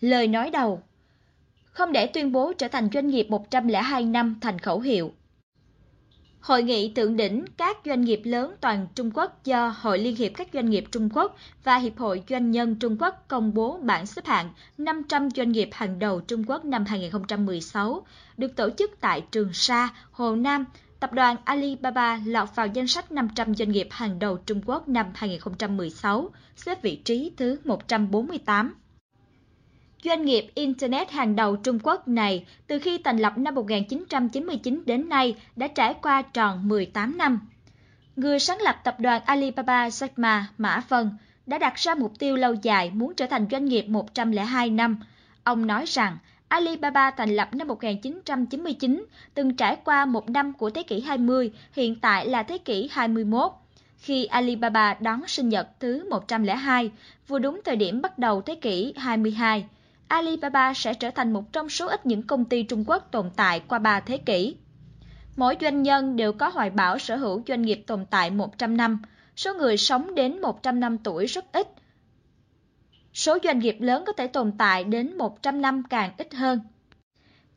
Lời nói đầu Không để tuyên bố trở thành doanh nghiệp 102 năm thành khẩu hiệu. Hội nghị thượng đỉnh các doanh nghiệp lớn toàn Trung Quốc do Hội Liên hiệp các doanh nghiệp Trung Quốc và Hiệp hội Doanh nhân Trung Quốc công bố bảng xếp hạng 500 doanh nghiệp hàng đầu Trung Quốc năm 2016, được tổ chức tại Trường Sa, Hồ Nam. Tập đoàn Alibaba lọt vào danh sách 500 doanh nghiệp hàng đầu Trung Quốc năm 2016, xếp vị trí thứ 148. Doanh nghiệp Internet hàng đầu Trung Quốc này từ khi thành lập năm 1999 đến nay đã trải qua tròn 18 năm. Người sáng lập tập đoàn Alibaba Jack Ma, Mã Vân, đã đặt ra mục tiêu lâu dài muốn trở thành doanh nghiệp 102 năm. Ông nói rằng Alibaba thành lập năm 1999, từng trải qua một năm của thế kỷ 20, hiện tại là thế kỷ 21. Khi Alibaba đón sinh nhật thứ 102, vừa đúng thời điểm bắt đầu thế kỷ 22, Alibaba sẽ trở thành một trong số ít những công ty Trung Quốc tồn tại qua ba thế kỷ. Mỗi doanh nhân đều có hoài bão sở hữu doanh nghiệp tồn tại 100 năm. Số người sống đến 100 năm tuổi rất ít. Số doanh nghiệp lớn có thể tồn tại đến 100 năm càng ít hơn.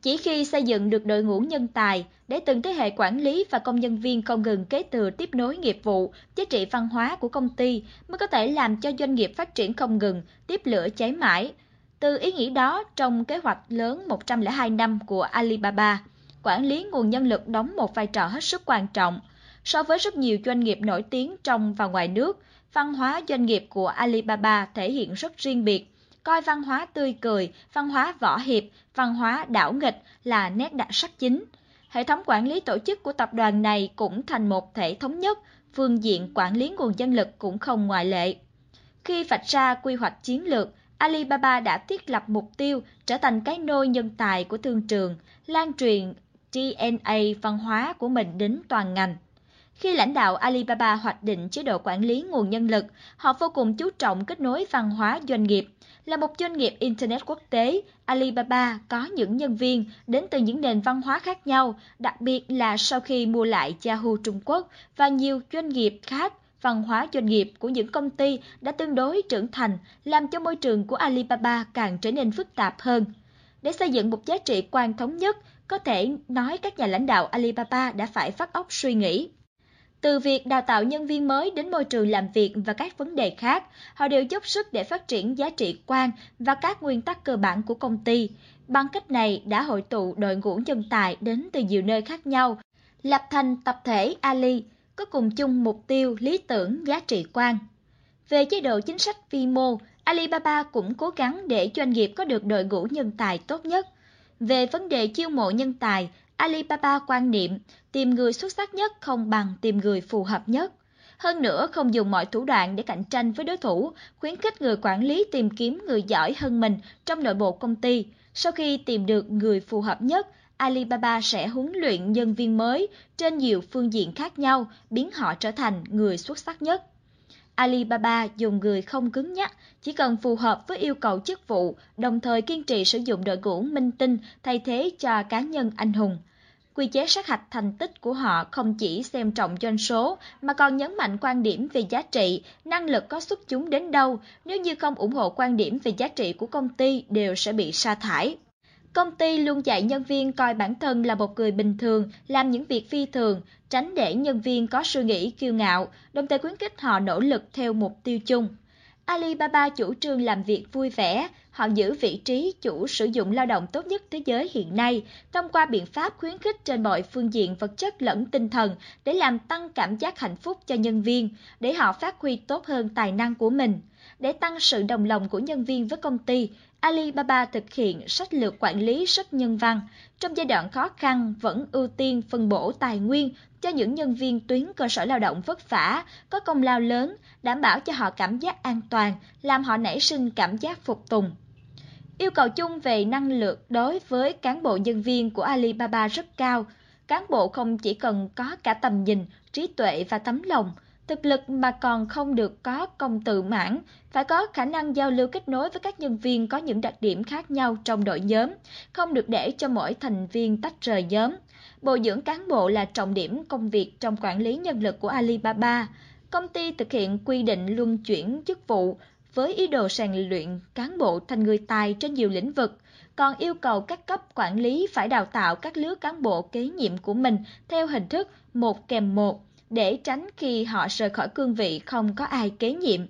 Chỉ khi xây dựng được đội ngũ nhân tài để từng thế hệ quản lý và công nhân viên không ngừng kế thừa tiếp nối nghiệp vụ, giá trị văn hóa của công ty mới có thể làm cho doanh nghiệp phát triển không ngừng, tiếp lửa cháy mãi, từ ý nghĩ đó, trong kế hoạch lớn 102 năm của Alibaba, quản lý nguồn nhân lực đóng một vai trò hết sức quan trọng. So với rất nhiều doanh nghiệp nổi tiếng trong và ngoài nước, văn hóa doanh nghiệp của Alibaba thể hiện rất riêng biệt. Coi văn hóa tươi cười, văn hóa võ hiệp, văn hóa đảo nghịch là nét đặc sắc chính. Hệ thống quản lý tổ chức của tập đoàn này cũng thành một thể thống nhất, phương diện quản lý nguồn nhân lực cũng không ngoại lệ. Khi vạch ra quy hoạch chiến lược, Alibaba đã thiết lập mục tiêu trở thành cái nôi nhân tài của thương trường, lan truyền DNA văn hóa của mình đến toàn ngành. Khi lãnh đạo Alibaba hoạch định chế độ quản lý nguồn nhân lực, họ vô cùng chú trọng kết nối văn hóa doanh nghiệp. Là một doanh nghiệp Internet quốc tế, Alibaba có những nhân viên đến từ những nền văn hóa khác nhau, đặc biệt là sau khi mua lại Yahoo Trung Quốc và nhiều doanh nghiệp khác văn hóa doanh nghiệp của những công ty đã tương đối trưởng thành, làm cho môi trường của Alibaba càng trở nên phức tạp hơn. Để xây dựng một giá trị quan thống nhất, có thể nói các nhà lãnh đạo Alibaba đã phải phát óc suy nghĩ. Từ việc đào tạo nhân viên mới đến môi trường làm việc và các vấn đề khác, họ đều dốc sức để phát triển giá trị quan và các nguyên tắc cơ bản của công ty. Bằng cách này đã hội tụ đội ngũ nhân tài đến từ nhiều nơi khác nhau, lập thành tập thể Ali, có cùng chung mục tiêu, lý tưởng, giá trị quan. Về chế độ chính sách vi mô, Alibaba cũng cố gắng để doanh nghiệp có được đội ngũ nhân tài tốt nhất. Về vấn đề chiêu mộ nhân tài, Alibaba quan niệm tìm người xuất sắc nhất không bằng tìm người phù hợp nhất. Hơn nữa không dùng mọi thủ đoạn để cạnh tranh với đối thủ, khuyến khích người quản lý tìm kiếm người giỏi hơn mình trong nội bộ công ty. Sau khi tìm được người phù hợp nhất, Alibaba sẽ huấn luyện nhân viên mới trên nhiều phương diện khác nhau, biến họ trở thành người xuất sắc nhất. Alibaba dùng người không cứng nhắc, chỉ cần phù hợp với yêu cầu chức vụ, đồng thời kiên trì sử dụng đội ngũ minh tinh thay thế cho cá nhân anh hùng. Quy chế sát hạch thành tích của họ không chỉ xem trọng doanh số mà còn nhấn mạnh quan điểm về giá trị, năng lực có xuất chúng đến đâu, nếu như không ủng hộ quan điểm về giá trị của công ty đều sẽ bị sa thải. Công ty luôn dạy nhân viên coi bản thân là một người bình thường, làm những việc phi thường, tránh để nhân viên có suy nghĩ kiêu ngạo, đồng thời khuyến khích họ nỗ lực theo mục tiêu chung. Alibaba chủ trương làm việc vui vẻ, họ giữ vị trí chủ sử dụng lao động tốt nhất thế giới hiện nay thông qua biện pháp khuyến khích trên mọi phương diện vật chất lẫn tinh thần để làm tăng cảm giác hạnh phúc cho nhân viên, để họ phát huy tốt hơn tài năng của mình. Để tăng sự đồng lòng của nhân viên với công ty, Alibaba thực hiện sách lược quản lý rất nhân văn. Trong giai đoạn khó khăn, vẫn ưu tiên phân bổ tài nguyên cho những nhân viên tuyến cơ sở lao động vất vả, có công lao lớn, đảm bảo cho họ cảm giác an toàn, làm họ nảy sinh cảm giác phục tùng. Yêu cầu chung về năng lực đối với cán bộ nhân viên của Alibaba rất cao. Cán bộ không chỉ cần có cả tầm nhìn, trí tuệ và tấm lòng, thực lực mà còn không được có công tự mãn, phải có khả năng giao lưu kết nối với các nhân viên có những đặc điểm khác nhau trong đội nhóm, không được để cho mỗi thành viên tách rời nhóm. Bồi dưỡng cán bộ là trọng điểm công việc trong quản lý nhân lực của Alibaba. Công ty thực hiện quy định luân chuyển chức vụ với ý đồ rèn luyện cán bộ thành người tài trên nhiều lĩnh vực, còn yêu cầu các cấp quản lý phải đào tạo các lứa cán bộ kế nhiệm của mình theo hình thức một kèm một để tránh khi họ rời khỏi cương vị không có ai kế nhiệm.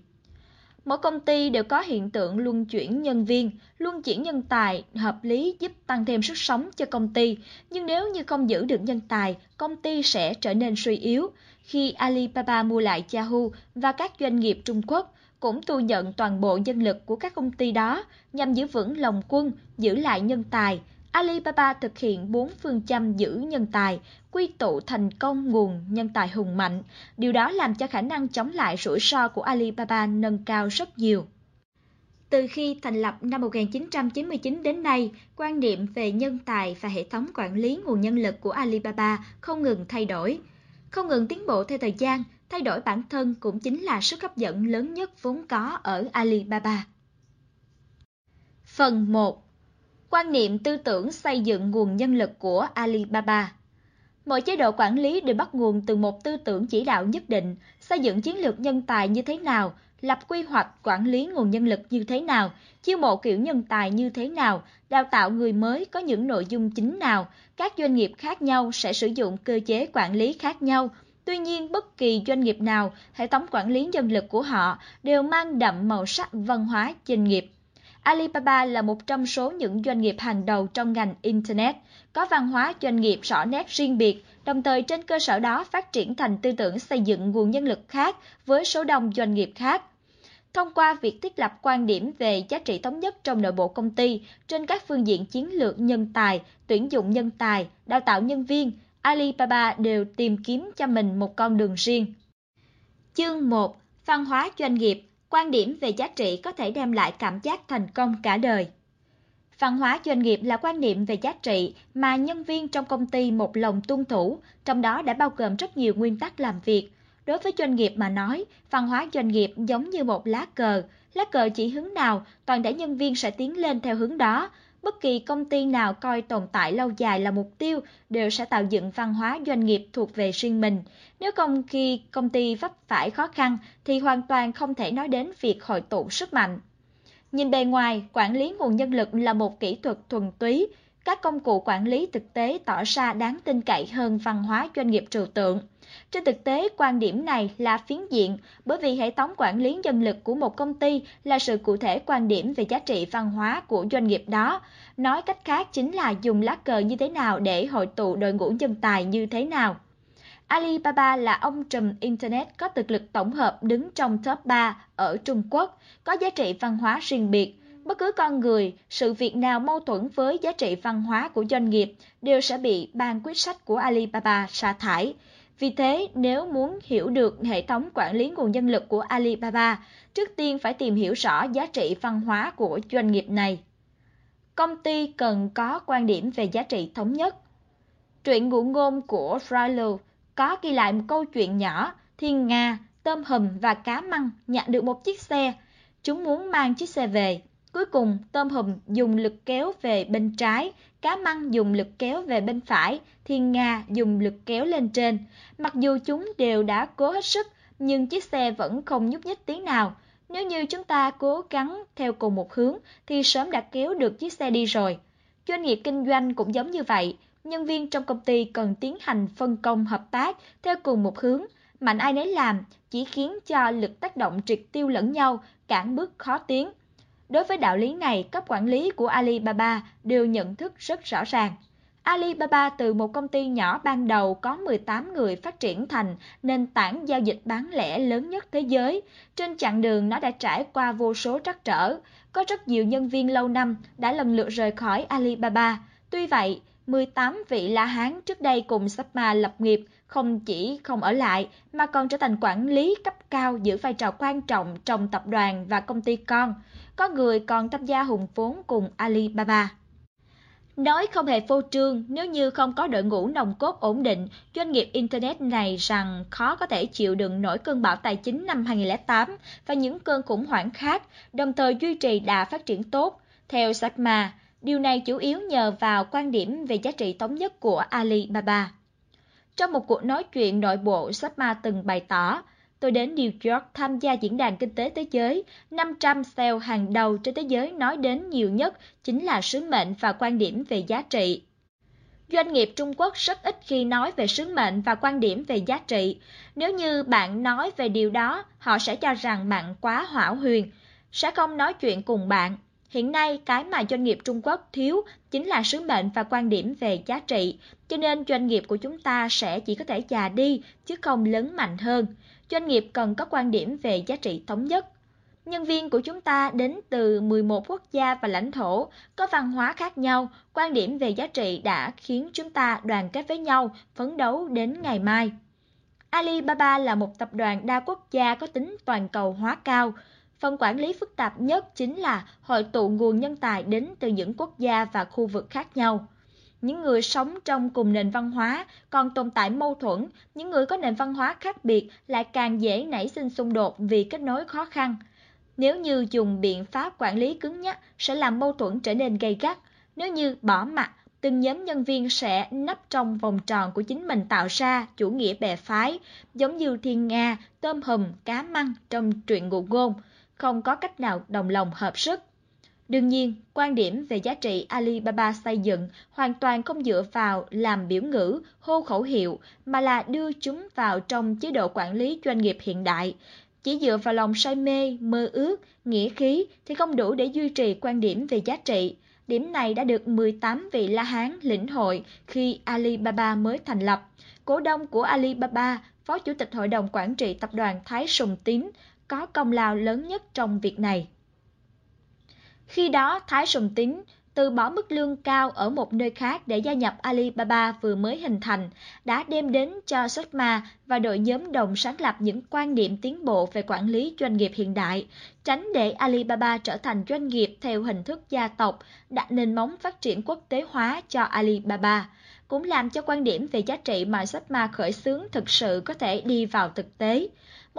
Mỗi công ty đều có hiện tượng luân chuyển nhân viên, luân chuyển nhân tài hợp lý giúp tăng thêm sức sống cho công ty, nhưng nếu như không giữ được nhân tài, công ty sẽ trở nên suy yếu. Khi Alibaba mua lại Yahoo và các doanh nghiệp Trung Quốc, cũng thu nhận toàn bộ nhân lực của các công ty đó nhằm giữ vững lòng quân, giữ lại nhân tài. Alibaba thực hiện 4 phương châm giữ nhân tài, quy tụ thành công nguồn nhân tài hùng mạnh. Điều đó làm cho khả năng chống lại rủi ro của Alibaba nâng cao rất nhiều. Từ khi thành lập năm 1999 đến nay, quan niệm về nhân tài và hệ thống quản lý nguồn nhân lực của Alibaba không ngừng thay đổi. Không ngừng tiến bộ theo thời gian, thay đổi bản thân cũng chính là sức hấp dẫn lớn nhất vốn có ở Alibaba. Phần 1. Quan niệm tư tưởng xây dựng nguồn nhân lực của Alibaba Mọi chế độ quản lý đều bắt nguồn từ một tư tưởng chỉ đạo nhất định, xây dựng chiến lược nhân tài như thế nào, lập quy hoạch quản lý nguồn nhân lực như thế nào, chiêu mộ kiểu nhân tài như thế nào, đào tạo người mới có những nội dung chính nào, các doanh nghiệp khác nhau sẽ sử dụng cơ chế quản lý khác nhau, Tuy nhiên, bất kỳ doanh nghiệp nào, hệ thống quản lý nhân lực của họ đều mang đậm màu sắc văn hóa doanh nghiệp. Alibaba là một trong số những doanh nghiệp hàng đầu trong ngành Internet, có văn hóa doanh nghiệp rõ nét riêng biệt, đồng thời trên cơ sở đó phát triển thành tư tưởng xây dựng nguồn nhân lực khác với số đông doanh nghiệp khác. Thông qua việc thiết lập quan điểm về giá trị thống nhất trong nội bộ công ty trên các phương diện chiến lược nhân tài, tuyển dụng nhân tài, đào tạo nhân viên, Alibaba đều tìm kiếm cho mình một con đường riêng. Chương 1. Văn hóa doanh nghiệp, quan điểm về giá trị có thể đem lại cảm giác thành công cả đời. Văn hóa doanh nghiệp là quan niệm về giá trị mà nhân viên trong công ty một lòng tuân thủ, trong đó đã bao gồm rất nhiều nguyên tắc làm việc. Đối với doanh nghiệp mà nói, văn hóa doanh nghiệp giống như một lá cờ, lá cờ chỉ hướng nào, toàn thể nhân viên sẽ tiến lên theo hướng đó, bất kỳ công ty nào coi tồn tại lâu dài là mục tiêu đều sẽ tạo dựng văn hóa doanh nghiệp thuộc về riêng mình. Nếu không khi công ty vấp phải khó khăn thì hoàn toàn không thể nói đến việc hội tụ sức mạnh. Nhìn bề ngoài, quản lý nguồn nhân lực là một kỹ thuật thuần túy. Các công cụ quản lý thực tế tỏ ra đáng tin cậy hơn văn hóa doanh nghiệp trừu tượng. Trên thực tế, quan điểm này là phiến diện bởi vì hệ thống quản lý nhân lực của một công ty là sự cụ thể quan điểm về giá trị văn hóa của doanh nghiệp đó. Nói cách khác chính là dùng lá cờ như thế nào để hội tụ đội ngũ nhân tài như thế nào. Alibaba là ông trùm Internet có thực lực tổng hợp đứng trong top 3 ở Trung Quốc, có giá trị văn hóa riêng biệt. Bất cứ con người, sự việc nào mâu thuẫn với giá trị văn hóa của doanh nghiệp đều sẽ bị ban quyết sách của Alibaba sa thải. Vì thế, nếu muốn hiểu được hệ thống quản lý nguồn nhân lực của Alibaba, trước tiên phải tìm hiểu rõ giá trị văn hóa của doanh nghiệp này. Công ty cần có quan điểm về giá trị thống nhất. Truyện ngụ ngôn của Frollo có ghi lại một câu chuyện nhỏ, thiên nga, tôm hùm và cá măng nhặt được một chiếc xe. Chúng muốn mang chiếc xe về. Cuối cùng, tôm hùm dùng lực kéo về bên trái, cá măng dùng lực kéo về bên phải, thiên nga dùng lực kéo lên trên. Mặc dù chúng đều đã cố hết sức, nhưng chiếc xe vẫn không nhúc nhích tí nào. Nếu như chúng ta cố gắng theo cùng một hướng, thì sớm đã kéo được chiếc xe đi rồi. Doanh nghiệp kinh doanh cũng giống như vậy. Nhân viên trong công ty cần tiến hành phân công hợp tác theo cùng một hướng, mạnh ai nấy làm, chỉ khiến cho lực tác động triệt tiêu lẫn nhau, cản bước khó tiến. Đối với đạo lý này, cấp quản lý của Alibaba đều nhận thức rất rõ ràng. Alibaba từ một công ty nhỏ ban đầu có 18 người phát triển thành nền tảng giao dịch bán lẻ lớn nhất thế giới. Trên chặng đường nó đã trải qua vô số trắc trở. Có rất nhiều nhân viên lâu năm đã lần lượt rời khỏi Alibaba. Tuy vậy, 18 vị La Hán trước đây cùng Sapma lập nghiệp không chỉ không ở lại mà còn trở thành quản lý cấp cao giữ vai trò quan trọng trong tập đoàn và công ty con. Có người còn tham gia hùng vốn cùng Alibaba. Nói không hề phô trương, nếu như không có đội ngũ nòng cốt ổn định, doanh nghiệp Internet này rằng khó có thể chịu đựng nổi cơn bão tài chính năm 2008 và những cơn khủng hoảng khác, đồng thời duy trì đà phát triển tốt. Theo Sakma, điều này chủ yếu nhờ vào quan điểm về giá trị thống nhất của Alibaba. Trong một cuộc nói chuyện nội bộ, Sapma từng bày tỏ, Tôi đến New York tham gia diễn đàn kinh tế thế giới. 500 CEO hàng đầu trên thế giới nói đến nhiều nhất chính là sứ mệnh và quan điểm về giá trị. Doanh nghiệp Trung Quốc rất ít khi nói về sứ mệnh và quan điểm về giá trị. Nếu như bạn nói về điều đó, họ sẽ cho rằng bạn quá hảo huyền, sẽ không nói chuyện cùng bạn. Hiện nay, cái mà doanh nghiệp Trung Quốc thiếu chính là sứ mệnh và quan điểm về giá trị, cho nên doanh nghiệp của chúng ta sẽ chỉ có thể già đi, chứ không lớn mạnh hơn. Doanh nghiệp cần có quan điểm về giá trị thống nhất. Nhân viên của chúng ta đến từ 11 quốc gia và lãnh thổ, có văn hóa khác nhau, quan điểm về giá trị đã khiến chúng ta đoàn kết với nhau, phấn đấu đến ngày mai. Alibaba là một tập đoàn đa quốc gia có tính toàn cầu hóa cao. Phần quản lý phức tạp nhất chính là hội tụ nguồn nhân tài đến từ những quốc gia và khu vực khác nhau. Những người sống trong cùng nền văn hóa còn tồn tại mâu thuẫn, những người có nền văn hóa khác biệt lại càng dễ nảy sinh xung đột vì kết nối khó khăn. Nếu như dùng biện pháp quản lý cứng nhắc sẽ làm mâu thuẫn trở nên gay gắt. Nếu như bỏ mặt, từng nhóm nhân viên sẽ nấp trong vòng tròn của chính mình tạo ra chủ nghĩa bè phái, giống như thiên nga, tôm hùm, cá măng trong truyện ngụ ngôn, không có cách nào đồng lòng hợp sức. Đương nhiên, quan điểm về giá trị Alibaba xây dựng hoàn toàn không dựa vào làm biểu ngữ, hô khẩu hiệu, mà là đưa chúng vào trong chế độ quản lý doanh nghiệp hiện đại. Chỉ dựa vào lòng say mê, mơ ước, nghĩa khí thì không đủ để duy trì quan điểm về giá trị. Điểm này đã được 18 vị La Hán lĩnh hội khi Alibaba mới thành lập. Cổ đông của Alibaba, Phó Chủ tịch Hội đồng Quản trị Tập đoàn Thái Sùng Tín, có công lao lớn nhất trong việc này. Khi đó, Thái Sùng Tín từ bỏ mức lương cao ở một nơi khác để gia nhập Alibaba vừa mới hình thành, đã đem đến cho Jack Ma và đội nhóm đồng sáng lập những quan điểm tiến bộ về quản lý doanh nghiệp hiện đại, tránh để Alibaba trở thành doanh nghiệp theo hình thức gia tộc, đặt nền móng phát triển quốc tế hóa cho Alibaba cũng làm cho quan điểm về giá trị mà Jack Ma khởi xướng thực sự có thể đi vào thực tế.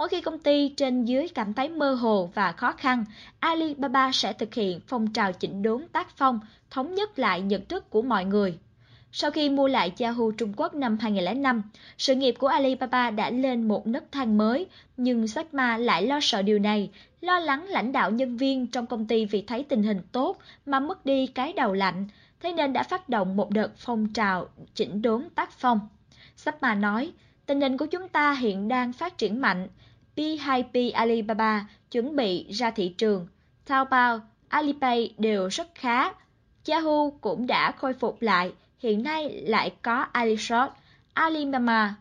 Mỗi khi công ty trên dưới cảm thấy mơ hồ và khó khăn, Alibaba sẽ thực hiện phong trào chỉnh đốn tác phong, thống nhất lại nhận thức của mọi người. Sau khi mua lại Yahoo Trung Quốc năm 2005, sự nghiệp của Alibaba đã lên một nấc thang mới, nhưng Jack Ma lại lo sợ điều này, lo lắng lãnh đạo nhân viên trong công ty vì thấy tình hình tốt mà mất đi cái đầu lạnh, thế nên đã phát động một đợt phong trào chỉnh đốn tác phong. Jack Ma nói, tình hình của chúng ta hiện đang phát triển mạnh, P2P Alibaba chuẩn bị ra thị trường, Taobao, Alipay đều rất khá. Yahoo cũng đã khôi phục lại, hiện nay lại có Alishop, Alimama.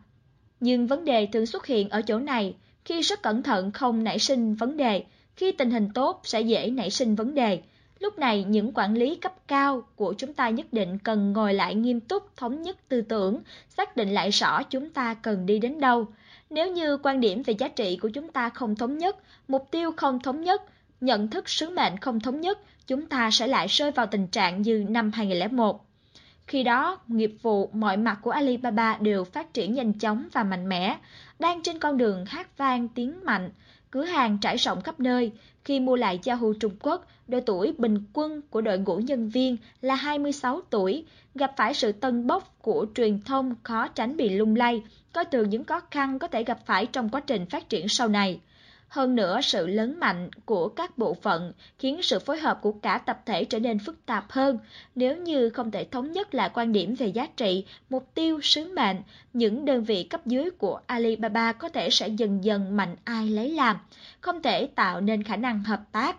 Nhưng vấn đề thường xuất hiện ở chỗ này, khi rất cẩn thận không nảy sinh vấn đề, khi tình hình tốt sẽ dễ nảy sinh vấn đề. Lúc này những quản lý cấp cao của chúng ta nhất định cần ngồi lại nghiêm túc thống nhất tư tưởng, xác định lại rõ chúng ta cần đi đến đâu. Nếu như quan điểm về giá trị của chúng ta không thống nhất, mục tiêu không thống nhất, nhận thức sứ mệnh không thống nhất, chúng ta sẽ lại rơi vào tình trạng như năm 2001. Khi đó, nghiệp vụ mọi mặt của Alibaba đều phát triển nhanh chóng và mạnh mẽ, đang trên con đường hát vang tiếng mạnh, cửa hàng trải rộng khắp nơi. Khi mua lại Yahoo Trung Quốc, độ tuổi bình quân của đội ngũ nhân viên là 26 tuổi, gặp phải sự tân bốc của truyền thông khó tránh bị lung lay, coi thường những khó khăn có thể gặp phải trong quá trình phát triển sau này. Hơn nữa, sự lớn mạnh của các bộ phận khiến sự phối hợp của cả tập thể trở nên phức tạp hơn. Nếu như không thể thống nhất lại quan điểm về giá trị, mục tiêu, sứ mệnh, những đơn vị cấp dưới của Alibaba có thể sẽ dần dần mạnh ai lấy làm, không thể tạo nên khả năng hợp tác.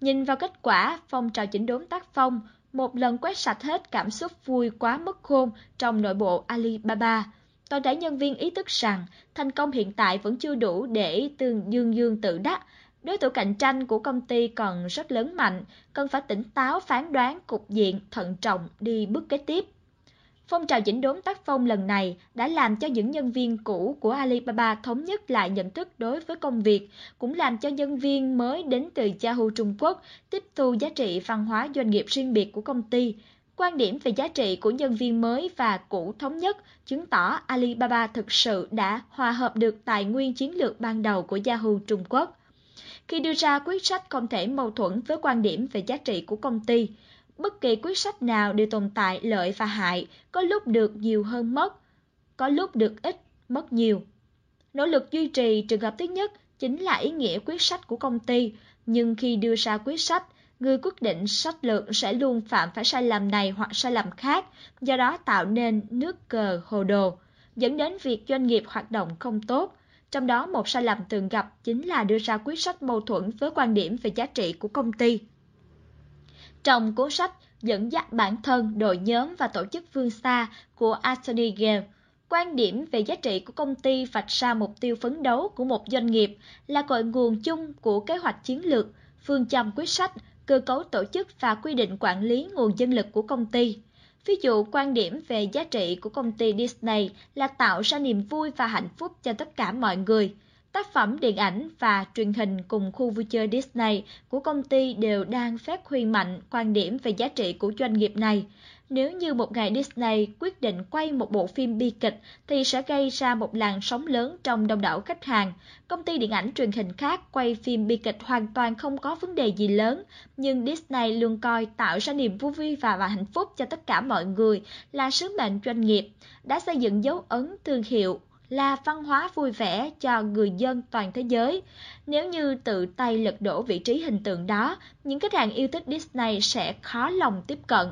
Nhìn vào kết quả, phong trào chỉnh đốn tác phong, một lần quét sạch hết cảm xúc vui quá mất khôn trong nội bộ Alibaba. Toàn thể nhân viên ý thức rằng thành công hiện tại vẫn chưa đủ để tương dương dương tự đắc. Đối thủ cạnh tranh của công ty còn rất lớn mạnh, cần phải tỉnh táo phán đoán cục diện, thận trọng đi bước kế tiếp. Phong trào chỉnh đốn tác phong lần này đã làm cho những nhân viên cũ của Alibaba thống nhất lại nhận thức đối với công việc, cũng làm cho nhân viên mới đến từ Yahoo Trung Quốc tiếp thu giá trị văn hóa doanh nghiệp riêng biệt của công ty, Quan điểm về giá trị của nhân viên mới và cũ thống nhất chứng tỏ Alibaba thực sự đã hòa hợp được tài nguyên chiến lược ban đầu của Yahoo Trung Quốc. Khi đưa ra quyết sách không thể mâu thuẫn với quan điểm về giá trị của công ty, bất kỳ quyết sách nào đều tồn tại lợi và hại, có lúc được nhiều hơn mất, có lúc được ít, mất nhiều. Nỗ lực duy trì trường hợp thứ nhất chính là ý nghĩa quyết sách của công ty, nhưng khi đưa ra quyết sách, người quyết định sách lược sẽ luôn phạm phải sai lầm này hoặc sai lầm khác, do đó tạo nên nước cờ hồ đồ, dẫn đến việc doanh nghiệp hoạt động không tốt. Trong đó một sai lầm thường gặp chính là đưa ra quyết sách mâu thuẫn với quan điểm về giá trị của công ty. Trong cuốn sách Dẫn dắt bản thân, đội nhóm và tổ chức phương xa của Anthony Gale, quan điểm về giá trị của công ty vạch ra mục tiêu phấn đấu của một doanh nghiệp là cội nguồn chung của kế hoạch chiến lược, phương châm quyết sách, cơ cấu tổ chức và quy định quản lý nguồn nhân lực của công ty. Ví dụ, quan điểm về giá trị của công ty Disney là tạo ra niềm vui và hạnh phúc cho tất cả mọi người. Tác phẩm điện ảnh và truyền hình cùng khu vui chơi Disney của công ty đều đang phát huy mạnh quan điểm về giá trị của doanh nghiệp này. Nếu như một ngày Disney quyết định quay một bộ phim bi kịch thì sẽ gây ra một làn sóng lớn trong đông đảo khách hàng. Công ty điện ảnh truyền hình khác quay phim bi kịch hoàn toàn không có vấn đề gì lớn, nhưng Disney luôn coi tạo ra niềm vui và, và hạnh phúc cho tất cả mọi người là sứ mệnh doanh nghiệp, đã xây dựng dấu ấn thương hiệu là văn hóa vui vẻ cho người dân toàn thế giới. Nếu như tự tay lật đổ vị trí hình tượng đó, những khách hàng yêu thích Disney sẽ khó lòng tiếp cận.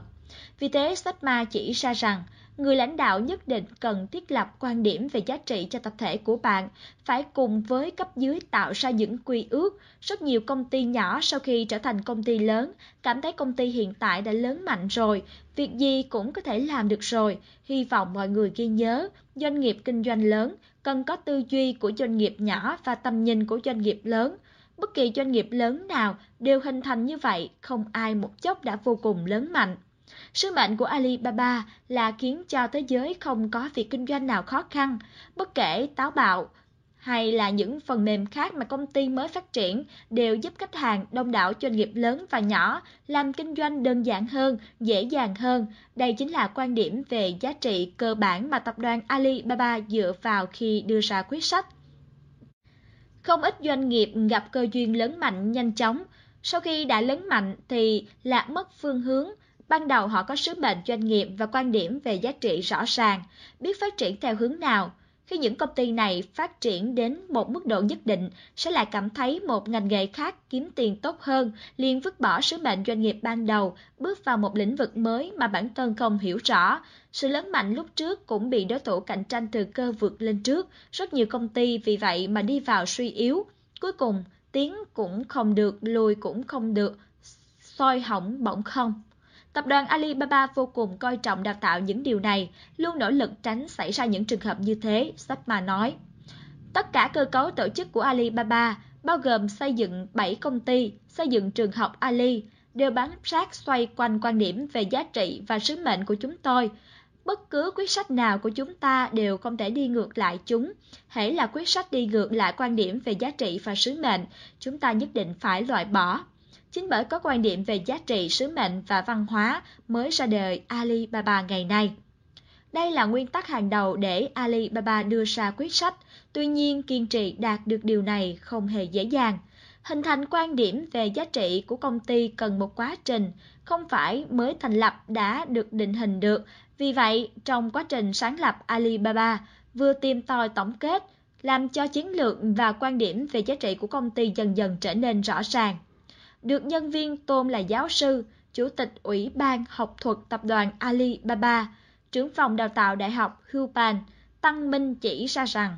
Vì thế, sách ma chỉ ra rằng, người lãnh đạo nhất định cần thiết lập quan điểm về giá trị cho tập thể của bạn, phải cùng với cấp dưới tạo ra những quy ước. Rất nhiều công ty nhỏ sau khi trở thành công ty lớn, cảm thấy công ty hiện tại đã lớn mạnh rồi, việc gì cũng có thể làm được rồi. Hy vọng mọi người ghi nhớ, doanh nghiệp kinh doanh lớn cần có tư duy của doanh nghiệp nhỏ và tầm nhìn của doanh nghiệp lớn. Bất kỳ doanh nghiệp lớn nào đều hình thành như vậy, không ai một chốc đã vô cùng lớn mạnh. Sứ mệnh của Alibaba là khiến cho thế giới không có việc kinh doanh nào khó khăn, bất kể táo bạo hay là những phần mềm khác mà công ty mới phát triển đều giúp khách hàng đông đảo doanh nghiệp lớn và nhỏ làm kinh doanh đơn giản hơn, dễ dàng hơn. Đây chính là quan điểm về giá trị cơ bản mà tập đoàn Alibaba dựa vào khi đưa ra quyết sách. Không ít doanh nghiệp gặp cơ duyên lớn mạnh nhanh chóng, sau khi đã lớn mạnh thì lạc mất phương hướng, Ban đầu họ có sứ mệnh doanh nghiệp và quan điểm về giá trị rõ ràng, biết phát triển theo hướng nào. Khi những công ty này phát triển đến một mức độ nhất định, sẽ lại cảm thấy một ngành nghề khác kiếm tiền tốt hơn, liền vứt bỏ sứ mệnh doanh nghiệp ban đầu, bước vào một lĩnh vực mới mà bản thân không hiểu rõ. Sự lớn mạnh lúc trước cũng bị đối thủ cạnh tranh từ cơ vượt lên trước, rất nhiều công ty vì vậy mà đi vào suy yếu. Cuối cùng, tiến cũng không được, lùi cũng không được, soi hỏng bỗng không. Tập đoàn Alibaba vô cùng coi trọng đào tạo những điều này, luôn nỗ lực tránh xảy ra những trường hợp như thế, Sapma nói. Tất cả cơ cấu tổ chức của Alibaba, bao gồm xây dựng 7 công ty, xây dựng trường học Ali, đều bám sát xoay quanh quan điểm về giá trị và sứ mệnh của chúng tôi. Bất cứ quyết sách nào của chúng ta đều không thể đi ngược lại chúng. Hễ là quyết sách đi ngược lại quan điểm về giá trị và sứ mệnh, chúng ta nhất định phải loại bỏ. Chính bởi có quan điểm về giá trị, sứ mệnh và văn hóa mới ra đời Alibaba ngày nay. Đây là nguyên tắc hàng đầu để Alibaba đưa ra quyết sách, tuy nhiên kiên trì đạt được điều này không hề dễ dàng. Hình thành quan điểm về giá trị của công ty cần một quá trình, không phải mới thành lập đã được định hình được. Vì vậy, trong quá trình sáng lập Alibaba, vừa tìm tòi tổng kết, làm cho chiến lược và quan điểm về giá trị của công ty dần dần trở nên rõ ràng được nhân viên tôn là giáo sư, chủ tịch Ủy ban học thuật tập đoàn Alibaba, trưởng phòng đào tạo Đại học Hupan, Tăng Minh chỉ ra rằng,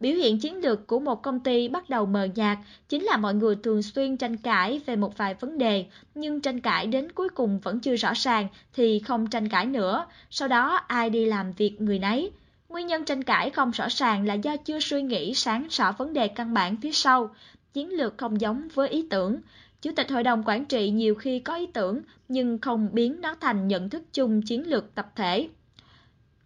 biểu hiện chiến lược của một công ty bắt đầu mờ nhạt chính là mọi người thường xuyên tranh cãi về một vài vấn đề, nhưng tranh cãi đến cuối cùng vẫn chưa rõ ràng thì không tranh cãi nữa, sau đó ai đi làm việc người nấy. Nguyên nhân tranh cãi không rõ ràng là do chưa suy nghĩ sáng rõ vấn đề căn bản phía sau, chiến lược không giống với ý tưởng. Chủ tịch hội đồng quản trị nhiều khi có ý tưởng nhưng không biến nó thành nhận thức chung chiến lược tập thể.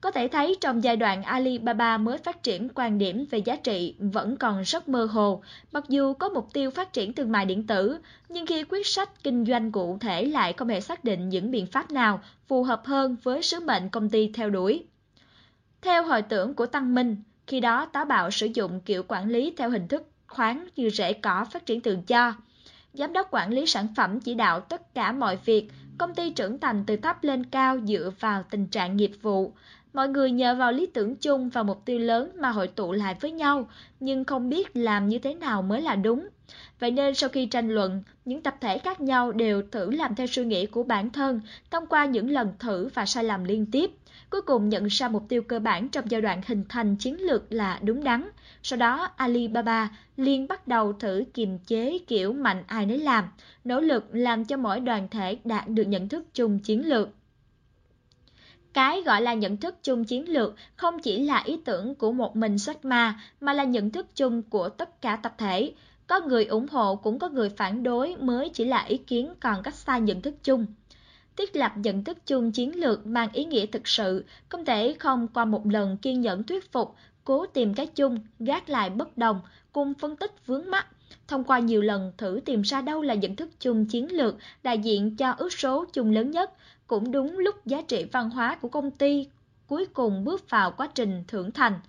Có thể thấy trong giai đoạn Alibaba mới phát triển quan điểm về giá trị vẫn còn rất mơ hồ, mặc dù có mục tiêu phát triển thương mại điện tử, nhưng khi quyết sách kinh doanh cụ thể lại không hề xác định những biện pháp nào phù hợp hơn với sứ mệnh công ty theo đuổi. Theo hồi tưởng của Tăng Minh, khi đó táo bạo sử dụng kiểu quản lý theo hình thức khoáng như rễ cỏ phát triển tự do. Giám đốc quản lý sản phẩm chỉ đạo tất cả mọi việc, công ty trưởng thành từ thấp lên cao dựa vào tình trạng nghiệp vụ. Mọi người nhờ vào lý tưởng chung và mục tiêu lớn mà hội tụ lại với nhau, nhưng không biết làm như thế nào mới là đúng. Vậy nên sau khi tranh luận, những tập thể khác nhau đều thử làm theo suy nghĩ của bản thân thông qua những lần thử và sai lầm liên tiếp. Cuối cùng nhận ra mục tiêu cơ bản trong giai đoạn hình thành chiến lược là đúng đắn. Sau đó Alibaba liền bắt đầu thử kiềm chế kiểu mạnh ai nấy làm, nỗ lực làm cho mỗi đoàn thể đạt được nhận thức chung chiến lược. Cái gọi là nhận thức chung chiến lược không chỉ là ý tưởng của một mình Jack Ma mà là nhận thức chung của tất cả tập thể. Có người ủng hộ cũng có người phản đối mới chỉ là ý kiến còn cách xa nhận thức chung. Thiết lập nhận thức chung chiến lược mang ý nghĩa thực sự, không thể không qua một lần kiên nhẫn thuyết phục, cố tìm cái chung, gác lại bất đồng, cùng phân tích vướng mắt. Thông qua nhiều lần thử tìm ra đâu là nhận thức chung chiến lược đại diện cho ước số chung lớn nhất, cũng đúng lúc giá trị văn hóa của công ty cuối cùng bước vào quá trình thưởng thành.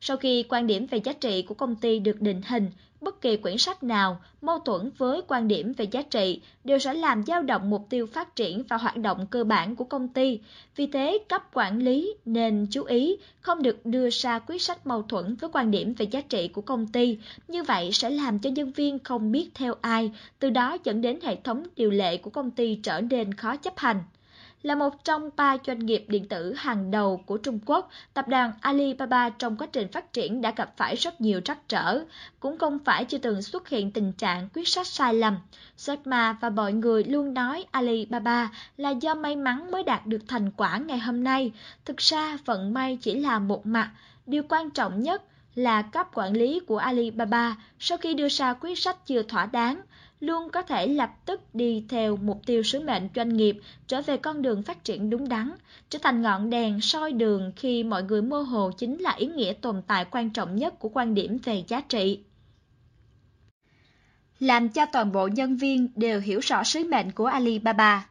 Sau khi quan điểm về giá trị của công ty được định hình, bất kỳ quyển sách nào mâu thuẫn với quan điểm về giá trị đều sẽ làm dao động mục tiêu phát triển và hoạt động cơ bản của công ty. Vì thế, cấp quản lý nên chú ý không được đưa ra quyết sách mâu thuẫn với quan điểm về giá trị của công ty. Như vậy sẽ làm cho nhân viên không biết theo ai, từ đó dẫn đến hệ thống điều lệ của công ty trở nên khó chấp hành. Là một trong ba doanh nghiệp điện tử hàng đầu của Trung Quốc, tập đoàn Alibaba trong quá trình phát triển đã gặp phải rất nhiều trắc trở, cũng không phải chưa từng xuất hiện tình trạng quyết sách sai lầm. Jack Ma và mọi người luôn nói Alibaba là do may mắn mới đạt được thành quả ngày hôm nay. Thực ra vận may chỉ là một mặt, điều quan trọng nhất là cấp quản lý của Alibaba sau khi đưa ra quyết sách chưa thỏa đáng luôn có thể lập tức đi theo mục tiêu sứ mệnh doanh nghiệp trở về con đường phát triển đúng đắn, trở thành ngọn đèn soi đường khi mọi người mơ hồ chính là ý nghĩa tồn tại quan trọng nhất của quan điểm về giá trị. Làm cho toàn bộ nhân viên đều hiểu rõ sứ mệnh của Alibaba.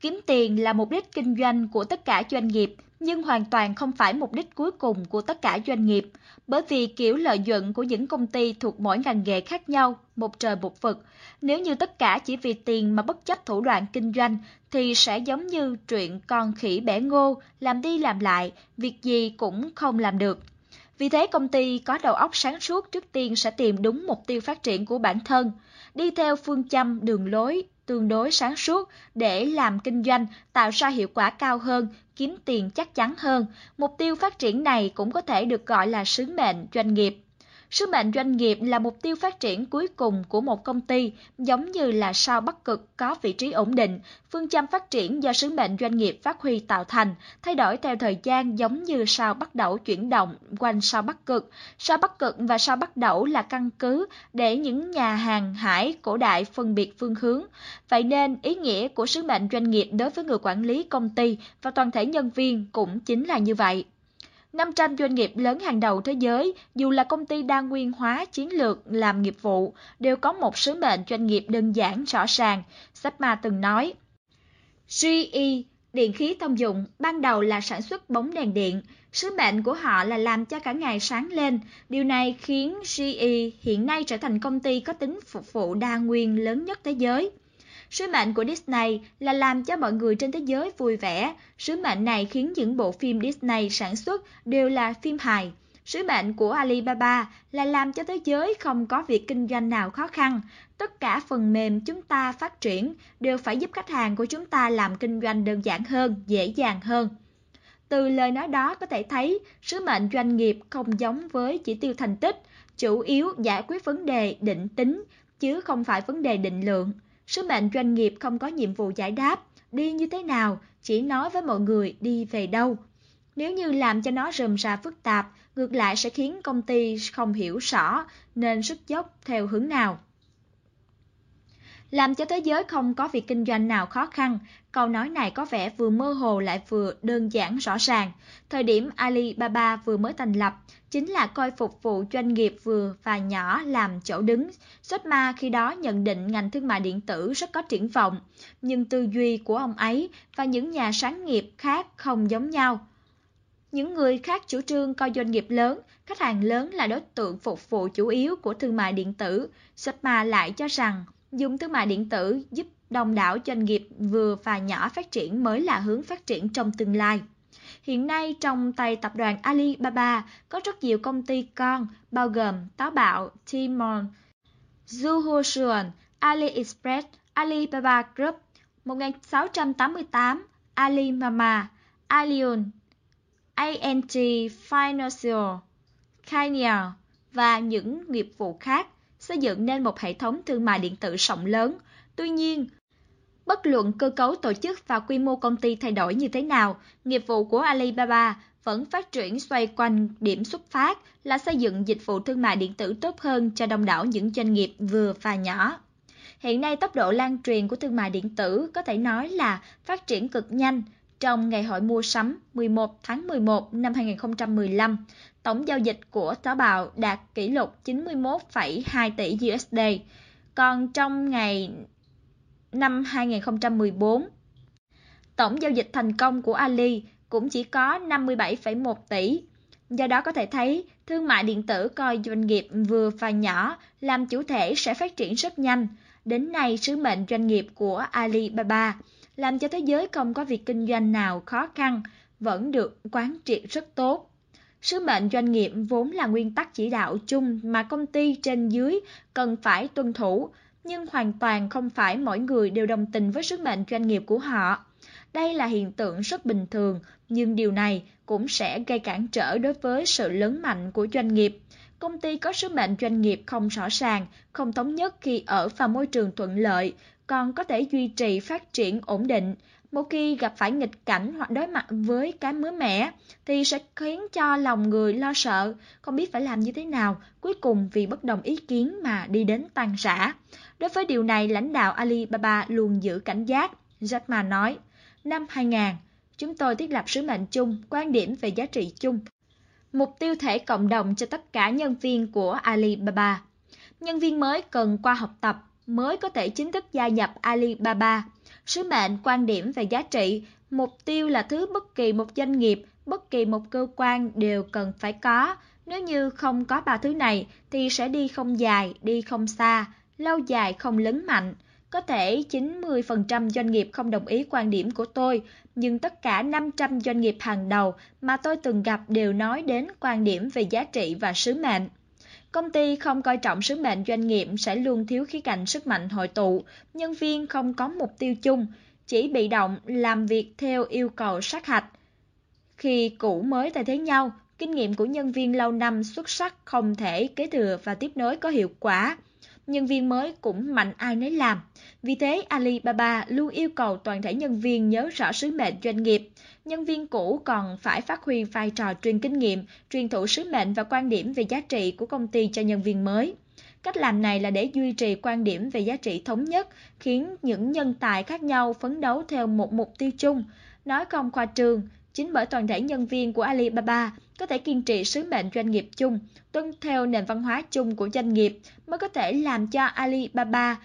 Kiếm tiền là mục đích kinh doanh của tất cả doanh nghiệp, nhưng hoàn toàn không phải mục đích cuối cùng của tất cả doanh nghiệp, bởi vì kiểu lợi nhuận của những công ty thuộc mỗi ngành nghề khác nhau, một trời một vực. Nếu như tất cả chỉ vì tiền mà bất chấp thủ đoạn kinh doanh, thì sẽ giống như chuyện con khỉ bẻ ngô, làm đi làm lại, việc gì cũng không làm được. Vì thế công ty có đầu óc sáng suốt trước tiên sẽ tìm đúng mục tiêu phát triển của bản thân, đi theo phương châm đường lối tương đối sáng suốt để làm kinh doanh tạo ra hiệu quả cao hơn, kiếm tiền chắc chắn hơn. Mục tiêu phát triển này cũng có thể được gọi là sứ mệnh doanh nghiệp. Sứ mệnh doanh nghiệp là mục tiêu phát triển cuối cùng của một công ty, giống như là sao bắc cực có vị trí ổn định, phương châm phát triển do sứ mệnh doanh nghiệp phát huy tạo thành, thay đổi theo thời gian giống như sao bắt đầu chuyển động quanh sao bắc cực. Sao bắc cực và sao bắt đầu là căn cứ để những nhà hàng hải cổ đại phân biệt phương hướng. Vậy nên ý nghĩa của sứ mệnh doanh nghiệp đối với người quản lý công ty và toàn thể nhân viên cũng chính là như vậy. 500 doanh nghiệp lớn hàng đầu thế giới, dù là công ty đa nguyên hóa chiến lược làm nghiệp vụ, đều có một sứ mệnh doanh nghiệp đơn giản rõ ràng. Sapma từng nói, GE, điện khí thông dụng, ban đầu là sản xuất bóng đèn điện. Sứ mệnh của họ là làm cho cả ngày sáng lên. Điều này khiến GE hiện nay trở thành công ty có tính phục vụ đa nguyên lớn nhất thế giới. Sứ mệnh của Disney là làm cho mọi người trên thế giới vui vẻ. Sứ mệnh này khiến những bộ phim Disney sản xuất đều là phim hài. Sứ mệnh của Alibaba là làm cho thế giới không có việc kinh doanh nào khó khăn. Tất cả phần mềm chúng ta phát triển đều phải giúp khách hàng của chúng ta làm kinh doanh đơn giản hơn, dễ dàng hơn. Từ lời nói đó có thể thấy, sứ mệnh doanh nghiệp không giống với chỉ tiêu thành tích, chủ yếu giải quyết vấn đề định tính, chứ không phải vấn đề định lượng. Sứ mệnh doanh nghiệp không có nhiệm vụ giải đáp, đi như thế nào, chỉ nói với mọi người đi về đâu. Nếu như làm cho nó rườm rà phức tạp, ngược lại sẽ khiến công ty không hiểu rõ nên sức dốc theo hướng nào làm cho thế giới không có việc kinh doanh nào khó khăn. Câu nói này có vẻ vừa mơ hồ lại vừa đơn giản rõ ràng. Thời điểm Alibaba vừa mới thành lập, chính là coi phục vụ doanh nghiệp vừa và nhỏ làm chỗ đứng. Sotma khi đó nhận định ngành thương mại điện tử rất có triển vọng, nhưng tư duy của ông ấy và những nhà sáng nghiệp khác không giống nhau. Những người khác chủ trương coi doanh nghiệp lớn, khách hàng lớn là đối tượng phục vụ chủ yếu của thương mại điện tử. Sotma lại cho rằng Dùng thương mại điện tử giúp đông đảo doanh nghiệp vừa và nhỏ phát triển mới là hướng phát triển trong tương lai. Hiện nay trong tay tập đoàn Alibaba có rất nhiều công ty con bao gồm Táo Bạo, Tmall, Zuhoshuan, AliExpress, Alibaba Group, 1688, Alimama, Alion, ANT Financial, Kenya và những nghiệp vụ khác xây dựng nên một hệ thống thương mại điện tử rộng lớn. Tuy nhiên, bất luận cơ cấu tổ chức và quy mô công ty thay đổi như thế nào, nghiệp vụ của Alibaba vẫn phát triển xoay quanh điểm xuất phát là xây dựng dịch vụ thương mại điện tử tốt hơn cho đông đảo những doanh nghiệp vừa và nhỏ. Hiện nay tốc độ lan truyền của thương mại điện tử có thể nói là phát triển cực nhanh. Trong ngày hội mua sắm 11 tháng 11 năm 2015, tổng giao dịch của Táo Bạo đạt kỷ lục 91,2 tỷ USD. Còn trong ngày năm 2014, tổng giao dịch thành công của Ali cũng chỉ có 57,1 tỷ. Do đó có thể thấy, thương mại điện tử coi doanh nghiệp vừa và nhỏ làm chủ thể sẽ phát triển rất nhanh. Đến nay, sứ mệnh doanh nghiệp của Alibaba làm cho thế giới không có việc kinh doanh nào khó khăn, vẫn được quán triệt rất tốt. Sứ mệnh doanh nghiệp vốn là nguyên tắc chỉ đạo chung mà công ty trên dưới cần phải tuân thủ, nhưng hoàn toàn không phải mỗi người đều đồng tình với sứ mệnh doanh nghiệp của họ. Đây là hiện tượng rất bình thường, nhưng điều này cũng sẽ gây cản trở đối với sự lớn mạnh của doanh nghiệp. Công ty có sứ mệnh doanh nghiệp không rõ ràng, không thống nhất khi ở vào môi trường thuận lợi, còn có thể duy trì phát triển ổn định. Một khi gặp phải nghịch cảnh hoặc đối mặt với cái mới mẻ thì sẽ khiến cho lòng người lo sợ, không biết phải làm như thế nào, cuối cùng vì bất đồng ý kiến mà đi đến tan rã. Đối với điều này, lãnh đạo Alibaba luôn giữ cảnh giác. Jack Ma nói, năm 2000, chúng tôi thiết lập sứ mệnh chung, quan điểm về giá trị chung. Mục tiêu thể cộng đồng cho tất cả nhân viên của Alibaba. Nhân viên mới cần qua học tập mới có thể chính thức gia nhập Alibaba. Sứ mệnh, quan điểm về giá trị, mục tiêu là thứ bất kỳ một doanh nghiệp, bất kỳ một cơ quan đều cần phải có. Nếu như không có ba thứ này thì sẽ đi không dài, đi không xa, lâu dài không lớn mạnh. Có thể 90% doanh nghiệp không đồng ý quan điểm của tôi, nhưng tất cả 500 doanh nghiệp hàng đầu mà tôi từng gặp đều nói đến quan điểm về giá trị và sứ mệnh. Công ty không coi trọng sứ mệnh doanh nghiệp sẽ luôn thiếu khí cạnh sức mạnh hội tụ, nhân viên không có mục tiêu chung, chỉ bị động làm việc theo yêu cầu sát hạch. Khi cũ mới thay thế nhau, kinh nghiệm của nhân viên lâu năm xuất sắc không thể kế thừa và tiếp nối có hiệu quả nhân viên mới cũng mạnh ai nấy làm. Vì thế, Alibaba luôn yêu cầu toàn thể nhân viên nhớ rõ sứ mệnh doanh nghiệp. Nhân viên cũ còn phải phát huy vai trò truyền kinh nghiệm, truyền thụ sứ mệnh và quan điểm về giá trị của công ty cho nhân viên mới. Cách làm này là để duy trì quan điểm về giá trị thống nhất, khiến những nhân tài khác nhau phấn đấu theo một mục tiêu chung. Nói không khoa trương, chính bởi toàn thể nhân viên của Alibaba có thể kiên trì sứ mệnh doanh nghiệp chung, tuân theo nền văn hóa chung của doanh nghiệp mới có thể làm cho Alibaba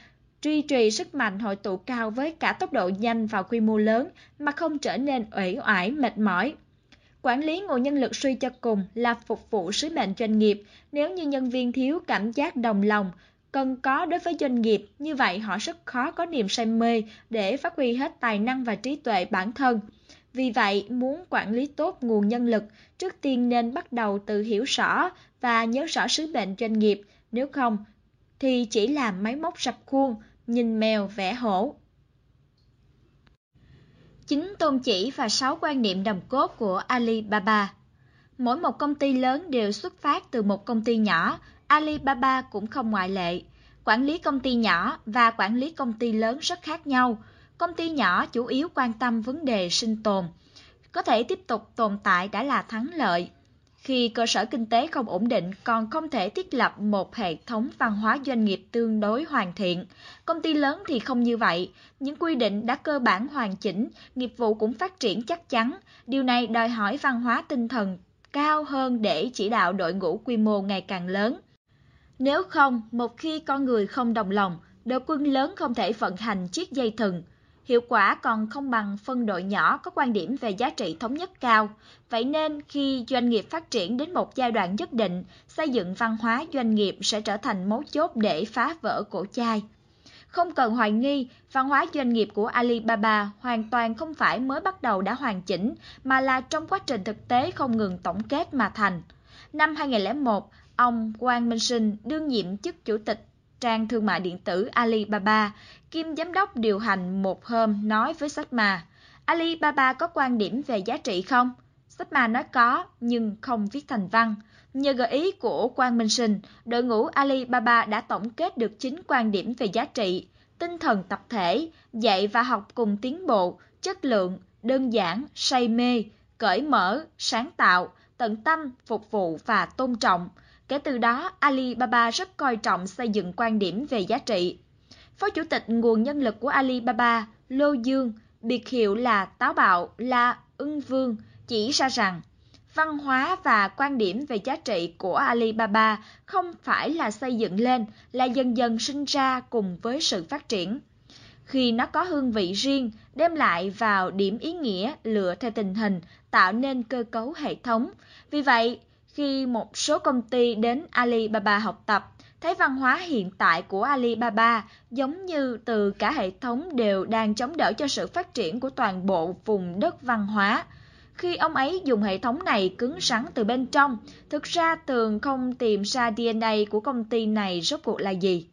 duy trì sức mạnh hội tụ cao với cả tốc độ nhanh và quy mô lớn mà không trở nên uể oải mệt mỏi. Quản lý nguồn nhân lực suy cho cùng là phục vụ sứ mệnh doanh nghiệp. Nếu như nhân viên thiếu cảm giác đồng lòng, cần có đối với doanh nghiệp, như vậy họ rất khó có niềm say mê để phát huy hết tài năng và trí tuệ bản thân. Vì vậy, muốn quản lý tốt nguồn nhân lực, trước tiên nên bắt đầu từ hiểu rõ và nhớ rõ sứ mệnh doanh nghiệp, nếu không thì chỉ làm máy móc sập khuôn, nhìn mèo vẽ hổ. Chính tôn chỉ và sáu quan niệm đồng cốt của Alibaba. Mỗi một công ty lớn đều xuất phát từ một công ty nhỏ, Alibaba cũng không ngoại lệ. Quản lý công ty nhỏ và quản lý công ty lớn rất khác nhau công ty nhỏ chủ yếu quan tâm vấn đề sinh tồn, có thể tiếp tục tồn tại đã là thắng lợi. Khi cơ sở kinh tế không ổn định còn không thể thiết lập một hệ thống văn hóa doanh nghiệp tương đối hoàn thiện. Công ty lớn thì không như vậy, những quy định đã cơ bản hoàn chỉnh, nghiệp vụ cũng phát triển chắc chắn. Điều này đòi hỏi văn hóa tinh thần cao hơn để chỉ đạo đội ngũ quy mô ngày càng lớn. Nếu không, một khi con người không đồng lòng, đội quân lớn không thể vận hành chiếc dây thừng, hiệu quả còn không bằng phân đội nhỏ có quan điểm về giá trị thống nhất cao. Vậy nên khi doanh nghiệp phát triển đến một giai đoạn nhất định, xây dựng văn hóa doanh nghiệp sẽ trở thành mấu chốt để phá vỡ cổ chai. Không cần hoài nghi, văn hóa doanh nghiệp của Alibaba hoàn toàn không phải mới bắt đầu đã hoàn chỉnh, mà là trong quá trình thực tế không ngừng tổng kết mà thành. Năm 2001, ông Quang Minh Sinh đương nhiệm chức chủ tịch trang thương mại điện tử Alibaba, kiêm giám đốc điều hành một hôm nói với Sách Ma, Alibaba có quan điểm về giá trị không? Sách nói có, nhưng không viết thành văn. Nhờ gợi ý của Quang Minh Sinh, đội ngũ Alibaba đã tổng kết được 9 quan điểm về giá trị, tinh thần tập thể, dạy và học cùng tiến bộ, chất lượng, đơn giản, say mê, cởi mở, sáng tạo, tận tâm, phục vụ và tôn trọng. Kể từ đó, Alibaba rất coi trọng xây dựng quan điểm về giá trị. Phó Chủ tịch nguồn nhân lực của Alibaba, Lô Dương, biệt hiệu là táo bạo là ưng vương, chỉ ra rằng văn hóa và quan điểm về giá trị của Alibaba không phải là xây dựng lên, là dần dần sinh ra cùng với sự phát triển. Khi nó có hương vị riêng, đem lại vào điểm ý nghĩa lựa theo tình hình, tạo nên cơ cấu hệ thống. Vì vậy, khi một số công ty đến Alibaba học tập, thấy văn hóa hiện tại của Alibaba giống như từ cả hệ thống đều đang chống đỡ cho sự phát triển của toàn bộ vùng đất văn hóa. Khi ông ấy dùng hệ thống này cứng rắn từ bên trong, thực ra tường không tìm ra DNA của công ty này rốt cuộc là gì.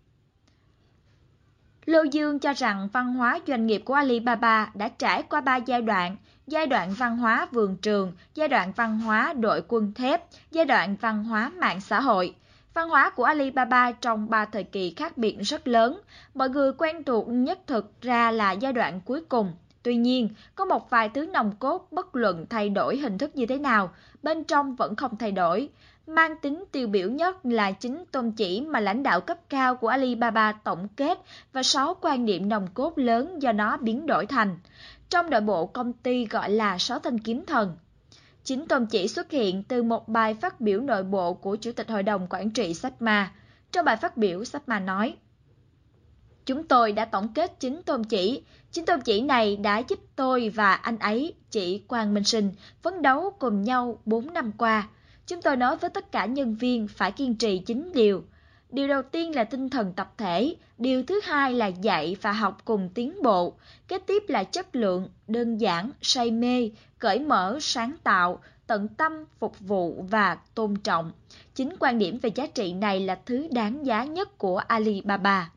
Lưu Dương cho rằng văn hóa doanh nghiệp của Alibaba đã trải qua ba giai đoạn, giai đoạn văn hóa vườn trường, giai đoạn văn hóa đội quân thép, giai đoạn văn hóa mạng xã hội. Văn hóa của Alibaba trong ba thời kỳ khác biệt rất lớn, mọi người quen thuộc nhất thực ra là giai đoạn cuối cùng. Tuy nhiên, có một vài thứ nòng cốt bất luận thay đổi hình thức như thế nào, bên trong vẫn không thay đổi. Mang tính tiêu biểu nhất là chính tôn chỉ mà lãnh đạo cấp cao của Alibaba tổng kết và sáu quan điểm nòng cốt lớn do nó biến đổi thành. Trong nội bộ công ty gọi là sáu thanh kiếm thần. Chính tôn chỉ xuất hiện từ một bài phát biểu nội bộ của Chủ tịch Hội đồng Quản trị Sapma. Trong bài phát biểu, Sapma nói, Chúng tôi đã tổng kết chính tôn chỉ. Chính tôn chỉ này đã giúp tôi và anh ấy, chị Quang Minh Sinh, phấn đấu cùng nhau 4 năm qua. Chúng tôi nói với tất cả nhân viên phải kiên trì chính điều. Điều đầu tiên là tinh thần tập thể, điều thứ hai là dạy và học cùng tiến bộ, kế tiếp là chất lượng, đơn giản, say mê, cởi mở, sáng tạo, tận tâm, phục vụ và tôn trọng. Chính quan điểm về giá trị này là thứ đáng giá nhất của Alibaba.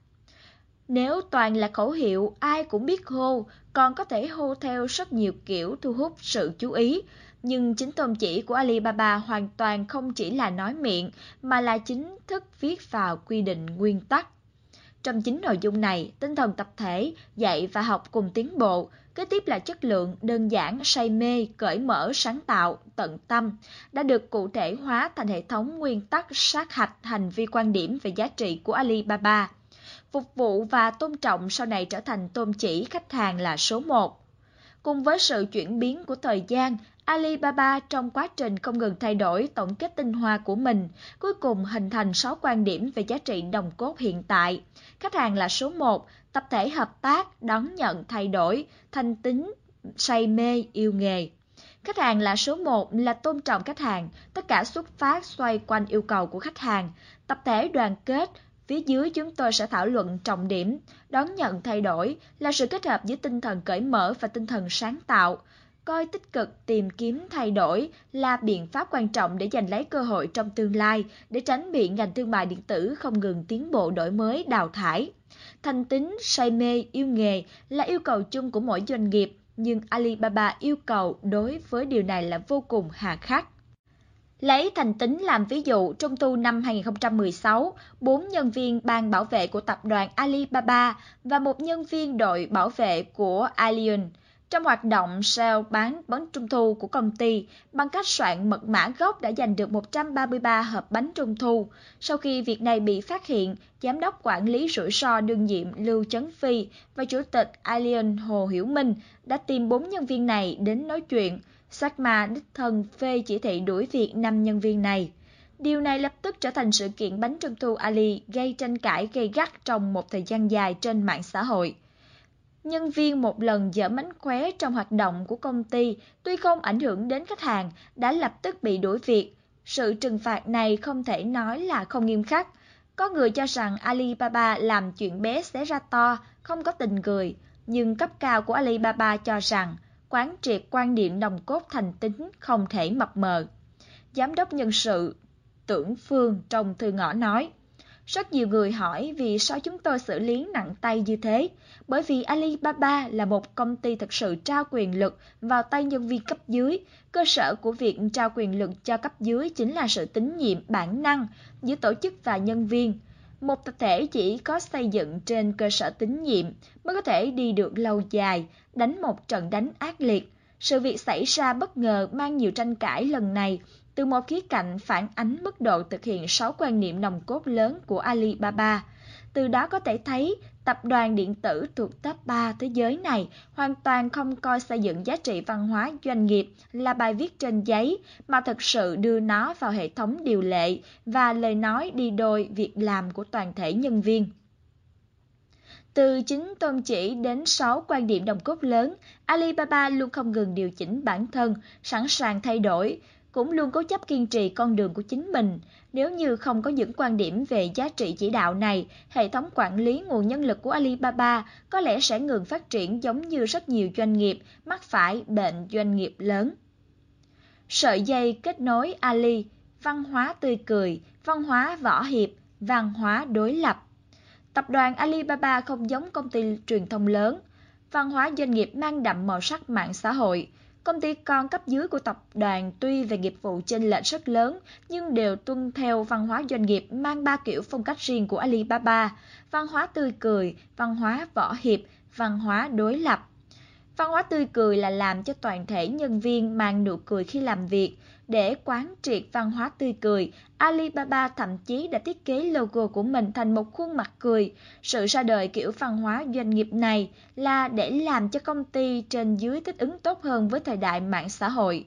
Nếu toàn là khẩu hiệu ai cũng biết hô, còn có thể hô theo rất nhiều kiểu thu hút sự chú ý, nhưng chính tôn chỉ của Alibaba hoàn toàn không chỉ là nói miệng mà là chính thức viết vào quy định nguyên tắc. Trong chính nội dung này, tinh thần tập thể, dạy và học cùng tiến bộ, kế tiếp là chất lượng, đơn giản, say mê, cởi mở, sáng tạo, tận tâm, đã được cụ thể hóa thành hệ thống nguyên tắc sát hạch hành vi quan điểm về giá trị của Alibaba. Phục vụ và tôn trọng sau này trở thành tôn chỉ khách hàng là số 1. Cùng với sự chuyển biến của thời gian, Alibaba trong quá trình không ngừng thay đổi tổng kết tinh hoa của mình, cuối cùng hình thành 6 quan điểm về giá trị đồng cốt hiện tại. Khách hàng là số 1, tập thể hợp tác, đón nhận thay đổi, thanh tính, say mê, yêu nghề. Khách hàng là số 1 là tôn trọng khách hàng, tất cả xuất phát xoay quanh yêu cầu của khách hàng. Tập thể đoàn kết, phía dưới chúng tôi sẽ thảo luận trọng điểm, đón nhận thay đổi là sự kết hợp giữa tinh thần cởi mở và tinh thần sáng tạo coi tích cực tìm kiếm thay đổi là biện pháp quan trọng để giành lấy cơ hội trong tương lai để tránh bị ngành thương mại điện tử không ngừng tiến bộ đổi mới đào thải. Thành tính, say mê, yêu nghề là yêu cầu chung của mỗi doanh nghiệp, nhưng Alibaba yêu cầu đối với điều này là vô cùng hà khắc. Lấy thành tính làm ví dụ, trong tu năm 2016, bốn nhân viên ban bảo vệ của tập đoàn Alibaba và một nhân viên đội bảo vệ của Allianz trong hoạt động sale bán bánh trung thu của công ty, bằng cách soạn mật mã gốc đã giành được 133 hộp bánh trung thu. Sau khi việc này bị phát hiện, Giám đốc quản lý rủi ro đương nhiệm Lưu Chấn Phi và Chủ tịch Alien Hồ Hiểu Minh đã tìm bốn nhân viên này đến nói chuyện. Sakma đích thân phê chỉ thị đuổi việc năm nhân viên này. Điều này lập tức trở thành sự kiện bánh trung thu Ali gây tranh cãi gây gắt trong một thời gian dài trên mạng xã hội nhân viên một lần dở mánh khóe trong hoạt động của công ty tuy không ảnh hưởng đến khách hàng đã lập tức bị đuổi việc. Sự trừng phạt này không thể nói là không nghiêm khắc. Có người cho rằng Alibaba làm chuyện bé xé ra to, không có tình người, nhưng cấp cao của Alibaba cho rằng quán triệt quan điểm đồng cốt thành tính không thể mập mờ. Giám đốc nhân sự Tưởng Phương trong thư ngõ nói, rất nhiều người hỏi vì sao chúng tôi xử lý nặng tay như thế, bởi vì Alibaba là một công ty thực sự trao quyền lực vào tay nhân viên cấp dưới. Cơ sở của việc trao quyền lực cho cấp dưới chính là sự tín nhiệm bản năng giữa tổ chức và nhân viên. Một tập thể chỉ có xây dựng trên cơ sở tín nhiệm mới có thể đi được lâu dài, đánh một trận đánh ác liệt. Sự việc xảy ra bất ngờ mang nhiều tranh cãi lần này từ một khía cạnh phản ánh mức độ thực hiện sáu quan niệm nòng cốt lớn của Alibaba. Từ đó có thể thấy, tập đoàn điện tử thuộc top 3 thế giới này hoàn toàn không coi xây dựng giá trị văn hóa doanh nghiệp là bài viết trên giấy, mà thực sự đưa nó vào hệ thống điều lệ và lời nói đi đôi việc làm của toàn thể nhân viên. Từ chính tôn chỉ đến 6 quan điểm đồng cốt lớn, Alibaba luôn không ngừng điều chỉnh bản thân, sẵn sàng thay đổi, cũng luôn cố chấp kiên trì con đường của chính mình. Nếu như không có những quan điểm về giá trị chỉ đạo này, hệ thống quản lý nguồn nhân lực của Alibaba có lẽ sẽ ngừng phát triển giống như rất nhiều doanh nghiệp mắc phải bệnh doanh nghiệp lớn. Sợi dây kết nối Ali, văn hóa tươi cười, văn hóa võ hiệp, văn hóa đối lập. Tập đoàn Alibaba không giống công ty truyền thông lớn, văn hóa doanh nghiệp mang đậm màu sắc mạng xã hội. Công ty con cấp dưới của tập đoàn tuy về nghiệp vụ trên lệch rất lớn nhưng đều tuân theo văn hóa doanh nghiệp mang ba kiểu phong cách riêng của Alibaba, văn hóa tươi cười, văn hóa võ hiệp, văn hóa đối lập. Văn hóa tươi cười là làm cho toàn thể nhân viên mang nụ cười khi làm việc. Để quán triệt văn hóa tươi cười, Alibaba thậm chí đã thiết kế logo của mình thành một khuôn mặt cười. Sự ra đời kiểu văn hóa doanh nghiệp này là để làm cho công ty trên dưới thích ứng tốt hơn với thời đại mạng xã hội.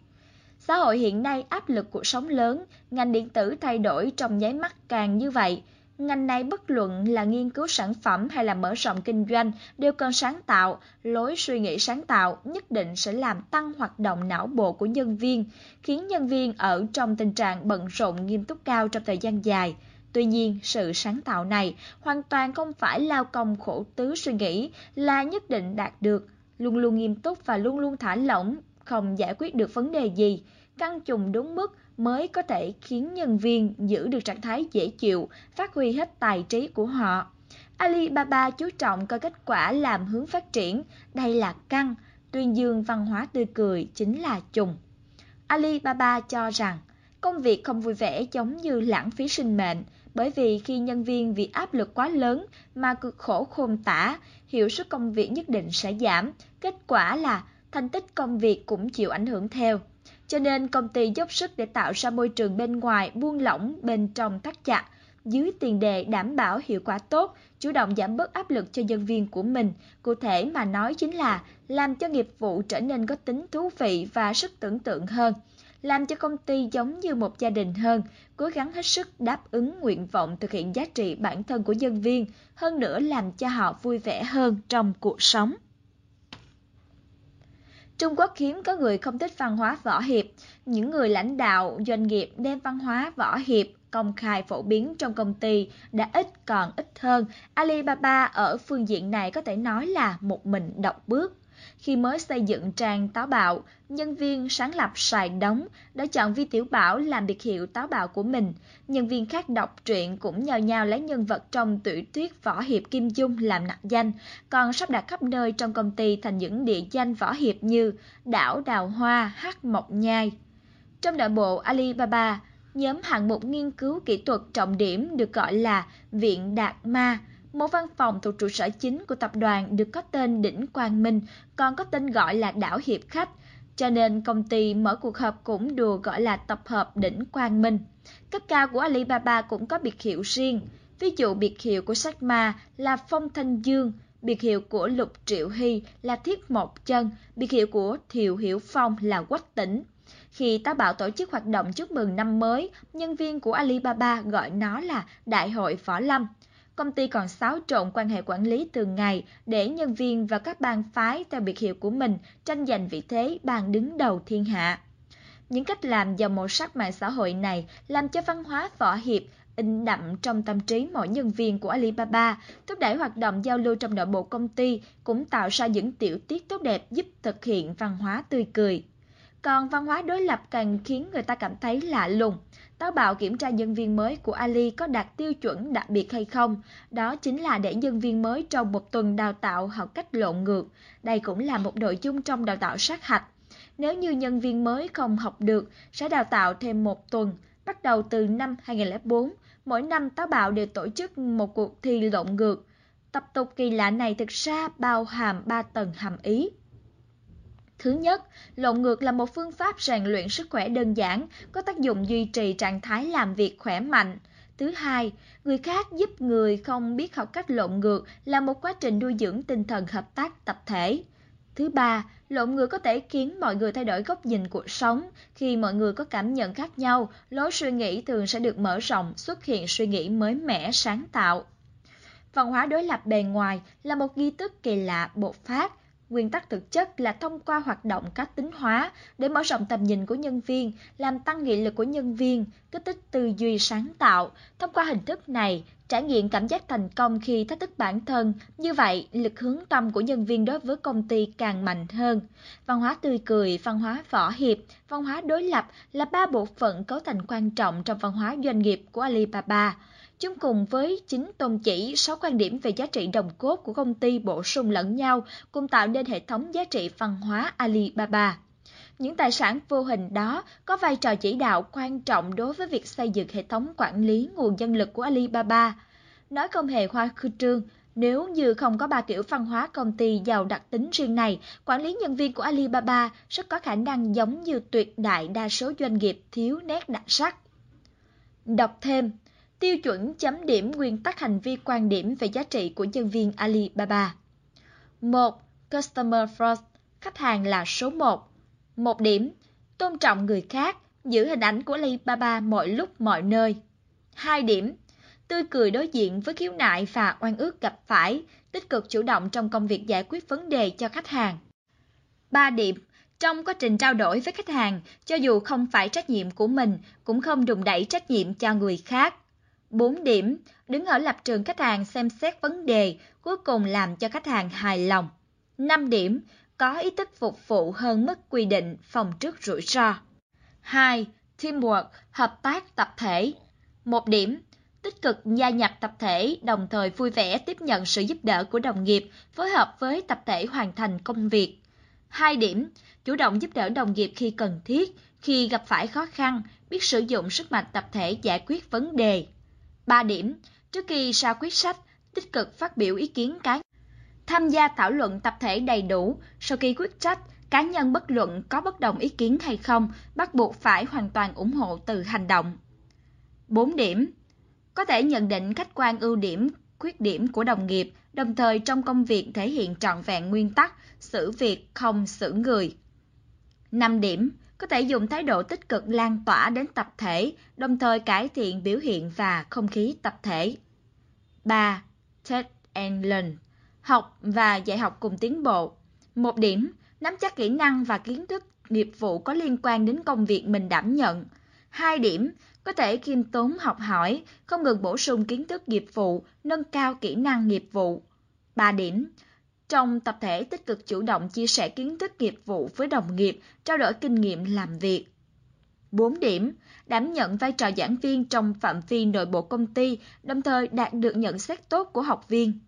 Xã hội hiện nay áp lực cuộc sống lớn, ngành điện tử thay đổi trong nháy mắt càng như vậy – Ngành này bất luận là nghiên cứu sản phẩm hay là mở rộng kinh doanh đều cần sáng tạo, lối suy nghĩ sáng tạo nhất định sẽ làm tăng hoạt động não bộ của nhân viên, khiến nhân viên ở trong tình trạng bận rộn nghiêm túc cao trong thời gian dài. Tuy nhiên, sự sáng tạo này hoàn toàn không phải lao công khổ tứ suy nghĩ là nhất định đạt được, luôn luôn nghiêm túc và luôn luôn thả lỏng, không giải quyết được vấn đề gì, căng trùng đúng mức mới có thể khiến nhân viên giữ được trạng thái dễ chịu, phát huy hết tài trí của họ. Alibaba chú trọng coi kết quả làm hướng phát triển, đây là căng, tuyên dương văn hóa tươi cười chính là trùng. Alibaba cho rằng công việc không vui vẻ giống như lãng phí sinh mệnh, bởi vì khi nhân viên vì áp lực quá lớn mà cực khổ khôn tả, hiệu suất công việc nhất định sẽ giảm, kết quả là thành tích công việc cũng chịu ảnh hưởng theo. Cho nên công ty dốc sức để tạo ra môi trường bên ngoài buông lỏng, bên trong thắt chặt, dưới tiền đề đảm bảo hiệu quả tốt, chủ động giảm bớt áp lực cho nhân viên của mình. Cụ thể mà nói chính là làm cho nghiệp vụ trở nên có tính thú vị và sức tưởng tượng hơn làm cho công ty giống như một gia đình hơn, cố gắng hết sức đáp ứng nguyện vọng thực hiện giá trị bản thân của nhân viên, hơn nữa làm cho họ vui vẻ hơn trong cuộc sống. Trung Quốc hiếm có người không thích văn hóa võ hiệp. Những người lãnh đạo, doanh nghiệp đem văn hóa võ hiệp công khai phổ biến trong công ty đã ít còn ít hơn. Alibaba ở phương diện này có thể nói là một mình độc bước. Khi mới xây dựng trang táo bạo, nhân viên sáng lập Sài Đống đã chọn Vi Tiểu Bảo làm biệt hiệu táo bạo của mình. Nhân viên khác đọc truyện cũng nhào nhào lấy nhân vật trong tiểu thuyết võ hiệp Kim Dung làm nặng danh, còn sắp đặt khắp nơi trong công ty thành những địa danh võ hiệp như Đảo Đào Hoa, Hắc Mộc Nhai. Trong nội bộ Alibaba, nhóm hạng mục nghiên cứu kỹ thuật trọng điểm được gọi là Viện Đạt Ma – một văn phòng thuộc trụ sở chính của tập đoàn được có tên Đỉnh Quang Minh, còn có tên gọi là Đảo Hiệp Khách, cho nên công ty mở cuộc họp cũng đùa gọi là tập hợp Đỉnh Quang Minh. Cấp cao của Alibaba cũng có biệt hiệu riêng, ví dụ biệt hiệu của Sách Ma là Phong Thanh Dương, biệt hiệu của Lục Triệu Hy là Thiết Một Chân, biệt hiệu của Thiều Hiểu Phong là Quách Tỉnh. Khi tá bạo tổ chức hoạt động chúc mừng năm mới, nhân viên của Alibaba gọi nó là Đại hội Võ Lâm công ty còn xáo trộn quan hệ quản lý thường ngày để nhân viên và các bang phái theo biệt hiệu của mình tranh giành vị thế bang đứng đầu thiên hạ. Những cách làm giàu màu sắc mạng xã hội này làm cho văn hóa võ hiệp in đậm trong tâm trí mỗi nhân viên của Alibaba, thúc đẩy hoạt động giao lưu trong nội bộ công ty cũng tạo ra những tiểu tiết tốt đẹp giúp thực hiện văn hóa tươi cười. Còn văn hóa đối lập càng khiến người ta cảm thấy lạ lùng. Táo bạo kiểm tra nhân viên mới của Ali có đạt tiêu chuẩn đặc biệt hay không. Đó chính là để nhân viên mới trong một tuần đào tạo học cách lộn ngược. Đây cũng là một nội dung trong đào tạo sát hạch. Nếu như nhân viên mới không học được, sẽ đào tạo thêm một tuần. Bắt đầu từ năm 2004, mỗi năm táo bạo đều tổ chức một cuộc thi lộn ngược. Tập tục kỳ lạ này thực ra bao hàm ba tầng hàm ý. Thứ nhất, lộn ngược là một phương pháp rèn luyện sức khỏe đơn giản, có tác dụng duy trì trạng thái làm việc khỏe mạnh. Thứ hai, người khác giúp người không biết học cách lộn ngược là một quá trình nuôi dưỡng tinh thần hợp tác tập thể. Thứ ba, lộn ngược có thể khiến mọi người thay đổi góc nhìn cuộc sống. Khi mọi người có cảm nhận khác nhau, lối suy nghĩ thường sẽ được mở rộng, xuất hiện suy nghĩ mới mẻ, sáng tạo. Văn hóa đối lập bề ngoài là một nghi thức kỳ lạ bột phát, Nguyên tắc thực chất là thông qua hoạt động cách tính hóa để mở rộng tầm nhìn của nhân viên, làm tăng nghị lực của nhân viên, kích thích tư duy sáng tạo. Thông qua hình thức này, trải nghiệm cảm giác thành công khi thách thức bản thân, như vậy lực hướng tâm của nhân viên đối với công ty càng mạnh hơn. Văn hóa tươi cười, văn hóa võ hiệp, văn hóa đối lập là ba bộ phận cấu thành quan trọng trong văn hóa doanh nghiệp của Alibaba. Chúng cùng với chính tôn chỉ, sáu quan điểm về giá trị đồng cốt của công ty bổ sung lẫn nhau, cùng tạo nên hệ thống giá trị văn hóa Alibaba. Những tài sản vô hình đó có vai trò chỉ đạo quan trọng đối với việc xây dựng hệ thống quản lý nguồn nhân lực của Alibaba. Nói không hề khoa khư trương, nếu như không có ba kiểu văn hóa công ty giàu đặc tính riêng này, quản lý nhân viên của Alibaba rất có khả năng giống như tuyệt đại đa số doanh nghiệp thiếu nét đặc sắc. Đọc thêm tiêu chuẩn chấm điểm nguyên tắc hành vi quan điểm về giá trị của nhân viên Alibaba. 1. Customer first, khách hàng là số 1. 1 điểm, tôn trọng người khác, giữ hình ảnh của Alibaba mọi lúc mọi nơi. 2 điểm, tươi cười đối diện với khiếu nại và oan ước gặp phải, tích cực chủ động trong công việc giải quyết vấn đề cho khách hàng. 3 điểm, trong quá trình trao đổi với khách hàng, cho dù không phải trách nhiệm của mình, cũng không đùng đẩy trách nhiệm cho người khác. 4 điểm, đứng ở lập trường khách hàng xem xét vấn đề, cuối cùng làm cho khách hàng hài lòng. 5 điểm, có ý thức phục vụ hơn mức quy định phòng trước rủi ro. 2. Teamwork, hợp tác tập thể. Một điểm, tích cực gia nhập tập thể, đồng thời vui vẻ tiếp nhận sự giúp đỡ của đồng nghiệp, phối hợp với tập thể hoàn thành công việc. Hai điểm, chủ động giúp đỡ đồng nghiệp khi cần thiết, khi gặp phải khó khăn, biết sử dụng sức mạnh tập thể giải quyết vấn đề. 3 điểm. Trước khi ra quyết sách, tích cực phát biểu ý kiến cá nhân Tham gia thảo luận tập thể đầy đủ, sau khi quyết sách, cá nhân bất luận có bất đồng ý kiến hay không, bắt buộc phải hoàn toàn ủng hộ từ hành động. 4 điểm. Có thể nhận định khách quan ưu điểm, khuyết điểm của đồng nghiệp, đồng thời trong công việc thể hiện trọn vẹn nguyên tắc xử việc không xử người. 5 điểm có thể dùng thái độ tích cực lan tỏa đến tập thể, đồng thời cải thiện biểu hiện và không khí tập thể. 3. Test and Learn Học và dạy học cùng tiến bộ. Một điểm, nắm chắc kỹ năng và kiến thức nghiệp vụ có liên quan đến công việc mình đảm nhận. Hai điểm, có thể khiêm tốn học hỏi, không ngừng bổ sung kiến thức nghiệp vụ, nâng cao kỹ năng nghiệp vụ. Ba điểm, trong tập thể tích cực chủ động chia sẻ kiến thức nghiệp vụ với đồng nghiệp, trao đổi kinh nghiệm làm việc. 4 điểm, đảm nhận vai trò giảng viên trong phạm vi nội bộ công ty, đồng thời đạt được nhận xét tốt của học viên.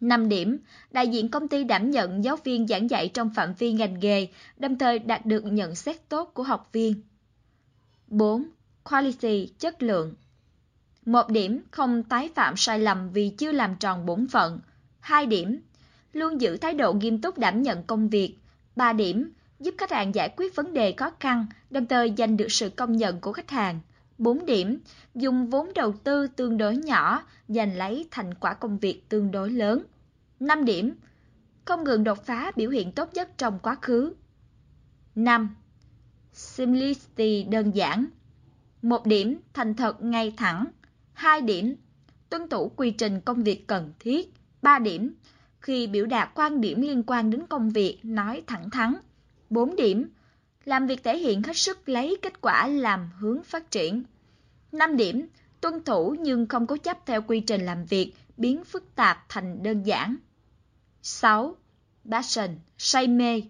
5 điểm, đại diện công ty đảm nhận giáo viên giảng dạy trong phạm vi ngành nghề, đồng thời đạt được nhận xét tốt của học viên. 4. Quality, chất lượng. Một điểm, không tái phạm sai lầm vì chưa làm tròn bổn phận. Hai điểm, luôn giữ thái độ nghiêm túc đảm nhận công việc. 3 điểm, giúp khách hàng giải quyết vấn đề khó khăn, đồng thời giành được sự công nhận của khách hàng. 4 điểm, dùng vốn đầu tư tương đối nhỏ, giành lấy thành quả công việc tương đối lớn. 5 điểm, không ngừng đột phá biểu hiện tốt nhất trong quá khứ. 5. Simplicity đơn giản. 1 điểm, thành thật ngay thẳng. 2 điểm, tuân thủ quy trình công việc cần thiết. 3 điểm, khi biểu đạt quan điểm liên quan đến công việc nói thẳng thắn. 4 điểm. Làm việc thể hiện hết sức lấy kết quả làm hướng phát triển. 5 điểm. tuân thủ nhưng không cố chấp theo quy trình làm việc, biến phức tạp thành đơn giản. 6. Passion, say mê.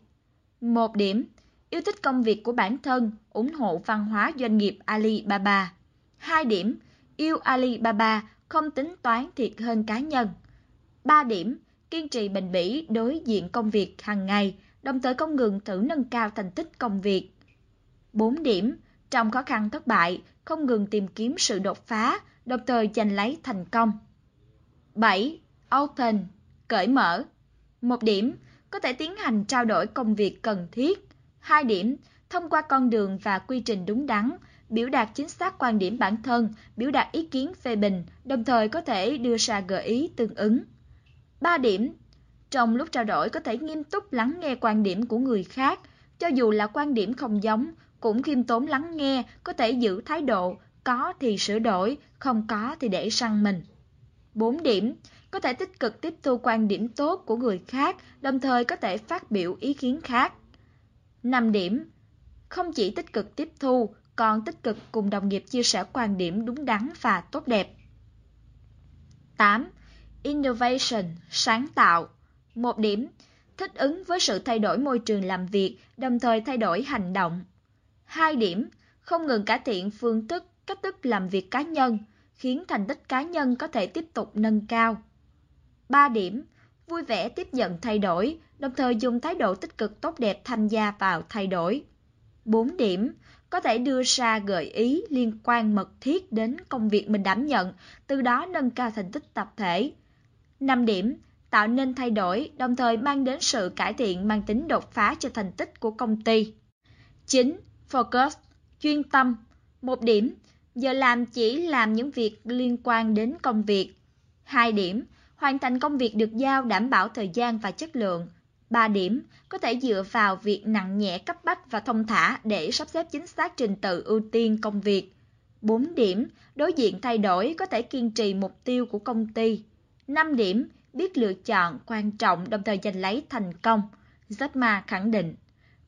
Một điểm, yêu thích công việc của bản thân, ủng hộ văn hóa doanh nghiệp Alibaba. Hai điểm, yêu Alibaba, không tính toán thiệt hơn cá nhân. Ba điểm, kiên trì bền bỉ đối diện công việc hàng ngày, đồng thời không ngừng thử nâng cao thành tích công việc. 4 điểm, trong khó khăn thất bại, không ngừng tìm kiếm sự đột phá, đồng thời giành lấy thành công. 7. Open, cởi mở. Một điểm, có thể tiến hành trao đổi công việc cần thiết. Hai điểm, thông qua con đường và quy trình đúng đắn, biểu đạt chính xác quan điểm bản thân, biểu đạt ý kiến phê bình, đồng thời có thể đưa ra gợi ý tương ứng. 3 điểm. Trong lúc trao đổi có thể nghiêm túc lắng nghe quan điểm của người khác, cho dù là quan điểm không giống, cũng khiêm tốn lắng nghe, có thể giữ thái độ, có thì sửa đổi, không có thì để săn mình. 4 điểm. Có thể tích cực tiếp thu quan điểm tốt của người khác, đồng thời có thể phát biểu ý kiến khác. 5 điểm. Không chỉ tích cực tiếp thu, còn tích cực cùng đồng nghiệp chia sẻ quan điểm đúng đắn và tốt đẹp. 8. Innovation, sáng tạo. Một điểm, thích ứng với sự thay đổi môi trường làm việc, đồng thời thay đổi hành động. Hai điểm, không ngừng cải thiện phương thức, cách thức làm việc cá nhân, khiến thành tích cá nhân có thể tiếp tục nâng cao. Ba điểm, vui vẻ tiếp nhận thay đổi, đồng thời dùng thái độ tích cực tốt đẹp tham gia vào thay đổi. 4 điểm, có thể đưa ra gợi ý liên quan mật thiết đến công việc mình đảm nhận, từ đó nâng cao thành tích tập thể. 5 điểm, tạo nên thay đổi, đồng thời mang đến sự cải thiện mang tính đột phá cho thành tích của công ty. 9. Focus, chuyên tâm. Một điểm, giờ làm chỉ làm những việc liên quan đến công việc. 2 điểm, hoàn thành công việc được giao đảm bảo thời gian và chất lượng. 3 điểm, có thể dựa vào việc nặng nhẹ cấp bách và thông thả để sắp xếp chính xác trình tự ưu tiên công việc. 4 điểm, đối diện thay đổi có thể kiên trì mục tiêu của công ty. 5 điểm, biết lựa chọn, quan trọng đồng thời giành lấy thành công. Jack khẳng định.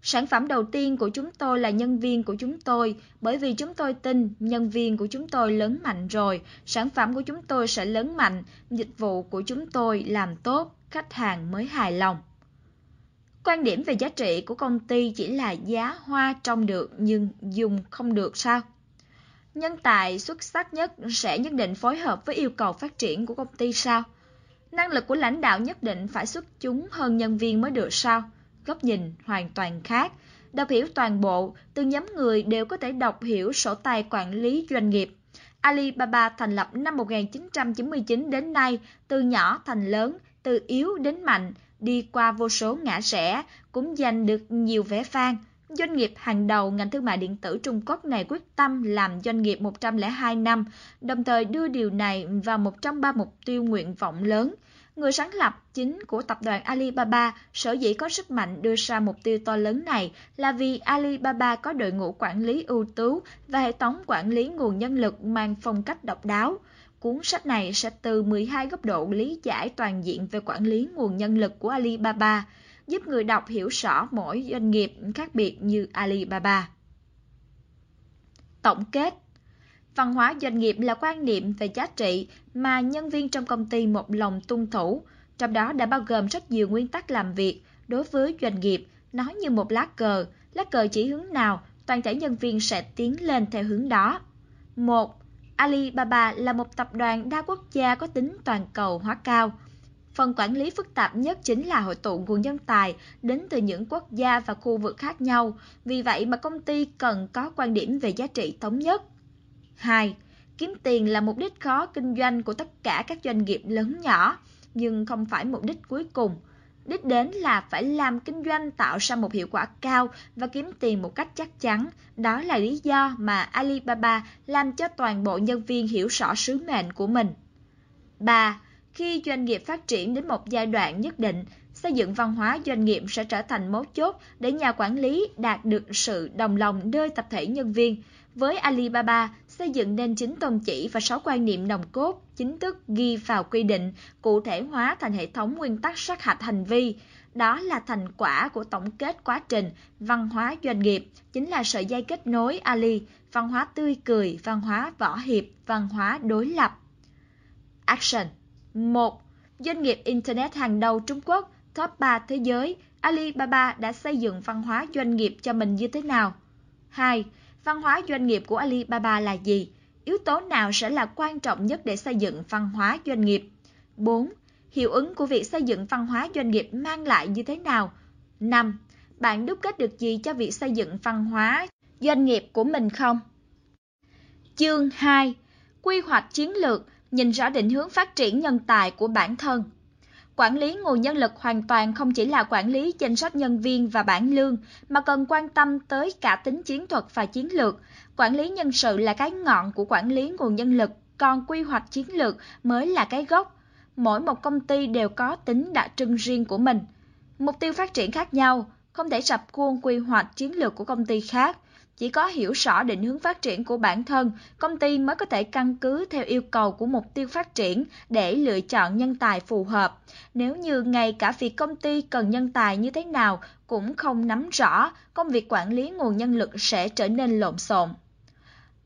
Sản phẩm đầu tiên của chúng tôi là nhân viên của chúng tôi, bởi vì chúng tôi tin nhân viên của chúng tôi lớn mạnh rồi, sản phẩm của chúng tôi sẽ lớn mạnh, dịch vụ của chúng tôi làm tốt, khách hàng mới hài lòng. Quan điểm về giá trị của công ty chỉ là giá hoa trong được nhưng dùng không được sao? Nhân tài xuất sắc nhất sẽ nhất định phối hợp với yêu cầu phát triển của công ty sao? Năng lực của lãnh đạo nhất định phải xuất chúng hơn nhân viên mới được sao? Góc nhìn hoàn toàn khác. Đọc hiểu toàn bộ, từng nhóm người đều có thể đọc hiểu sổ tay quản lý doanh nghiệp. Alibaba thành lập năm 1999 đến nay, từ nhỏ thành lớn, từ yếu đến mạnh, đi qua vô số ngã rẽ, cũng giành được nhiều vẻ vang. Doanh nghiệp hàng đầu ngành thương mại điện tử Trung Quốc này quyết tâm làm doanh nghiệp 102 năm, đồng thời đưa điều này vào một trong ba mục tiêu nguyện vọng lớn. Người sáng lập chính của tập đoàn Alibaba sở dĩ có sức mạnh đưa ra mục tiêu to lớn này là vì Alibaba có đội ngũ quản lý ưu tú và hệ thống quản lý nguồn nhân lực mang phong cách độc đáo. Cuốn sách này sẽ từ 12 góc độ lý giải toàn diện về quản lý nguồn nhân lực của Alibaba, giúp người đọc hiểu rõ mỗi doanh nghiệp khác biệt như Alibaba. Tổng kết Văn hóa doanh nghiệp là quan niệm về giá trị mà nhân viên trong công ty một lòng tuân thủ, trong đó đã bao gồm rất nhiều nguyên tắc làm việc đối với doanh nghiệp, nói như một lá cờ, lá cờ chỉ hướng nào, toàn thể nhân viên sẽ tiến lên theo hướng đó. 1. Alibaba là một tập đoàn đa quốc gia có tính toàn cầu hóa cao. Phần quản lý phức tạp nhất chính là hội tụ nguồn nhân tài đến từ những quốc gia và khu vực khác nhau, vì vậy mà công ty cần có quan điểm về giá trị thống nhất. 2. Kiếm tiền là mục đích khó kinh doanh của tất cả các doanh nghiệp lớn nhỏ, nhưng không phải mục đích cuối cùng. Đích đến là phải làm kinh doanh tạo ra một hiệu quả cao và kiếm tiền một cách chắc chắn. Đó là lý do mà Alibaba làm cho toàn bộ nhân viên hiểu rõ sứ mệnh của mình. 3. Khi doanh nghiệp phát triển đến một giai đoạn nhất định, xây dựng văn hóa doanh nghiệp sẽ trở thành mấu chốt để nhà quản lý đạt được sự đồng lòng nơi tập thể nhân viên. Với Alibaba, xây dựng nên chính tôn chỉ và sáu quan niệm nòng cốt chính thức ghi vào quy định, cụ thể hóa thành hệ thống nguyên tắc sát hạch hành vi. đó là thành quả của tổng kết quá trình văn hóa doanh nghiệp, chính là sợi dây kết nối Ali, văn hóa tươi cười, văn hóa võ hiệp, văn hóa đối lập. Action 1. Doanh nghiệp Internet hàng đầu Trung Quốc, top 3 thế giới, Alibaba đã xây dựng văn hóa doanh nghiệp cho mình như thế nào? 2. Văn hóa doanh nghiệp của Alibaba là gì? Yếu tố nào sẽ là quan trọng nhất để xây dựng văn hóa doanh nghiệp? 4. Hiệu ứng của việc xây dựng văn hóa doanh nghiệp mang lại như thế nào? 5. Bạn đúc kết được gì cho việc xây dựng văn hóa doanh nghiệp của mình không? Chương 2. Quy hoạch chiến lược, nhìn rõ định hướng phát triển nhân tài của bản thân. Quản lý nguồn nhân lực hoàn toàn không chỉ là quản lý danh sách nhân viên và bảng lương, mà cần quan tâm tới cả tính chiến thuật và chiến lược. Quản lý nhân sự là cái ngọn của quản lý nguồn nhân lực, còn quy hoạch chiến lược mới là cái gốc. Mỗi một công ty đều có tính đặc trưng riêng của mình. Mục tiêu phát triển khác nhau, không thể sập khuôn quy hoạch chiến lược của công ty khác. Chỉ có hiểu rõ định hướng phát triển của bản thân, công ty mới có thể căn cứ theo yêu cầu của mục tiêu phát triển để lựa chọn nhân tài phù hợp. Nếu như ngay cả việc công ty cần nhân tài như thế nào cũng không nắm rõ, công việc quản lý nguồn nhân lực sẽ trở nên lộn xộn.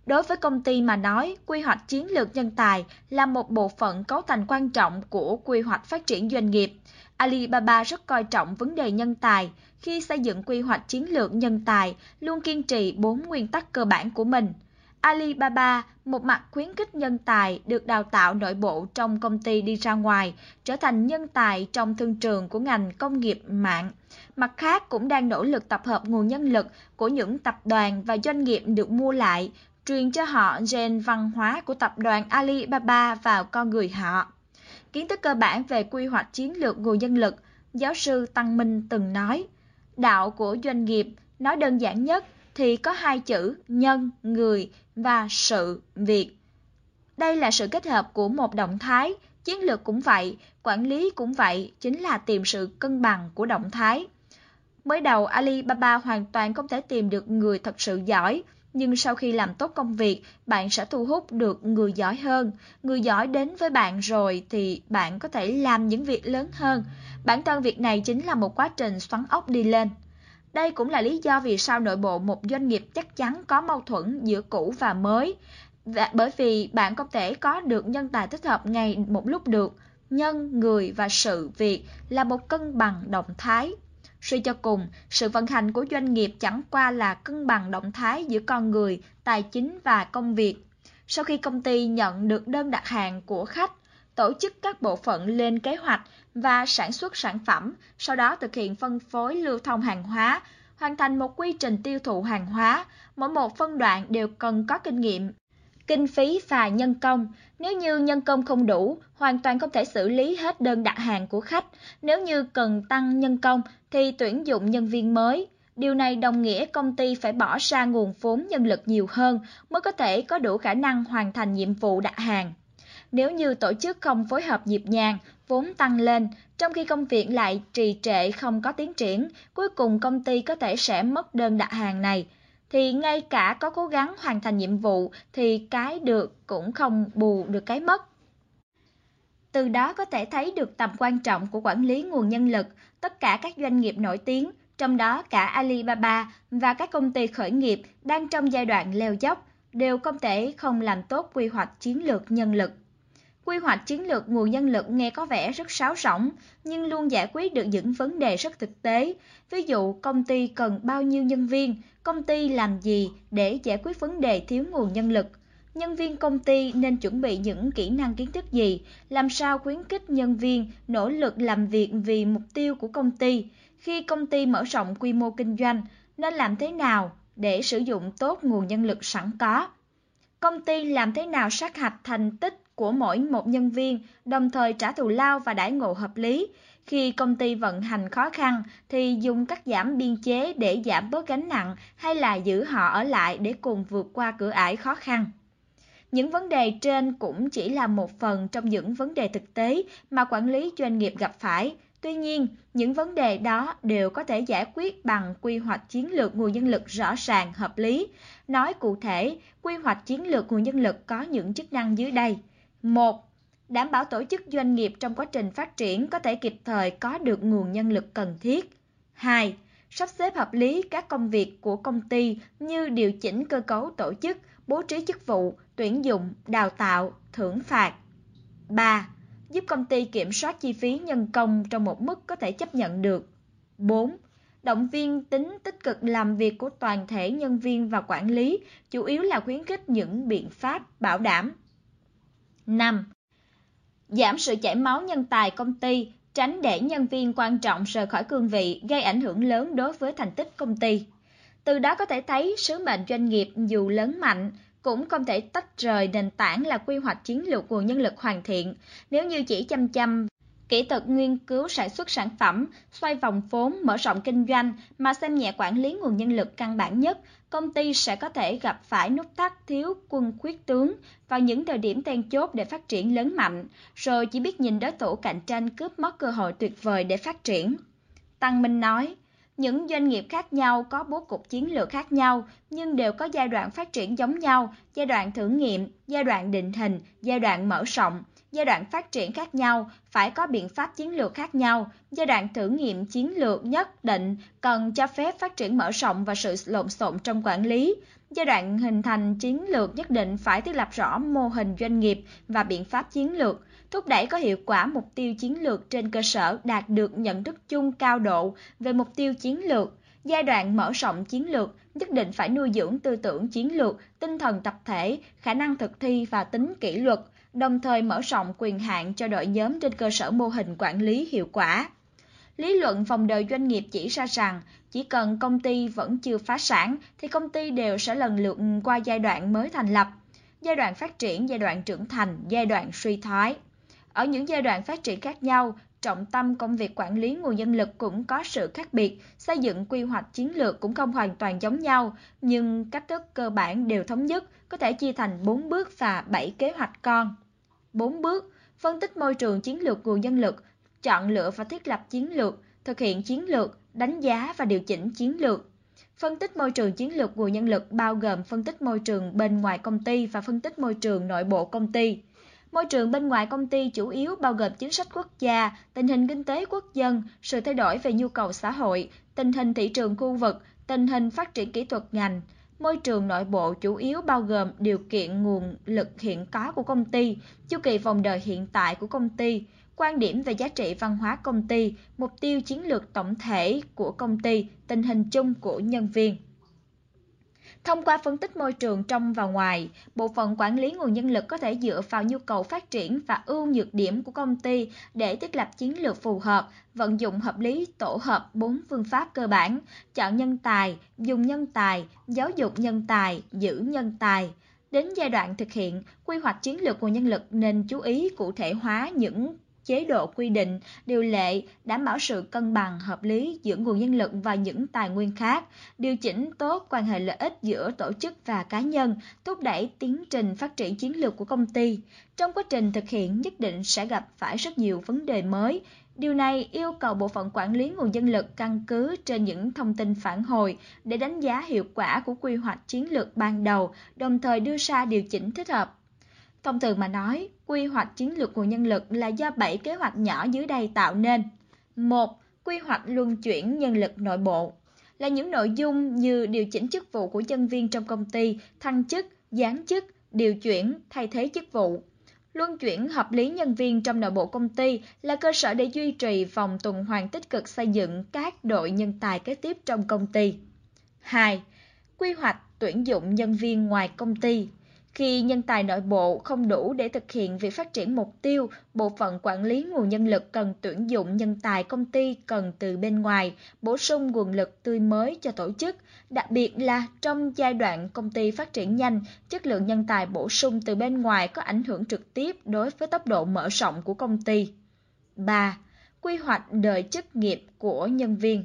Đối với công ty mà nói, quy hoạch chiến lược nhân tài là một bộ phận cấu thành quan trọng của quy hoạch phát triển doanh nghiệp. Alibaba rất coi trọng vấn đề nhân tài, khi xây dựng quy hoạch chiến lược nhân tài, luôn kiên trì bốn nguyên tắc cơ bản của mình. Alibaba một mặt khuyến khích nhân tài được đào tạo nội bộ trong công ty đi ra ngoài, trở thành nhân tài trong thương trường của ngành công nghiệp mạng. Mặt khác cũng đang nỗ lực tập hợp nguồn nhân lực của những tập đoàn và doanh nghiệp được mua lại, truyền cho họ gen văn hóa của tập đoàn Alibaba vào con người họ. Kiến thức cơ bản về quy hoạch chiến lược nguồn nhân lực, giáo sư Tăng Minh từng nói, đạo của doanh nghiệp nói đơn giản nhất thì có hai chữ nhân, người và sự, việc. Đây là sự kết hợp của một động thái, chiến lược cũng vậy, quản lý cũng vậy, chính là tìm sự cân bằng của động thái. Mới đầu Alibaba hoàn toàn không thể tìm được người thật sự giỏi, nhưng sau khi làm tốt công việc, bạn sẽ thu hút được người giỏi hơn. Người giỏi đến với bạn rồi thì bạn có thể làm những việc lớn hơn. Bản thân việc này chính là một quá trình xoắn ốc đi lên. Đây cũng là lý do vì sao nội bộ một doanh nghiệp chắc chắn có mâu thuẫn giữa cũ và mới. Và bởi vì bạn không thể có được nhân tài thích hợp ngay một lúc được. Nhân, người và sự việc là một cân bằng động thái. Suy cho cùng, sự vận hành của doanh nghiệp chẳng qua là cân bằng động thái giữa con người, tài chính và công việc. Sau khi công ty nhận được đơn đặt hàng của khách, tổ chức các bộ phận lên kế hoạch và sản xuất sản phẩm, sau đó thực hiện phân phối lưu thông hàng hóa, hoàn thành một quy trình tiêu thụ hàng hóa. Mỗi một phân đoạn đều cần có kinh nghiệm, kinh phí và nhân công. Nếu như nhân công không đủ, hoàn toàn không thể xử lý hết đơn đặt hàng của khách. Nếu như cần tăng nhân công thì tuyển dụng nhân viên mới. Điều này đồng nghĩa công ty phải bỏ ra nguồn vốn nhân lực nhiều hơn mới có thể có đủ khả năng hoàn thành nhiệm vụ đặt hàng. Nếu như tổ chức không phối hợp nhịp nhàng, vốn tăng lên, trong khi công việc lại trì trệ không có tiến triển, cuối cùng công ty có thể sẽ mất đơn đặt hàng này. Thì ngay cả có cố gắng hoàn thành nhiệm vụ thì cái được cũng không bù được cái mất. Từ đó có thể thấy được tầm quan trọng của quản lý nguồn nhân lực, tất cả các doanh nghiệp nổi tiếng, trong đó cả Alibaba và các công ty khởi nghiệp đang trong giai đoạn leo dốc, đều không thể không làm tốt quy hoạch chiến lược nhân lực. Quy hoạch chiến lược nguồn nhân lực nghe có vẻ rất sáo rỗng, nhưng luôn giải quyết được những vấn đề rất thực tế. Ví dụ, công ty cần bao nhiêu nhân viên, công ty làm gì để giải quyết vấn đề thiếu nguồn nhân lực. Nhân viên công ty nên chuẩn bị những kỹ năng kiến thức gì, làm sao khuyến khích nhân viên nỗ lực làm việc vì mục tiêu của công ty. Khi công ty mở rộng quy mô kinh doanh, nên làm thế nào để sử dụng tốt nguồn nhân lực sẵn có. Công ty làm thế nào sát hạch thành tích của mỗi một nhân viên, đồng thời trả thù lao và đãi ngộ hợp lý. Khi công ty vận hành khó khăn thì dùng cắt giảm biên chế để giảm bớt gánh nặng hay là giữ họ ở lại để cùng vượt qua cửa ải khó khăn. Những vấn đề trên cũng chỉ là một phần trong những vấn đề thực tế mà quản lý doanh nghiệp gặp phải. Tuy nhiên, những vấn đề đó đều có thể giải quyết bằng quy hoạch chiến lược nguồn nhân lực rõ ràng, hợp lý. Nói cụ thể, quy hoạch chiến lược nguồn nhân lực có những chức năng dưới đây. 1. đảm bảo tổ chức doanh nghiệp trong quá trình phát triển có thể kịp thời có được nguồn nhân lực cần thiết. 2. Sắp xếp hợp lý các công việc của công ty như điều chỉnh cơ cấu tổ chức, bố trí chức vụ, tuyển dụng, đào tạo, thưởng phạt. 3. Giúp công ty kiểm soát chi phí nhân công trong một mức có thể chấp nhận được. 4. Động viên tính tích cực làm việc của toàn thể nhân viên và quản lý, chủ yếu là khuyến khích những biện pháp bảo đảm. 5. Giảm sự chảy máu nhân tài công ty, tránh để nhân viên quan trọng rời khỏi cương vị gây ảnh hưởng lớn đối với thành tích công ty. Từ đó có thể thấy sứ mệnh doanh nghiệp dù lớn mạnh cũng không thể tách rời nền tảng là quy hoạch chiến lược nguồn nhân lực hoàn thiện. Nếu như chỉ chăm chăm kỹ thuật nghiên cứu sản xuất sản phẩm, xoay vòng vốn, mở rộng kinh doanh mà xem nhẹ quản lý nguồn nhân lực căn bản nhất, công ty sẽ có thể gặp phải nút thắt thiếu quân khuyết tướng vào những thời điểm then chốt để phát triển lớn mạnh, rồi chỉ biết nhìn đối thủ cạnh tranh cướp mất cơ hội tuyệt vời để phát triển. Tăng Minh nói, những doanh nghiệp khác nhau có bố cục chiến lược khác nhau nhưng đều có giai đoạn phát triển giống nhau, giai đoạn thử nghiệm, giai đoạn định hình, giai đoạn mở rộng, giai đoạn phát triển khác nhau phải có biện pháp chiến lược khác nhau, giai đoạn thử nghiệm chiến lược nhất định cần cho phép phát triển mở rộng và sự lộn xộn trong quản lý. Giai đoạn hình thành chiến lược nhất định phải thiết lập rõ mô hình doanh nghiệp và biện pháp chiến lược, thúc đẩy có hiệu quả mục tiêu chiến lược trên cơ sở đạt được nhận thức chung cao độ về mục tiêu chiến lược. Giai đoạn mở rộng chiến lược nhất định phải nuôi dưỡng tư tưởng chiến lược, tinh thần tập thể, khả năng thực thi và tính kỷ luật, đồng thời mở rộng quyền hạn cho đội nhóm trên cơ sở mô hình quản lý hiệu quả. Lý luận phòng đời doanh nghiệp chỉ ra rằng chỉ cần công ty vẫn chưa phá sản thì công ty đều sẽ lần lượt qua giai đoạn mới thành lập, giai đoạn phát triển, giai đoạn trưởng thành, giai đoạn suy thoái. Ở những giai đoạn phát triển khác nhau, trọng tâm công việc quản lý nguồn nhân lực cũng có sự khác biệt, xây dựng quy hoạch chiến lược cũng không hoàn toàn giống nhau, nhưng cách thức cơ bản đều thống nhất, có thể chia thành 4 bước và 7 kế hoạch con. 4 bước: phân tích môi trường chiến lược nguồn nhân lực, chọn lựa và thiết lập chiến lược, thực hiện chiến lược, đánh giá và điều chỉnh chiến lược. Phân tích môi trường chiến lược nguồn nhân lực bao gồm phân tích môi trường bên ngoài công ty và phân tích môi trường nội bộ công ty. Môi trường bên ngoài công ty chủ yếu bao gồm chính sách quốc gia, tình hình kinh tế quốc dân, sự thay đổi về nhu cầu xã hội, tình hình thị trường khu vực, tình hình phát triển kỹ thuật ngành. Môi trường nội bộ chủ yếu bao gồm điều kiện nguồn lực hiện có của công ty, chu kỳ vòng đời hiện tại của công ty, quan điểm về giá trị văn hóa công ty, mục tiêu chiến lược tổng thể của công ty, tình hình chung của nhân viên. Thông qua phân tích môi trường trong và ngoài, bộ phận quản lý nguồn nhân lực có thể dựa vào nhu cầu phát triển và ưu nhược điểm của công ty để thiết lập chiến lược phù hợp, vận dụng hợp lý tổ hợp bốn phương pháp cơ bản, chọn nhân tài, dùng nhân tài, giáo dục nhân tài, giữ nhân tài. Đến giai đoạn thực hiện, quy hoạch chiến lược nguồn nhân lực nên chú ý cụ thể hóa những chế độ quy định, điều lệ, đảm bảo sự cân bằng hợp lý giữa nguồn nhân lực và những tài nguyên khác, điều chỉnh tốt quan hệ lợi ích giữa tổ chức và cá nhân, thúc đẩy tiến trình phát triển chiến lược của công ty. Trong quá trình thực hiện nhất định sẽ gặp phải rất nhiều vấn đề mới, Điều này yêu cầu bộ phận quản lý nguồn nhân lực căn cứ trên những thông tin phản hồi để đánh giá hiệu quả của quy hoạch chiến lược ban đầu, đồng thời đưa ra điều chỉnh thích hợp. Thông thường mà nói, quy hoạch chiến lược nguồn nhân lực là do 7 kế hoạch nhỏ dưới đây tạo nên. 1. Quy hoạch luân chuyển nhân lực nội bộ là những nội dung như điều chỉnh chức vụ của nhân viên trong công ty, thăng chức, giáng chức, điều chuyển, thay thế chức vụ. Luân chuyển hợp lý nhân viên trong nội bộ công ty là cơ sở để duy trì vòng tuần hoàn tích cực xây dựng các đội nhân tài kế tiếp trong công ty. 2. Quy hoạch tuyển dụng nhân viên ngoài công ty khi nhân tài nội bộ không đủ để thực hiện việc phát triển mục tiêu, bộ phận quản lý nguồn nhân lực cần tuyển dụng nhân tài công ty cần từ bên ngoài, bổ sung nguồn lực tươi mới cho tổ chức, đặc biệt là trong giai đoạn công ty phát triển nhanh, chất lượng nhân tài bổ sung từ bên ngoài có ảnh hưởng trực tiếp đối với tốc độ mở rộng của công ty. 3. Quy hoạch đời chức nghiệp của nhân viên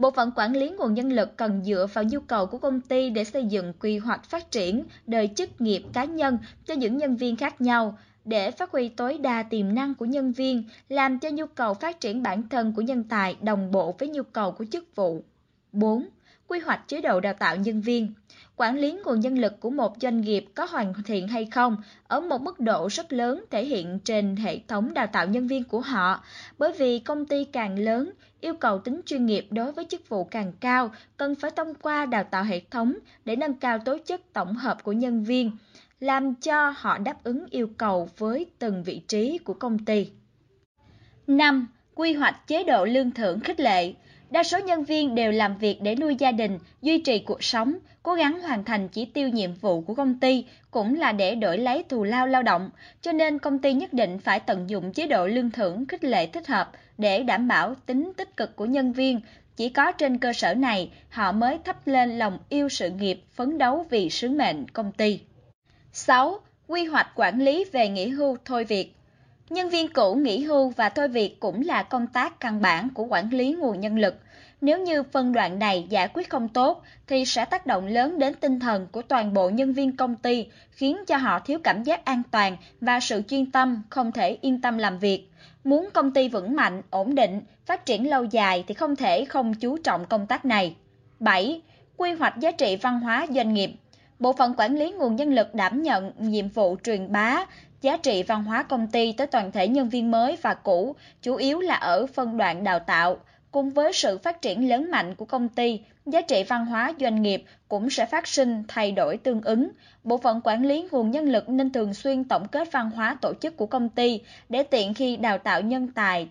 Bộ phận quản lý nguồn nhân lực cần dựa vào nhu cầu của công ty để xây dựng quy hoạch phát triển đời chức nghiệp cá nhân cho những nhân viên khác nhau để phát huy tối đa tiềm năng của nhân viên, làm cho nhu cầu phát triển bản thân của nhân tài đồng bộ với nhu cầu của chức vụ. 4. quy hoạch chế độ đào tạo nhân viên. Quản lý nguồn nhân lực của một doanh nghiệp có hoàn thiện hay không ở một mức độ rất lớn thể hiện trên hệ thống đào tạo nhân viên của họ, bởi vì công ty càng lớn, yêu cầu tính chuyên nghiệp đối với chức vụ càng cao, cần phải thông qua đào tạo hệ thống để nâng cao tố chất tổng hợp của nhân viên, làm cho họ đáp ứng yêu cầu với từng vị trí của công ty. 5. Quy hoạch chế độ lương thưởng khích lệ Đa số nhân viên đều làm việc để nuôi gia đình, duy trì cuộc sống, cố gắng hoàn thành chỉ tiêu nhiệm vụ của công ty cũng là để đổi lấy thù lao lao động, cho nên công ty nhất định phải tận dụng chế độ lương thưởng khích lệ thích hợp để đảm bảo tính tích cực của nhân viên. Chỉ có trên cơ sở này, họ mới thắp lên lòng yêu sự nghiệp, phấn đấu vì sứ mệnh công ty. 6. Quy hoạch quản lý về nghỉ hưu thôi việc Nhân viên cũ nghỉ hưu và thôi việc cũng là công tác căn bản của quản lý nguồn nhân lực. Nếu như phân đoạn này giải quyết không tốt thì sẽ tác động lớn đến tinh thần của toàn bộ nhân viên công ty, khiến cho họ thiếu cảm giác an toàn và sự chuyên tâm, không thể yên tâm làm việc. Muốn công ty vững mạnh, ổn định, phát triển lâu dài thì không thể không chú trọng công tác này. 7. Quy hoạch giá trị văn hóa doanh nghiệp Bộ phận quản lý nguồn nhân lực đảm nhận nhiệm vụ truyền bá giá trị văn hóa công ty tới toàn thể nhân viên mới và cũ, chủ yếu là ở phân đoạn đào tạo. Cùng với sự phát triển lớn mạnh của công ty, giá trị văn hóa doanh nghiệp cũng sẽ phát sinh thay đổi tương ứng. Bộ phận quản lý nguồn nhân lực nên thường xuyên tổng kết văn hóa tổ chức của công ty để tiện khi đào tạo nhân tài,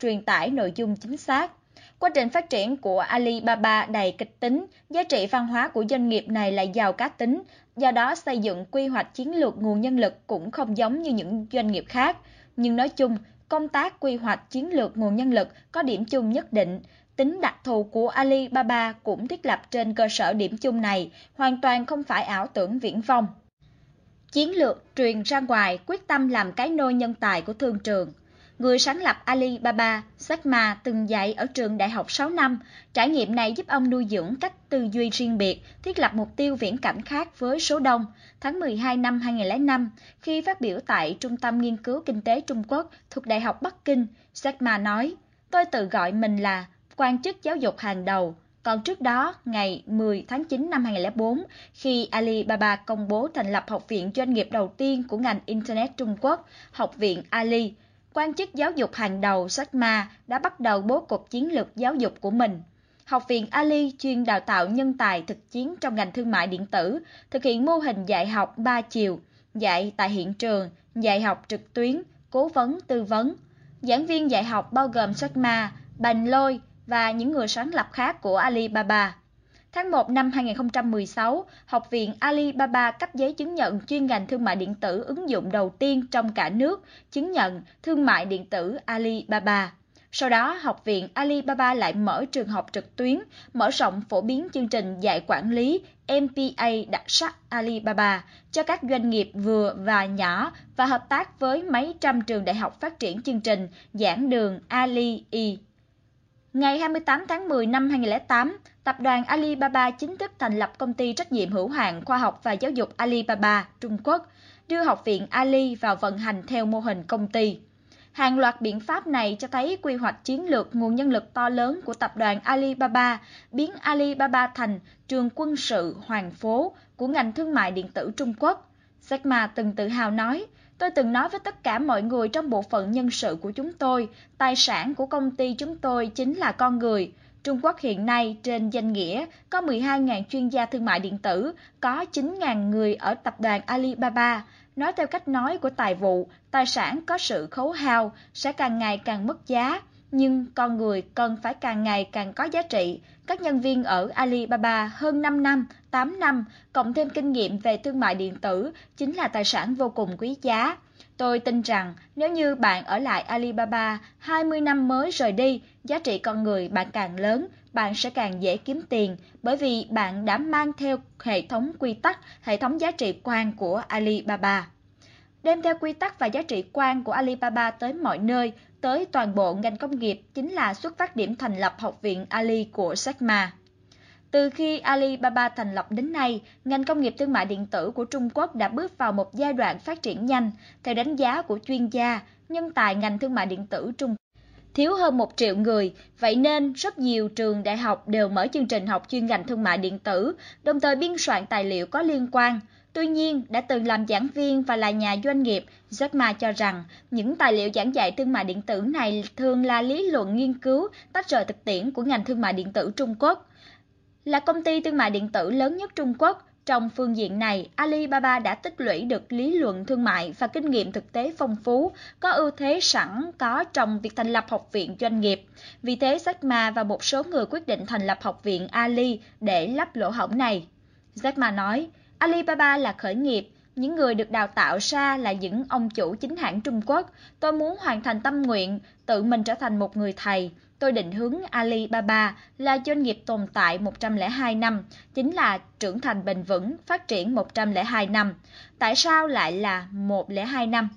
truyền tải nội dung chính xác. Quá trình phát triển của Alibaba đầy kịch tính, giá trị văn hóa của doanh nghiệp này lại giàu cá tính, do đó xây dựng quy hoạch chiến lược nguồn nhân lực cũng không giống như những doanh nghiệp khác. Nhưng nói chung, công tác quy hoạch chiến lược nguồn nhân lực có điểm chung nhất định. Tính đặc thù của Alibaba cũng thiết lập trên cơ sở điểm chung này, hoàn toàn không phải ảo tưởng viễn vông. Chiến lược truyền ra ngoài quyết tâm làm cái nôi nhân tài của thương trường người sáng lập Alibaba, Jack Ma từng dạy ở trường đại học 6 năm. Trải nghiệm này giúp ông nuôi dưỡng cách tư duy riêng biệt, thiết lập mục tiêu viễn cảnh khác với số đông. Tháng 12 năm 2005, khi phát biểu tại Trung tâm Nghiên cứu Kinh tế Trung Quốc thuộc Đại học Bắc Kinh, Jack Ma nói, tôi tự gọi mình là quan chức giáo dục hàng đầu. Còn trước đó, ngày 10 tháng 9 năm 2004, khi Alibaba công bố thành lập học viện doanh nghiệp đầu tiên của ngành Internet Trung Quốc, Học viện Ali, quan chức giáo dục hàng đầu Sakma đã bắt đầu bố cục chiến lược giáo dục của mình. Học viện Ali chuyên đào tạo nhân tài thực chiến trong ngành thương mại điện tử, thực hiện mô hình dạy học 3 chiều, dạy tại hiện trường, dạy học trực tuyến, cố vấn tư vấn. Giảng viên dạy học bao gồm Sakma, Bành Lôi và những người sáng lập khác của Alibaba. Tháng 1 năm 2016, Học viện Alibaba cấp giấy chứng nhận chuyên ngành thương mại điện tử ứng dụng đầu tiên trong cả nước, chứng nhận thương mại điện tử Alibaba. Sau đó, Học viện Alibaba lại mở trường học trực tuyến, mở rộng phổ biến chương trình dạy quản lý MPA đặc sắc Alibaba cho các doanh nghiệp vừa và nhỏ và hợp tác với mấy trăm trường đại học phát triển chương trình giảng đường Ali E. Ngày 28 tháng 10 năm 2008, tập đoàn Alibaba chính thức thành lập công ty trách nhiệm hữu hạn khoa học và giáo dục Alibaba, Trung Quốc, đưa học viện Ali vào vận hành theo mô hình công ty. Hàng loạt biện pháp này cho thấy quy hoạch chiến lược nguồn nhân lực to lớn của tập đoàn Alibaba, biến Alibaba thành trường quân sự hoàng phố của ngành thương mại điện tử Trung Quốc. Jack Ma từng tự hào nói, Tôi từng nói với tất cả mọi người trong bộ phận nhân sự của chúng tôi, tài sản của công ty chúng tôi chính là con người. Trung Quốc hiện nay trên danh nghĩa có 12.000 chuyên gia thương mại điện tử, có 9.000 người ở tập đoàn Alibaba. Nói theo cách nói của tài vụ, tài sản có sự khấu hao sẽ càng ngày càng mất giá, nhưng con người cần phải càng ngày càng có giá trị. Các nhân viên ở Alibaba hơn 5 năm, 8 năm, cộng thêm kinh nghiệm về thương mại điện tử, chính là tài sản vô cùng quý giá. Tôi tin rằng nếu như bạn ở lại Alibaba 20 năm mới rời đi, giá trị con người bạn càng lớn, bạn sẽ càng dễ kiếm tiền bởi vì bạn đã mang theo hệ thống quy tắc, hệ thống giá trị quan của Alibaba. Đem theo quy tắc và giá trị quan của Alibaba tới mọi nơi, tới toàn bộ ngành công nghiệp chính là xuất phát điểm thành lập Học viện Ali của Jack Ma. Từ khi Alibaba thành lập đến nay, ngành công nghiệp thương mại điện tử của Trung Quốc đã bước vào một giai đoạn phát triển nhanh. Theo đánh giá của chuyên gia, nhân tài ngành thương mại điện tử Trung thiếu hơn một triệu người, vậy nên rất nhiều trường đại học đều mở chương trình học chuyên ngành thương mại điện tử, đồng thời biên soạn tài liệu có liên quan. Tuy nhiên, đã từng làm giảng viên và là nhà doanh nghiệp, Jack Ma cho rằng những tài liệu giảng dạy thương mại điện tử này thường là lý luận nghiên cứu tách rời thực tiễn của ngành thương mại điện tử Trung Quốc. Là công ty thương mại điện tử lớn nhất Trung Quốc, trong phương diện này, Alibaba đã tích lũy được lý luận thương mại và kinh nghiệm thực tế phong phú, có ưu thế sẵn có trong việc thành lập học viện doanh nghiệp. Vì thế, Jack Ma và một số người quyết định thành lập học viện Ali để lắp lỗ hổng này. Jack Ma nói, Alibaba là khởi nghiệp, những người được đào tạo ra là những ông chủ chính hãng Trung Quốc. Tôi muốn hoàn thành tâm nguyện, tự mình trở thành một người thầy. Tôi định hướng Alibaba là doanh nghiệp tồn tại 102 năm, chính là trưởng thành bền vững, phát triển 102 năm. Tại sao lại là 102 năm?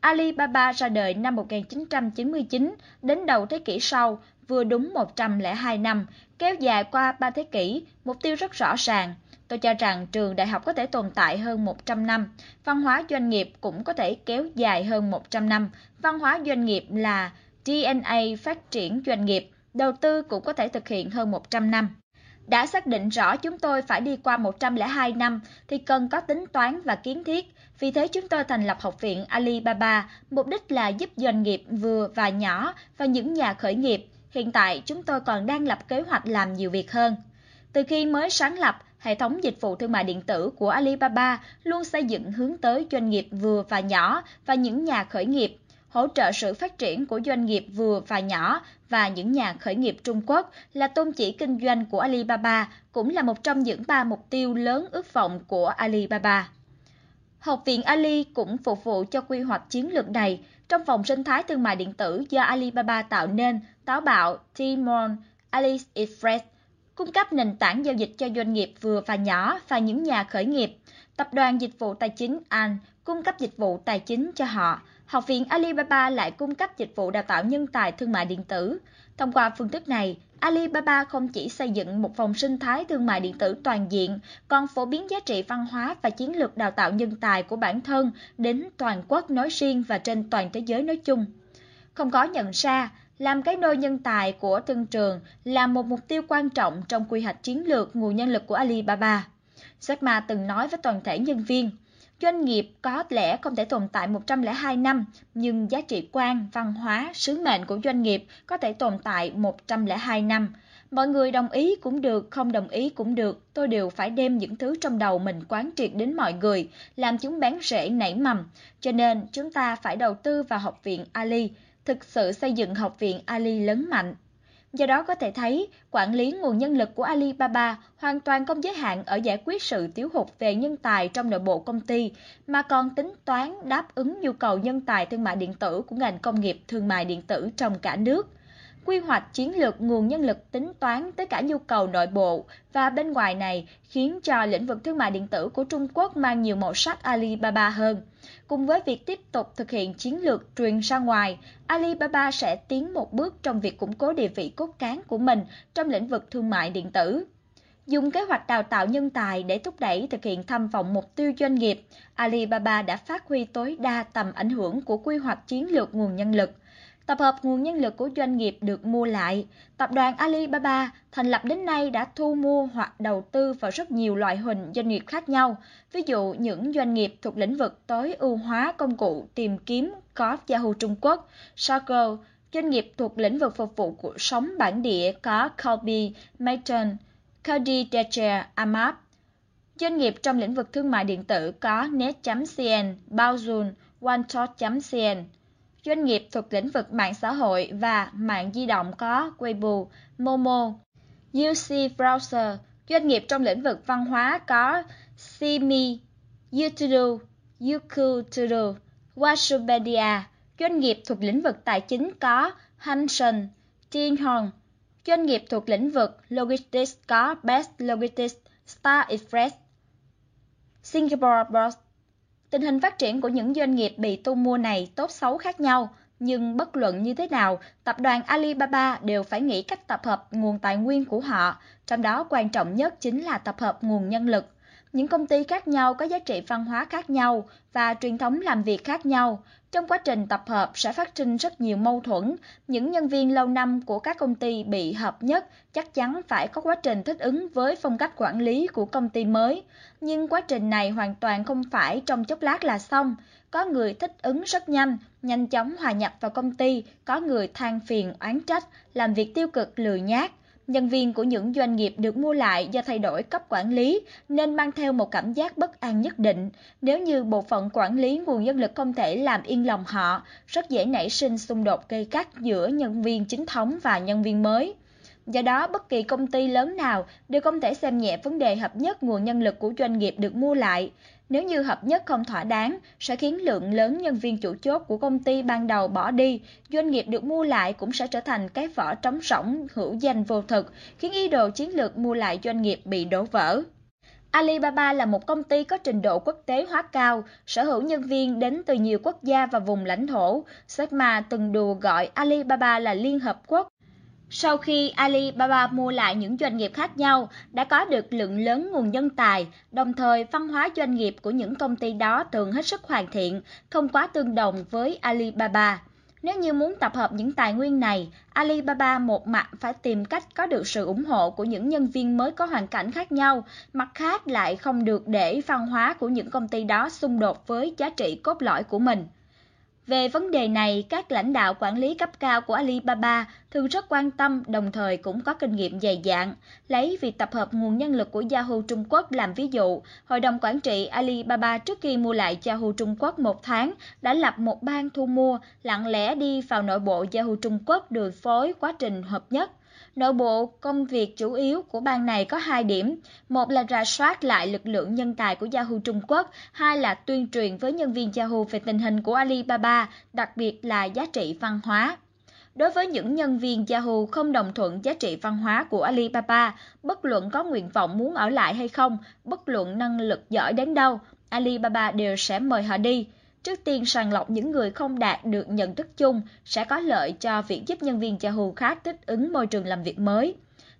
Alibaba ra đời năm 1999, đến đầu thế kỷ sau, vừa đúng 102 năm, kéo dài qua 3 thế kỷ, mục tiêu rất rõ ràng. Tôi cho rằng trường đại học có thể tồn tại hơn 100 năm, văn hóa doanh nghiệp cũng có thể kéo dài hơn 100 năm. Văn hóa doanh nghiệp là DNA phát triển doanh nghiệp, đầu tư cũng có thể thực hiện hơn 100 năm. Đã xác định rõ chúng tôi phải đi qua 102 năm thì cần có tính toán và kiến thiết. Vì thế chúng tôi thành lập Học viện Alibaba, mục đích là giúp doanh nghiệp vừa và nhỏ và những nhà khởi nghiệp. Hiện tại chúng tôi còn đang lập kế hoạch làm nhiều việc hơn. Từ khi mới sáng lập, hệ thống dịch vụ thương mại điện tử của Alibaba luôn xây dựng hướng tới doanh nghiệp vừa và nhỏ và những nhà khởi nghiệp hỗ trợ sự phát triển của doanh nghiệp vừa và nhỏ và những nhà khởi nghiệp Trung Quốc là tôn chỉ kinh doanh của Alibaba, cũng là một trong những ba mục tiêu lớn ước vọng của Alibaba. Học viện Ali cũng phục vụ cho quy hoạch chiến lược này trong vòng sinh thái thương mại điện tử do Alibaba tạo nên, táo bạo Timon AliExpress cung cấp nền tảng giao dịch cho doanh nghiệp vừa và nhỏ và những nhà khởi nghiệp. Tập đoàn dịch vụ tài chính An cung cấp dịch vụ tài chính cho họ. Học viện Alibaba lại cung cấp dịch vụ đào tạo nhân tài thương mại điện tử. Thông qua phương thức này, Alibaba không chỉ xây dựng một phòng sinh thái thương mại điện tử toàn diện, còn phổ biến giá trị văn hóa và chiến lược đào tạo nhân tài của bản thân đến toàn quốc nói riêng và trên toàn thế giới nói chung. Không có nhận ra, làm cái nôi nhân tài của thương trường là một mục tiêu quan trọng trong quy hoạch chiến lược nguồn nhân lực của Alibaba. Jack Ma từng nói với toàn thể nhân viên, Doanh nghiệp có lẽ không thể tồn tại 102 năm, nhưng giá trị quan, văn hóa, sứ mệnh của doanh nghiệp có thể tồn tại 102 năm. Mọi người đồng ý cũng được, không đồng ý cũng được, tôi đều phải đem những thứ trong đầu mình quán triệt đến mọi người, làm chúng bén rễ nảy mầm. Cho nên chúng ta phải đầu tư vào học viện Ali, thực sự xây dựng học viện Ali lớn mạnh. Do đó có thể thấy, quản lý nguồn nhân lực của Alibaba hoàn toàn không giới hạn ở giải quyết sự thiếu hụt về nhân tài trong nội bộ công ty, mà còn tính toán đáp ứng nhu cầu nhân tài thương mại điện tử của ngành công nghiệp thương mại điện tử trong cả nước. Quy hoạch chiến lược nguồn nhân lực tính toán tới cả nhu cầu nội bộ và bên ngoài này khiến cho lĩnh vực thương mại điện tử của Trung Quốc mang nhiều màu sắc Alibaba hơn. Cùng với việc tiếp tục thực hiện chiến lược truyền ra ngoài, Alibaba sẽ tiến một bước trong việc củng cố địa vị cốt cán của mình trong lĩnh vực thương mại điện tử. Dùng kế hoạch đào tạo nhân tài để thúc đẩy thực hiện tham vọng mục tiêu doanh nghiệp, Alibaba đã phát huy tối đa tầm ảnh hưởng của quy hoạch chiến lược nguồn nhân lực Tập hợp nguồn nhân lực của doanh nghiệp được mua lại. Tập đoàn Alibaba thành lập đến nay đã thu mua hoặc đầu tư vào rất nhiều loại hình doanh nghiệp khác nhau. Ví dụ những doanh nghiệp thuộc lĩnh vực tối ưu hóa công cụ tìm kiếm có Yahoo Trung Quốc, Circle, doanh nghiệp thuộc lĩnh vực phục vụ cuộc sống bản địa có Colby, Mayton, Cody Decher, Amap. Doanh nghiệp trong lĩnh vực thương mại điện tử có Net.cn, Baozun, OneTalk.cn. Doanh nghiệp thuộc lĩnh vực mạng xã hội và mạng di động có Weibo, Momo, UC Browser. Doanh nghiệp trong lĩnh vực văn hóa có Simi, YouTube, Youku Tudo, Wikipedia. Doanh nghiệp thuộc lĩnh vực tài chính có Hanson, Tinhong. Doanh nghiệp thuộc lĩnh vực Logistics có Best Logistics, Star Express. Singapore Post. Tình hình phát triển của những doanh nghiệp bị thu mua này tốt xấu khác nhau, nhưng bất luận như thế nào, tập đoàn Alibaba đều phải nghĩ cách tập hợp nguồn tài nguyên của họ, trong đó quan trọng nhất chính là tập hợp nguồn nhân lực. Những công ty khác nhau có giá trị văn hóa khác nhau và truyền thống làm việc khác nhau. Trong quá trình tập hợp sẽ phát sinh rất nhiều mâu thuẫn. Những nhân viên lâu năm của các công ty bị hợp nhất chắc chắn phải có quá trình thích ứng với phong cách quản lý của công ty mới. Nhưng quá trình này hoàn toàn không phải trong chốc lát là xong. Có người thích ứng rất nhanh, nhanh chóng hòa nhập vào công ty, có người than phiền, oán trách, làm việc tiêu cực lười nhác. Nhân viên của những doanh nghiệp được mua lại do thay đổi cấp quản lý nên mang theo một cảm giác bất an nhất định. Nếu như bộ phận quản lý nguồn nhân lực không thể làm yên lòng họ, rất dễ nảy sinh xung đột gây gắt giữa nhân viên chính thống và nhân viên mới. Do đó, bất kỳ công ty lớn nào đều không thể xem nhẹ vấn đề hợp nhất nguồn nhân lực của doanh nghiệp được mua lại. Nếu như hợp nhất không thỏa đáng, sẽ khiến lượng lớn nhân viên chủ chốt của công ty ban đầu bỏ đi, doanh nghiệp được mua lại cũng sẽ trở thành cái vỏ trống rỗng, hữu danh vô thực, khiến ý đồ chiến lược mua lại doanh nghiệp bị đổ vỡ. Alibaba là một công ty có trình độ quốc tế hóa cao, sở hữu nhân viên đến từ nhiều quốc gia và vùng lãnh thổ. Jack Ma từng đùa gọi Alibaba là Liên Hợp Quốc sau khi Alibaba mua lại những doanh nghiệp khác nhau, đã có được lượng lớn nguồn nhân tài, đồng thời văn hóa doanh nghiệp của những công ty đó thường hết sức hoàn thiện, không quá tương đồng với Alibaba. Nếu như muốn tập hợp những tài nguyên này, Alibaba một mặt phải tìm cách có được sự ủng hộ của những nhân viên mới có hoàn cảnh khác nhau, mặt khác lại không được để văn hóa của những công ty đó xung đột với giá trị cốt lõi của mình. Về vấn đề này, các lãnh đạo quản lý cấp cao của Alibaba thường rất quan tâm đồng thời cũng có kinh nghiệm dày dạn. Lấy việc tập hợp nguồn nhân lực của Yahoo Trung Quốc làm ví dụ, Hội đồng Quản trị Alibaba trước khi mua lại Yahoo Trung Quốc một tháng đã lập một ban thu mua, lặng lẽ đi vào nội bộ Yahoo Trung Quốc điều phối quá trình hợp nhất. Nội bộ công việc chủ yếu của ban này có hai điểm. Một là rà soát lại lực lượng nhân tài của Yahoo Trung Quốc, hai là tuyên truyền với nhân viên Yahoo về tình hình của Alibaba, đặc biệt là giá trị văn hóa. Đối với những nhân viên Yahoo không đồng thuận giá trị văn hóa của Alibaba, bất luận có nguyện vọng muốn ở lại hay không, bất luận năng lực giỏi đến đâu, Alibaba đều sẽ mời họ đi. Trước tiên sàng lọc những người không đạt được nhận thức chung sẽ có lợi cho việc giúp nhân viên Yahoo khác thích ứng môi trường làm việc mới.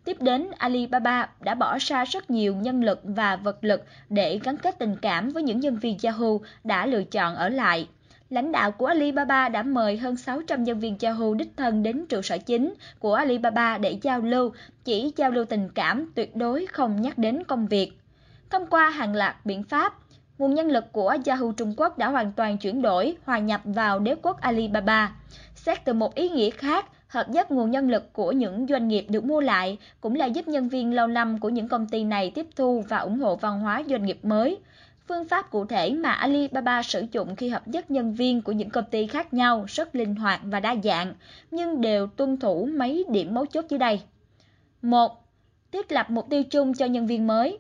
Tiếp đến, Alibaba đã bỏ ra rất nhiều nhân lực và vật lực để gắn kết tình cảm với những nhân viên Yahoo đã lựa chọn ở lại. Lãnh đạo của Alibaba đã mời hơn 600 nhân viên Yahoo đích thân đến trụ sở chính của Alibaba để giao lưu, chỉ giao lưu tình cảm, tuyệt đối không nhắc đến công việc. Thông qua hàng loạt biện pháp, nguồn nhân lực của Yahoo Trung Quốc đã hoàn toàn chuyển đổi, hòa nhập vào đế quốc Alibaba. Xét từ một ý nghĩa khác, hợp nhất nguồn nhân lực của những doanh nghiệp được mua lại cũng là giúp nhân viên lâu năm của những công ty này tiếp thu và ủng hộ văn hóa doanh nghiệp mới. Phương pháp cụ thể mà Alibaba sử dụng khi hợp nhất nhân viên của những công ty khác nhau rất linh hoạt và đa dạng, nhưng đều tuân thủ mấy điểm mấu chốt dưới đây. 1. Thiết lập mục tiêu chung cho nhân viên mới.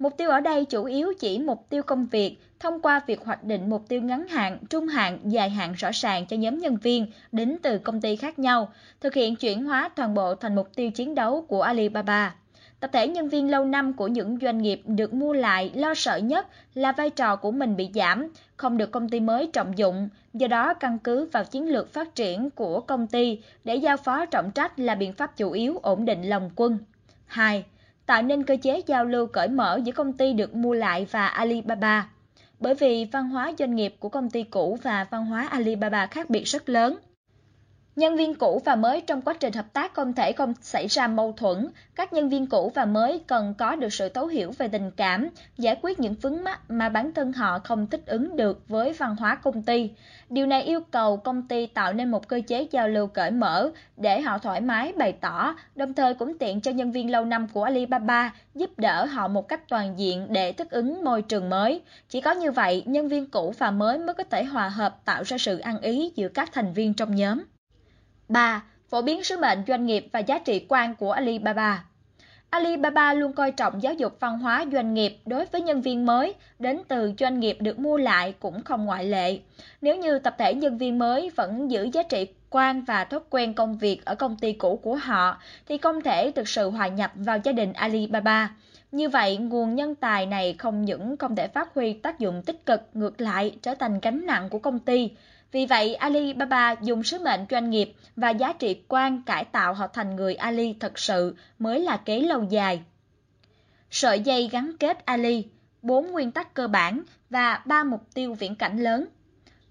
Mục tiêu ở đây chủ yếu chỉ mục tiêu công việc thông qua việc hoạch định mục tiêu ngắn hạn, trung hạn, dài hạn rõ ràng cho nhóm nhân viên đến từ công ty khác nhau, thực hiện chuyển hóa toàn bộ thành mục tiêu chiến đấu của Alibaba. Tập thể nhân viên lâu năm của những doanh nghiệp được mua lại lo sợ nhất là vai trò của mình bị giảm, không được công ty mới trọng dụng, do đó căn cứ vào chiến lược phát triển của công ty để giao phó trọng trách là biện pháp chủ yếu ổn định lòng quân. 2 tạo nên cơ chế giao lưu cởi mở giữa công ty được mua lại và Alibaba. Bởi vì văn hóa doanh nghiệp của công ty cũ và văn hóa Alibaba khác biệt rất lớn. Nhân viên cũ và mới trong quá trình hợp tác không thể không xảy ra mâu thuẫn. Các nhân viên cũ và mới cần có được sự thấu hiểu về tình cảm, giải quyết những vướng mắc mà bản thân họ không thích ứng được với văn hóa công ty. Điều này yêu cầu công ty tạo nên một cơ chế giao lưu cởi mở để họ thoải mái bày tỏ, đồng thời cũng tiện cho nhân viên lâu năm của Alibaba giúp đỡ họ một cách toàn diện để thích ứng môi trường mới. Chỉ có như vậy, nhân viên cũ và mới mới có thể hòa hợp tạo ra sự ăn ý giữa các thành viên trong nhóm. 3. Phổ biến sứ mệnh doanh nghiệp và giá trị quan của Alibaba. Alibaba luôn coi trọng giáo dục văn hóa doanh nghiệp đối với nhân viên mới đến từ doanh nghiệp được mua lại cũng không ngoại lệ. Nếu như tập thể nhân viên mới vẫn giữ giá trị quan và thói quen công việc ở công ty cũ của họ thì không thể thực sự hòa nhập vào gia đình Alibaba. Như vậy, nguồn nhân tài này không những không thể phát huy tác dụng tích cực, ngược lại trở thành gánh nặng của công ty. Vì vậy, Alibaba dùng sứ mệnh doanh nghiệp và giá trị quan cải tạo họ thành người Ali thật sự mới là kế lâu dài. Sợi dây gắn kết Ali 4 nguyên tắc cơ bản và 3 mục tiêu viễn cảnh lớn.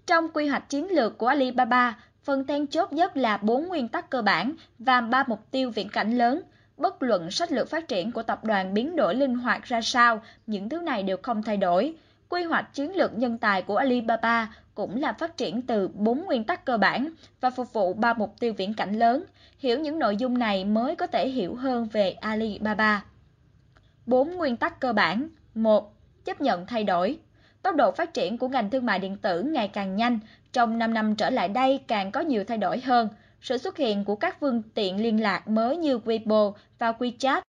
Trong quy hoạch chiến lược của Alibaba, phần then chốt nhất là 4 nguyên tắc cơ bản và 3 mục tiêu viễn cảnh lớn. Bất luận sách lược phát triển của tập đoàn biến đổi linh hoạt ra sao, những thứ này đều không thay đổi. Quy hoạch chiến lược nhân tài của Alibaba cũng là phát triển từ bốn nguyên tắc cơ bản và phục vụ ba mục tiêu viễn cảnh lớn. Hiểu những nội dung này mới có thể hiểu hơn về Alibaba. Bốn nguyên tắc cơ bản 1. Chấp nhận thay đổi Tốc độ phát triển của ngành thương mại điện tử ngày càng nhanh, trong 5 năm trở lại đây càng có nhiều thay đổi hơn. Sự xuất hiện của các phương tiện liên lạc mới như Weibo và WeChat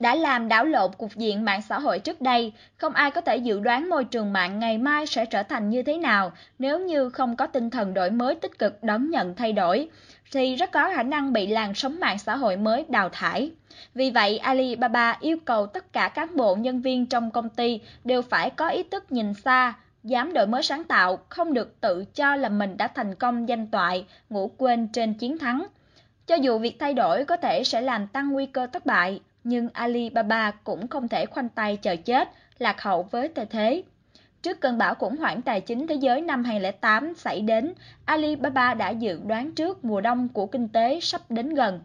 đã làm đảo lộn cục diện mạng xã hội trước đây. Không ai có thể dự đoán môi trường mạng ngày mai sẽ trở thành như thế nào nếu như không có tinh thần đổi mới tích cực đón nhận thay đổi, thì rất có khả năng bị làn sóng mạng xã hội mới đào thải. Vì vậy, Alibaba yêu cầu tất cả cán bộ nhân viên trong công ty đều phải có ý thức nhìn xa, dám đổi mới sáng tạo, không được tự cho là mình đã thành công danh toại, ngủ quên trên chiến thắng. Cho dù việc thay đổi có thể sẽ làm tăng nguy cơ thất bại, nhưng Alibaba cũng không thể khoanh tay chờ chết, lạc hậu với thời thế. Trước cơn bão khủng hoảng tài chính thế giới năm 2008 xảy đến, Alibaba đã dự đoán trước mùa đông của kinh tế sắp đến gần,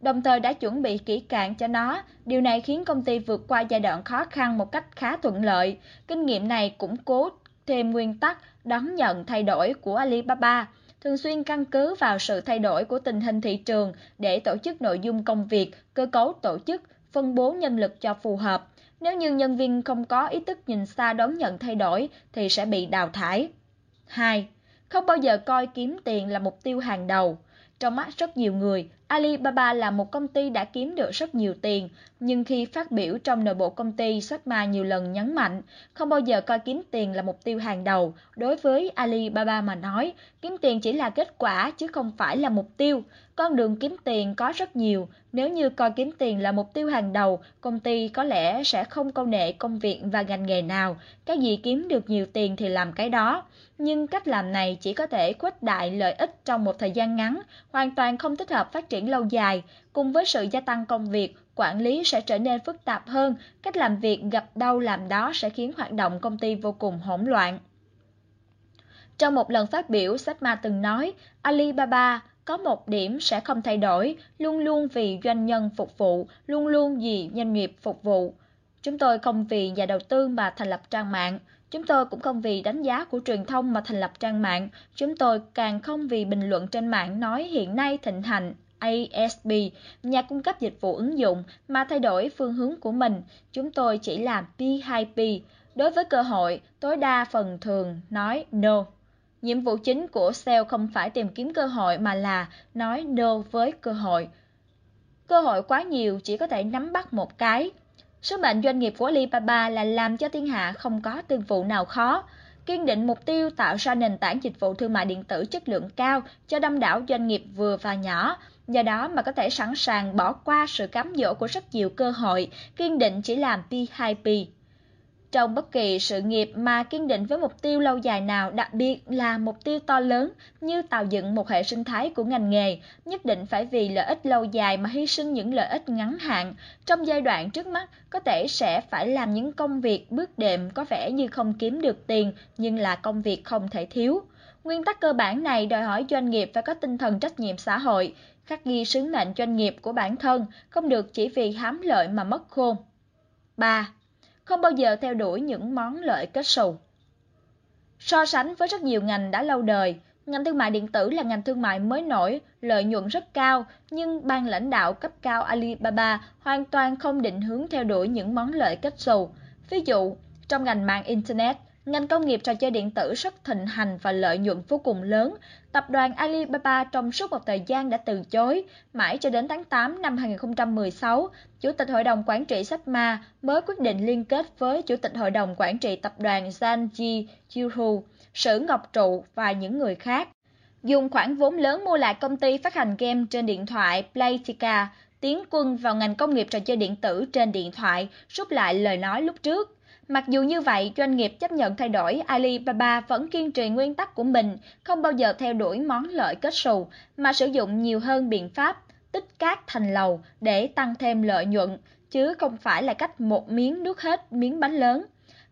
đồng thời đã chuẩn bị kỹ càng cho nó. Điều này khiến công ty vượt qua giai đoạn khó khăn một cách khá thuận lợi. Kinh nghiệm này củng cố thêm nguyên tắc đón nhận thay đổi của Alibaba, thường xuyên căn cứ vào sự thay đổi của tình hình thị trường để tổ chức nội dung công việc, cơ cấu tổ chức, phân bố nhân lực cho phù hợp. Nếu như nhân viên không có ý thức nhìn xa đón nhận thay đổi thì sẽ bị đào thải. 2. Không bao giờ coi kiếm tiền là mục tiêu hàng đầu. Trong mắt rất nhiều người, Alibaba là một công ty đã kiếm được rất nhiều tiền, nhưng khi phát biểu trong nội bộ công ty, Sharma nhiều lần nhấn mạnh, không bao giờ coi kiếm tiền là mục tiêu hàng đầu. Đối với Alibaba mà nói, kiếm tiền chỉ là kết quả chứ không phải là mục tiêu. Con đường kiếm tiền có rất nhiều, nếu như coi kiếm tiền là mục tiêu hàng đầu, công ty có lẽ sẽ không câu nệ công việc và ngành nghề nào, cái gì kiếm được nhiều tiền thì làm cái đó. Nhưng cách làm này chỉ có thể khuếch đại lợi ích trong một thời gian ngắn, hoàn toàn không thích hợp phát triển lâu dài. Cùng với sự gia tăng công việc, quản lý sẽ trở nên phức tạp hơn, cách làm việc gặp đâu làm đó sẽ khiến hoạt động công ty vô cùng hỗn loạn. Trong một lần phát biểu, Sách Ma từng nói, Alibaba có một điểm sẽ không thay đổi, luôn luôn vì doanh nhân phục vụ, luôn luôn vì doanh nghiệp phục vụ. Chúng tôi không vì nhà đầu tư mà thành lập trang mạng, chúng tôi cũng không vì đánh giá của truyền thông mà thành lập trang mạng, chúng tôi càng không vì bình luận trên mạng nói hiện nay thịnh hành ASB, nhà cung cấp dịch vụ ứng dụng, mà thay đổi phương hướng của mình. Chúng tôi chỉ làm P2P. Đối với cơ hội, tối đa phần thường nói no. Nhiệm vụ chính của sale không phải tìm kiếm cơ hội mà là nói no với cơ hội. Cơ hội quá nhiều chỉ có thể nắm bắt một cái. Sứ mệnh doanh nghiệp của Alibaba là làm cho thiên hạ không có thương vụ nào khó, kiên định mục tiêu tạo ra nền tảng dịch vụ thương mại điện tử chất lượng cao cho đông đảo doanh nghiệp vừa và nhỏ, do đó mà có thể sẵn sàng bỏ qua sự cám dỗ của rất nhiều cơ hội, kiên định chỉ làm P2P. Trong bất kỳ sự nghiệp mà kiên định với mục tiêu lâu dài nào, đặc biệt là mục tiêu to lớn như tạo dựng một hệ sinh thái của ngành nghề, nhất định phải vì lợi ích lâu dài mà hy sinh những lợi ích ngắn hạn. Trong giai đoạn trước mắt, có thể sẽ phải làm những công việc bước đệm có vẻ như không kiếm được tiền, nhưng là công việc không thể thiếu. Nguyên tắc cơ bản này đòi hỏi doanh nghiệp phải có tinh thần trách nhiệm xã hội, khắc ghi sứ mệnh doanh nghiệp của bản thân, không được chỉ vì hám lợi mà mất khôn. 3 không bao giờ theo đuổi những món lợi kết xù. So sánh với rất nhiều ngành đã lâu đời, ngành thương mại điện tử là ngành thương mại mới nổi, lợi nhuận rất cao, nhưng ban lãnh đạo cấp cao Alibaba hoàn toàn không định hướng theo đuổi những món lợi kết xù. Ví dụ, trong ngành mạng Internet, Ngành công nghiệp trò chơi điện tử rất thịnh hành và lợi nhuận vô cùng lớn. Tập đoàn Alibaba trong suốt một thời gian đã từ chối. Mãi cho đến tháng 8 năm 2016, Chủ tịch Hội đồng Quản trị Sapma mới quyết định liên kết với Chủ tịch Hội đồng Quản trị Tập đoàn Zanji Juhu, Sử Ngọc Trụ và những người khác. Dùng khoản vốn lớn mua lại công ty phát hành game trên điện thoại Playtika, tiến quân vào ngành công nghiệp trò chơi điện tử trên điện thoại, rút lại lời nói lúc trước. Mặc dù như vậy, doanh nghiệp chấp nhận thay đổi, Alibaba vẫn kiên trì nguyên tắc của mình, không bao giờ theo đuổi món lợi kết xù, mà sử dụng nhiều hơn biện pháp tích cát thành lầu để tăng thêm lợi nhuận, chứ không phải là cách một miếng nuốt hết miếng bánh lớn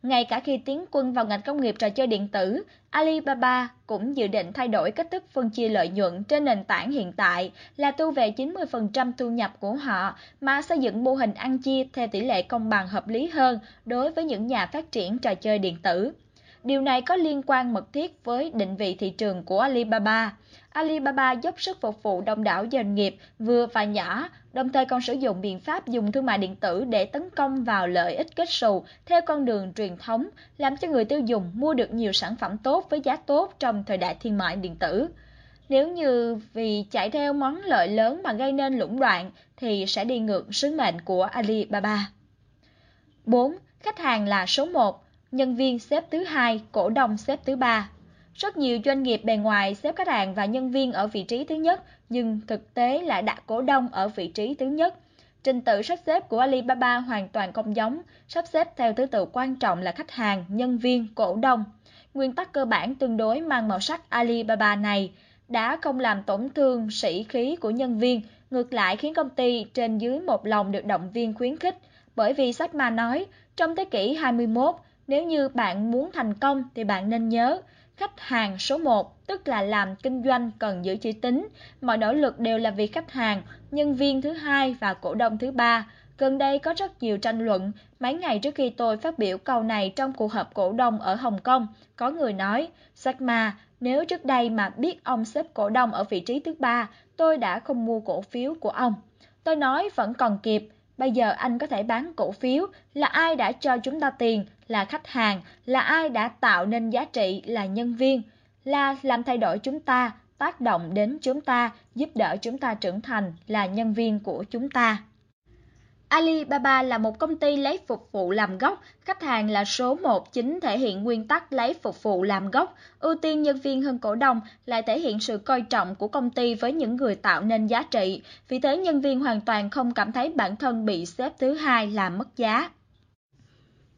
ngay cả khi tiến quân vào ngành công nghiệp trò chơi điện tử, Alibaba cũng dự định thay đổi cách thức phân chia lợi nhuận trên nền tảng hiện tại là thu về 90% thu nhập của họ mà xây dựng mô hình ăn chia theo tỷ lệ công bằng hợp lý hơn đối với những nhà phát triển trò chơi điện tử. Điều này có liên quan mật thiết với định vị thị trường của Alibaba. Alibaba dốc sức phục vụ đông đảo doanh nghiệp vừa và nhỏ, đồng thời còn sử dụng biện pháp dùng thương mại điện tử để tấn công vào lợi ích kết xù theo con đường truyền thống, làm cho người tiêu dùng mua được nhiều sản phẩm tốt với giá tốt trong thời đại thương mại điện tử. Nếu như vì chạy theo món lợi lớn mà gây nên lũng đoạn thì sẽ đi ngược sứ mệnh của Alibaba. 4. Khách hàng là số 1, nhân viên xếp thứ hai, cổ đông xếp thứ ba. Rất nhiều doanh nghiệp bề ngoài xếp khách hàng và nhân viên ở vị trí thứ nhất, nhưng thực tế lại đặt cổ đông ở vị trí thứ nhất. Trình tự sắp xếp của Alibaba hoàn toàn không giống, sắp xếp theo thứ tự quan trọng là khách hàng, nhân viên, cổ đông. Nguyên tắc cơ bản tương đối mang màu sắc Alibaba này đã không làm tổn thương sĩ khí của nhân viên, ngược lại khiến công ty trên dưới một lòng được động viên khuyến khích. Bởi vì sách mà nói, trong thế kỷ 21, nếu như bạn muốn thành công thì bạn nên nhớ, khách hàng số 1, tức là làm kinh doanh cần giữ chữ tín, mọi nỗ lực đều là vì khách hàng, nhân viên thứ hai và cổ đông thứ ba. Gần đây có rất nhiều tranh luận, mấy ngày trước khi tôi phát biểu câu này trong cuộc họp cổ đông ở Hồng Kông, có người nói, Sakma, nếu trước đây mà biết ông xếp cổ đông ở vị trí thứ ba, tôi đã không mua cổ phiếu của ông. Tôi nói vẫn còn kịp, bây giờ anh có thể bán cổ phiếu, là ai đã cho chúng ta tiền, là khách hàng, là ai đã tạo nên giá trị, là nhân viên, là làm thay đổi chúng ta, tác động đến chúng ta, giúp đỡ chúng ta trưởng thành, là nhân viên của chúng ta. Alibaba là một công ty lấy phục vụ làm gốc, khách hàng là số 1 chính thể hiện nguyên tắc lấy phục vụ làm gốc, ưu tiên nhân viên hơn cổ đông lại thể hiện sự coi trọng của công ty với những người tạo nên giá trị, vì thế nhân viên hoàn toàn không cảm thấy bản thân bị xếp thứ hai làm mất giá.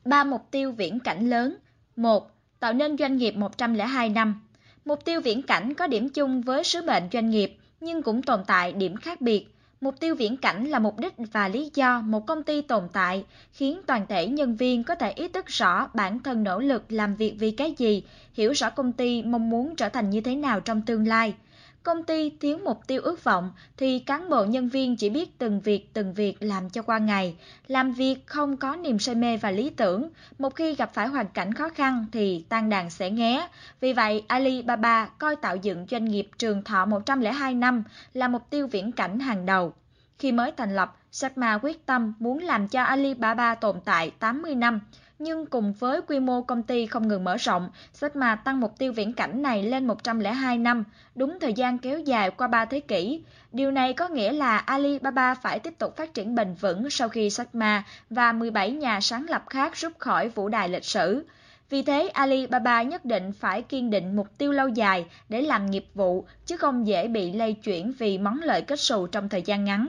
Ba mục tiêu viễn cảnh lớn. 1. Tạo nên doanh nghiệp 102 năm. Mục tiêu viễn cảnh có điểm chung với sứ mệnh doanh nghiệp, nhưng cũng tồn tại điểm khác biệt. Mục tiêu viễn cảnh là mục đích và lý do một công ty tồn tại, khiến toàn thể nhân viên có thể ý thức rõ bản thân nỗ lực làm việc vì cái gì, hiểu rõ công ty mong muốn trở thành như thế nào trong tương lai công ty thiếu mục tiêu ước vọng thì cán bộ nhân viên chỉ biết từng việc từng việc làm cho qua ngày, làm việc không có niềm say mê và lý tưởng, một khi gặp phải hoàn cảnh khó khăn thì tan đàn sẽ nghé. Vì vậy, Alibaba coi tạo dựng doanh nghiệp trường thọ 102 năm là mục tiêu viễn cảnh hàng đầu. Khi mới thành lập, Jack Ma quyết tâm muốn làm cho Alibaba tồn tại 80 năm, nhưng cùng với quy mô công ty không ngừng mở rộng, Sigma tăng mục tiêu viễn cảnh này lên 102 năm, đúng thời gian kéo dài qua 3 thế kỷ. Điều này có nghĩa là Alibaba phải tiếp tục phát triển bền vững sau khi Sigma và 17 nhà sáng lập khác rút khỏi vũ đài lịch sử. Vì thế, Alibaba nhất định phải kiên định mục tiêu lâu dài để làm nghiệp vụ, chứ không dễ bị lây chuyển vì món lợi kết xù trong thời gian ngắn.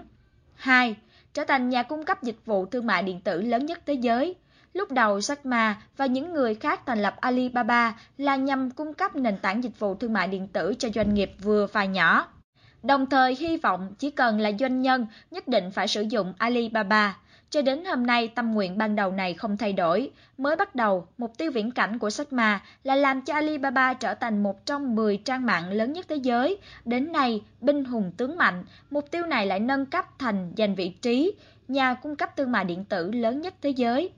2. Trở thành nhà cung cấp dịch vụ thương mại điện tử lớn nhất thế giới. Lúc đầu Jack Ma và những người khác thành lập Alibaba là nhằm cung cấp nền tảng dịch vụ thương mại điện tử cho doanh nghiệp vừa và nhỏ. Đồng thời hy vọng chỉ cần là doanh nhân nhất định phải sử dụng Alibaba. Cho đến hôm nay, tâm nguyện ban đầu này không thay đổi. Mới bắt đầu, mục tiêu viễn cảnh của Sách Ma là làm cho Alibaba trở thành một trong 10 trang mạng lớn nhất thế giới. Đến nay, binh hùng tướng mạnh, mục tiêu này lại nâng cấp thành giành vị trí nhà cung cấp thương mại điện tử lớn nhất thế giới.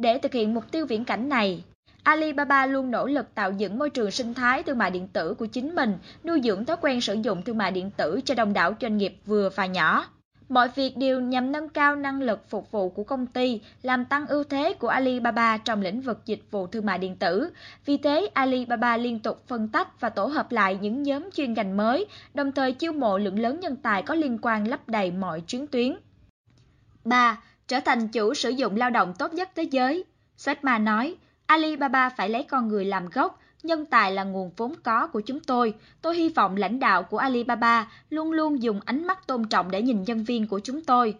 Để thực hiện mục tiêu viễn cảnh này, Alibaba luôn nỗ lực tạo dựng môi trường sinh thái thương mại điện tử của chính mình, nuôi dưỡng thói quen sử dụng thương mại điện tử cho đông đảo doanh nghiệp vừa và nhỏ. Mọi việc đều nhằm nâng cao năng lực phục vụ của công ty, làm tăng ưu thế của Alibaba trong lĩnh vực dịch vụ thương mại điện tử. Vì thế, Alibaba liên tục phân tách và tổ hợp lại những nhóm chuyên ngành mới, đồng thời chiêu mộ lượng lớn nhân tài có liên quan lấp đầy mọi chuyến tuyến. 3 trở thành chủ sử dụng lao động tốt nhất thế giới. Setma nói, Alibaba phải lấy con người làm gốc, nhân tài là nguồn vốn có của chúng tôi. Tôi hy vọng lãnh đạo của Alibaba luôn luôn dùng ánh mắt tôn trọng để nhìn nhân viên của chúng tôi.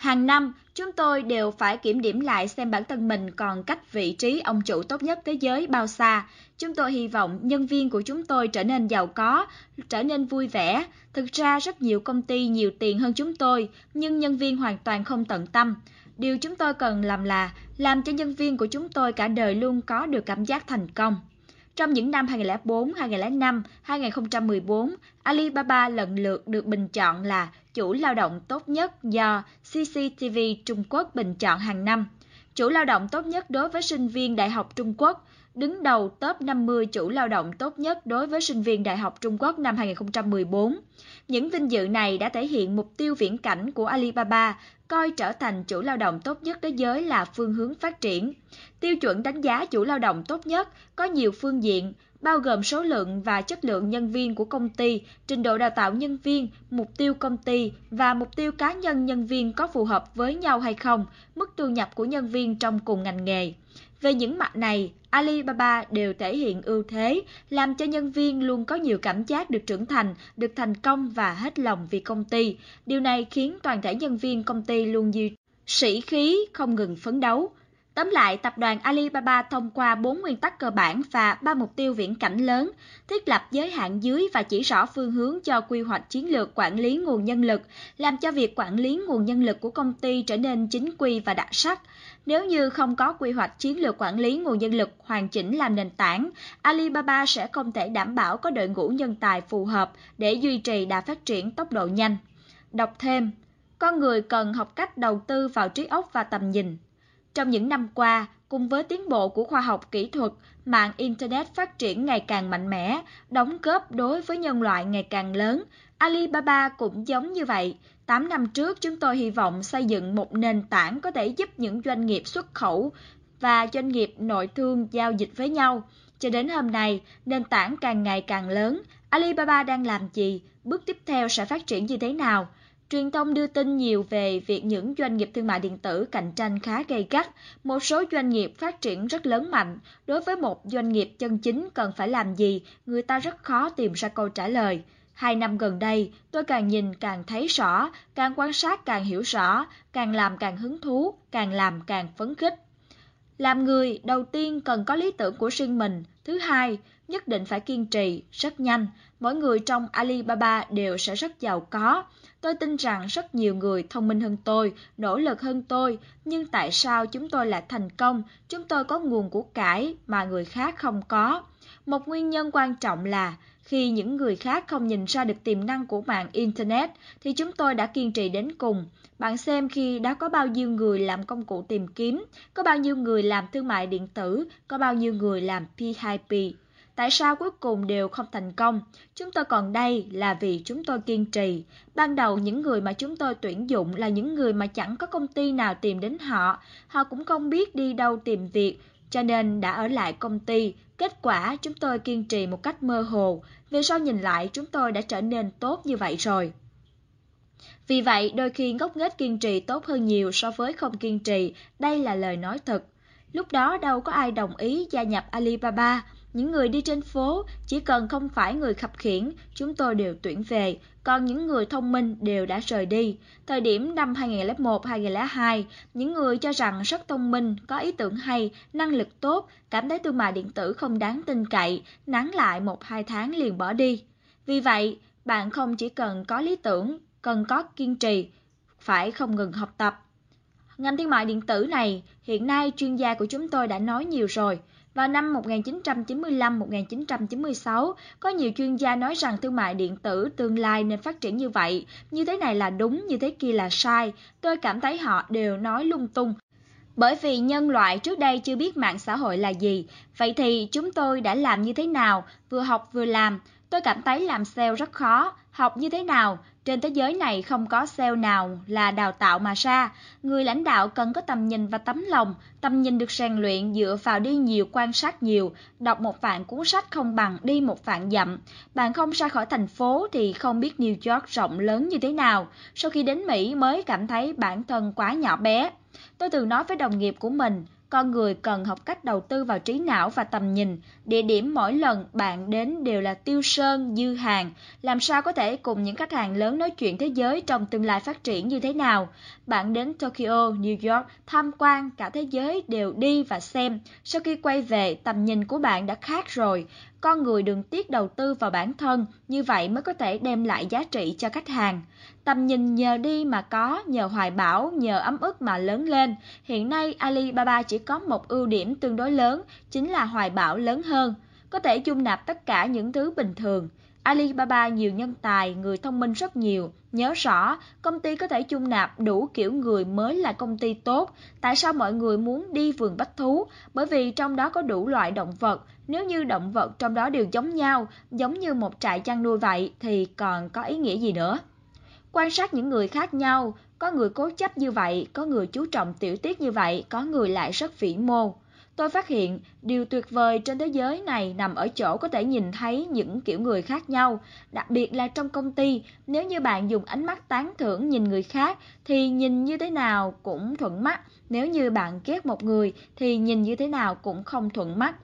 Hàng năm, chúng tôi đều phải kiểm điểm lại xem bản thân mình còn cách vị trí ông chủ tốt nhất thế giới bao xa. Chúng tôi hy vọng nhân viên của chúng tôi trở nên giàu có, trở nên vui vẻ. Thực ra rất nhiều công ty nhiều tiền hơn chúng tôi, nhưng nhân viên hoàn toàn không tận tâm. Điều chúng tôi cần làm là làm cho nhân viên của chúng tôi cả đời luôn có được cảm giác thành công. Trong những năm 2004, 2005, 2014, Alibaba lần lượt được bình chọn là chủ lao động tốt nhất do CCTV Trung Quốc bình chọn hàng năm. Chủ lao động tốt nhất đối với sinh viên Đại học Trung Quốc, đứng đầu top 50 chủ lao động tốt nhất đối với sinh viên Đại học Trung Quốc năm 2014. Những vinh dự này đã thể hiện mục tiêu viễn cảnh của Alibaba coi trở thành chủ lao động tốt nhất thế giới là phương hướng phát triển. Tiêu chuẩn đánh giá chủ lao động tốt nhất có nhiều phương diện, bao gồm số lượng và chất lượng nhân viên của công ty, trình độ đào tạo nhân viên, mục tiêu công ty và mục tiêu cá nhân nhân viên có phù hợp với nhau hay không, mức thu nhập của nhân viên trong cùng ngành nghề. Về những mặt này, Alibaba đều thể hiện ưu thế, làm cho nhân viên luôn có nhiều cảm giác được trưởng thành, được thành công và hết lòng vì công ty. Điều này khiến toàn thể nhân viên công ty luôn duy sĩ khí, không ngừng phấn đấu. Tóm lại, tập đoàn Alibaba thông qua 4 nguyên tắc cơ bản và 3 mục tiêu viễn cảnh lớn, thiết lập giới hạn dưới và chỉ rõ phương hướng cho quy hoạch chiến lược quản lý nguồn nhân lực, làm cho việc quản lý nguồn nhân lực của công ty trở nên chính quy và đặc sắc. Nếu như không có quy hoạch chiến lược quản lý nguồn nhân lực hoàn chỉnh làm nền tảng, Alibaba sẽ không thể đảm bảo có đội ngũ nhân tài phù hợp để duy trì đà phát triển tốc độ nhanh. Đọc thêm, con người cần học cách đầu tư vào trí óc và tầm nhìn. Trong những năm qua, cùng với tiến bộ của khoa học kỹ thuật, mạng Internet phát triển ngày càng mạnh mẽ, đóng góp đối với nhân loại ngày càng lớn. Alibaba cũng giống như vậy. 8 năm trước, chúng tôi hy vọng xây dựng một nền tảng có thể giúp những doanh nghiệp xuất khẩu và doanh nghiệp nội thương giao dịch với nhau. Cho đến hôm nay, nền tảng càng ngày càng lớn. Alibaba đang làm gì? Bước tiếp theo sẽ phát triển như thế nào? Truyền thông đưa tin nhiều về việc những doanh nghiệp thương mại điện tử cạnh tranh khá gay gắt, một số doanh nghiệp phát triển rất lớn mạnh. Đối với một doanh nghiệp chân chính cần phải làm gì, người ta rất khó tìm ra câu trả lời. Hai năm gần đây, tôi càng nhìn càng thấy rõ, càng quan sát càng hiểu rõ, càng làm càng hứng thú, càng làm càng phấn khích. Làm người, đầu tiên cần có lý tưởng của riêng mình. Thứ hai, nhất định phải kiên trì, rất nhanh. Mỗi người trong Alibaba đều sẽ rất giàu có. Tôi tin rằng rất nhiều người thông minh hơn tôi, nỗ lực hơn tôi, nhưng tại sao chúng tôi lại thành công? Chúng tôi có nguồn của cải mà người khác không có. Một nguyên nhân quan trọng là khi những người khác không nhìn ra được tiềm năng của mạng Internet thì chúng tôi đã kiên trì đến cùng. Bạn xem khi đã có bao nhiêu người làm công cụ tìm kiếm, có bao nhiêu người làm thương mại điện tử, có bao nhiêu người làm P2P. Tại sao cuối cùng đều không thành công? Chúng tôi còn đây là vì chúng tôi kiên trì. Ban đầu những người mà chúng tôi tuyển dụng là những người mà chẳng có công ty nào tìm đến họ. Họ cũng không biết đi đâu tìm việc, cho nên đã ở lại công ty. Kết quả chúng tôi kiên trì một cách mơ hồ. Về sau nhìn lại chúng tôi đã trở nên tốt như vậy rồi. Vì vậy, đôi khi ngốc nghếch kiên trì tốt hơn nhiều so với không kiên trì, đây là lời nói thật. Lúc đó đâu có ai đồng ý gia nhập Alibaba, những người đi trên phố chỉ cần không phải người khập khiển, chúng tôi đều tuyển về, còn những người thông minh đều đã rời đi. Thời điểm năm 2001-2002, những người cho rằng rất thông minh, có ý tưởng hay, năng lực tốt, cảm thấy thương mại điện tử không đáng tin cậy, nán lại một hai tháng liền bỏ đi. Vì vậy, bạn không chỉ cần có lý tưởng, cần có kiên trì, phải không ngừng học tập. Ngành thương mại điện tử này, hiện nay chuyên gia của chúng tôi đã nói nhiều rồi. Vào năm 1995-1996, có nhiều chuyên gia nói rằng thương mại điện tử tương lai nên phát triển như vậy, như thế này là đúng, như thế kia là sai. Tôi cảm thấy họ đều nói lung tung. Bởi vì nhân loại trước đây chưa biết mạng xã hội là gì, vậy thì chúng tôi đã làm như thế nào, vừa học vừa làm. Tôi cảm thấy làm sale rất khó, học như thế nào, trên thế giới này không có sale nào là đào tạo mà ra. Người lãnh đạo cần có tầm nhìn và tấm lòng. Tầm nhìn được rèn luyện dựa vào đi nhiều quan sát nhiều. Đọc một vạn cuốn sách không bằng đi một vạn dặm. Bạn không ra khỏi thành phố thì không biết New York rộng lớn như thế nào. Sau khi đến Mỹ mới cảm thấy bản thân quá nhỏ bé. Tôi từng nói với đồng nghiệp của mình, con người cần học cách đầu tư vào trí não và tầm nhìn. Địa điểm mỗi lần bạn đến đều là tiêu sơn, dư hàng. Làm sao có thể cùng những khách hàng lớn nói chuyện thế giới trong tương lai phát triển như thế nào? Bạn đến Tokyo, New York, tham quan, cả thế giới đều đi và xem. Sau khi quay về, tầm nhìn của bạn đã khác rồi. con người đừng tiếc đầu tư vào bản thân, như vậy mới có thể đem lại giá trị cho khách hàng. Tầm nhìn nhờ đi mà có, nhờ hoài bão, nhờ ấm ức mà lớn lên. Hiện nay Alibaba chỉ có một ưu điểm tương đối lớn, chính là hoài bão lớn hơn. Có thể dung nạp tất cả những thứ bình thường. Alibaba nhiều nhân tài, người thông minh rất nhiều. Nhớ rõ, công ty có thể chung nạp đủ kiểu người mới là công ty tốt. Tại sao mọi người muốn đi vườn bách thú? Bởi vì trong đó có đủ loại động vật. Nếu như động vật trong đó đều giống nhau, giống như một trại chăn nuôi vậy, thì còn có ý nghĩa gì nữa? Quan sát những người khác nhau, có người cố chấp như vậy, có người chú trọng tiểu tiết như vậy, có người lại rất vĩ mô. Tôi phát hiện điều tuyệt vời trên thế giới này nằm ở chỗ có thể nhìn thấy những kiểu người khác nhau, đặc biệt là trong công ty, nếu như bạn dùng ánh mắt tán thưởng nhìn người khác thì nhìn như thế nào cũng thuận mắt, nếu như bạn ghét một người thì nhìn như thế nào cũng không thuận mắt.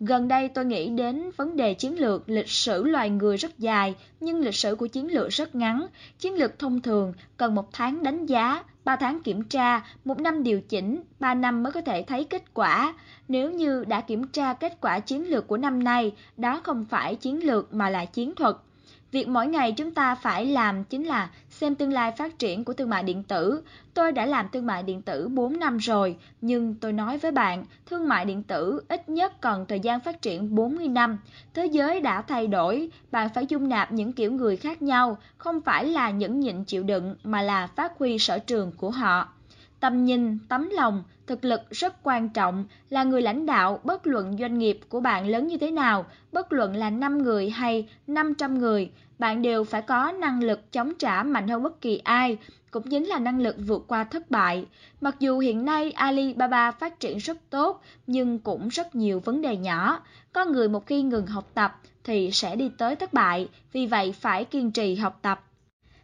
Gần đây tôi nghĩ đến vấn đề chiến lược, lịch sử loài người rất dài, nhưng lịch sử của chiến lược rất ngắn. Chiến lược thông thường cần một tháng đánh giá, ba tháng kiểm tra, một năm điều chỉnh, ba năm mới có thể thấy kết quả. Nếu như đã kiểm tra kết quả chiến lược của năm nay, đó không phải chiến lược mà là chiến thuật. Việc mỗi ngày chúng ta phải làm chính là xem tương lai phát triển của thương mại điện tử. Tôi đã làm thương mại điện tử 4 năm rồi, nhưng tôi nói với bạn, thương mại điện tử ít nhất còn thời gian phát triển 40 năm. Thế giới đã thay đổi, bạn phải dung nạp những kiểu người khác nhau, không phải là những nhịn chịu đựng mà là phát huy sở trường của họ. Tầm nhìn, tấm lòng, thực lực rất quan trọng, là người lãnh đạo, bất luận doanh nghiệp của bạn lớn như thế nào, bất luận là 5 người hay 500 người, bạn đều phải có năng lực chống trả mạnh hơn bất kỳ ai, cũng chính là năng lực vượt qua thất bại. Mặc dù hiện nay Alibaba phát triển rất tốt, nhưng cũng rất nhiều vấn đề nhỏ. Có người một khi ngừng học tập thì sẽ đi tới thất bại, vì vậy phải kiên trì học tập.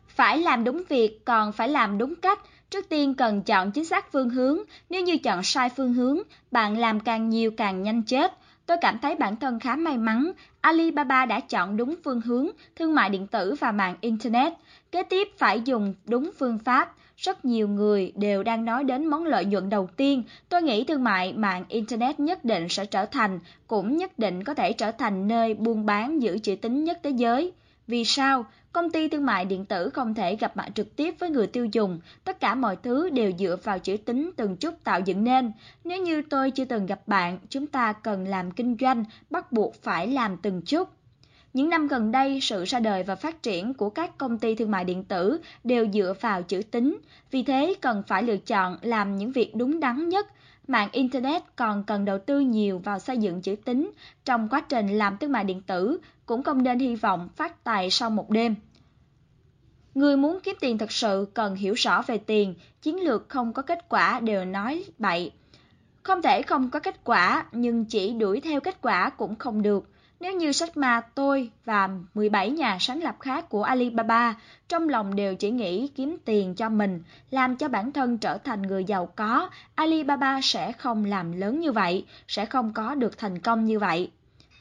Phải làm đúng việc, còn phải làm đúng cách. Trước tiên cần chọn chính xác phương hướng, nếu như chọn sai phương hướng, bạn làm càng nhiều càng nhanh chết. Tôi cảm thấy bản thân khá may mắn, Alibaba đã chọn đúng phương hướng thương mại điện tử và mạng Internet. Kế tiếp phải dùng đúng phương pháp. Rất nhiều người đều đang nói đến món lợi nhuận đầu tiên. Tôi nghĩ thương mại mạng Internet nhất định sẽ trở thành, cũng nhất định có thể trở thành nơi buôn bán giữ chữ tín nhất thế giới. Vì sao? Công ty thương mại điện tử không thể gặp mặt trực tiếp với người tiêu dùng, tất cả mọi thứ đều dựa vào chữ tính từng chút tạo dựng nên. Nếu như tôi chưa từng gặp bạn, chúng ta cần làm kinh doanh, bắt buộc phải làm từng chút. Những năm gần đây, sự ra đời và phát triển của các công ty thương mại điện tử đều dựa vào chữ tính. vì thế cần phải lựa chọn làm những việc đúng đắn nhất. Mạng Internet còn cần đầu tư nhiều vào xây dựng chữ tín trong quá trình làm thương mại điện tử, cũng không nên hy vọng phát tài sau một đêm. Người muốn kiếm tiền thật sự cần hiểu rõ về tiền, chiến lược không có kết quả đều nói bậy. Không thể không có kết quả, nhưng chỉ đuổi theo kết quả cũng không được. Nếu như sách ma tôi và 17 nhà sáng lập khác của Alibaba trong lòng đều chỉ nghĩ kiếm tiền cho mình, làm cho bản thân trở thành người giàu có, Alibaba sẽ không làm lớn như vậy, sẽ không có được thành công như vậy.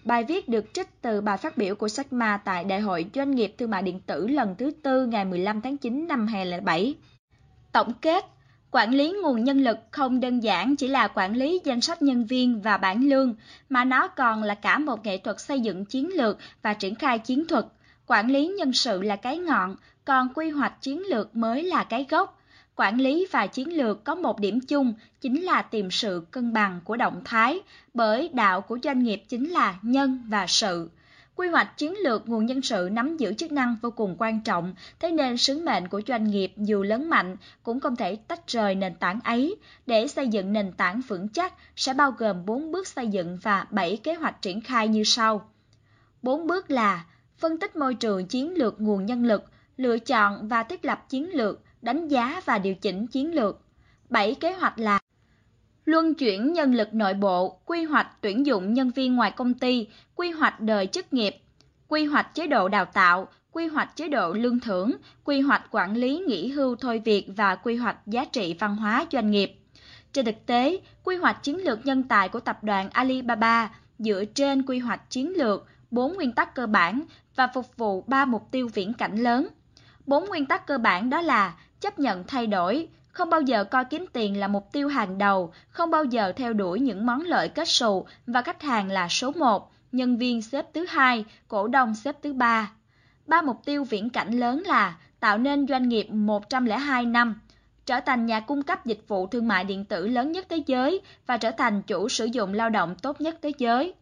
Bài viết được trích từ bài phát biểu của Sách Ma tại Đại hội Doanh nghiệp Thương mại Điện tử lần thứ tư ngày 15 tháng 9 năm 2007. Tổng kết Quản lý nguồn nhân lực không đơn giản chỉ là quản lý danh sách nhân viên và bảng lương, mà nó còn là cả một nghệ thuật xây dựng chiến lược và triển khai chiến thuật. Quản lý nhân sự là cái ngọn, còn quy hoạch chiến lược mới là cái gốc. Quản lý và chiến lược có một điểm chung chính là tìm sự cân bằng của động thái, bởi đạo của doanh nghiệp chính là nhân và sự. Quy hoạch chiến lược nguồn nhân sự nắm giữ chức năng vô cùng quan trọng, thế nên sứ mệnh của doanh nghiệp dù lớn mạnh cũng không thể tách rời nền tảng ấy. Để xây dựng nền tảng vững chắc sẽ bao gồm 4 bước xây dựng và 7 kế hoạch triển khai như sau. 4 bước là phân tích môi trường chiến lược nguồn nhân lực, lựa chọn và thiết lập chiến lược, đánh giá và điều chỉnh chiến lược. 7 kế hoạch là luân chuyển nhân lực nội bộ, quy hoạch tuyển dụng nhân viên ngoài công ty, quy hoạch đời chức nghiệp, quy hoạch chế độ đào tạo, quy hoạch chế độ lương thưởng, quy hoạch quản lý nghỉ hưu thôi việc và quy hoạch giá trị văn hóa doanh nghiệp. Trên thực tế, quy hoạch chiến lược nhân tài của tập đoàn Alibaba dựa trên quy hoạch chiến lược, bốn nguyên tắc cơ bản và phục vụ ba mục tiêu viễn cảnh lớn. Bốn nguyên tắc cơ bản đó là chấp nhận thay đổi, không bao giờ coi kiếm tiền là mục tiêu hàng đầu, không bao giờ theo đuổi những món lợi kết xù và khách hàng là số một, nhân viên xếp thứ hai, cổ đông xếp thứ ba. Ba mục tiêu viễn cảnh lớn là tạo nên doanh nghiệp 102 năm, trở thành nhà cung cấp dịch vụ thương mại điện tử lớn nhất thế giới và trở thành chủ sử dụng lao động tốt nhất thế giới.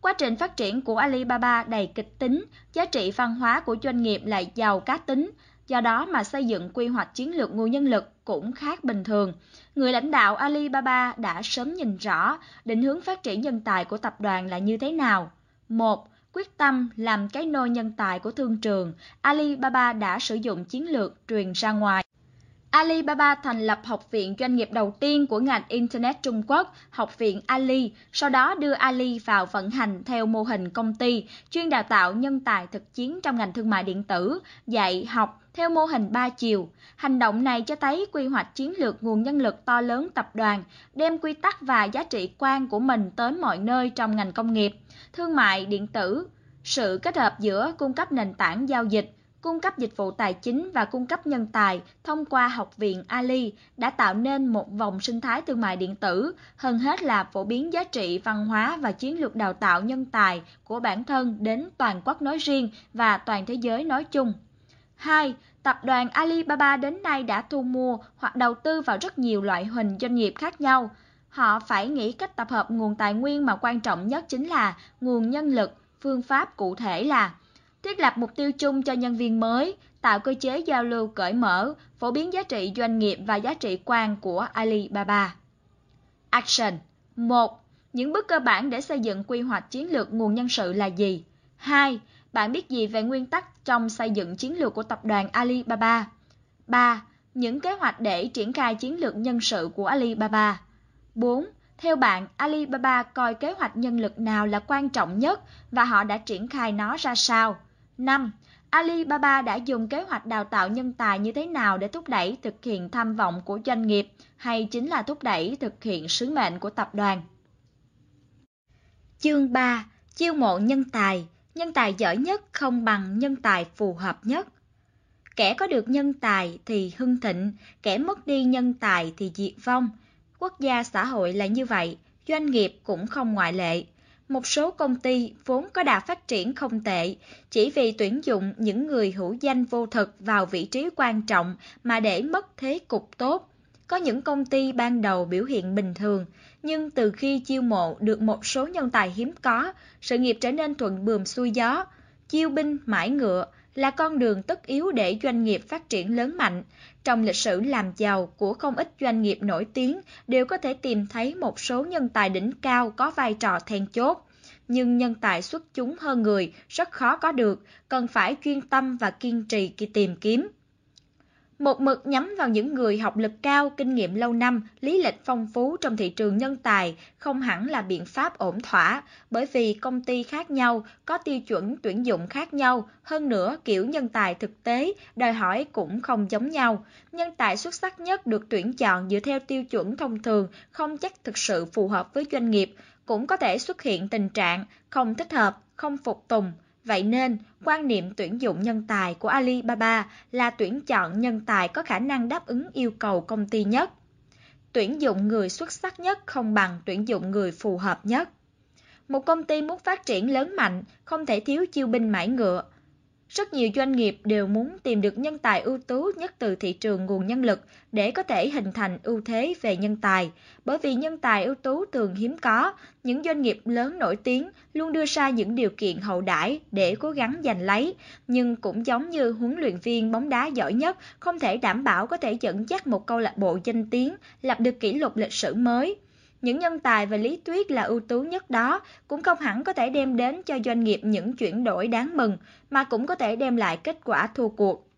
Quá trình phát triển của Alibaba đầy kịch tính, giá trị văn hóa của doanh nghiệp lại giàu cá tính, do đó mà xây dựng quy hoạch chiến lược nguồn nhân lực cũng khác bình thường. Người lãnh đạo Alibaba đã sớm nhìn rõ định hướng phát triển nhân tài của tập đoàn là như thế nào. Một, quyết tâm làm cái nôi nhân tài của thương trường, Alibaba đã sử dụng chiến lược truyền ra ngoài. Alibaba thành lập học viện doanh nghiệp đầu tiên của ngành Internet Trung Quốc, Học viện Ali, sau đó đưa Ali vào vận hành theo mô hình công ty, chuyên đào tạo nhân tài thực chiến trong ngành thương mại điện tử, dạy học theo mô hình ba chiều. Hành động này cho thấy quy hoạch chiến lược nguồn nhân lực to lớn tập đoàn, đem quy tắc và giá trị quan của mình tới mọi nơi trong ngành công nghiệp, thương mại điện tử, sự kết hợp giữa cung cấp nền tảng giao dịch, cung cấp dịch vụ tài chính và cung cấp nhân tài thông qua học viện Ali đã tạo nên một vòng sinh thái thương mại điện tử, hơn hết là phổ biến giá trị văn hóa và chiến lược đào tạo nhân tài của bản thân đến toàn quốc nói riêng và toàn thế giới nói chung. 2. Tập đoàn Alibaba đến nay đã thu mua hoặc đầu tư vào rất nhiều loại hình doanh nghiệp khác nhau. Họ phải nghĩ cách tập hợp nguồn tài nguyên mà quan trọng nhất chính là nguồn nhân lực, phương pháp cụ thể là thiết lập mục tiêu chung cho nhân viên mới, tạo cơ chế giao lưu cởi mở, phổ biến giá trị doanh nghiệp và giá trị quan của Alibaba. Action 1. Những bước cơ bản để xây dựng quy hoạch chiến lược nguồn nhân sự là gì? 2. Bạn biết gì về nguyên tắc trong xây dựng chiến lược của tập đoàn Alibaba? 3. Những kế hoạch để triển khai chiến lược nhân sự của Alibaba. 4. Theo bạn, Alibaba coi kế hoạch nhân lực nào là quan trọng nhất và họ đã triển khai nó ra sao? 5. Alibaba đã dùng kế hoạch đào tạo nhân tài như thế nào để thúc đẩy thực hiện tham vọng của doanh nghiệp hay chính là thúc đẩy thực hiện sứ mệnh của tập đoàn? Chương 3. Chiêu mộ nhân tài Nhân tài giỏi nhất không bằng nhân tài phù hợp nhất. Kẻ có được nhân tài thì hưng thịnh, kẻ mất đi nhân tài thì diệt vong. Quốc gia xã hội là như vậy, doanh nghiệp cũng không ngoại lệ một số công ty vốn có đà phát triển không tệ, chỉ vì tuyển dụng những người hữu danh vô thực vào vị trí quan trọng mà để mất thế cục tốt. Có những công ty ban đầu biểu hiện bình thường, nhưng từ khi chiêu mộ được một số nhân tài hiếm có, sự nghiệp trở nên thuận buồm xuôi gió. Chiêu binh mãi ngựa là con đường tất yếu để doanh nghiệp phát triển lớn mạnh. Trong lịch sử làm giàu của không ít doanh nghiệp nổi tiếng đều có thể tìm thấy một số nhân tài đỉnh cao có vai trò then chốt. Nhưng nhân tài xuất chúng hơn người rất khó có được, cần phải chuyên tâm và kiên trì khi tìm kiếm. Một mực nhắm vào những người học lực cao, kinh nghiệm lâu năm, lý lịch phong phú trong thị trường nhân tài không hẳn là biện pháp ổn thỏa, bởi vì công ty khác nhau có tiêu chuẩn tuyển dụng khác nhau, hơn nữa kiểu nhân tài thực tế đòi hỏi cũng không giống nhau. Nhân tài xuất sắc nhất được tuyển chọn dựa theo tiêu chuẩn thông thường không chắc thực sự phù hợp với doanh nghiệp, cũng có thể xuất hiện tình trạng không thích hợp, không phục tùng, Vậy nên, quan niệm tuyển dụng nhân tài của Alibaba là tuyển chọn nhân tài có khả năng đáp ứng yêu cầu công ty nhất. Tuyển dụng người xuất sắc nhất không bằng tuyển dụng người phù hợp nhất. Một công ty muốn phát triển lớn mạnh, không thể thiếu chiêu binh mãi ngựa, rất nhiều doanh nghiệp đều muốn tìm được nhân tài ưu tú nhất từ thị trường nguồn nhân lực để có thể hình thành ưu thế về nhân tài. Bởi vì nhân tài ưu tú thường hiếm có, những doanh nghiệp lớn nổi tiếng luôn đưa ra những điều kiện hậu đãi để cố gắng giành lấy. Nhưng cũng giống như huấn luyện viên bóng đá giỏi nhất, không thể đảm bảo có thể dẫn dắt một câu lạc bộ danh tiếng, lập được kỷ lục lịch sử mới những nhân tài và lý thuyết là ưu tú nhất đó cũng không hẳn có thể đem đến cho doanh nghiệp những chuyển đổi đáng mừng, mà cũng có thể đem lại kết quả thua cuộc.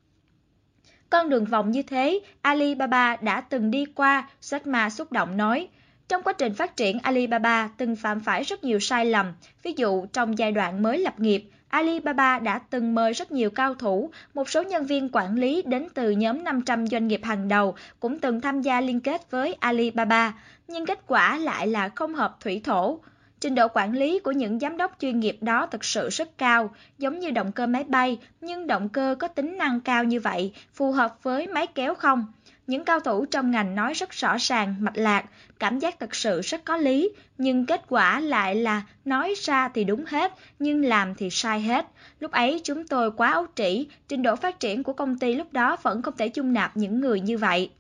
Con đường vòng như thế, Alibaba đã từng đi qua, Jack Ma xúc động nói. Trong quá trình phát triển Alibaba từng phạm phải rất nhiều sai lầm, ví dụ trong giai đoạn mới lập nghiệp, Alibaba đã từng mời rất nhiều cao thủ, một số nhân viên quản lý đến từ nhóm 500 doanh nghiệp hàng đầu cũng từng tham gia liên kết với Alibaba, nhưng kết quả lại là không hợp thủy thổ. Trình độ quản lý của những giám đốc chuyên nghiệp đó thực sự rất cao, giống như động cơ máy bay, nhưng động cơ có tính năng cao như vậy, phù hợp với máy kéo không? Những cao thủ trong ngành nói rất rõ ràng, mạch lạc, cảm giác thật sự rất có lý, nhưng kết quả lại là nói ra thì đúng hết, nhưng làm thì sai hết. Lúc ấy chúng tôi quá ấu trĩ, trình độ phát triển của công ty lúc đó vẫn không thể chung nạp những người như vậy.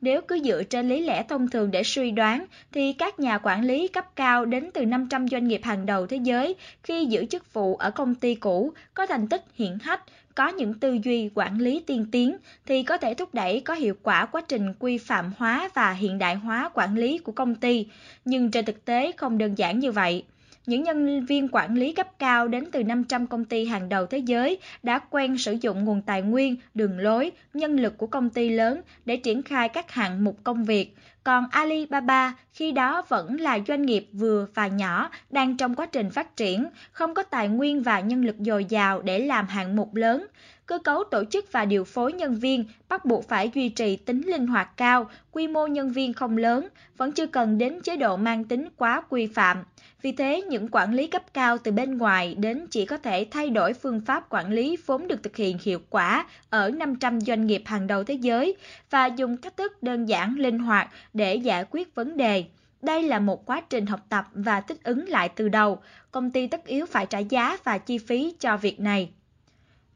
Nếu cứ dựa trên lý lẽ thông thường để suy đoán, thì các nhà quản lý cấp cao đến từ 500 doanh nghiệp hàng đầu thế giới khi giữ chức vụ ở công ty cũ có thành tích hiển hách, có những tư duy quản lý tiên tiến thì có thể thúc đẩy có hiệu quả quá trình quy phạm hóa và hiện đại hóa quản lý của công ty, nhưng trên thực tế không đơn giản như vậy. Những nhân viên quản lý cấp cao đến từ 500 công ty hàng đầu thế giới đã quen sử dụng nguồn tài nguyên, đường lối, nhân lực của công ty lớn để triển khai các hạng mục công việc. Còn Alibaba khi đó vẫn là doanh nghiệp vừa và nhỏ đang trong quá trình phát triển, không có tài nguyên và nhân lực dồi dào để làm hạng mục lớn cơ cấu tổ chức và điều phối nhân viên bắt buộc phải duy trì tính linh hoạt cao, quy mô nhân viên không lớn, vẫn chưa cần đến chế độ mang tính quá quy phạm. Vì thế, những quản lý cấp cao từ bên ngoài đến chỉ có thể thay đổi phương pháp quản lý vốn được thực hiện hiệu quả ở 500 doanh nghiệp hàng đầu thế giới và dùng cách thức đơn giản linh hoạt để giải quyết vấn đề. Đây là một quá trình học tập và thích ứng lại từ đầu. Công ty tất yếu phải trả giá và chi phí cho việc này.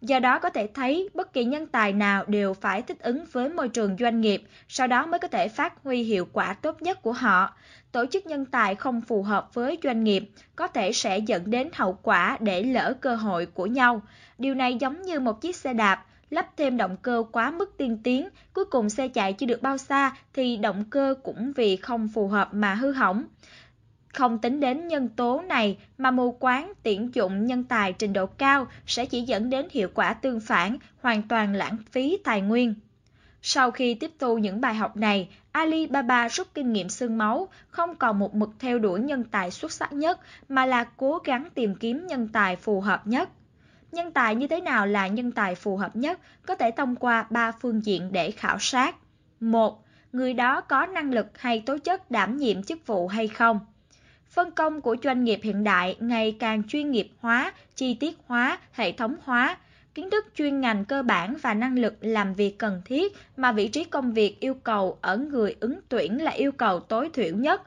Do đó có thể thấy bất kỳ nhân tài nào đều phải thích ứng với môi trường doanh nghiệp, sau đó mới có thể phát huy hiệu quả tốt nhất của họ. Tổ chức nhân tài không phù hợp với doanh nghiệp có thể sẽ dẫn đến hậu quả để lỡ cơ hội của nhau. Điều này giống như một chiếc xe đạp, lắp thêm động cơ quá mức tiên tiến, cuối cùng xe chạy chưa được bao xa thì động cơ cũng vì không phù hợp mà hư hỏng. Không tính đến nhân tố này mà mù quáng tuyển dụng nhân tài trình độ cao sẽ chỉ dẫn đến hiệu quả tương phản, hoàn toàn lãng phí tài nguyên. Sau khi tiếp thu những bài học này, Alibaba rút kinh nghiệm xương máu, không còn một mực theo đuổi nhân tài xuất sắc nhất mà là cố gắng tìm kiếm nhân tài phù hợp nhất. Nhân tài như thế nào là nhân tài phù hợp nhất có thể thông qua ba phương diện để khảo sát. một Người đó có năng lực hay tố chất đảm nhiệm chức vụ hay không? Phân công của doanh nghiệp hiện đại ngày càng chuyên nghiệp hóa, chi tiết hóa, hệ thống hóa. Kiến thức chuyên ngành cơ bản và năng lực làm việc cần thiết mà vị trí công việc yêu cầu ở người ứng tuyển là yêu cầu tối thiểu nhất.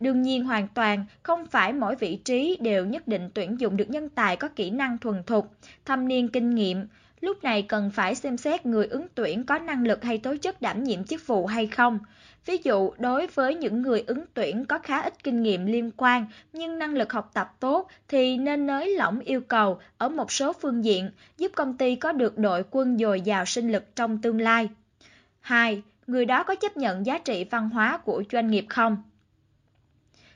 Đương nhiên hoàn toàn không phải mỗi vị trí đều nhất định tuyển dụng được nhân tài có kỹ năng thuần thục, thâm niên kinh nghiệm. Lúc này cần phải xem xét người ứng tuyển có năng lực hay tố chất đảm nhiệm chức vụ hay không. Ví dụ, đối với những người ứng tuyển có khá ít kinh nghiệm liên quan nhưng năng lực học tập tốt thì nên nới lỏng yêu cầu ở một số phương diện, giúp công ty có được đội quân dồi dào sinh lực trong tương lai. 2. Người đó có chấp nhận giá trị văn hóa của doanh nghiệp không?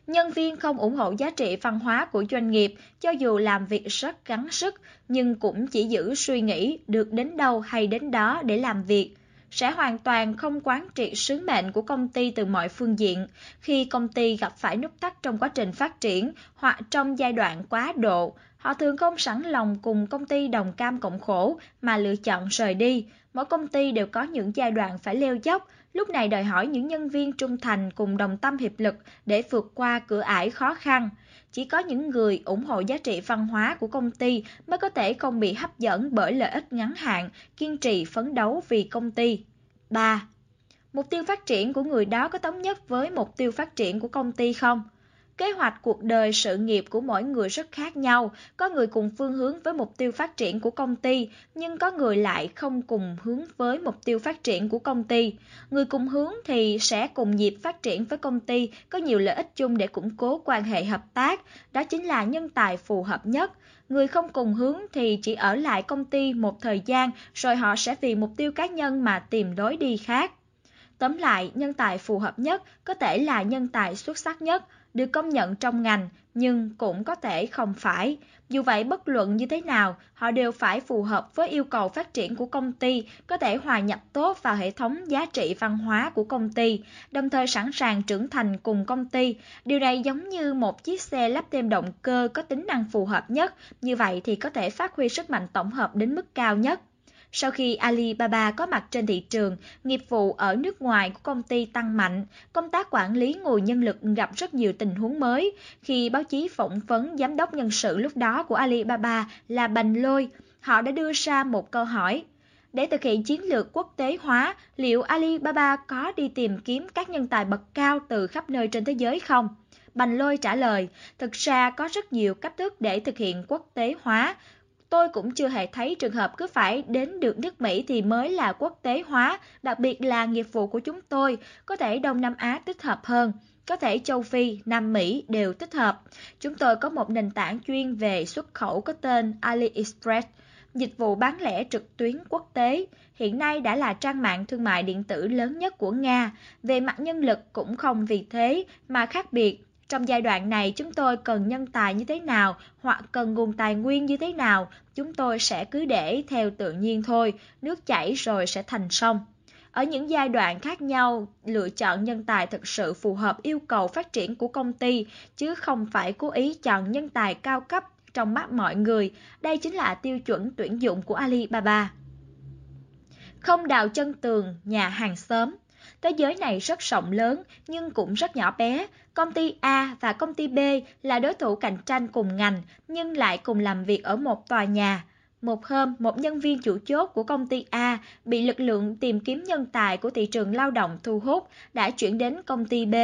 Nhân viên không ủng hộ giá trị văn hóa của doanh nghiệp cho dù làm việc rất gắng sức nhưng cũng chỉ giữ suy nghĩ được đến đâu hay đến đó để làm việc sẽ hoàn toàn không quán trị sứ mệnh của công ty từ mọi phương diện khi công ty gặp phải nút thắt trong quá trình phát triển hoặc trong giai đoạn quá độ. Họ thường không sẵn lòng cùng công ty đồng cam cộng khổ mà lựa chọn rời đi. Mỗi công ty đều có những giai đoạn phải leo dốc, lúc này đòi hỏi những nhân viên trung thành cùng đồng tâm hiệp lực để vượt qua cửa ải khó khăn. Chỉ có những người ủng hộ giá trị văn hóa của công ty mới có thể không bị hấp dẫn bởi lợi ích ngắn hạn, kiên trì phấn đấu vì công ty. 3. Mục tiêu phát triển của người đó có thống nhất với mục tiêu phát triển của công ty không? Kế hoạch cuộc đời sự nghiệp của mỗi người rất khác nhau, có người cùng phương hướng với mục tiêu phát triển của công ty, nhưng có người lại không cùng hướng với mục tiêu phát triển của công ty. Người cùng hướng thì sẽ cùng nhịp phát triển với công ty, có nhiều lợi ích chung để củng cố quan hệ hợp tác, đó chính là nhân tài phù hợp nhất. Người không cùng hướng thì chỉ ở lại công ty một thời gian rồi họ sẽ vì mục tiêu cá nhân mà tìm lối đi khác. Tóm lại, nhân tài phù hợp nhất có thể là nhân tài xuất sắc nhất, được công nhận trong ngành, nhưng cũng có thể không phải. Dù vậy, bất luận như thế nào, họ đều phải phù hợp với yêu cầu phát triển của công ty, có thể hòa nhập tốt vào hệ thống giá trị văn hóa của công ty, đồng thời sẵn sàng trưởng thành cùng công ty. Điều này giống như một chiếc xe lắp thêm động cơ có tính năng phù hợp nhất, như vậy thì có thể phát huy sức mạnh tổng hợp đến mức cao nhất. Sau khi Alibaba có mặt trên thị trường, nghiệp vụ ở nước ngoài của công ty tăng mạnh, công tác quản lý nguồn nhân lực gặp rất nhiều tình huống mới. Khi báo chí phỏng vấn giám đốc nhân sự lúc đó của Alibaba là Bành Lôi, họ đã đưa ra một câu hỏi. Để thực hiện chiến lược quốc tế hóa, liệu Alibaba có đi tìm kiếm các nhân tài bậc cao từ khắp nơi trên thế giới không? Bành Lôi trả lời, thực ra có rất nhiều cách thức để thực hiện quốc tế hóa. Tôi cũng chưa hề thấy trường hợp cứ phải đến được nước Mỹ thì mới là quốc tế hóa, đặc biệt là nghiệp vụ của chúng tôi, có thể Đông Nam Á thích hợp hơn có thể châu Phi, Nam Mỹ đều tích hợp. Chúng tôi có một nền tảng chuyên về xuất khẩu có tên AliExpress, dịch vụ bán lẻ trực tuyến quốc tế, hiện nay đã là trang mạng thương mại điện tử lớn nhất của Nga. Về mặt nhân lực cũng không vì thế mà khác biệt. Trong giai đoạn này chúng tôi cần nhân tài như thế nào hoặc cần nguồn tài nguyên như thế nào, chúng tôi sẽ cứ để theo tự nhiên thôi, nước chảy rồi sẽ thành sông. Ở những giai đoạn khác nhau, lựa chọn nhân tài thực sự phù hợp yêu cầu phát triển của công ty, chứ không phải cố ý chọn nhân tài cao cấp trong mắt mọi người. Đây chính là tiêu chuẩn tuyển dụng của Alibaba. Không đào chân tường, nhà hàng xóm. Thế giới này rất rộng lớn nhưng cũng rất nhỏ bé. Công ty A và công ty B là đối thủ cạnh tranh cùng ngành nhưng lại cùng làm việc ở một tòa nhà. Một hôm, một nhân viên chủ chốt của công ty A bị lực lượng tìm kiếm nhân tài của thị trường lao động thu hút, đã chuyển đến công ty B.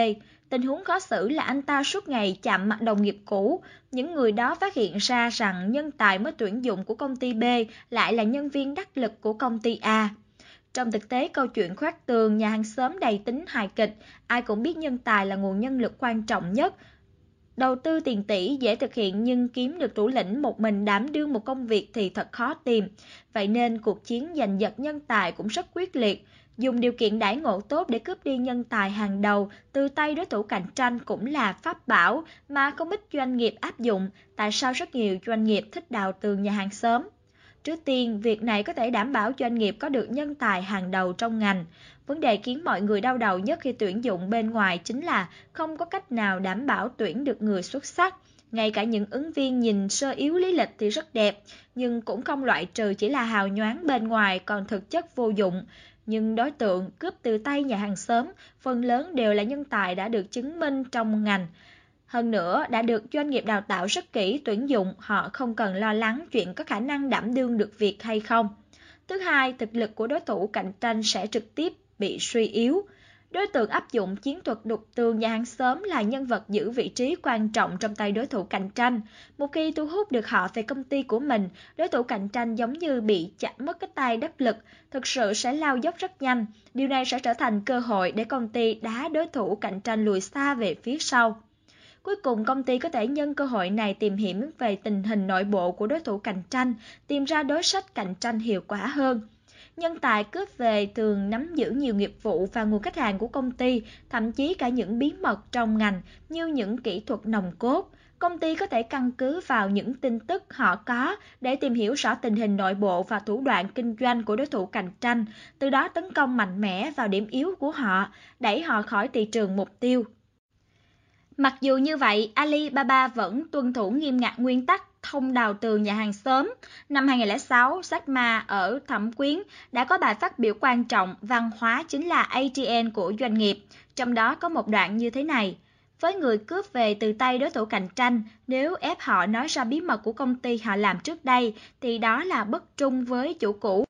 Tình huống khó xử là anh ta suốt ngày chạm mặt đồng nghiệp cũ. Những người đó phát hiện ra rằng nhân tài mới tuyển dụng của công ty B lại là nhân viên đắc lực của công ty A. Trong thực tế, câu chuyện khoát tường nhà hàng xóm đầy tính hài kịch, ai cũng biết nhân tài là nguồn nhân lực quan trọng nhất, Đầu tư tiền tỷ dễ thực hiện nhưng kiếm được thủ lĩnh một mình đảm đương một công việc thì thật khó tìm. Vậy nên cuộc chiến giành giật nhân tài cũng rất quyết liệt. Dùng điều kiện đãi ngộ tốt để cướp đi nhân tài hàng đầu từ tay đối thủ cạnh tranh cũng là pháp bảo mà không ít doanh nghiệp áp dụng. Tại sao rất nhiều doanh nghiệp thích đào tường nhà hàng xóm? Trước tiên, việc này có thể đảm bảo doanh nghiệp có được nhân tài hàng đầu trong ngành. Vấn đề khiến mọi người đau đầu nhất khi tuyển dụng bên ngoài chính là không có cách nào đảm bảo tuyển được người xuất sắc. Ngay cả những ứng viên nhìn sơ yếu lý lịch thì rất đẹp, nhưng cũng không loại trừ chỉ là hào nhoáng bên ngoài còn thực chất vô dụng. Nhưng đối tượng cướp từ tay nhà hàng xóm, phần lớn đều là nhân tài đã được chứng minh trong ngành. Hơn nữa, đã được doanh nghiệp đào tạo rất kỹ tuyển dụng, họ không cần lo lắng chuyện có khả năng đảm đương được việc hay không. Thứ hai, thực lực của đối thủ cạnh tranh sẽ trực tiếp bị suy yếu. Đối tượng áp dụng chiến thuật đục tường nhà hàng xóm là nhân vật giữ vị trí quan trọng trong tay đối thủ cạnh tranh. Một khi thu hút được họ về công ty của mình, đối thủ cạnh tranh giống như bị chặt mất cái tay đắc lực, thực sự sẽ lao dốc rất nhanh. Điều này sẽ trở thành cơ hội để công ty đá đối thủ cạnh tranh lùi xa về phía sau. Cuối cùng công ty có thể nhân cơ hội này tìm hiểu về tình hình nội bộ của đối thủ cạnh tranh, tìm ra đối sách cạnh tranh hiệu quả hơn. Nhân tài cướp về thường nắm giữ nhiều nghiệp vụ và nguồn khách hàng của công ty, thậm chí cả những bí mật trong ngành như những kỹ thuật nồng cốt. Công ty có thể căn cứ vào những tin tức họ có để tìm hiểu rõ tình hình nội bộ và thủ đoạn kinh doanh của đối thủ cạnh tranh, từ đó tấn công mạnh mẽ vào điểm yếu của họ, đẩy họ khỏi thị trường mục tiêu. Mặc dù như vậy, Alibaba vẫn tuân thủ nghiêm ngặt nguyên tắc thông đào tường nhà hàng sớm. Năm 2006, Jack Ma ở Thẩm Quyến đã có bài phát biểu quan trọng văn hóa chính là ATN của doanh nghiệp. Trong đó có một đoạn như thế này. Với người cướp về từ tay đối thủ cạnh tranh, nếu ép họ nói ra bí mật của công ty họ làm trước đây, thì đó là bất trung với chủ cũ.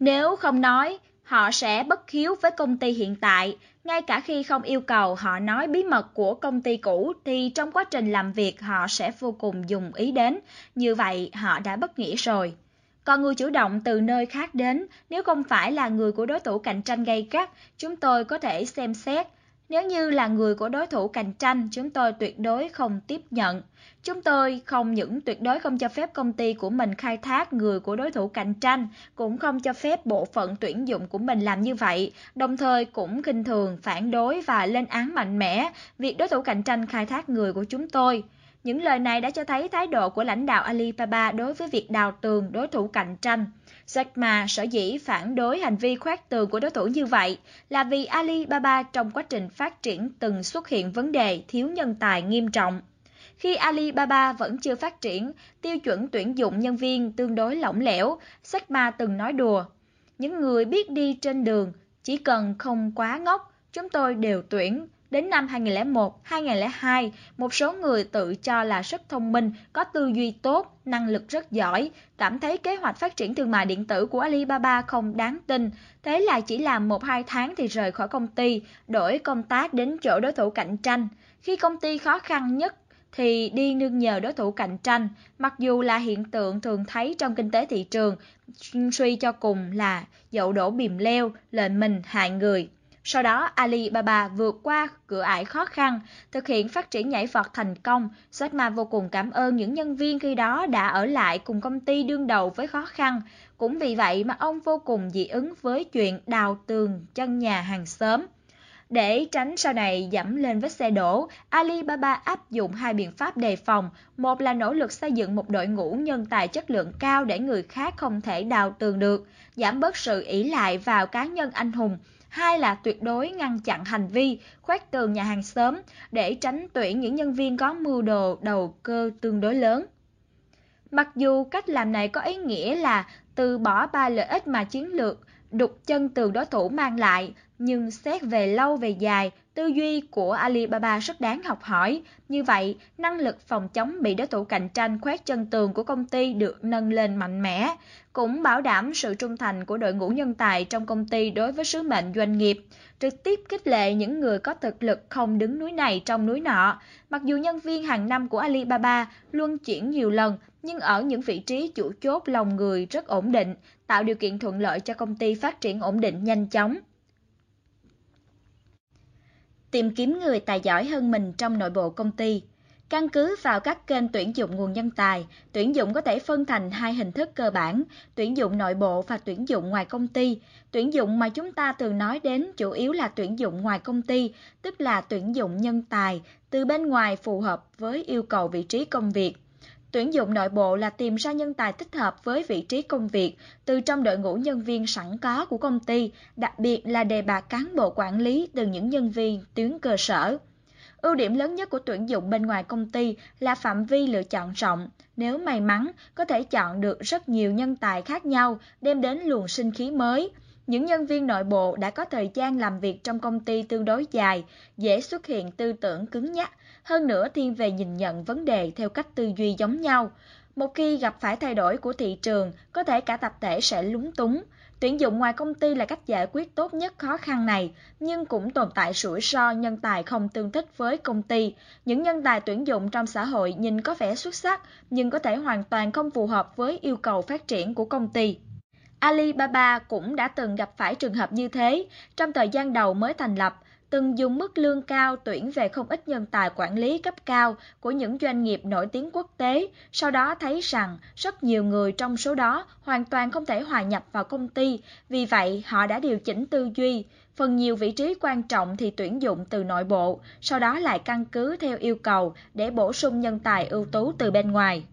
Nếu không nói, họ sẽ bất hiếu với công ty hiện tại, ngay cả khi không yêu cầu họ nói bí mật của công ty cũ thì trong quá trình làm việc họ sẽ vô cùng dùng ý đến, như vậy họ đã bất nghĩa rồi. Còn người chủ động từ nơi khác đến, nếu không phải là người của đối thủ cạnh tranh gây gắt, chúng tôi có thể xem xét nếu như là người của đối thủ cạnh tranh, chúng tôi tuyệt đối không tiếp nhận. Chúng tôi không những tuyệt đối không cho phép công ty của mình khai thác người của đối thủ cạnh tranh, cũng không cho phép bộ phận tuyển dụng của mình làm như vậy, đồng thời cũng kinh thường phản đối và lên án mạnh mẽ việc đối thủ cạnh tranh khai thác người của chúng tôi. Những lời này đã cho thấy thái độ của lãnh đạo Alibaba đối với việc đào tường đối thủ cạnh tranh. Jack Ma sở dĩ phản đối hành vi khoác tường của đối thủ như vậy là vì Alibaba trong quá trình phát triển từng xuất hiện vấn đề thiếu nhân tài nghiêm trọng. Khi Alibaba vẫn chưa phát triển, tiêu chuẩn tuyển dụng nhân viên tương đối lỏng lẻo, Jack Ma từng nói đùa. Những người biết đi trên đường, chỉ cần không quá ngốc, chúng tôi đều tuyển. Đến năm 2001, 2002, một số người tự cho là rất thông minh, có tư duy tốt, năng lực rất giỏi, cảm thấy kế hoạch phát triển thương mại điện tử của Alibaba không đáng tin, thế là chỉ làm một hai tháng thì rời khỏi công ty, đổi công tác đến chỗ đối thủ cạnh tranh. Khi công ty khó khăn nhất thì đi nương nhờ đối thủ cạnh tranh, mặc dù là hiện tượng thường thấy trong kinh tế thị trường, suy cho cùng là dậu đổ bìm leo, lợi mình hại người. Sau đó, Alibaba vượt qua cửa ải khó khăn, thực hiện phát triển nhảy vọt thành công. Jack Ma vô cùng cảm ơn những nhân viên khi đó đã ở lại cùng công ty đương đầu với khó khăn. Cũng vì vậy mà ông vô cùng dị ứng với chuyện đào tường chân nhà hàng xóm. Để tránh sau này dẫm lên vết xe đổ, Alibaba áp dụng hai biện pháp đề phòng. Một là nỗ lực xây dựng một đội ngũ nhân tài chất lượng cao để người khác không thể đào tường được, giảm bớt sự ỷ lại vào cá nhân anh hùng hai là tuyệt đối ngăn chặn hành vi khoét tường nhà hàng xóm để tránh tuyển những nhân viên có mưu đồ đầu cơ tương đối lớn. Mặc dù cách làm này có ý nghĩa là từ bỏ ba lợi ích mà chiến lược đục chân tường đối thủ mang lại, nhưng xét về lâu về dài, tư duy của Alibaba rất đáng học hỏi. Như vậy, năng lực phòng chống bị đối thủ cạnh tranh khoét chân tường của công ty được nâng lên mạnh mẽ, cũng bảo đảm sự trung thành của đội ngũ nhân tài trong công ty đối với sứ mệnh doanh nghiệp, trực tiếp khích lệ những người có thực lực không đứng núi này trong núi nọ. Mặc dù nhân viên hàng năm của Alibaba luôn chuyển nhiều lần, nhưng ở những vị trí chủ chốt lòng người rất ổn định, tạo điều kiện thuận lợi cho công ty phát triển ổn định nhanh chóng. Tìm kiếm người tài giỏi hơn mình trong nội bộ công ty Căn cứ vào các kênh tuyển dụng nguồn nhân tài, tuyển dụng có thể phân thành hai hình thức cơ bản, tuyển dụng nội bộ và tuyển dụng ngoài công ty. Tuyển dụng mà chúng ta thường nói đến chủ yếu là tuyển dụng ngoài công ty, tức là tuyển dụng nhân tài từ bên ngoài phù hợp với yêu cầu vị trí công việc. Tuyển dụng nội bộ là tìm ra nhân tài thích hợp với vị trí công việc từ trong đội ngũ nhân viên sẵn có của công ty, đặc biệt là đề bạt cán bộ quản lý từ những nhân viên tuyến cơ sở. Ưu điểm lớn nhất của tuyển dụng bên ngoài công ty là phạm vi lựa chọn rộng. Nếu may mắn, có thể chọn được rất nhiều nhân tài khác nhau, đem đến luồng sinh khí mới. Những nhân viên nội bộ đã có thời gian làm việc trong công ty tương đối dài, dễ xuất hiện tư tưởng cứng nhắc, hơn nữa thiên về nhìn nhận vấn đề theo cách tư duy giống nhau. Một khi gặp phải thay đổi của thị trường, có thể cả tập thể sẽ lúng túng. Tuyển dụng ngoài công ty là cách giải quyết tốt nhất khó khăn này, nhưng cũng tồn tại rủi ro nhân tài không tương thích với công ty. Những nhân tài tuyển dụng trong xã hội nhìn có vẻ xuất sắc, nhưng có thể hoàn toàn không phù hợp với yêu cầu phát triển của công ty. Alibaba cũng đã từng gặp phải trường hợp như thế. Trong thời gian đầu mới thành lập, từng dùng mức lương cao tuyển về không ít nhân tài quản lý cấp cao của những doanh nghiệp nổi tiếng quốc tế, sau đó thấy rằng rất nhiều người trong số đó hoàn toàn không thể hòa nhập vào công ty, vì vậy họ đã điều chỉnh tư duy. Phần nhiều vị trí quan trọng thì tuyển dụng từ nội bộ, sau đó lại căn cứ theo yêu cầu để bổ sung nhân tài ưu tú từ bên ngoài.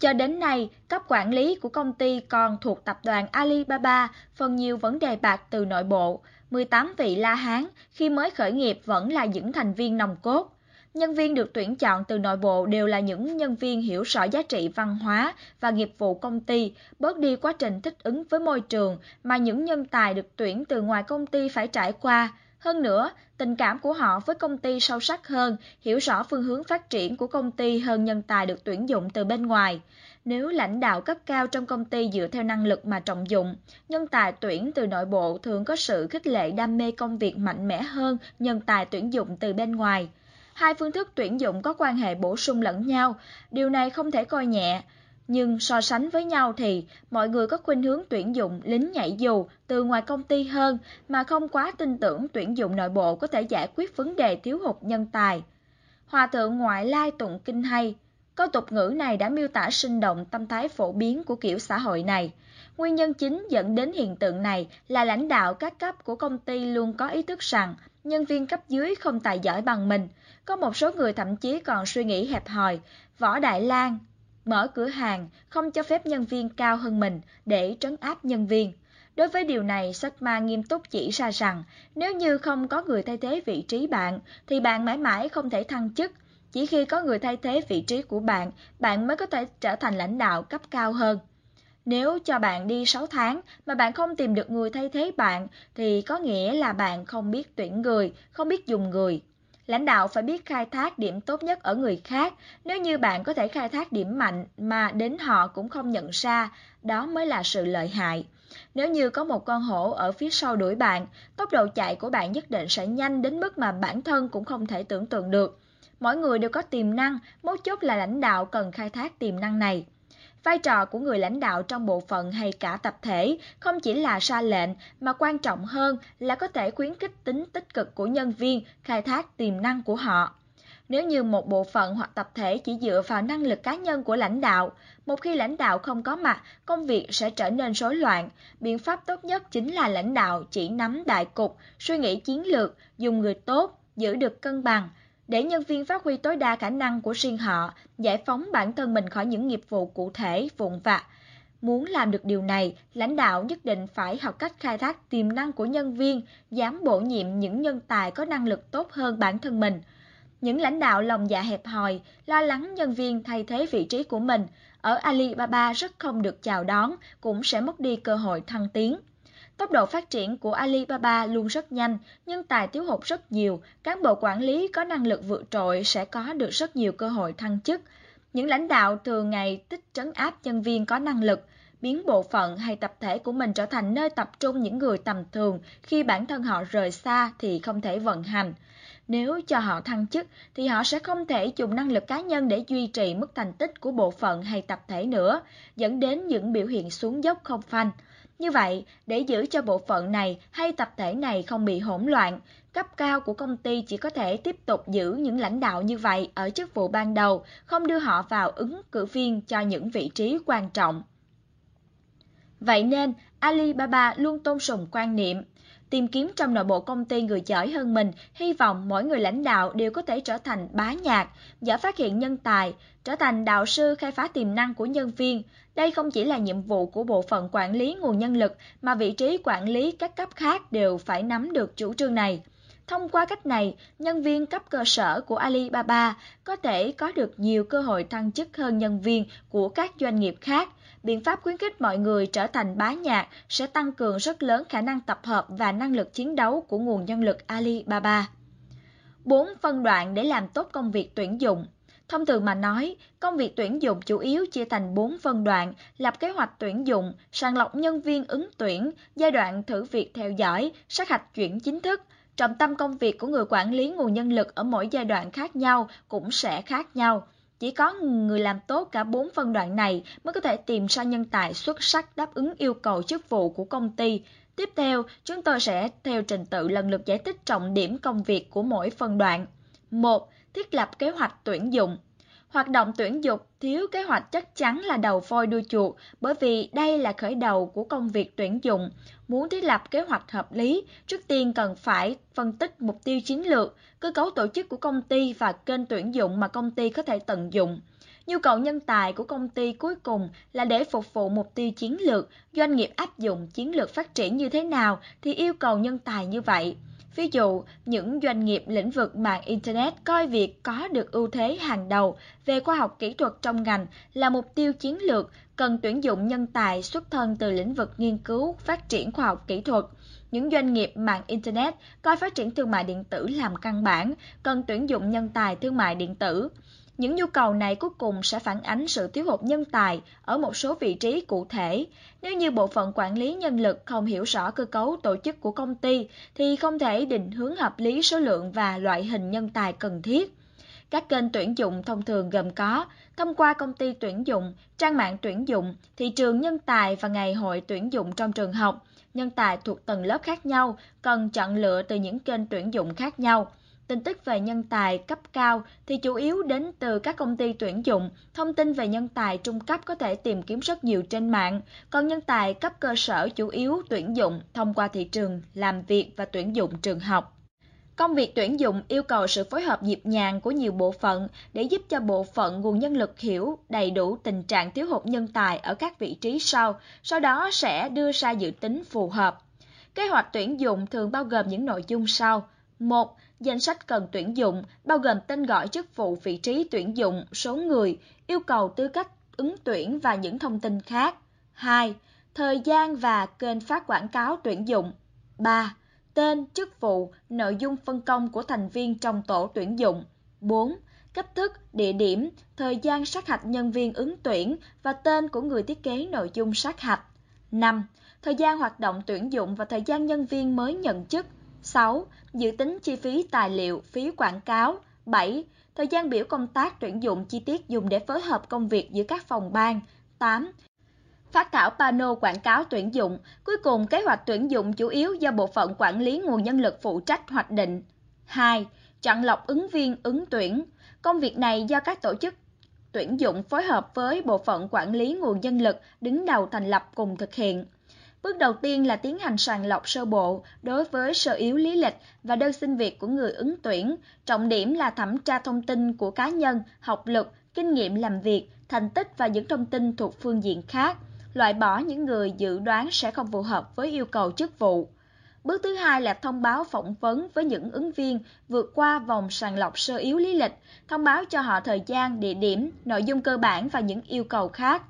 Cho đến nay, cấp quản lý của công ty còn thuộc tập đoàn Alibaba, phần nhiều vấn đề bạc từ nội bộ. 18 vị La Hán khi mới khởi nghiệp vẫn là những thành viên nòng cốt. Nhân viên được tuyển chọn từ nội bộ đều là những nhân viên hiểu rõ giá trị văn hóa và nghiệp vụ công ty, bớt đi quá trình thích ứng với môi trường mà những nhân tài được tuyển từ ngoài công ty phải trải qua. Hơn nữa, tình cảm của họ với công ty sâu sắc hơn, hiểu rõ phương hướng phát triển của công ty hơn nhân tài được tuyển dụng từ bên ngoài. Nếu lãnh đạo cấp cao trong công ty dựa theo năng lực mà trọng dụng, nhân tài tuyển từ nội bộ thường có sự khích lệ đam mê công việc mạnh mẽ hơn nhân tài tuyển dụng từ bên ngoài. Hai phương thức tuyển dụng có quan hệ bổ sung lẫn nhau, điều này không thể coi nhẹ. Nhưng so sánh với nhau thì mọi người có khuynh hướng tuyển dụng lính nhảy dù từ ngoài công ty hơn mà không quá tin tưởng tuyển dụng nội bộ có thể giải quyết vấn đề thiếu hụt nhân tài. Hòa thượng ngoại lai tụng kinh hay, Câu tục ngữ này đã miêu tả sinh động tâm thái phổ biến của kiểu xã hội này. Nguyên nhân chính dẫn đến hiện tượng này là lãnh đạo các cấp của công ty luôn có ý thức rằng nhân viên cấp dưới không tài giỏi bằng mình. Có một số người thậm chí còn suy nghĩ hẹp hòi. Võ Đại Lang mở cửa hàng không cho phép nhân viên cao hơn mình để trấn áp nhân viên. Đối với điều này, Sách Ma nghiêm túc chỉ ra rằng nếu như không có người thay thế vị trí bạn thì bạn mãi mãi không thể thăng chức chỉ khi có người thay thế vị trí của bạn, bạn mới có thể trở thành lãnh đạo cấp cao hơn. Nếu cho bạn đi 6 tháng mà bạn không tìm được người thay thế bạn thì có nghĩa là bạn không biết tuyển người, không biết dùng người. Lãnh đạo phải biết khai thác điểm tốt nhất ở người khác, nếu như bạn có thể khai thác điểm mạnh mà đến họ cũng không nhận ra, đó mới là sự lợi hại. Nếu như có một con hổ ở phía sau đuổi bạn, tốc độ chạy của bạn nhất định sẽ nhanh đến mức mà bản thân cũng không thể tưởng tượng được. Mỗi người đều có tiềm năng, mấu chốt là lãnh đạo cần khai thác tiềm năng này. Vai trò của người lãnh đạo trong bộ phận hay cả tập thể không chỉ là ra lệnh mà quan trọng hơn là có thể khuyến khích tính tích cực của nhân viên khai thác tiềm năng của họ. Nếu như một bộ phận hoặc tập thể chỉ dựa vào năng lực cá nhân của lãnh đạo, một khi lãnh đạo không có mặt, công việc sẽ trở nên rối loạn. Biện pháp tốt nhất chính là lãnh đạo chỉ nắm đại cục, suy nghĩ chiến lược, dùng người tốt, giữ được cân bằng, để nhân viên phát huy tối đa khả năng của riêng họ, giải phóng bản thân mình khỏi những nghiệp vụ cụ thể, vụn vặt. Muốn làm được điều này, lãnh đạo nhất định phải học cách khai thác tiềm năng của nhân viên, dám bổ nhiệm những nhân tài có năng lực tốt hơn bản thân mình. Những lãnh đạo lòng dạ hẹp hòi, lo lắng nhân viên thay thế vị trí của mình, ở Alibaba rất không được chào đón, cũng sẽ mất đi cơ hội thăng tiến. Tốc độ phát triển của Alibaba luôn rất nhanh, nhân tài thiếu hụt rất nhiều, cán bộ quản lý có năng lực vượt trội sẽ có được rất nhiều cơ hội thăng chức. Những lãnh đạo thường ngày tích trấn áp nhân viên có năng lực, biến bộ phận hay tập thể của mình trở thành nơi tập trung những người tầm thường khi bản thân họ rời xa thì không thể vận hành. Nếu cho họ thăng chức thì họ sẽ không thể dùng năng lực cá nhân để duy trì mức thành tích của bộ phận hay tập thể nữa, dẫn đến những biểu hiện xuống dốc không phanh. Như vậy, để giữ cho bộ phận này hay tập thể này không bị hỗn loạn, cấp cao của công ty chỉ có thể tiếp tục giữ những lãnh đạo như vậy ở chức vụ ban đầu, không đưa họ vào ứng cử viên cho những vị trí quan trọng. Vậy nên, Alibaba luôn tôn sùng quan niệm tìm kiếm trong nội bộ công ty người giỏi hơn mình, hy vọng mỗi người lãnh đạo đều có thể trở thành bá nhạc, giả phát hiện nhân tài, trở thành đạo sư khai phá tiềm năng của nhân viên. Đây không chỉ là nhiệm vụ của bộ phận quản lý nguồn nhân lực, mà vị trí quản lý các cấp khác đều phải nắm được chủ trương này. Thông qua cách này, nhân viên cấp cơ sở của Alibaba có thể có được nhiều cơ hội thăng chức hơn nhân viên của các doanh nghiệp khác, biện pháp khuyến khích mọi người trở thành bá nhạc sẽ tăng cường rất lớn khả năng tập hợp và năng lực chiến đấu của nguồn nhân lực Alibaba. 4. Phân đoạn để làm tốt công việc tuyển dụng Thông thường mà nói, công việc tuyển dụng chủ yếu chia thành 4 phân đoạn, lập kế hoạch tuyển dụng, sàng lọc nhân viên ứng tuyển, giai đoạn thử việc theo dõi, sát hạch chuyển chính thức. Trọng tâm công việc của người quản lý nguồn nhân lực ở mỗi giai đoạn khác nhau cũng sẽ khác nhau. Chỉ có người làm tốt cả bốn phân đoạn này mới có thể tìm ra nhân tài xuất sắc đáp ứng yêu cầu chức vụ của công ty. Tiếp theo, chúng tôi sẽ theo trình tự lần lượt giải thích trọng điểm công việc của mỗi phân đoạn. 1. Thiết lập kế hoạch tuyển dụng. Hoạt động tuyển dụng thiếu kế hoạch chắc chắn là đầu voi đuôi chuột bởi vì đây là khởi đầu của công việc tuyển dụng. Muốn thiết lập kế hoạch hợp lý, trước tiên cần phải phân tích mục tiêu chiến lược, cơ cấu tổ chức của công ty và kênh tuyển dụng mà công ty có thể tận dụng. Nhu cầu nhân tài của công ty cuối cùng là để phục vụ mục tiêu chiến lược, doanh nghiệp áp dụng chiến lược phát triển như thế nào thì yêu cầu nhân tài như vậy. Ví dụ, những doanh nghiệp lĩnh vực mạng Internet coi việc có được ưu thế hàng đầu về khoa học kỹ thuật trong ngành là mục tiêu chiến lược, cần tuyển dụng nhân tài xuất thân từ lĩnh vực nghiên cứu, phát triển khoa học kỹ thuật. Những doanh nghiệp mạng Internet coi phát triển thương mại điện tử làm căn bản, cần tuyển dụng nhân tài thương mại điện tử. Những nhu cầu này cuối cùng sẽ phản ánh sự thiếu hụt nhân tài ở một số vị trí cụ thể. Nếu như bộ phận quản lý nhân lực không hiểu rõ cơ cấu tổ chức của công ty thì không thể định hướng hợp lý số lượng và loại hình nhân tài cần thiết. Các kênh tuyển dụng thông thường gồm có thông qua công ty tuyển dụng, trang mạng tuyển dụng, thị trường nhân tài và ngày hội tuyển dụng trong trường học. Nhân tài thuộc tầng lớp khác nhau cần chọn lựa từ những kênh tuyển dụng khác nhau. Tin tức về nhân tài cấp cao thì chủ yếu đến từ các công ty tuyển dụng, thông tin về nhân tài trung cấp có thể tìm kiếm rất nhiều trên mạng, còn nhân tài cấp cơ sở chủ yếu tuyển dụng thông qua thị trường làm việc và tuyển dụng trường học. Công việc tuyển dụng yêu cầu sự phối hợp nhịp nhàng của nhiều bộ phận để giúp cho bộ phận nguồn nhân lực hiểu đầy đủ tình trạng thiếu hụt nhân tài ở các vị trí sau, sau đó sẽ đưa ra dự tính phù hợp. Kế hoạch tuyển dụng thường bao gồm những nội dung sau. 1 Danh sách cần tuyển dụng bao gồm tên gọi chức vụ vị trí tuyển dụng, số người, yêu cầu tư cách ứng tuyển và những thông tin khác. 2. Thời gian và kênh phát quảng cáo tuyển dụng. 3. tên, chức vụ, nội dung phân công của thành viên trong tổ tuyển dụng. 4. Cách thức, địa điểm, thời gian sát hạch nhân viên ứng tuyển và tên của người thiết kế nội dung sát hạch. 5. Thời gian hoạt động tuyển dụng và thời gian nhân viên mới nhận chức. 6. Dự tính chi phí tài liệu, phí quảng cáo. 7. Thời gian biểu công tác tuyển dụng chi tiết dùng để phối hợp công việc giữa các phòng ban. 8. Phát thảo pano quảng cáo tuyển dụng. Cuối cùng, kế hoạch tuyển dụng chủ yếu do Bộ phận Quản lý nguồn nhân lực phụ trách hoạch định. 2. Chọn lọc ứng viên ứng tuyển. Công việc này do các tổ chức tuyển dụng phối hợp với Bộ phận Quản lý nguồn nhân lực đứng đầu thành lập cùng thực hiện. Bước đầu tiên là tiến hành sàng lọc sơ bộ đối với sơ yếu lý lịch và đơn xin việc của người ứng tuyển. Trọng điểm là thẩm tra thông tin của cá nhân, học lực, kinh nghiệm làm việc, thành tích và những thông tin thuộc phương diện khác. Loại bỏ những người dự đoán sẽ không phù hợp với yêu cầu chức vụ. Bước thứ hai là thông báo phỏng vấn với những ứng viên vượt qua vòng sàng lọc sơ yếu lý lịch, thông báo cho họ thời gian, địa điểm, nội dung cơ bản và những yêu cầu khác.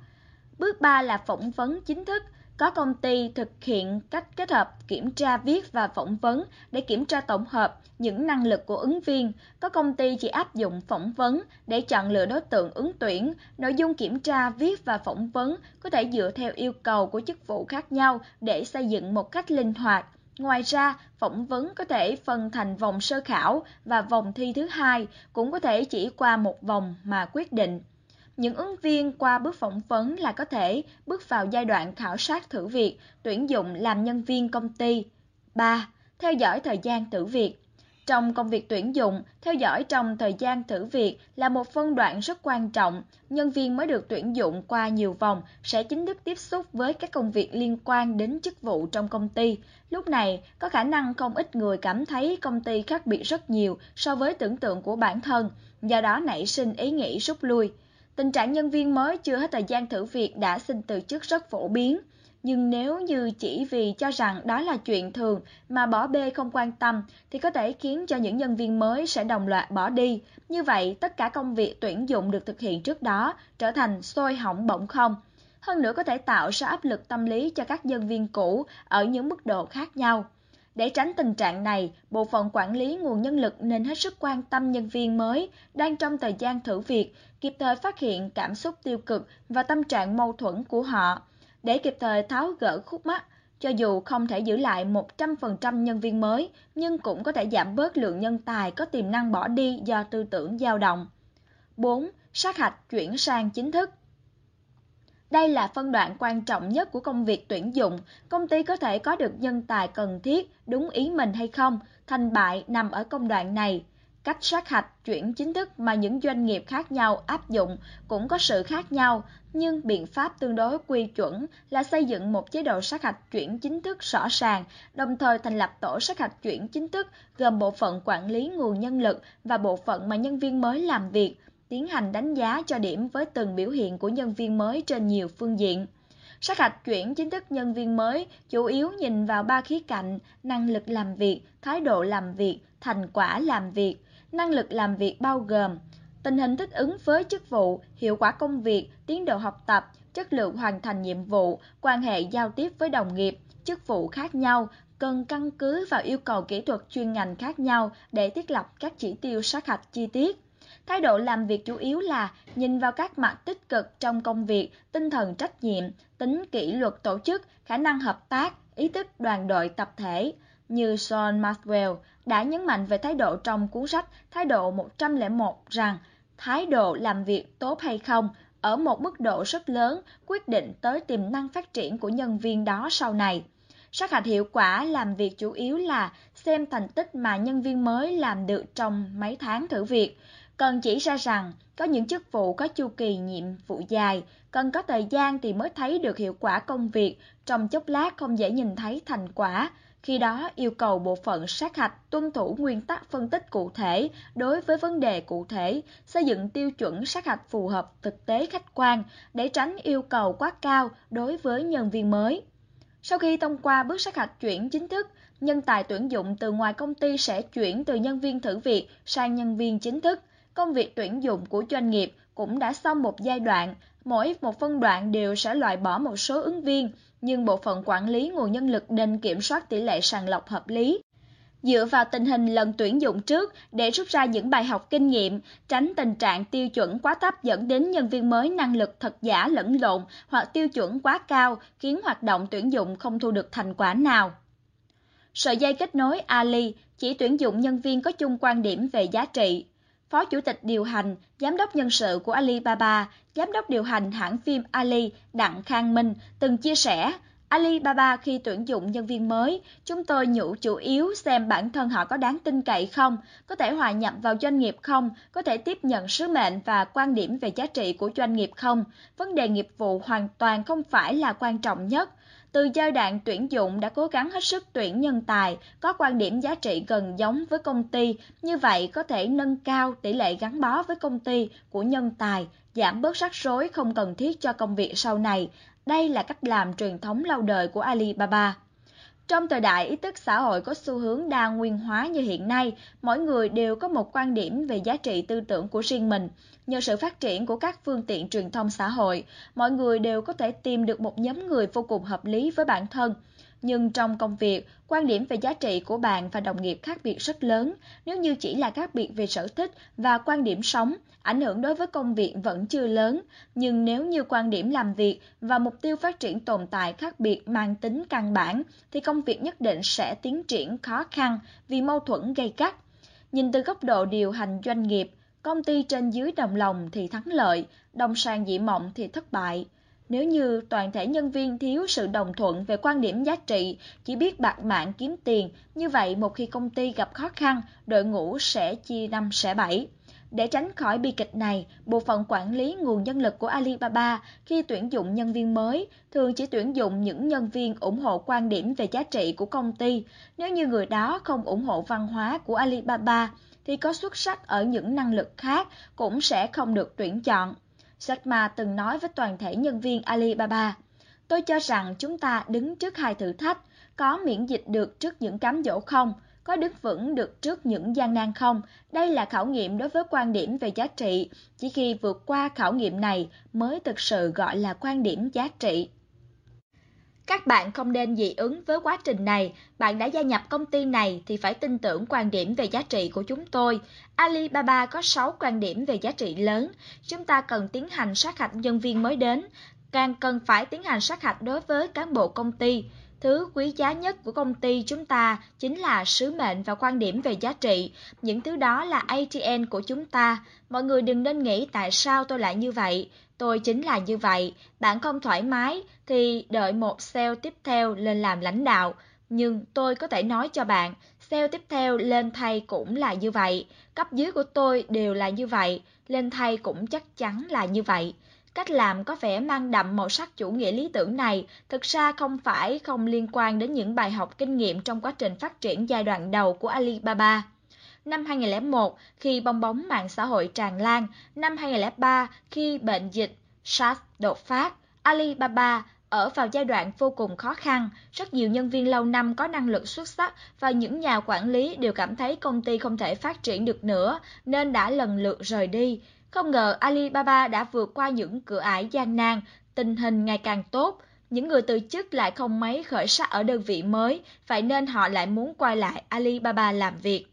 Bước 3 là phỏng vấn chính thức, có công ty thực hiện cách kết hợp kiểm tra viết và phỏng vấn để kiểm tra tổng hợp những năng lực của ứng viên. Có công ty chỉ áp dụng phỏng vấn để chọn lựa đối tượng ứng tuyển. Nội dung kiểm tra viết và phỏng vấn có thể dựa theo yêu cầu của chức vụ khác nhau để xây dựng một cách linh hoạt. Ngoài ra, phỏng vấn có thể phân thành vòng sơ khảo và vòng thi thứ hai, cũng có thể chỉ qua một vòng mà quyết định. Những ứng viên qua bước phỏng vấn là có thể bước vào giai đoạn khảo sát thử việc, tuyển dụng làm nhân viên công ty. 3. Theo dõi thời gian thử việc. Trong công việc tuyển dụng, theo dõi trong thời gian thử việc là một phân đoạn rất quan trọng. Nhân viên mới được tuyển dụng qua nhiều vòng sẽ chính thức tiếp xúc với các công việc liên quan đến chức vụ trong công ty. Lúc này, có khả năng không ít người cảm thấy công ty khác biệt rất nhiều so với tưởng tượng của bản thân, do đó nảy sinh ý nghĩ rút lui. Tình trạng nhân viên mới chưa hết thời gian thử việc đã xin từ chức rất phổ biến. Nhưng nếu như chỉ vì cho rằng đó là chuyện thường mà bỏ bê không quan tâm thì có thể khiến cho những nhân viên mới sẽ đồng loạt bỏ đi. Như vậy, tất cả công việc tuyển dụng được thực hiện trước đó trở thành sôi hỏng bỗng không. Hơn nữa có thể tạo ra áp lực tâm lý cho các nhân viên cũ ở những mức độ khác nhau. Để tránh tình trạng này, bộ phận quản lý nguồn nhân lực nên hết sức quan tâm nhân viên mới đang trong thời gian thử việc, kịp thời phát hiện cảm xúc tiêu cực và tâm trạng mâu thuẫn của họ, để kịp thời tháo gỡ khúc mắc. Cho dù không thể giữ lại 100% nhân viên mới, nhưng cũng có thể giảm bớt lượng nhân tài có tiềm năng bỏ đi do tư tưởng dao động. 4. Sát hạch chuyển sang chính thức đây là phân đoạn quan trọng nhất của công việc tuyển dụng. Công ty có thể có được nhân tài cần thiết, đúng ý mình hay không, thành bại nằm ở công đoạn này. Cách sát hạch chuyển chính thức mà những doanh nghiệp khác nhau áp dụng cũng có sự khác nhau, nhưng biện pháp tương đối quy chuẩn là xây dựng một chế độ sát hạch chuyển chính thức rõ ràng, đồng thời thành lập tổ sát hạch chuyển chính thức gồm bộ phận quản lý nguồn nhân lực và bộ phận mà nhân viên mới làm việc, tiến hành đánh giá cho điểm với từng biểu hiện của nhân viên mới trên nhiều phương diện. Sát hạch chuyển chính thức nhân viên mới chủ yếu nhìn vào ba khía cạnh năng lực làm việc, thái độ làm việc, thành quả làm việc. Năng lực làm việc bao gồm tình hình thích ứng với chức vụ, hiệu quả công việc, tiến độ học tập, chất lượng hoàn thành nhiệm vụ, quan hệ giao tiếp với đồng nghiệp, chức vụ khác nhau, cần căn cứ vào yêu cầu kỹ thuật chuyên ngành khác nhau để thiết lập các chỉ tiêu sát hạch chi tiết. Thái độ làm việc chủ yếu là nhìn vào các mặt tích cực trong công việc, tinh thần trách nhiệm, tính kỷ luật tổ chức, khả năng hợp tác, ý thức đoàn đội tập thể. Như Sean Maxwell đã nhấn mạnh về thái độ trong cuốn sách Thái độ 101 rằng thái độ làm việc tốt hay không ở một mức độ rất lớn quyết định tới tiềm năng phát triển của nhân viên đó sau này. Sát hạch hiệu quả làm việc chủ yếu là xem thành tích mà nhân viên mới làm được trong mấy tháng thử việc, cần chỉ ra rằng có những chức vụ có chu kỳ nhiệm vụ dài, cần có thời gian thì mới thấy được hiệu quả công việc, trong chốc lát không dễ nhìn thấy thành quả. Khi đó yêu cầu bộ phận sát hạch tuân thủ nguyên tắc phân tích cụ thể đối với vấn đề cụ thể, xây dựng tiêu chuẩn sát hạch phù hợp thực tế khách quan để tránh yêu cầu quá cao đối với nhân viên mới. Sau khi thông qua bước sát hạch chuyển chính thức, nhân tài tuyển dụng từ ngoài công ty sẽ chuyển từ nhân viên thử việc sang nhân viên chính thức công việc tuyển dụng của doanh nghiệp cũng đã xong một giai đoạn, mỗi một phân đoạn đều sẽ loại bỏ một số ứng viên, nhưng bộ phận quản lý nguồn nhân lực nên kiểm soát tỷ lệ sàng lọc hợp lý. dựa vào tình hình lần tuyển dụng trước để rút ra những bài học kinh nghiệm, tránh tình trạng tiêu chuẩn quá thấp dẫn đến nhân viên mới năng lực thật giả lẫn lộn hoặc tiêu chuẩn quá cao khiến hoạt động tuyển dụng không thu được thành quả nào. Sợi dây kết nối Ali chỉ tuyển dụng nhân viên có chung quan điểm về giá trị. Phó Chủ tịch điều hành, Giám đốc nhân sự của Alibaba, Giám đốc điều hành hãng phim Ali Đặng Khang Minh từng chia sẻ, Alibaba khi tuyển dụng nhân viên mới, chúng tôi nhủ chủ yếu xem bản thân họ có đáng tin cậy không, có thể hòa nhập vào doanh nghiệp không, có thể tiếp nhận sứ mệnh và quan điểm về giá trị của doanh nghiệp không. Vấn đề nghiệp vụ hoàn toàn không phải là quan trọng nhất. Từ giai đoạn tuyển dụng đã cố gắng hết sức tuyển nhân tài, có quan điểm giá trị gần giống với công ty, như vậy có thể nâng cao tỷ lệ gắn bó với công ty của nhân tài, giảm bớt rắc rối không cần thiết cho công việc sau này. Đây là cách làm truyền thống lâu đời của Alibaba. Trong thời đại ý thức xã hội có xu hướng đa nguyên hóa như hiện nay, mỗi người đều có một quan điểm về giá trị tư tưởng của riêng mình. Nhờ sự phát triển của các phương tiện truyền thông xã hội, mọi người đều có thể tìm được một nhóm người vô cùng hợp lý với bản thân. Nhưng trong công việc, quan điểm về giá trị của bạn và đồng nghiệp khác biệt rất lớn. Nếu như chỉ là khác biệt về sở thích và quan điểm sống, ảnh hưởng đối với công việc vẫn chưa lớn. Nhưng nếu như quan điểm làm việc và mục tiêu phát triển tồn tại khác biệt mang tính căn bản, thì công việc nhất định sẽ tiến triển khó khăn vì mâu thuẫn gây gắt. Nhìn từ góc độ điều hành doanh nghiệp, công ty trên dưới đồng lòng thì thắng lợi, đồng sàng dị mộng thì thất bại. Nếu như toàn thể nhân viên thiếu sự đồng thuận về quan điểm giá trị, chỉ biết bạc mạng kiếm tiền, như vậy một khi công ty gặp khó khăn, đội ngũ sẽ chia năm sẽ bảy. Để tránh khỏi bi kịch này, bộ phận quản lý nguồn nhân lực của Alibaba khi tuyển dụng nhân viên mới thường chỉ tuyển dụng những nhân viên ủng hộ quan điểm về giá trị của công ty. Nếu như người đó không ủng hộ văn hóa của Alibaba, thì có xuất sắc ở những năng lực khác cũng sẽ không được tuyển chọn. Jack Ma từng nói với toàn thể nhân viên Alibaba, tôi cho rằng chúng ta đứng trước hai thử thách, có miễn dịch được trước những cám dỗ không, có đứng vững được trước những gian nan không. Đây là khảo nghiệm đối với quan điểm về giá trị, chỉ khi vượt qua khảo nghiệm này mới thực sự gọi là quan điểm giá trị. Các bạn không nên dị ứng với quá trình này, bạn đã gia nhập công ty này thì phải tin tưởng quan điểm về giá trị của chúng tôi. Alibaba có 6 quan điểm về giá trị lớn, chúng ta cần tiến hành sát hạch nhân viên mới đến, càng cần phải tiến hành sát hạch đối với cán bộ công ty. Thứ quý giá nhất của công ty chúng ta chính là sứ mệnh và quan điểm về giá trị. Những thứ đó là ATN của chúng ta. Mọi người đừng nên nghĩ tại sao tôi lại như vậy. Tôi chính là như vậy. Bạn không thoải mái thì đợi một sale tiếp theo lên làm lãnh đạo. Nhưng tôi có thể nói cho bạn, sale tiếp theo lên thay cũng là như vậy. Cấp dưới của tôi đều là như vậy. Lên thay cũng chắc chắn là như vậy. Cách làm có vẻ mang đậm màu sắc chủ nghĩa lý tưởng này thực ra không phải không liên quan đến những bài học kinh nghiệm trong quá trình phát triển giai đoạn đầu của Alibaba. Năm 2001, khi bong bóng mạng xã hội tràn lan, năm 2003, khi bệnh dịch SARS đột phát, Alibaba ở vào giai đoạn vô cùng khó khăn, rất nhiều nhân viên lâu năm có năng lực xuất sắc và những nhà quản lý đều cảm thấy công ty không thể phát triển được nữa nên đã lần lượt rời đi. Không ngờ Alibaba đã vượt qua những cửa ải gian nan, tình hình ngày càng tốt. Những người từ chức lại không mấy khởi sắc ở đơn vị mới, vậy nên họ lại muốn quay lại Alibaba làm việc.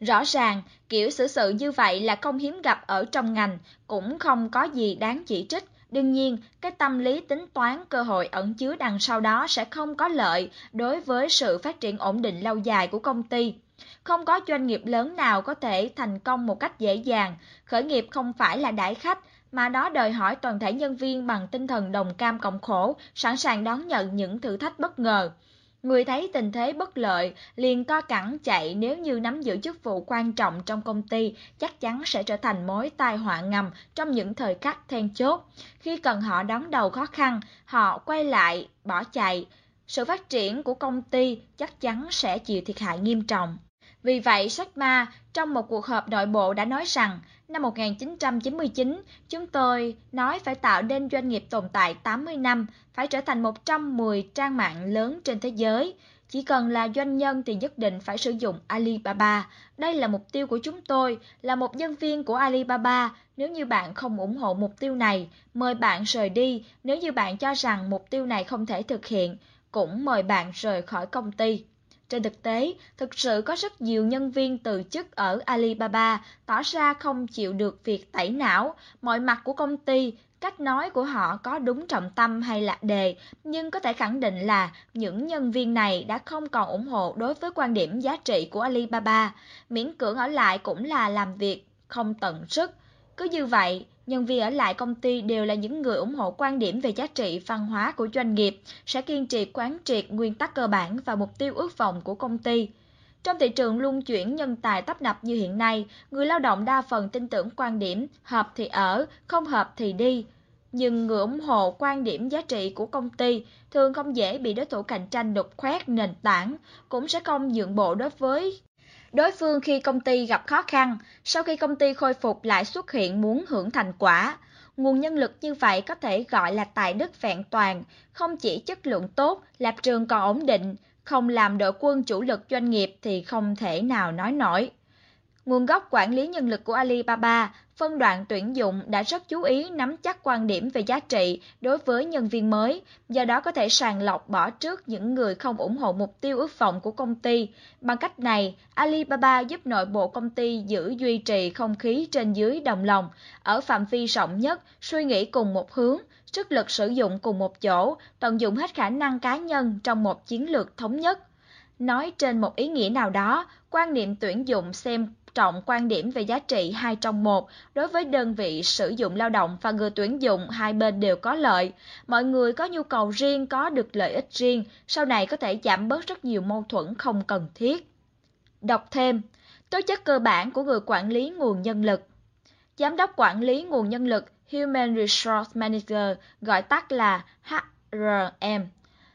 Rõ ràng, kiểu xử sự như vậy là không hiếm gặp ở trong ngành, cũng không có gì đáng chỉ trích. Đương nhiên, cái tâm lý tính toán cơ hội ẩn chứa đằng sau đó sẽ không có lợi đối với sự phát triển ổn định lâu dài của công ty. Không có doanh nghiệp lớn nào có thể thành công một cách dễ dàng. Khởi nghiệp không phải là đãi khách, mà nó đòi hỏi toàn thể nhân viên bằng tinh thần đồng cam cộng khổ, sẵn sàng đón nhận những thử thách bất ngờ. Người thấy tình thế bất lợi, liền co cẳng chạy nếu như nắm giữ chức vụ quan trọng trong công ty, chắc chắn sẽ trở thành mối tai họa ngầm trong những thời khắc then chốt. Khi cần họ đón đầu khó khăn, họ quay lại, bỏ chạy. Sự phát triển của công ty chắc chắn sẽ chịu thiệt hại nghiêm trọng. Vì vậy, Jack Ma trong một cuộc họp nội bộ đã nói rằng, năm 1999, chúng tôi nói phải tạo nên doanh nghiệp tồn tại 80 năm, phải trở thành 110 trang mạng lớn trên thế giới. Chỉ cần là doanh nhân thì nhất định phải sử dụng Alibaba. Đây là mục tiêu của chúng tôi, là một nhân viên của Alibaba. Nếu như bạn không ủng hộ mục tiêu này, mời bạn rời đi. Nếu như bạn cho rằng mục tiêu này không thể thực hiện, cũng mời bạn rời khỏi công ty. Trên thực tế, thực sự có rất nhiều nhân viên từ chức ở Alibaba tỏ ra không chịu được việc tẩy não, mọi mặt của công ty, cách nói của họ có đúng trọng tâm hay lạc đề, nhưng có thể khẳng định là những nhân viên này đã không còn ủng hộ đối với quan điểm giá trị của Alibaba, miễn cưỡng ở lại cũng là làm việc không tận sức. Cứ như vậy, nhân viên ở lại công ty đều là những người ủng hộ quan điểm về giá trị văn hóa của doanh nghiệp, sẽ kiên trì quán triệt nguyên tắc cơ bản và mục tiêu ước vọng của công ty. Trong thị trường luân chuyển nhân tài tấp nập như hiện nay, người lao động đa phần tin tưởng quan điểm hợp thì ở, không hợp thì đi. Nhưng người ủng hộ quan điểm giá trị của công ty thường không dễ bị đối thủ cạnh tranh đục khoét nền tảng, cũng sẽ không nhượng bộ đối với đối phương khi công ty gặp khó khăn, sau khi công ty khôi phục lại xuất hiện muốn hưởng thành quả. Nguồn nhân lực như vậy có thể gọi là tài đức vẹn toàn, không chỉ chất lượng tốt, lập trường còn ổn định, không làm đội quân chủ lực doanh nghiệp thì không thể nào nói nổi. Nguồn gốc quản lý nhân lực của Alibaba phân đoạn tuyển dụng đã rất chú ý nắm chắc quan điểm về giá trị đối với nhân viên mới, do đó có thể sàng lọc bỏ trước những người không ủng hộ mục tiêu ước vọng của công ty. Bằng cách này, Alibaba giúp nội bộ công ty giữ duy trì không khí trên dưới đồng lòng, ở phạm vi rộng nhất, suy nghĩ cùng một hướng, sức lực sử dụng cùng một chỗ, tận dụng hết khả năng cá nhân trong một chiến lược thống nhất. Nói trên một ý nghĩa nào đó, quan niệm tuyển dụng xem trọng quan điểm về giá trị hai trong một đối với đơn vị sử dụng lao động và người tuyển dụng hai bên đều có lợi. Mọi người có nhu cầu riêng có được lợi ích riêng, sau này có thể giảm bớt rất nhiều mâu thuẫn không cần thiết. Đọc thêm, tố chất cơ bản của người quản lý nguồn nhân lực. Giám đốc quản lý nguồn nhân lực Human Resource Manager, gọi tắt là HRM,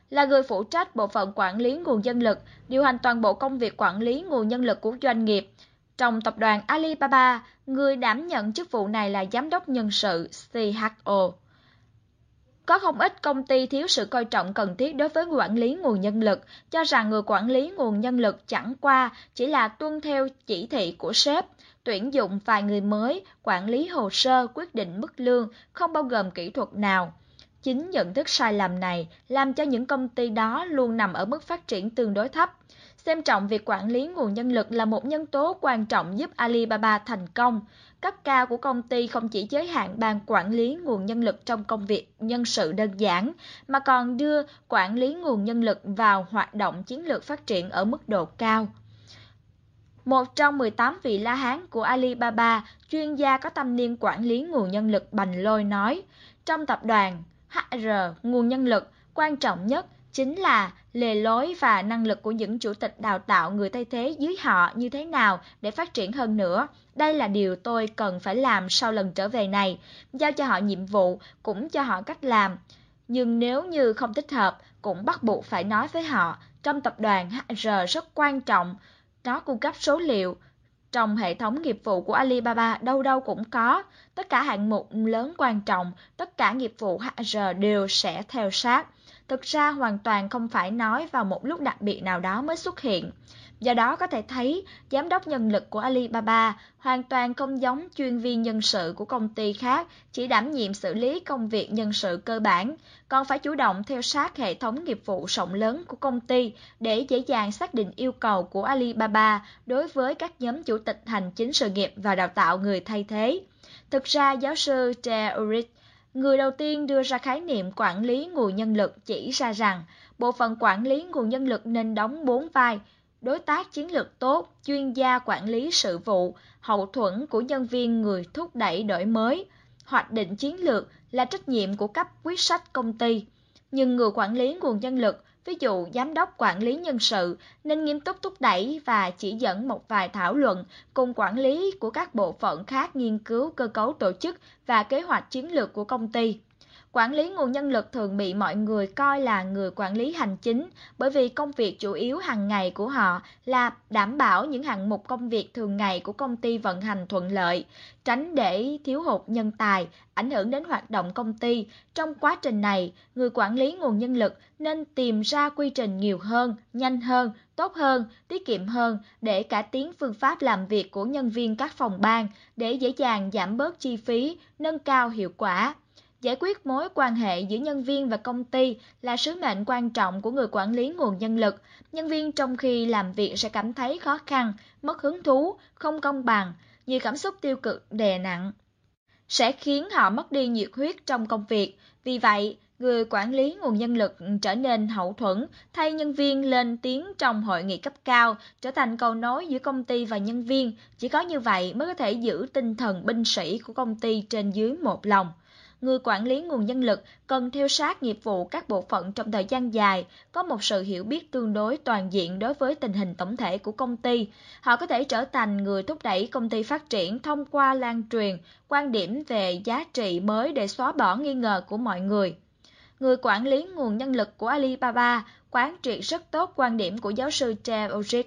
là người phụ trách bộ phận quản lý nguồn nhân lực, điều hành toàn bộ công việc quản lý nguồn nhân lực của doanh nghiệp, trong tập đoàn Alibaba, người đảm nhận chức vụ này là giám đốc nhân sự CHO. Có không ít công ty thiếu sự coi trọng cần thiết đối với quản lý nguồn nhân lực, cho rằng người quản lý nguồn nhân lực chẳng qua chỉ là tuân theo chỉ thị của sếp, tuyển dụng vài người mới, quản lý hồ sơ, quyết định mức lương, không bao gồm kỹ thuật nào. Chính nhận thức sai lầm này làm cho những công ty đó luôn nằm ở mức phát triển tương đối thấp xem trọng việc quản lý nguồn nhân lực là một nhân tố quan trọng giúp Alibaba thành công. Cấp cao của công ty không chỉ giới hạn bàn quản lý nguồn nhân lực trong công việc nhân sự đơn giản, mà còn đưa quản lý nguồn nhân lực vào hoạt động chiến lược phát triển ở mức độ cao. Một trong 18 vị La Hán của Alibaba, chuyên gia có tâm niên quản lý nguồn nhân lực Bành Lôi nói, trong tập đoàn HR, nguồn nhân lực quan trọng nhất chính là lề lối và năng lực của những chủ tịch đào tạo người thay thế dưới họ như thế nào để phát triển hơn nữa. Đây là điều tôi cần phải làm sau lần trở về này, giao cho họ nhiệm vụ, cũng cho họ cách làm. Nhưng nếu như không thích hợp, cũng bắt buộc phải nói với họ, trong tập đoàn HR rất quan trọng, nó cung cấp số liệu, trong hệ thống nghiệp vụ của Alibaba đâu đâu cũng có, tất cả hạng mục lớn quan trọng, tất cả nghiệp vụ HR đều sẽ theo sát thực ra hoàn toàn không phải nói vào một lúc đặc biệt nào đó mới xuất hiện. Do đó có thể thấy, giám đốc nhân lực của Alibaba hoàn toàn không giống chuyên viên nhân sự của công ty khác, chỉ đảm nhiệm xử lý công việc nhân sự cơ bản, còn phải chủ động theo sát hệ thống nghiệp vụ rộng lớn của công ty để dễ dàng xác định yêu cầu của Alibaba đối với các nhóm chủ tịch hành chính sự nghiệp và đào tạo người thay thế. Thực ra, giáo sư Jared Ulrich Người đầu tiên đưa ra khái niệm quản lý nguồn nhân lực chỉ ra rằng bộ phận quản lý nguồn nhân lực nên đóng bốn vai, đối tác chiến lược tốt, chuyên gia quản lý sự vụ, hậu thuẫn của nhân viên người thúc đẩy đổi mới. Hoạch định chiến lược là trách nhiệm của cấp quyết sách công ty. Nhưng người quản lý nguồn nhân lực ví dụ, giám đốc quản lý nhân sự nên nghiêm túc thúc đẩy và chỉ dẫn một vài thảo luận cùng quản lý của các bộ phận khác nghiên cứu, cơ cấu tổ chức và kế hoạch chiến lược của công ty. Quản lý nguồn nhân lực thường bị mọi người coi là người quản lý hành chính bởi vì công việc chủ yếu hàng ngày của họ là đảm bảo những hạng mục công việc thường ngày của công ty vận hành thuận lợi, tránh để thiếu hụt nhân tài, ảnh hưởng đến hoạt động công ty. Trong quá trình này, người quản lý nguồn nhân lực nên tìm ra quy trình nhiều hơn, nhanh hơn, tốt hơn, tiết kiệm hơn để cải tiến phương pháp làm việc của nhân viên các phòng ban để dễ dàng giảm bớt chi phí, nâng cao hiệu quả. Giải quyết mối quan hệ giữa nhân viên và công ty là sứ mệnh quan trọng của người quản lý nguồn nhân lực. Nhân viên trong khi làm việc sẽ cảm thấy khó khăn, mất hứng thú, không công bằng, nhiều cảm xúc tiêu cực đè nặng sẽ khiến họ mất đi nhiệt huyết trong công việc. Vì vậy, người quản lý nguồn nhân lực trở nên hậu thuẫn, thay nhân viên lên tiếng trong hội nghị cấp cao, trở thành cầu nối giữa công ty và nhân viên. Chỉ có như vậy mới có thể giữ tinh thần binh sĩ của công ty trên dưới một lòng người quản lý nguồn nhân lực cần theo sát nghiệp vụ các bộ phận trong thời gian dài, có một sự hiểu biết tương đối toàn diện đối với tình hình tổng thể của công ty. Họ có thể trở thành người thúc đẩy công ty phát triển thông qua lan truyền quan điểm về giá trị mới để xóa bỏ nghi ngờ của mọi người. Người quản lý nguồn nhân lực của Alibaba quán triệt rất tốt quan điểm của giáo sư Ted Ojik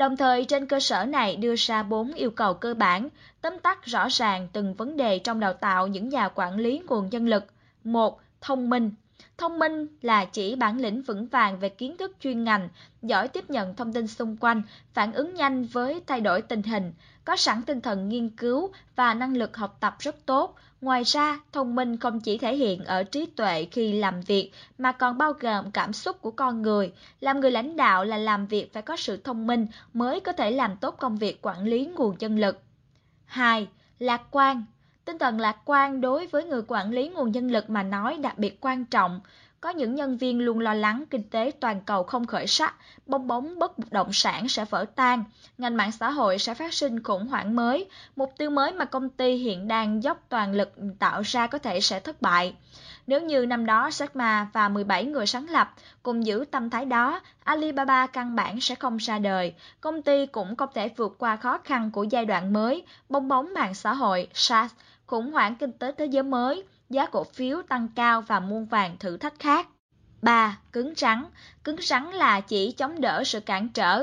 Đồng thời trên cơ sở này đưa ra bốn yêu cầu cơ bản, tóm tắt rõ ràng từng vấn đề trong đào tạo những nhà quản lý nguồn nhân lực. một Thông minh Thông minh là chỉ bản lĩnh vững vàng về kiến thức chuyên ngành, giỏi tiếp nhận thông tin xung quanh, phản ứng nhanh với thay đổi tình hình, có sẵn tinh thần nghiên cứu và năng lực học tập rất tốt. Ngoài ra, thông minh không chỉ thể hiện ở trí tuệ khi làm việc mà còn bao gồm cảm xúc của con người. Làm người lãnh đạo là làm việc phải có sự thông minh mới có thể làm tốt công việc quản lý nguồn nhân lực. 2. Lạc quan Tinh thần lạc quan đối với người quản lý nguồn nhân lực mà nói đặc biệt quan trọng. Có những nhân viên luôn lo lắng kinh tế toàn cầu không khởi sắc, bong bóng bất động sản sẽ vỡ tan, ngành mạng xã hội sẽ phát sinh khủng hoảng mới, mục tiêu mới mà công ty hiện đang dốc toàn lực tạo ra có thể sẽ thất bại. Nếu như năm đó Jack Ma và 17 người sáng lập cùng giữ tâm thái đó, Alibaba căn bản sẽ không ra đời. Công ty cũng không thể vượt qua khó khăn của giai đoạn mới, bong bóng mạng xã hội, SaaS, khủng hoảng kinh tế thế giới mới, giá cổ phiếu tăng cao và muôn vàng thử thách khác. 3. Cứng rắn. Cứng rắn là chỉ chống đỡ sự cản trở.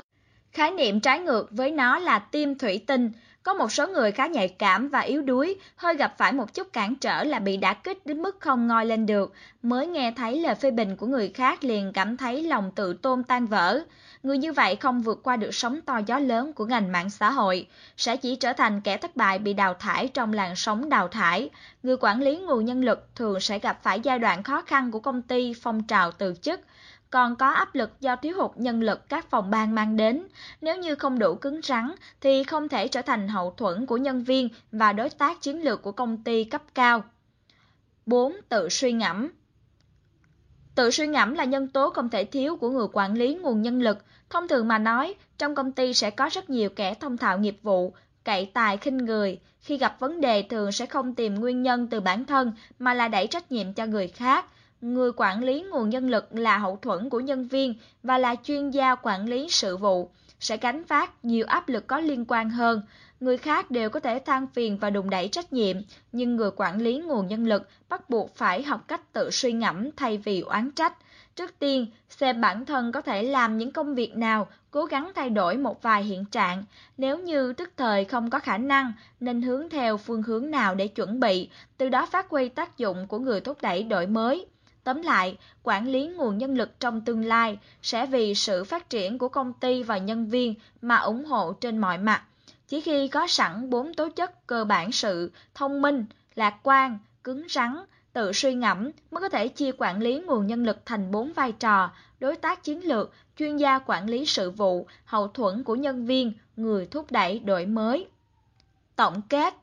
Khái niệm trái ngược với nó là tim thủy tinh. Có một số người khá nhạy cảm và yếu đuối, hơi gặp phải một chút cản trở là bị đả kích đến mức không ngoi lên được, mới nghe thấy lời phê bình của người khác liền cảm thấy lòng tự tôn tan vỡ. Người như vậy không vượt qua được sóng to gió lớn của ngành mạng xã hội, sẽ chỉ trở thành kẻ thất bại bị đào thải trong làn sóng đào thải. Người quản lý nguồn nhân lực thường sẽ gặp phải giai đoạn khó khăn của công ty phong trào từ chức, còn có áp lực do thiếu hụt nhân lực các phòng ban mang đến. Nếu như không đủ cứng rắn thì không thể trở thành hậu thuẫn của nhân viên và đối tác chiến lược của công ty cấp cao. 4. Tự suy ngẫm Tự suy ngẫm là nhân tố không thể thiếu của người quản lý nguồn nhân lực. Thông thường mà nói, trong công ty sẽ có rất nhiều kẻ thông thạo nghiệp vụ, cậy tài khinh người. Khi gặp vấn đề thường sẽ không tìm nguyên nhân từ bản thân mà là đẩy trách nhiệm cho người khác. Người quản lý nguồn nhân lực là hậu thuẫn của nhân viên và là chuyên gia quản lý sự vụ, sẽ gánh vác nhiều áp lực có liên quan hơn người khác đều có thể than phiền và đùn đẩy trách nhiệm, nhưng người quản lý nguồn nhân lực bắt buộc phải học cách tự suy ngẫm thay vì oán trách. Trước tiên, xem bản thân có thể làm những công việc nào, cố gắng thay đổi một vài hiện trạng. Nếu như tức thời không có khả năng, nên hướng theo phương hướng nào để chuẩn bị, từ đó phát huy tác dụng của người thúc đẩy đổi mới. Tóm lại, quản lý nguồn nhân lực trong tương lai sẽ vì sự phát triển của công ty và nhân viên mà ủng hộ trên mọi mặt chỉ khi có sẵn bốn tố chất cơ bản sự thông minh, lạc quan, cứng rắn, tự suy ngẫm mới có thể chia quản lý nguồn nhân lực thành bốn vai trò, đối tác chiến lược, chuyên gia quản lý sự vụ, hậu thuẫn của nhân viên, người thúc đẩy đổi mới. Tổng kết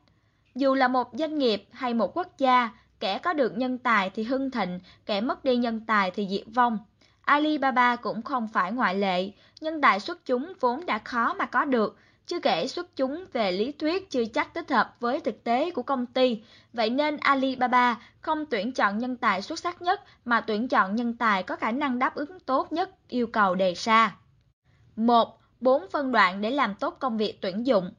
Dù là một doanh nghiệp hay một quốc gia, kẻ có được nhân tài thì hưng thịnh, kẻ mất đi nhân tài thì diệt vong. Alibaba cũng không phải ngoại lệ, nhân tài xuất chúng vốn đã khó mà có được, chưa kể xuất chúng về lý thuyết chưa chắc thích hợp với thực tế của công ty. Vậy nên Alibaba không tuyển chọn nhân tài xuất sắc nhất, mà tuyển chọn nhân tài có khả năng đáp ứng tốt nhất yêu cầu đề ra. 1. Bốn phân đoạn để làm tốt công việc tuyển dụng.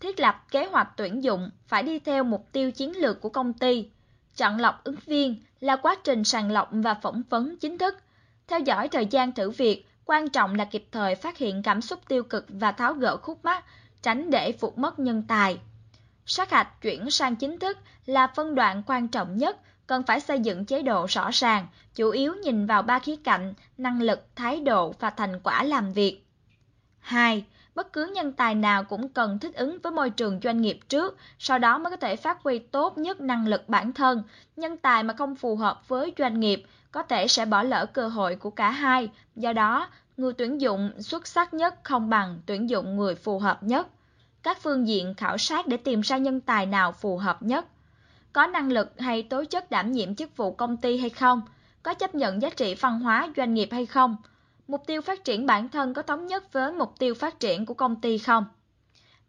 Thiết lập kế hoạch tuyển dụng phải đi theo mục tiêu chiến lược của công ty. Chọn lọc ứng viên là quá trình sàng lọc và phỏng vấn chính thức. Theo dõi thời gian thử việc Quan trọng là kịp thời phát hiện cảm xúc tiêu cực và tháo gỡ khúc mắc, tránh để phục mất nhân tài. Sát hạch chuyển sang chính thức là phân đoạn quan trọng nhất, cần phải xây dựng chế độ rõ ràng, chủ yếu nhìn vào ba khía cạnh, năng lực, thái độ và thành quả làm việc. 2. bất cứ nhân tài nào cũng cần thích ứng với môi trường doanh nghiệp trước, sau đó mới có thể phát huy tốt nhất năng lực bản thân. Nhân tài mà không phù hợp với doanh nghiệp có thể sẽ bỏ lỡ cơ hội của cả hai. Do đó, người tuyển dụng xuất sắc nhất không bằng tuyển dụng người phù hợp nhất. Các phương diện khảo sát để tìm ra nhân tài nào phù hợp nhất. Có năng lực hay tố chất đảm nhiệm chức vụ công ty hay không? Có chấp nhận giá trị văn hóa doanh nghiệp hay không? Mục tiêu phát triển bản thân có thống nhất với mục tiêu phát triển của công ty không?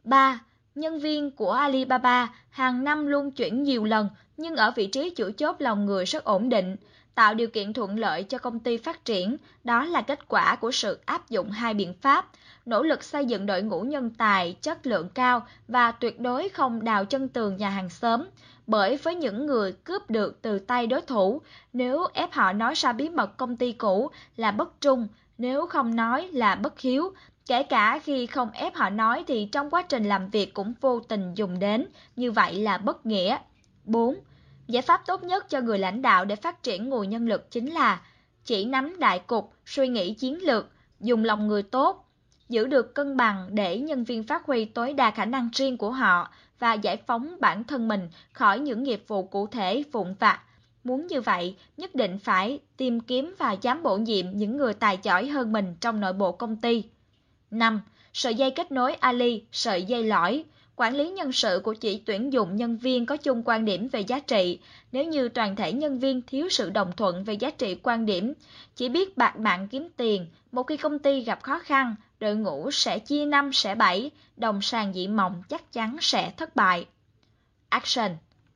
3. Nhân viên của Alibaba hàng năm luôn chuyển nhiều lần nhưng ở vị trí chủ chốt lòng người rất ổn định, tạo điều kiện thuận lợi cho công ty phát triển, đó là kết quả của sự áp dụng hai biện pháp, nỗ lực xây dựng đội ngũ nhân tài chất lượng cao và tuyệt đối không đào chân tường nhà hàng xóm, bởi với những người cướp được từ tay đối thủ, nếu ép họ nói ra bí mật công ty cũ là bất trung, nếu không nói là bất hiếu, kể cả khi không ép họ nói thì trong quá trình làm việc cũng vô tình dùng đến, như vậy là bất nghĩa. 4. Giải pháp tốt nhất cho người lãnh đạo để phát triển nguồn nhân lực chính là chỉ nắm đại cục, suy nghĩ chiến lược, dùng lòng người tốt, giữ được cân bằng để nhân viên phát huy tối đa khả năng riêng của họ và giải phóng bản thân mình khỏi những nghiệp vụ cụ thể vụn vặt. Muốn như vậy, nhất định phải tìm kiếm và dám bổ nhiệm những người tài giỏi hơn mình trong nội bộ công ty. 5. Sợi dây kết nối Ali, sợi dây lõi. Quản lý nhân sự của chỉ tuyển dụng nhân viên có chung quan điểm về giá trị. Nếu như toàn thể nhân viên thiếu sự đồng thuận về giá trị quan điểm, chỉ biết bạc mạng kiếm tiền, một khi công ty gặp khó khăn, đội ngũ sẽ chia năm sẽ bảy, đồng sàn dị mộng chắc chắn sẽ thất bại. Action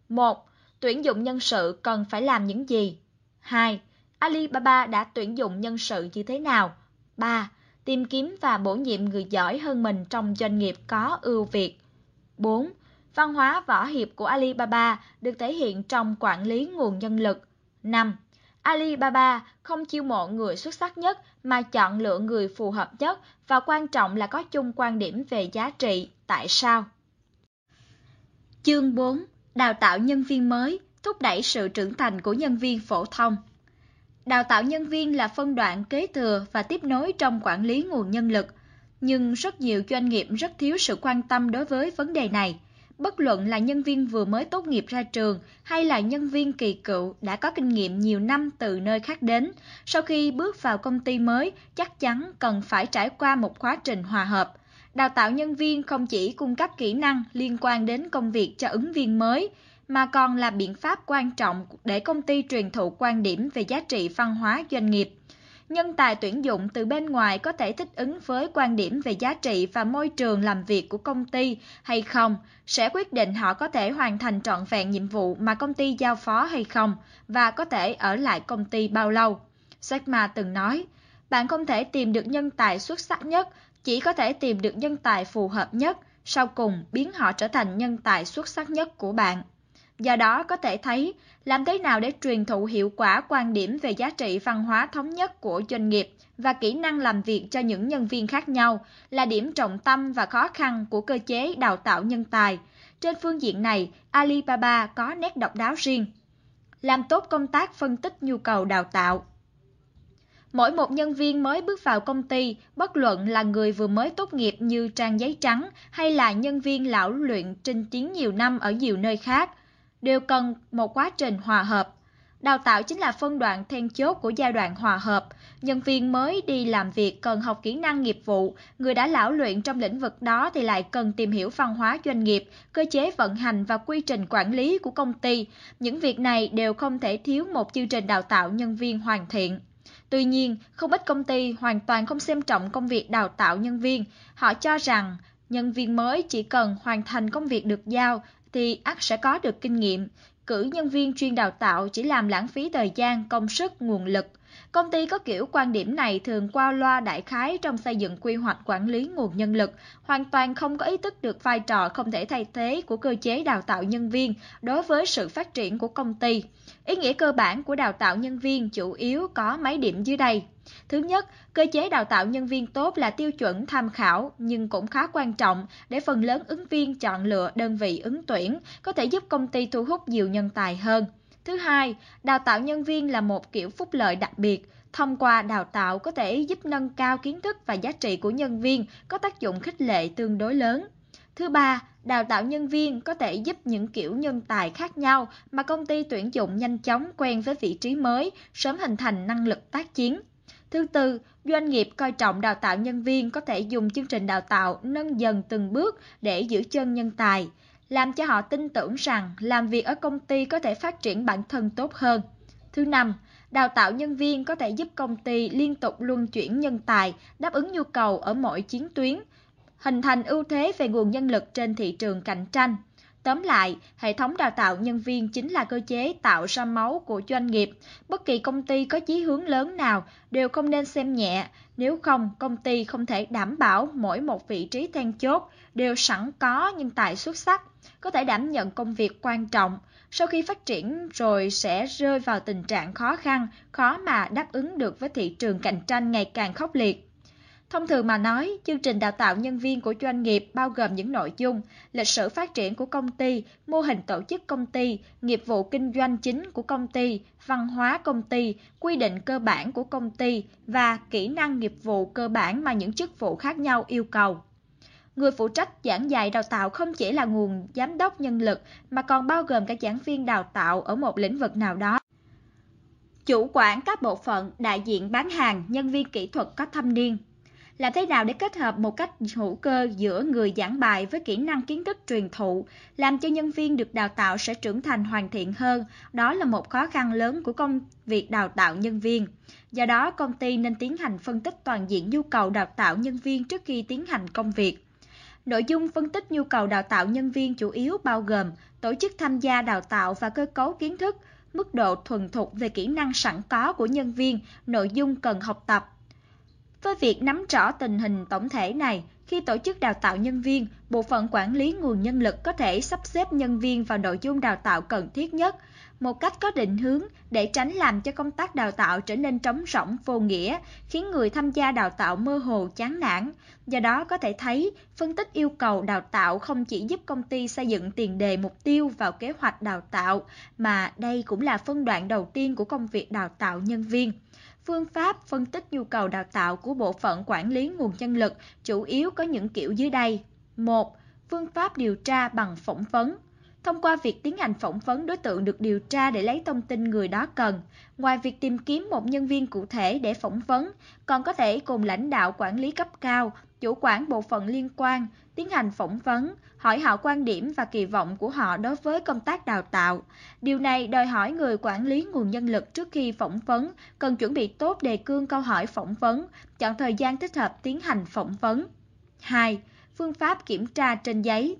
1. Tuyển dụng nhân sự cần phải làm những gì? 2. Alibaba đã tuyển dụng nhân sự như thế nào? 3. Tìm kiếm và bổ nhiệm người giỏi hơn mình trong doanh nghiệp có ưu việt. 4. Văn hóa võ hiệp của Alibaba được thể hiện trong quản lý nguồn nhân lực. 5. Alibaba không chiêu mộ người xuất sắc nhất mà chọn lựa người phù hợp nhất và quan trọng là có chung quan điểm về giá trị. Tại sao? Chương 4. Đào tạo nhân viên mới, thúc đẩy sự trưởng thành của nhân viên phổ thông. Đào tạo nhân viên là phân đoạn kế thừa và tiếp nối trong quản lý nguồn nhân lực, nhưng rất nhiều doanh nghiệp rất thiếu sự quan tâm đối với vấn đề này bất luận là nhân viên vừa mới tốt nghiệp ra trường hay là nhân viên kỳ cựu đã có kinh nghiệm nhiều năm từ nơi khác đến, sau khi bước vào công ty mới chắc chắn cần phải trải qua một quá trình hòa hợp. Đào tạo nhân viên không chỉ cung cấp kỹ năng liên quan đến công việc cho ứng viên mới, mà còn là biện pháp quan trọng để công ty truyền thụ quan điểm về giá trị văn hóa doanh nghiệp nhân tài tuyển dụng từ bên ngoài có thể thích ứng với quan điểm về giá trị và môi trường làm việc của công ty hay không sẽ quyết định họ có thể hoàn thành trọn vẹn nhiệm vụ mà công ty giao phó hay không và có thể ở lại công ty bao lâu. Sigma từng nói, bạn không thể tìm được nhân tài xuất sắc nhất, chỉ có thể tìm được nhân tài phù hợp nhất, sau cùng biến họ trở thành nhân tài xuất sắc nhất của bạn. Do đó có thể thấy, làm thế nào để truyền thụ hiệu quả quan điểm về giá trị văn hóa thống nhất của doanh nghiệp và kỹ năng làm việc cho những nhân viên khác nhau là điểm trọng tâm và khó khăn của cơ chế đào tạo nhân tài. Trên phương diện này, Alibaba có nét độc đáo riêng. Làm tốt công tác phân tích nhu cầu đào tạo. Mỗi một nhân viên mới bước vào công ty, bất luận là người vừa mới tốt nghiệp như trang giấy trắng hay là nhân viên lão luyện trinh chiến nhiều năm ở nhiều nơi khác, đều cần một quá trình hòa hợp. Đào tạo chính là phân đoạn then chốt của giai đoạn hòa hợp. Nhân viên mới đi làm việc cần học kỹ năng nghiệp vụ, người đã lão luyện trong lĩnh vực đó thì lại cần tìm hiểu văn hóa doanh nghiệp, cơ chế vận hành và quy trình quản lý của công ty. Những việc này đều không thể thiếu một chương trình đào tạo nhân viên hoàn thiện. Tuy nhiên, không ít công ty hoàn toàn không xem trọng công việc đào tạo nhân viên. Họ cho rằng nhân viên mới chỉ cần hoàn thành công việc được giao thì ắt sẽ có được kinh nghiệm. Cử nhân viên chuyên đào tạo chỉ làm lãng phí thời gian, công sức, nguồn lực. Công ty có kiểu quan điểm này thường qua loa đại khái trong xây dựng quy hoạch quản lý nguồn nhân lực, hoàn toàn không có ý thức được vai trò không thể thay thế của cơ chế đào tạo nhân viên đối với sự phát triển của công ty. Ý nghĩa cơ bản của đào tạo nhân viên chủ yếu có mấy điểm dưới đây. Thứ nhất, cơ chế đào tạo nhân viên tốt là tiêu chuẩn tham khảo nhưng cũng khá quan trọng để phần lớn ứng viên chọn lựa đơn vị ứng tuyển, có thể giúp công ty thu hút nhiều nhân tài hơn. Thứ hai, đào tạo nhân viên là một kiểu phúc lợi đặc biệt. thông qua đào tạo có thể giúp nâng cao kiến thức và giá trị của nhân viên, có tác dụng khích lệ tương đối lớn. Thứ ba, đào tạo nhân viên có thể giúp những kiểu nhân tài khác nhau mà công ty tuyển dụng nhanh chóng quen với vị trí mới, sớm hình thành năng lực tác chiến. Thứ tư, doanh nghiệp coi trọng đào tạo nhân viên có thể dùng chương trình đào tạo nâng dần từng bước để giữ chân nhân tài, làm cho họ tin tưởng rằng làm việc ở công ty có thể phát triển bản thân tốt hơn. Thứ năm, đào tạo nhân viên có thể giúp công ty liên tục luân chuyển nhân tài, đáp ứng nhu cầu ở mọi chiến tuyến, hình thành ưu thế về nguồn nhân lực trên thị trường cạnh tranh. Tóm lại, hệ thống đào tạo nhân viên chính là cơ chế tạo ra máu của doanh nghiệp. Bất kỳ công ty có chí hướng lớn nào đều không nên xem nhẹ, nếu không công ty không thể đảm bảo mỗi một vị trí then chốt đều sẵn có nhân tài xuất sắc, có thể đảm nhận công việc quan trọng. Sau khi phát triển rồi sẽ rơi vào tình trạng khó khăn, khó mà đáp ứng được với thị trường cạnh tranh ngày càng khốc liệt. Thông thường mà nói, chương trình đào tạo nhân viên của doanh nghiệp bao gồm những nội dung lịch sử phát triển của công ty, mô hình tổ chức công ty, nghiệp vụ kinh doanh chính của công ty, văn hóa công ty, quy định cơ bản của công ty và kỹ năng nghiệp vụ cơ bản mà những chức vụ khác nhau yêu cầu. Người phụ trách giảng dạy đào tạo không chỉ là nguồn giám đốc nhân lực mà còn bao gồm cả giảng viên đào tạo ở một lĩnh vực nào đó. Chủ quản các bộ phận, đại diện bán hàng, nhân viên kỹ thuật có thâm niên, làm thế nào để kết hợp một cách hữu cơ giữa người giảng bài với kỹ năng kiến thức truyền thụ, làm cho nhân viên được đào tạo sẽ trưởng thành hoàn thiện hơn, đó là một khó khăn lớn của công việc đào tạo nhân viên. Do đó, công ty nên tiến hành phân tích toàn diện nhu cầu đào tạo nhân viên trước khi tiến hành công việc. Nội dung phân tích nhu cầu đào tạo nhân viên chủ yếu bao gồm tổ chức tham gia đào tạo và cơ cấu kiến thức, mức độ thuần thục về kỹ năng sẵn có của nhân viên, nội dung cần học tập, với việc nắm rõ tình hình tổng thể này, khi tổ chức đào tạo nhân viên, bộ phận quản lý nguồn nhân lực có thể sắp xếp nhân viên vào nội dung đào tạo cần thiết nhất, một cách có định hướng để tránh làm cho công tác đào tạo trở nên trống rỗng vô nghĩa, khiến người tham gia đào tạo mơ hồ chán nản. Do đó có thể thấy, phân tích yêu cầu đào tạo không chỉ giúp công ty xây dựng tiền đề mục tiêu vào kế hoạch đào tạo, mà đây cũng là phân đoạn đầu tiên của công việc đào tạo nhân viên. Phương pháp phân tích nhu cầu đào tạo của bộ phận quản lý nguồn nhân lực chủ yếu có những kiểu dưới đây. 1. Phương pháp điều tra bằng phỏng vấn. Thông qua việc tiến hành phỏng vấn đối tượng được điều tra để lấy thông tin người đó cần, ngoài việc tìm kiếm một nhân viên cụ thể để phỏng vấn, còn có thể cùng lãnh đạo quản lý cấp cao, chủ quản bộ phận liên quan, tiến hành phỏng vấn, hỏi họ quan điểm và kỳ vọng của họ đối với công tác đào tạo. Điều này đòi hỏi người quản lý nguồn nhân lực trước khi phỏng vấn cần chuẩn bị tốt đề cương câu hỏi phỏng vấn, chọn thời gian thích hợp tiến hành phỏng vấn. 2. Phương pháp kiểm tra trên giấy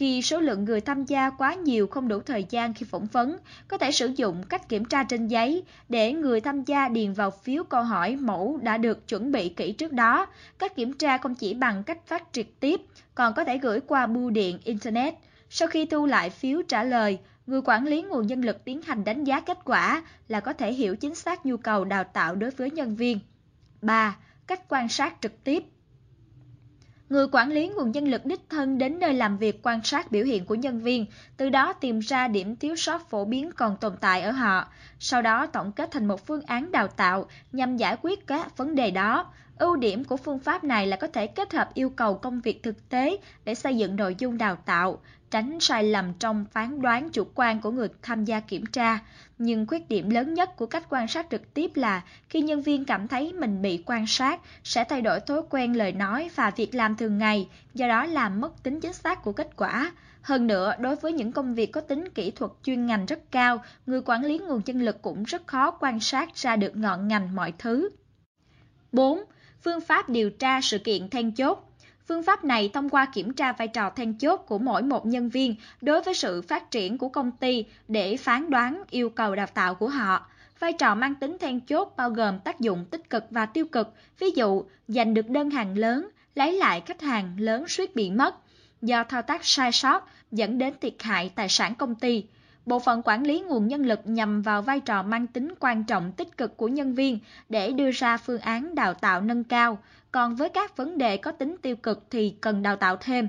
khi số lượng người tham gia quá nhiều không đủ thời gian khi phỏng vấn, có thể sử dụng cách kiểm tra trên giấy để người tham gia điền vào phiếu câu hỏi mẫu đã được chuẩn bị kỹ trước đó. Cách kiểm tra không chỉ bằng cách phát trực tiếp, còn có thể gửi qua bưu điện Internet. Sau khi thu lại phiếu trả lời, người quản lý nguồn nhân lực tiến hành đánh giá kết quả là có thể hiểu chính xác nhu cầu đào tạo đối với nhân viên. 3. Cách quan sát trực tiếp Người quản lý nguồn nhân lực đích thân đến nơi làm việc quan sát biểu hiện của nhân viên, từ đó tìm ra điểm thiếu sót phổ biến còn tồn tại ở họ, sau đó tổng kết thành một phương án đào tạo nhằm giải quyết các vấn đề đó. Ưu điểm của phương pháp này là có thể kết hợp yêu cầu công việc thực tế để xây dựng nội dung đào tạo, tránh sai lầm trong phán đoán chủ quan của người tham gia kiểm tra. Nhưng khuyết điểm lớn nhất của cách quan sát trực tiếp là khi nhân viên cảm thấy mình bị quan sát, sẽ thay đổi thói quen lời nói và việc làm thường ngày, do đó làm mất tính chính xác của kết quả. Hơn nữa, đối với những công việc có tính kỹ thuật chuyên ngành rất cao, người quản lý nguồn nhân lực cũng rất khó quan sát ra được ngọn ngành mọi thứ. 4. Phương pháp điều tra sự kiện then chốt Phương pháp này thông qua kiểm tra vai trò then chốt của mỗi một nhân viên đối với sự phát triển của công ty để phán đoán yêu cầu đào tạo của họ. Vai trò mang tính then chốt bao gồm tác dụng tích cực và tiêu cực, ví dụ giành được đơn hàng lớn, lấy lại khách hàng lớn suýt bị mất, do thao tác sai sót dẫn đến thiệt hại tài sản công ty. Bộ phận quản lý nguồn nhân lực nhằm vào vai trò mang tính quan trọng tích cực của nhân viên để đưa ra phương án đào tạo nâng cao, còn với các vấn đề có tính tiêu cực thì cần đào tạo thêm.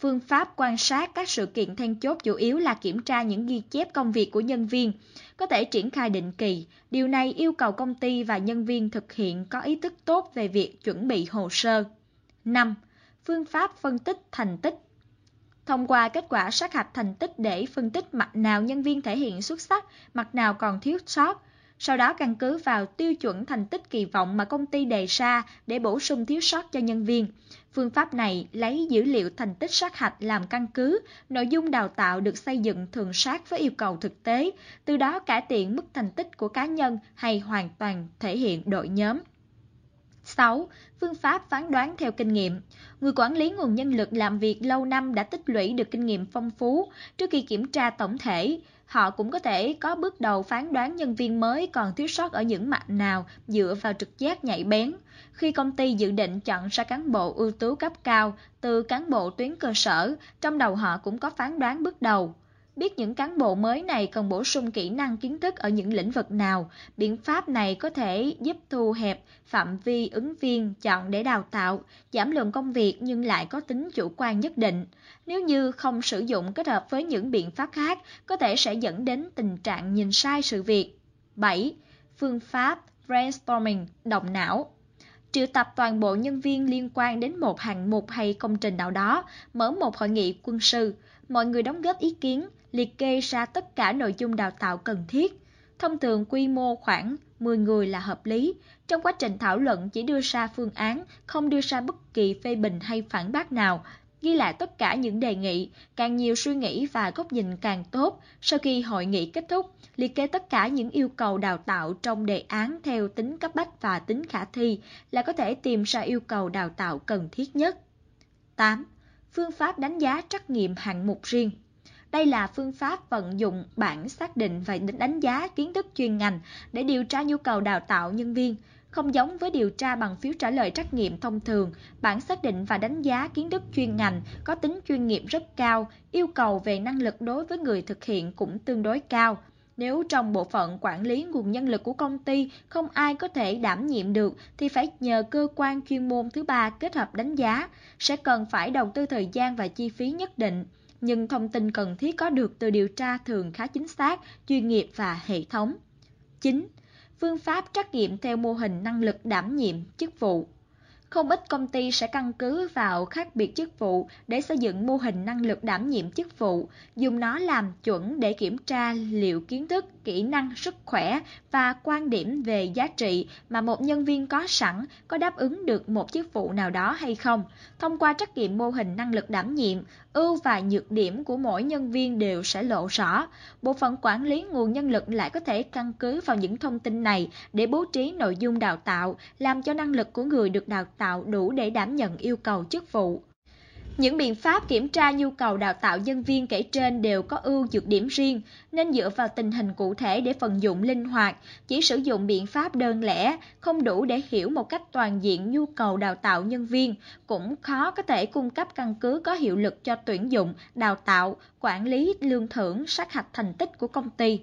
Phương pháp quan sát các sự kiện then chốt chủ yếu là kiểm tra những ghi chép công việc của nhân viên, có thể triển khai định kỳ. Điều này yêu cầu công ty và nhân viên thực hiện có ý thức tốt về việc chuẩn bị hồ sơ. 5. Phương pháp phân tích thành tích Thông qua kết quả sát hạch thành tích để phân tích mặt nào nhân viên thể hiện xuất sắc, mặt nào còn thiếu sót, sau đó căn cứ vào tiêu chuẩn thành tích kỳ vọng mà công ty đề ra để bổ sung thiếu sót cho nhân viên. Phương pháp này lấy dữ liệu thành tích sát hạch làm căn cứ, nội dung đào tạo được xây dựng thường sát với yêu cầu thực tế, từ đó cải thiện mức thành tích của cá nhân hay hoàn toàn thể hiện đội nhóm. 6. Phương pháp phán đoán theo kinh nghiệm. Người quản lý nguồn nhân lực làm việc lâu năm đã tích lũy được kinh nghiệm phong phú trước khi kiểm tra tổng thể. Họ cũng có thể có bước đầu phán đoán nhân viên mới còn thiếu sót ở những mặt nào dựa vào trực giác nhạy bén. Khi công ty dự định chọn ra cán bộ ưu tú cấp cao từ cán bộ tuyến cơ sở, trong đầu họ cũng có phán đoán bước đầu biết những cán bộ mới này cần bổ sung kỹ năng kiến thức ở những lĩnh vực nào. Biện pháp này có thể giúp thu hẹp phạm vi ứng viên chọn để đào tạo, giảm lượng công việc nhưng lại có tính chủ quan nhất định. Nếu như không sử dụng kết hợp với những biện pháp khác, có thể sẽ dẫn đến tình trạng nhìn sai sự việc. 7. Phương pháp brainstorming động não triệu tập toàn bộ nhân viên liên quan đến một hạng mục hay công trình nào đó, mở một hội nghị quân sự, mọi người đóng góp ý kiến, liệt kê ra tất cả nội dung đào tạo cần thiết. Thông thường quy mô khoảng 10 người là hợp lý. Trong quá trình thảo luận chỉ đưa ra phương án, không đưa ra bất kỳ phê bình hay phản bác nào. Ghi lại tất cả những đề nghị, càng nhiều suy nghĩ và góc nhìn càng tốt. Sau khi hội nghị kết thúc, liệt kê tất cả những yêu cầu đào tạo trong đề án theo tính cấp bách và tính khả thi là có thể tìm ra yêu cầu đào tạo cần thiết nhất. 8. Phương pháp đánh giá trắc nghiệm hạng mục riêng đây là phương pháp vận dụng bản xác định và đánh giá kiến thức chuyên ngành để điều tra nhu cầu đào tạo nhân viên. Không giống với điều tra bằng phiếu trả lời trắc nghiệm thông thường, bản xác định và đánh giá kiến thức chuyên ngành có tính chuyên nghiệp rất cao, yêu cầu về năng lực đối với người thực hiện cũng tương đối cao. Nếu trong bộ phận quản lý nguồn nhân lực của công ty không ai có thể đảm nhiệm được thì phải nhờ cơ quan chuyên môn thứ ba kết hợp đánh giá, sẽ cần phải đầu tư thời gian và chi phí nhất định nhưng thông tin cần thiết có được từ điều tra thường khá chính xác, chuyên nghiệp và hệ thống. 9. Phương pháp trắc nghiệm theo mô hình năng lực đảm nhiệm chức vụ không ít công ty sẽ căn cứ vào khác biệt chức vụ để xây dựng mô hình năng lực đảm nhiệm chức vụ, dùng nó làm chuẩn để kiểm tra liệu kiến thức, kỹ năng, sức khỏe và quan điểm về giá trị mà một nhân viên có sẵn có đáp ứng được một chức vụ nào đó hay không. Thông qua trắc nghiệm mô hình năng lực đảm nhiệm, ưu và nhược điểm của mỗi nhân viên đều sẽ lộ rõ. Bộ phận quản lý nguồn nhân lực lại có thể căn cứ vào những thông tin này để bố trí nội dung đào tạo, làm cho năng lực của người được đào tạo đủ để đảm nhận yêu cầu chức vụ. Những biện pháp kiểm tra nhu cầu đào tạo nhân viên kể trên đều có ưu nhược điểm riêng, nên dựa vào tình hình cụ thể để vận dụng linh hoạt, chỉ sử dụng biện pháp đơn lẻ không đủ để hiểu một cách toàn diện nhu cầu đào tạo nhân viên, cũng khó có thể cung cấp căn cứ có hiệu lực cho tuyển dụng, đào tạo, quản lý, lương thưởng, sát hạch thành tích của công ty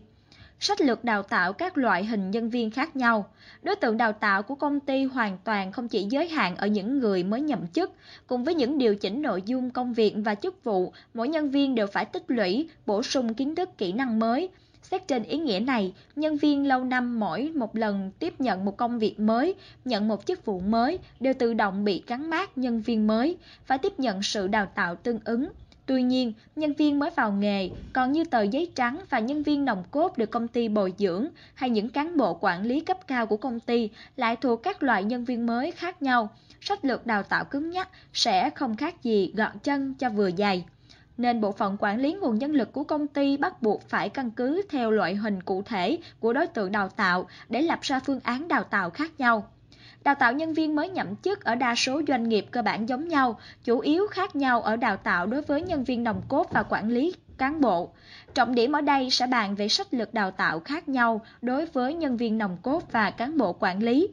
sách lược đào tạo các loại hình nhân viên khác nhau. Đối tượng đào tạo của công ty hoàn toàn không chỉ giới hạn ở những người mới nhậm chức, cùng với những điều chỉnh nội dung công việc và chức vụ, mỗi nhân viên đều phải tích lũy, bổ sung kiến thức kỹ năng mới. Xét trên ý nghĩa này, nhân viên lâu năm mỗi một lần tiếp nhận một công việc mới, nhận một chức vụ mới, đều tự động bị gắn mát nhân viên mới, phải tiếp nhận sự đào tạo tương ứng Tuy nhiên, nhân viên mới vào nghề, còn như tờ giấy trắng và nhân viên nòng cốt được công ty bồi dưỡng hay những cán bộ quản lý cấp cao của công ty lại thuộc các loại nhân viên mới khác nhau. Sách lược đào tạo cứng nhắc sẽ không khác gì gọn chân cho vừa dày. Nên bộ phận quản lý nguồn nhân lực của công ty bắt buộc phải căn cứ theo loại hình cụ thể của đối tượng đào tạo để lập ra phương án đào tạo khác nhau. Đào tạo nhân viên mới nhậm chức ở đa số doanh nghiệp cơ bản giống nhau, chủ yếu khác nhau ở đào tạo đối với nhân viên nòng cốt và quản lý cán bộ. Trọng điểm ở đây sẽ bàn về sách lược đào tạo khác nhau đối với nhân viên nòng cốt và cán bộ quản lý.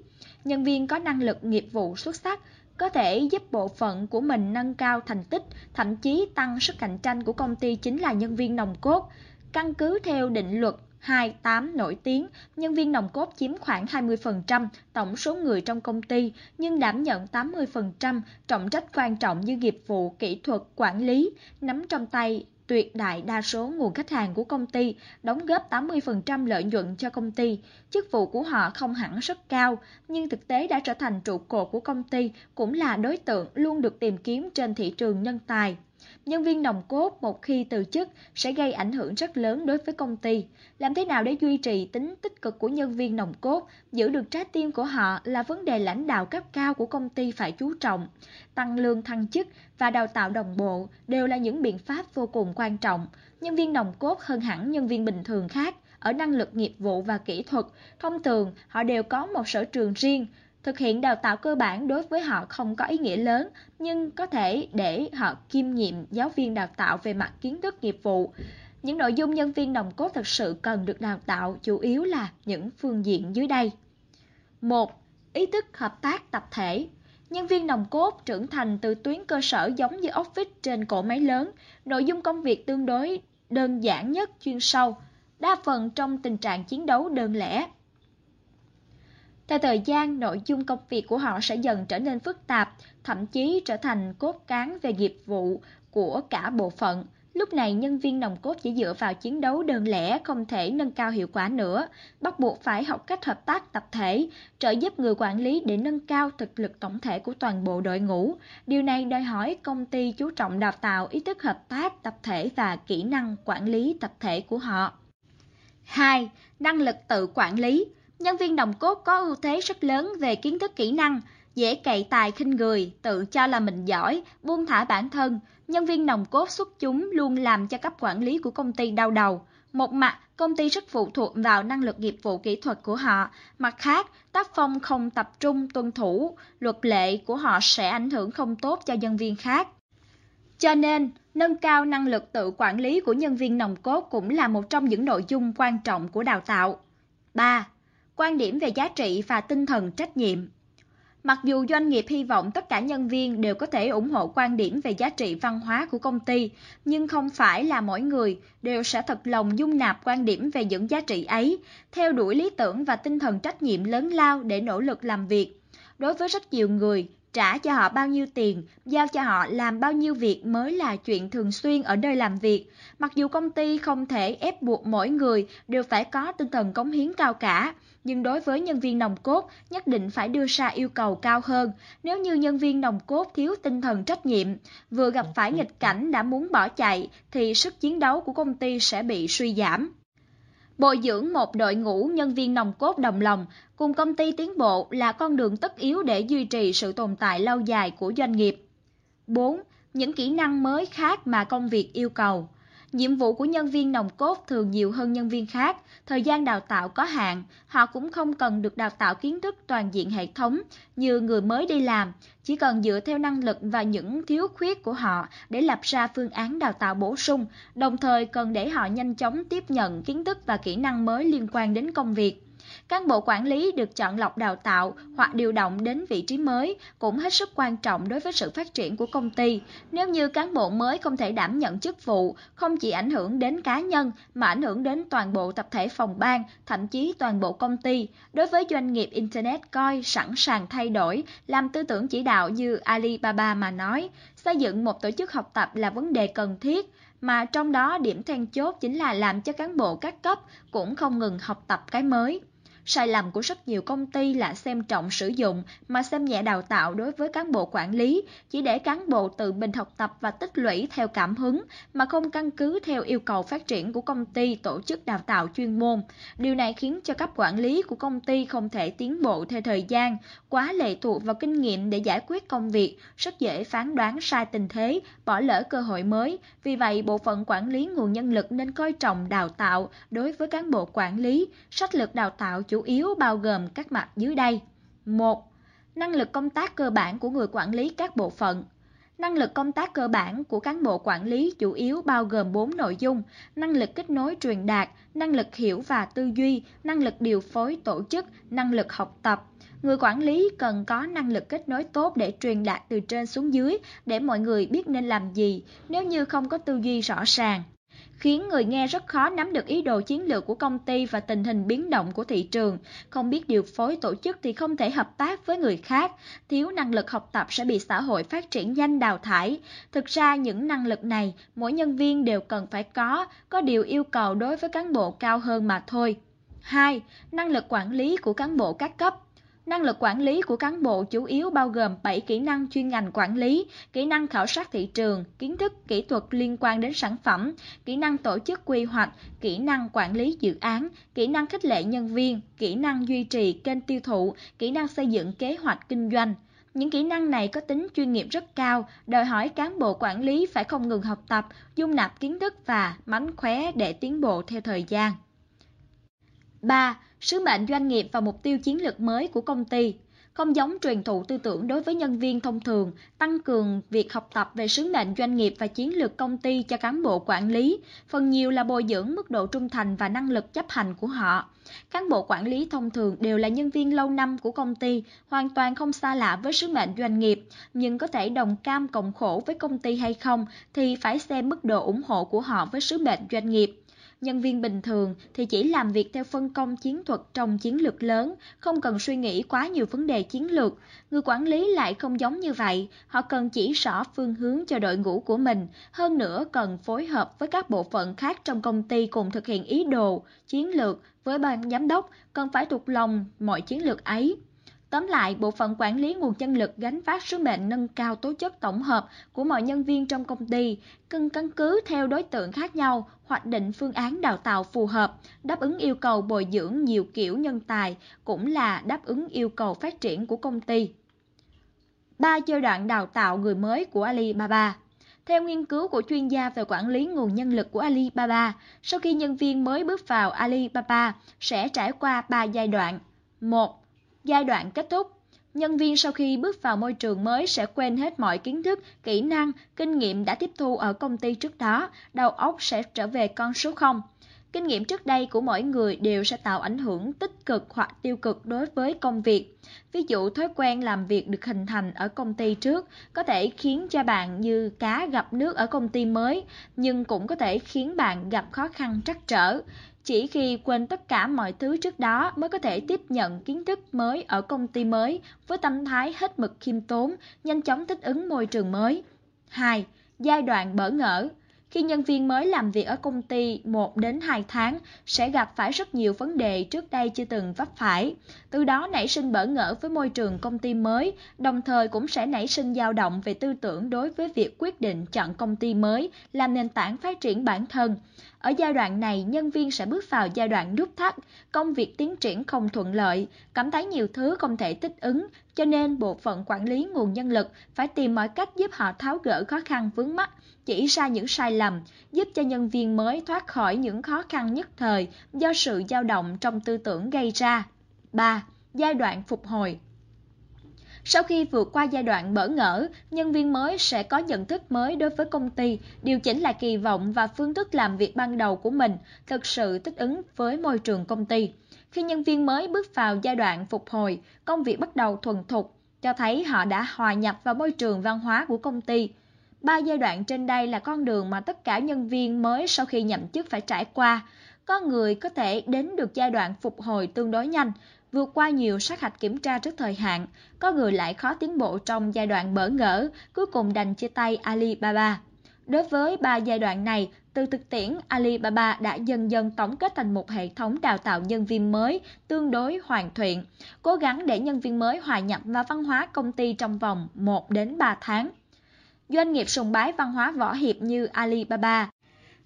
Nhân viên có năng lực nghiệp vụ xuất sắc có thể giúp bộ phận của mình nâng cao thành tích, thậm chí tăng sức cạnh tranh của công ty chính là nhân viên nòng cốt. Căn cứ theo định luật 28 nổi tiếng, nhân viên nòng cốt chiếm khoảng 20% tổng số người trong công ty, nhưng đảm nhận 80% trọng trách quan trọng như nghiệp vụ, kỹ thuật, quản lý, nắm trong tay tuyệt đại đa số nguồn khách hàng của công ty, đóng góp 80% lợi nhuận cho công ty. Chức vụ của họ không hẳn rất cao, nhưng thực tế đã trở thành trụ cột của công ty, cũng là đối tượng luôn được tìm kiếm trên thị trường nhân tài. Nhân viên nòng cốt một khi từ chức sẽ gây ảnh hưởng rất lớn đối với công ty. Làm thế nào để duy trì tính tích cực của nhân viên nòng cốt, giữ được trái tim của họ là vấn đề lãnh đạo cấp cao của công ty phải chú trọng. Tăng lương thăng chức và đào tạo đồng bộ đều là những biện pháp vô cùng quan trọng. Nhân viên nòng cốt hơn hẳn nhân viên bình thường khác ở năng lực nghiệp vụ và kỹ thuật. Thông thường, họ đều có một sở trường riêng, Thực hiện đào tạo cơ bản đối với họ không có ý nghĩa lớn, nhưng có thể để họ kiêm nhiệm giáo viên đào tạo về mặt kiến thức nghiệp vụ. Những nội dung nhân viên đồng cốt thực sự cần được đào tạo chủ yếu là những phương diện dưới đây. một Ý thức hợp tác tập thể Nhân viên đồng cốt trưởng thành từ tuyến cơ sở giống như office trên cỗ máy lớn, nội dung công việc tương đối đơn giản nhất chuyên sâu, đa phần trong tình trạng chiến đấu đơn lẻ. Theo thời gian, nội dung công việc của họ sẽ dần trở nên phức tạp, thậm chí trở thành cốt cán về nghiệp vụ của cả bộ phận. Lúc này nhân viên nòng cốt chỉ dựa vào chiến đấu đơn lẻ không thể nâng cao hiệu quả nữa, bắt buộc phải học cách hợp tác tập thể, trợ giúp người quản lý để nâng cao thực lực tổng thể của toàn bộ đội ngũ. Điều này đòi hỏi công ty chú trọng đào tạo ý thức hợp tác tập thể và kỹ năng quản lý tập thể của họ. 2. Năng lực tự quản lý Nhân viên đồng cốt có ưu thế rất lớn về kiến thức kỹ năng, dễ cậy tài khinh người, tự cho là mình giỏi, buông thả bản thân. Nhân viên đồng cốt xuất chúng luôn làm cho cấp quản lý của công ty đau đầu. Một mặt, công ty rất phụ thuộc vào năng lực nghiệp vụ kỹ thuật của họ. Mặt khác, tác phong không tập trung tuân thủ, luật lệ của họ sẽ ảnh hưởng không tốt cho nhân viên khác. Cho nên, nâng cao năng lực tự quản lý của nhân viên nòng cốt cũng là một trong những nội dung quan trọng của đào tạo. 3 quan điểm về giá trị và tinh thần trách nhiệm. Mặc dù doanh nghiệp hy vọng tất cả nhân viên đều có thể ủng hộ quan điểm về giá trị văn hóa của công ty, nhưng không phải là mỗi người đều sẽ thật lòng dung nạp quan điểm về những giá trị ấy, theo đuổi lý tưởng và tinh thần trách nhiệm lớn lao để nỗ lực làm việc. Đối với rất nhiều người, trả cho họ bao nhiêu tiền, giao cho họ làm bao nhiêu việc mới là chuyện thường xuyên ở nơi làm việc. Mặc dù công ty không thể ép buộc mỗi người đều phải có tinh thần cống hiến cao cả, nhưng đối với nhân viên nòng cốt nhất định phải đưa ra yêu cầu cao hơn. Nếu như nhân viên nòng cốt thiếu tinh thần trách nhiệm, vừa gặp phải nghịch cảnh đã muốn bỏ chạy thì sức chiến đấu của công ty sẽ bị suy giảm. Bồi dưỡng một đội ngũ nhân viên nòng cốt đồng lòng cùng công ty tiến bộ là con đường tất yếu để duy trì sự tồn tại lâu dài của doanh nghiệp. 4. Những kỹ năng mới khác mà công việc yêu cầu. Nhiệm vụ của nhân viên nòng cốt thường nhiều hơn nhân viên khác, thời gian đào tạo có hạn, họ cũng không cần được đào tạo kiến thức toàn diện hệ thống như người mới đi làm, chỉ cần dựa theo năng lực và những thiếu khuyết của họ để lập ra phương án đào tạo bổ sung, đồng thời cần để họ nhanh chóng tiếp nhận kiến thức và kỹ năng mới liên quan đến công việc. Cán bộ quản lý được chọn lọc đào tạo hoặc điều động đến vị trí mới cũng hết sức quan trọng đối với sự phát triển của công ty. Nếu như cán bộ mới không thể đảm nhận chức vụ, không chỉ ảnh hưởng đến cá nhân mà ảnh hưởng đến toàn bộ tập thể phòng ban, thậm chí toàn bộ công ty. Đối với doanh nghiệp Internet coi sẵn sàng thay đổi, làm tư tưởng chỉ đạo như Alibaba mà nói, xây dựng một tổ chức học tập là vấn đề cần thiết mà trong đó điểm then chốt chính là làm cho cán bộ các cấp cũng không ngừng học tập cái mới. Sai lầm của rất nhiều công ty là xem trọng sử dụng mà xem nhẹ đào tạo đối với cán bộ quản lý, chỉ để cán bộ tự mình học tập và tích lũy theo cảm hứng mà không căn cứ theo yêu cầu phát triển của công ty tổ chức đào tạo chuyên môn. Điều này khiến cho cấp quản lý của công ty không thể tiến bộ theo thời gian, quá lệ thuộc vào kinh nghiệm để giải quyết công việc, rất dễ phán đoán sai tình thế, bỏ lỡ cơ hội mới. Vì vậy, bộ phận quản lý nguồn nhân lực nên coi trọng đào tạo đối với cán bộ quản lý, sách lược đào tạo chủ yếu bao gồm các mặt dưới đây. 1. Năng lực công tác cơ bản của người quản lý các bộ phận. Năng lực công tác cơ bản của cán bộ quản lý chủ yếu bao gồm 4 nội dung: năng lực kết nối truyền đạt, năng lực hiểu và tư duy, năng lực điều phối tổ chức, năng lực học tập. Người quản lý cần có năng lực kết nối tốt để truyền đạt từ trên xuống dưới để mọi người biết nên làm gì nếu như không có tư duy rõ ràng khiến người nghe rất khó nắm được ý đồ chiến lược của công ty và tình hình biến động của thị trường. Không biết điều phối tổ chức thì không thể hợp tác với người khác, thiếu năng lực học tập sẽ bị xã hội phát triển nhanh đào thải. Thực ra những năng lực này, mỗi nhân viên đều cần phải có, có điều yêu cầu đối với cán bộ cao hơn mà thôi. 2. Năng lực quản lý của cán bộ các cấp Năng lực quản lý của cán bộ chủ yếu bao gồm 7 kỹ năng chuyên ngành quản lý, kỹ năng khảo sát thị trường, kiến thức, kỹ thuật liên quan đến sản phẩm, kỹ năng tổ chức quy hoạch, kỹ năng quản lý dự án, kỹ năng khích lệ nhân viên, kỹ năng duy trì kênh tiêu thụ, kỹ năng xây dựng kế hoạch kinh doanh. Những kỹ năng này có tính chuyên nghiệp rất cao, đòi hỏi cán bộ quản lý phải không ngừng học tập, dung nạp kiến thức và mánh khóe để tiến bộ theo thời gian. 3. Sứ mệnh doanh nghiệp và mục tiêu chiến lược mới của công ty không giống truyền thụ tư tưởng đối với nhân viên thông thường, tăng cường việc học tập về sứ mệnh doanh nghiệp và chiến lược công ty cho cán bộ quản lý, phần nhiều là bồi dưỡng mức độ trung thành và năng lực chấp hành của họ. Cán bộ quản lý thông thường đều là nhân viên lâu năm của công ty, hoàn toàn không xa lạ với sứ mệnh doanh nghiệp, nhưng có thể đồng cam cộng khổ với công ty hay không thì phải xem mức độ ủng hộ của họ với sứ mệnh doanh nghiệp. Nhân viên bình thường thì chỉ làm việc theo phân công chiến thuật trong chiến lược lớn, không cần suy nghĩ quá nhiều vấn đề chiến lược. Người quản lý lại không giống như vậy, họ cần chỉ rõ phương hướng cho đội ngũ của mình, hơn nữa cần phối hợp với các bộ phận khác trong công ty cùng thực hiện ý đồ, chiến lược với ban giám đốc, cần phải thuộc lòng mọi chiến lược ấy. Tóm lại, bộ phận quản lý nguồn nhân lực gánh vác sứ mệnh nâng cao tố chất tổng hợp của mọi nhân viên trong công ty, cần căn cứ theo đối tượng khác nhau, hoạch định phương án đào tạo phù hợp, đáp ứng yêu cầu bồi dưỡng nhiều kiểu nhân tài, cũng là đáp ứng yêu cầu phát triển của công ty. Ba giai đoạn đào tạo người mới của Alibaba theo nghiên cứu của chuyên gia về quản lý nguồn nhân lực của Alibaba, sau khi nhân viên mới bước vào Alibaba sẽ trải qua 3 giai đoạn. 1 Giai đoạn kết thúc Nhân viên sau khi bước vào môi trường mới sẽ quên hết mọi kiến thức, kỹ năng, kinh nghiệm đã tiếp thu ở công ty trước đó, đầu óc sẽ trở về con số 0. Kinh nghiệm trước đây của mỗi người đều sẽ tạo ảnh hưởng tích cực hoặc tiêu cực đối với công việc. Ví dụ thói quen làm việc được hình thành ở công ty trước có thể khiến cho bạn như cá gặp nước ở công ty mới, nhưng cũng có thể khiến bạn gặp khó khăn trắc trở. Chỉ khi quên tất cả mọi thứ trước đó mới có thể tiếp nhận kiến thức mới ở công ty mới với tâm thái hết mực khiêm tốn, nhanh chóng thích ứng môi trường mới. 2. Giai đoạn bỡ ngỡ khi nhân viên mới làm việc ở công ty 1 đến 2 tháng sẽ gặp phải rất nhiều vấn đề trước đây chưa từng vấp phải. Từ đó nảy sinh bỡ ngỡ với môi trường công ty mới, đồng thời cũng sẽ nảy sinh dao động về tư tưởng đối với việc quyết định chọn công ty mới làm nền tảng phát triển bản thân. Ở giai đoạn này, nhân viên sẽ bước vào giai đoạn nút thắt, công việc tiến triển không thuận lợi, cảm thấy nhiều thứ không thể thích ứng, cho nên bộ phận quản lý nguồn nhân lực phải tìm mọi cách giúp họ tháo gỡ khó khăn vướng mắt, chỉ ra những sai lầm, giúp cho nhân viên mới thoát khỏi những khó khăn nhất thời do sự dao động trong tư tưởng gây ra. 3. Giai đoạn phục hồi sau khi vượt qua giai đoạn bỡ ngỡ, nhân viên mới sẽ có nhận thức mới đối với công ty, điều chỉnh lại kỳ vọng và phương thức làm việc ban đầu của mình, thực sự thích ứng với môi trường công ty. Khi nhân viên mới bước vào giai đoạn phục hồi, công việc bắt đầu thuần thục, cho thấy họ đã hòa nhập vào môi trường văn hóa của công ty. Ba giai đoạn trên đây là con đường mà tất cả nhân viên mới sau khi nhậm chức phải trải qua. Có người có thể đến được giai đoạn phục hồi tương đối nhanh, vượt qua nhiều sát hạch kiểm tra trước thời hạn, có người lại khó tiến bộ trong giai đoạn bỡ ngỡ, cuối cùng đành chia tay Alibaba. Đối với ba giai đoạn này, từ thực tiễn, Alibaba đã dần dần tổng kết thành một hệ thống đào tạo nhân viên mới tương đối hoàn thiện, cố gắng để nhân viên mới hòa nhập vào văn hóa công ty trong vòng 1 đến 3 tháng. Doanh nghiệp sùng bái văn hóa võ hiệp như Alibaba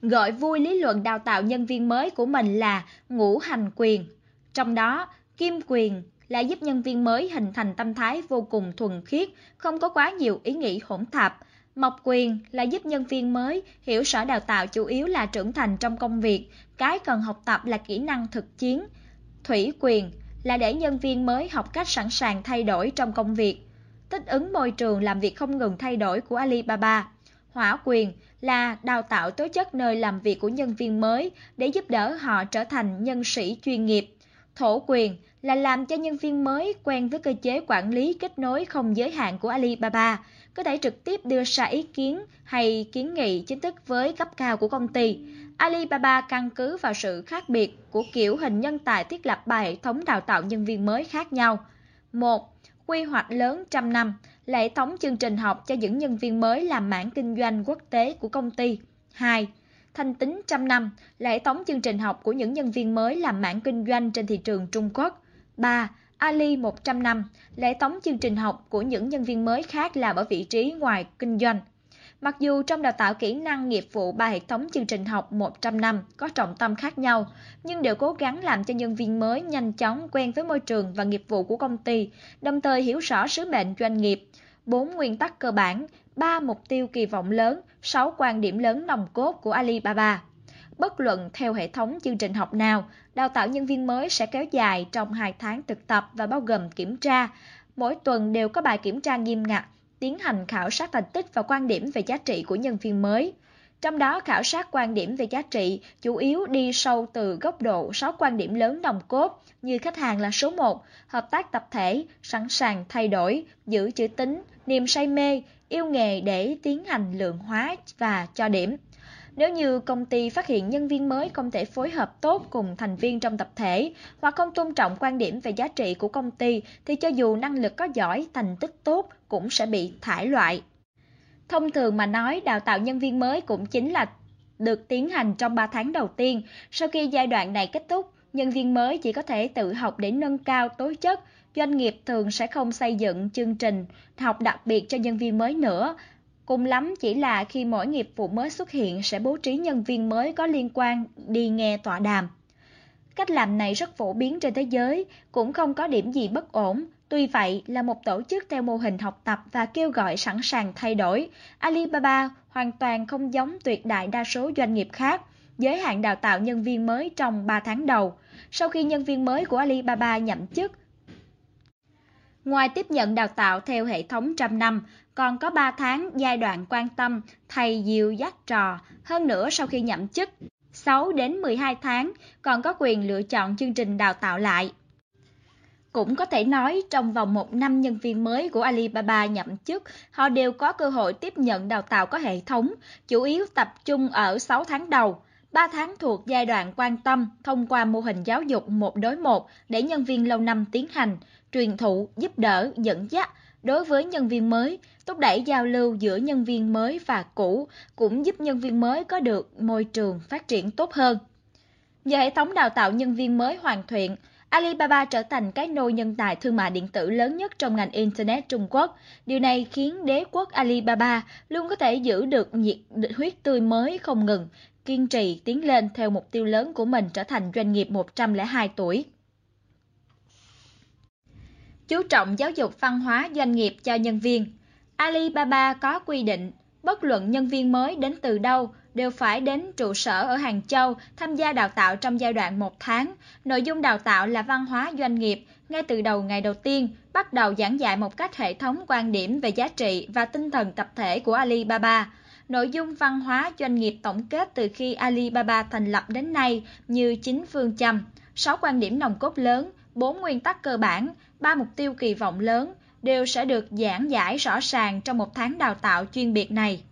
gọi vui lý luận đào tạo nhân viên mới của mình là ngũ hành quyền. Trong đó, kim quyền là giúp nhân viên mới hình thành tâm thái vô cùng thuần khiết, không có quá nhiều ý nghĩ hỗn tạp. Mộc quyền là giúp nhân viên mới hiểu sở đào tạo chủ yếu là trưởng thành trong công việc, cái cần học tập là kỹ năng thực chiến. Thủy quyền là để nhân viên mới học cách sẵn sàng thay đổi trong công việc. Thích ứng môi trường làm việc không ngừng thay đổi của Alibaba. Hỏa quyền là đào tạo tố chất nơi làm việc của nhân viên mới để giúp đỡ họ trở thành nhân sĩ chuyên nghiệp. Thổ quyền là làm cho nhân viên mới quen với cơ chế quản lý kết nối không giới hạn của Alibaba, có thể trực tiếp đưa ra ý kiến hay kiến nghị chính thức với cấp cao của công ty. Alibaba căn cứ vào sự khác biệt của kiểu hình nhân tài thiết lập ba hệ thống đào tạo nhân viên mới khác nhau. 1. Quy hoạch lớn trăm năm, lễ thống chương trình học cho những nhân viên mới làm mảng kinh doanh quốc tế của công ty. 2. Thanh tính trăm năm, lễ thống chương trình học của những nhân viên mới làm mảng kinh doanh trên thị trường Trung Quốc. 3. Ali 100 năm, lễ tống thống chương trình học của những nhân viên mới khác làm ở vị trí ngoài kinh doanh. Mặc dù trong đào tạo kỹ năng nghiệp vụ ba hệ thống chương trình học 100 năm có trọng tâm khác nhau, nhưng đều cố gắng làm cho nhân viên mới nhanh chóng quen với môi trường và nghiệp vụ của công ty, đồng thời hiểu rõ sứ mệnh doanh nghiệp, bốn nguyên tắc cơ bản, ba mục tiêu kỳ vọng lớn, sáu quan điểm lớn nòng cốt của Alibaba. Bất luận theo hệ thống chương trình học nào, đào tạo nhân viên mới sẽ kéo dài trong 2 tháng thực tập và bao gồm kiểm tra. Mỗi tuần đều có bài kiểm tra nghiêm ngặt, tiến hành khảo sát thành tích và quan điểm về giá trị của nhân viên mới. Trong đó khảo sát quan điểm về giá trị chủ yếu đi sâu từ góc độ 6 quan điểm lớn nòng cốt như khách hàng là số 1, hợp tác tập thể, sẵn sàng thay đổi, giữ chữ tính, niềm say mê, yêu nghề để tiến hành lượng hóa và cho điểm. Nếu như công ty phát hiện nhân viên mới không thể phối hợp tốt cùng thành viên trong tập thể hoặc không tôn trọng quan điểm về giá trị của công ty thì cho dù năng lực có giỏi, thành tích tốt cũng sẽ bị thải loại. Thông thường mà nói, đào tạo nhân viên mới cũng chính là được tiến hành trong 3 tháng đầu tiên. Sau khi giai đoạn này kết thúc, nhân viên mới chỉ có thể tự học để nâng cao tố chất. Doanh nghiệp thường sẽ không xây dựng chương trình học đặc biệt cho nhân viên mới nữa. Cùng lắm chỉ là khi mỗi nghiệp vụ mới xuất hiện sẽ bố trí nhân viên mới có liên quan đi nghe tọa đàm. Cách làm này rất phổ biến trên thế giới, cũng không có điểm gì bất ổn. Tuy vậy, là một tổ chức theo mô hình học tập và kêu gọi sẵn sàng thay đổi, Alibaba hoàn toàn không giống tuyệt đại đa số doanh nghiệp khác, giới hạn đào tạo nhân viên mới trong 3 tháng đầu. Sau khi nhân viên mới của Alibaba nhậm chức, Ngoài tiếp nhận đào tạo theo hệ thống trăm năm, còn có 3 tháng giai đoạn quan tâm, thầy dìu dắt trò, hơn nữa sau khi nhậm chức, 6 đến 12 tháng còn có quyền lựa chọn chương trình đào tạo lại. Cũng có thể nói trong vòng một năm nhân viên mới của Alibaba nhậm chức, họ đều có cơ hội tiếp nhận đào tạo có hệ thống, chủ yếu tập trung ở 6 tháng đầu. 3 tháng thuộc giai đoạn quan tâm thông qua mô hình giáo dục một đối một để nhân viên lâu năm tiến hành, truyền thụ, giúp đỡ, dẫn dắt đối với nhân viên mới, thúc đẩy giao lưu giữa nhân viên mới và cũ, cũng giúp nhân viên mới có được môi trường phát triển tốt hơn. Nhờ hệ thống đào tạo nhân viên mới hoàn thiện, Alibaba trở thành cái nôi nhân tài thương mại điện tử lớn nhất trong ngành Internet Trung Quốc. Điều này khiến đế quốc Alibaba luôn có thể giữ được nhiệt huyết tươi mới không ngừng, kiên trì tiến lên theo mục tiêu lớn của mình trở thành doanh nghiệp 102 tuổi. Chú trọng giáo dục văn hóa doanh nghiệp cho nhân viên. Alibaba có quy định, bất luận nhân viên mới đến từ đâu đều phải đến trụ sở ở Hàng Châu tham gia đào tạo trong giai đoạn một tháng. Nội dung đào tạo là văn hóa doanh nghiệp, ngay từ đầu ngày đầu tiên, bắt đầu giảng dạy một cách hệ thống quan điểm về giá trị và tinh thần tập thể của Alibaba. Nội dung văn hóa doanh nghiệp tổng kết từ khi Alibaba thành lập đến nay như chín phương châm, sáu quan điểm nòng cốt lớn, bốn nguyên tắc cơ bản, ba mục tiêu kỳ vọng lớn đều sẽ được giảng giải rõ ràng trong một tháng đào tạo chuyên biệt này.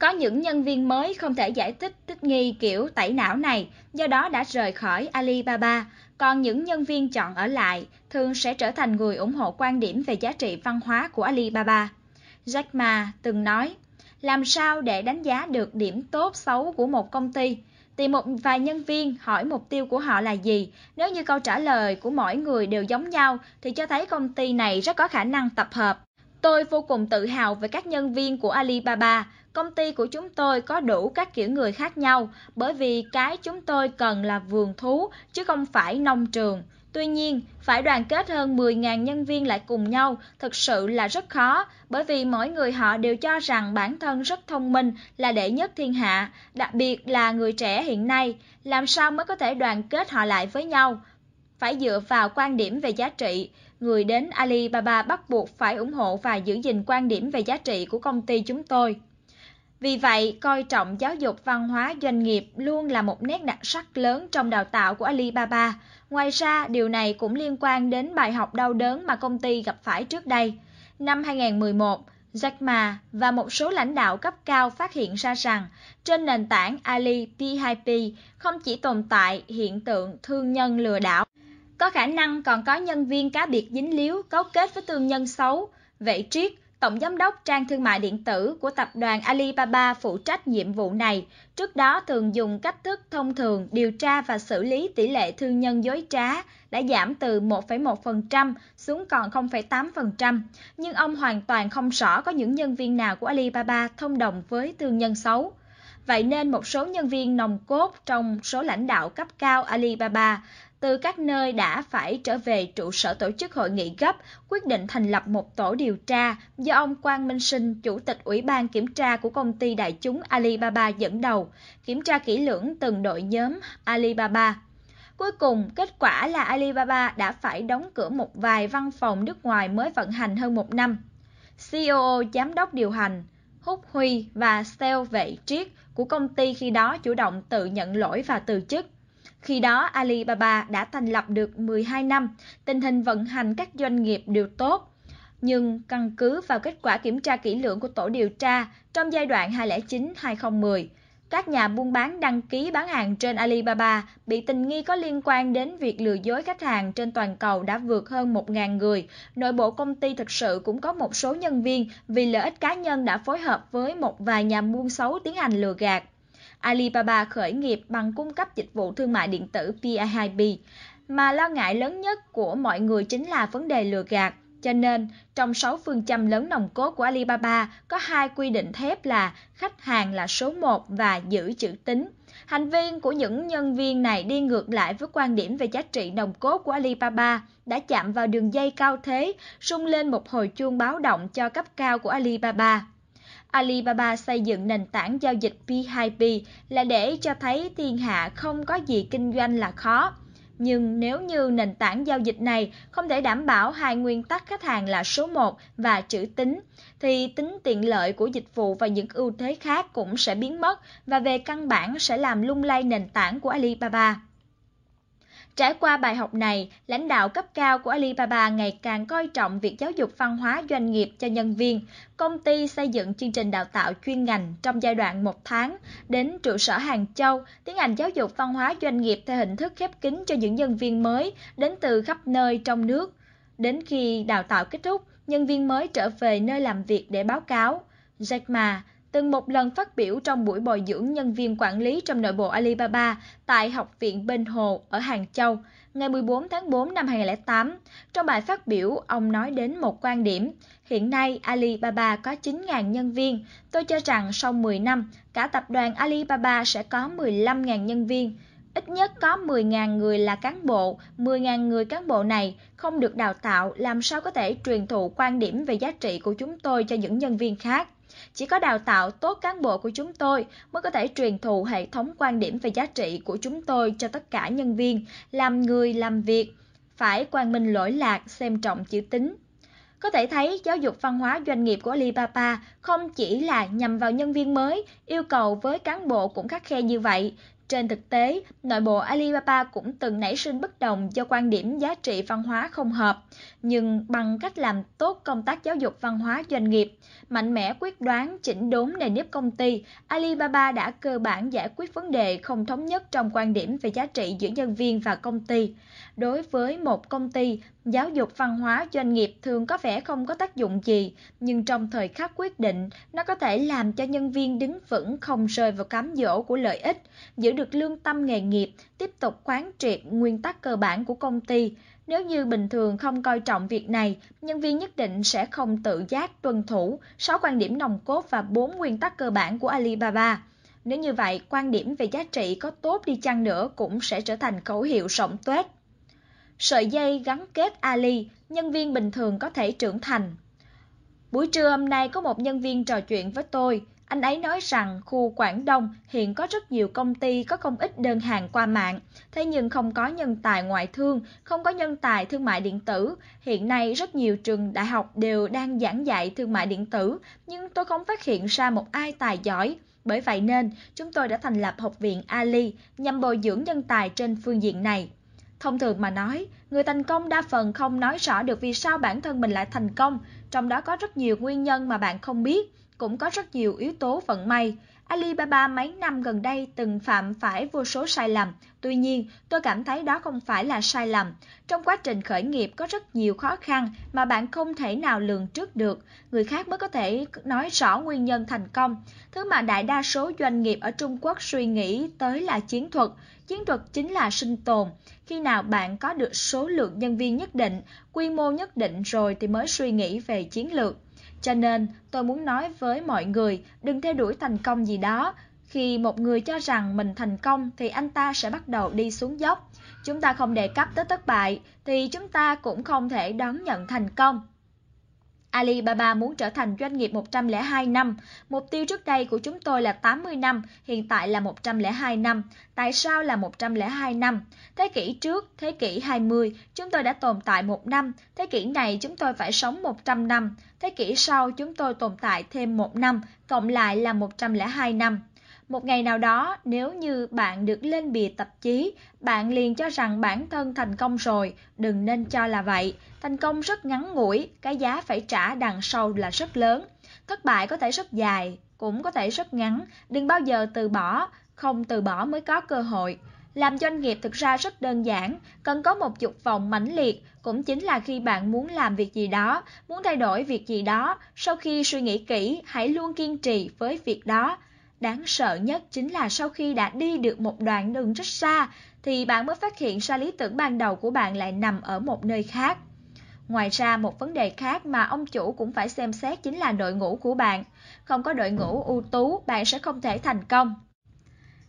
Có những nhân viên mới không thể giải thích thích nghi kiểu tẩy não này, do đó đã rời khỏi Alibaba, còn những nhân viên chọn ở lại thường sẽ trở thành người ủng hộ quan điểm về giá trị văn hóa của Alibaba. Jack Ma từng nói, làm sao để đánh giá được điểm tốt xấu của một công ty? Tìm một vài nhân viên hỏi mục tiêu của họ là gì. Nếu như câu trả lời của mỗi người đều giống nhau thì cho thấy công ty này rất có khả năng tập hợp. Tôi vô cùng tự hào về các nhân viên của Alibaba. Công ty của chúng tôi có đủ các kiểu người khác nhau bởi vì cái chúng tôi cần là vườn thú chứ không phải nông trường. Tuy nhiên, phải đoàn kết hơn 10.000 nhân viên lại cùng nhau thực sự là rất khó, bởi vì mỗi người họ đều cho rằng bản thân rất thông minh là đệ nhất thiên hạ, đặc biệt là người trẻ hiện nay, làm sao mới có thể đoàn kết họ lại với nhau? Phải dựa vào quan điểm về giá trị, người đến Alibaba bắt buộc phải ủng hộ và giữ gìn quan điểm về giá trị của công ty chúng tôi. Vì vậy, coi trọng giáo dục văn hóa doanh nghiệp luôn là một nét đặc sắc lớn trong đào tạo của Alibaba. Ngoài ra, điều này cũng liên quan đến bài học đau đớn mà công ty gặp phải trước đây. Năm 2011, Jack Ma và một số lãnh đạo cấp cao phát hiện ra rằng trên nền tảng Ali P2P không chỉ tồn tại hiện tượng thương nhân lừa đảo, có khả năng còn có nhân viên cá biệt dính líu cấu kết với thương nhân xấu. Vậy Triết, Tổng giám đốc trang thương mại điện tử của tập đoàn Alibaba phụ trách nhiệm vụ này, trước đó thường dùng cách thức thông thường điều tra và xử lý tỷ lệ thương nhân dối trá đã giảm từ 1,1% xuống còn 0,8%, nhưng ông hoàn toàn không rõ có những nhân viên nào của Alibaba thông đồng với thương nhân xấu. Vậy nên một số nhân viên nòng cốt trong số lãnh đạo cấp cao Alibaba từ các nơi đã phải trở về trụ sở tổ chức hội nghị gấp, quyết định thành lập một tổ điều tra do ông Quang Minh Sinh, Chủ tịch Ủy ban Kiểm tra của công ty đại chúng Alibaba dẫn đầu, kiểm tra kỹ lưỡng từng đội nhóm Alibaba. Cuối cùng, kết quả là Alibaba đã phải đóng cửa một vài văn phòng nước ngoài mới vận hành hơn một năm. CEO, giám đốc điều hành, Húc Huy và Sale Vệ Triết của công ty khi đó chủ động tự nhận lỗi và từ chức. Khi đó Alibaba đã thành lập được 12 năm, tình hình vận hành các doanh nghiệp đều tốt. Nhưng căn cứ vào kết quả kiểm tra kỹ lưỡng của tổ điều tra trong giai đoạn 2009-2010, các nhà buôn bán đăng ký bán hàng trên Alibaba bị tình nghi có liên quan đến việc lừa dối khách hàng trên toàn cầu đã vượt hơn 1.000 người. Nội bộ công ty thực sự cũng có một số nhân viên vì lợi ích cá nhân đã phối hợp với một vài nhà buôn xấu tiến hành lừa gạt. Alibaba khởi nghiệp bằng cung cấp dịch vụ thương mại điện tử PI2B, mà lo ngại lớn nhất của mọi người chính là vấn đề lừa gạt. Cho nên, trong 6 phương châm lớn nòng cốt của Alibaba có hai quy định thép là khách hàng là số 1 và giữ chữ tín. Hành vi của những nhân viên này đi ngược lại với quan điểm về giá trị nòng cốt của Alibaba, đã chạm vào đường dây cao thế, rung lên một hồi chuông báo động cho cấp cao của Alibaba. Alibaba xây dựng nền tảng giao dịch P2P là để cho thấy thiên hạ không có gì kinh doanh là khó. Nhưng nếu như nền tảng giao dịch này không thể đảm bảo hai nguyên tắc khách hàng là số 1 và chữ tính, thì tính tiện lợi của dịch vụ và những ưu thế khác cũng sẽ biến mất và về căn bản sẽ làm lung lay nền tảng của Alibaba. Trải qua bài học này, lãnh đạo cấp cao của Alibaba ngày càng coi trọng việc giáo dục văn hóa doanh nghiệp cho nhân viên. Công ty xây dựng chương trình đào tạo chuyên ngành trong giai đoạn một tháng đến trụ sở Hàng Châu, tiến hành giáo dục văn hóa doanh nghiệp theo hình thức khép kín cho những nhân viên mới đến từ khắp nơi trong nước. Đến khi đào tạo kết thúc, nhân viên mới trở về nơi làm việc để báo cáo. Jack Ma, từng một lần phát biểu trong buổi bồi dưỡng nhân viên quản lý trong nội bộ Alibaba tại Học viện Bên Hồ ở Hàng Châu ngày 14 tháng 4 năm 2008. Trong bài phát biểu, ông nói đến một quan điểm. Hiện nay, Alibaba có 9.000 nhân viên. Tôi cho rằng sau 10 năm, cả tập đoàn Alibaba sẽ có 15.000 nhân viên. Ít nhất có 10.000 người là cán bộ, 10.000 người cán bộ này không được đào tạo, làm sao có thể truyền thụ quan điểm về giá trị của chúng tôi cho những nhân viên khác. Chỉ có đào tạo tốt cán bộ của chúng tôi mới có thể truyền thụ hệ thống quan điểm về giá trị của chúng tôi cho tất cả nhân viên, làm người làm việc, phải quan minh lỗi lạc, xem trọng chữ tính. Có thể thấy giáo dục văn hóa doanh nghiệp của Alibaba không chỉ là nhằm vào nhân viên mới, yêu cầu với cán bộ cũng khắc khe như vậy, trên thực tế, nội bộ Alibaba cũng từng nảy sinh bất đồng do quan điểm giá trị văn hóa không hợp, nhưng bằng cách làm tốt công tác giáo dục văn hóa doanh nghiệp, mạnh mẽ quyết đoán chỉnh đốn nền nếp công ty, Alibaba đã cơ bản giải quyết vấn đề không thống nhất trong quan điểm về giá trị giữa nhân viên và công ty. Đối với một công ty, giáo dục văn hóa doanh nghiệp thường có vẻ không có tác dụng gì, nhưng trong thời khắc quyết định, nó có thể làm cho nhân viên đứng vững không rơi vào cám dỗ của lợi ích, giữ được lương tâm nghề nghiệp, tiếp tục quán triệt nguyên tắc cơ bản của công ty. Nếu như bình thường không coi trọng việc này, nhân viên nhất định sẽ không tự giác tuân thủ 6 quan điểm nòng cốt và 4 nguyên tắc cơ bản của Alibaba. Nếu như vậy, quan điểm về giá trị có tốt đi chăng nữa cũng sẽ trở thành khẩu hiệu rộng tuếch. Sợi dây gắn kết Ali, nhân viên bình thường có thể trưởng thành. Buổi trưa hôm nay có một nhân viên trò chuyện với tôi, anh ấy nói rằng khu Quảng Đông hiện có rất nhiều công ty có không ít đơn hàng qua mạng, thế nhưng không có nhân tài ngoại thương, không có nhân tài thương mại điện tử. Hiện nay rất nhiều trường đại học đều đang giảng dạy thương mại điện tử, nhưng tôi không phát hiện ra một ai tài giỏi. Bởi vậy nên, chúng tôi đã thành lập Học viện Ali nhằm bồi dưỡng nhân tài trên phương diện này. Thông thường mà nói, người thành công đa phần không nói rõ được vì sao bản thân mình lại thành công, trong đó có rất nhiều nguyên nhân mà bạn không biết, cũng có rất nhiều yếu tố vận may. Alibaba mấy năm gần đây từng phạm phải vô số sai lầm, tuy nhiên tôi cảm thấy đó không phải là sai lầm. Trong quá trình khởi nghiệp có rất nhiều khó khăn mà bạn không thể nào lường trước được, người khác mới có thể nói rõ nguyên nhân thành công. Thứ mà đại đa số doanh nghiệp ở Trung Quốc suy nghĩ tới là chiến thuật, chiến thuật chính là sinh tồn. Khi nào bạn có được số lượng nhân viên nhất định, quy mô nhất định rồi thì mới suy nghĩ về chiến lược. Cho nên, tôi muốn nói với mọi người, đừng theo đuổi thành công gì đó. Khi một người cho rằng mình thành công thì anh ta sẽ bắt đầu đi xuống dốc. Chúng ta không đề cấp tới thất bại thì chúng ta cũng không thể đón nhận thành công. Alibaba muốn trở thành doanh nghiệp 102 năm. Mục tiêu trước đây của chúng tôi là 80 năm, hiện tại là 102 năm. Tại sao là 102 năm? Thế kỷ trước, thế kỷ 20, chúng tôi đã tồn tại một năm. Thế kỷ này chúng tôi phải sống 100 năm. Thế kỷ sau chúng tôi tồn tại thêm một năm, cộng lại là 102 năm. Một ngày nào đó, nếu như bạn được lên bìa tạp chí, bạn liền cho rằng bản thân thành công rồi, đừng nên cho là vậy. Thành công rất ngắn ngủi, cái giá phải trả đằng sau là rất lớn. Thất bại có thể rất dài, cũng có thể rất ngắn, đừng bao giờ từ bỏ, không từ bỏ mới có cơ hội. Làm doanh nghiệp thực ra rất đơn giản, cần có một dục vọng mãnh liệt, cũng chính là khi bạn muốn làm việc gì đó, muốn thay đổi việc gì đó, sau khi suy nghĩ kỹ, hãy luôn kiên trì với việc đó. Đáng sợ nhất chính là sau khi đã đi được một đoạn đường rất xa, thì bạn mới phát hiện ra lý tưởng ban đầu của bạn lại nằm ở một nơi khác. Ngoài ra, một vấn đề khác mà ông chủ cũng phải xem xét chính là đội ngũ của bạn. Không có đội ngũ ưu tú, bạn sẽ không thể thành công.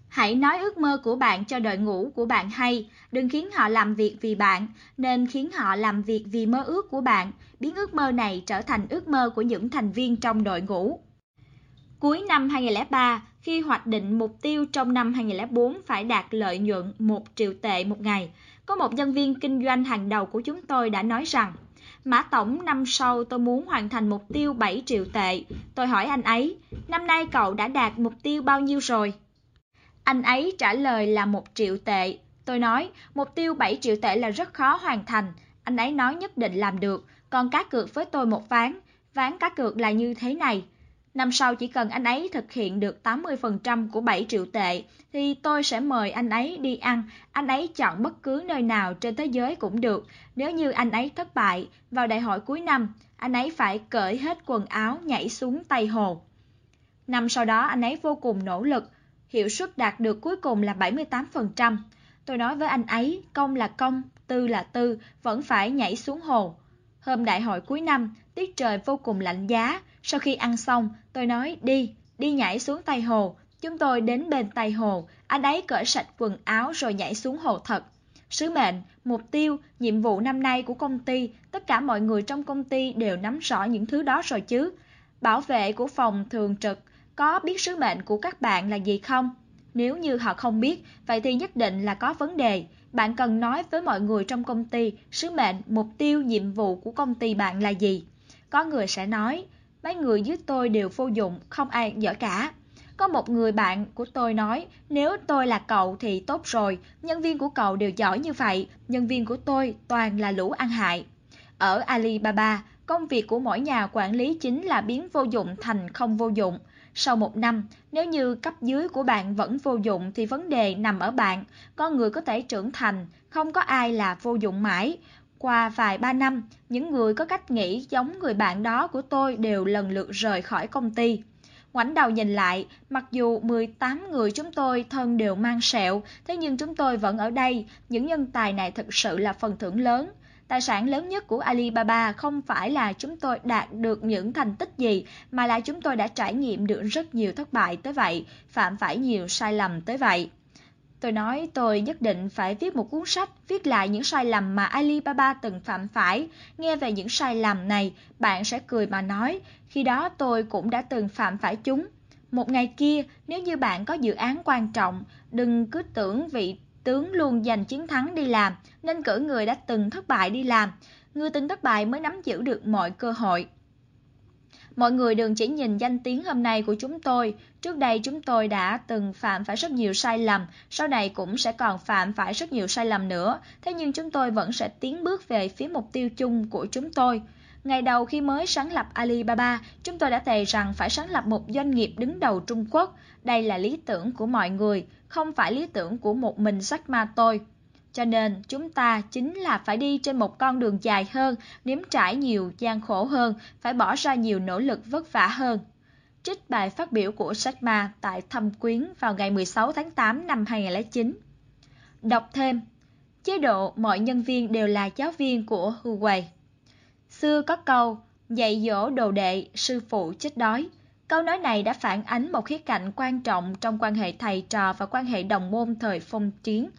Hãy nói ước mơ của bạn cho đội ngũ của bạn hay, đừng khiến họ làm việc vì bạn, nên khiến họ làm việc vì mơ ước của bạn, biến ước mơ này trở thành ước mơ của những thành viên trong đội ngũ. Cuối năm 2003, khi hoạch định mục tiêu trong năm 2004 phải đạt lợi nhuận 1 triệu tệ một ngày, có một nhân viên kinh doanh hàng đầu của chúng tôi đã nói rằng Mã Tổng năm sau tôi muốn hoàn thành mục tiêu 7 triệu tệ. Tôi hỏi anh ấy, năm nay cậu đã đạt mục tiêu bao nhiêu rồi? Anh ấy trả lời là 1 triệu tệ. Tôi nói, mục tiêu 7 triệu tệ là rất khó hoàn thành. Anh ấy nói nhất định làm được, còn cá cược với tôi một ván. Ván cá cược là như thế này. Năm sau chỉ cần anh ấy thực hiện được 80% của 7 triệu tệ thì tôi sẽ mời anh ấy đi ăn, anh ấy chọn bất cứ nơi nào trên thế giới cũng được. Nếu như anh ấy thất bại, vào đại hội cuối năm, anh ấy phải cởi hết quần áo nhảy xuống Tây Hồ. Năm sau đó anh ấy vô cùng nỗ lực, hiệu suất đạt được cuối cùng là 78%. Tôi nói với anh ấy, công là công, tư là tư, vẫn phải nhảy xuống hồ. Hôm đại hội cuối năm, tiết trời vô cùng lạnh giá, sau khi ăn xong, tôi nói đi, đi nhảy xuống Tây Hồ. Chúng tôi đến bên Tây Hồ, anh ấy cởi sạch quần áo rồi nhảy xuống hồ thật. Sứ mệnh, mục tiêu, nhiệm vụ năm nay của công ty, tất cả mọi người trong công ty đều nắm rõ những thứ đó rồi chứ. Bảo vệ của phòng thường trực có biết sứ mệnh của các bạn là gì không? Nếu như họ không biết, vậy thì nhất định là có vấn đề. Bạn cần nói với mọi người trong công ty sứ mệnh, mục tiêu, nhiệm vụ của công ty bạn là gì. Có người sẽ nói, mấy người dưới tôi đều vô dụng, không ai giỏi cả. Có một người bạn của tôi nói, nếu tôi là cậu thì tốt rồi, nhân viên của cậu đều giỏi như vậy, nhân viên của tôi toàn là lũ ăn hại. Ở Alibaba, công việc của mỗi nhà quản lý chính là biến vô dụng thành không vô dụng. Sau một năm, nếu như cấp dưới của bạn vẫn vô dụng thì vấn đề nằm ở bạn. Con người có thể trưởng thành, không có ai là vô dụng mãi. Qua vài ba năm, những người có cách nghĩ giống người bạn đó của tôi đều lần lượt rời khỏi công ty. Ngoảnh đầu nhìn lại, mặc dù 18 người chúng tôi thân đều mang sẹo, thế nhưng chúng tôi vẫn ở đây, những nhân tài này thực sự là phần thưởng lớn. Tài sản lớn nhất của Alibaba không phải là chúng tôi đạt được những thành tích gì, mà là chúng tôi đã trải nghiệm được rất nhiều thất bại tới vậy, phạm phải nhiều sai lầm tới vậy. Tôi nói tôi nhất định phải viết một cuốn sách, viết lại những sai lầm mà Alibaba từng phạm phải. Nghe về những sai lầm này, bạn sẽ cười mà nói, khi đó tôi cũng đã từng phạm phải chúng. Một ngày kia, nếu như bạn có dự án quan trọng, đừng cứ tưởng vị tướng luôn giành chiến thắng đi làm, nên cử người đã từng thất bại đi làm. Người từng thất bại mới nắm giữ được mọi cơ hội. Mọi người đừng chỉ nhìn danh tiếng hôm nay của chúng tôi. Trước đây chúng tôi đã từng phạm phải rất nhiều sai lầm, sau này cũng sẽ còn phạm phải rất nhiều sai lầm nữa. Thế nhưng chúng tôi vẫn sẽ tiến bước về phía mục tiêu chung của chúng tôi. Ngày đầu khi mới sáng lập Alibaba, chúng tôi đã thề rằng phải sáng lập một doanh nghiệp đứng đầu Trung Quốc. Đây là lý tưởng của mọi người, không phải lý tưởng của một mình Jack Ma tôi. Cho nên chúng ta chính là phải đi trên một con đường dài hơn, nếm trải nhiều gian khổ hơn, phải bỏ ra nhiều nỗ lực vất vả hơn. Trích bài phát biểu của Jack Ma tại Thâm Quyến vào ngày 16 tháng 8 năm 2009. Đọc thêm, chế độ mọi nhân viên đều là giáo viên của Huawei. Xưa có câu, dạy dỗ đồ đệ, sư phụ chết đói. Câu nói này đã phản ánh một khía cạnh quan trọng trong quan hệ thầy trò và quan hệ đồng môn thời phong chiến.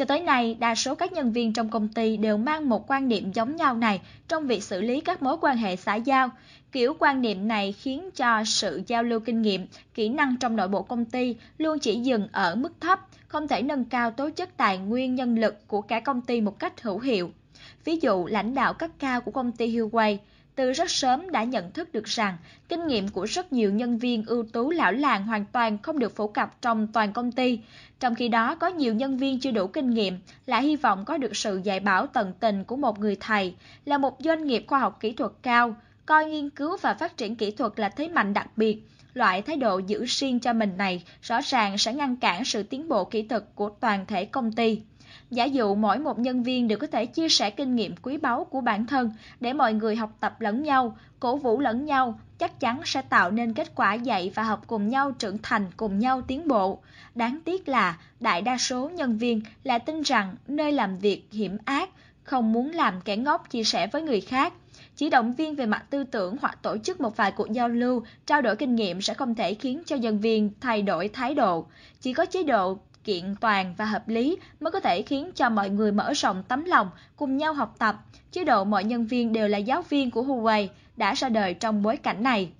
Cho tới nay, đa số các nhân viên trong công ty đều mang một quan niệm giống nhau này trong việc xử lý các mối quan hệ xã giao. Kiểu quan niệm này khiến cho sự giao lưu kinh nghiệm, kỹ năng trong nội bộ công ty luôn chỉ dừng ở mức thấp, không thể nâng cao tố chất tài nguyên nhân lực của cả công ty một cách hữu hiệu. Ví dụ, lãnh đạo cấp cao của công ty Huawei từ rất sớm đã nhận thức được rằng kinh nghiệm của rất nhiều nhân viên ưu tú lão làng hoàn toàn không được phổ cập trong toàn công ty. Trong khi đó, có nhiều nhân viên chưa đủ kinh nghiệm lại hy vọng có được sự dạy bảo tận tình của một người thầy, là một doanh nghiệp khoa học kỹ thuật cao, coi nghiên cứu và phát triển kỹ thuật là thế mạnh đặc biệt. Loại thái độ giữ riêng cho mình này rõ ràng sẽ ngăn cản sự tiến bộ kỹ thuật của toàn thể công ty. Giả dụ mỗi một nhân viên đều có thể chia sẻ kinh nghiệm quý báu của bản thân để mọi người học tập lẫn nhau, cổ vũ lẫn nhau, chắc chắn sẽ tạo nên kết quả dạy và học cùng nhau trưởng thành, cùng nhau tiến bộ. Đáng tiếc là đại đa số nhân viên lại tin rằng nơi làm việc hiểm ác, không muốn làm kẻ ngốc chia sẻ với người khác. Chỉ động viên về mặt tư tưởng hoặc tổ chức một vài cuộc giao lưu, trao đổi kinh nghiệm sẽ không thể khiến cho nhân viên thay đổi thái độ. Chỉ có chế độ kiện toàn và hợp lý mới có thể khiến cho mọi người mở rộng tấm lòng, cùng nhau học tập. Chế độ mọi nhân viên đều là giáo viên của Huawei đã ra đời trong bối cảnh này.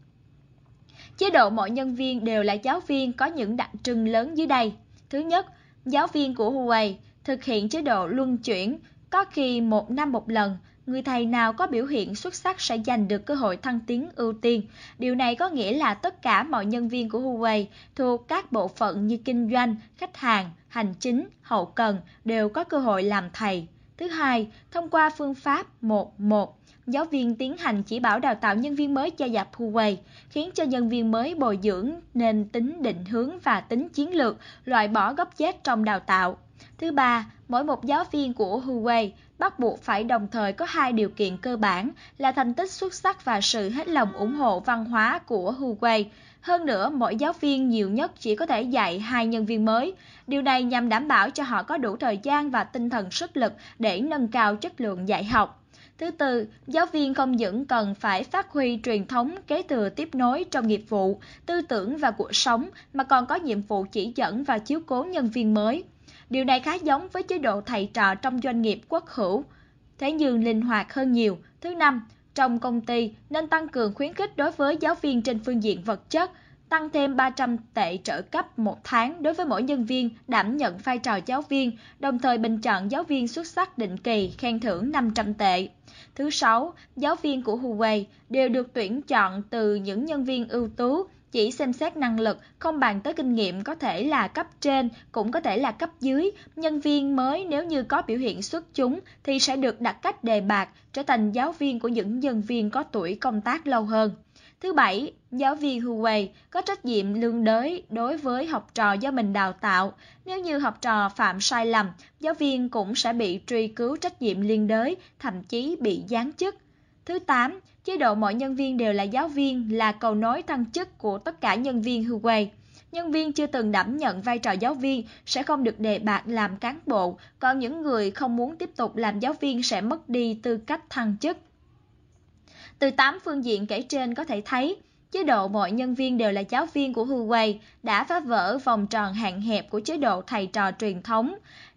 Chế độ mọi nhân viên đều là giáo viên có những đặc trưng lớn dưới đây. Thứ nhất, giáo viên của Huawei thực hiện chế độ luân chuyển, có khi một năm một lần, người thầy nào có biểu hiện xuất sắc sẽ giành được cơ hội thăng tiến ưu tiên. Điều này có nghĩa là tất cả mọi nhân viên của Huawei thuộc các bộ phận như kinh doanh, khách hàng, hành chính, hậu cần đều có cơ hội làm thầy. Thứ hai, thông qua phương pháp 1-1, giáo viên tiến hành chỉ bảo đào tạo nhân viên mới gia nhập Huawei, khiến cho nhân viên mới bồi dưỡng nên tính định hướng và tính chiến lược, loại bỏ gốc chết trong đào tạo. Thứ ba, mỗi một giáo viên của Huawei bắt buộc phải đồng thời có hai điều kiện cơ bản là thành tích xuất sắc và sự hết lòng ủng hộ văn hóa của Huawei. Hơn nữa, mỗi giáo viên nhiều nhất chỉ có thể dạy hai nhân viên mới. Điều này nhằm đảm bảo cho họ có đủ thời gian và tinh thần sức lực để nâng cao chất lượng dạy học. Thứ tư, giáo viên không những cần phải phát huy truyền thống kế thừa tiếp nối trong nghiệp vụ, tư tưởng và cuộc sống mà còn có nhiệm vụ chỉ dẫn và chiếu cố nhân viên mới. Điều này khá giống với chế độ thầy trò trong doanh nghiệp quốc hữu, thế nhưng linh hoạt hơn nhiều. Thứ năm, trong công ty nên tăng cường khuyến khích đối với giáo viên trên phương diện vật chất, tăng thêm 300 tệ trợ cấp một tháng đối với mỗi nhân viên đảm nhận vai trò giáo viên, đồng thời bình chọn giáo viên xuất sắc định kỳ khen thưởng 500 tệ. Thứ sáu, giáo viên của Huawei đều được tuyển chọn từ những nhân viên ưu tú, chỉ xem xét năng lực, không bàn tới kinh nghiệm có thể là cấp trên, cũng có thể là cấp dưới. Nhân viên mới nếu như có biểu hiện xuất chúng thì sẽ được đặt cách đề bạt, trở thành giáo viên của những nhân viên có tuổi công tác lâu hơn. Thứ bảy, giáo viên Huawei có trách nhiệm lương đới đối với học trò do mình đào tạo. Nếu như học trò phạm sai lầm, giáo viên cũng sẽ bị truy cứu trách nhiệm liên đới, thậm chí bị giáng chức. Thứ 8, chế độ mọi nhân viên đều là giáo viên là cầu nối thăng chức của tất cả nhân viên Huawei. Nhân viên chưa từng đảm nhận vai trò giáo viên sẽ không được đề bạt làm cán bộ, còn những người không muốn tiếp tục làm giáo viên sẽ mất đi tư cách thăng chức. Từ 8 phương diện kể trên có thể thấy, chế độ mọi nhân viên đều là giáo viên của Huawei đã phá vỡ vòng tròn hạn hẹp của chế độ thầy trò truyền thống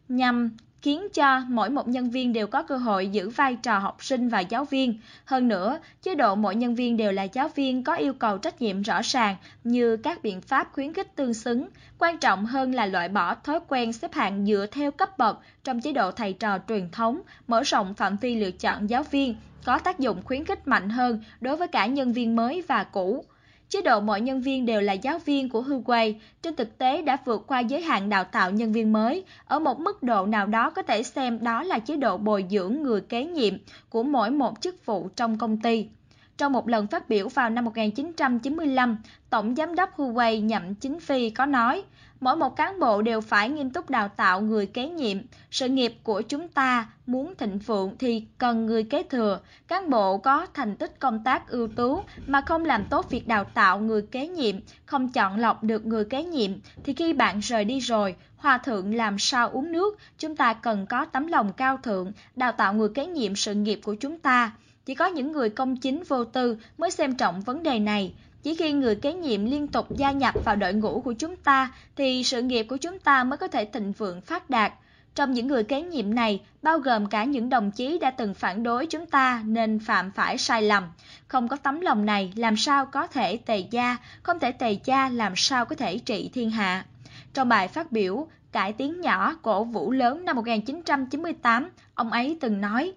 nhằm khiến cho mỗi một nhân viên đều có cơ hội giữ vai trò học sinh và giáo viên. Hơn nữa, chế độ mỗi nhân viên đều là giáo viên có yêu cầu trách nhiệm rõ ràng như các biện pháp khuyến khích tương xứng. Quan trọng hơn là loại bỏ thói quen xếp hạng dựa theo cấp bậc trong chế độ thầy trò truyền thống, mở rộng phạm vi lựa chọn giáo viên, có tác dụng khuyến khích mạnh hơn đối với cả nhân viên mới và cũ. Chế độ mọi nhân viên đều là giáo viên của Huawei trên thực tế đã vượt qua giới hạn đào tạo nhân viên mới. Ở một mức độ nào đó có thể xem đó là chế độ bồi dưỡng người kế nhiệm của mỗi một chức vụ trong công ty. Trong một lần phát biểu vào năm 1995, Tổng Giám đốc Huawei Nhậm Chính Phi có nói, mỗi một cán bộ đều phải nghiêm túc đào tạo người kế nhiệm. Sự nghiệp của chúng ta muốn thịnh vượng thì cần người kế thừa. Cán bộ có thành tích công tác ưu tú mà không làm tốt việc đào tạo người kế nhiệm, không chọn lọc được người kế nhiệm thì khi bạn rời đi rồi, hòa thượng làm sao uống nước, chúng ta cần có tấm lòng cao thượng, đào tạo người kế nhiệm sự nghiệp của chúng ta. Chỉ có những người công chính vô tư mới xem trọng vấn đề này. Chỉ khi người kế nhiệm liên tục gia nhập vào đội ngũ của chúng ta thì sự nghiệp của chúng ta mới có thể thịnh vượng phát đạt. Trong những người kế nhiệm này, bao gồm cả những đồng chí đã từng phản đối chúng ta nên phạm phải sai lầm. Không có tấm lòng này, làm sao có thể tề gia, không thể tề gia làm sao có thể trị thiên hạ. Trong bài phát biểu Cải tiến nhỏ, cổ vũ lớn năm 1998, ông ấy từng nói,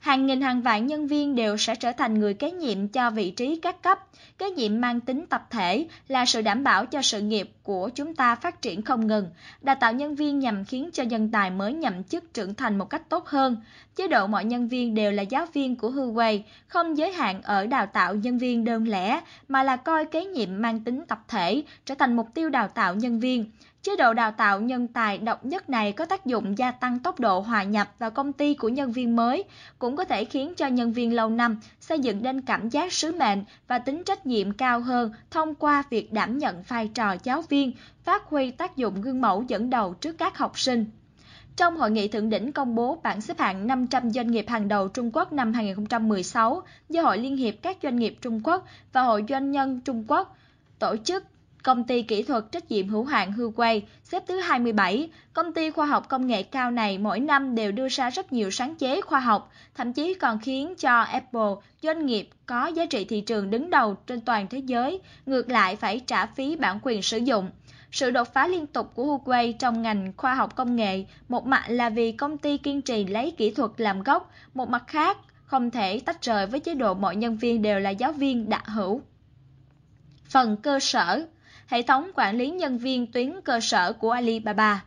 hàng nghìn hàng vạn nhân viên đều sẽ trở thành người kế nhiệm cho vị trí các cấp. Kế nhiệm mang tính tập thể là sự đảm bảo cho sự nghiệp của chúng ta phát triển không ngừng, đào tạo nhân viên nhằm khiến cho nhân tài mới nhậm chức trưởng thành một cách tốt hơn. Chế độ mọi nhân viên đều là giáo viên của Huawei, không giới hạn ở đào tạo nhân viên đơn lẻ, mà là coi kế nhiệm mang tính tập thể trở thành mục tiêu đào tạo nhân viên. Chế độ đào tạo nhân tài độc nhất này có tác dụng gia tăng tốc độ hòa nhập vào công ty của nhân viên mới, cũng có thể khiến cho nhân viên lâu năm xây dựng nên cảm giác sứ mệnh và tính trách nhiệm cao hơn thông qua việc đảm nhận vai trò giáo viên, phát huy tác dụng gương mẫu dẫn đầu trước các học sinh. Trong hội nghị thượng đỉnh công bố bảng xếp hạng 500 doanh nghiệp hàng đầu Trung Quốc năm 2016 do Hội Liên hiệp các doanh nghiệp Trung Quốc và Hội Doanh nhân Trung Quốc tổ chức Công ty kỹ thuật trách nhiệm hữu hạn Huawei xếp thứ 27. Công ty khoa học công nghệ cao này mỗi năm đều đưa ra rất nhiều sáng chế khoa học, thậm chí còn khiến cho Apple, doanh nghiệp có giá trị thị trường đứng đầu trên toàn thế giới, ngược lại phải trả phí bản quyền sử dụng. Sự đột phá liên tục của Huawei trong ngành khoa học công nghệ, một mặt là vì công ty kiên trì lấy kỹ thuật làm gốc, một mặt khác không thể tách rời với chế độ mọi nhân viên đều là giáo viên đặc hữu. Phần cơ sở hệ thống quản lý nhân viên tuyến cơ sở của Alibaba.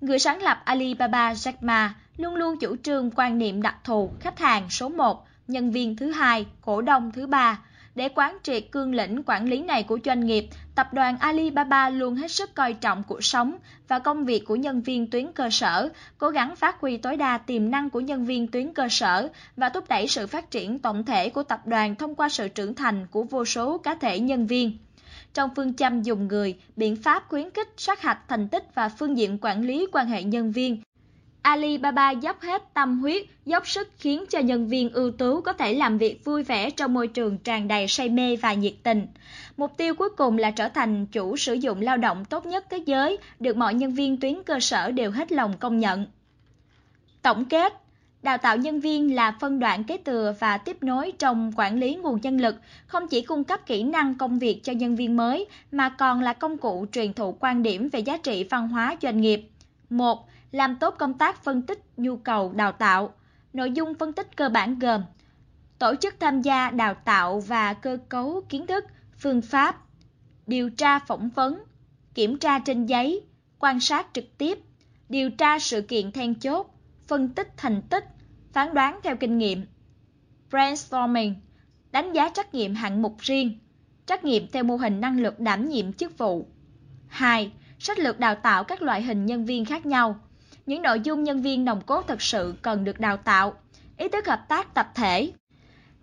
Người sáng lập Alibaba Jack Ma luôn luôn chủ trương quan niệm đặc thù khách hàng số 1, nhân viên thứ hai, cổ đông thứ ba. Để quán triệt cương lĩnh quản lý này của doanh nghiệp, tập đoàn Alibaba luôn hết sức coi trọng cuộc sống và công việc của nhân viên tuyến cơ sở, cố gắng phát huy tối đa tiềm năng của nhân viên tuyến cơ sở và thúc đẩy sự phát triển tổng thể của tập đoàn thông qua sự trưởng thành của vô số cá thể nhân viên trong phương châm dùng người, biện pháp khuyến khích sát hạch thành tích và phương diện quản lý quan hệ nhân viên. Alibaba dốc hết tâm huyết, dốc sức khiến cho nhân viên ưu tú có thể làm việc vui vẻ trong môi trường tràn đầy say mê và nhiệt tình. Mục tiêu cuối cùng là trở thành chủ sử dụng lao động tốt nhất thế giới, được mọi nhân viên tuyến cơ sở đều hết lòng công nhận. Tổng kết Đào tạo nhân viên là phân đoạn kế thừa và tiếp nối trong quản lý nguồn nhân lực, không chỉ cung cấp kỹ năng công việc cho nhân viên mới mà còn là công cụ truyền thụ quan điểm về giá trị văn hóa doanh nghiệp. 1. Làm tốt công tác phân tích nhu cầu đào tạo. Nội dung phân tích cơ bản gồm tổ chức tham gia đào tạo và cơ cấu kiến thức, phương pháp, điều tra phỏng vấn, kiểm tra trên giấy, quan sát trực tiếp, điều tra sự kiện then chốt, phân tích thành tích, phán đoán theo kinh nghiệm. Brainstorming, đánh giá trách nhiệm hạng mục riêng, trách nhiệm theo mô hình năng lực đảm nhiệm chức vụ. 2. Sách lược đào tạo các loại hình nhân viên khác nhau. Những nội dung nhân viên nồng cốt thực sự cần được đào tạo. Ý thức hợp tác tập thể.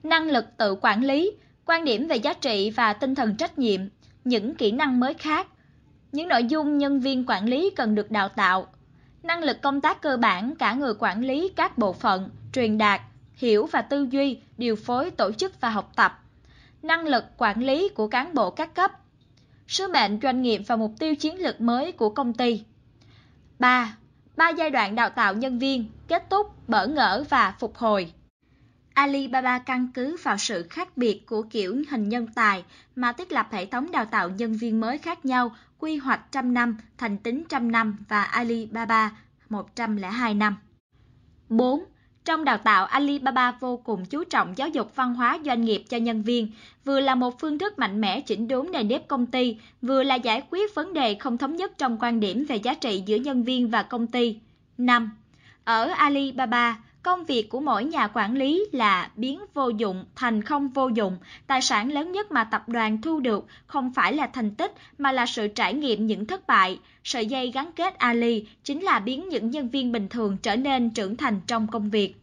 Năng lực tự quản lý, quan điểm về giá trị và tinh thần trách nhiệm, những kỹ năng mới khác. Những nội dung nhân viên quản lý cần được đào tạo năng lực công tác cơ bản cả người quản lý các bộ phận, truyền đạt, hiểu và tư duy, điều phối tổ chức và học tập, năng lực quản lý của cán bộ các cấp, sứ mệnh doanh nghiệp và mục tiêu chiến lược mới của công ty. 3. ba giai đoạn đào tạo nhân viên, kết thúc, bỡ ngỡ và phục hồi. Alibaba căn cứ vào sự khác biệt của kiểu hình nhân tài mà thiết lập hệ thống đào tạo nhân viên mới khác nhau, quy hoạch trăm năm, thành tính trăm năm và Alibaba 102 năm. 4. Trong đào tạo, Alibaba vô cùng chú trọng giáo dục văn hóa doanh nghiệp cho nhân viên, vừa là một phương thức mạnh mẽ chỉnh đốn nền nếp công ty, vừa là giải quyết vấn đề không thống nhất trong quan điểm về giá trị giữa nhân viên và công ty. 5. Ở Alibaba, Công việc của mỗi nhà quản lý là biến vô dụng thành không vô dụng. Tài sản lớn nhất mà tập đoàn thu được không phải là thành tích, mà là sự trải nghiệm những thất bại. Sợi dây gắn kết Ali chính là biến những nhân viên bình thường trở nên trưởng thành trong công việc.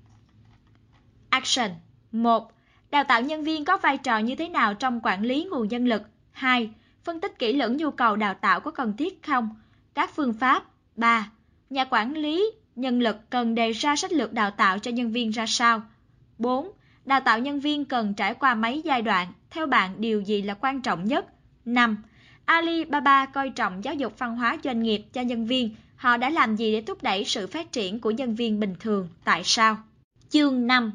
Action 1. Đào tạo nhân viên có vai trò như thế nào trong quản lý nguồn nhân lực? 2. Phân tích kỹ lưỡng nhu cầu đào tạo có cần thiết không? Các phương pháp 3. Nhà quản lý nhân lực cần đề ra sách lược đào tạo cho nhân viên ra sao? 4. Đào tạo nhân viên cần trải qua mấy giai đoạn, theo bạn điều gì là quan trọng nhất? 5. Alibaba coi trọng giáo dục văn hóa doanh nghiệp cho nhân viên, họ đã làm gì để thúc đẩy sự phát triển của nhân viên bình thường, tại sao? Chương 5.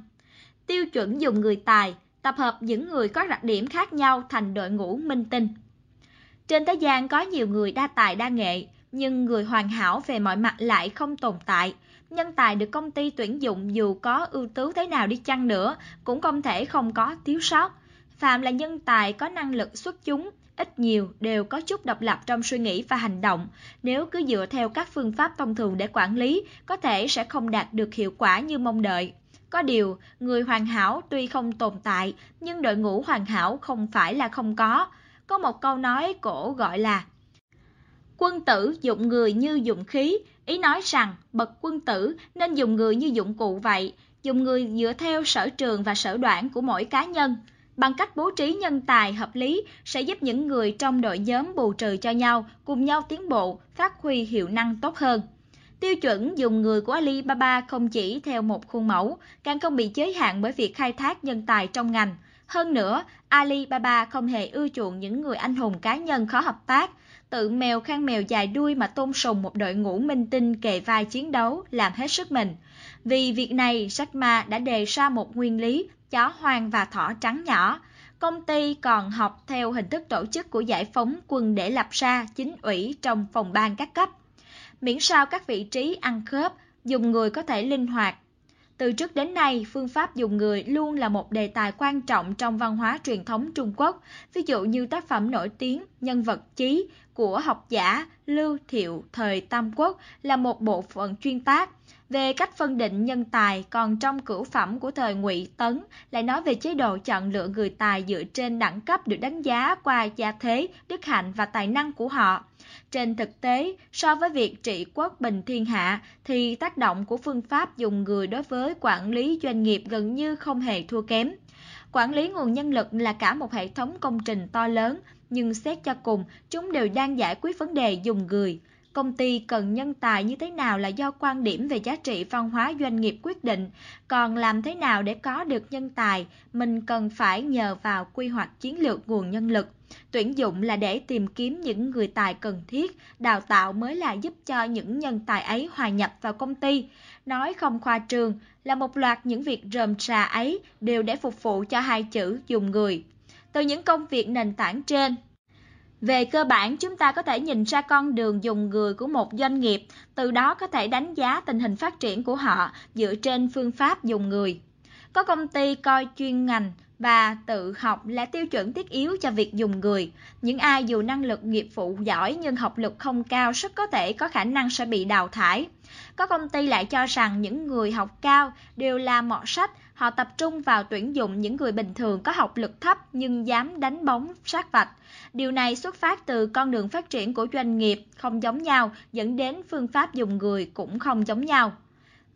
Tiêu chuẩn dùng người tài, tập hợp những người có đặc điểm khác nhau thành đội ngũ minh tinh. Trên thế gian có nhiều người đa tài đa nghệ, nhưng người hoàn hảo về mọi mặt lại không tồn tại. Nhân tài được công ty tuyển dụng dù có ưu tú thế nào đi chăng nữa, cũng không thể không có thiếu sót. Phạm là nhân tài có năng lực xuất chúng, ít nhiều đều có chút độc lập trong suy nghĩ và hành động. Nếu cứ dựa theo các phương pháp thông thường để quản lý, có thể sẽ không đạt được hiệu quả như mong đợi. Có điều, người hoàn hảo tuy không tồn tại, nhưng đội ngũ hoàn hảo không phải là không có. Có một câu nói cổ gọi là Quân tử dụng người như dụng khí, ý nói rằng bậc quân tử nên dùng người như dụng cụ vậy, dùng người dựa theo sở trường và sở đoạn của mỗi cá nhân. Bằng cách bố trí nhân tài hợp lý sẽ giúp những người trong đội nhóm bù trừ cho nhau, cùng nhau tiến bộ, phát huy hiệu năng tốt hơn. Tiêu chuẩn dùng người của Alibaba không chỉ theo một khuôn mẫu, càng không bị giới hạn bởi việc khai thác nhân tài trong ngành. Hơn nữa, Alibaba không hề ưa chuộng những người anh hùng cá nhân khó hợp tác, tự mèo khăn mèo dài đuôi mà tôn sùng một đội ngũ minh tinh kề vai chiến đấu, làm hết sức mình. Vì việc này, Jack Ma đã đề ra một nguyên lý chó hoang và thỏ trắng nhỏ. Công ty còn học theo hình thức tổ chức của giải phóng quân để lập ra chính ủy trong phòng ban các cấp. Miễn sao các vị trí ăn khớp, dùng người có thể linh hoạt, từ trước đến nay, phương pháp dùng người luôn là một đề tài quan trọng trong văn hóa truyền thống Trung Quốc, ví dụ như tác phẩm nổi tiếng Nhân vật chí của học giả Lưu Thiệu thời Tam Quốc là một bộ phận chuyên tác về cách phân định nhân tài, còn trong cửu phẩm của thời Ngụy Tấn lại nói về chế độ chọn lựa người tài dựa trên đẳng cấp được đánh giá qua gia thế, đức hạnh và tài năng của họ. Trên thực tế, so với việc trị quốc bình thiên hạ, thì tác động của phương pháp dùng người đối với quản lý doanh nghiệp gần như không hề thua kém. Quản lý nguồn nhân lực là cả một hệ thống công trình to lớn, nhưng xét cho cùng, chúng đều đang giải quyết vấn đề dùng người. Công ty cần nhân tài như thế nào là do quan điểm về giá trị văn hóa doanh nghiệp quyết định, còn làm thế nào để có được nhân tài, mình cần phải nhờ vào quy hoạch chiến lược nguồn nhân lực. Tuyển dụng là để tìm kiếm những người tài cần thiết, đào tạo mới là giúp cho những nhân tài ấy hòa nhập vào công ty. Nói không khoa trương là một loạt những việc rầm rà ấy đều để phục vụ cho hai chữ dùng người. Từ những công việc nền tảng trên, về cơ bản, chúng ta có thể nhìn ra con đường dùng người của một doanh nghiệp, từ đó có thể đánh giá tình hình phát triển của họ dựa trên phương pháp dùng người. Có công ty coi chuyên ngành và tự học là tiêu chuẩn thiết yếu cho việc dùng người. Những ai dù năng lực nghiệp vụ giỏi nhưng học lực không cao rất có thể có khả năng sẽ bị đào thải. Có công ty lại cho rằng những người học cao đều là mọt sách, họ tập trung vào tuyển dụng những người bình thường có học lực thấp nhưng dám đánh bóng sát vạch. Điều này xuất phát từ con đường phát triển của doanh nghiệp không giống nhau, dẫn đến phương pháp dùng người cũng không giống nhau.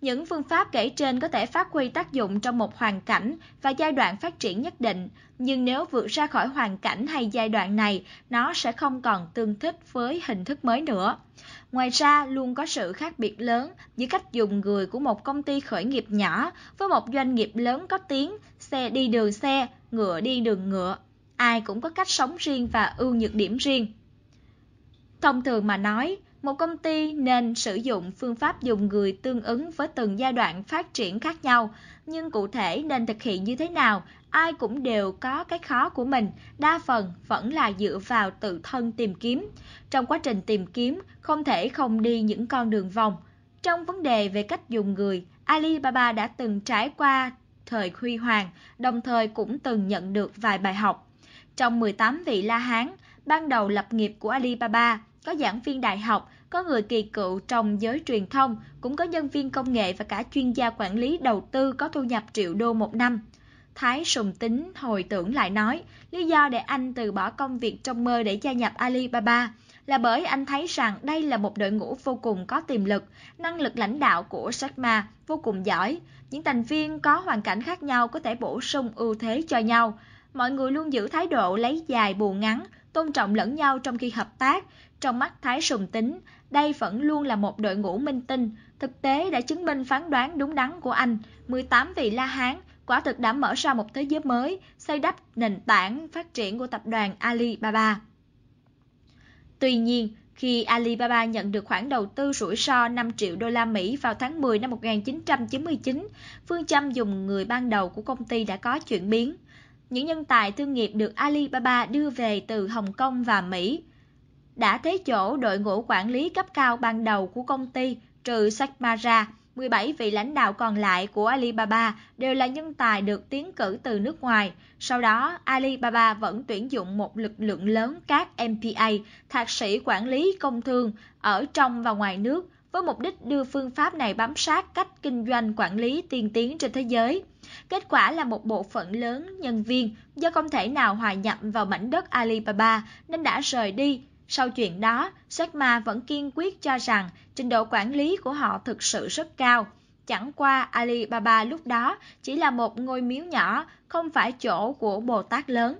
Những phương pháp kể trên có thể phát huy tác dụng trong một hoàn cảnh và giai đoạn phát triển nhất định, nhưng nếu vượt ra khỏi hoàn cảnh hay giai đoạn này, nó sẽ không còn tương thích với hình thức mới nữa. Ngoài ra, luôn có sự khác biệt lớn giữa cách dùng người của một công ty khởi nghiệp nhỏ với một doanh nghiệp lớn có tiếng, xe đi đường xe, ngựa đi đường ngựa. Ai cũng có cách sống riêng và ưu nhược điểm riêng. Thông thường mà nói, một công ty nên sử dụng phương pháp dùng người tương ứng với từng giai đoạn phát triển khác nhau, nhưng cụ thể nên thực hiện như thế nào, ai cũng đều có cái khó của mình, đa phần vẫn là dựa vào tự thân tìm kiếm. Trong quá trình tìm kiếm, không thể không đi những con đường vòng. Trong vấn đề về cách dùng người, Alibaba đã từng trải qua thời huy hoàng, đồng thời cũng từng nhận được vài bài học. Trong 18 vị La Hán, ban đầu lập nghiệp của Alibaba, có giảng viên đại học, có người kỳ cựu trong giới truyền thông, cũng có nhân viên công nghệ và cả chuyên gia quản lý đầu tư có thu nhập triệu đô một năm. Thái Sùng Tính hồi tưởng lại nói, lý do để anh từ bỏ công việc trong mơ để gia nhập Alibaba là bởi anh thấy rằng đây là một đội ngũ vô cùng có tiềm lực, năng lực lãnh đạo của Sigma Ma vô cùng giỏi. Những thành viên có hoàn cảnh khác nhau có thể bổ sung ưu thế cho nhau. Mọi người luôn giữ thái độ lấy dài bù ngắn, tôn trọng lẫn nhau trong khi hợp tác. Trong mắt Thái Sùng Tính, đây vẫn luôn là một đội ngũ minh tinh. Thực tế đã chứng minh phán đoán đúng đắn của anh. 18 vị La Hán quả thực đã mở ra một thế giới mới, xây đắp nền tảng phát triển của tập đoàn Alibaba. Tuy nhiên, khi Alibaba nhận được khoản đầu tư rủi ro 5 triệu đô la Mỹ vào tháng 10 năm 1999, phương châm dùng người ban đầu của công ty đã có chuyển biến. Những nhân tài thương nghiệp được Alibaba đưa về từ Hồng Kông và Mỹ đã thế chỗ đội ngũ quản lý cấp cao ban đầu của công ty trừ Jack ra 17 vị lãnh đạo còn lại của Alibaba đều là nhân tài được tiến cử từ nước ngoài. Sau đó, Alibaba vẫn tuyển dụng một lực lượng lớn các MPA, thạc sĩ quản lý công thương ở trong và ngoài nước với mục đích đưa phương pháp này bám sát cách kinh doanh quản lý tiên tiến trên thế giới. Kết quả là một bộ phận lớn nhân viên do không thể nào hòa nhập vào mảnh đất Alibaba nên đã rời đi sau chuyện đó, Sigma vẫn kiên quyết cho rằng trình độ quản lý của họ thực sự rất cao. Chẳng qua Alibaba lúc đó chỉ là một ngôi miếu nhỏ, không phải chỗ của Bồ Tát lớn.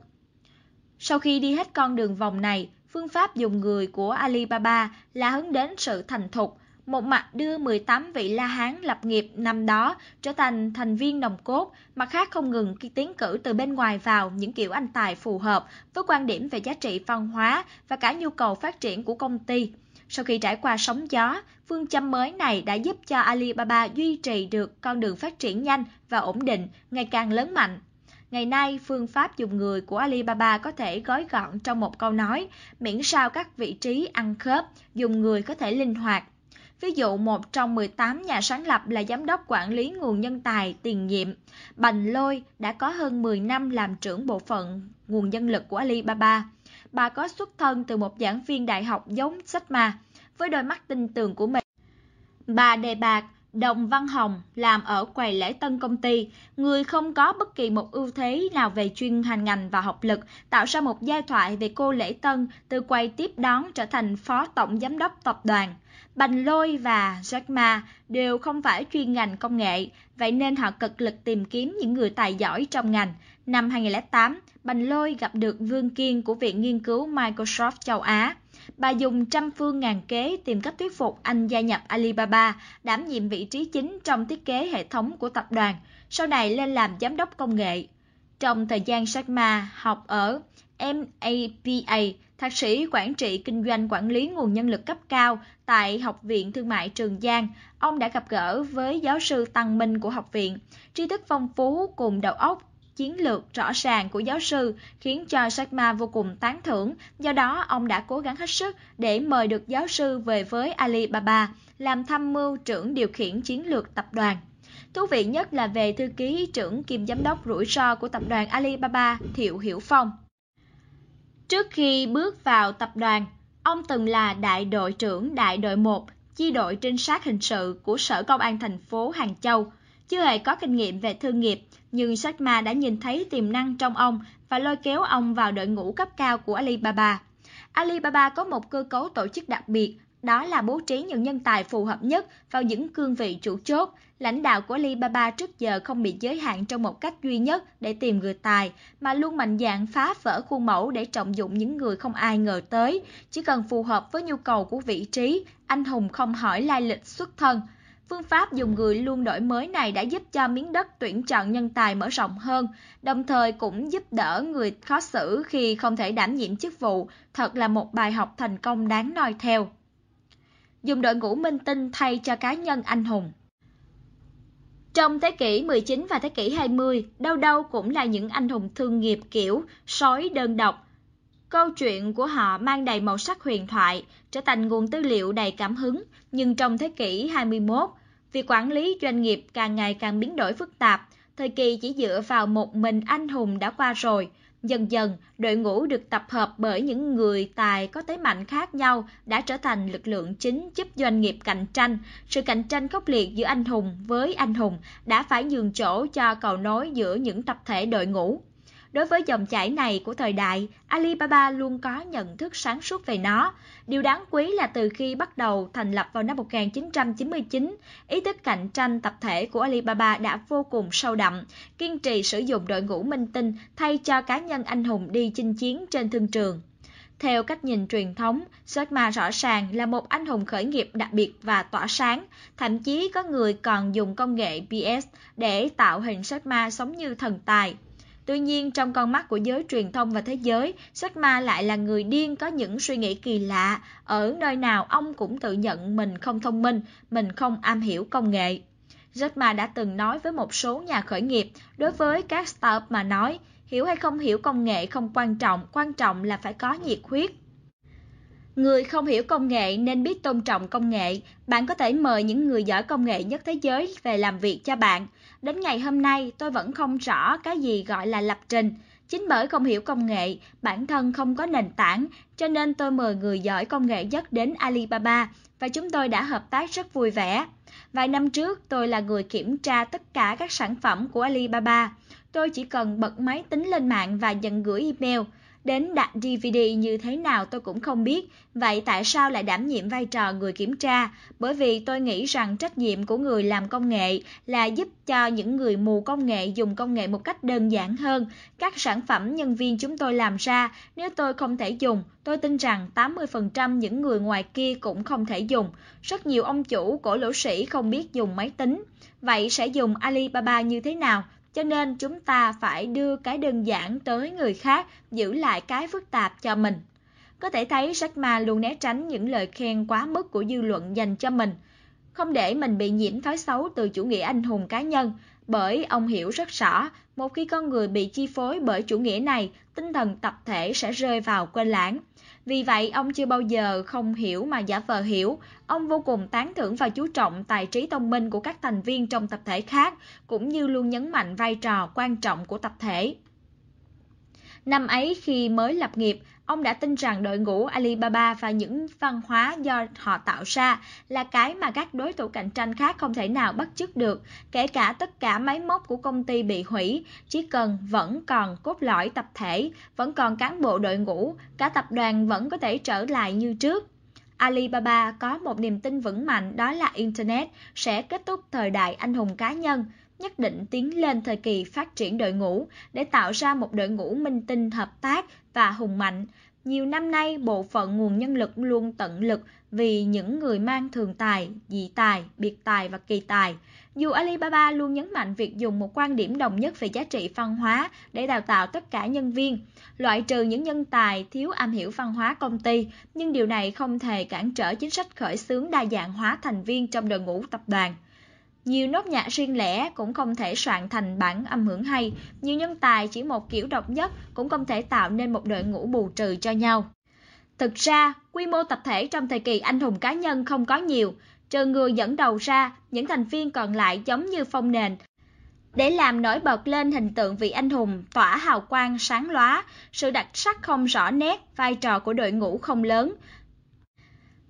Sau khi đi hết con đường vòng này, phương pháp dùng người của Alibaba là hướng đến sự thành thục, một mặt đưa 18 vị La Hán lập nghiệp năm đó trở thành thành viên nòng cốt, mặt khác không ngừng tiến cử từ bên ngoài vào những kiểu anh tài phù hợp với quan điểm về giá trị văn hóa và cả nhu cầu phát triển của công ty. Sau khi trải qua sóng gió, phương châm mới này đã giúp cho Alibaba duy trì được con đường phát triển nhanh và ổn định, ngày càng lớn mạnh. Ngày nay, phương pháp dùng người của Alibaba có thể gói gọn trong một câu nói, miễn sao các vị trí ăn khớp, dùng người có thể linh hoạt, Ví dụ một trong 18 nhà sáng lập là giám đốc quản lý nguồn nhân tài tiền nhiệm. Bành Lôi đã có hơn 10 năm làm trưởng bộ phận nguồn nhân lực của Alibaba. Bà có xuất thân từ một giảng viên đại học giống sách với đôi mắt tinh tường của mình. Bà đề bạc Đồng Văn Hồng làm ở quầy lễ tân công ty, người không có bất kỳ một ưu thế nào về chuyên hành ngành và học lực, tạo ra một giai thoại về cô lễ tân từ quầy tiếp đón trở thành phó tổng giám đốc tập đoàn. Bành Lôi và Jack Ma đều không phải chuyên ngành công nghệ, vậy nên họ cực lực tìm kiếm những người tài giỏi trong ngành. Năm 2008, Bành Lôi gặp được Vương Kiên của Viện Nghiên cứu Microsoft châu Á. Bà dùng trăm phương ngàn kế tìm cách thuyết phục anh gia nhập Alibaba, đảm nhiệm vị trí chính trong thiết kế hệ thống của tập đoàn, sau này lên làm giám đốc công nghệ. Trong thời gian Jack Ma học ở MAPA, thạc sĩ quản trị kinh doanh quản lý nguồn nhân lực cấp cao tại Học viện Thương mại Trường Giang, ông đã gặp gỡ với giáo sư Tăng Minh của học viện. Tri thức phong phú cùng đầu óc chiến lược rõ ràng của giáo sư khiến cho Sakma vô cùng tán thưởng, do đó ông đã cố gắng hết sức để mời được giáo sư về với Alibaba làm tham mưu trưởng điều khiển chiến lược tập đoàn. Thú vị nhất là về thư ký trưởng kiêm giám đốc rủi ro của tập đoàn Alibaba Thiệu Hiểu Phong. Trước khi bước vào tập đoàn, ông từng là đại đội trưởng đại đội 1, chi đội trinh sát hình sự của Sở Công an thành phố Hàng Châu. Chưa hề có kinh nghiệm về thương nghiệp, nhưng sách Ma đã nhìn thấy tiềm năng trong ông và lôi kéo ông vào đội ngũ cấp cao của Alibaba. Alibaba có một cơ cấu tổ chức đặc biệt, đó là bố trí những nhân tài phù hợp nhất vào những cương vị chủ chốt. Lãnh đạo của Alibaba trước giờ không bị giới hạn trong một cách duy nhất để tìm người tài, mà luôn mạnh dạn phá vỡ khuôn mẫu để trọng dụng những người không ai ngờ tới. Chỉ cần phù hợp với nhu cầu của vị trí, anh hùng không hỏi lai lịch xuất thân. Phương pháp dùng người luôn đổi mới này đã giúp cho miếng đất tuyển chọn nhân tài mở rộng hơn, đồng thời cũng giúp đỡ người khó xử khi không thể đảm nhiệm chức vụ, thật là một bài học thành công đáng noi theo dùng đội ngũ minh tinh thay cho cá nhân anh hùng. Trong thế kỷ 19 và thế kỷ 20, đâu đâu cũng là những anh hùng thương nghiệp kiểu sói đơn độc. Câu chuyện của họ mang đầy màu sắc huyền thoại, trở thành nguồn tư liệu đầy cảm hứng, nhưng trong thế kỷ 21, việc quản lý doanh nghiệp càng ngày càng biến đổi phức tạp, thời kỳ chỉ dựa vào một mình anh hùng đã qua rồi, Dần dần, đội ngũ được tập hợp bởi những người tài có thế mạnh khác nhau đã trở thành lực lượng chính giúp doanh nghiệp cạnh tranh. Sự cạnh tranh khốc liệt giữa anh hùng với anh hùng đã phải nhường chỗ cho cầu nối giữa những tập thể đội ngũ. Đối với dòng chảy này của thời đại, Alibaba luôn có nhận thức sáng suốt về nó. Điều đáng quý là từ khi bắt đầu thành lập vào năm 1999, ý thức cạnh tranh tập thể của Alibaba đã vô cùng sâu đậm, kiên trì sử dụng đội ngũ minh tinh thay cho cá nhân anh hùng đi chinh chiến trên thương trường. Theo cách nhìn truyền thống, Jack Ma rõ ràng là một anh hùng khởi nghiệp đặc biệt và tỏa sáng. Thậm chí có người còn dùng công nghệ PS để tạo hình Jack Ma sống như thần tài. Tuy nhiên, trong con mắt của giới truyền thông và thế giới, Sách Ma lại là người điên có những suy nghĩ kỳ lạ. Ở nơi nào ông cũng tự nhận mình không thông minh, mình không am hiểu công nghệ. Jack Ma đã từng nói với một số nhà khởi nghiệp, đối với các startup mà nói, hiểu hay không hiểu công nghệ không quan trọng, quan trọng là phải có nhiệt huyết. Người không hiểu công nghệ nên biết tôn trọng công nghệ. Bạn có thể mời những người giỏi công nghệ nhất thế giới về làm việc cho bạn. Đến ngày hôm nay, tôi vẫn không rõ cái gì gọi là lập trình. Chính bởi không hiểu công nghệ, bản thân không có nền tảng, cho nên tôi mời người giỏi công nghệ nhất đến Alibaba và chúng tôi đã hợp tác rất vui vẻ. Vài năm trước, tôi là người kiểm tra tất cả các sản phẩm của Alibaba. Tôi chỉ cần bật máy tính lên mạng và nhận gửi email. Đến đặt DVD như thế nào tôi cũng không biết, vậy tại sao lại đảm nhiệm vai trò người kiểm tra? Bởi vì tôi nghĩ rằng trách nhiệm của người làm công nghệ là giúp cho những người mù công nghệ dùng công nghệ một cách đơn giản hơn. Các sản phẩm nhân viên chúng tôi làm ra, nếu tôi không thể dùng, tôi tin rằng 80% những người ngoài kia cũng không thể dùng. Rất nhiều ông chủ cổ lỗ sĩ không biết dùng máy tính. Vậy sẽ dùng Alibaba như thế nào? Cho nên chúng ta phải đưa cái đơn giản tới người khác, giữ lại cái phức tạp cho mình. Có thể thấy Jack Ma luôn né tránh những lời khen quá mức của dư luận dành cho mình, không để mình bị nhiễm thói xấu từ chủ nghĩa anh hùng cá nhân, bởi ông hiểu rất rõ, một khi con người bị chi phối bởi chủ nghĩa này, tinh thần tập thể sẽ rơi vào quên lãng. Vì vậy, ông chưa bao giờ không hiểu mà giả vờ hiểu. Ông vô cùng tán thưởng và chú trọng tài trí thông minh của các thành viên trong tập thể khác, cũng như luôn nhấn mạnh vai trò quan trọng của tập thể. Năm ấy khi mới lập nghiệp, ông đã tin rằng đội ngũ Alibaba và những văn hóa do họ tạo ra là cái mà các đối thủ cạnh tranh khác không thể nào bắt chước được, kể cả tất cả máy móc của công ty bị hủy, chỉ cần vẫn còn cốt lõi tập thể, vẫn còn cán bộ đội ngũ, cả tập đoàn vẫn có thể trở lại như trước. Alibaba có một niềm tin vững mạnh đó là Internet sẽ kết thúc thời đại anh hùng cá nhân, nhất định tiến lên thời kỳ phát triển đội ngũ để tạo ra một đội ngũ minh tinh hợp tác và hùng mạnh. Nhiều năm nay, bộ phận nguồn nhân lực luôn tận lực vì những người mang thường tài, dị tài, biệt tài và kỳ tài. Dù Alibaba luôn nhấn mạnh việc dùng một quan điểm đồng nhất về giá trị văn hóa để đào tạo tất cả nhân viên, loại trừ những nhân tài thiếu am hiểu văn hóa công ty, nhưng điều này không thể cản trở chính sách khởi xướng đa dạng hóa thành viên trong đội ngũ tập đoàn. Nhiều nốt nhạc riêng lẻ cũng không thể soạn thành bản âm hưởng hay, nhiều nhân tài chỉ một kiểu độc nhất cũng không thể tạo nên một đội ngũ bù trừ cho nhau. Thực ra, quy mô tập thể trong thời kỳ anh hùng cá nhân không có nhiều, trừ người dẫn đầu ra, những thành viên còn lại giống như phong nền. Để làm nổi bật lên hình tượng vị anh hùng tỏa hào quang sáng lóa, sự đặc sắc không rõ nét, vai trò của đội ngũ không lớn.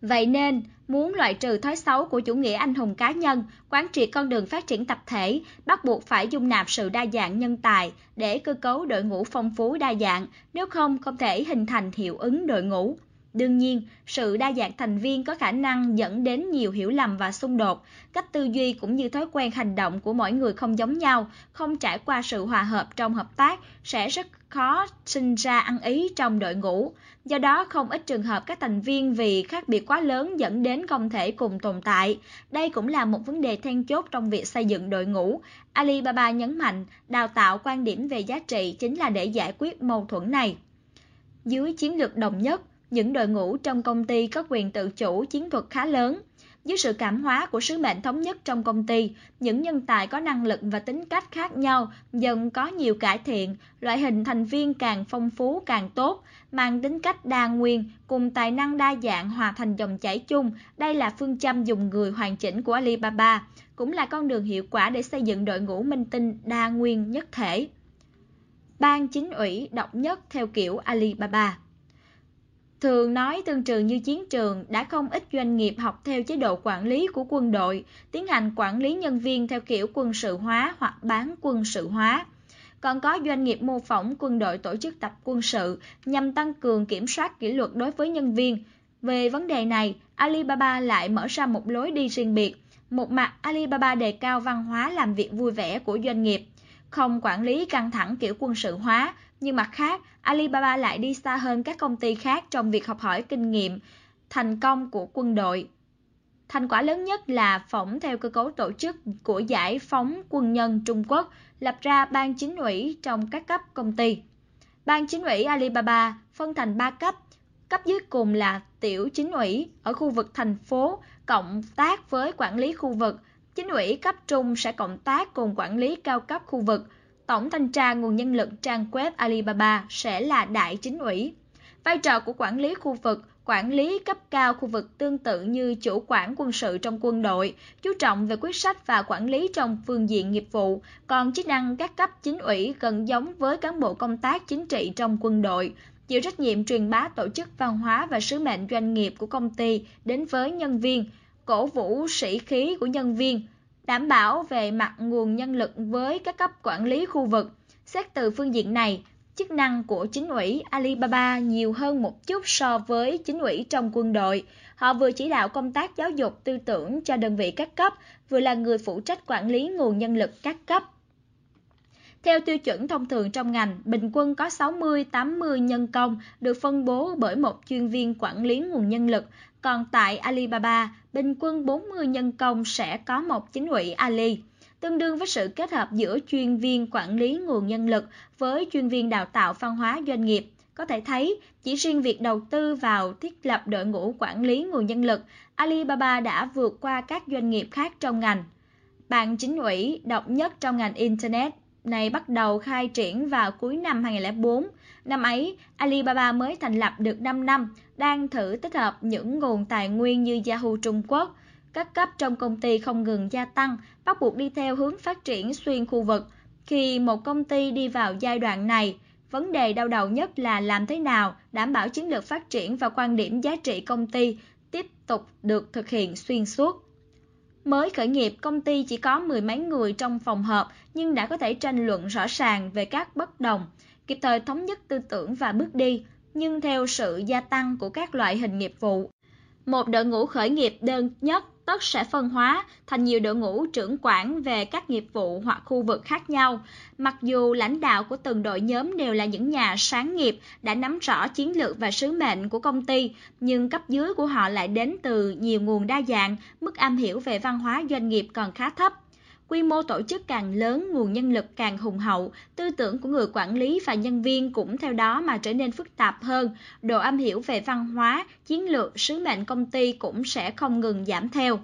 Vậy nên, muốn loại trừ thói xấu của chủ nghĩa anh hùng cá nhân, quán triệt con đường phát triển tập thể, bắt buộc phải dung nạp sự đa dạng nhân tài để cơ cấu đội ngũ phong phú đa dạng, nếu không không thể hình thành hiệu ứng đội ngũ. Đương nhiên, sự đa dạng thành viên có khả năng dẫn đến nhiều hiểu lầm và xung đột. Cách tư duy cũng như thói quen hành động của mỗi người không giống nhau, không trải qua sự hòa hợp trong hợp tác sẽ rất khó sinh ra ăn ý trong đội ngũ. Do đó, không ít trường hợp các thành viên vì khác biệt quá lớn dẫn đến không thể cùng tồn tại. Đây cũng là một vấn đề then chốt trong việc xây dựng đội ngũ. Alibaba nhấn mạnh, đào tạo quan điểm về giá trị chính là để giải quyết mâu thuẫn này. Dưới chiến lược đồng nhất, những đội ngũ trong công ty có quyền tự chủ chiến thuật khá lớn. Dưới sự cảm hóa của sứ mệnh thống nhất trong công ty, những nhân tài có năng lực và tính cách khác nhau dần có nhiều cải thiện, loại hình thành viên càng phong phú càng tốt, mang tính cách đa nguyên, cùng tài năng đa dạng hòa thành dòng chảy chung. Đây là phương châm dùng người hoàn chỉnh của Alibaba, cũng là con đường hiệu quả để xây dựng đội ngũ minh tinh đa nguyên nhất thể. Ban chính ủy độc nhất theo kiểu Alibaba Thường nói tương trường như chiến trường, đã không ít doanh nghiệp học theo chế độ quản lý của quân đội, tiến hành quản lý nhân viên theo kiểu quân sự hóa hoặc bán quân sự hóa. Còn có doanh nghiệp mô phỏng quân đội tổ chức tập quân sự nhằm tăng cường kiểm soát kỷ luật đối với nhân viên. Về vấn đề này, Alibaba lại mở ra một lối đi riêng biệt. Một mặt, Alibaba đề cao văn hóa làm việc vui vẻ của doanh nghiệp, không quản lý căng thẳng kiểu quân sự hóa, nhưng mặt khác, Alibaba lại đi xa hơn các công ty khác trong việc học hỏi kinh nghiệm thành công của quân đội. Thành quả lớn nhất là phỏng theo cơ cấu tổ chức của giải phóng quân nhân Trung Quốc, lập ra ban chính ủy trong các cấp công ty. Ban chính ủy Alibaba phân thành 3 cấp, cấp dưới cùng là tiểu chính ủy ở khu vực thành phố cộng tác với quản lý khu vực, chính ủy cấp trung sẽ cộng tác cùng quản lý cao cấp khu vực, Tổng thanh tra nguồn nhân lực trang web Alibaba sẽ là đại chính ủy. Vai trò của quản lý khu vực, quản lý cấp cao khu vực tương tự như chủ quản quân sự trong quân đội, chú trọng về quyết sách và quản lý trong phương diện nghiệp vụ, còn chức năng các cấp chính ủy gần giống với cán bộ công tác chính trị trong quân đội, chịu trách nhiệm truyền bá tổ chức văn hóa và sứ mệnh doanh nghiệp của công ty đến với nhân viên, cổ vũ sĩ khí của nhân viên, đảm bảo về mặt nguồn nhân lực với các cấp quản lý khu vực. Xét từ phương diện này, chức năng của chính ủy Alibaba nhiều hơn một chút so với chính ủy trong quân đội. Họ vừa chỉ đạo công tác giáo dục tư tưởng cho đơn vị các cấp, vừa là người phụ trách quản lý nguồn nhân lực các cấp. Theo tiêu chuẩn thông thường trong ngành, bình quân có 60-80 nhân công được phân bố bởi một chuyên viên quản lý nguồn nhân lực, còn tại Alibaba, bình quân 40 nhân công sẽ có một chính ủy Ali, tương đương với sự kết hợp giữa chuyên viên quản lý nguồn nhân lực với chuyên viên đào tạo văn hóa doanh nghiệp. Có thể thấy, chỉ riêng việc đầu tư vào thiết lập đội ngũ quản lý nguồn nhân lực, Alibaba đã vượt qua các doanh nghiệp khác trong ngành. Bạn chính ủy độc nhất trong ngành Internet này bắt đầu khai triển vào cuối năm 2004. Năm ấy, Alibaba mới thành lập được 5 năm, đang thử tích hợp những nguồn tài nguyên như Yahoo Trung Quốc. Các cấp trong công ty không ngừng gia tăng, bắt buộc đi theo hướng phát triển xuyên khu vực. Khi một công ty đi vào giai đoạn này, vấn đề đau đầu nhất là làm thế nào đảm bảo chiến lược phát triển và quan điểm giá trị công ty tiếp tục được thực hiện xuyên suốt. Mới khởi nghiệp, công ty chỉ có mười mấy người trong phòng họp nhưng đã có thể tranh luận rõ ràng về các bất đồng, kịp thời thống nhất tư tưởng và bước đi, nhưng theo sự gia tăng của các loại hình nghiệp vụ. Một đội ngũ khởi nghiệp đơn nhất tất sẽ phân hóa thành nhiều đội ngũ trưởng quản về các nghiệp vụ hoặc khu vực khác nhau. Mặc dù lãnh đạo của từng đội nhóm đều là những nhà sáng nghiệp đã nắm rõ chiến lược và sứ mệnh của công ty, nhưng cấp dưới của họ lại đến từ nhiều nguồn đa dạng, mức am hiểu về văn hóa doanh nghiệp còn khá thấp. Quy mô tổ chức càng lớn, nguồn nhân lực càng hùng hậu, tư tưởng của người quản lý và nhân viên cũng theo đó mà trở nên phức tạp hơn, độ am hiểu về văn hóa, chiến lược, sứ mệnh công ty cũng sẽ không ngừng giảm theo.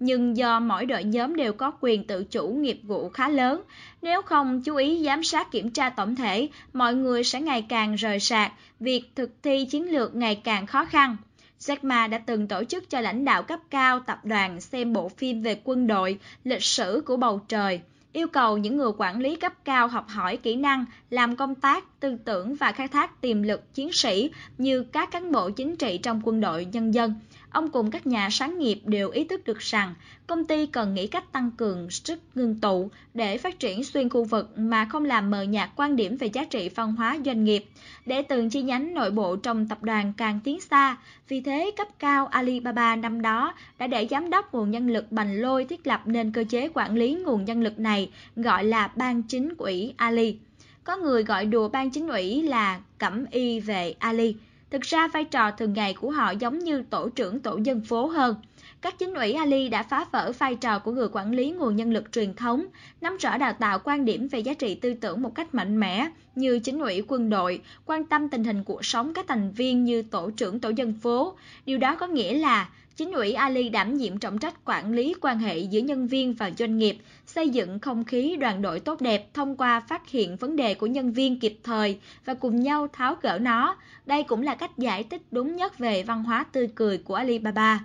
Nhưng do mỗi đội nhóm đều có quyền tự chủ nghiệp vụ khá lớn, nếu không chú ý giám sát kiểm tra tổng thể, mọi người sẽ ngày càng rời sạc, việc thực thi chiến lược ngày càng khó khăn. Jack Ma đã từng tổ chức cho lãnh đạo cấp cao tập đoàn xem bộ phim về quân đội, lịch sử của bầu trời, yêu cầu những người quản lý cấp cao học hỏi kỹ năng làm công tác, tư tưởng và khai thác tiềm lực chiến sĩ như các cán bộ chính trị trong quân đội nhân dân. Ông cùng các nhà sáng nghiệp đều ý thức được rằng công ty cần nghĩ cách tăng cường sức ngưng tụ để phát triển xuyên khu vực mà không làm mờ nhạt quan điểm về giá trị văn hóa doanh nghiệp, để từng chi nhánh nội bộ trong tập đoàn càng tiến xa. Vì thế, cấp cao Alibaba năm đó đã để giám đốc nguồn nhân lực Bành Lôi thiết lập nên cơ chế quản lý nguồn nhân lực này gọi là Ban Chính ủy Ali. Có người gọi đùa ban chính ủy là cẩm y về Ali. Thực ra vai trò thường ngày của họ giống như tổ trưởng tổ dân phố hơn. các chính ủy Ali đã phá vỡ vai trò của người quản lý nguồn nhân lực truyền thống, nắm rõ đào tạo quan điểm về giá trị tư tưởng một cách mạnh mẽ, như chính ủy quân đội, quan tâm tình hình cuộc sống các thành viên như tổ trưởng tổ dân phố. Điều đó có nghĩa là chính ủy Ali đảm nhiệm trọng trách quản lý quan hệ giữa nhân viên và doanh nghiệp, xây dựng không khí đoàn đội tốt đẹp thông qua phát hiện vấn đề của nhân viên kịp thời và cùng nhau tháo gỡ nó. Đây cũng là cách giải thích đúng nhất về văn hóa tươi cười của Alibaba.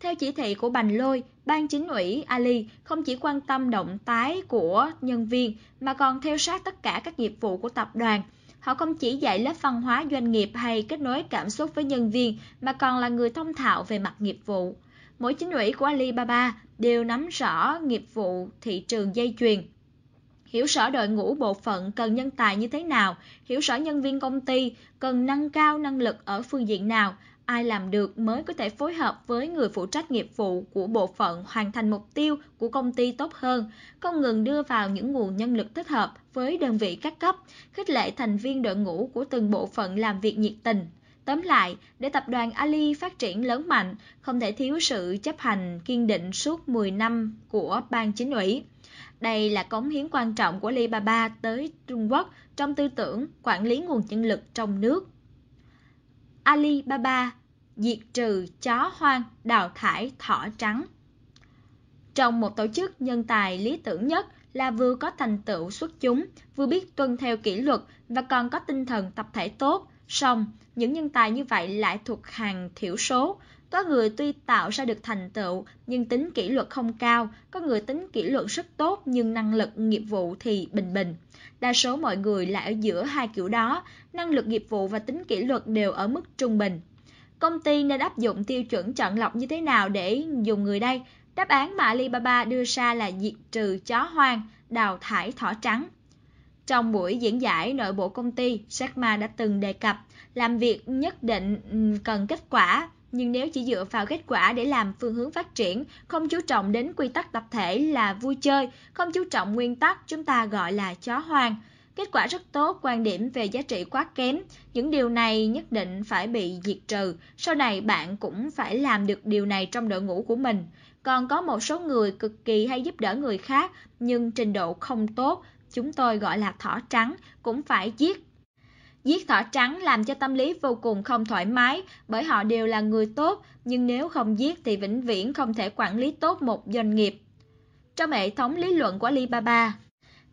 Theo chỉ thị của Bành Lôi, Ban chính ủy Ali không chỉ quan tâm động tái của nhân viên mà còn theo sát tất cả các nghiệp vụ của tập đoàn. Họ không chỉ dạy lớp văn hóa doanh nghiệp hay kết nối cảm xúc với nhân viên mà còn là người thông thạo về mặt nghiệp vụ. Mỗi chính ủy của Alibaba đều nắm rõ nghiệp vụ thị trường dây chuyền, hiểu rõ đội ngũ bộ phận cần nhân tài như thế nào, hiểu rõ nhân viên công ty cần nâng cao năng lực ở phương diện nào, ai làm được mới có thể phối hợp với người phụ trách nghiệp vụ của bộ phận hoàn thành mục tiêu của công ty tốt hơn, không ngừng đưa vào những nguồn nhân lực thích hợp với đơn vị các cấp, khích lệ thành viên đội ngũ của từng bộ phận làm việc nhiệt tình. Tóm lại, để tập đoàn Ali phát triển lớn mạnh, không thể thiếu sự chấp hành kiên định suốt 10 năm của ban chính ủy. Đây là cống hiến quan trọng của Alibaba tới Trung Quốc trong tư tưởng quản lý nguồn nhân lực trong nước. Alibaba diệt trừ chó hoang, đào thải thỏ trắng. Trong một tổ chức nhân tài lý tưởng nhất là vừa có thành tựu xuất chúng, vừa biết tuân theo kỷ luật và còn có tinh thần tập thể tốt. Song, những nhân tài như vậy lại thuộc hàng thiểu số. Có người tuy tạo ra được thành tựu nhưng tính kỷ luật không cao, có người tính kỷ luật rất tốt nhưng năng lực nghiệp vụ thì bình bình. Đa số mọi người là ở giữa hai kiểu đó, năng lực nghiệp vụ và tính kỷ luật đều ở mức trung bình. Công ty nên áp dụng tiêu chuẩn chọn lọc như thế nào để dùng người đây? Đáp án mà Alibaba đưa ra là diệt trừ chó hoang, đào thải thỏ trắng. Trong buổi diễn giải nội bộ công ty, Jack Ma đã từng đề cập làm việc nhất định ừ, cần kết quả, nhưng nếu chỉ dựa vào kết quả để làm phương hướng phát triển, không chú trọng đến quy tắc tập thể là vui chơi, không chú trọng nguyên tắc chúng ta gọi là chó hoang. Kết quả rất tốt, quan điểm về giá trị quá kém. Những điều này nhất định phải bị diệt trừ. Sau này bạn cũng phải làm được điều này trong đội ngũ của mình. Còn có một số người cực kỳ hay giúp đỡ người khác, nhưng trình độ không tốt, chúng tôi gọi là thỏ trắng, cũng phải giết Giết thỏ trắng làm cho tâm lý vô cùng không thoải mái bởi họ đều là người tốt, nhưng nếu không giết thì vĩnh viễn không thể quản lý tốt một doanh nghiệp. Trong hệ thống lý luận của Alibaba,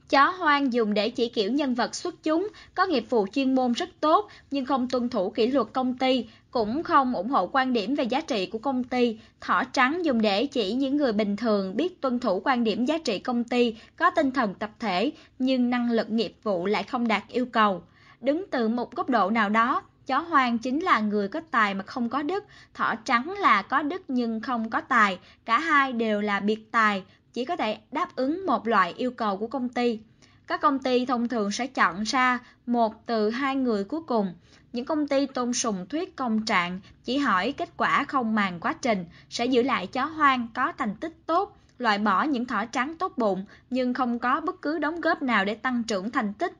chó hoang dùng để chỉ kiểu nhân vật xuất chúng, có nghiệp vụ chuyên môn rất tốt nhưng không tuân thủ kỷ luật công ty, cũng không ủng hộ quan điểm về giá trị của công ty. Thỏ trắng dùng để chỉ những người bình thường biết tuân thủ quan điểm giá trị công ty, có tinh thần tập thể nhưng năng lực nghiệp vụ lại không đạt yêu cầu. Đứng từ một góc độ nào đó, chó hoang chính là người có tài mà không có đức, thỏ trắng là có đức nhưng không có tài, cả hai đều là biệt tài, chỉ có thể đáp ứng một loại yêu cầu của công ty. Các công ty thông thường sẽ chọn ra một từ hai người cuối cùng. Những công ty tôn sùng thuyết công trạng, chỉ hỏi kết quả không màng quá trình, sẽ giữ lại chó hoang có thành tích tốt, loại bỏ những thỏ trắng tốt bụng nhưng không có bất cứ đóng góp nào để tăng trưởng thành tích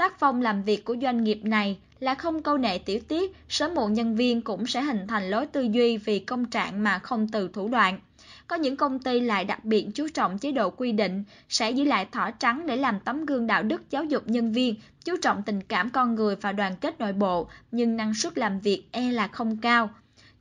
Tác phong làm việc của doanh nghiệp này là không câu nệ tiểu tiết, sớm muộn nhân viên cũng sẽ hình thành lối tư duy vì công trạng mà không từ thủ đoạn. Có những công ty lại đặc biệt chú trọng chế độ quy định, sẽ giữ lại thỏ trắng để làm tấm gương đạo đức giáo dục nhân viên, chú trọng tình cảm con người và đoàn kết nội bộ, nhưng năng suất làm việc e là không cao.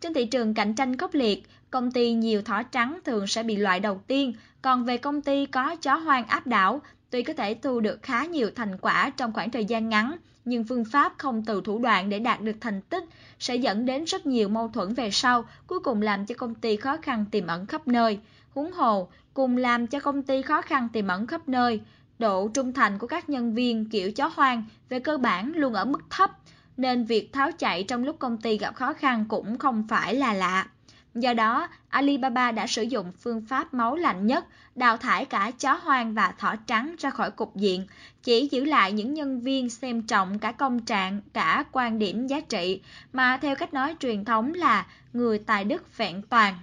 Trên thị trường cạnh tranh khốc liệt, công ty nhiều thỏ trắng thường sẽ bị loại đầu tiên, còn về công ty có chó hoang áp đảo Tuy có thể thu được khá nhiều thành quả trong khoảng thời gian ngắn, nhưng phương pháp không từ thủ đoạn để đạt được thành tích sẽ dẫn đến rất nhiều mâu thuẫn về sau, cuối cùng làm cho công ty khó khăn tiềm ẩn khắp nơi. Huống hồ, cùng làm cho công ty khó khăn tiềm ẩn khắp nơi, độ trung thành của các nhân viên kiểu chó hoang về cơ bản luôn ở mức thấp, nên việc tháo chạy trong lúc công ty gặp khó khăn cũng không phải là lạ. Do đó, Alibaba đã sử dụng phương pháp máu lạnh nhất, đào thải cả chó hoang và thỏ trắng ra khỏi cục diện, chỉ giữ lại những nhân viên xem trọng cả công trạng, cả quan điểm giá trị, mà theo cách nói truyền thống là người tài đức vẹn toàn.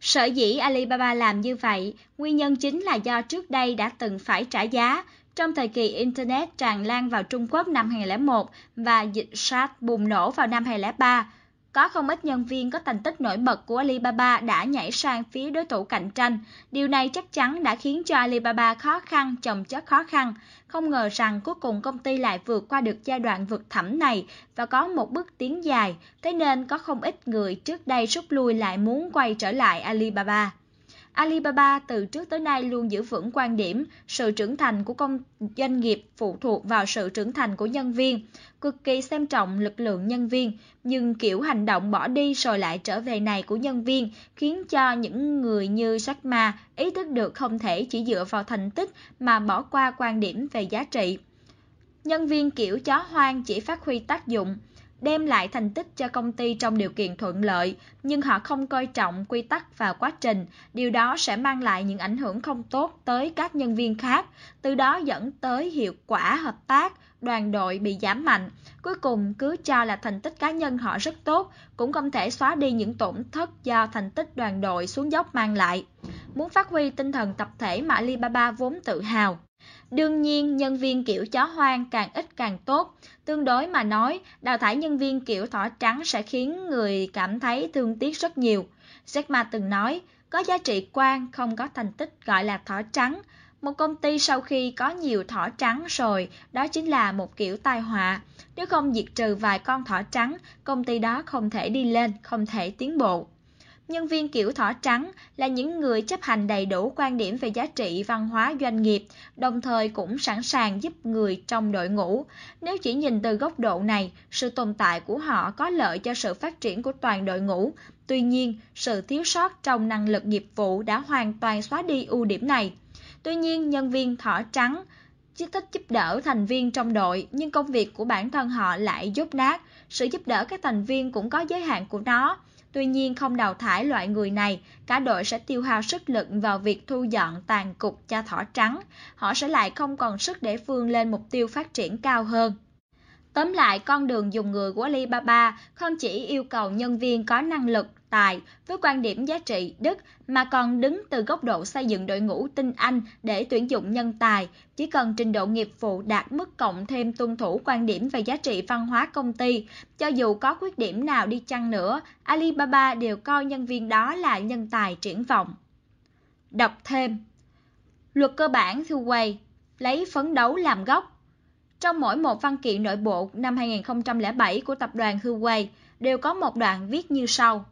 Sở dĩ Alibaba làm như vậy, nguyên nhân chính là do trước đây đã từng phải trả giá. Trong thời kỳ Internet tràn lan vào Trung Quốc năm 2001 và dịch SARS bùng nổ vào năm 2003, có không ít nhân viên có thành tích nổi bật của Alibaba đã nhảy sang phía đối thủ cạnh tranh. Điều này chắc chắn đã khiến cho Alibaba khó khăn chồng chất khó khăn. Không ngờ rằng cuối cùng công ty lại vượt qua được giai đoạn vượt thẳm này và có một bước tiến dài, thế nên có không ít người trước đây rút lui lại muốn quay trở lại Alibaba. Alibaba từ trước tới nay luôn giữ vững quan điểm sự trưởng thành của công doanh nghiệp phụ thuộc vào sự trưởng thành của nhân viên, cực kỳ xem trọng lực lượng nhân viên, nhưng kiểu hành động bỏ đi rồi lại trở về này của nhân viên khiến cho những người như Jack Ma ý thức được không thể chỉ dựa vào thành tích mà bỏ qua quan điểm về giá trị. Nhân viên kiểu chó hoang chỉ phát huy tác dụng, đem lại thành tích cho công ty trong điều kiện thuận lợi, nhưng họ không coi trọng quy tắc và quá trình, điều đó sẽ mang lại những ảnh hưởng không tốt tới các nhân viên khác, từ đó dẫn tới hiệu quả hợp tác, đoàn đội bị giảm mạnh. Cuối cùng cứ cho là thành tích cá nhân họ rất tốt, cũng không thể xóa đi những tổn thất do thành tích đoàn đội xuống dốc mang lại. Muốn phát huy tinh thần tập thể mà Alibaba vốn tự hào, Đương nhiên, nhân viên kiểu chó hoang càng ít càng tốt. Tương đối mà nói, đào thải nhân viên kiểu thỏ trắng sẽ khiến người cảm thấy thương tiếc rất nhiều. Jack Ma từng nói, có giá trị quan, không có thành tích gọi là thỏ trắng. Một công ty sau khi có nhiều thỏ trắng rồi, đó chính là một kiểu tai họa. Nếu không diệt trừ vài con thỏ trắng, công ty đó không thể đi lên, không thể tiến bộ. Nhân viên kiểu thỏ trắng là những người chấp hành đầy đủ quan điểm về giá trị văn hóa doanh nghiệp, đồng thời cũng sẵn sàng giúp người trong đội ngũ. Nếu chỉ nhìn từ góc độ này, sự tồn tại của họ có lợi cho sự phát triển của toàn đội ngũ. Tuy nhiên, sự thiếu sót trong năng lực nghiệp vụ đã hoàn toàn xóa đi ưu điểm này. Tuy nhiên, nhân viên thỏ trắng chỉ thích giúp đỡ thành viên trong đội, nhưng công việc của bản thân họ lại dốt nát. Sự giúp đỡ các thành viên cũng có giới hạn của nó. Tuy nhiên không đào thải loại người này, cả đội sẽ tiêu hao sức lực vào việc thu dọn tàn cục cho thỏ trắng. Họ sẽ lại không còn sức để vươn lên mục tiêu phát triển cao hơn. Tóm lại, con đường dùng người của Alibaba không chỉ yêu cầu nhân viên có năng lực, tài với quan điểm giá trị đức mà còn đứng từ góc độ xây dựng đội ngũ tinh anh để tuyển dụng nhân tài. Chỉ cần trình độ nghiệp vụ đạt mức cộng thêm tuân thủ quan điểm về giá trị văn hóa công ty, cho dù có khuyết điểm nào đi chăng nữa, Alibaba đều coi nhân viên đó là nhân tài triển vọng. Đọc thêm Luật cơ bản Huawei lấy phấn đấu làm gốc trong mỗi một văn kiện nội bộ năm 2007 của tập đoàn Huawei đều có một đoạn viết như sau.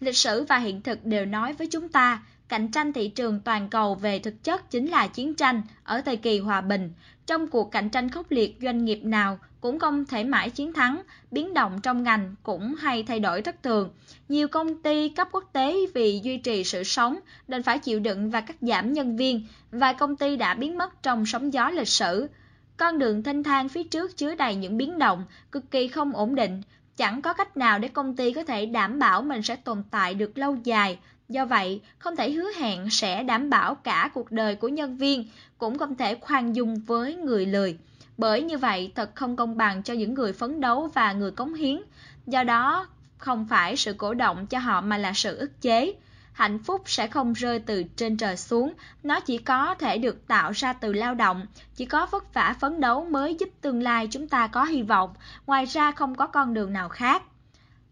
Lịch sử và hiện thực đều nói với chúng ta, cạnh tranh thị trường toàn cầu về thực chất chính là chiến tranh ở thời kỳ hòa bình. Trong cuộc cạnh tranh khốc liệt, doanh nghiệp nào cũng không thể mãi chiến thắng, biến động trong ngành cũng hay thay đổi thất thường. Nhiều công ty cấp quốc tế vì duy trì sự sống nên phải chịu đựng và cắt giảm nhân viên. Vài công ty đã biến mất trong sóng gió lịch sử. Con đường thanh thang phía trước chứa đầy những biến động, cực kỳ không ổn định, chẳng có cách nào để công ty có thể đảm bảo mình sẽ tồn tại được lâu dài. Do vậy, không thể hứa hẹn sẽ đảm bảo cả cuộc đời của nhân viên, cũng không thể khoan dung với người lười. Bởi như vậy, thật không công bằng cho những người phấn đấu và người cống hiến. Do đó, không phải sự cổ động cho họ mà là sự ức chế hạnh phúc sẽ không rơi từ trên trời xuống, nó chỉ có thể được tạo ra từ lao động, chỉ có vất vả phấn đấu mới giúp tương lai chúng ta có hy vọng, ngoài ra không có con đường nào khác.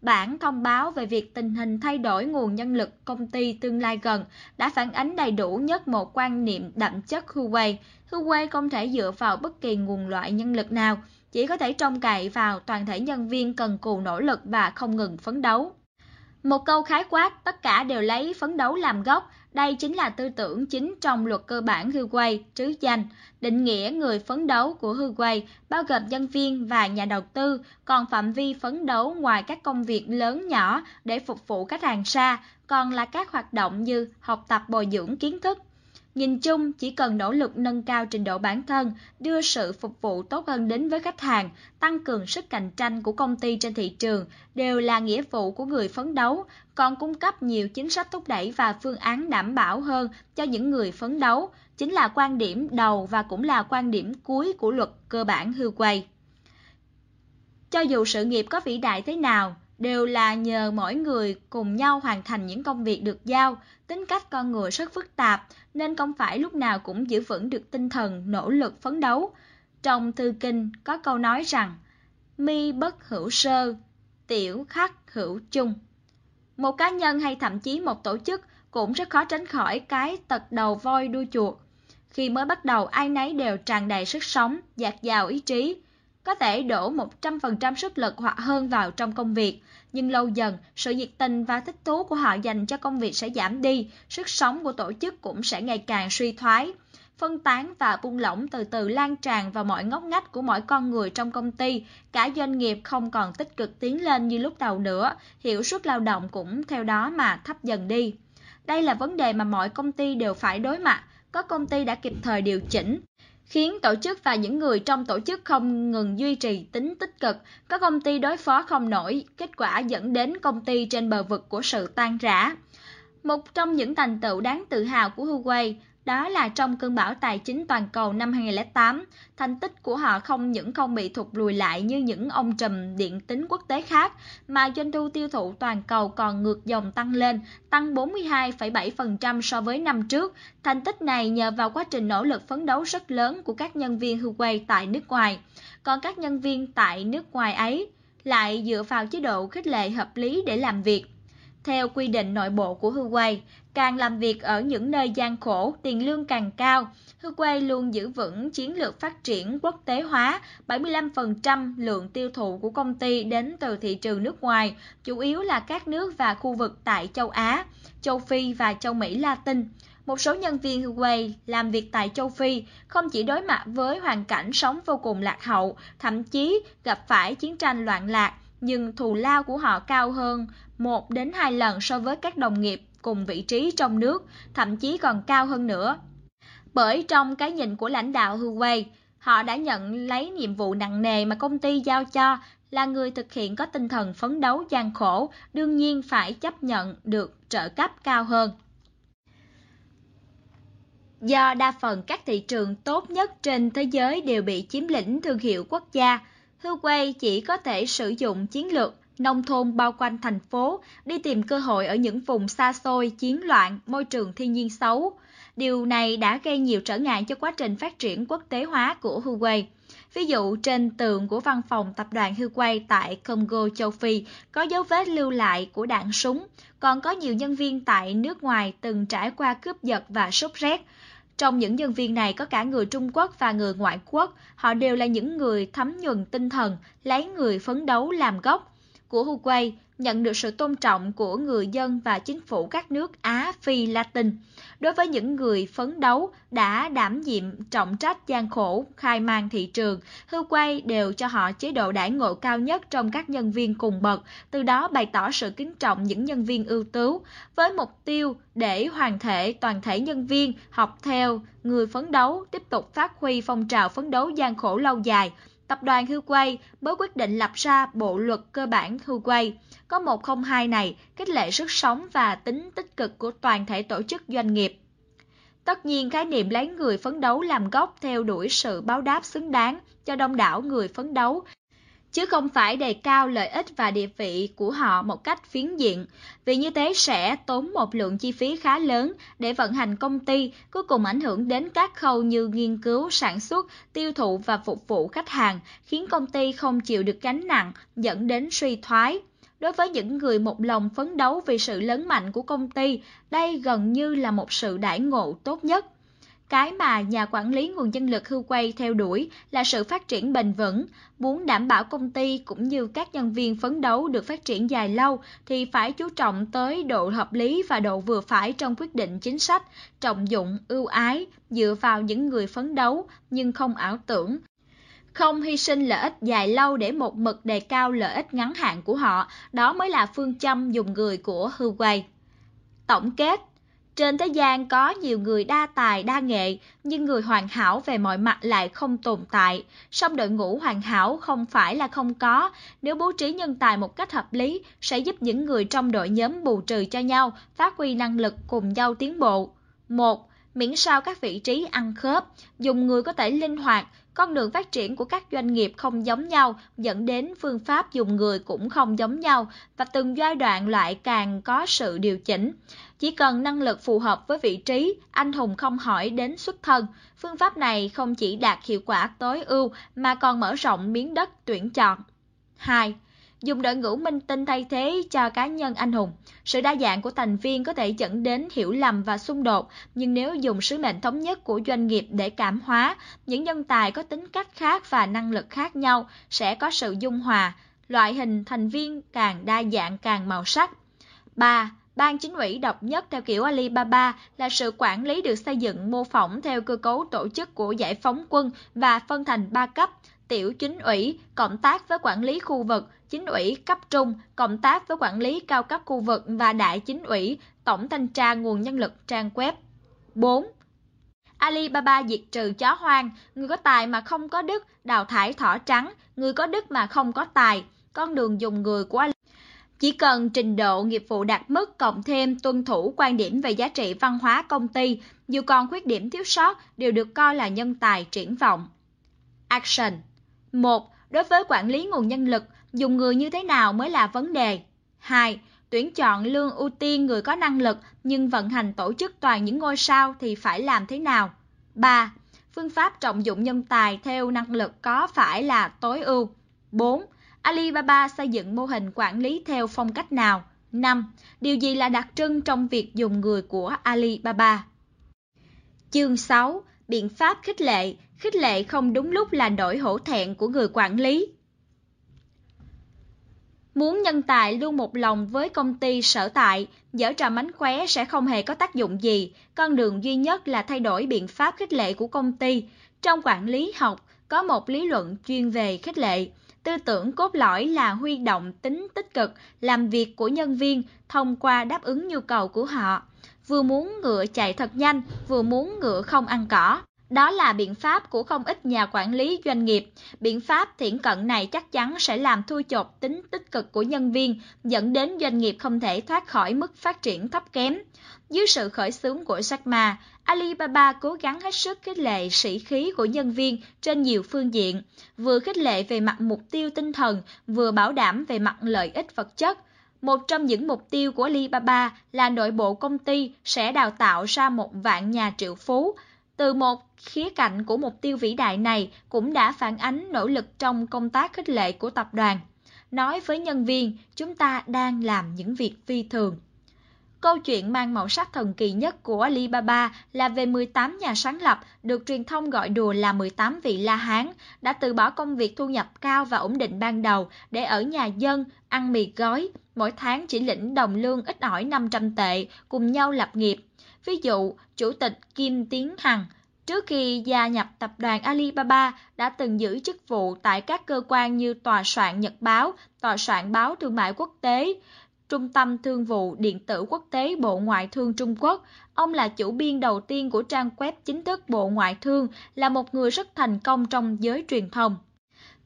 Bản thông báo về việc tình hình thay đổi nguồn nhân lực công ty tương lai gần đã phản ánh đầy đủ nhất một quan niệm đậm chất Huawei. Huawei không thể dựa vào bất kỳ nguồn loại nhân lực nào, chỉ có thể trông cậy vào toàn thể nhân viên cần cù nỗ lực và không ngừng phấn đấu. Một câu khái quát, tất cả đều lấy phấn đấu làm gốc, đây chính là tư tưởng chính trong luật cơ bản Huawei trứ danh. Định nghĩa người phấn đấu của Huawei bao gồm nhân viên và nhà đầu tư, còn phạm vi phấn đấu ngoài các công việc lớn nhỏ để phục vụ khách hàng xa, còn là các hoạt động như học tập bồi dưỡng kiến thức, Nhìn chung, chỉ cần nỗ lực nâng cao trình độ bản thân, đưa sự phục vụ tốt hơn đến với khách hàng, tăng cường sức cạnh tranh của công ty trên thị trường đều là nghĩa vụ của người phấn đấu, còn cung cấp nhiều chính sách thúc đẩy và phương án đảm bảo hơn cho những người phấn đấu, chính là quan điểm đầu và cũng là quan điểm cuối của luật cơ bản hưu quay. Cho dù sự nghiệp có vĩ đại thế nào, đều là nhờ mỗi người cùng nhau hoàn thành những công việc được giao. Tính cách con người rất phức tạp nên không phải lúc nào cũng giữ vững được tinh thần nỗ lực phấn đấu. Trong thư kinh có câu nói rằng mi bất hữu sơ, tiểu khắc hữu chung. Một cá nhân hay thậm chí một tổ chức cũng rất khó tránh khỏi cái tật đầu voi đuôi chuột. Khi mới bắt đầu ai nấy đều tràn đầy sức sống, dạt dào ý chí, có thể đổ 100% sức lực hoặc hơn vào trong công việc, nhưng lâu dần, sự nhiệt tình và thích thú của họ dành cho công việc sẽ giảm đi, sức sống của tổ chức cũng sẽ ngày càng suy thoái. Phân tán và buông lỏng từ từ lan tràn vào mọi ngóc ngách của mỗi con người trong công ty, cả doanh nghiệp không còn tích cực tiến lên như lúc đầu nữa, hiệu suất lao động cũng theo đó mà thấp dần đi. Đây là vấn đề mà mọi công ty đều phải đối mặt, có công ty đã kịp thời điều chỉnh, khiến tổ chức và những người trong tổ chức không ngừng duy trì tính tích cực. Các công ty đối phó không nổi, kết quả dẫn đến công ty trên bờ vực của sự tan rã. Một trong những thành tựu đáng tự hào của Huawei đó là trong cơn bão tài chính toàn cầu năm 2008, thành tích của họ không những không bị thụt lùi lại như những ông trùm điện tính quốc tế khác, mà doanh thu tiêu thụ toàn cầu còn ngược dòng tăng lên, tăng 42,7% so với năm trước. Thành tích này nhờ vào quá trình nỗ lực phấn đấu rất lớn của các nhân viên Huawei tại nước ngoài. Còn các nhân viên tại nước ngoài ấy lại dựa vào chế độ khích lệ hợp lý để làm việc. Theo quy định nội bộ của Huawei, càng làm việc ở những nơi gian khổ, tiền lương càng cao. Huawei luôn giữ vững chiến lược phát triển quốc tế hóa, 75% lượng tiêu thụ của công ty đến từ thị trường nước ngoài, chủ yếu là các nước và khu vực tại châu Á, châu Phi và châu Mỹ Latin. Một số nhân viên Huawei làm việc tại châu Phi không chỉ đối mặt với hoàn cảnh sống vô cùng lạc hậu, thậm chí gặp phải chiến tranh loạn lạc, nhưng thù lao của họ cao hơn 1 đến 2 lần so với các đồng nghiệp cùng vị trí trong nước, thậm chí còn cao hơn nữa. Bởi trong cái nhìn của lãnh đạo Huawei, họ đã nhận lấy nhiệm vụ nặng nề mà công ty giao cho là người thực hiện có tinh thần phấn đấu gian khổ, đương nhiên phải chấp nhận được trợ cấp cao hơn. Do đa phần các thị trường tốt nhất trên thế giới đều bị chiếm lĩnh thương hiệu quốc gia, Huawei chỉ có thể sử dụng chiến lược nông thôn bao quanh thành phố, đi tìm cơ hội ở những vùng xa xôi, chiến loạn, môi trường thiên nhiên xấu. Điều này đã gây nhiều trở ngại cho quá trình phát triển quốc tế hóa của Huawei. Ví dụ trên tường của văn phòng tập đoàn Huawei tại Congo, châu Phi có dấu vết lưu lại của đạn súng, còn có nhiều nhân viên tại nước ngoài từng trải qua cướp giật và sốt rét. Trong những nhân viên này có cả người Trung Quốc và người ngoại quốc, họ đều là những người thấm nhuần tinh thần, lấy người phấn đấu làm gốc, của Huawei nhận được sự tôn trọng của người dân và chính phủ các nước Á Phi Latin. Đối với những người phấn đấu đã đảm nhiệm trọng trách gian khổ khai mang thị trường, Huawei đều cho họ chế độ đãi ngộ cao nhất trong các nhân viên cùng bậc, từ đó bày tỏ sự kính trọng những nhân viên ưu tú, với mục tiêu để hoàn thể toàn thể nhân viên học theo người phấn đấu tiếp tục phát huy phong trào phấn đấu gian khổ lâu dài Tập đoàn Huawei mới quyết định lập ra bộ luật cơ bản Huawei. Có 102 này, kích lệ sức sống và tính tích cực của toàn thể tổ chức doanh nghiệp. Tất nhiên, khái niệm lấy người phấn đấu làm gốc theo đuổi sự báo đáp xứng đáng cho đông đảo người phấn đấu chứ không phải đề cao lợi ích và địa vị của họ một cách phiến diện, vì như thế sẽ tốn một lượng chi phí khá lớn để vận hành công ty, cuối cùng ảnh hưởng đến các khâu như nghiên cứu, sản xuất, tiêu thụ và phục vụ khách hàng, khiến công ty không chịu được gánh nặng, dẫn đến suy thoái. Đối với những người một lòng phấn đấu vì sự lớn mạnh của công ty, đây gần như là một sự đãi ngộ tốt nhất. Cái mà nhà quản lý nguồn nhân lực Hưu Quay theo đuổi là sự phát triển bền vững. Muốn đảm bảo công ty cũng như các nhân viên phấn đấu được phát triển dài lâu thì phải chú trọng tới độ hợp lý và độ vừa phải trong quyết định chính sách, trọng dụng, ưu ái, dựa vào những người phấn đấu nhưng không ảo tưởng. Không hy sinh lợi ích dài lâu để một mực đề cao lợi ích ngắn hạn của họ, đó mới là phương châm dùng người của Huawei. Tổng kết trên thế gian có nhiều người đa tài đa nghệ, nhưng người hoàn hảo về mọi mặt lại không tồn tại. Song đội ngũ hoàn hảo không phải là không có, nếu bố trí nhân tài một cách hợp lý sẽ giúp những người trong đội nhóm bù trừ cho nhau, phát huy năng lực cùng nhau tiến bộ. 1. Miễn sao các vị trí ăn khớp, dùng người có thể linh hoạt, con đường phát triển của các doanh nghiệp không giống nhau dẫn đến phương pháp dùng người cũng không giống nhau và từng giai đoạn lại càng có sự điều chỉnh. Chỉ cần năng lực phù hợp với vị trí, anh hùng không hỏi đến xuất thân. Phương pháp này không chỉ đạt hiệu quả tối ưu mà còn mở rộng miếng đất tuyển chọn. 2 dùng đội ngũ minh tinh thay thế cho cá nhân anh hùng. Sự đa dạng của thành viên có thể dẫn đến hiểu lầm và xung đột, nhưng nếu dùng sứ mệnh thống nhất của doanh nghiệp để cảm hóa, những nhân tài có tính cách khác và năng lực khác nhau sẽ có sự dung hòa, loại hình thành viên càng đa dạng càng màu sắc. 3. Ban chính ủy độc nhất theo kiểu Alibaba là sự quản lý được xây dựng mô phỏng theo cơ cấu tổ chức của giải phóng quân và phân thành ba cấp, tiểu chính ủy, cộng tác với quản lý khu vực, chính ủy cấp trung, cộng tác với quản lý cao cấp khu vực và đại chính ủy, tổng thanh tra nguồn nhân lực trang web. 4. Alibaba diệt trừ chó hoang, người có tài mà không có đức, đào thải thỏ trắng, người có đức mà không có tài. Con đường dùng người của Alibaba chỉ cần trình độ nghiệp vụ đạt mức cộng thêm tuân thủ quan điểm về giá trị văn hóa công ty, dù còn khuyết điểm thiếu sót đều được coi là nhân tài triển vọng. Action 1. Đối với quản lý nguồn nhân lực, dùng người như thế nào mới là vấn đề. 2. Tuyển chọn lương ưu tiên người có năng lực nhưng vận hành tổ chức toàn những ngôi sao thì phải làm thế nào? 3. Phương pháp trọng dụng nhân tài theo năng lực có phải là tối ưu? 4. Alibaba xây dựng mô hình quản lý theo phong cách nào? 5. Điều gì là đặc trưng trong việc dùng người của Alibaba? Chương 6. Biện pháp khích lệ. Khích lệ không đúng lúc là nỗi hổ thẹn của người quản lý. Muốn nhân tài luôn một lòng với công ty sở tại, dở trò mánh khóe sẽ không hề có tác dụng gì. Con đường duy nhất là thay đổi biện pháp khích lệ của công ty. Trong quản lý học, có một lý luận chuyên về khích lệ. Tư tưởng cốt lõi là huy động tính tích cực, làm việc của nhân viên thông qua đáp ứng nhu cầu của họ. Vừa muốn ngựa chạy thật nhanh, vừa muốn ngựa không ăn cỏ. Đó là biện pháp của không ít nhà quản lý doanh nghiệp. Biện pháp thiển cận này chắc chắn sẽ làm thui chột tính tích cực của nhân viên, dẫn đến doanh nghiệp không thể thoát khỏi mức phát triển thấp kém. Dưới sự khởi xướng của Jack Ma, Alibaba cố gắng hết sức khích lệ sĩ khí của nhân viên trên nhiều phương diện, vừa khích lệ về mặt mục tiêu tinh thần, vừa bảo đảm về mặt lợi ích vật chất. Một trong những mục tiêu của Alibaba là nội bộ công ty sẽ đào tạo ra một vạn nhà triệu phú. Từ một khía cạnh của mục tiêu vĩ đại này cũng đã phản ánh nỗ lực trong công tác khích lệ của tập đoàn. Nói với nhân viên, chúng ta đang làm những việc phi thường. Câu chuyện mang màu sắc thần kỳ nhất của Alibaba là về 18 nhà sáng lập được truyền thông gọi đùa là 18 vị La Hán đã từ bỏ công việc thu nhập cao và ổn định ban đầu để ở nhà dân, ăn mì gói, mỗi tháng chỉ lĩnh đồng lương ít ỏi 500 tệ, cùng nhau lập nghiệp. Ví dụ, Chủ tịch Kim Tiến Hằng trước khi gia nhập tập đoàn Alibaba đã từng giữ chức vụ tại các cơ quan như Tòa soạn Nhật Báo, Tòa soạn Báo Thương mại Quốc tế, Trung tâm Thương vụ Điện tử Quốc tế Bộ Ngoại thương Trung Quốc. Ông là chủ biên đầu tiên của trang web chính thức Bộ Ngoại thương, là một người rất thành công trong giới truyền thông.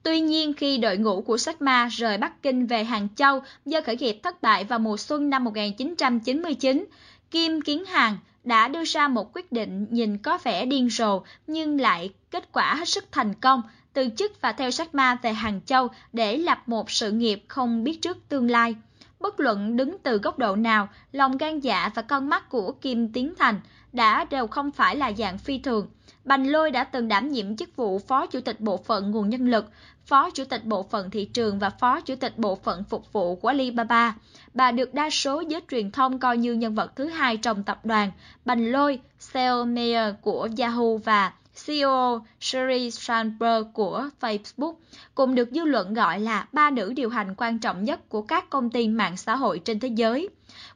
Tuy nhiên, khi đội ngũ của Sách Ma rời Bắc Kinh về Hàng Châu do khởi nghiệp thất bại vào mùa xuân năm 1999, Kim Kiến Hàng đã đưa ra một quyết định nhìn có vẻ điên rồ nhưng lại kết quả hết sức thành công, từ chức và theo sát Ma về Hàng Châu để lập một sự nghiệp không biết trước tương lai. Bất luận đứng từ góc độ nào, lòng gan dạ và con mắt của Kim Tiến Thành đã đều không phải là dạng phi thường. Bành Lôi đã từng đảm nhiệm chức vụ Phó Chủ tịch Bộ phận Nguồn Nhân lực, Phó Chủ tịch Bộ phận Thị trường và Phó Chủ tịch Bộ phận Phục vụ của Alibaba. Bà được đa số giới truyền thông coi như nhân vật thứ hai trong tập đoàn. Bành Lôi, ceo Mayer của Yahoo và CEO Sheryl Sandberg của Facebook, cùng được dư luận gọi là ba nữ điều hành quan trọng nhất của các công ty mạng xã hội trên thế giới.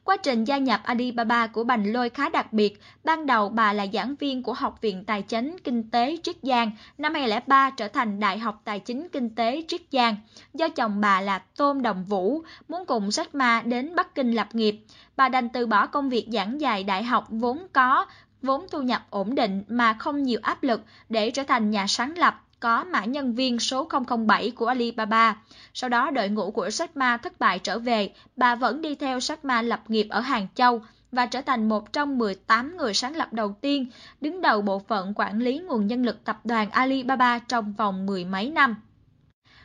Quá trình gia nhập Alibaba của Bành Lôi khá đặc biệt. Ban đầu bà là giảng viên của Học viện Tài chính Kinh tế Triết Giang, năm 2003 trở thành Đại học Tài chính Kinh tế Triết Giang. Do chồng bà là Tôn Đồng Vũ, muốn cùng sách ma đến Bắc Kinh lập nghiệp. Bà đành từ bỏ công việc giảng dạy đại học vốn có vốn thu nhập ổn định mà không nhiều áp lực để trở thành nhà sáng lập có mã nhân viên số 007 của Alibaba. Sau đó đội ngũ của Jack Ma thất bại trở về, bà vẫn đi theo Jack Ma lập nghiệp ở Hàng Châu và trở thành một trong 18 người sáng lập đầu tiên, đứng đầu bộ phận quản lý nguồn nhân lực tập đoàn Alibaba trong vòng mười mấy năm.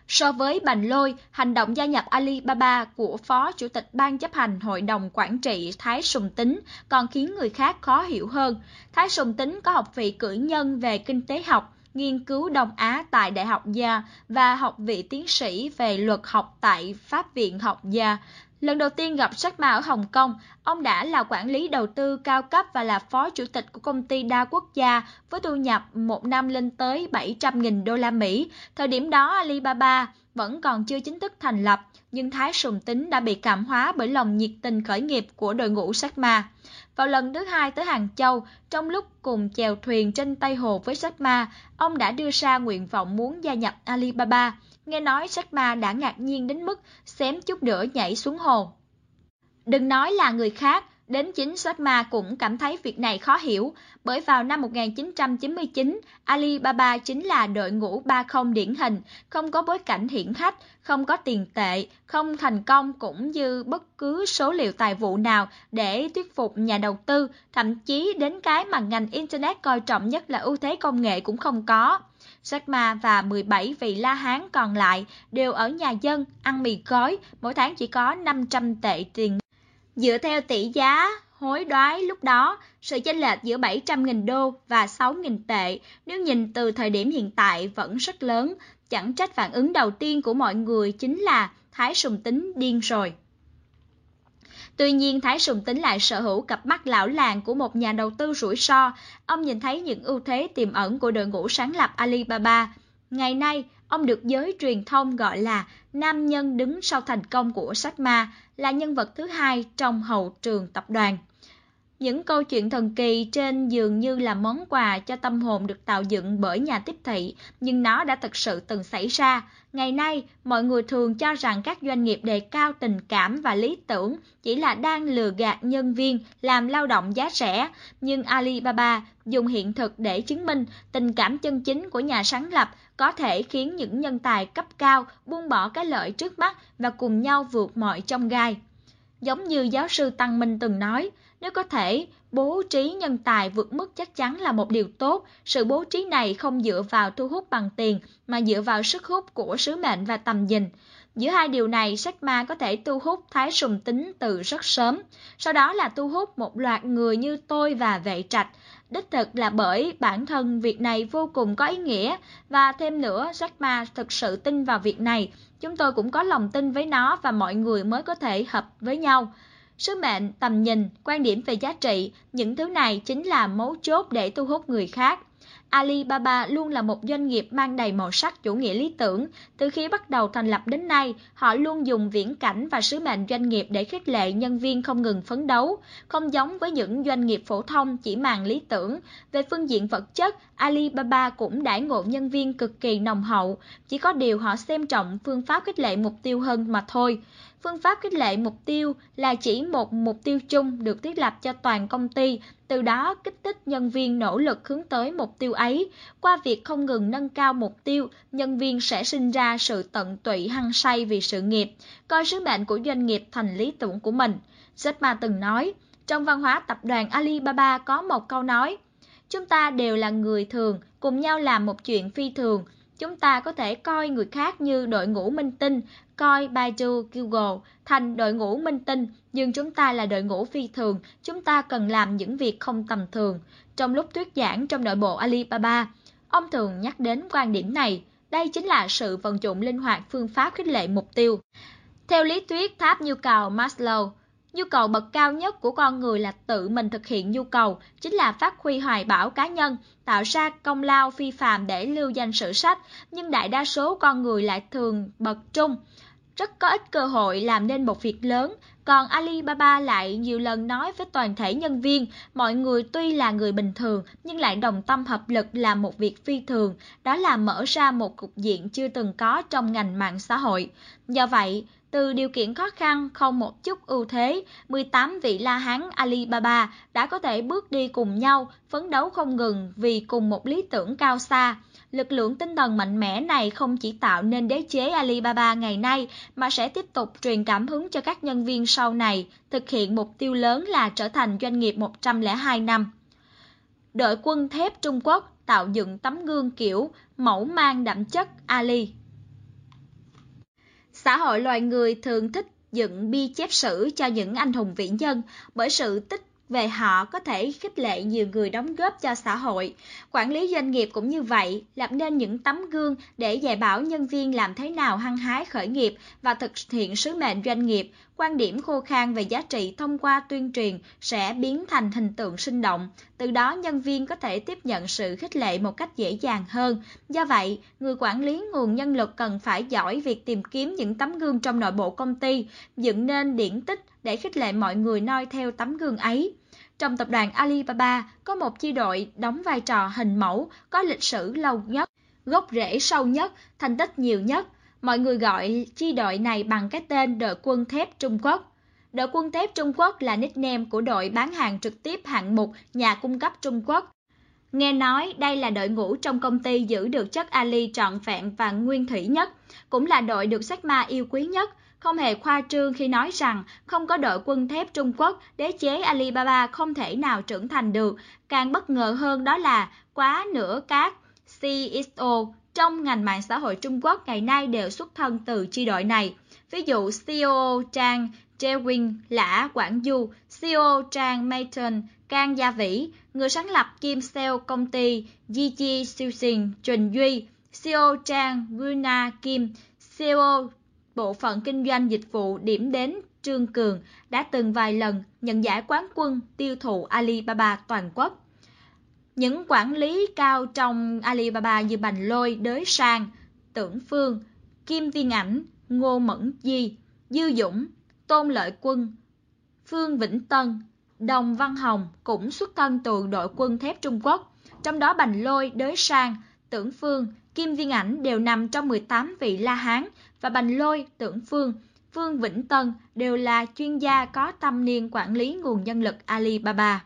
So với Bành Lôi, hành động gia nhập Alibaba của Phó Chủ tịch Ban chấp hành Hội đồng Quản trị Thái Sùng Tính còn khiến người khác khó hiểu hơn. Thái Sùng Tính có học vị cử nhân về kinh tế học, nghiên cứu Đông Á tại Đại học Gia và học vị tiến sĩ về luật học tại Pháp viện học Gia. Lần đầu tiên gặp Jack Ma ở Hồng Kông, ông đã là quản lý đầu tư cao cấp và là phó chủ tịch của công ty đa quốc gia với thu nhập một năm lên tới 700.000 đô la Mỹ. Thời điểm đó Alibaba vẫn còn chưa chính thức thành lập, nhưng Thái Sùng Tính đã bị cảm hóa bởi lòng nhiệt tình khởi nghiệp của đội ngũ Jack Ma. Vào lần thứ hai tới Hàng Châu, trong lúc cùng chèo thuyền trên Tây Hồ với sách Ma, ông đã đưa ra nguyện vọng muốn gia nhập Alibaba. Nghe nói sách Ma đã ngạc nhiên đến mức xém chút nữa nhảy xuống hồ. Đừng nói là người khác, Đến chính Jack Ma cũng cảm thấy việc này khó hiểu, bởi vào năm 1999, Alibaba chính là đội ngũ 30 điển hình, không có bối cảnh hiển khách, không có tiền tệ, không thành công cũng như bất cứ số liệu tài vụ nào để thuyết phục nhà đầu tư, thậm chí đến cái mà ngành Internet coi trọng nhất là ưu thế công nghệ cũng không có. Jack Ma và 17 vị La Hán còn lại đều ở nhà dân, ăn mì gói, mỗi tháng chỉ có 500 tệ tiền Dựa theo tỷ giá hối đoái lúc đó, sự chênh lệch giữa 700.000 đô và 6.000 tệ nếu nhìn từ thời điểm hiện tại vẫn rất lớn, chẳng trách phản ứng đầu tiên của mọi người chính là Thái Sùng Tính điên rồi. Tuy nhiên, Thái Sùng Tính lại sở hữu cặp mắt lão làng của một nhà đầu tư rủi ro. Ông nhìn thấy những ưu thế tiềm ẩn của đội ngũ sáng lập Alibaba. Ngày nay, ông được giới truyền thông gọi là nam nhân đứng sau thành công của sách Ma, là nhân vật thứ hai trong hậu trường tập đoàn. Những câu chuyện thần kỳ trên dường như là món quà cho tâm hồn được tạo dựng bởi nhà tiếp thị, nhưng nó đã thực sự từng xảy ra. Ngày nay, mọi người thường cho rằng các doanh nghiệp đề cao tình cảm và lý tưởng chỉ là đang lừa gạt nhân viên làm lao động giá rẻ, nhưng Alibaba dùng hiện thực để chứng minh tình cảm chân chính của nhà sáng lập có thể khiến những nhân tài cấp cao buông bỏ cái lợi trước mắt và cùng nhau vượt mọi trong gai. Giống như giáo sư Tăng Minh từng nói, nếu có thể, bố trí nhân tài vượt mức chắc chắn là một điều tốt. Sự bố trí này không dựa vào thu hút bằng tiền, mà dựa vào sức hút của sứ mệnh và tầm nhìn. Giữa hai điều này, sách ma có thể thu hút thái sùng tính từ rất sớm. Sau đó là thu hút một loạt người như tôi và vệ trạch. Đích thực là bởi bản thân việc này vô cùng có ý nghĩa. Và thêm nữa, Jack Ma thực sự tin vào việc này. Chúng tôi cũng có lòng tin với nó và mọi người mới có thể hợp với nhau. Sứ mệnh, tầm nhìn, quan điểm về giá trị, những thứ này chính là mấu chốt để thu hút người khác. Alibaba luôn là một doanh nghiệp mang đầy màu sắc chủ nghĩa lý tưởng. Từ khi bắt đầu thành lập đến nay, họ luôn dùng viễn cảnh và sứ mệnh doanh nghiệp để khích lệ nhân viên không ngừng phấn đấu. Không giống với những doanh nghiệp phổ thông chỉ màng lý tưởng. Về phương diện vật chất, Alibaba cũng đãi ngộ nhân viên cực kỳ nồng hậu. Chỉ có điều họ xem trọng phương pháp khích lệ mục tiêu hơn mà thôi. Phương pháp khích lệ mục tiêu là chỉ một mục tiêu chung được thiết lập cho toàn công ty, từ đó kích thích nhân viên nỗ lực hướng tới mục tiêu ấy. Qua việc không ngừng nâng cao mục tiêu, nhân viên sẽ sinh ra sự tận tụy hăng say vì sự nghiệp, coi sứ mệnh của doanh nghiệp thành lý tưởng của mình. Jack Ma từng nói, trong văn hóa tập đoàn Alibaba có một câu nói, chúng ta đều là người thường, cùng nhau làm một chuyện phi thường, chúng ta có thể coi người khác như đội ngũ minh tinh, coi Baidu, Google thành đội ngũ minh tinh, nhưng chúng ta là đội ngũ phi thường, chúng ta cần làm những việc không tầm thường. Trong lúc thuyết giảng trong nội bộ Alibaba, ông thường nhắc đến quan điểm này, đây chính là sự vận dụng linh hoạt phương pháp khích lệ mục tiêu. Theo lý thuyết tháp nhu cầu Maslow, Nhu cầu bậc cao nhất của con người là tự mình thực hiện nhu cầu, chính là phát huy hoài bão cá nhân, tạo ra công lao phi phàm để lưu danh sử sách, nhưng đại đa số con người lại thường bậc trung, rất có ít cơ hội làm nên một việc lớn, còn Alibaba lại nhiều lần nói với toàn thể nhân viên, mọi người tuy là người bình thường nhưng lại đồng tâm hợp lực làm một việc phi thường, đó là mở ra một cục diện chưa từng có trong ngành mạng xã hội. Do vậy, từ điều kiện khó khăn không một chút ưu thế, 18 vị La Hán Alibaba đã có thể bước đi cùng nhau, phấn đấu không ngừng vì cùng một lý tưởng cao xa. Lực lượng tinh thần mạnh mẽ này không chỉ tạo nên đế chế Alibaba ngày nay, mà sẽ tiếp tục truyền cảm hứng cho các nhân viên sau này, thực hiện mục tiêu lớn là trở thành doanh nghiệp 102 năm. Đội quân thép Trung Quốc tạo dựng tấm gương kiểu mẫu mang đậm chất Ali. Xã hội loài người thường thích dựng bi chép sử cho những anh hùng vĩ nhân bởi sự tích về họ có thể khích lệ nhiều người đóng góp cho xã hội. Quản lý doanh nghiệp cũng như vậy, lập nên những tấm gương để dạy bảo nhân viên làm thế nào hăng hái khởi nghiệp và thực hiện sứ mệnh doanh nghiệp. Quan điểm khô khan về giá trị thông qua tuyên truyền sẽ biến thành hình tượng sinh động, từ đó nhân viên có thể tiếp nhận sự khích lệ một cách dễ dàng hơn. Do vậy, người quản lý nguồn nhân lực cần phải giỏi việc tìm kiếm những tấm gương trong nội bộ công ty, dựng nên điển tích để khích lệ mọi người noi theo tấm gương ấy. Trong tập đoàn Alibaba có một chi đội đóng vai trò hình mẫu, có lịch sử lâu nhất, gốc rễ sâu nhất, thành tích nhiều nhất. Mọi người gọi chi đội này bằng cái tên đội quân thép Trung Quốc. Đội quân thép Trung Quốc là nickname của đội bán hàng trực tiếp hạng mục nhà cung cấp Trung Quốc. Nghe nói đây là đội ngũ trong công ty giữ được chất Ali trọn vẹn và nguyên thủy nhất, cũng là đội được Sigma Ma yêu quý nhất, không hề khoa trương khi nói rằng không có đội quân thép Trung Quốc, đế chế Alibaba không thể nào trưởng thành được. Càng bất ngờ hơn đó là quá nửa các CXO trong ngành mạng xã hội Trung Quốc ngày nay đều xuất thân từ chi đội này. Ví dụ CEO Trang Jaewin Lã Quảng Du, CEO Trang Mayton Cang Gia Vĩ, người sáng lập kim sale công ty Gigi Sushing Trình Duy, CEO Trang Guna Kim, CEO bộ phận kinh doanh dịch vụ điểm đến Trương Cường đã từng vài lần nhận giải quán quân tiêu thụ Alibaba toàn quốc. Những quản lý cao trong Alibaba như Bành Lôi, Đới Sang, Tưởng Phương, Kim Viên Ảnh, Ngô Mẫn Di, Dư Dũng, Tôn Lợi Quân, Phương Vĩnh Tân, Đồng Văn Hồng cũng xuất thân từ đội quân thép Trung Quốc, trong đó Bành Lôi, Đới Sang, Tưởng Phương, Kim Viên Ảnh đều nằm trong 18 vị La Hán và Bành Lôi, Tưởng Phương, Phương Vĩnh Tân đều là chuyên gia có tâm niên quản lý nguồn nhân lực Alibaba.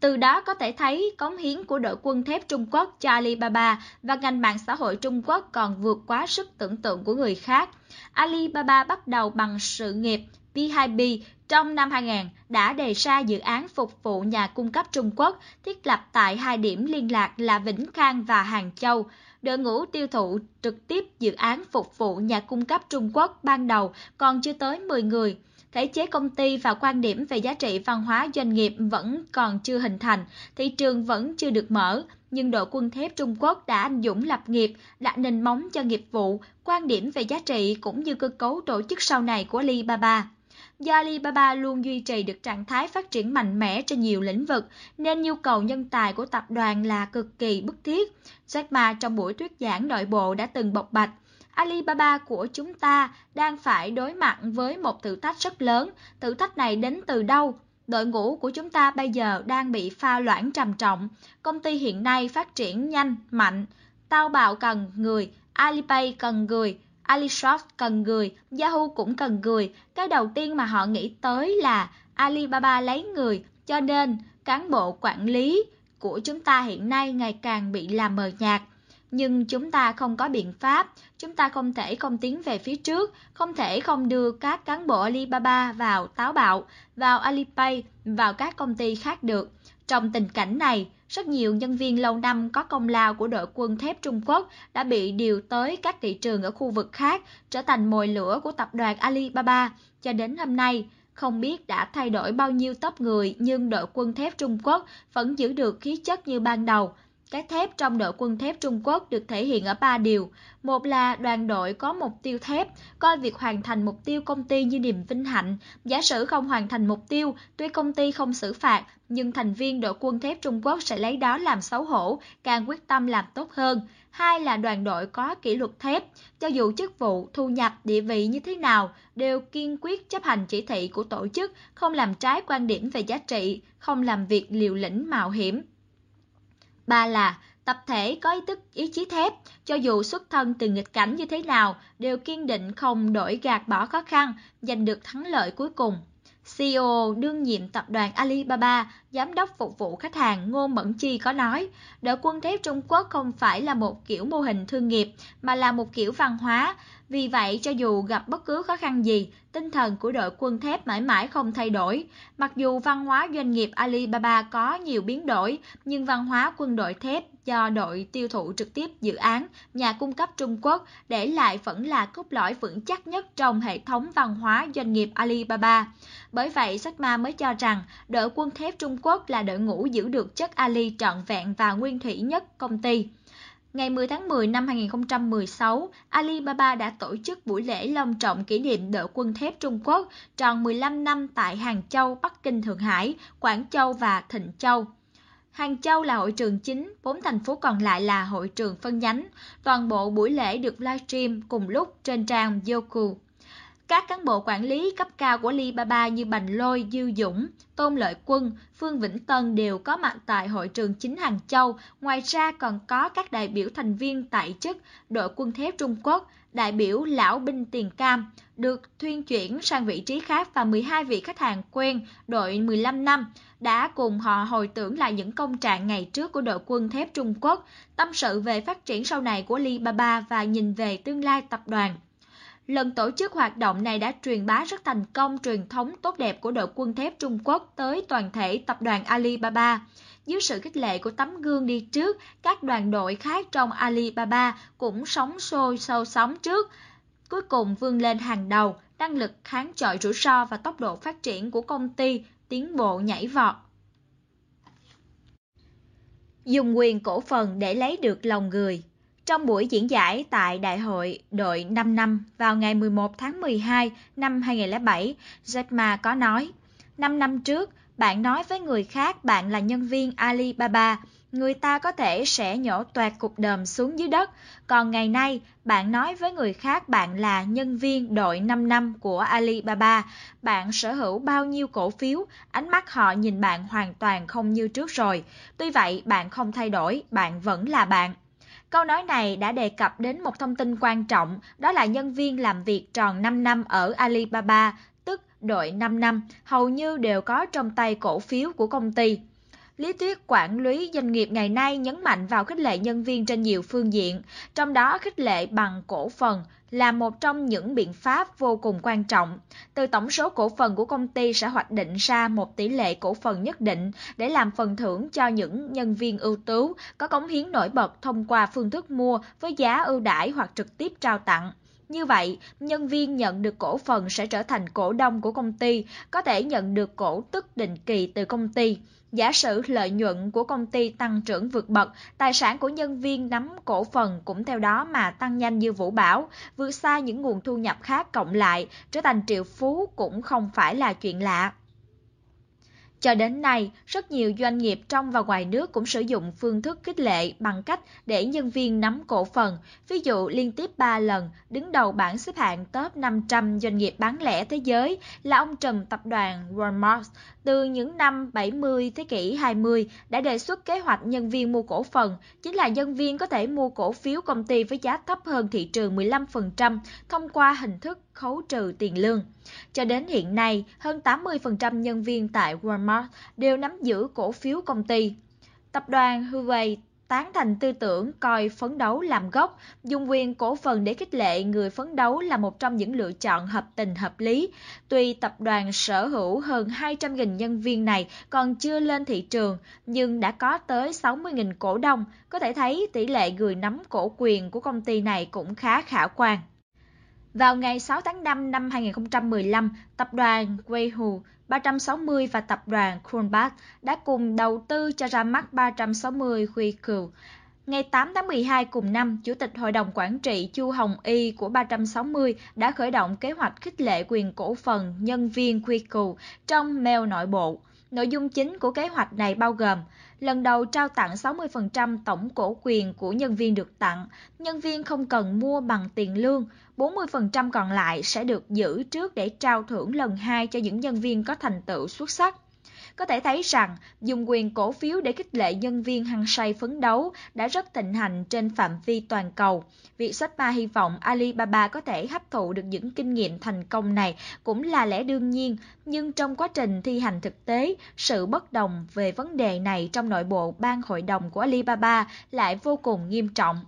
Từ đó có thể thấy cống hiến của đội quân thép Trung Quốc cho Alibaba và ngành mạng xã hội Trung Quốc còn vượt quá sức tưởng tượng của người khác. Alibaba bắt đầu bằng sự nghiệp P2B trong năm 2000 đã đề ra dự án phục vụ nhà cung cấp Trung Quốc thiết lập tại hai điểm liên lạc là Vĩnh Khang và Hàng Châu. Đội ngũ tiêu thụ trực tiếp dự án phục vụ nhà cung cấp Trung Quốc ban đầu còn chưa tới 10 người. Thể chế công ty và quan điểm về giá trị văn hóa doanh nghiệp vẫn còn chưa hình thành, thị trường vẫn chưa được mở, nhưng đội quân thép Trung Quốc đã anh dũng lập nghiệp, đã nền móng cho nghiệp vụ, quan điểm về giá trị cũng như cơ cấu tổ chức sau này của Alibaba. Do Alibaba luôn duy trì được trạng thái phát triển mạnh mẽ trên nhiều lĩnh vực, nên nhu cầu nhân tài của tập đoàn là cực kỳ bức thiết. Jack Ma trong buổi thuyết giảng nội bộ đã từng bộc bạch, Alibaba của chúng ta đang phải đối mặt với một thử thách rất lớn. Thử thách này đến từ đâu? Đội ngũ của chúng ta bây giờ đang bị pha loãng trầm trọng. Công ty hiện nay phát triển nhanh, mạnh. Tao bạo cần người, Alipay cần người, Alishop cần người, Yahoo cũng cần người. Cái đầu tiên mà họ nghĩ tới là Alibaba lấy người, cho nên cán bộ quản lý của chúng ta hiện nay ngày càng bị làm mờ nhạt. Nhưng chúng ta không có biện pháp, chúng ta không thể không tiến về phía trước, không thể không đưa các cán bộ Alibaba vào táo bạo, vào Alipay, vào các công ty khác được. Trong tình cảnh này, rất nhiều nhân viên lâu năm có công lao của đội quân thép Trung Quốc đã bị điều tới các thị trường ở khu vực khác, trở thành mồi lửa của tập đoàn Alibaba. Cho đến hôm nay, không biết đã thay đổi bao nhiêu tóc người nhưng đội quân thép Trung Quốc vẫn giữ được khí chất như ban đầu. Cái thép trong đội quân thép Trung Quốc được thể hiện ở ba điều. Một là đoàn đội có mục tiêu thép, coi việc hoàn thành mục tiêu công ty như niềm vinh hạnh. Giả sử không hoàn thành mục tiêu, tuy công ty không xử phạt, nhưng thành viên đội quân thép Trung Quốc sẽ lấy đó làm xấu hổ, càng quyết tâm làm tốt hơn. Hai là đoàn đội có kỷ luật thép, cho dù chức vụ, thu nhập, địa vị như thế nào, đều kiên quyết chấp hành chỉ thị của tổ chức, không làm trái quan điểm về giá trị, không làm việc liều lĩnh mạo hiểm. Ba là tập thể có ý thức ý chí thép, cho dù xuất thân từ nghịch cảnh như thế nào, đều kiên định không đổi gạt bỏ khó khăn, giành được thắng lợi cuối cùng. CEO đương nhiệm tập đoàn Alibaba, giám đốc phục vụ khách hàng Ngô Mẫn Chi có nói, đội quân thép Trung Quốc không phải là một kiểu mô hình thương nghiệp mà là một kiểu văn hóa. Vì vậy, cho dù gặp bất cứ khó khăn gì, tinh thần của đội quân thép mãi mãi không thay đổi. Mặc dù văn hóa doanh nghiệp Alibaba có nhiều biến đổi, nhưng văn hóa quân đội thép do đội tiêu thụ trực tiếp dự án, nhà cung cấp Trung Quốc để lại vẫn là cốt lõi vững chắc nhất trong hệ thống văn hóa doanh nghiệp Alibaba. Bởi vậy, Sách Ma mới cho rằng đội quân thép Trung Quốc là đội ngũ giữ được chất Ali trọn vẹn và nguyên thủy nhất công ty. Ngày 10 tháng 10 năm 2016, Alibaba đã tổ chức buổi lễ long trọng kỷ niệm đội quân thép Trung Quốc tròn 15 năm tại Hàng Châu, Bắc Kinh, Thượng Hải, Quảng Châu và Thịnh Châu. Hàng Châu là hội trường chính, bốn thành phố còn lại là hội trường phân nhánh. Toàn bộ buổi lễ được livestream cùng lúc trên trang Youku. Các cán bộ quản lý cấp cao của Alibaba như Bành Lôi, Dư Dũng, Tôn Lợi Quân, Phương Vĩnh Tân đều có mặt tại hội trường chính Hàng Châu. Ngoài ra còn có các đại biểu thành viên tại chức đội quân thép Trung Quốc, đại biểu lão binh tiền cam, được thuyên chuyển sang vị trí khác và 12 vị khách hàng quen đội 15 năm đã cùng họ hồi tưởng lại những công trạng ngày trước của đội quân thép Trung Quốc, tâm sự về phát triển sau này của Alibaba và nhìn về tương lai tập đoàn. Lần tổ chức hoạt động này đã truyền bá rất thành công truyền thống tốt đẹp của đội quân thép Trung Quốc tới toàn thể tập đoàn Alibaba. Dưới sự khích lệ của tấm gương đi trước, các đoàn đội khác trong Alibaba cũng sóng sôi sâu sóng trước. Cuối cùng vươn lên hàng đầu, năng lực kháng chọi rủi ro và tốc độ phát triển của công ty tiến bộ nhảy vọt. Dùng quyền cổ phần để lấy được lòng người trong buổi diễn giải tại Đại hội đội 5 năm vào ngày 11 tháng 12 năm 2007, Jack Ma có nói, 5 năm trước, bạn nói với người khác bạn là nhân viên Alibaba, người ta có thể sẽ nhổ toạt cục đờm xuống dưới đất. Còn ngày nay, bạn nói với người khác bạn là nhân viên đội 5 năm của Alibaba, bạn sở hữu bao nhiêu cổ phiếu, ánh mắt họ nhìn bạn hoàn toàn không như trước rồi. Tuy vậy, bạn không thay đổi, bạn vẫn là bạn. Câu nói này đã đề cập đến một thông tin quan trọng, đó là nhân viên làm việc tròn 5 năm ở Alibaba, tức đội 5 năm, hầu như đều có trong tay cổ phiếu của công ty. Lý thuyết quản lý doanh nghiệp ngày nay nhấn mạnh vào khích lệ nhân viên trên nhiều phương diện, trong đó khích lệ bằng cổ phần là một trong những biện pháp vô cùng quan trọng. Từ tổng số cổ phần của công ty sẽ hoạch định ra một tỷ lệ cổ phần nhất định để làm phần thưởng cho những nhân viên ưu tú có cống hiến nổi bật thông qua phương thức mua với giá ưu đãi hoặc trực tiếp trao tặng. Như vậy, nhân viên nhận được cổ phần sẽ trở thành cổ đông của công ty, có thể nhận được cổ tức định kỳ từ công ty. Giả sử lợi nhuận của công ty tăng trưởng vượt bậc, tài sản của nhân viên nắm cổ phần cũng theo đó mà tăng nhanh như vũ bão, vượt xa những nguồn thu nhập khác cộng lại, trở thành triệu phú cũng không phải là chuyện lạ. Cho đến nay, rất nhiều doanh nghiệp trong và ngoài nước cũng sử dụng phương thức khích lệ bằng cách để nhân viên nắm cổ phần. Ví dụ liên tiếp 3 lần đứng đầu bảng xếp hạng top 500 doanh nghiệp bán lẻ thế giới là ông trùm tập đoàn Walmart từ những năm 70 thế kỷ 20 đã đề xuất kế hoạch nhân viên mua cổ phần, chính là nhân viên có thể mua cổ phiếu công ty với giá thấp hơn thị trường 15% thông qua hình thức khấu trừ tiền lương. Cho đến hiện nay, hơn 80% nhân viên tại Walmart đều nắm giữ cổ phiếu công ty. Tập đoàn Huawei tán thành tư tưởng coi phấn đấu làm gốc, dùng quyền cổ phần để khích lệ người phấn đấu là một trong những lựa chọn hợp tình hợp lý. Tuy tập đoàn sở hữu hơn 200.000 nhân viên này còn chưa lên thị trường, nhưng đã có tới 60.000 cổ đông, có thể thấy tỷ lệ người nắm cổ quyền của công ty này cũng khá khả quan. Vào ngày 6 tháng 5 năm 2015, tập đoàn Weihu 360 và tập đoàn Kronbach đã cùng đầu tư cho ra mắt 360 QQ. Ngày 8 tháng 12 cùng năm, Chủ tịch Hội đồng Quản trị Chu Hồng Y của 360 đã khởi động kế hoạch khích lệ quyền cổ phần nhân viên QQ trong mail nội bộ. Nội dung chính của kế hoạch này bao gồm lần đầu trao tặng 60% tổng cổ quyền của nhân viên được tặng, nhân viên không cần mua bằng tiền lương, 40% còn lại sẽ được giữ trước để trao thưởng lần hai cho những nhân viên có thành tựu xuất sắc. Có thể thấy rằng, dùng quyền cổ phiếu để khích lệ nhân viên hăng say phấn đấu đã rất thịnh hành trên phạm vi toàn cầu. Việc sách hy vọng Alibaba có thể hấp thụ được những kinh nghiệm thành công này cũng là lẽ đương nhiên, nhưng trong quá trình thi hành thực tế, sự bất đồng về vấn đề này trong nội bộ ban hội đồng của Alibaba lại vô cùng nghiêm trọng.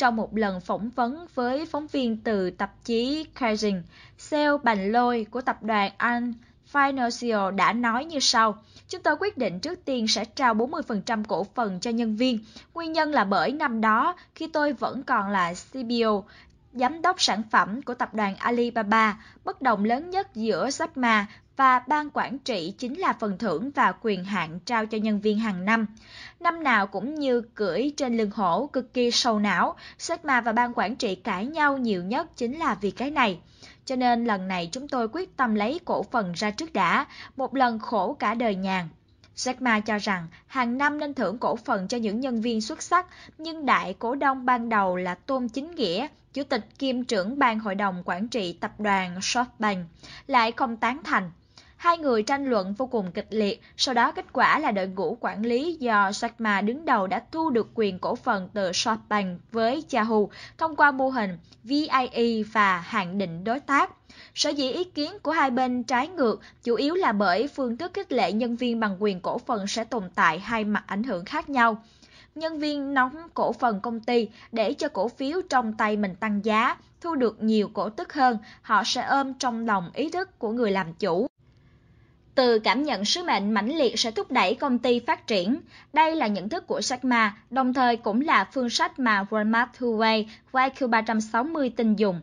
Trong một lần phỏng vấn với phóng viên từ tạp chí Casing, CEO Bành Lôi của tập đoàn An Financial đã nói như sau. Chúng tôi quyết định trước tiên sẽ trao 40% cổ phần cho nhân viên. Nguyên nhân là bởi năm đó, khi tôi vẫn còn là CBO, giám đốc sản phẩm của tập đoàn Alibaba, bất đồng lớn nhất giữa Jack Ma và ban quản trị chính là phần thưởng và quyền hạn trao cho nhân viên hàng năm. Năm nào cũng như cưỡi trên lưng hổ cực kỳ sầu não, Sigma và ban quản trị cãi nhau nhiều nhất chính là vì cái này. Cho nên lần này chúng tôi quyết tâm lấy cổ phần ra trước đã, một lần khổ cả đời nhàn. Jack Ma cho rằng hàng năm nên thưởng cổ phần cho những nhân viên xuất sắc, nhưng đại cổ đông ban đầu là Tôn Chính Nghĩa, chủ tịch kiêm trưởng ban hội đồng quản trị tập đoàn SoftBank, lại không tán thành. Hai người tranh luận vô cùng kịch liệt, sau đó kết quả là đội ngũ quản lý do Jack đứng đầu đã thu được quyền cổ phần từ SoftBank với Yahoo thông qua mô hình VIE và hạn định đối tác. Sở dĩ ý kiến của hai bên trái ngược chủ yếu là bởi phương thức khích lệ nhân viên bằng quyền cổ phần sẽ tồn tại hai mặt ảnh hưởng khác nhau. Nhân viên nóng cổ phần công ty để cho cổ phiếu trong tay mình tăng giá, thu được nhiều cổ tức hơn, họ sẽ ôm trong lòng ý thức của người làm chủ. Từ cảm nhận sứ mệnh mãnh liệt sẽ thúc đẩy công ty phát triển. Đây là nhận thức của Jack đồng thời cũng là phương sách mà Walmart Huawei YQ360 tin dùng.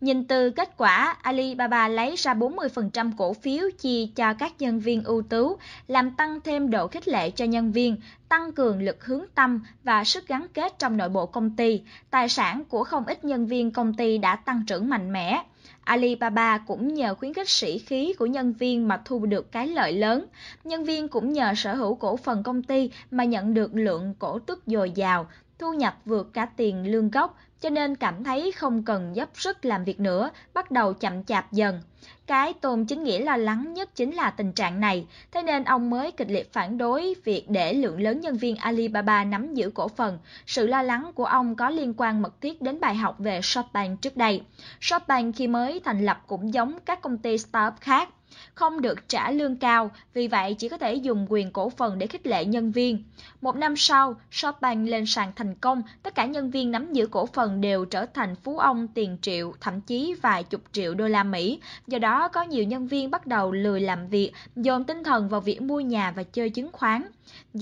Nhìn từ kết quả, Alibaba lấy ra 40% cổ phiếu chia cho các nhân viên ưu tú, làm tăng thêm độ khích lệ cho nhân viên, tăng cường lực hướng tâm và sức gắn kết trong nội bộ công ty. Tài sản của không ít nhân viên công ty đã tăng trưởng mạnh mẽ. Alibaba cũng nhờ khuyến khích sĩ khí của nhân viên mà thu được cái lợi lớn. Nhân viên cũng nhờ sở hữu cổ phần công ty mà nhận được lượng cổ tức dồi dào, thu nhập vượt cả tiền lương gốc, cho nên cảm thấy không cần dốc sức làm việc nữa, bắt đầu chậm chạp dần. Cái Tôn Chính Nghĩa lo lắng nhất chính là tình trạng này, thế nên ông mới kịch liệt phản đối việc để lượng lớn nhân viên Alibaba nắm giữ cổ phần. Sự lo lắng của ông có liên quan mật thiết đến bài học về SoftBank trước đây. SoftBank khi mới thành lập cũng giống các công ty startup khác, không được trả lương cao, vì vậy chỉ có thể dùng quyền cổ phần để khích lệ nhân viên. Một năm sau, SoftBank lên sàn thành công, tất cả nhân viên nắm giữ cổ phần đều trở thành phú ông tiền triệu, thậm chí vài chục triệu đô la Mỹ. Do đó, có nhiều nhân viên bắt đầu lười làm việc, dồn tinh thần vào việc mua nhà và chơi chứng khoán.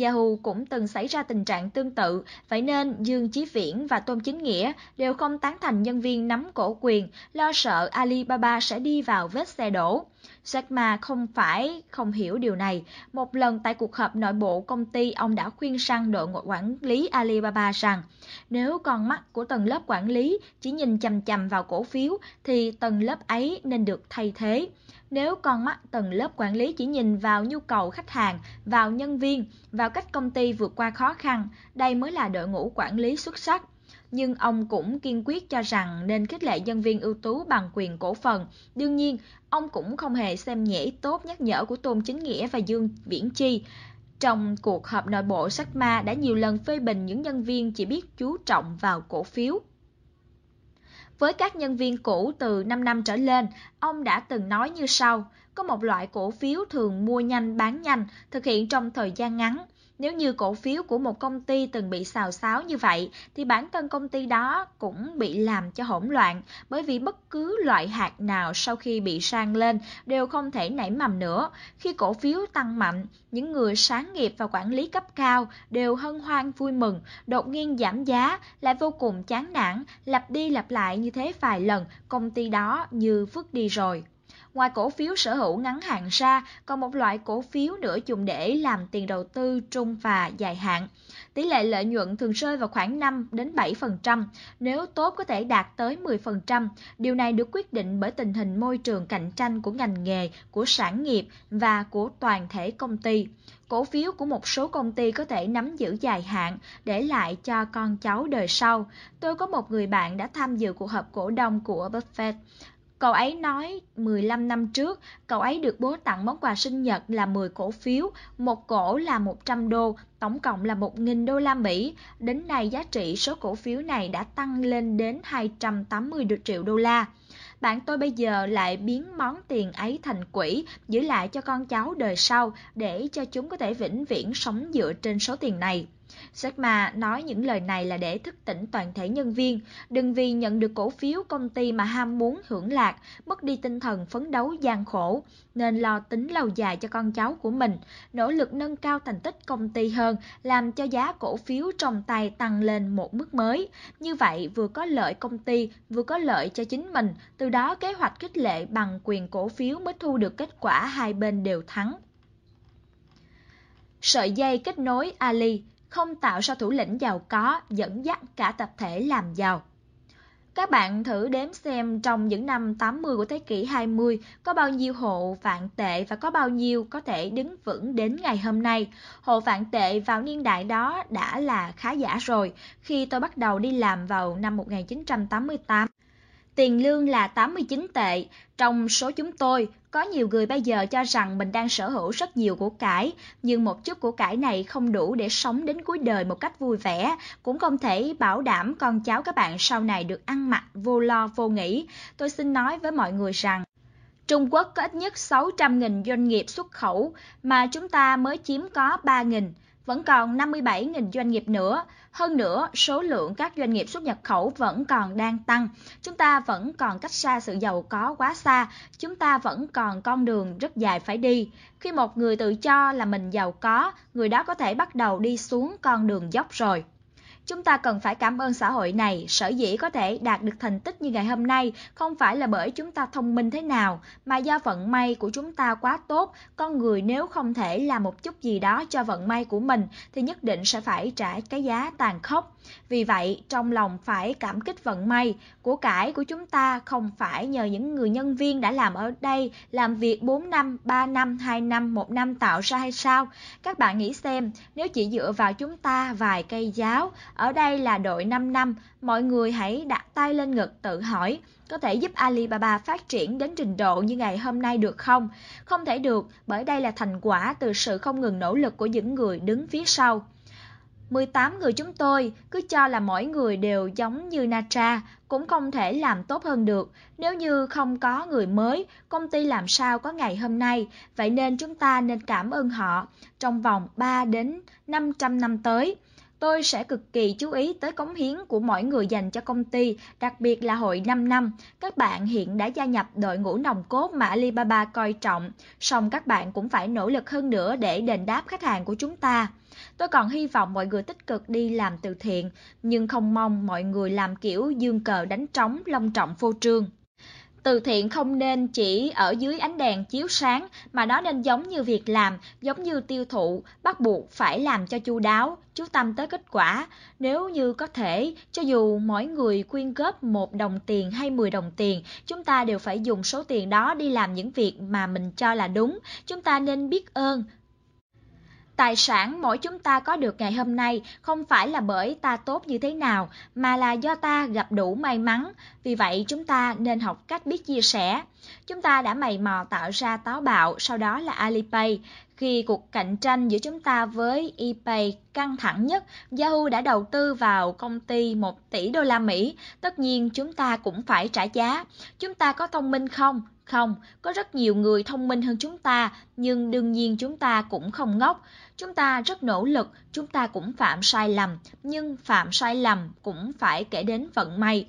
Yahoo cũng từng xảy ra tình trạng tương tự, vậy nên Dương Chí Viễn và Tôn Chính Nghĩa đều không tán thành nhân viên nắm cổ quyền, lo sợ Alibaba sẽ đi vào vết xe đổ. Jack Ma không phải không hiểu điều này. Một lần tại cuộc họp nội bộ công ty, ông đã khuyên sang đội quản lý Alibaba rằng nếu con mắt của tầng lớp quản lý chỉ nhìn chằm chằm vào cổ phiếu thì tầng lớp ấy nên được thay thế. Nếu con mắt tầng lớp quản lý chỉ nhìn vào nhu cầu khách hàng, vào nhân viên, vào cách công ty vượt qua khó khăn, đây mới là đội ngũ quản lý xuất sắc nhưng ông cũng kiên quyết cho rằng nên khích lệ nhân viên ưu tú bằng quyền cổ phần. Đương nhiên, ông cũng không hề xem nhẹ tốt nhắc nhở của Tôn Chính Nghĩa và Dương Viễn Chi. Trong cuộc họp nội bộ Sắc Ma đã nhiều lần phê bình những nhân viên chỉ biết chú trọng vào cổ phiếu. Với các nhân viên cũ từ 5 năm trở lên, ông đã từng nói như sau, có một loại cổ phiếu thường mua nhanh bán nhanh, thực hiện trong thời gian ngắn, nếu như cổ phiếu của một công ty từng bị xào xáo như vậy, thì bản thân công ty đó cũng bị làm cho hỗn loạn, bởi vì bất cứ loại hạt nào sau khi bị sang lên đều không thể nảy mầm nữa. Khi cổ phiếu tăng mạnh, những người sáng nghiệp và quản lý cấp cao đều hân hoan vui mừng, đột nhiên giảm giá lại vô cùng chán nản, lặp đi lặp lại như thế vài lần, công ty đó như vứt đi rồi. Ngoài cổ phiếu sở hữu ngắn hạn ra, còn một loại cổ phiếu nữa dùng để làm tiền đầu tư trung và dài hạn. Tỷ lệ lợi nhuận thường rơi vào khoảng 5 đến 7%, nếu tốt có thể đạt tới 10%. Điều này được quyết định bởi tình hình môi trường cạnh tranh của ngành nghề, của sản nghiệp và của toàn thể công ty. Cổ phiếu của một số công ty có thể nắm giữ dài hạn, để lại cho con cháu đời sau. Tôi có một người bạn đã tham dự cuộc họp cổ đông của Buffett. Cậu ấy nói 15 năm trước, cậu ấy được bố tặng món quà sinh nhật là 10 cổ phiếu, một cổ là 100 đô, tổng cộng là 1.000 đô la Mỹ. Đến nay giá trị số cổ phiếu này đã tăng lên đến 280 triệu đô la. Bạn tôi bây giờ lại biến món tiền ấy thành quỹ, giữ lại cho con cháu đời sau để cho chúng có thể vĩnh viễn sống dựa trên số tiền này. Jack Ma nói những lời này là để thức tỉnh toàn thể nhân viên, đừng vì nhận được cổ phiếu công ty mà ham muốn hưởng lạc, mất đi tinh thần phấn đấu gian khổ, nên lo tính lâu dài cho con cháu của mình, nỗ lực nâng cao thành tích công ty hơn, làm cho giá cổ phiếu trong tay tăng lên một mức mới. Như vậy vừa có lợi công ty, vừa có lợi cho chính mình, từ đó kế hoạch khích lệ bằng quyền cổ phiếu mới thu được kết quả hai bên đều thắng. Sợi dây kết nối Ali không tạo ra thủ lĩnh giàu có, dẫn dắt cả tập thể làm giàu. Các bạn thử đếm xem trong những năm 80 của thế kỷ 20 có bao nhiêu hộ vạn tệ và có bao nhiêu có thể đứng vững đến ngày hôm nay. Hộ vạn tệ vào niên đại đó đã là khá giả rồi khi tôi bắt đầu đi làm vào năm 1988. Tiền lương là 89 tệ, trong số chúng tôi, có nhiều người bây giờ cho rằng mình đang sở hữu rất nhiều của cải, nhưng một chút của cải này không đủ để sống đến cuối đời một cách vui vẻ, cũng không thể bảo đảm con cháu các bạn sau này được ăn mặc vô lo vô nghĩ. Tôi xin nói với mọi người rằng, Trung Quốc có ít nhất 600.000 doanh nghiệp xuất khẩu mà chúng ta mới chiếm có 3.000 vẫn còn 57.000 doanh nghiệp nữa. Hơn nữa, số lượng các doanh nghiệp xuất nhập khẩu vẫn còn đang tăng. Chúng ta vẫn còn cách xa sự giàu có quá xa. Chúng ta vẫn còn con đường rất dài phải đi. Khi một người tự cho là mình giàu có, người đó có thể bắt đầu đi xuống con đường dốc rồi. Chúng ta cần phải cảm ơn xã hội này, sở dĩ có thể đạt được thành tích như ngày hôm nay không phải là bởi chúng ta thông minh thế nào, mà do vận may của chúng ta quá tốt, con người nếu không thể làm một chút gì đó cho vận may của mình thì nhất định sẽ phải trả cái giá tàn khốc. Vì vậy, trong lòng phải cảm kích vận may, của cải của chúng ta không phải nhờ những người nhân viên đã làm ở đây, làm việc 4 năm, 3 năm, 2 năm, 1 năm tạo ra hay sao? Các bạn nghĩ xem, nếu chỉ dựa vào chúng ta vài cây giáo, ở đây là đội 5 năm, mọi người hãy đặt tay lên ngực tự hỏi, có thể giúp Alibaba phát triển đến trình độ như ngày hôm nay được không? Không thể được, bởi đây là thành quả từ sự không ngừng nỗ lực của những người đứng phía sau. 18 người chúng tôi cứ cho là mỗi người đều giống như Natra, cũng không thể làm tốt hơn được. Nếu như không có người mới, công ty làm sao có ngày hôm nay, vậy nên chúng ta nên cảm ơn họ trong vòng 3 đến 500 năm tới. Tôi sẽ cực kỳ chú ý tới cống hiến của mỗi người dành cho công ty, đặc biệt là hội 5 năm. Các bạn hiện đã gia nhập đội ngũ nòng cốt mà Alibaba coi trọng, song các bạn cũng phải nỗ lực hơn nữa để đền đáp khách hàng của chúng ta. Tôi còn hy vọng mọi người tích cực đi làm từ thiện, nhưng không mong mọi người làm kiểu dương cờ đánh trống long trọng phô trương. Từ thiện không nên chỉ ở dưới ánh đèn chiếu sáng mà nó nên giống như việc làm, giống như tiêu thụ, bắt buộc phải làm cho chu đáo, chú tâm tới kết quả. Nếu như có thể, cho dù mỗi người quyên góp một đồng tiền hay 10 đồng tiền, chúng ta đều phải dùng số tiền đó đi làm những việc mà mình cho là đúng. Chúng ta nên biết ơn, Tài sản mỗi chúng ta có được ngày hôm nay không phải là bởi ta tốt như thế nào, mà là do ta gặp đủ may mắn. Vì vậy chúng ta nên học cách biết chia sẻ. Chúng ta đã mày mò tạo ra táo bạo, sau đó là Alipay. Khi cuộc cạnh tranh giữa chúng ta với eBay căng thẳng nhất, Yahoo đã đầu tư vào công ty 1 tỷ đô la Mỹ. Tất nhiên chúng ta cũng phải trả giá. Chúng ta có thông minh không? Không, có rất nhiều người thông minh hơn chúng ta, nhưng đương nhiên chúng ta cũng không ngốc. Chúng ta rất nỗ lực, chúng ta cũng phạm sai lầm, nhưng phạm sai lầm cũng phải kể đến vận may.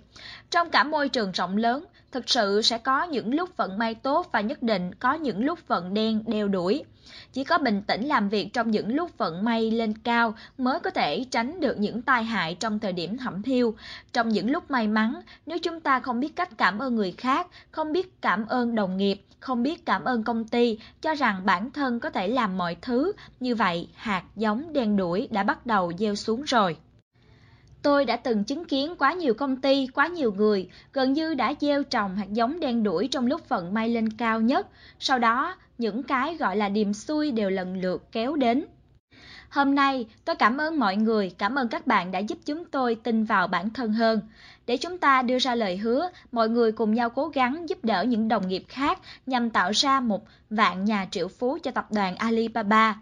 Trong cả môi trường rộng lớn, thực sự sẽ có những lúc vận may tốt và nhất định có những lúc vận đen đeo đuổi. Chỉ có bình tĩnh làm việc trong những lúc vận may lên cao mới có thể tránh được những tai hại trong thời điểm thẩm thiêu. Trong những lúc may mắn, nếu chúng ta không biết cách cảm ơn người khác, không biết cảm ơn đồng nghiệp, không biết cảm ơn công ty, cho rằng bản thân có thể làm mọi thứ, như vậy hạt giống đen đuổi đã bắt đầu gieo xuống rồi. Tôi đã từng chứng kiến quá nhiều công ty, quá nhiều người, gần như đã gieo trồng hạt giống đen đuổi trong lúc vận may lên cao nhất. Sau đó, những cái gọi là điềm xui đều lần lượt kéo đến. Hôm nay, tôi cảm ơn mọi người, cảm ơn các bạn đã giúp chúng tôi tin vào bản thân hơn. Để chúng ta đưa ra lời hứa, mọi người cùng nhau cố gắng giúp đỡ những đồng nghiệp khác nhằm tạo ra một vạn nhà triệu phú cho tập đoàn Alibaba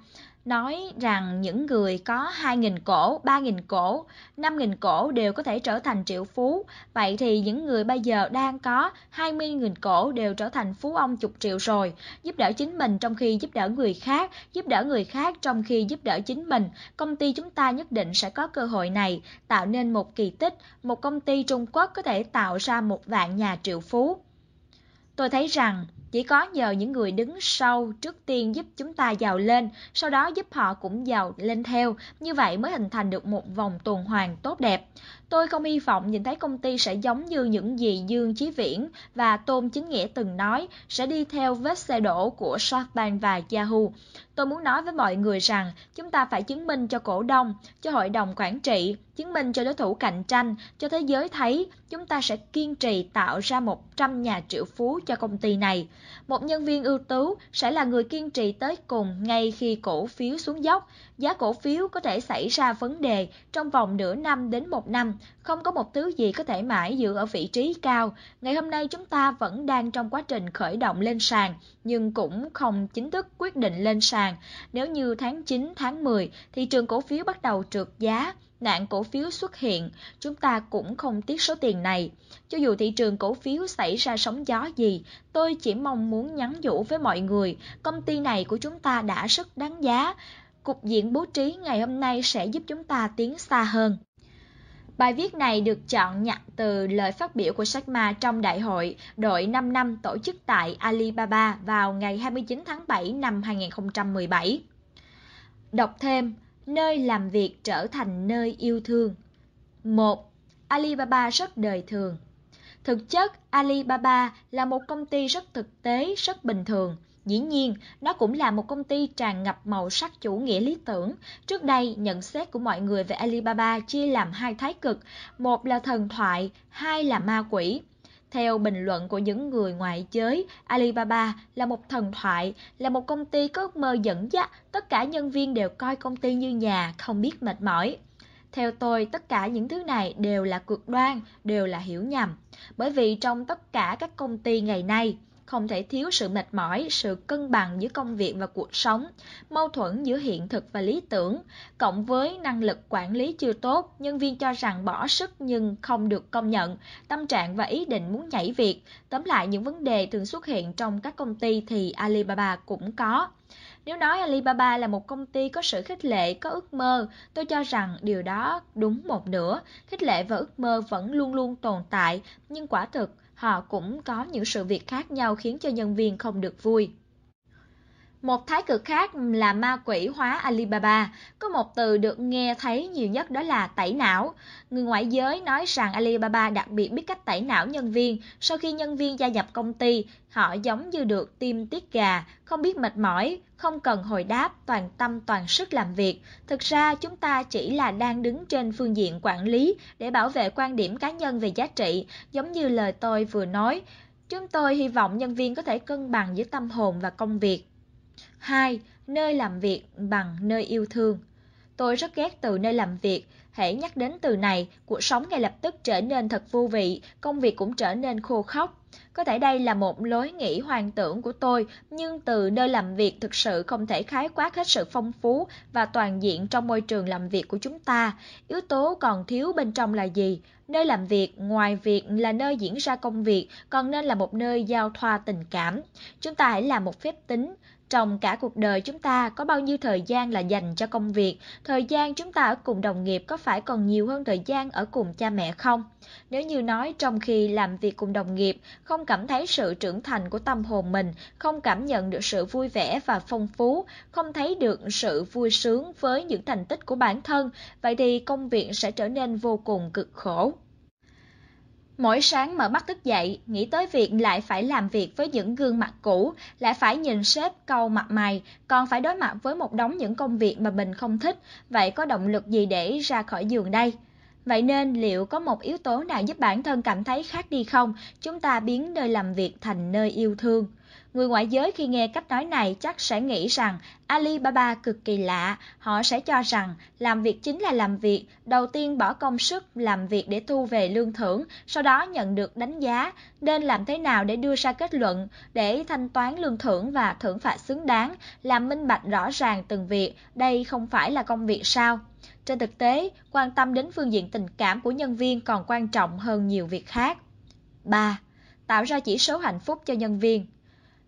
nói rằng những người có 2.000 cổ, 3.000 cổ, 5.000 cổ đều có thể trở thành triệu phú. Vậy thì những người bây giờ đang có 20.000 cổ đều trở thành phú ông chục triệu rồi. Giúp đỡ chính mình trong khi giúp đỡ người khác, giúp đỡ người khác trong khi giúp đỡ chính mình. Công ty chúng ta nhất định sẽ có cơ hội này, tạo nên một kỳ tích. Một công ty Trung Quốc có thể tạo ra một vạn nhà triệu phú. Tôi thấy rằng chỉ có nhờ những người đứng sau trước tiên giúp chúng ta giàu lên, sau đó giúp họ cũng giàu lên theo, như vậy mới hình thành được một vòng tuần hoàn tốt đẹp. Tôi không hy vọng nhìn thấy công ty sẽ giống như những gì Dương Chí Viễn và Tôn Chính Nghĩa từng nói, sẽ đi theo vết xe đổ của SoftBank và Yahoo. Tôi muốn nói với mọi người rằng chúng ta phải chứng minh cho cổ đông, cho hội đồng quản trị, chứng minh cho đối thủ cạnh tranh, cho thế giới thấy chúng ta sẽ kiên trì tạo ra 100 nhà triệu phú cho công ty này. Một nhân viên ưu tú sẽ là người kiên trì tới cùng ngay khi cổ phiếu xuống dốc. Giá cổ phiếu có thể xảy ra vấn đề trong vòng nửa năm đến một năm, không có một thứ gì có thể mãi giữ ở vị trí cao. Ngày hôm nay chúng ta vẫn đang trong quá trình khởi động lên sàn, nhưng cũng không chính thức quyết định lên sàn. Nếu như tháng 9, tháng 10, thị trường cổ phiếu bắt đầu trượt giá, nạn cổ phiếu xuất hiện, chúng ta cũng không tiếc số tiền này. Cho dù thị trường cổ phiếu xảy ra sóng gió gì, tôi chỉ mong muốn nhắn nhủ với mọi người, công ty này của chúng ta đã rất đáng giá. Cục diện bố trí ngày hôm nay sẽ giúp chúng ta tiến xa hơn. Bài viết này được chọn nhặt từ lời phát biểu của Jack Ma trong đại hội đội 5 năm tổ chức tại Alibaba vào ngày 29 tháng 7 năm 2017. Đọc thêm, nơi làm việc trở thành nơi yêu thương. 1. Alibaba rất đời thường. Thực chất, Alibaba là một công ty rất thực tế, rất bình thường. Dĩ nhiên, nó cũng là một công ty tràn ngập màu sắc chủ nghĩa lý tưởng. Trước đây, nhận xét của mọi người về Alibaba chia làm hai thái cực, một là thần thoại, hai là ma quỷ. Theo bình luận của những người ngoại giới, Alibaba là một thần thoại, là một công ty có ước mơ dẫn dắt, tất cả nhân viên đều coi công ty như nhà, không biết mệt mỏi. Theo tôi, tất cả những thứ này đều là cực đoan, đều là hiểu nhầm. Bởi vì trong tất cả các công ty ngày nay, không thể thiếu sự mệt mỏi, sự cân bằng giữa công việc và cuộc sống, mâu thuẫn giữa hiện thực và lý tưởng, cộng với năng lực quản lý chưa tốt, nhân viên cho rằng bỏ sức nhưng không được công nhận, tâm trạng và ý định muốn nhảy việc. Tóm lại những vấn đề thường xuất hiện trong các công ty thì Alibaba cũng có. Nếu nói Alibaba là một công ty có sự khích lệ, có ước mơ, tôi cho rằng điều đó đúng một nửa. Khích lệ và ước mơ vẫn luôn luôn tồn tại, nhưng quả thực họ cũng có những sự việc khác nhau khiến cho nhân viên không được vui. Một thái cực khác là ma quỷ hóa Alibaba. Có một từ được nghe thấy nhiều nhất đó là tẩy não. Người ngoại giới nói rằng Alibaba đặc biệt biết cách tẩy não nhân viên. Sau khi nhân viên gia nhập công ty, họ giống như được tiêm tiết gà, không biết mệt mỏi, không cần hồi đáp, toàn tâm toàn sức làm việc. Thực ra chúng ta chỉ là đang đứng trên phương diện quản lý để bảo vệ quan điểm cá nhân về giá trị, giống như lời tôi vừa nói. Chúng tôi hy vọng nhân viên có thể cân bằng giữa tâm hồn và công việc. 2. Nơi làm việc bằng nơi yêu thương. Tôi rất ghét từ nơi làm việc, hãy nhắc đến từ này, cuộc sống ngay lập tức trở nên thật vô vị, công việc cũng trở nên khô khóc. Có thể đây là một lối nghĩ hoàn tưởng của tôi, nhưng từ nơi làm việc thực sự không thể khái quát hết sự phong phú và toàn diện trong môi trường làm việc của chúng ta. Yếu tố còn thiếu bên trong là gì? Nơi làm việc, ngoài việc là nơi diễn ra công việc, còn nên là một nơi giao thoa tình cảm. Chúng ta hãy làm một phép tính, trong cả cuộc đời chúng ta có bao nhiêu thời gian là dành cho công việc, thời gian chúng ta ở cùng đồng nghiệp có phải còn nhiều hơn thời gian ở cùng cha mẹ không? Nếu như nói trong khi làm việc cùng đồng nghiệp, không cảm thấy sự trưởng thành của tâm hồn mình, không cảm nhận được sự vui vẻ và phong phú, không thấy được sự vui sướng với những thành tích của bản thân, vậy thì công việc sẽ trở nên vô cùng cực khổ. Mỗi sáng mở mắt thức dậy, nghĩ tới việc lại phải làm việc với những gương mặt cũ, lại phải nhìn sếp câu mặt mày, còn phải đối mặt với một đống những công việc mà mình không thích, vậy có động lực gì để ra khỏi giường đây? Vậy nên liệu có một yếu tố nào giúp bản thân cảm thấy khác đi không? Chúng ta biến nơi làm việc thành nơi yêu thương. Người ngoại giới khi nghe cách nói này chắc sẽ nghĩ rằng Alibaba cực kỳ lạ, họ sẽ cho rằng làm việc chính là làm việc, đầu tiên bỏ công sức làm việc để thu về lương thưởng, sau đó nhận được đánh giá, nên làm thế nào để đưa ra kết luận, để thanh toán lương thưởng và thưởng phạt xứng đáng, làm minh bạch rõ ràng từng việc, đây không phải là công việc sao? Trên thực tế, quan tâm đến phương diện tình cảm của nhân viên còn quan trọng hơn nhiều việc khác. 3. Tạo ra chỉ số hạnh phúc cho nhân viên.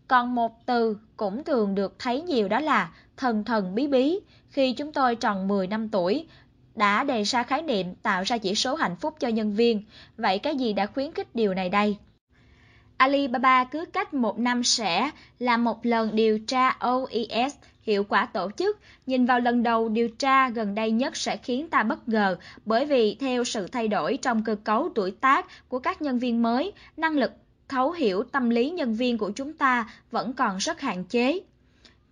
Còn một từ cũng thường được thấy nhiều đó là thần thần bí bí. Khi chúng tôi tròn 10 năm tuổi, đã đề ra khái niệm tạo ra chỉ số hạnh phúc cho nhân viên. Vậy cái gì đã khuyến khích điều này đây? Alibaba cứ cách một năm sẽ làm một lần điều tra OES hiệu quả tổ chức. Nhìn vào lần đầu điều tra gần đây nhất sẽ khiến ta bất ngờ bởi vì theo sự thay đổi trong cơ cấu tuổi tác của các nhân viên mới, năng lực thấu hiểu tâm lý nhân viên của chúng ta vẫn còn rất hạn chế.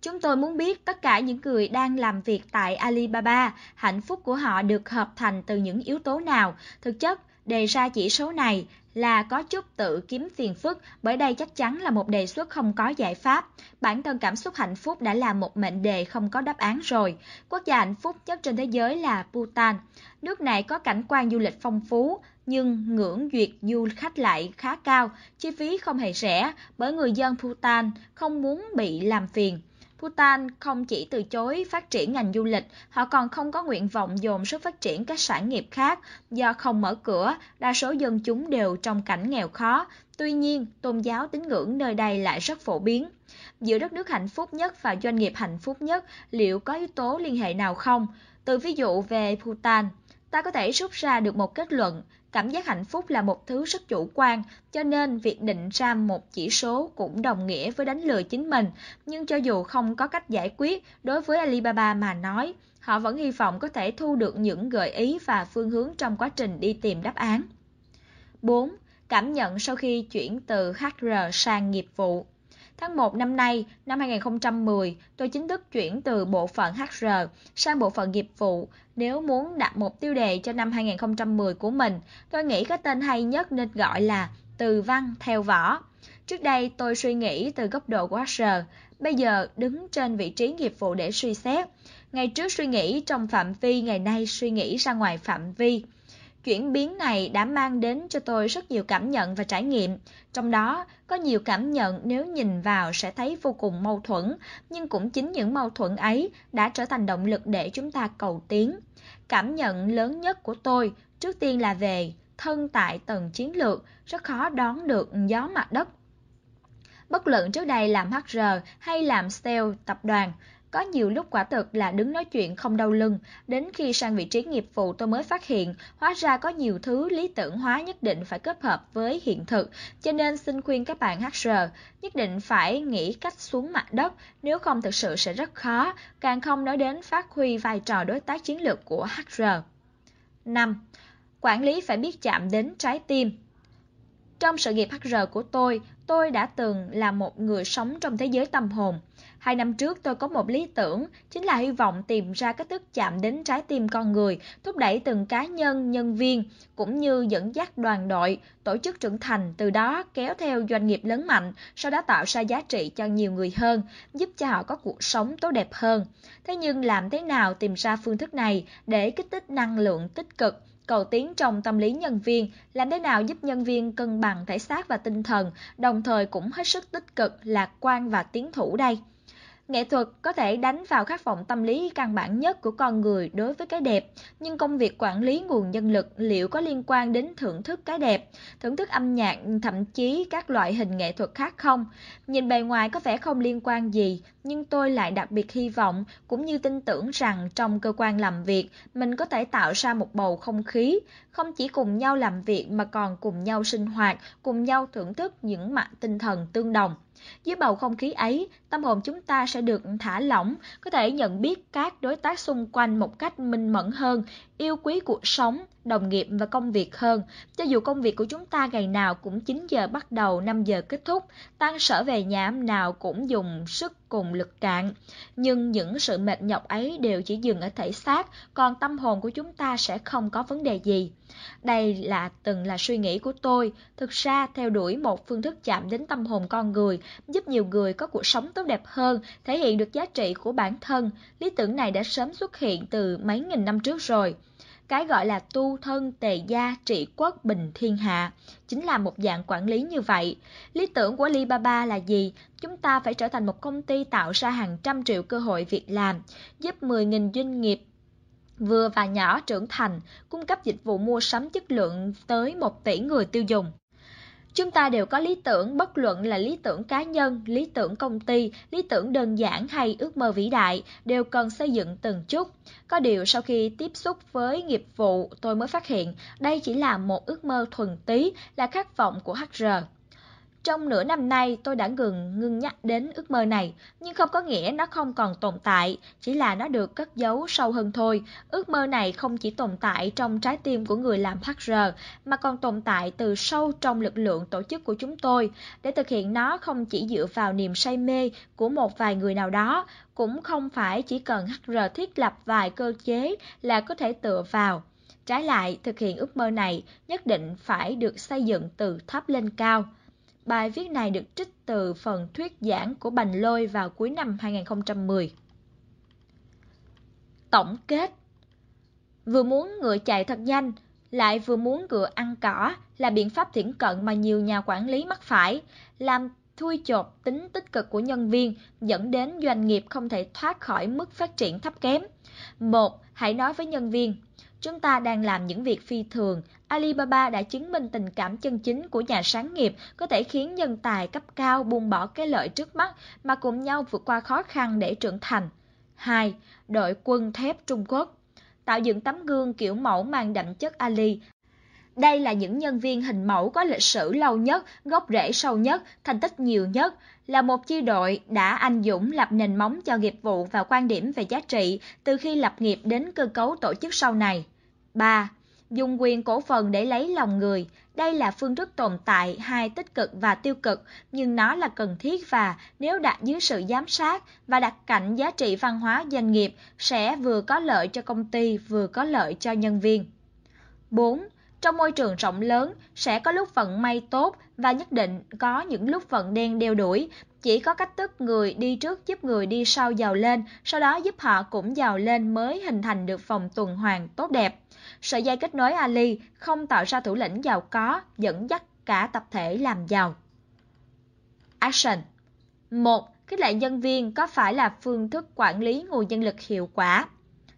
Chúng tôi muốn biết tất cả những người đang làm việc tại Alibaba, hạnh phúc của họ được hợp thành từ những yếu tố nào. Thực chất, đề ra chỉ số này là có chút tự kiếm phiền phức bởi đây chắc chắn là một đề xuất không có giải pháp. Bản thân cảm xúc hạnh phúc đã là một mệnh đề không có đáp án rồi. Quốc gia hạnh phúc nhất trên thế giới là Bhutan. Nước này có cảnh quan du lịch phong phú, nhưng ngưỡng duyệt du khách lại khá cao, chi phí không hề rẻ bởi người dân Bhutan không muốn bị làm phiền. Bhutan không chỉ từ chối phát triển ngành du lịch, họ còn không có nguyện vọng dồn sức phát triển các sản nghiệp khác do không mở cửa, đa số dân chúng đều trong cảnh nghèo khó. Tuy nhiên, tôn giáo tín ngưỡng nơi đây lại rất phổ biến. Giữa đất nước hạnh phúc nhất và doanh nghiệp hạnh phúc nhất, liệu có yếu tố liên hệ nào không? Từ ví dụ về Bhutan, ta có thể rút ra được một kết luận Cảm giác hạnh phúc là một thứ rất chủ quan, cho nên việc định ra một chỉ số cũng đồng nghĩa với đánh lừa chính mình. Nhưng cho dù không có cách giải quyết, đối với Alibaba mà nói, họ vẫn hy vọng có thể thu được những gợi ý và phương hướng trong quá trình đi tìm đáp án. 4. Cảm nhận sau khi chuyển từ HR sang nghiệp vụ Tháng 1 năm nay, năm 2010, tôi chính thức chuyển từ bộ phận HR sang bộ phận nghiệp vụ. Nếu muốn đặt một tiêu đề cho năm 2010 của mình, tôi nghĩ cái tên hay nhất nên gọi là Từ văn theo võ. Trước đây tôi suy nghĩ từ góc độ của HR, bây giờ đứng trên vị trí nghiệp vụ để suy xét. Ngày trước suy nghĩ trong phạm vi, ngày nay suy nghĩ ra ngoài phạm vi. Chuyển biến này đã mang đến cho tôi rất nhiều cảm nhận và trải nghiệm, trong đó có nhiều cảm nhận nếu nhìn vào sẽ thấy vô cùng mâu thuẫn, nhưng cũng chính những mâu thuẫn ấy đã trở thành động lực để chúng ta cầu tiến. Cảm nhận lớn nhất của tôi trước tiên là về thân tại tầng chiến lược, rất khó đón được gió mặt đất. Bất luận trước đây làm HR hay làm sale tập đoàn, có nhiều lúc quả thực là đứng nói chuyện không đau lưng, đến khi sang vị trí nghiệp vụ tôi mới phát hiện, hóa ra có nhiều thứ lý tưởng hóa nhất định phải kết hợp với hiện thực, cho nên xin khuyên các bạn HR, nhất định phải nghĩ cách xuống mặt đất, nếu không thực sự sẽ rất khó, càng không nói đến phát huy vai trò đối tác chiến lược của HR. 5. Quản lý phải biết chạm đến trái tim. Trong sự nghiệp HR của tôi, tôi đã từng là một người sống trong thế giới tâm hồn. Hai năm trước tôi có một lý tưởng, chính là hy vọng tìm ra cách thức chạm đến trái tim con người, thúc đẩy từng cá nhân, nhân viên, cũng như dẫn dắt đoàn đội, tổ chức trưởng thành, từ đó kéo theo doanh nghiệp lớn mạnh, sau đó tạo ra giá trị cho nhiều người hơn, giúp cho họ có cuộc sống tốt đẹp hơn. Thế nhưng làm thế nào tìm ra phương thức này để kích thích năng lượng tích cực, cầu tiến trong tâm lý nhân viên, làm thế nào giúp nhân viên cân bằng thể xác và tinh thần, đồng thời cũng hết sức tích cực, lạc quan và tiến thủ đây. Nghệ thuật có thể đánh vào khát vọng tâm lý căn bản nhất của con người đối với cái đẹp, nhưng công việc quản lý nguồn nhân lực liệu có liên quan đến thưởng thức cái đẹp, thưởng thức âm nhạc, thậm chí các loại hình nghệ thuật khác không? Nhìn bề ngoài có vẻ không liên quan gì, nhưng tôi lại đặc biệt hy vọng cũng như tin tưởng rằng trong cơ quan làm việc mình có thể tạo ra một bầu không khí, không chỉ cùng nhau làm việc mà còn cùng nhau sinh hoạt, cùng nhau thưởng thức những mặt tinh thần tương đồng. Dưới bầu không khí ấy, tâm hồn chúng ta sẽ được thả lỏng, có thể nhận biết các đối tác xung quanh một cách minh mẫn hơn, yêu quý cuộc sống, đồng nghiệp và công việc hơn. Cho dù công việc của chúng ta ngày nào cũng 9 giờ bắt đầu, 5 giờ kết thúc, tan sở về nhà nào cũng dùng sức cùng lực cạn. Nhưng những sự mệt nhọc ấy đều chỉ dừng ở thể xác, còn tâm hồn của chúng ta sẽ không có vấn đề gì. Đây là từng là suy nghĩ của tôi. Thực ra, theo đuổi một phương thức chạm đến tâm hồn con người, giúp nhiều người có cuộc sống tốt đẹp hơn, thể hiện được giá trị của bản thân. Lý tưởng này đã sớm xuất hiện từ mấy nghìn năm trước rồi. Cái gọi là tu thân tề gia trị quốc bình thiên hạ chính là một dạng quản lý như vậy. Lý tưởng của Alibaba là gì? Chúng ta phải trở thành một công ty tạo ra hàng trăm triệu cơ hội việc làm, giúp 10.000 doanh nghiệp vừa và nhỏ trưởng thành, cung cấp dịch vụ mua sắm chất lượng tới 1 tỷ người tiêu dùng. Chúng ta đều có lý tưởng, bất luận là lý tưởng cá nhân, lý tưởng công ty, lý tưởng đơn giản hay ước mơ vĩ đại, đều cần xây dựng từng chút. Có điều sau khi tiếp xúc với nghiệp vụ, tôi mới phát hiện đây chỉ là một ước mơ thuần túy, là khát vọng của HR. Trong nửa năm nay, tôi đã ngừng ngưng nhắc đến ước mơ này, nhưng không có nghĩa nó không còn tồn tại, chỉ là nó được cất giấu sâu hơn thôi. Ước mơ này không chỉ tồn tại trong trái tim của người làm HR, mà còn tồn tại từ sâu trong lực lượng tổ chức của chúng tôi. Để thực hiện nó không chỉ dựa vào niềm say mê của một vài người nào đó, cũng không phải chỉ cần HR thiết lập vài cơ chế là có thể tựa vào. Trái lại, thực hiện ước mơ này nhất định phải được xây dựng từ thấp lên cao. Bài viết này được trích từ phần thuyết giảng của Bành Lôi vào cuối năm 2010. Tổng kết Vừa muốn ngựa chạy thật nhanh, lại vừa muốn ngựa ăn cỏ là biện pháp thiển cận mà nhiều nhà quản lý mắc phải, làm thui chột tính tích cực của nhân viên, dẫn đến doanh nghiệp không thể thoát khỏi mức phát triển thấp kém. Một, hãy nói với nhân viên, Chúng ta đang làm những việc phi thường. Alibaba đã chứng minh tình cảm chân chính của nhà sáng nghiệp có thể khiến nhân tài cấp cao buông bỏ cái lợi trước mắt mà cùng nhau vượt qua khó khăn để trưởng thành. 2. Đội quân thép Trung Quốc Tạo dựng tấm gương kiểu mẫu mang đậm chất Ali, đây là những nhân viên hình mẫu có lịch sử lâu nhất, gốc rễ sâu nhất, thành tích nhiều nhất, là một chi đội đã anh dũng lập nền móng cho nghiệp vụ và quan điểm về giá trị từ khi lập nghiệp đến cơ cấu tổ chức sau này. 3. Dùng quyền cổ phần để lấy lòng người. Đây là phương thức tồn tại hai tích cực và tiêu cực, nhưng nó là cần thiết và nếu đặt dưới sự giám sát và đặt cạnh giá trị văn hóa doanh nghiệp sẽ vừa có lợi cho công ty vừa có lợi cho nhân viên. 4. Trong môi trường rộng lớn sẽ có lúc vận may tốt và nhất định có những lúc vận đen đeo đuổi. Chỉ có cách thức người đi trước giúp người đi sau giàu lên, sau đó giúp họ cũng giàu lên mới hình thành được vòng tuần hoàn tốt đẹp. Sợi dây kết nối Ali không tạo ra thủ lĩnh giàu có, dẫn dắt cả tập thể làm giàu. Action 1. Khích lệ nhân viên có phải là phương thức quản lý nguồn nhân lực hiệu quả?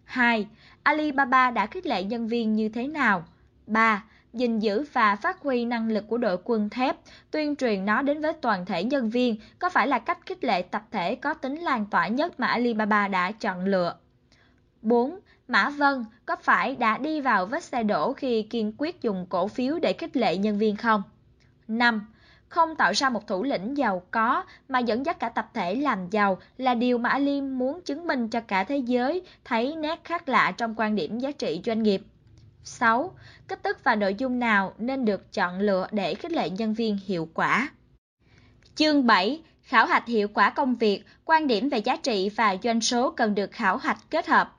2. Alibaba đã khích lệ nhân viên như thế nào? 3. gìn giữ và phát huy năng lực của đội quân thép, tuyên truyền nó đến với toàn thể nhân viên có phải là cách khích lệ tập thể có tính lan tỏa nhất mà Alibaba đã chọn lựa. 4. Mã Vân có phải đã đi vào vết xe đổ khi kiên quyết dùng cổ phiếu để khích lệ nhân viên không? 5. Không tạo ra một thủ lĩnh giàu có mà dẫn dắt cả tập thể làm giàu là điều mà Ali muốn chứng minh cho cả thế giới thấy nét khác lạ trong quan điểm giá trị doanh nghiệp. 6. Cách thức và nội dung nào nên được chọn lựa để khích lệ nhân viên hiệu quả? Chương 7. Khảo hạch hiệu quả công việc, quan điểm về giá trị và doanh số cần được khảo hạch kết hợp.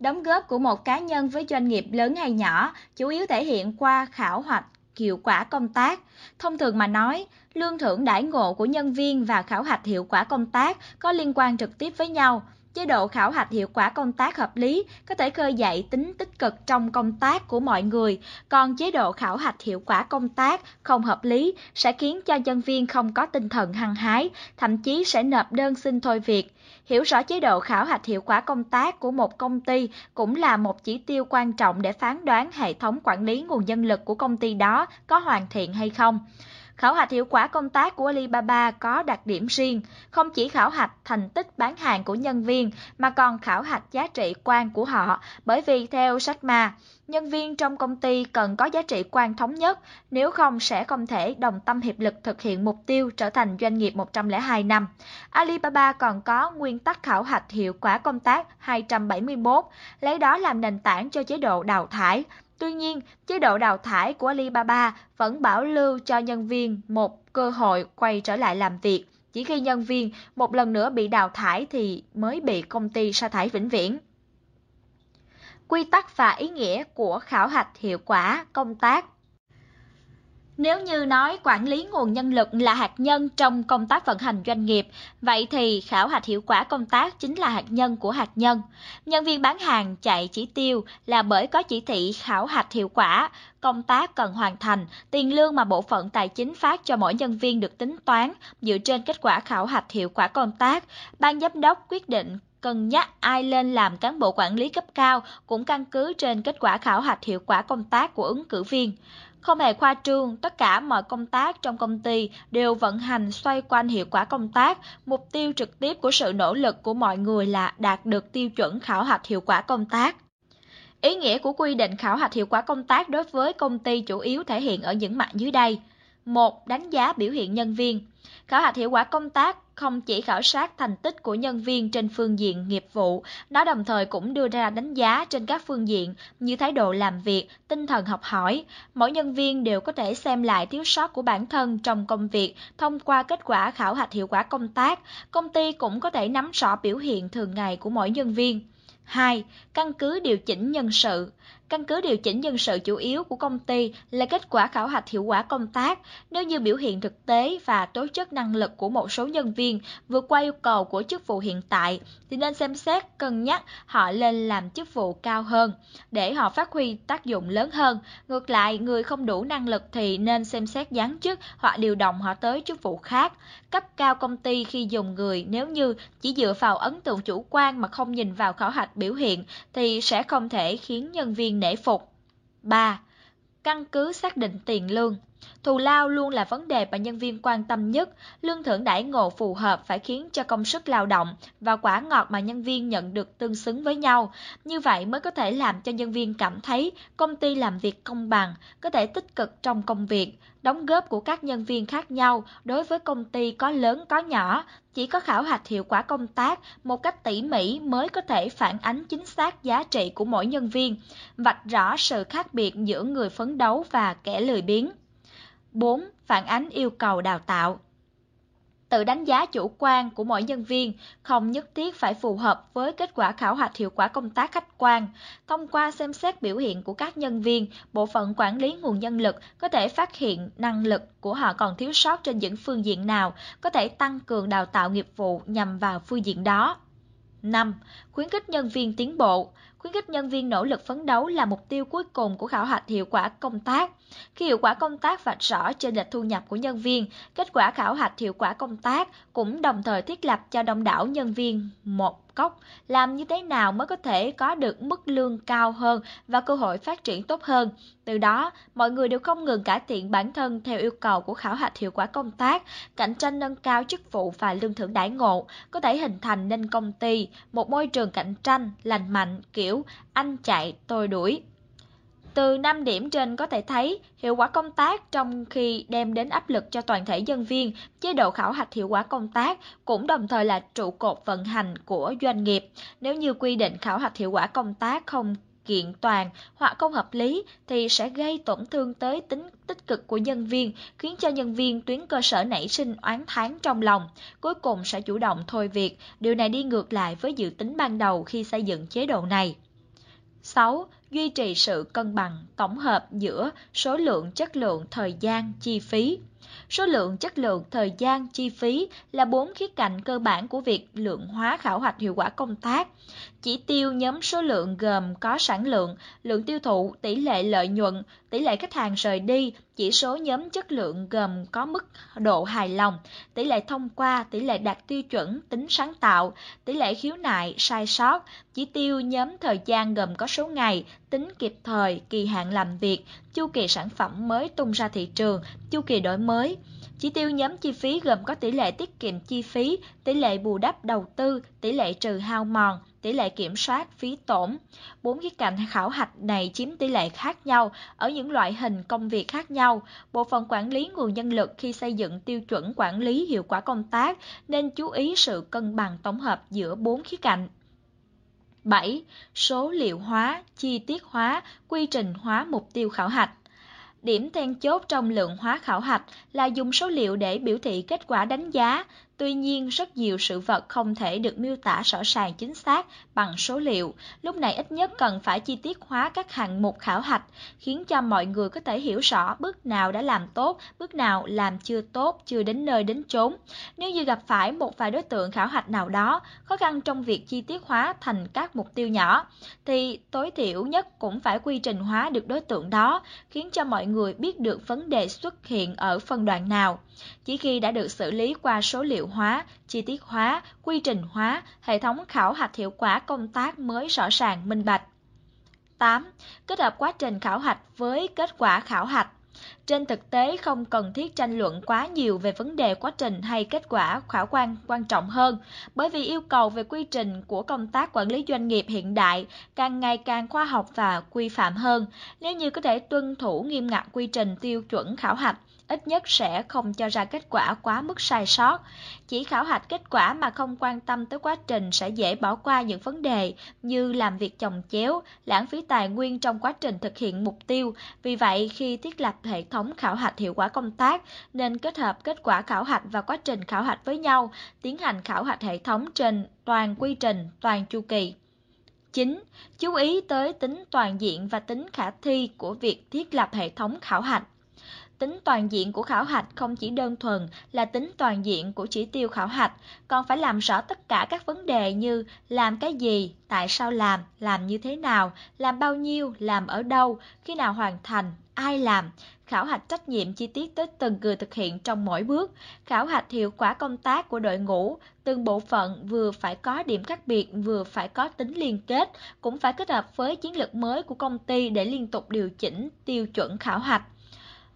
Đóng góp của một cá nhân với doanh nghiệp lớn hay nhỏ chủ yếu thể hiện qua khảo hoạch hiệu quả công tác. Thông thường mà nói, lương thưởng đãi ngộ của nhân viên và khảo hạch hiệu quả công tác có liên quan trực tiếp với nhau. Chế độ khảo hạch hiệu quả công tác hợp lý có thể khơi dậy tính tích cực trong công tác của mọi người, còn chế độ khảo hạch hiệu quả công tác không hợp lý sẽ khiến cho nhân viên không có tinh thần hăng hái, thậm chí sẽ nộp đơn xin thôi việc. Hiểu rõ chế độ khảo hạch hiệu quả công tác của một công ty cũng là một chỉ tiêu quan trọng để phán đoán hệ thống quản lý nguồn nhân lực của công ty đó có hoàn thiện hay không. Khảo hạch hiệu quả công tác của Alibaba có đặc điểm riêng, không chỉ khảo hạch thành tích bán hàng của nhân viên mà còn khảo hạch giá trị quan của họ, bởi vì theo sách mà, nhân viên trong công ty cần có giá trị quan thống nhất, nếu không sẽ không thể đồng tâm hiệp lực thực hiện mục tiêu trở thành doanh nghiệp 102 năm. Alibaba còn có nguyên tắc khảo hạch hiệu quả công tác 271, lấy đó làm nền tảng cho chế độ đào thải. Tuy nhiên, chế độ đào thải của Alibaba vẫn bảo lưu cho nhân viên một cơ hội quay trở lại làm việc. Chỉ khi nhân viên một lần nữa bị đào thải thì mới bị công ty sa thải vĩnh viễn. Quy tắc và ý nghĩa của khảo hạch hiệu quả công tác nếu như nói quản lý nguồn nhân lực là hạt nhân trong công tác vận hành doanh nghiệp, vậy thì khảo hạch hiệu quả công tác chính là hạt nhân của hạt nhân. Nhân viên bán hàng chạy chỉ tiêu là bởi có chỉ thị khảo hạch hiệu quả, công tác cần hoàn thành, tiền lương mà bộ phận tài chính phát cho mỗi nhân viên được tính toán dựa trên kết quả khảo hạch hiệu quả công tác. Ban giám đốc quyết định cân nhắc ai lên làm cán bộ quản lý cấp cao cũng căn cứ trên kết quả khảo hạch hiệu quả công tác của ứng cử viên. Không hề khoa trương, tất cả mọi công tác trong công ty đều vận hành xoay quanh hiệu quả công tác. Mục tiêu trực tiếp của sự nỗ lực của mọi người là đạt được tiêu chuẩn khảo hạch hiệu quả công tác. Ý nghĩa của quy định khảo hạch hiệu quả công tác đối với công ty chủ yếu thể hiện ở những mặt dưới đây. một Đánh giá biểu hiện nhân viên. Khảo hạch hiệu quả công tác không chỉ khảo sát thành tích của nhân viên trên phương diện nghiệp vụ, nó đồng thời cũng đưa ra đánh giá trên các phương diện như thái độ làm việc, tinh thần học hỏi. Mỗi nhân viên đều có thể xem lại thiếu sót của bản thân trong công việc thông qua kết quả khảo hạch hiệu quả công tác. Công ty cũng có thể nắm rõ biểu hiện thường ngày của mỗi nhân viên. 2. Căn cứ điều chỉnh nhân sự. Căn cứ điều chỉnh nhân sự chủ yếu của công ty là kết quả khảo hạch hiệu quả công tác. Nếu như biểu hiện thực tế và tố chất năng lực của một số nhân viên vượt qua yêu cầu của chức vụ hiện tại, thì nên xem xét cân nhắc họ lên làm chức vụ cao hơn để họ phát huy tác dụng lớn hơn. Ngược lại, người không đủ năng lực thì nên xem xét giáng chức hoặc điều động họ tới chức vụ khác. Cấp cao công ty khi dùng người nếu như chỉ dựa vào ấn tượng chủ quan mà không nhìn vào khảo hạch biểu hiện thì sẽ không thể khiến nhân viên nể phục. 3. Căn cứ xác định tiền lương Thù lao luôn là vấn đề mà nhân viên quan tâm nhất, lương thưởng đãi ngộ phù hợp phải khiến cho công sức lao động và quả ngọt mà nhân viên nhận được tương xứng với nhau. Như vậy mới có thể làm cho nhân viên cảm thấy công ty làm việc công bằng, có thể tích cực trong công việc. Đóng góp của các nhân viên khác nhau đối với công ty có lớn có nhỏ, chỉ có khảo hạch hiệu quả công tác một cách tỉ mỉ mới có thể phản ánh chính xác giá trị của mỗi nhân viên, vạch rõ sự khác biệt giữa người phấn đấu và kẻ lười biếng. 4. Phản ánh yêu cầu đào tạo Tự đánh giá chủ quan của mỗi nhân viên không nhất thiết phải phù hợp với kết quả khảo hạch hiệu quả công tác khách quan. Thông qua xem xét biểu hiện của các nhân viên, bộ phận quản lý nguồn nhân lực có thể phát hiện năng lực của họ còn thiếu sót trên những phương diện nào, có thể tăng cường đào tạo nghiệp vụ nhằm vào phương diện đó. 5. Khuyến khích nhân viên tiến bộ. Khuyến khích nhân viên nỗ lực phấn đấu là mục tiêu cuối cùng của khảo hạch hiệu quả công tác. Khi hiệu quả công tác vạch rõ trên lệch thu nhập của nhân viên, kết quả khảo hạch hiệu quả công tác cũng đồng thời thiết lập cho đông đảo nhân viên một cốc làm như thế nào mới có thể có được mức lương cao hơn và cơ hội phát triển tốt hơn. Từ đó, mọi người đều không ngừng cải thiện bản thân theo yêu cầu của khảo hạch hiệu quả công tác, cạnh tranh nâng cao chức vụ và lương thưởng đãi ngộ, có thể hình thành nên công ty một môi trường cạnh tranh lành mạnh kiểu anh chạy tôi đuổi. Từ 5 điểm trên có thể thấy, hiệu quả công tác trong khi đem đến áp lực cho toàn thể nhân viên, chế độ khảo hạch hiệu quả công tác cũng đồng thời là trụ cột vận hành của doanh nghiệp. Nếu như quy định khảo hạch hiệu quả công tác không kiện toàn hoặc không hợp lý thì sẽ gây tổn thương tới tính tích cực của nhân viên, khiến cho nhân viên tuyến cơ sở nảy sinh oán thán trong lòng, cuối cùng sẽ chủ động thôi việc. Điều này đi ngược lại với dự tính ban đầu khi xây dựng chế độ này. 6. Duy trì sự cân bằng tổng hợp giữa số lượng, chất lượng, thời gian, chi phí. Số lượng, chất lượng, thời gian, chi phí là bốn khía cạnh cơ bản của việc lượng hóa khảo hoạch hiệu quả công tác. Chỉ tiêu nhóm số lượng gồm có sản lượng, lượng tiêu thụ, tỷ lệ lợi nhuận, tỷ lệ khách hàng rời đi, chỉ số nhóm chất lượng gồm có mức độ hài lòng, tỷ lệ thông qua, tỷ lệ đạt tiêu chuẩn, tính sáng tạo, tỷ lệ khiếu nại, sai sót, chỉ tiêu nhóm thời gian gồm có số ngày, tính kịp thời, kỳ hạn làm việc, chu kỳ sản phẩm mới tung ra thị trường, chu kỳ đổi mới. Chỉ tiêu nhóm chi phí gồm có tỷ lệ tiết kiệm chi phí, tỷ lệ bù đắp đầu tư, tỷ lệ trừ hao mòn, tỷ lệ kiểm soát phí tổn. Bốn khía cạnh khảo hạch này chiếm tỷ lệ khác nhau ở những loại hình công việc khác nhau. Bộ phận quản lý nguồn nhân lực khi xây dựng tiêu chuẩn quản lý hiệu quả công tác nên chú ý sự cân bằng tổng hợp giữa bốn khía cạnh. 7. Số liệu hóa, chi tiết hóa, quy trình hóa mục tiêu khảo hạch. Điểm then chốt trong lượng hóa khảo hạch là dùng số liệu để biểu thị kết quả đánh giá, Tuy nhiên, rất nhiều sự vật không thể được miêu tả rõ ràng chính xác bằng số liệu. Lúc này ít nhất cần phải chi tiết hóa các hạng mục khảo hạch, khiến cho mọi người có thể hiểu rõ bước nào đã làm tốt, bước nào làm chưa tốt, chưa đến nơi đến chốn. Nếu như gặp phải một vài đối tượng khảo hạch nào đó, khó khăn trong việc chi tiết hóa thành các mục tiêu nhỏ, thì tối thiểu nhất cũng phải quy trình hóa được đối tượng đó, khiến cho mọi người biết được vấn đề xuất hiện ở phân đoạn nào. Chỉ khi đã được xử lý qua số liệu hóa, chi tiết hóa, quy trình hóa, hệ thống khảo hạch hiệu quả công tác mới rõ ràng minh bạch. 8. Kết hợp quá trình khảo hạch với kết quả khảo hạch. Trên thực tế không cần thiết tranh luận quá nhiều về vấn đề quá trình hay kết quả khảo quan quan trọng hơn, bởi vì yêu cầu về quy trình của công tác quản lý doanh nghiệp hiện đại càng ngày càng khoa học và quy phạm hơn. Nếu như có thể tuân thủ nghiêm ngặt quy trình tiêu chuẩn khảo hạch, ít nhất sẽ không cho ra kết quả quá mức sai sót. Chỉ khảo hạch kết quả mà không quan tâm tới quá trình sẽ dễ bỏ qua những vấn đề như làm việc chồng chéo, lãng phí tài nguyên trong quá trình thực hiện mục tiêu. Vì vậy, khi thiết lập hệ thống khảo hạch hiệu quả công tác, nên kết hợp kết quả khảo hạch và quá trình khảo hạch với nhau, tiến hành khảo hạch hệ thống trên toàn quy trình, toàn chu kỳ. 9. Chú ý tới tính toàn diện và tính khả thi của việc thiết lập hệ thống khảo hạch. Tính toàn diện của khảo hạch không chỉ đơn thuần là tính toàn diện của chỉ tiêu khảo hạch, còn phải làm rõ tất cả các vấn đề như làm cái gì, tại sao làm, làm như thế nào, làm bao nhiêu, làm ở đâu, khi nào hoàn thành, ai làm, khảo hạch trách nhiệm chi tiết tới từng người thực hiện trong mỗi bước, khảo hạch hiệu quả công tác của đội ngũ, từng bộ phận vừa phải có điểm khác biệt, vừa phải có tính liên kết, cũng phải kết hợp với chiến lược mới của công ty để liên tục điều chỉnh tiêu chuẩn khảo hạch.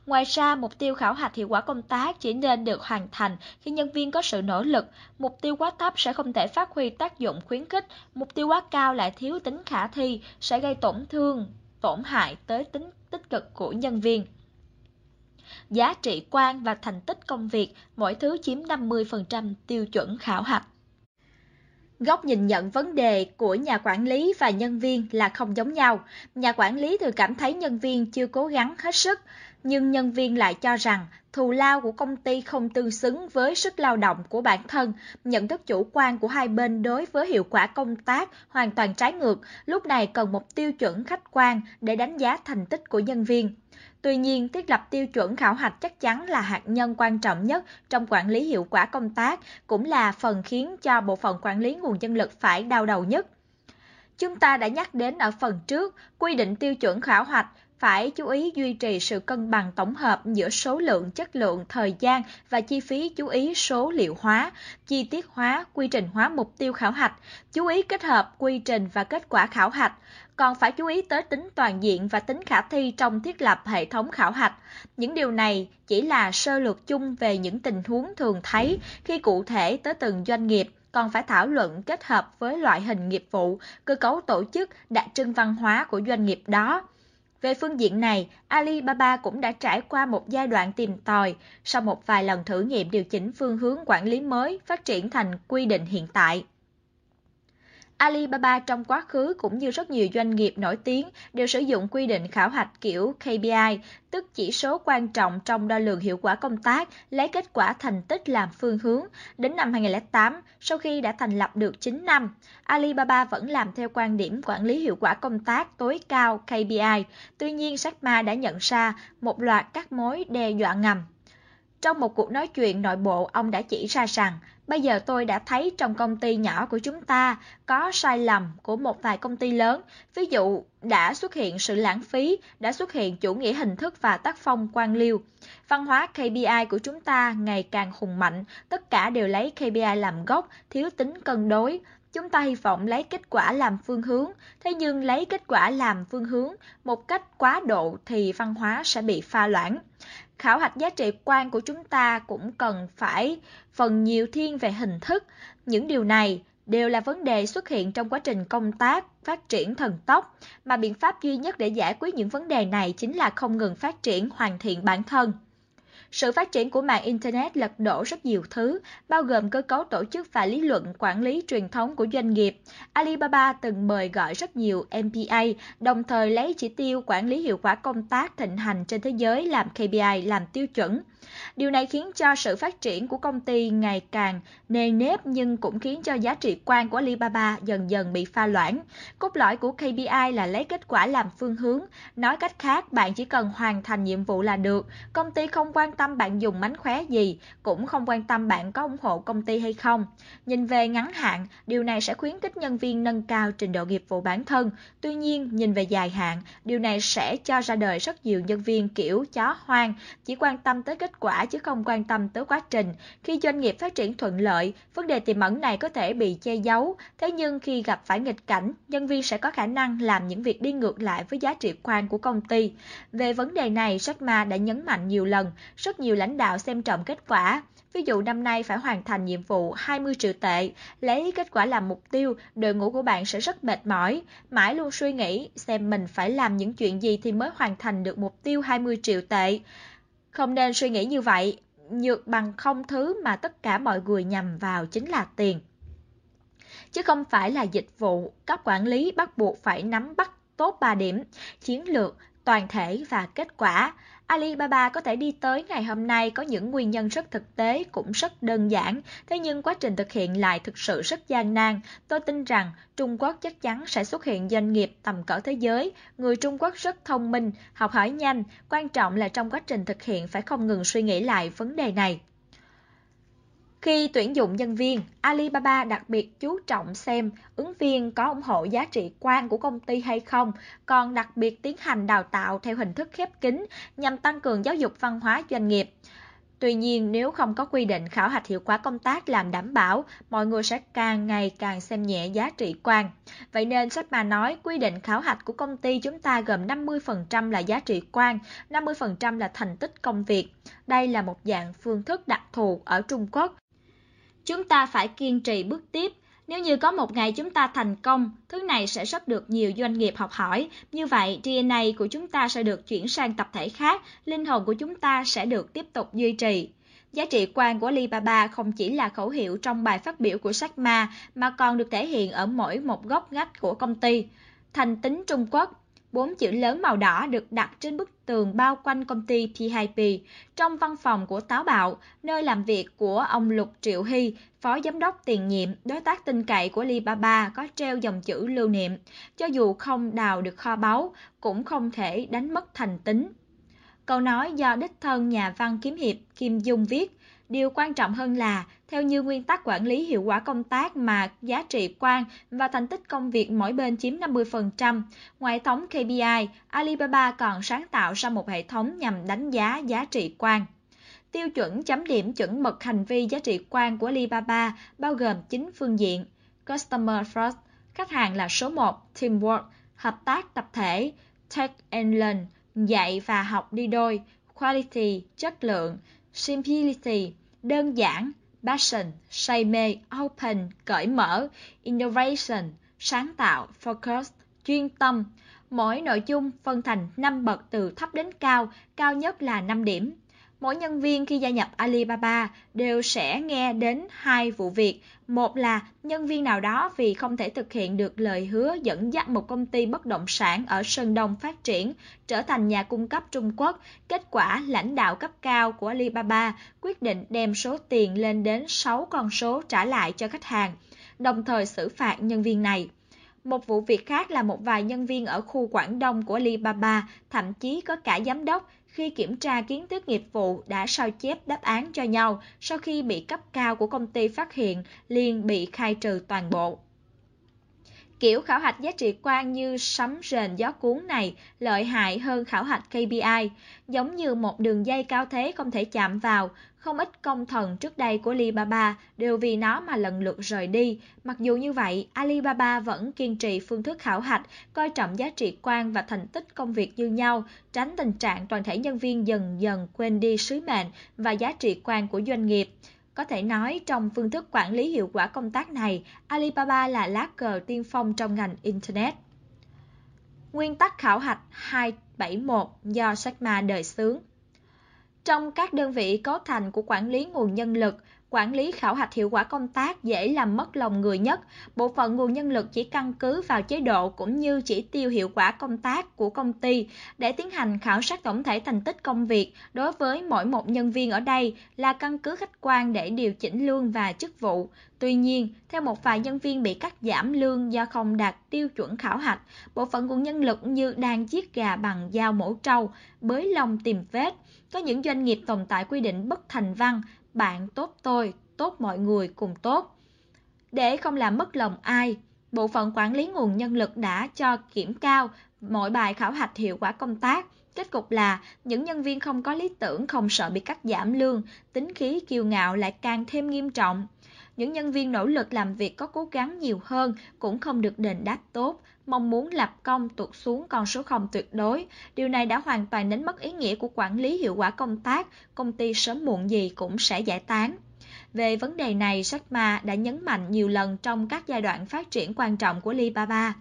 Ngoài ra, mục tiêu khảo hạch hiệu quả công tác chỉ nên được hoàn thành khi nhân viên có sự nỗ lực. Mục tiêu quá thấp sẽ không thể phát huy tác dụng khuyến khích, mục tiêu quá cao lại thiếu tính khả thi, sẽ gây tổn thương, tổn hại tới tính tích cực của nhân viên. Giá trị quan và thành tích công việc, mỗi thứ chiếm 50% tiêu chuẩn khảo hạch. Góc nhìn nhận vấn đề của nhà quản lý và nhân viên là không giống nhau. Nhà quản lý thường cảm thấy nhân viên chưa cố gắng hết sức, nhưng nhân viên lại cho rằng thù lao của công ty không tương xứng với sức lao động của bản thân. Nhận thức chủ quan của hai bên đối với hiệu quả công tác hoàn toàn trái ngược, lúc này cần một tiêu chuẩn khách quan để đánh giá thành tích của nhân viên. Tuy nhiên, thiết lập tiêu chuẩn khảo hạch chắc chắn là hạt nhân quan trọng nhất trong quản lý hiệu quả công tác, cũng là phần khiến cho bộ phận quản lý nguồn nhân lực phải đau đầu nhất. Chúng ta đã nhắc đến ở phần trước, quy định tiêu chuẩn khảo hạch phải chú ý duy trì sự cân bằng tổng hợp giữa số lượng, chất lượng, thời gian và chi phí chú ý số liệu hóa, chi tiết hóa, quy trình hóa mục tiêu khảo hạch, chú ý kết hợp quy trình và kết quả khảo hạch, còn phải chú ý tới tính toàn diện và tính khả thi trong thiết lập hệ thống khảo hạch. Những điều này chỉ là sơ lược chung về những tình huống thường thấy khi cụ thể tới từng doanh nghiệp còn phải thảo luận kết hợp với loại hình nghiệp vụ, cơ cấu tổ chức, đặc trưng văn hóa của doanh nghiệp đó. Về phương diện này, Alibaba cũng đã trải qua một giai đoạn tìm tòi, sau một vài lần thử nghiệm điều chỉnh phương hướng quản lý mới phát triển thành quy định hiện tại. Alibaba trong quá khứ cũng như rất nhiều doanh nghiệp nổi tiếng đều sử dụng quy định khảo hạch kiểu KPI, tức chỉ số quan trọng trong đo lường hiệu quả công tác, lấy kết quả thành tích làm phương hướng. Đến năm 2008, sau khi đã thành lập được 9 năm, Alibaba vẫn làm theo quan điểm quản lý hiệu quả công tác tối cao KPI. Tuy nhiên, Jack Ma đã nhận ra một loạt các mối đe dọa ngầm. Trong một cuộc nói chuyện nội bộ, ông đã chỉ ra rằng Bây giờ tôi đã thấy trong công ty nhỏ của chúng ta có sai lầm của một vài công ty lớn. Ví dụ, đã xuất hiện sự lãng phí, đã xuất hiện chủ nghĩa hình thức và tác phong quan liêu. Văn hóa KPI của chúng ta ngày càng hùng mạnh, tất cả đều lấy KPI làm gốc, thiếu tính cân đối. Chúng ta hy vọng lấy kết quả làm phương hướng, thế nhưng lấy kết quả làm phương hướng một cách quá độ thì văn hóa sẽ bị pha loãng khảo hạch giá trị quan của chúng ta cũng cần phải phần nhiều thiên về hình thức. Những điều này đều là vấn đề xuất hiện trong quá trình công tác, phát triển thần tốc, mà biện pháp duy nhất để giải quyết những vấn đề này chính là không ngừng phát triển hoàn thiện bản thân. Sự phát triển của mạng Internet lật đổ rất nhiều thứ, bao gồm cơ cấu tổ chức và lý luận quản lý truyền thống của doanh nghiệp. Alibaba từng mời gọi rất nhiều MPA, đồng thời lấy chỉ tiêu quản lý hiệu quả công tác thịnh hành trên thế giới làm KPI làm tiêu chuẩn. Điều này khiến cho sự phát triển của công ty ngày càng nề nếp nhưng cũng khiến cho giá trị quan của Alibaba dần dần bị pha loãng. Cốt lõi của KPI là lấy kết quả làm phương hướng. Nói cách khác, bạn chỉ cần hoàn thành nhiệm vụ là được. Công ty không quan tâm bạn dùng mánh khóe gì, cũng không quan tâm bạn có ủng hộ công ty hay không. Nhìn về ngắn hạn, điều này sẽ khuyến khích nhân viên nâng cao trình độ nghiệp vụ bản thân. Tuy nhiên, nhìn về dài hạn, điều này sẽ cho ra đời rất nhiều nhân viên kiểu chó hoang, chỉ quan tâm tới kết kết quả chứ không quan tâm tới quá trình. Khi doanh nghiệp phát triển thuận lợi, vấn đề tiềm ẩn này có thể bị che giấu. Thế nhưng khi gặp phải nghịch cảnh, nhân viên sẽ có khả năng làm những việc đi ngược lại với giá trị quan của công ty. Về vấn đề này, Jack Ma đã nhấn mạnh nhiều lần, rất nhiều lãnh đạo xem trọng kết quả. Ví dụ năm nay phải hoàn thành nhiệm vụ 20 triệu tệ, lấy kết quả làm mục tiêu, đội ngũ của bạn sẽ rất mệt mỏi, mãi luôn suy nghĩ xem mình phải làm những chuyện gì thì mới hoàn thành được mục tiêu 20 triệu tệ. Không nên suy nghĩ như vậy, nhược bằng không thứ mà tất cả mọi người nhằm vào chính là tiền. Chứ không phải là dịch vụ, Các quản lý bắt buộc phải nắm bắt tốt 3 điểm, chiến lược, toàn thể và kết quả. Alibaba có thể đi tới ngày hôm nay có những nguyên nhân rất thực tế cũng rất đơn giản, thế nhưng quá trình thực hiện lại thực sự rất gian nan. Tôi tin rằng Trung Quốc chắc chắn sẽ xuất hiện doanh nghiệp tầm cỡ thế giới. Người Trung Quốc rất thông minh, học hỏi nhanh, quan trọng là trong quá trình thực hiện phải không ngừng suy nghĩ lại vấn đề này. Khi tuyển dụng nhân viên, Alibaba đặc biệt chú trọng xem ứng viên có ủng hộ giá trị quan của công ty hay không, còn đặc biệt tiến hành đào tạo theo hình thức khép kín nhằm tăng cường giáo dục văn hóa doanh nghiệp. Tuy nhiên, nếu không có quy định khảo hạch hiệu quả công tác làm đảm bảo, mọi người sẽ càng ngày càng xem nhẹ giá trị quan. Vậy nên sách mà nói, quy định khảo hạch của công ty chúng ta gồm 50% là giá trị quan, 50% là thành tích công việc. Đây là một dạng phương thức đặc thù ở Trung Quốc Chúng ta phải kiên trì bước tiếp. Nếu như có một ngày chúng ta thành công, thứ này sẽ rất được nhiều doanh nghiệp học hỏi. Như vậy, DNA của chúng ta sẽ được chuyển sang tập thể khác, linh hồn của chúng ta sẽ được tiếp tục duy trì. Giá trị quan của Alibaba không chỉ là khẩu hiệu trong bài phát biểu của Jack Ma mà còn được thể hiện ở mỗi một góc ngách của công ty. Thành tính Trung Quốc Bốn chữ lớn màu đỏ được đặt trên bức tường bao quanh công ty P2P trong văn phòng của Táo Bạo, nơi làm việc của ông Lục Triệu Hy, phó giám đốc tiền nhiệm, đối tác tin cậy của Alibaba có treo dòng chữ lưu niệm. Cho dù không đào được kho báu, cũng không thể đánh mất thành tính. Câu nói do đích thân nhà văn kiếm hiệp Kim Dung viết, Điều quan trọng hơn là, theo như nguyên tắc quản lý hiệu quả công tác mà giá trị quan và thành tích công việc mỗi bên chiếm 50%, ngoài thống KPI, Alibaba còn sáng tạo ra một hệ thống nhằm đánh giá giá trị quan. Tiêu chuẩn chấm điểm chuẩn mực hành vi giá trị quan của Alibaba bao gồm 9 phương diện. Customer First, khách hàng là số 1, Teamwork, hợp tác tập thể, Take and Learn, dạy và học đi đôi, Quality, chất lượng, Simplicity, đơn giản, passion, say mê, open, cởi mở, innovation, sáng tạo, focus, chuyên tâm. Mỗi nội dung phân thành 5 bậc từ thấp đến cao, cao nhất là 5 điểm. Mỗi nhân viên khi gia nhập Alibaba đều sẽ nghe đến hai vụ việc. Một là nhân viên nào đó vì không thể thực hiện được lời hứa dẫn dắt một công ty bất động sản ở Sơn Đông phát triển, trở thành nhà cung cấp Trung Quốc. Kết quả, lãnh đạo cấp cao của Alibaba quyết định đem số tiền lên đến 6 con số trả lại cho khách hàng, đồng thời xử phạt nhân viên này. Một vụ việc khác là một vài nhân viên ở khu Quảng Đông của Alibaba, thậm chí có cả giám đốc, khi kiểm tra kiến thức nghiệp vụ đã sao chép đáp án cho nhau sau khi bị cấp cao của công ty phát hiện, liền bị khai trừ toàn bộ. Kiểu khảo hạch giá trị quan như sấm rền gió cuốn này lợi hại hơn khảo hạch KPI, giống như một đường dây cao thế không thể chạm vào, không ít công thần trước đây của Alibaba đều vì nó mà lần lượt rời đi. Mặc dù như vậy, Alibaba vẫn kiên trì phương thức khảo hạch, coi trọng giá trị quan và thành tích công việc như nhau, tránh tình trạng toàn thể nhân viên dần dần quên đi sứ mệnh và giá trị quan của doanh nghiệp. Có thể nói trong phương thức quản lý hiệu quả công tác này, Alibaba là lá cờ tiên phong trong ngành Internet. Nguyên tắc khảo hạch 271 do Jack Ma đời xướng Trong các đơn vị cấu thành của quản lý nguồn nhân lực, quản lý khảo hạch hiệu quả công tác dễ làm mất lòng người nhất. Bộ phận nguồn nhân lực chỉ căn cứ vào chế độ cũng như chỉ tiêu hiệu quả công tác của công ty để tiến hành khảo sát tổng thể thành tích công việc đối với mỗi một nhân viên ở đây là căn cứ khách quan để điều chỉnh lương và chức vụ. Tuy nhiên, theo một vài nhân viên bị cắt giảm lương do không đạt tiêu chuẩn khảo hạch, bộ phận nguồn nhân lực như đang giết gà bằng dao mổ trâu, bới lông tìm vết. Có những doanh nghiệp tồn tại quy định bất thành văn, bạn tốt tôi, tốt mọi người cùng tốt. Để không làm mất lòng ai, bộ phận quản lý nguồn nhân lực đã cho kiểm cao mỗi bài khảo hạch hiệu quả công tác. Kết cục là những nhân viên không có lý tưởng không sợ bị cắt giảm lương, tính khí kiêu ngạo lại càng thêm nghiêm trọng. Những nhân viên nỗ lực làm việc có cố gắng nhiều hơn cũng không được đền đáp tốt, mong muốn lập công tụt xuống con số không tuyệt đối. Điều này đã hoàn toàn đánh mất ý nghĩa của quản lý hiệu quả công tác, công ty sớm muộn gì cũng sẽ giải tán. Về vấn đề này, Jack Ma đã nhấn mạnh nhiều lần trong các giai đoạn phát triển quan trọng của Alibaba.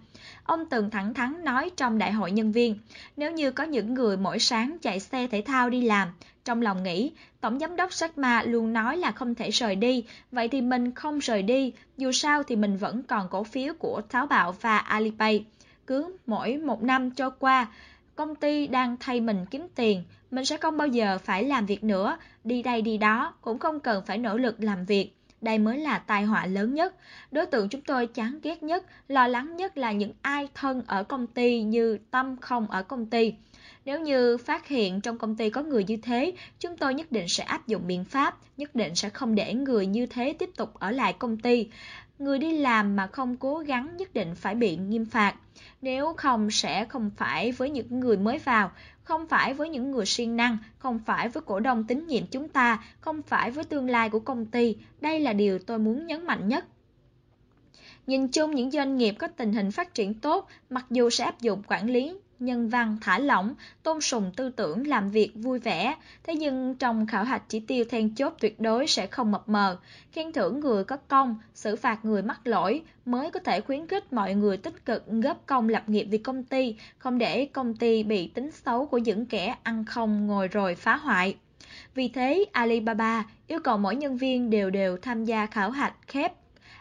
Ông từng thẳng thắn nói trong đại hội nhân viên, nếu như có những người mỗi sáng chạy xe thể thao đi làm, trong lòng nghĩ, Tổng giám đốc Jack Ma luôn nói là không thể rời đi, vậy thì mình không rời đi, dù sao thì mình vẫn còn cổ phiếu của Tháo Bạo và Alipay. Cứ mỗi một năm trôi qua, công ty đang thay mình kiếm tiền, mình sẽ không bao giờ phải làm việc nữa, đi đây đi đó, cũng không cần phải nỗ lực làm việc. Đây mới là tai họa lớn nhất. Đối tượng chúng tôi chán ghét nhất, lo lắng nhất là những ai thân ở công ty như Tâm không ở công ty. Nếu như phát hiện trong công ty có người như thế, chúng tôi nhất định sẽ áp dụng biện pháp, nhất định sẽ không để người như thế tiếp tục ở lại công ty. Người đi làm mà không cố gắng nhất định phải bị nghiêm phạt. Nếu không sẽ không phải với những người mới vào, không phải với những người siêng năng, không phải với cổ đông tín nhiệm chúng ta, không phải với tương lai của công ty. Đây là điều tôi muốn nhấn mạnh nhất. Nhìn chung những doanh nghiệp có tình hình phát triển tốt, mặc dù sẽ áp dụng quản lý nhân văn, thả lỏng, tôn sùng tư tưởng, làm việc vui vẻ. Thế nhưng trong khảo hạch chỉ tiêu then chốt tuyệt đối sẽ không mập mờ. Khen thưởng người có công, xử phạt người mắc lỗi mới có thể khuyến khích mọi người tích cực góp công lập nghiệp vì công ty, không để công ty bị tính xấu của những kẻ ăn không ngồi rồi phá hoại. Vì thế, Alibaba yêu cầu mỗi nhân viên đều đều tham gia khảo hạch khép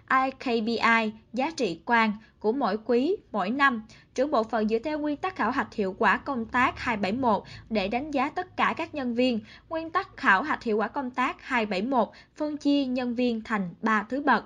IKBI giá trị quan của mỗi quý, mỗi năm. Trưởng bộ phận dựa theo nguyên tắc khảo hạch hiệu quả công tác 271 để đánh giá tất cả các nhân viên. Nguyên tắc khảo hạch hiệu quả công tác 271 phân chia nhân viên thành 3 thứ bậc.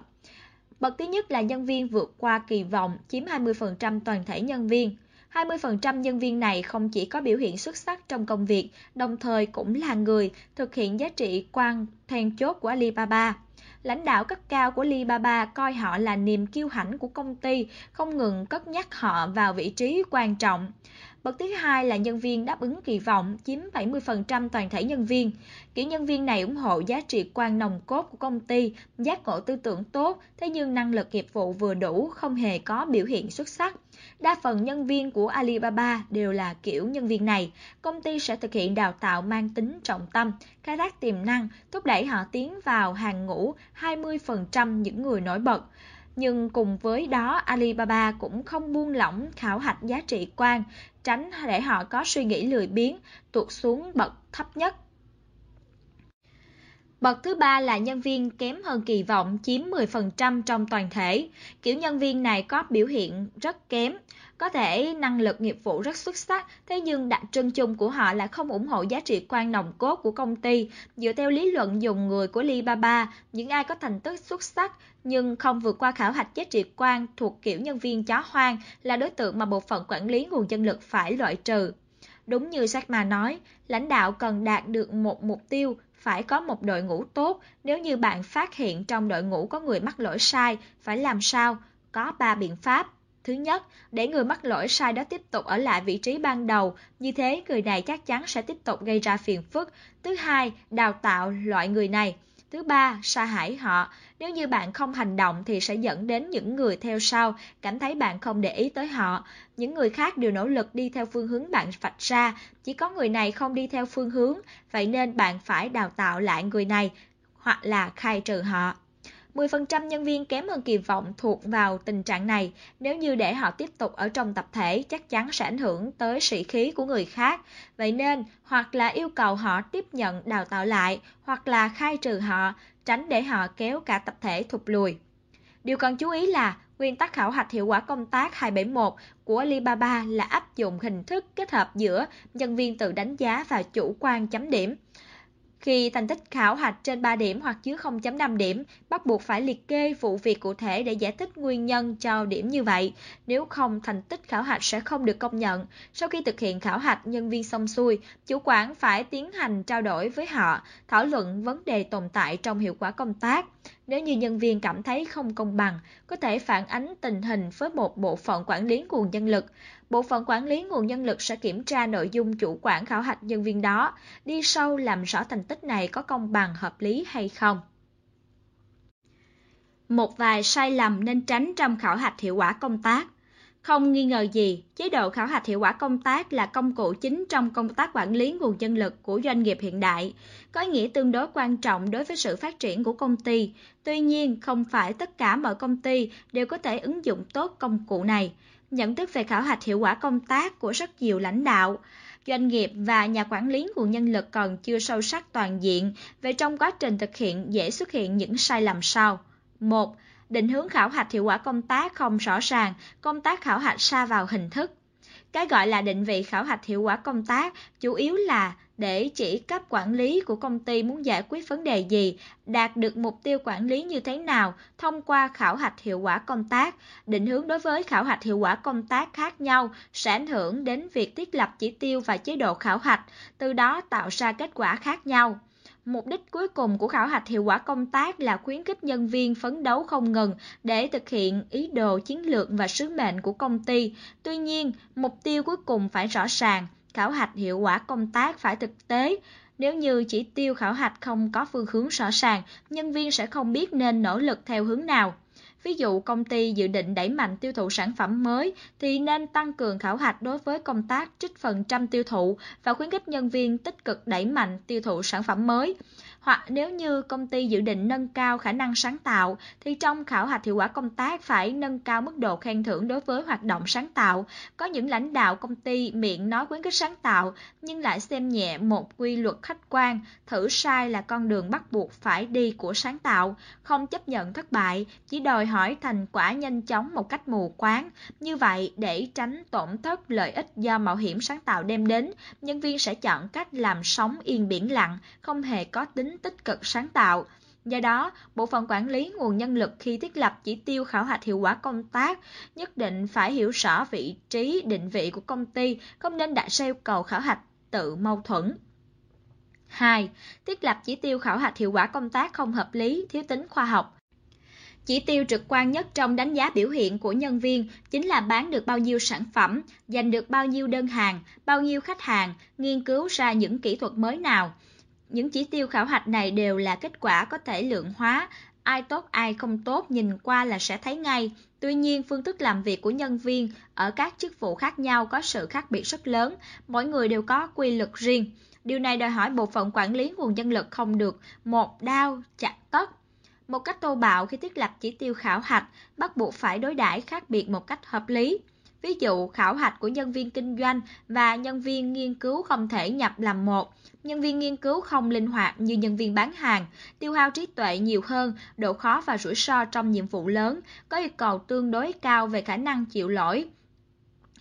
Bậc thứ nhất là nhân viên vượt qua kỳ vọng, chiếm 20% toàn thể nhân viên. 20% nhân viên này không chỉ có biểu hiện xuất sắc trong công việc, đồng thời cũng là người thực hiện giá trị quan then chốt của Alibaba. Lãnh đạo cấp cao của Alibaba coi họ là niềm kiêu hãnh của công ty, không ngừng cất nhắc họ vào vị trí quan trọng. Bậc thứ hai là nhân viên đáp ứng kỳ vọng, chiếm 70% toàn thể nhân viên. Kiểu nhân viên này ủng hộ giá trị quan nồng cốt của công ty, giác ngộ tư tưởng tốt, thế nhưng năng lực nghiệp vụ vừa đủ, không hề có biểu hiện xuất sắc. Đa phần nhân viên của Alibaba đều là kiểu nhân viên này. Công ty sẽ thực hiện đào tạo mang tính trọng tâm, khai thác tiềm năng, thúc đẩy họ tiến vào hàng ngũ 20% những người nổi bật. Nhưng cùng với đó, Alibaba cũng không buông lỏng khảo hạch giá trị quan, tránh để họ có suy nghĩ lười biếng, tuột xuống bậc thấp nhất. Bậc thứ ba là nhân viên kém hơn kỳ vọng chiếm 10% trong toàn thể. Kiểu nhân viên này có biểu hiện rất kém, có thể năng lực nghiệp vụ rất xuất sắc, thế nhưng đặc trưng chung của họ là không ủng hộ giá trị quan nồng cốt của công ty. Dựa theo lý luận dùng người của Alibaba, những ai có thành tích xuất sắc nhưng không vượt qua khảo hạch giá trị quan thuộc kiểu nhân viên chó hoang là đối tượng mà bộ phận quản lý nguồn nhân lực phải loại trừ. Đúng như sách mà nói, lãnh đạo cần đạt được một mục tiêu phải có một đội ngũ tốt. Nếu như bạn phát hiện trong đội ngũ có người mắc lỗi sai, phải làm sao? Có 3 biện pháp. Thứ nhất, để người mắc lỗi sai đó tiếp tục ở lại vị trí ban đầu, như thế người này chắc chắn sẽ tiếp tục gây ra phiền phức. Thứ hai, đào tạo loại người này. Thứ ba, sa hãi họ. Nếu như bạn không hành động thì sẽ dẫn đến những người theo sau cảm thấy bạn không để ý tới họ. Những người khác đều nỗ lực đi theo phương hướng bạn vạch ra, chỉ có người này không đi theo phương hướng, vậy nên bạn phải đào tạo lại người này hoặc là khai trừ họ. 10% nhân viên kém hơn kỳ vọng thuộc vào tình trạng này. Nếu như để họ tiếp tục ở trong tập thể, chắc chắn sẽ ảnh hưởng tới sĩ khí của người khác. Vậy nên, hoặc là yêu cầu họ tiếp nhận đào tạo lại, hoặc là khai trừ họ, tránh để họ kéo cả tập thể thụt lùi. Điều cần chú ý là nguyên tắc khảo hạch hiệu quả công tác 271 của Alibaba là áp dụng hình thức kết hợp giữa nhân viên tự đánh giá và chủ quan chấm điểm. Khi thành tích khảo hạch trên 3 điểm hoặc dưới 0.5 điểm, bắt buộc phải liệt kê vụ việc cụ thể để giải thích nguyên nhân cho điểm như vậy. Nếu không, thành tích khảo hạch sẽ không được công nhận. Sau khi thực hiện khảo hạch nhân viên xong xuôi, chủ quản phải tiến hành trao đổi với họ, thảo luận vấn đề tồn tại trong hiệu quả công tác. Nếu như nhân viên cảm thấy không công bằng, có thể phản ánh tình hình với một bộ phận quản lý nguồn nhân lực. Bộ phận quản lý nguồn nhân lực sẽ kiểm tra nội dung chủ quản khảo hạch nhân viên đó, đi sâu làm rõ thành tích này có công bằng hợp lý hay không. Một vài sai lầm nên tránh trong khảo hạch hiệu quả công tác. Không nghi ngờ gì, chế độ khảo hạch hiệu quả công tác là công cụ chính trong công tác quản lý nguồn nhân lực của doanh nghiệp hiện đại, có ý nghĩa tương đối quan trọng đối với sự phát triển của công ty. Tuy nhiên, không phải tất cả mọi công ty đều có thể ứng dụng tốt công cụ này. Nhận thức về khảo hạch hiệu quả công tác của rất nhiều lãnh đạo, doanh nghiệp và nhà quản lý nguồn nhân lực còn chưa sâu sắc toàn diện về trong quá trình thực hiện dễ xuất hiện những sai lầm sau. 1. định hướng khảo hạch hiệu quả công tác không rõ ràng, công tác khảo hạch xa vào hình thức. Cái gọi là định vị khảo hạch hiệu quả công tác chủ yếu là để chỉ cấp quản lý của công ty muốn giải quyết vấn đề gì, đạt được mục tiêu quản lý như thế nào thông qua khảo hạch hiệu quả công tác. Định hướng đối với khảo hạch hiệu quả công tác khác nhau sẽ ảnh hưởng đến việc thiết lập chỉ tiêu và chế độ khảo hạch, từ đó tạo ra kết quả khác nhau. Mục đích cuối cùng của khảo hạch hiệu quả công tác là khuyến khích nhân viên phấn đấu không ngừng để thực hiện ý đồ chiến lược và sứ mệnh của công ty. Tuy nhiên, mục tiêu cuối cùng phải rõ ràng, khảo hạch hiệu quả công tác phải thực tế. Nếu như chỉ tiêu khảo hạch không có phương hướng rõ ràng, nhân viên sẽ không biết nên nỗ lực theo hướng nào. Ví dụ công ty dự định đẩy mạnh tiêu thụ sản phẩm mới thì nên tăng cường khảo hạch đối với công tác trích phần trăm tiêu thụ và khuyến khích nhân viên tích cực đẩy mạnh tiêu thụ sản phẩm mới. Hoặc nếu như công ty dự định nâng cao khả năng sáng tạo thì trong khảo hạch hiệu quả công tác phải nâng cao mức độ khen thưởng đối với hoạt động sáng tạo. Có những lãnh đạo công ty miệng nói khuyến khích sáng tạo nhưng lại xem nhẹ một quy luật khách quan, thử sai là con đường bắt buộc phải đi của sáng tạo, không chấp nhận thất bại, chỉ đòi hỏi thành quả nhanh chóng một cách mù quáng. Như vậy, để tránh tổn thất lợi ích do mạo hiểm sáng tạo đem đến, nhân viên sẽ chọn cách làm sống yên biển lặng, không hề có tính tích cực sáng tạo. Do đó, bộ phận quản lý nguồn nhân lực khi thiết lập chỉ tiêu khảo hạch hiệu quả công tác nhất định phải hiểu rõ vị trí định vị của công ty, không nên đặt ra yêu cầu khảo hạch tự mâu thuẫn. 2. Thiết lập chỉ tiêu khảo hạch hiệu quả công tác không hợp lý, thiếu tính khoa học. Chỉ tiêu trực quan nhất trong đánh giá biểu hiện của nhân viên chính là bán được bao nhiêu sản phẩm, giành được bao nhiêu đơn hàng, bao nhiêu khách hàng, nghiên cứu ra những kỹ thuật mới nào. Những chỉ tiêu khảo hạch này đều là kết quả có thể lượng hóa, ai tốt ai không tốt nhìn qua là sẽ thấy ngay. Tuy nhiên, phương thức làm việc của nhân viên ở các chức vụ khác nhau có sự khác biệt rất lớn, mỗi người đều có quy luật riêng. Điều này đòi hỏi bộ phận quản lý nguồn nhân lực không được một đao chặt tất. Một cách tô bạo khi thiết lập chỉ tiêu khảo hạch, bắt buộc phải đối đãi khác biệt một cách hợp lý. Ví dụ, khảo hạch của nhân viên kinh doanh và nhân viên nghiên cứu không thể nhập làm một. Nhân viên nghiên cứu không linh hoạt như nhân viên bán hàng, tiêu hao trí tuệ nhiều hơn, độ khó và rủi ro trong nhiệm vụ lớn, có yêu cầu tương đối cao về khả năng chịu lỗi.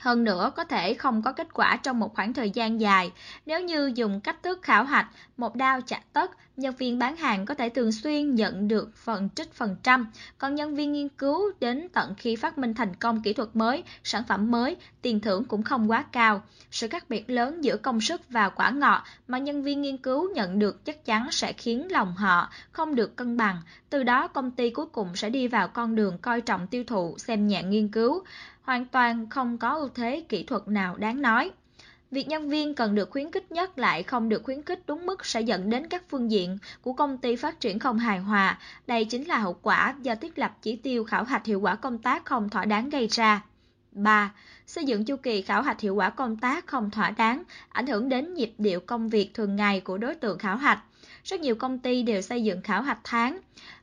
Hơn nữa, có thể không có kết quả trong một khoảng thời gian dài. Nếu như dùng cách thức khảo hạch, một đao chặt tất, nhân viên bán hàng có thể thường xuyên nhận được phần trích phần trăm, còn nhân viên nghiên cứu đến tận khi phát minh thành công kỹ thuật mới, sản phẩm mới, tiền thưởng cũng không quá cao. Sự khác biệt lớn giữa công sức và quả ngọt mà nhân viên nghiên cứu nhận được chắc chắn sẽ khiến lòng họ không được cân bằng. Từ đó công ty cuối cùng sẽ đi vào con đường coi trọng tiêu thụ, xem nhẹ nghiên cứu hoàn toàn không có ưu thế kỹ thuật nào đáng nói. Việc nhân viên cần được khuyến khích nhất lại không được khuyến khích đúng mức sẽ dẫn đến các phương diện của công ty phát triển không hài hòa. Đây chính là hậu quả do thiết lập chỉ tiêu khảo hạch hiệu quả công tác không thỏa đáng gây ra. 3. Xây dựng chu kỳ khảo hạch hiệu quả công tác không thỏa đáng, ảnh hưởng đến nhịp điệu công việc thường ngày của đối tượng khảo hạch. rất nhiều công ty đều xây dựng khảo hạch tháng,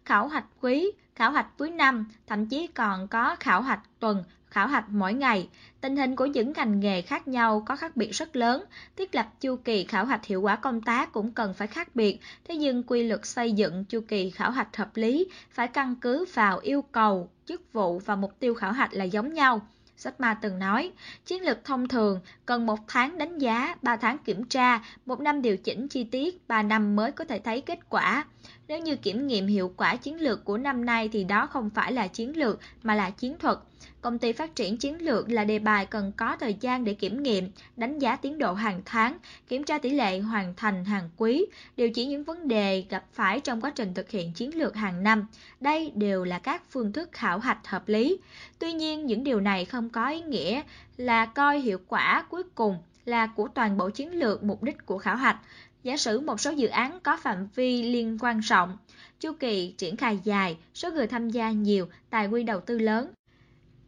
khảo hạch quý, khảo hạch cuối năm, thậm chí còn có khảo hạch tuần, khảo hạch mỗi ngày. Tình hình của những ngành nghề khác nhau có khác biệt rất lớn, thiết lập chu kỳ khảo hạch hiệu quả công tác cũng cần phải khác biệt, thế nhưng quy luật xây dựng chu kỳ khảo hạch hợp lý phải căn cứ vào yêu cầu, chức vụ và mục tiêu khảo hạch là giống nhau. Sách Ma từng nói, chiến lược thông thường cần một tháng đánh giá, ba tháng kiểm tra, một năm điều chỉnh chi tiết, ba năm mới có thể thấy kết quả. Nếu như kiểm nghiệm hiệu quả chiến lược của năm nay thì đó không phải là chiến lược mà là chiến thuật. Công ty phát triển chiến lược là đề bài cần có thời gian để kiểm nghiệm, đánh giá tiến độ hàng tháng, kiểm tra tỷ lệ hoàn thành hàng quý, điều chỉ những vấn đề gặp phải trong quá trình thực hiện chiến lược hàng năm. Đây đều là các phương thức khảo hạch hợp lý. Tuy nhiên, những điều này không có ý nghĩa là coi hiệu quả cuối cùng là của toàn bộ chiến lược mục đích của khảo hạch. Giả sử một số dự án có phạm vi liên quan rộng, chu kỳ triển khai dài, số người tham gia nhiều, tài nguyên đầu tư lớn,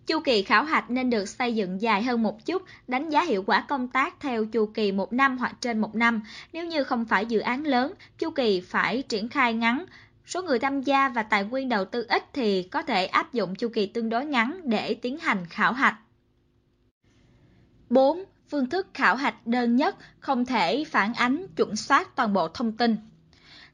Chu kỳ khảo hạch nên được xây dựng dài hơn một chút, đánh giá hiệu quả công tác theo chu kỳ một năm hoặc trên một năm. Nếu như không phải dự án lớn, chu kỳ phải triển khai ngắn. Số người tham gia và tài nguyên đầu tư ít thì có thể áp dụng chu kỳ tương đối ngắn để tiến hành khảo hạch. 4. Phương thức khảo hạch đơn nhất không thể phản ánh chuẩn xác toàn bộ thông tin.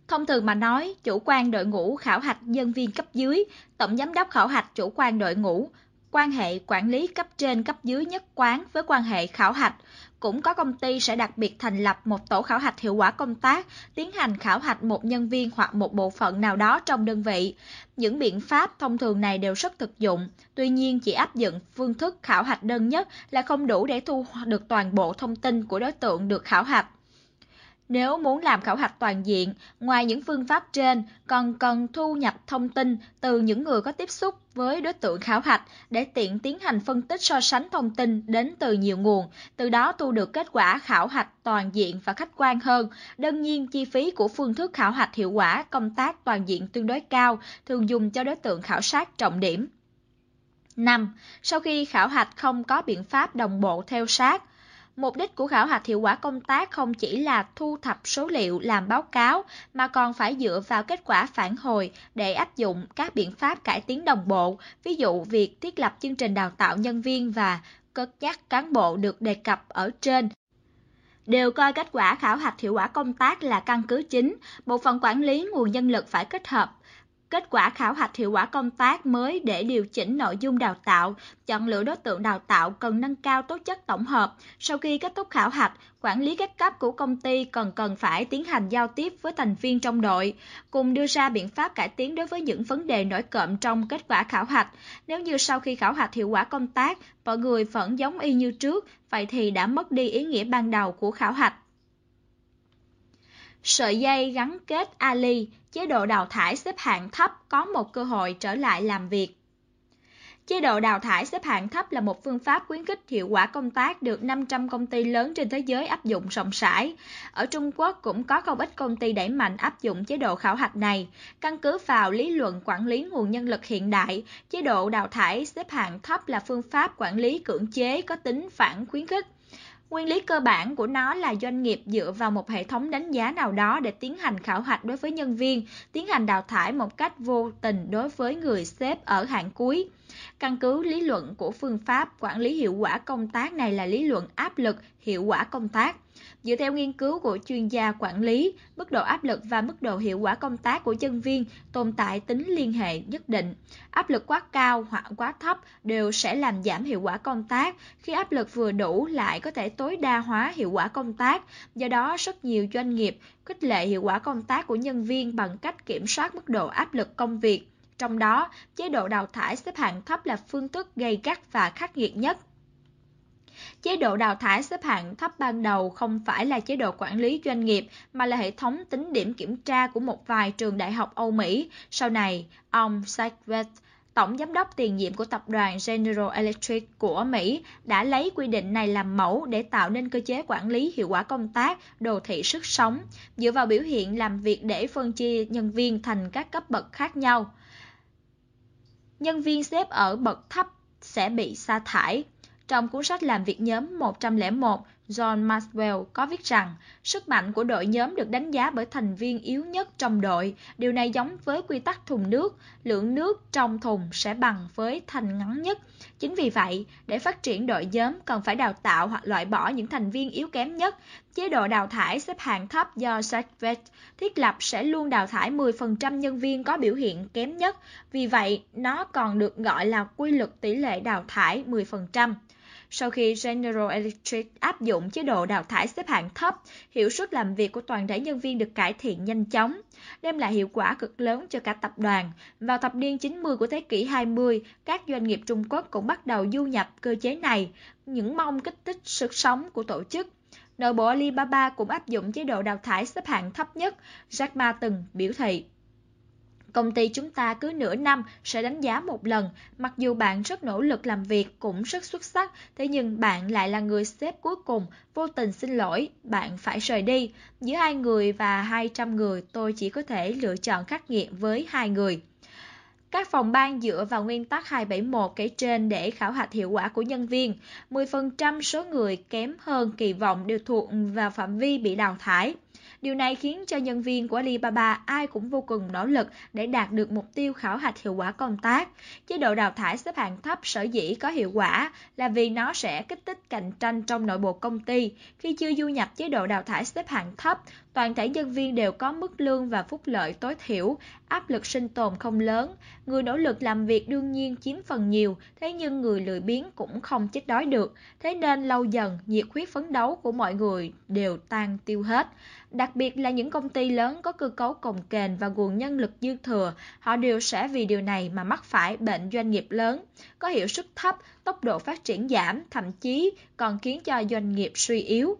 Thông thường mà nói, chủ quan đội ngũ khảo hạch nhân viên cấp dưới, tổng giám đốc khảo hạch chủ quan đội ngũ, quan hệ quản lý cấp trên cấp dưới nhất quán với quan hệ khảo hạch. Cũng có công ty sẽ đặc biệt thành lập một tổ khảo hạch hiệu quả công tác, tiến hành khảo hạch một nhân viên hoặc một bộ phận nào đó trong đơn vị. Những biện pháp thông thường này đều rất thực dụng, tuy nhiên chỉ áp dụng phương thức khảo hạch đơn nhất là không đủ để thu được toàn bộ thông tin của đối tượng được khảo hạch. Nếu muốn làm khảo hạch toàn diện, ngoài những phương pháp trên, còn cần thu nhập thông tin từ những người có tiếp xúc với đối tượng khảo hạch để tiện tiến hành phân tích so sánh thông tin đến từ nhiều nguồn, từ đó thu được kết quả khảo hạch toàn diện và khách quan hơn. Đương nhiên, chi phí của phương thức khảo hạch hiệu quả công tác toàn diện tương đối cao, thường dùng cho đối tượng khảo sát trọng điểm. 5. Sau khi khảo hạch không có biện pháp đồng bộ theo sát, Mục đích của khảo hạch hiệu quả công tác không chỉ là thu thập số liệu làm báo cáo mà còn phải dựa vào kết quả phản hồi để áp dụng các biện pháp cải tiến đồng bộ, ví dụ việc thiết lập chương trình đào tạo nhân viên và cất nhắc cán bộ được đề cập ở trên. Đều coi kết quả khảo hạch hiệu quả công tác là căn cứ chính, bộ phận quản lý nguồn nhân lực phải kết hợp kết quả khảo hạch hiệu quả công tác mới để điều chỉnh nội dung đào tạo, chọn lựa đối tượng đào tạo cần nâng cao tố chất tổng hợp. Sau khi kết thúc khảo hạch, quản lý các cấp của công ty cần cần phải tiến hành giao tiếp với thành viên trong đội, cùng đưa ra biện pháp cải tiến đối với những vấn đề nổi cộm trong kết quả khảo hạch. Nếu như sau khi khảo hạch hiệu quả công tác, mọi người vẫn giống y như trước, vậy thì đã mất đi ý nghĩa ban đầu của khảo hạch. Sợi dây gắn kết Ali, chế độ đào thải xếp hạng thấp có một cơ hội trở lại làm việc. Chế độ đào thải xếp hạng thấp là một phương pháp khuyến khích hiệu quả công tác được 500 công ty lớn trên thế giới áp dụng rộng rãi. Ở Trung Quốc cũng có không ít công ty đẩy mạnh áp dụng chế độ khảo hạch này. Căn cứ vào lý luận quản lý nguồn nhân lực hiện đại, chế độ đào thải xếp hạng thấp là phương pháp quản lý cưỡng chế có tính phản khuyến khích. Nguyên lý cơ bản của nó là doanh nghiệp dựa vào một hệ thống đánh giá nào đó để tiến hành khảo hạch đối với nhân viên, tiến hành đào thải một cách vô tình đối với người xếp ở hạng cuối. Căn cứ lý luận của phương pháp quản lý hiệu quả công tác này là lý luận áp lực hiệu quả công tác. Dựa theo nghiên cứu của chuyên gia quản lý, mức độ áp lực và mức độ hiệu quả công tác của nhân viên tồn tại tính liên hệ nhất định. Áp lực quá cao hoặc quá thấp đều sẽ làm giảm hiệu quả công tác, khi áp lực vừa đủ lại có thể tối đa hóa hiệu quả công tác. Do đó, rất nhiều doanh nghiệp khích lệ hiệu quả công tác của nhân viên bằng cách kiểm soát mức độ áp lực công việc. Trong đó, chế độ đào thải xếp hạng thấp là phương thức gây gắt và khắc nghiệt nhất. Chế độ đào thải xếp hạng thấp ban đầu không phải là chế độ quản lý doanh nghiệp mà là hệ thống tính điểm kiểm tra của một vài trường đại học Âu Mỹ. Sau này, ông Sachs Tổng giám đốc tiền nhiệm của tập đoàn General Electric của Mỹ đã lấy quy định này làm mẫu để tạo nên cơ chế quản lý hiệu quả công tác, đồ thị sức sống, dựa vào biểu hiện làm việc để phân chia nhân viên thành các cấp bậc khác nhau. Nhân viên xếp ở bậc thấp sẽ bị sa thải. Trong cuốn sách làm việc nhóm 101, John Maxwell có viết rằng sức mạnh của đội nhóm được đánh giá bởi thành viên yếu nhất trong đội. Điều này giống với quy tắc thùng nước, lượng nước trong thùng sẽ bằng với thành ngắn nhất. Chính vì vậy, để phát triển đội nhóm cần phải đào tạo hoặc loại bỏ những thành viên yếu kém nhất. Chế độ đào thải xếp hạng thấp do Sachvet thiết lập sẽ luôn đào thải 10% nhân viên có biểu hiện kém nhất. Vì vậy, nó còn được gọi là quy luật tỷ lệ đào thải 10%. Sau khi General Electric áp dụng chế độ đào thải xếp hạng thấp, hiệu suất làm việc của toàn thể nhân viên được cải thiện nhanh chóng, đem lại hiệu quả cực lớn cho cả tập đoàn. Vào thập niên 90 của thế kỷ 20, các doanh nghiệp Trung Quốc cũng bắt đầu du nhập cơ chế này, những mong kích thích sức sống của tổ chức. Nội bộ Alibaba cũng áp dụng chế độ đào thải xếp hạng thấp nhất, Jack Ma từng biểu thị. Công ty chúng ta cứ nửa năm sẽ đánh giá một lần, mặc dù bạn rất nỗ lực làm việc cũng rất xuất sắc, thế nhưng bạn lại là người xếp cuối cùng, vô tình xin lỗi, bạn phải rời đi. Giữa hai người và 200 người, tôi chỉ có thể lựa chọn khắc nghiệt với hai người. Các phòng ban dựa vào nguyên tắc 271 kể trên để khảo hạch hiệu quả của nhân viên. 10% số người kém hơn kỳ vọng đều thuộc vào phạm vi bị đào thải. Điều này khiến cho nhân viên của Alibaba ai cũng vô cùng nỗ lực để đạt được mục tiêu khảo hạch hiệu quả công tác. Chế độ đào thải xếp hạng thấp sở dĩ có hiệu quả là vì nó sẽ kích thích cạnh tranh trong nội bộ công ty. Khi chưa du nhập chế độ đào thải xếp hạng thấp, toàn thể nhân viên đều có mức lương và phúc lợi tối thiểu, áp lực sinh tồn không lớn. Người nỗ lực làm việc đương nhiên chiếm phần nhiều, thế nhưng người lười biếng cũng không chết đói được. Thế nên lâu dần, nhiệt huyết phấn đấu của mọi người đều tan tiêu hết. Đặc biệt là những công ty lớn có cơ cấu cồng kềnh và nguồn nhân lực dư thừa, họ đều sẽ vì điều này mà mắc phải bệnh doanh nghiệp lớn, có hiệu suất thấp, tốc độ phát triển giảm, thậm chí còn khiến cho doanh nghiệp suy yếu.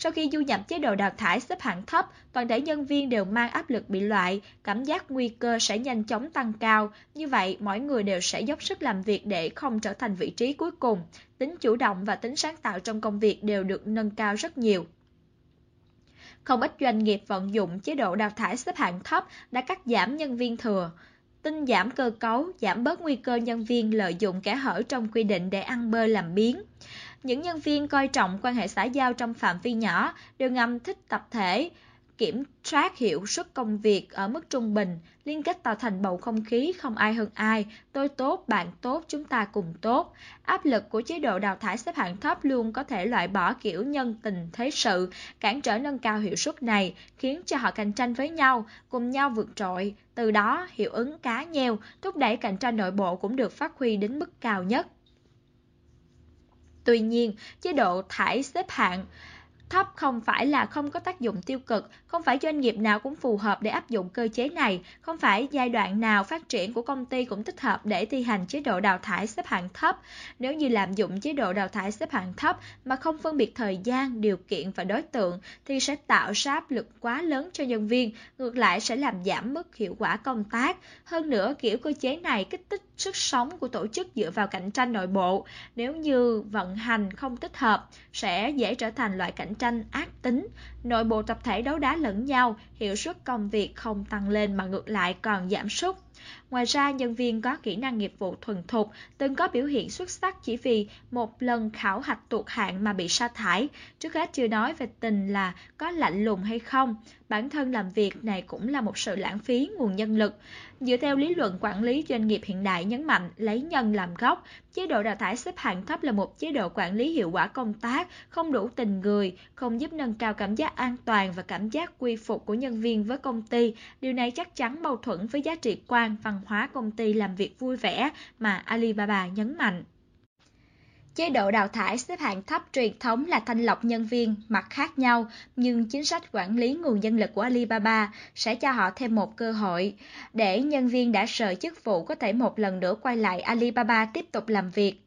Sau khi du nhập chế độ đào thải xếp hạng thấp, toàn thể nhân viên đều mang áp lực bị loại, cảm giác nguy cơ sẽ nhanh chóng tăng cao. Như vậy, mỗi người đều sẽ dốc sức làm việc để không trở thành vị trí cuối cùng. Tính chủ động và tính sáng tạo trong công việc đều được nâng cao rất nhiều. Không ít doanh nghiệp vận dụng chế độ đào thải xếp hạng thấp đã cắt giảm nhân viên thừa. Tinh giảm cơ cấu, giảm bớt nguy cơ nhân viên lợi dụng kẻ hở trong quy định để ăn bơ làm biến. Những nhân viên coi trọng quan hệ xã giao trong phạm vi nhỏ đều ngầm thích tập thể, kiểm soát hiệu suất công việc ở mức trung bình, liên kết tạo thành bầu không khí không ai hơn ai, tôi tốt, bạn tốt, chúng ta cùng tốt. Áp lực của chế độ đào thải xếp hạng thấp luôn có thể loại bỏ kiểu nhân tình thế sự, cản trở nâng cao hiệu suất này, khiến cho họ cạnh tranh với nhau, cùng nhau vượt trội. Từ đó, hiệu ứng cá nheo, thúc đẩy cạnh tranh nội bộ cũng được phát huy đến mức cao nhất. Tuy nhiên, chế độ thải xếp hạng thấp không phải là không có tác dụng tiêu cực, không phải doanh nghiệp nào cũng phù hợp để áp dụng cơ chế này, không phải giai đoạn nào phát triển của công ty cũng thích hợp để thi hành chế độ đào thải xếp hạng thấp. Nếu như lạm dụng chế độ đào thải xếp hạng thấp mà không phân biệt thời gian, điều kiện và đối tượng thì sẽ tạo ra áp lực quá lớn cho nhân viên, ngược lại sẽ làm giảm mức hiệu quả công tác. Hơn nữa, kiểu cơ chế này kích thích sức sống của tổ chức dựa vào cạnh tranh nội bộ. Nếu như vận hành không thích hợp, sẽ dễ trở thành loại cạnh tranh ác tính, nội bộ tập thể đấu đá lẫn nhau, hiệu suất công việc không tăng lên mà ngược lại còn giảm sút. Ngoài ra, nhân viên có kỹ năng nghiệp vụ thuần thục, từng có biểu hiện xuất sắc chỉ vì một lần khảo hạch tuột hạng mà bị sa thải. Trước hết chưa nói về tình là có lạnh lùng hay không, bản thân làm việc này cũng là một sự lãng phí nguồn nhân lực. Dựa theo lý luận quản lý doanh nghiệp hiện đại nhấn mạnh lấy nhân làm gốc, chế độ đào thải xếp hạng thấp là một chế độ quản lý hiệu quả công tác, không đủ tình người, không giúp nâng cao cảm giác an toàn và cảm giác quy phục của nhân viên với công ty. Điều này chắc chắn mâu thuẫn với giá trị quan văn hóa công ty làm việc vui vẻ mà Alibaba nhấn mạnh. Chế độ đào thải xếp hạng thấp truyền thống là thanh lọc nhân viên, mặt khác nhau, nhưng chính sách quản lý nguồn nhân lực của Alibaba sẽ cho họ thêm một cơ hội để nhân viên đã rời chức vụ có thể một lần nữa quay lại Alibaba tiếp tục làm việc.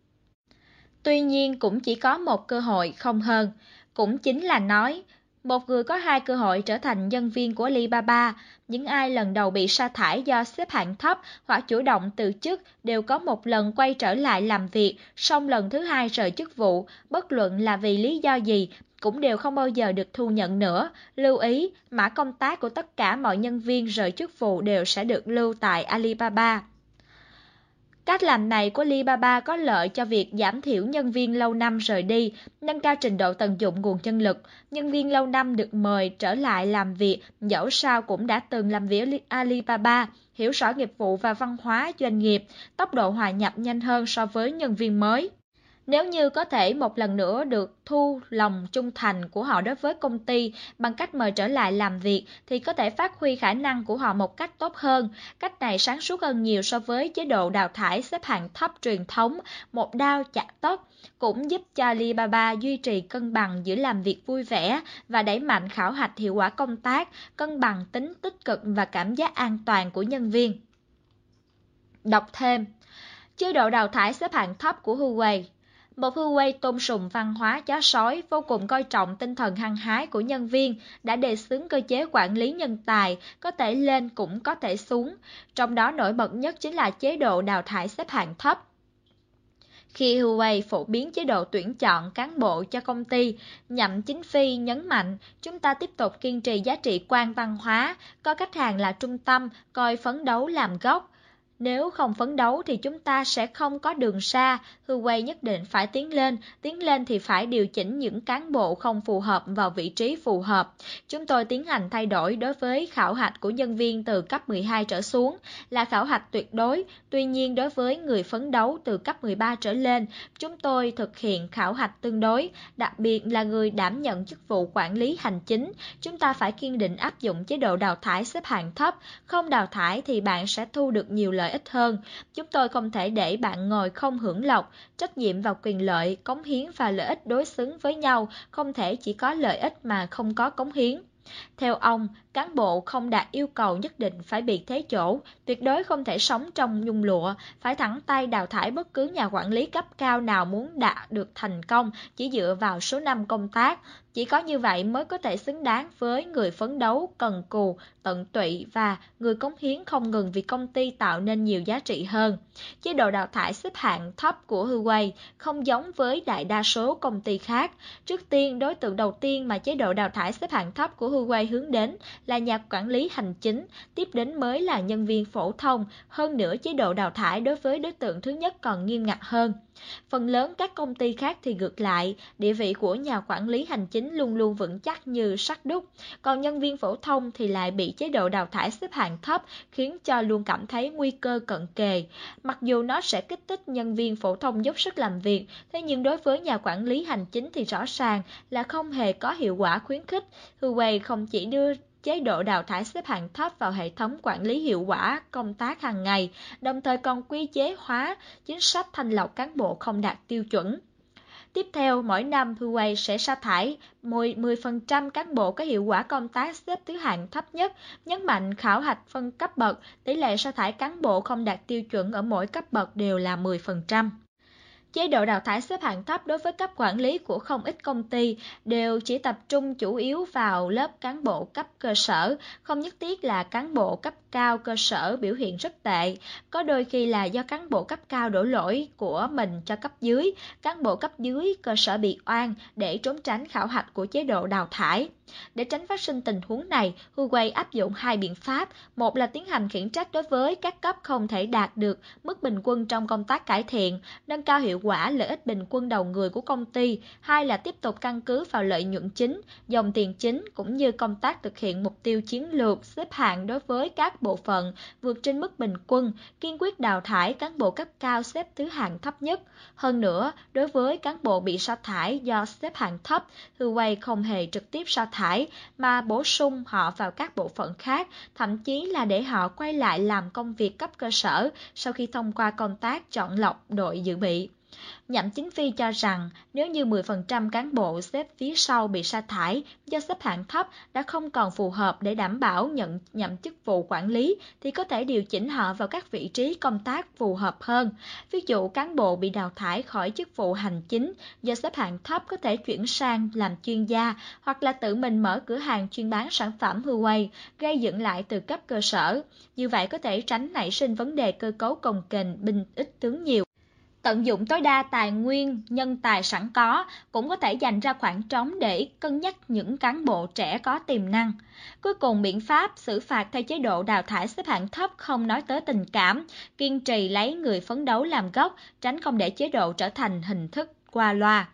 Tuy nhiên cũng chỉ có một cơ hội không hơn, cũng chính là nói một người có hai cơ hội trở thành nhân viên của Alibaba. Những ai lần đầu bị sa thải do xếp hạng thấp hoặc chủ động từ chức đều có một lần quay trở lại làm việc, song lần thứ hai rời chức vụ, bất luận là vì lý do gì, cũng đều không bao giờ được thu nhận nữa. Lưu ý, mã công tác của tất cả mọi nhân viên rời chức vụ đều sẽ được lưu tại Alibaba. Cách làm này của Alibaba có lợi cho việc giảm thiểu nhân viên lâu năm rời đi, nâng cao trình độ tận dụng nguồn nhân lực. Nhân viên lâu năm được mời trở lại làm việc, dẫu sao cũng đã từng làm việc Alibaba, hiểu rõ nghiệp vụ và văn hóa doanh nghiệp, tốc độ hòa nhập nhanh hơn so với nhân viên mới. Nếu như có thể một lần nữa được thu lòng trung thành của họ đối với công ty bằng cách mời trở lại làm việc thì có thể phát huy khả năng của họ một cách tốt hơn. Cách này sáng suốt hơn nhiều so với chế độ đào thải xếp hạng thấp truyền thống, một đao chặt tóc, cũng giúp cho Alibaba duy trì cân bằng giữa làm việc vui vẻ và đẩy mạnh khảo hạch hiệu quả công tác, cân bằng tính tích cực và cảm giác an toàn của nhân viên. Đọc thêm Chế độ đào thải xếp hạng thấp của Huawei một Huawei tôn sùng văn hóa chó sói, vô cùng coi trọng tinh thần hăng hái của nhân viên, đã đề xướng cơ chế quản lý nhân tài, có thể lên cũng có thể xuống. Trong đó nổi bật nhất chính là chế độ đào thải xếp hạng thấp. Khi Huawei phổ biến chế độ tuyển chọn cán bộ cho công ty, nhậm chính phi nhấn mạnh chúng ta tiếp tục kiên trì giá trị quan văn hóa, coi khách hàng là trung tâm, coi phấn đấu làm gốc, nếu không phấn đấu thì chúng ta sẽ không có đường xa, Huawei nhất định phải tiến lên, tiến lên thì phải điều chỉnh những cán bộ không phù hợp vào vị trí phù hợp. Chúng tôi tiến hành thay đổi đối với khảo hạch của nhân viên từ cấp 12 trở xuống. Là khảo hạch tuyệt đối, tuy nhiên đối với người phấn đấu từ cấp 13 trở lên, chúng tôi thực hiện khảo hạch tương đối, đặc biệt là người đảm nhận chức vụ quản lý hành chính. Chúng ta phải kiên định áp dụng chế độ đào thải xếp hạng thấp, không đào thải thì bạn sẽ thu được nhiều lợi ích hơn. Chúng tôi không thể để bạn ngồi không hưởng lộc, trách nhiệm và quyền lợi, cống hiến và lợi ích đối xứng với nhau, không thể chỉ có lợi ích mà không có cống hiến. Theo ông, cán bộ không đạt yêu cầu nhất định phải bị thế chỗ, tuyệt đối không thể sống trong nhung lụa, phải thẳng tay đào thải bất cứ nhà quản lý cấp cao nào muốn đạt được thành công chỉ dựa vào số năm công tác. Chỉ có như vậy mới có thể xứng đáng với người phấn đấu, cần cù, tận tụy và người cống hiến không ngừng vì công ty tạo nên nhiều giá trị hơn. Chế độ đào thải xếp hạng thấp của Huawei không giống với đại đa số công ty khác. Trước tiên, đối tượng đầu tiên mà chế độ đào thải xếp hạng thấp của Huawei hướng đến là nhà quản lý hành chính, tiếp đến mới là nhân viên phổ thông, hơn nữa chế độ đào thải đối với đối tượng thứ nhất còn nghiêm ngặt hơn. Phần lớn các công ty khác thì ngược lại, địa vị của nhà quản lý hành chính luôn luôn vững chắc như sắt đúc, còn nhân viên phổ thông thì lại bị chế độ đào thải xếp hạng thấp khiến cho luôn cảm thấy nguy cơ cận kề. Mặc dù nó sẽ kích thích nhân viên phổ thông dốc sức làm việc, thế nhưng đối với nhà quản lý hành chính thì rõ ràng là không hề có hiệu quả khuyến khích. Huawei không chỉ đưa chế độ đào thải xếp hạng thấp vào hệ thống quản lý hiệu quả công tác hàng ngày, đồng thời còn quy chế hóa chính sách thanh lọc cán bộ không đạt tiêu chuẩn. Tiếp theo, mỗi năm Huawei sẽ sa thải 10% cán bộ có hiệu quả công tác xếp thứ hạng thấp nhất, nhấn mạnh khảo hạch phân cấp bậc, tỷ lệ sa thải cán bộ không đạt tiêu chuẩn ở mỗi cấp bậc đều là 10%. Chế độ đào thải xếp hạng thấp đối với cấp quản lý của không ít công ty đều chỉ tập trung chủ yếu vào lớp cán bộ cấp cơ sở, không nhất thiết là cán bộ cấp cao cơ sở biểu hiện rất tệ, có đôi khi là do cán bộ cấp cao đổ lỗi của mình cho cấp dưới, cán bộ cấp dưới cơ sở bị oan để trốn tránh khảo hạch của chế độ đào thải. Để tránh phát sinh tình huống này, Huawei áp dụng hai biện pháp. Một là tiến hành khiển trách đối với các cấp không thể đạt được mức bình quân trong công tác cải thiện, nâng cao hiệu quả lợi ích bình quân đầu người của công ty. Hai là tiếp tục căn cứ vào lợi nhuận chính, dòng tiền chính cũng như công tác thực hiện mục tiêu chiến lược xếp hạng đối với các bộ phận vượt trên mức bình quân, kiên quyết đào thải cán bộ cấp cao xếp thứ hạng thấp nhất. Hơn nữa, đối với cán bộ bị sa thải do xếp hạng thấp, Huawei không hề trực tiếp sa thải thải mà bổ sung họ vào các bộ phận khác, thậm chí là để họ quay lại làm công việc cấp cơ sở sau khi thông qua công tác chọn lọc đội dự bị. Nhậm Chính Phi cho rằng nếu như 10% cán bộ xếp phía sau bị sa thải do xếp hạng thấp đã không còn phù hợp để đảm bảo nhận, nhậm chức vụ quản lý, thì có thể điều chỉnh họ vào các vị trí công tác phù hợp hơn. Ví dụ, cán bộ bị đào thải khỏi chức vụ hành chính do xếp hạng thấp có thể chuyển sang làm chuyên gia hoặc là tự mình mở cửa hàng chuyên bán sản phẩm Huawei, gây dựng lại từ cấp cơ sở. Như vậy có thể tránh nảy sinh vấn đề cơ cấu công kềnh, binh ít tướng nhiều tận dụng tối đa tài nguyên, nhân tài sẵn có, cũng có thể dành ra khoảng trống để cân nhắc những cán bộ trẻ có tiềm năng. Cuối cùng, biện pháp xử phạt theo chế độ đào thải xếp hạng thấp không nói tới tình cảm, kiên trì lấy người phấn đấu làm gốc, tránh không để chế độ trở thành hình thức qua loa.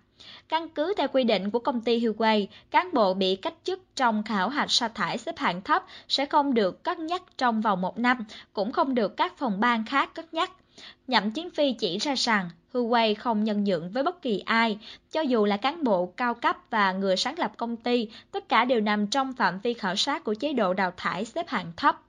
Căn cứ theo quy định của công ty Huawei, cán bộ bị cách chức trong khảo hạch sa thải xếp hạng thấp sẽ không được cất nhắc trong vòng một năm, cũng không được các phòng ban khác cất nhắc. Nhậm Chiến Phi chỉ ra rằng Huawei không nhân nhượng với bất kỳ ai, cho dù là cán bộ cao cấp và người sáng lập công ty, tất cả đều nằm trong phạm vi khảo sát của chế độ đào thải xếp hạng thấp.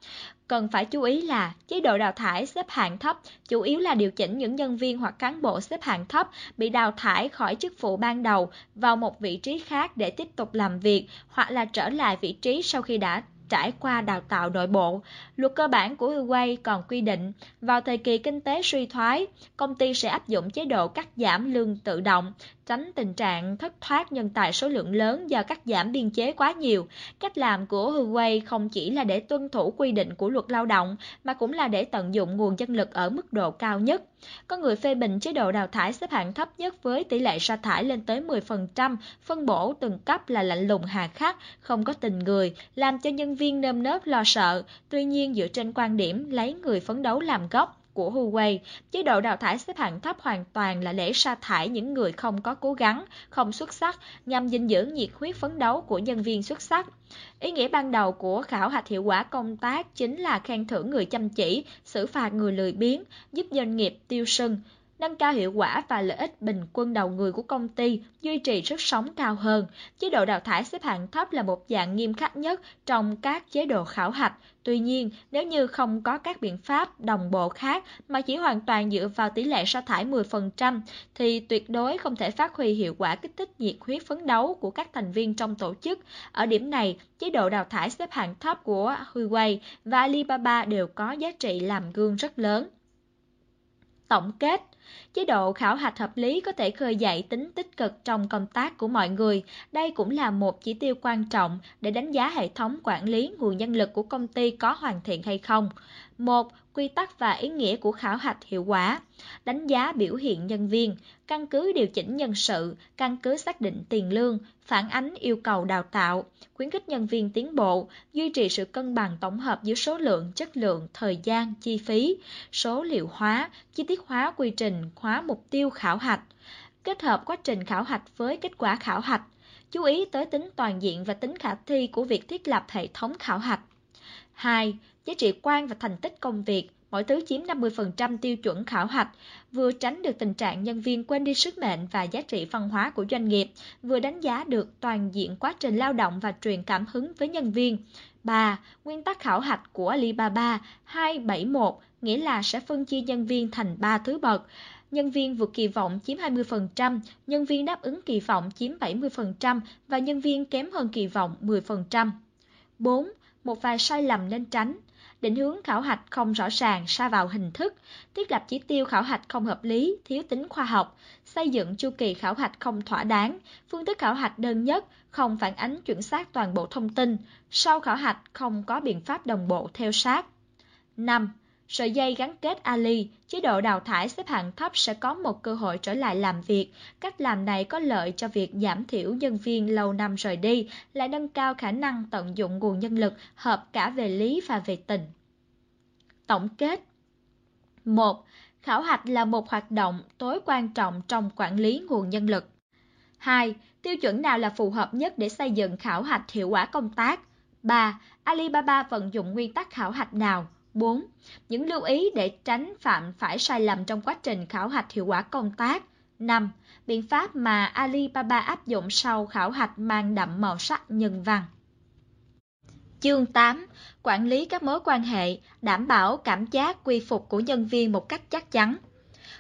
Cần phải chú ý là chế độ đào thải xếp hạng thấp chủ yếu là điều chỉnh những nhân viên hoặc cán bộ xếp hạng thấp bị đào thải khỏi chức vụ ban đầu vào một vị trí khác để tiếp tục làm việc hoặc là trở lại vị trí sau khi đã trải qua đào tạo nội bộ. Luật cơ bản của Huawei còn quy định, vào thời kỳ kinh tế suy thoái, công ty sẽ áp dụng chế độ cắt giảm lương tự động, tránh tình trạng thất thoát nhân tài số lượng lớn do cắt giảm biên chế quá nhiều. Cách làm của Huawei không chỉ là để tuân thủ quy định của luật lao động, mà cũng là để tận dụng nguồn nhân lực ở mức độ cao nhất. Có người phê bình chế độ đào thải xếp hạng thấp nhất với tỷ lệ sa thải lên tới 10%, phân bổ từng cấp là lạnh lùng hà khắc, không có tình người, làm cho nhân viên nơm nớp lo sợ. Tuy nhiên dựa trên quan điểm lấy người phấn đấu làm gốc, của Huawei, chế độ đào thải xếp hạng thấp hoàn toàn là lễ sa thải những người không có cố gắng, không xuất sắc, nhằm dinh dưỡng nhiệt huyết phấn đấu của nhân viên xuất sắc. Ý nghĩa ban đầu của khảo hạch hiệu quả công tác chính là khen thưởng người chăm chỉ, xử phạt người lười biếng, giúp doanh nghiệp tiêu sưng, nâng cao hiệu quả và lợi ích bình quân đầu người của công ty, duy trì sức sống cao hơn. Chế độ đào thải xếp hạng thấp là một dạng nghiêm khắc nhất trong các chế độ khảo hạch. Tuy nhiên, nếu như không có các biện pháp đồng bộ khác mà chỉ hoàn toàn dựa vào tỷ lệ sa thải 10%, thì tuyệt đối không thể phát huy hiệu quả kích thích nhiệt huyết phấn đấu của các thành viên trong tổ chức. Ở điểm này, chế độ đào thải xếp hạng thấp của Huawei và Alibaba đều có giá trị làm gương rất lớn. Tổng kết Chế độ khảo hạch hợp lý có thể khơi dậy tính tích cực trong công tác của mọi người. Đây cũng là một chỉ tiêu quan trọng để đánh giá hệ thống quản lý nguồn nhân lực của công ty có hoàn thiện hay không. Một, quy tắc và ý nghĩa của khảo hạch hiệu quả, đánh giá biểu hiện nhân viên, căn cứ điều chỉnh nhân sự, căn cứ xác định tiền lương, phản ánh yêu cầu đào tạo, khuyến khích nhân viên tiến bộ, duy trì sự cân bằng tổng hợp giữa số lượng, chất lượng, thời gian, chi phí, số liệu hóa, chi tiết hóa quy trình, hóa mục tiêu khảo hạch, kết hợp quá trình khảo hạch với kết quả khảo hạch, chú ý tới tính toàn diện và tính khả thi của việc thiết lập hệ thống khảo hạch. 2. Giá trị quan và thành tích công việc, mỗi thứ chiếm 50% tiêu chuẩn khảo hạch, vừa tránh được tình trạng nhân viên quên đi sứ mệnh và giá trị văn hóa của doanh nghiệp, vừa đánh giá được toàn diện quá trình lao động và truyền cảm hứng với nhân viên. 3. Nguyên tắc khảo hạch của Alibaba 271 nghĩa là sẽ phân chia nhân viên thành 3 thứ bậc. Nhân viên vượt kỳ vọng chiếm 20%, nhân viên đáp ứng kỳ vọng chiếm 70% và nhân viên kém hơn kỳ vọng 10%. 4. Một vài sai lầm nên tránh định hướng khảo hạch không rõ ràng xa vào hình thức, thiết lập chỉ tiêu khảo hạch không hợp lý, thiếu tính khoa học, xây dựng chu kỳ khảo hạch không thỏa đáng, phương thức khảo hạch đơn nhất, không phản ánh chuẩn xác toàn bộ thông tin, sau khảo hạch không có biện pháp đồng bộ theo sát. 5. Sợi dây gắn kết Ali, chế độ đào thải xếp hạng thấp sẽ có một cơ hội trở lại làm việc. Cách làm này có lợi cho việc giảm thiểu nhân viên lâu năm rời đi, lại nâng cao khả năng tận dụng nguồn nhân lực hợp cả về lý và về tình. Tổng kết 1. Khảo hạch là một hoạt động tối quan trọng trong quản lý nguồn nhân lực. 2. Tiêu chuẩn nào là phù hợp nhất để xây dựng khảo hạch hiệu quả công tác? 3. Alibaba vận dụng nguyên tắc khảo hạch nào? 4. Những lưu ý để tránh phạm phải sai lầm trong quá trình khảo hạch hiệu quả công tác. 5. Biện pháp mà Alibaba áp dụng sau khảo hạch mang đậm màu sắc nhân văn. Chương 8. Quản lý các mối quan hệ, đảm bảo cảm giác quy phục của nhân viên một cách chắc chắn.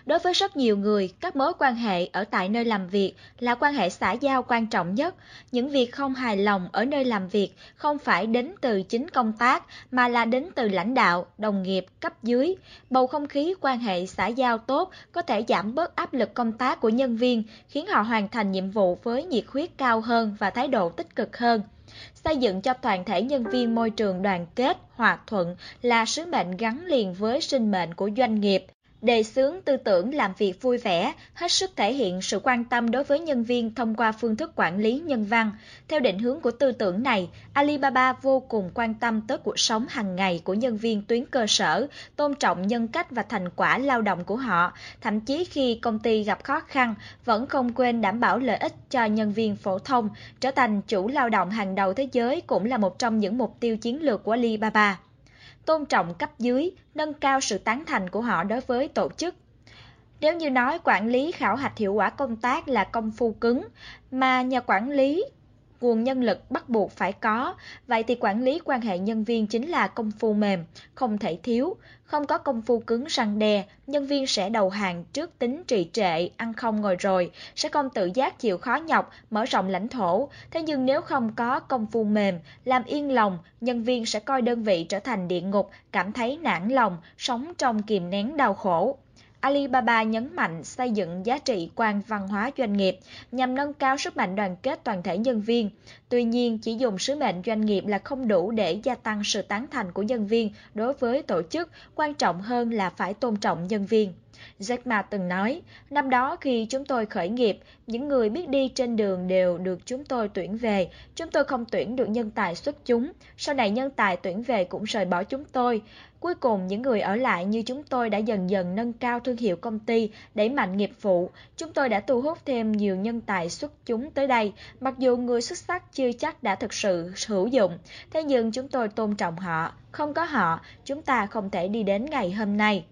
Đối với rất nhiều người, các mối quan hệ ở tại nơi làm việc là quan hệ xã giao quan trọng nhất. Những việc không hài lòng ở nơi làm việc không phải đến từ chính công tác mà là đến từ lãnh đạo, đồng nghiệp, cấp dưới. Bầu không khí quan hệ xã giao tốt có thể giảm bớt áp lực công tác của nhân viên, khiến họ hoàn thành nhiệm vụ với nhiệt huyết cao hơn và thái độ tích cực hơn xây dựng cho toàn thể nhân viên môi trường đoàn kết, hòa thuận là sứ mệnh gắn liền với sinh mệnh của doanh nghiệp đề xướng tư tưởng làm việc vui vẻ, hết sức thể hiện sự quan tâm đối với nhân viên thông qua phương thức quản lý nhân văn. Theo định hướng của tư tưởng này, Alibaba vô cùng quan tâm tới cuộc sống hàng ngày của nhân viên tuyến cơ sở, tôn trọng nhân cách và thành quả lao động của họ, thậm chí khi công ty gặp khó khăn, vẫn không quên đảm bảo lợi ích cho nhân viên phổ thông, trở thành chủ lao động hàng đầu thế giới cũng là một trong những mục tiêu chiến lược của Alibaba tôn trọng cấp dưới, nâng cao sự tán thành của họ đối với tổ chức. Nếu như nói quản lý khảo hạch hiệu quả công tác là công phu cứng, mà nhà quản lý nguồn nhân lực bắt buộc phải có, vậy thì quản lý quan hệ nhân viên chính là công phu mềm, không thể thiếu. Không có công phu cứng răng đè, nhân viên sẽ đầu hàng trước tính trì trệ, ăn không ngồi rồi, sẽ không tự giác chịu khó nhọc, mở rộng lãnh thổ. Thế nhưng nếu không có công phu mềm, làm yên lòng, nhân viên sẽ coi đơn vị trở thành địa ngục, cảm thấy nản lòng, sống trong kìm nén đau khổ. Alibaba nhấn mạnh xây dựng giá trị quan văn hóa doanh nghiệp nhằm nâng cao sức mạnh đoàn kết toàn thể nhân viên. Tuy nhiên, chỉ dùng sứ mệnh doanh nghiệp là không đủ để gia tăng sự tán thành của nhân viên đối với tổ chức, quan trọng hơn là phải tôn trọng nhân viên. Jack Ma từng nói, năm đó khi chúng tôi khởi nghiệp, những người biết đi trên đường đều được chúng tôi tuyển về. Chúng tôi không tuyển được nhân tài xuất chúng. Sau này nhân tài tuyển về cũng rời bỏ chúng tôi. Cuối cùng, những người ở lại như chúng tôi đã dần dần nâng cao thương hiệu công ty, đẩy mạnh nghiệp vụ. Chúng tôi đã thu hút thêm nhiều nhân tài xuất chúng tới đây. Mặc dù người xuất sắc chưa chắc đã thực sự hữu dụng, thế nhưng chúng tôi tôn trọng họ. Không có họ, chúng ta không thể đi đến ngày hôm nay.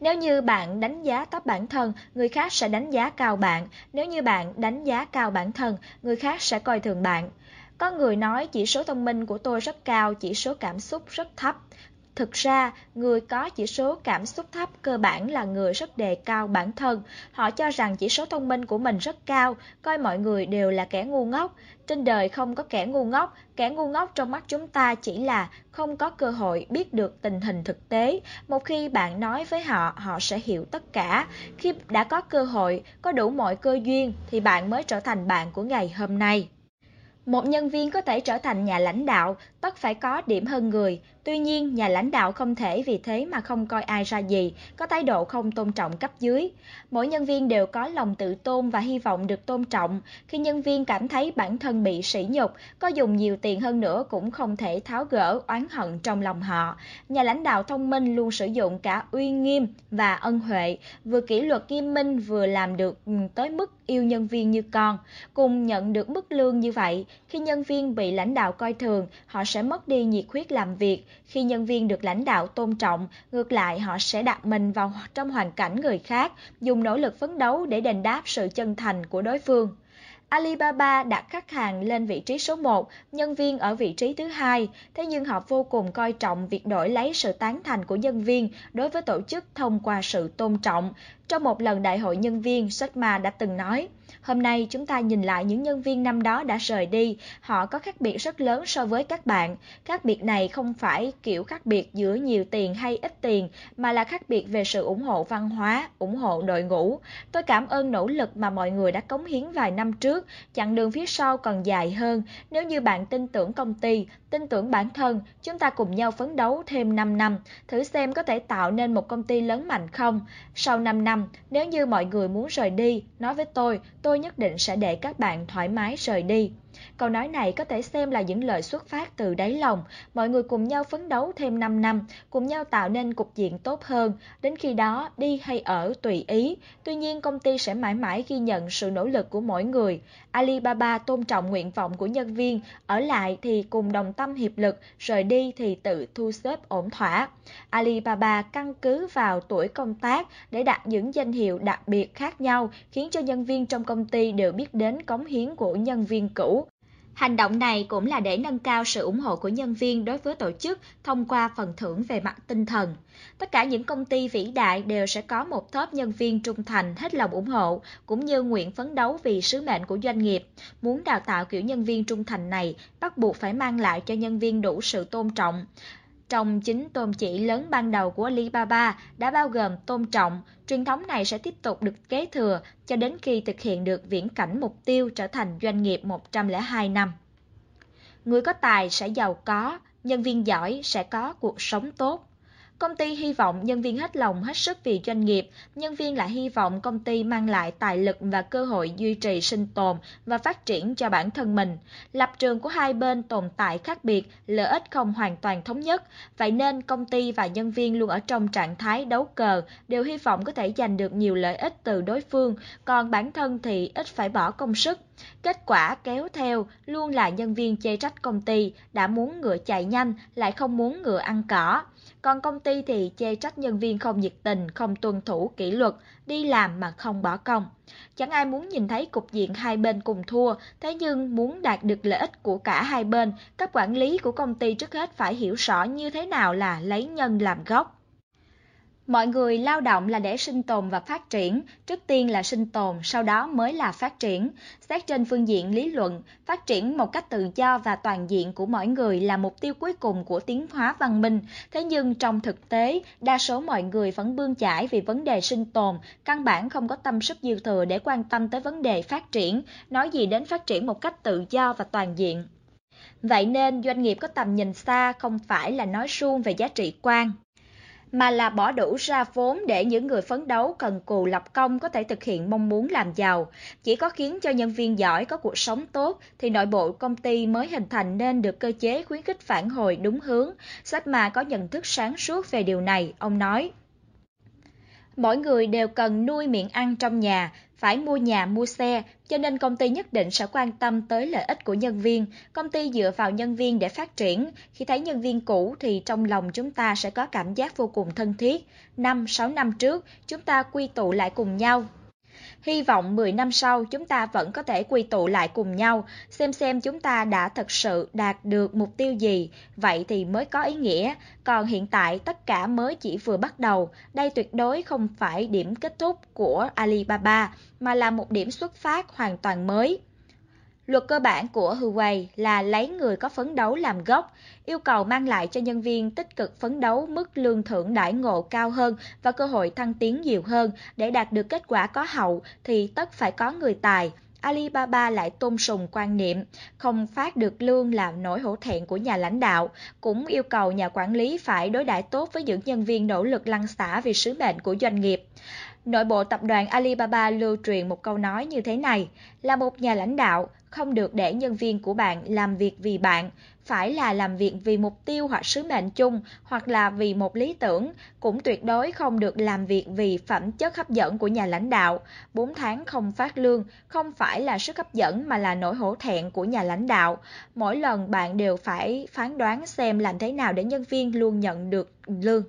Nếu như bạn đánh giá thấp bản thân, người khác sẽ đánh giá cao bạn. Nếu như bạn đánh giá cao bản thân, người khác sẽ coi thường bạn. Có người nói chỉ số thông minh của tôi rất cao, chỉ số cảm xúc rất thấp. Thực ra, người có chỉ số cảm xúc thấp cơ bản là người rất đề cao bản thân. Họ cho rằng chỉ số thông minh của mình rất cao, coi mọi người đều là kẻ ngu ngốc. Trên đời không có kẻ ngu ngốc, kẻ ngu ngốc trong mắt chúng ta chỉ là không có cơ hội biết được tình hình thực tế. Một khi bạn nói với họ, họ sẽ hiểu tất cả. Khi đã có cơ hội, có đủ mọi cơ duyên thì bạn mới trở thành bạn của ngày hôm nay. Một nhân viên có thể trở thành nhà lãnh đạo, tất phải có điểm hơn người. Tuy nhiên, nhà lãnh đạo không thể vì thế mà không coi ai ra gì, có thái độ không tôn trọng cấp dưới. Mỗi nhân viên đều có lòng tự tôn và hy vọng được tôn trọng. Khi nhân viên cảm thấy bản thân bị sỉ nhục, có dùng nhiều tiền hơn nữa cũng không thể tháo gỡ oán hận trong lòng họ. Nhà lãnh đạo thông minh luôn sử dụng cả uy nghiêm và ân huệ, vừa kỷ luật nghiêm minh vừa làm được ừ, tới mức yêu nhân viên như con. Cùng nhận được mức lương như vậy, khi nhân viên bị lãnh đạo coi thường, họ sẽ mất đi nhiệt huyết làm việc. Khi nhân viên được lãnh đạo tôn trọng, ngược lại họ sẽ đặt mình vào trong hoàn cảnh người khác, dùng nỗ lực phấn đấu để đền đáp sự chân thành của đối phương. Alibaba đặt khách hàng lên vị trí số 1, nhân viên ở vị trí thứ hai, thế nhưng họ vô cùng coi trọng việc đổi lấy sự tán thành của nhân viên đối với tổ chức thông qua sự tôn trọng. Trong một lần đại hội nhân viên, Jack Ma đã từng nói, Hôm nay chúng ta nhìn lại những nhân viên năm đó đã rời đi, họ có khác biệt rất lớn so với các bạn. Khác biệt này không phải kiểu khác biệt giữa nhiều tiền hay ít tiền, mà là khác biệt về sự ủng hộ văn hóa, ủng hộ đội ngũ. Tôi cảm ơn nỗ lực mà mọi người đã cống hiến vài năm trước, chặng đường phía sau còn dài hơn. Nếu như bạn tin tưởng công ty, tin tưởng bản thân, chúng ta cùng nhau phấn đấu thêm 5 năm, thử xem có thể tạo nên một công ty lớn mạnh không. Sau 5 năm, nếu như mọi người muốn rời đi, nói với tôi, tôi nhất định sẽ để các bạn thoải mái rời đi. Câu nói này có thể xem là những lời xuất phát từ đáy lòng, mọi người cùng nhau phấn đấu thêm 5 năm, cùng nhau tạo nên cục diện tốt hơn, đến khi đó đi hay ở tùy ý. Tuy nhiên công ty sẽ mãi mãi ghi nhận sự nỗ lực của mỗi người. Alibaba tôn trọng nguyện vọng của nhân viên, ở lại thì cùng đồng tâm hiệp lực, rời đi thì tự thu xếp ổn thỏa. Alibaba căn cứ vào tuổi công tác để đặt những danh hiệu đặc biệt khác nhau, khiến cho nhân viên trong công ty đều biết đến cống hiến của nhân viên cũ. Hành động này cũng là để nâng cao sự ủng hộ của nhân viên đối với tổ chức thông qua phần thưởng về mặt tinh thần. Tất cả những công ty vĩ đại đều sẽ có một top nhân viên trung thành hết lòng ủng hộ, cũng như nguyện phấn đấu vì sứ mệnh của doanh nghiệp. Muốn đào tạo kiểu nhân viên trung thành này, bắt buộc phải mang lại cho nhân viên đủ sự tôn trọng, trong chính tôn chỉ lớn ban đầu của Alibaba đã bao gồm tôn trọng, truyền thống này sẽ tiếp tục được kế thừa cho đến khi thực hiện được viễn cảnh mục tiêu trở thành doanh nghiệp 102 năm. Người có tài sẽ giàu có, nhân viên giỏi sẽ có cuộc sống tốt. Công ty hy vọng nhân viên hết lòng hết sức vì doanh nghiệp, nhân viên lại hy vọng công ty mang lại tài lực và cơ hội duy trì sinh tồn và phát triển cho bản thân mình. Lập trường của hai bên tồn tại khác biệt, lợi ích không hoàn toàn thống nhất, vậy nên công ty và nhân viên luôn ở trong trạng thái đấu cờ, đều hy vọng có thể giành được nhiều lợi ích từ đối phương, còn bản thân thì ít phải bỏ công sức. Kết quả kéo theo luôn là nhân viên chê trách công ty đã muốn ngựa chạy nhanh lại không muốn ngựa ăn cỏ. Còn công ty thì chê trách nhân viên không nhiệt tình, không tuân thủ kỷ luật, đi làm mà không bỏ công. Chẳng ai muốn nhìn thấy cục diện hai bên cùng thua, thế nhưng muốn đạt được lợi ích của cả hai bên, các quản lý của công ty trước hết phải hiểu rõ như thế nào là lấy nhân làm gốc. Mọi người lao động là để sinh tồn và phát triển, trước tiên là sinh tồn, sau đó mới là phát triển. Xét trên phương diện lý luận, phát triển một cách tự do và toàn diện của mỗi người là mục tiêu cuối cùng của tiến hóa văn minh. Thế nhưng trong thực tế, đa số mọi người vẫn bươn chải vì vấn đề sinh tồn, căn bản không có tâm sức dư thừa để quan tâm tới vấn đề phát triển, nói gì đến phát triển một cách tự do và toàn diện. Vậy nên doanh nghiệp có tầm nhìn xa không phải là nói suông về giá trị quan mà là bỏ đủ ra vốn để những người phấn đấu cần cù lập công có thể thực hiện mong muốn làm giàu. Chỉ có khiến cho nhân viên giỏi có cuộc sống tốt thì nội bộ công ty mới hình thành nên được cơ chế khuyến khích phản hồi đúng hướng. Sách mà có nhận thức sáng suốt về điều này, ông nói. Mỗi người đều cần nuôi miệng ăn trong nhà, phải mua nhà mua xe, cho nên công ty nhất định sẽ quan tâm tới lợi ích của nhân viên. Công ty dựa vào nhân viên để phát triển. Khi thấy nhân viên cũ thì trong lòng chúng ta sẽ có cảm giác vô cùng thân thiết. Năm, sáu năm trước, chúng ta quy tụ lại cùng nhau, Hy vọng 10 năm sau chúng ta vẫn có thể quy tụ lại cùng nhau, xem xem chúng ta đã thật sự đạt được mục tiêu gì, vậy thì mới có ý nghĩa. Còn hiện tại tất cả mới chỉ vừa bắt đầu, đây tuyệt đối không phải điểm kết thúc của Alibaba, mà là một điểm xuất phát hoàn toàn mới. Luật cơ bản của Huawei là lấy người có phấn đấu làm gốc, yêu cầu mang lại cho nhân viên tích cực phấn đấu mức lương thưởng đãi ngộ cao hơn và cơ hội thăng tiến nhiều hơn để đạt được kết quả có hậu thì tất phải có người tài. Alibaba lại tôn sùng quan niệm không phát được lương là nỗi hổ thẹn của nhà lãnh đạo, cũng yêu cầu nhà quản lý phải đối đãi tốt với những nhân viên nỗ lực lăn xả vì sứ mệnh của doanh nghiệp. Nội bộ tập đoàn Alibaba lưu truyền một câu nói như thế này, là một nhà lãnh đạo, không được để nhân viên của bạn làm việc vì bạn, phải là làm việc vì mục tiêu hoặc sứ mệnh chung hoặc là vì một lý tưởng, cũng tuyệt đối không được làm việc vì phẩm chất hấp dẫn của nhà lãnh đạo. 4 tháng không phát lương không phải là sức hấp dẫn mà là nỗi hổ thẹn của nhà lãnh đạo. Mỗi lần bạn đều phải phán đoán xem làm thế nào để nhân viên luôn nhận được lương.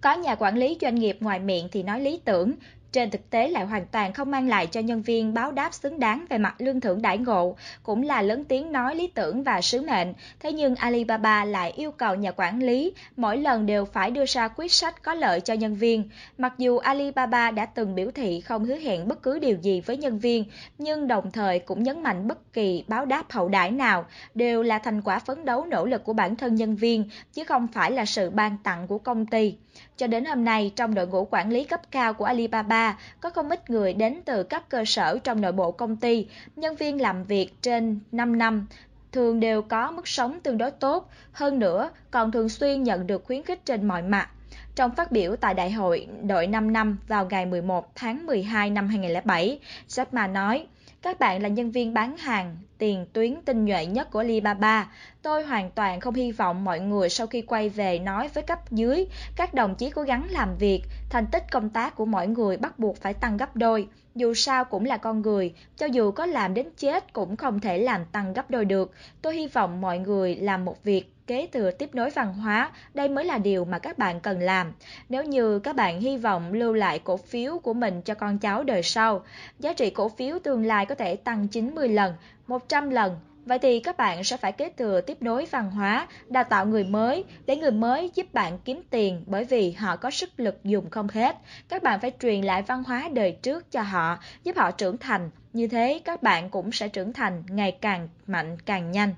Có nhà quản lý doanh nghiệp ngoài miệng thì nói lý tưởng, trên thực tế lại hoàn toàn không mang lại cho nhân viên báo đáp xứng đáng về mặt lương thưởng đãi ngộ, cũng là lớn tiếng nói lý tưởng và sứ mệnh. Thế nhưng Alibaba lại yêu cầu nhà quản lý mỗi lần đều phải đưa ra quyết sách có lợi cho nhân viên. Mặc dù Alibaba đã từng biểu thị không hứa hẹn bất cứ điều gì với nhân viên, nhưng đồng thời cũng nhấn mạnh bất kỳ báo đáp hậu đãi nào đều là thành quả phấn đấu nỗ lực của bản thân nhân viên, chứ không phải là sự ban tặng của công ty. Cho đến hôm nay, trong đội ngũ quản lý cấp cao của Alibaba, có không ít người đến từ các cơ sở trong nội bộ công ty, nhân viên làm việc trên 5 năm, thường đều có mức sống tương đối tốt, hơn nữa còn thường xuyên nhận được khuyến khích trên mọi mặt. Trong phát biểu tại đại hội đội 5 năm vào ngày 11 tháng 12 năm 2007, Jack Ma nói, các bạn là nhân viên bán hàng, tiền tuyến tinh nhuệ nhất của Alibaba. Tôi hoàn toàn không hy vọng mọi người sau khi quay về nói với cấp dưới, các đồng chí cố gắng làm việc, thành tích công tác của mọi người bắt buộc phải tăng gấp đôi. Dù sao cũng là con người, cho dù có làm đến chết cũng không thể làm tăng gấp đôi được. Tôi hy vọng mọi người làm một việc kế thừa tiếp nối văn hóa, đây mới là điều mà các bạn cần làm. Nếu như các bạn hy vọng lưu lại cổ phiếu của mình cho con cháu đời sau, giá trị cổ phiếu tương lai có thể tăng 90 lần, 100 lần. Vậy thì các bạn sẽ phải kế thừa tiếp nối văn hóa, đào tạo người mới, để người mới giúp bạn kiếm tiền bởi vì họ có sức lực dùng không hết. Các bạn phải truyền lại văn hóa đời trước cho họ, giúp họ trưởng thành. Như thế các bạn cũng sẽ trưởng thành ngày càng mạnh càng nhanh.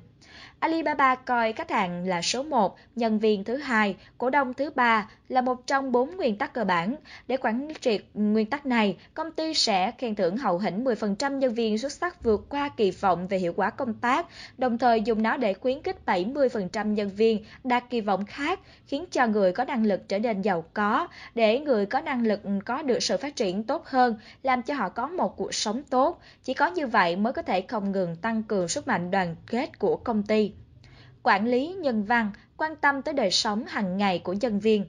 Alibaba coi khách hàng là số 1, nhân viên thứ hai, cổ đông thứ ba là một trong bốn nguyên tắc cơ bản. Để quản triệt nguyên tắc này, công ty sẽ khen thưởng hậu hĩnh 10% nhân viên xuất sắc vượt qua kỳ vọng về hiệu quả công tác, đồng thời dùng nó để khuyến khích 70% nhân viên đạt kỳ vọng khác, khiến cho người có năng lực trở nên giàu có, để người có năng lực có được sự phát triển tốt hơn, làm cho họ có một cuộc sống tốt. Chỉ có như vậy mới có thể không ngừng tăng cường sức mạnh đoàn kết của công ty. Quản lý nhân văn quan tâm tới đời sống hàng ngày của nhân viên.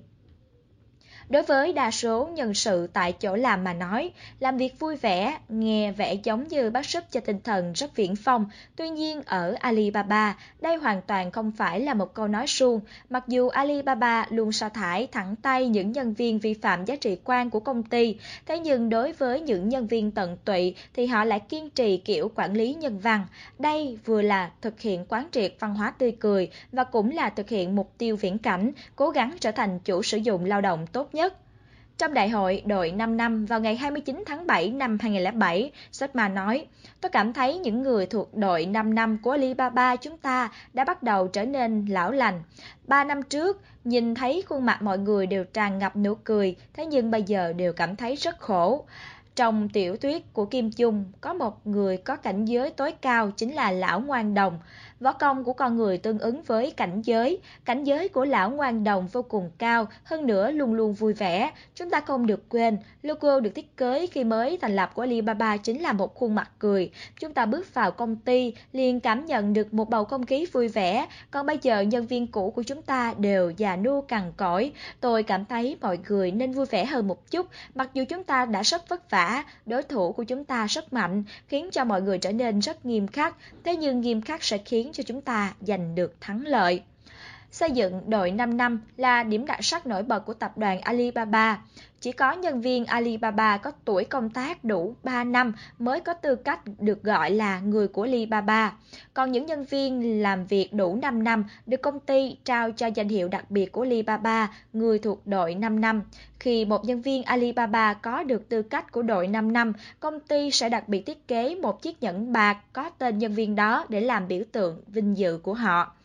Đối với đa số nhân sự tại chỗ làm mà nói, làm việc vui vẻ, nghe vẻ giống như bác súp cho tinh thần rất viễn phong. Tuy nhiên ở Alibaba, đây hoàn toàn không phải là một câu nói suông. Mặc dù Alibaba luôn sa thải thẳng tay những nhân viên vi phạm giá trị quan của công ty, thế nhưng đối với những nhân viên tận tụy thì họ lại kiên trì kiểu quản lý nhân văn. Đây vừa là thực hiện quán triệt văn hóa tươi cười và cũng là thực hiện mục tiêu viễn cảnh, cố gắng trở thành chủ sử dụng lao động tốt nhất. Trong đại hội đội 5 năm vào ngày 29 tháng 7 năm 2007, Sotma nói, tôi cảm thấy những người thuộc đội 5 năm của Alibaba chúng ta đã bắt đầu trở nên lão lành. Ba năm trước, nhìn thấy khuôn mặt mọi người đều tràn ngập nụ cười, thế nhưng bây giờ đều cảm thấy rất khổ. Trong tiểu thuyết của Kim Chung, có một người có cảnh giới tối cao chính là lão ngoan đồng. Võ công của con người tương ứng với cảnh giới. Cảnh giới của lão ngoan đồng vô cùng cao, hơn nữa luôn luôn vui vẻ. Chúng ta không được quên, logo được thiết kế khi mới thành lập của Alibaba chính là một khuôn mặt cười. Chúng ta bước vào công ty, liền cảm nhận được một bầu không khí vui vẻ. Còn bây giờ nhân viên cũ của chúng ta đều già nua cằn cõi. Tôi cảm thấy mọi người nên vui vẻ hơn một chút, mặc dù chúng ta đã rất vất vả, đối thủ của chúng ta rất mạnh, khiến cho mọi người trở nên rất nghiêm khắc. Thế nhưng nghiêm khắc sẽ khiến khiến cho chúng ta giành được thắng lợi. Xây dựng đội 5 năm là điểm đặc sắc nổi bật của tập đoàn Alibaba. Chỉ có nhân viên Alibaba có tuổi công tác đủ 3 năm mới có tư cách được gọi là người của Alibaba. Còn những nhân viên làm việc đủ 5 năm được công ty trao cho danh hiệu đặc biệt của Alibaba, người thuộc đội 5 năm. Khi một nhân viên Alibaba có được tư cách của đội 5 năm, công ty sẽ đặc biệt thiết kế một chiếc nhẫn bạc có tên nhân viên đó để làm biểu tượng vinh dự của họ.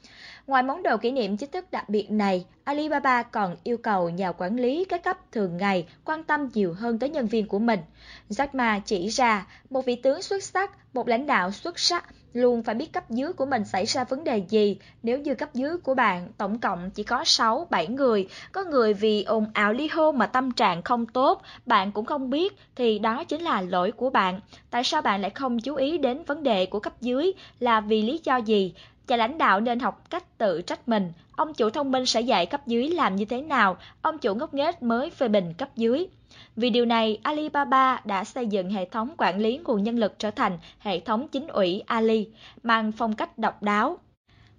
Ngoài món đồ kỷ niệm chính thức đặc biệt này, Alibaba còn yêu cầu nhà quản lý các cấp thường ngày quan tâm nhiều hơn tới nhân viên của mình. Jack Ma chỉ ra, một vị tướng xuất sắc, một lãnh đạo xuất sắc luôn phải biết cấp dưới của mình xảy ra vấn đề gì. Nếu như cấp dưới của bạn tổng cộng chỉ có 6, 7 người, có người vì ồn ào ly hôn mà tâm trạng không tốt, bạn cũng không biết, thì đó chính là lỗi của bạn. Tại sao bạn lại không chú ý đến vấn đề của cấp dưới là vì lý do gì? Và lãnh đạo nên học cách tự trách mình. Ông chủ thông minh sẽ dạy cấp dưới làm như thế nào, ông chủ ngốc nghếch mới phê bình cấp dưới. Vì điều này, Alibaba đã xây dựng hệ thống quản lý nguồn nhân lực trở thành hệ thống chính ủy Ali, mang phong cách độc đáo.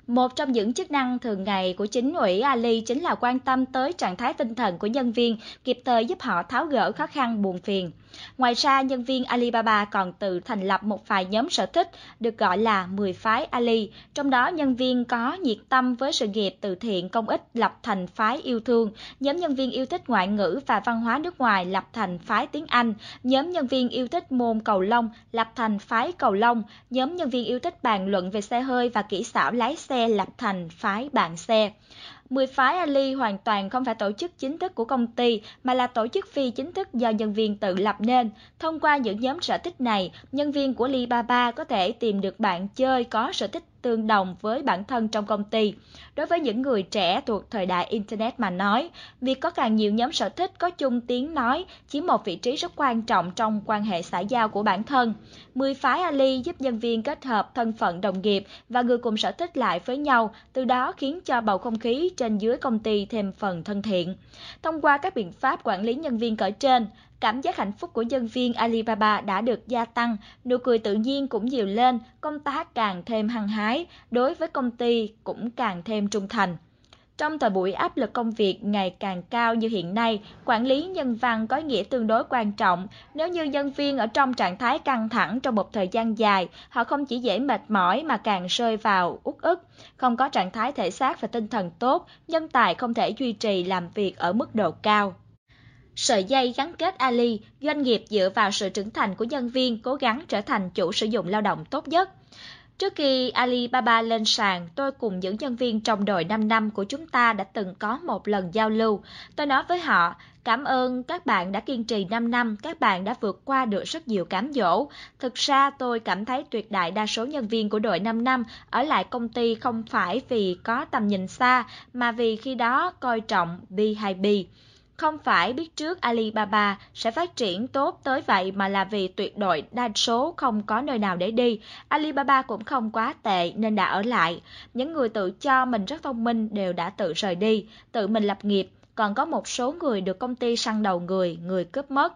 Một trong những chức năng thường ngày của chính ủy Ali chính là quan tâm tới trạng thái tinh thần của nhân viên, kịp thời giúp họ tháo gỡ khó khăn buồn phiền. Ngoài ra, nhân viên Alibaba còn tự thành lập một vài nhóm sở thích được gọi là 10 phái Ali, trong đó nhân viên có nhiệt tâm với sự nghiệp từ thiện công ích lập thành phái yêu thương, nhóm nhân viên yêu thích ngoại ngữ và văn hóa nước ngoài lập thành phái tiếng Anh, nhóm nhân viên yêu thích môn cầu lông lập thành phái cầu lông, nhóm nhân viên yêu thích bàn luận về xe hơi và kỹ xảo lái xe lập thành phái bạn xe. Mười phái Ali hoàn toàn không phải tổ chức chính thức của công ty mà là tổ chức phi chính thức do nhân viên tự lập nên. Thông qua những nhóm sở thích này, nhân viên của Alibaba có thể tìm được bạn chơi có sở thích tương đồng với bản thân trong công ty. Đối với những người trẻ thuộc thời đại Internet mà nói, việc có càng nhiều nhóm sở thích có chung tiếng nói chiếm một vị trí rất quan trọng trong quan hệ xã giao của bản thân. Mười phái Ali giúp nhân viên kết hợp thân phận đồng nghiệp và người cùng sở thích lại với nhau, từ đó khiến cho bầu không khí trên dưới công ty thêm phần thân thiện. Thông qua các biện pháp quản lý nhân viên cỡ trên, Cảm giác hạnh phúc của nhân viên Alibaba đã được gia tăng, nụ cười tự nhiên cũng nhiều lên, công tác càng thêm hăng hái, đối với công ty cũng càng thêm trung thành. Trong thời buổi áp lực công việc ngày càng cao như hiện nay, quản lý nhân văn có nghĩa tương đối quan trọng. Nếu như nhân viên ở trong trạng thái căng thẳng trong một thời gian dài, họ không chỉ dễ mệt mỏi mà càng rơi vào uất ức. Không có trạng thái thể xác và tinh thần tốt, nhân tài không thể duy trì làm việc ở mức độ cao. Sợi dây gắn kết Ali, doanh nghiệp dựa vào sự trưởng thành của nhân viên cố gắng trở thành chủ sử dụng lao động tốt nhất. Trước khi Alibaba lên sàn, tôi cùng những nhân viên trong đội 5 năm của chúng ta đã từng có một lần giao lưu. Tôi nói với họ, cảm ơn các bạn đã kiên trì 5 năm, các bạn đã vượt qua được rất nhiều cám dỗ. Thực ra tôi cảm thấy tuyệt đại đa số nhân viên của đội 5 năm ở lại công ty không phải vì có tầm nhìn xa, mà vì khi đó coi trọng B2B. Không phải biết trước Alibaba sẽ phát triển tốt tới vậy mà là vì tuyệt đối đa số không có nơi nào để đi. Alibaba cũng không quá tệ nên đã ở lại. Những người tự cho mình rất thông minh đều đã tự rời đi, tự mình lập nghiệp. Còn có một số người được công ty săn đầu người, người cướp mất.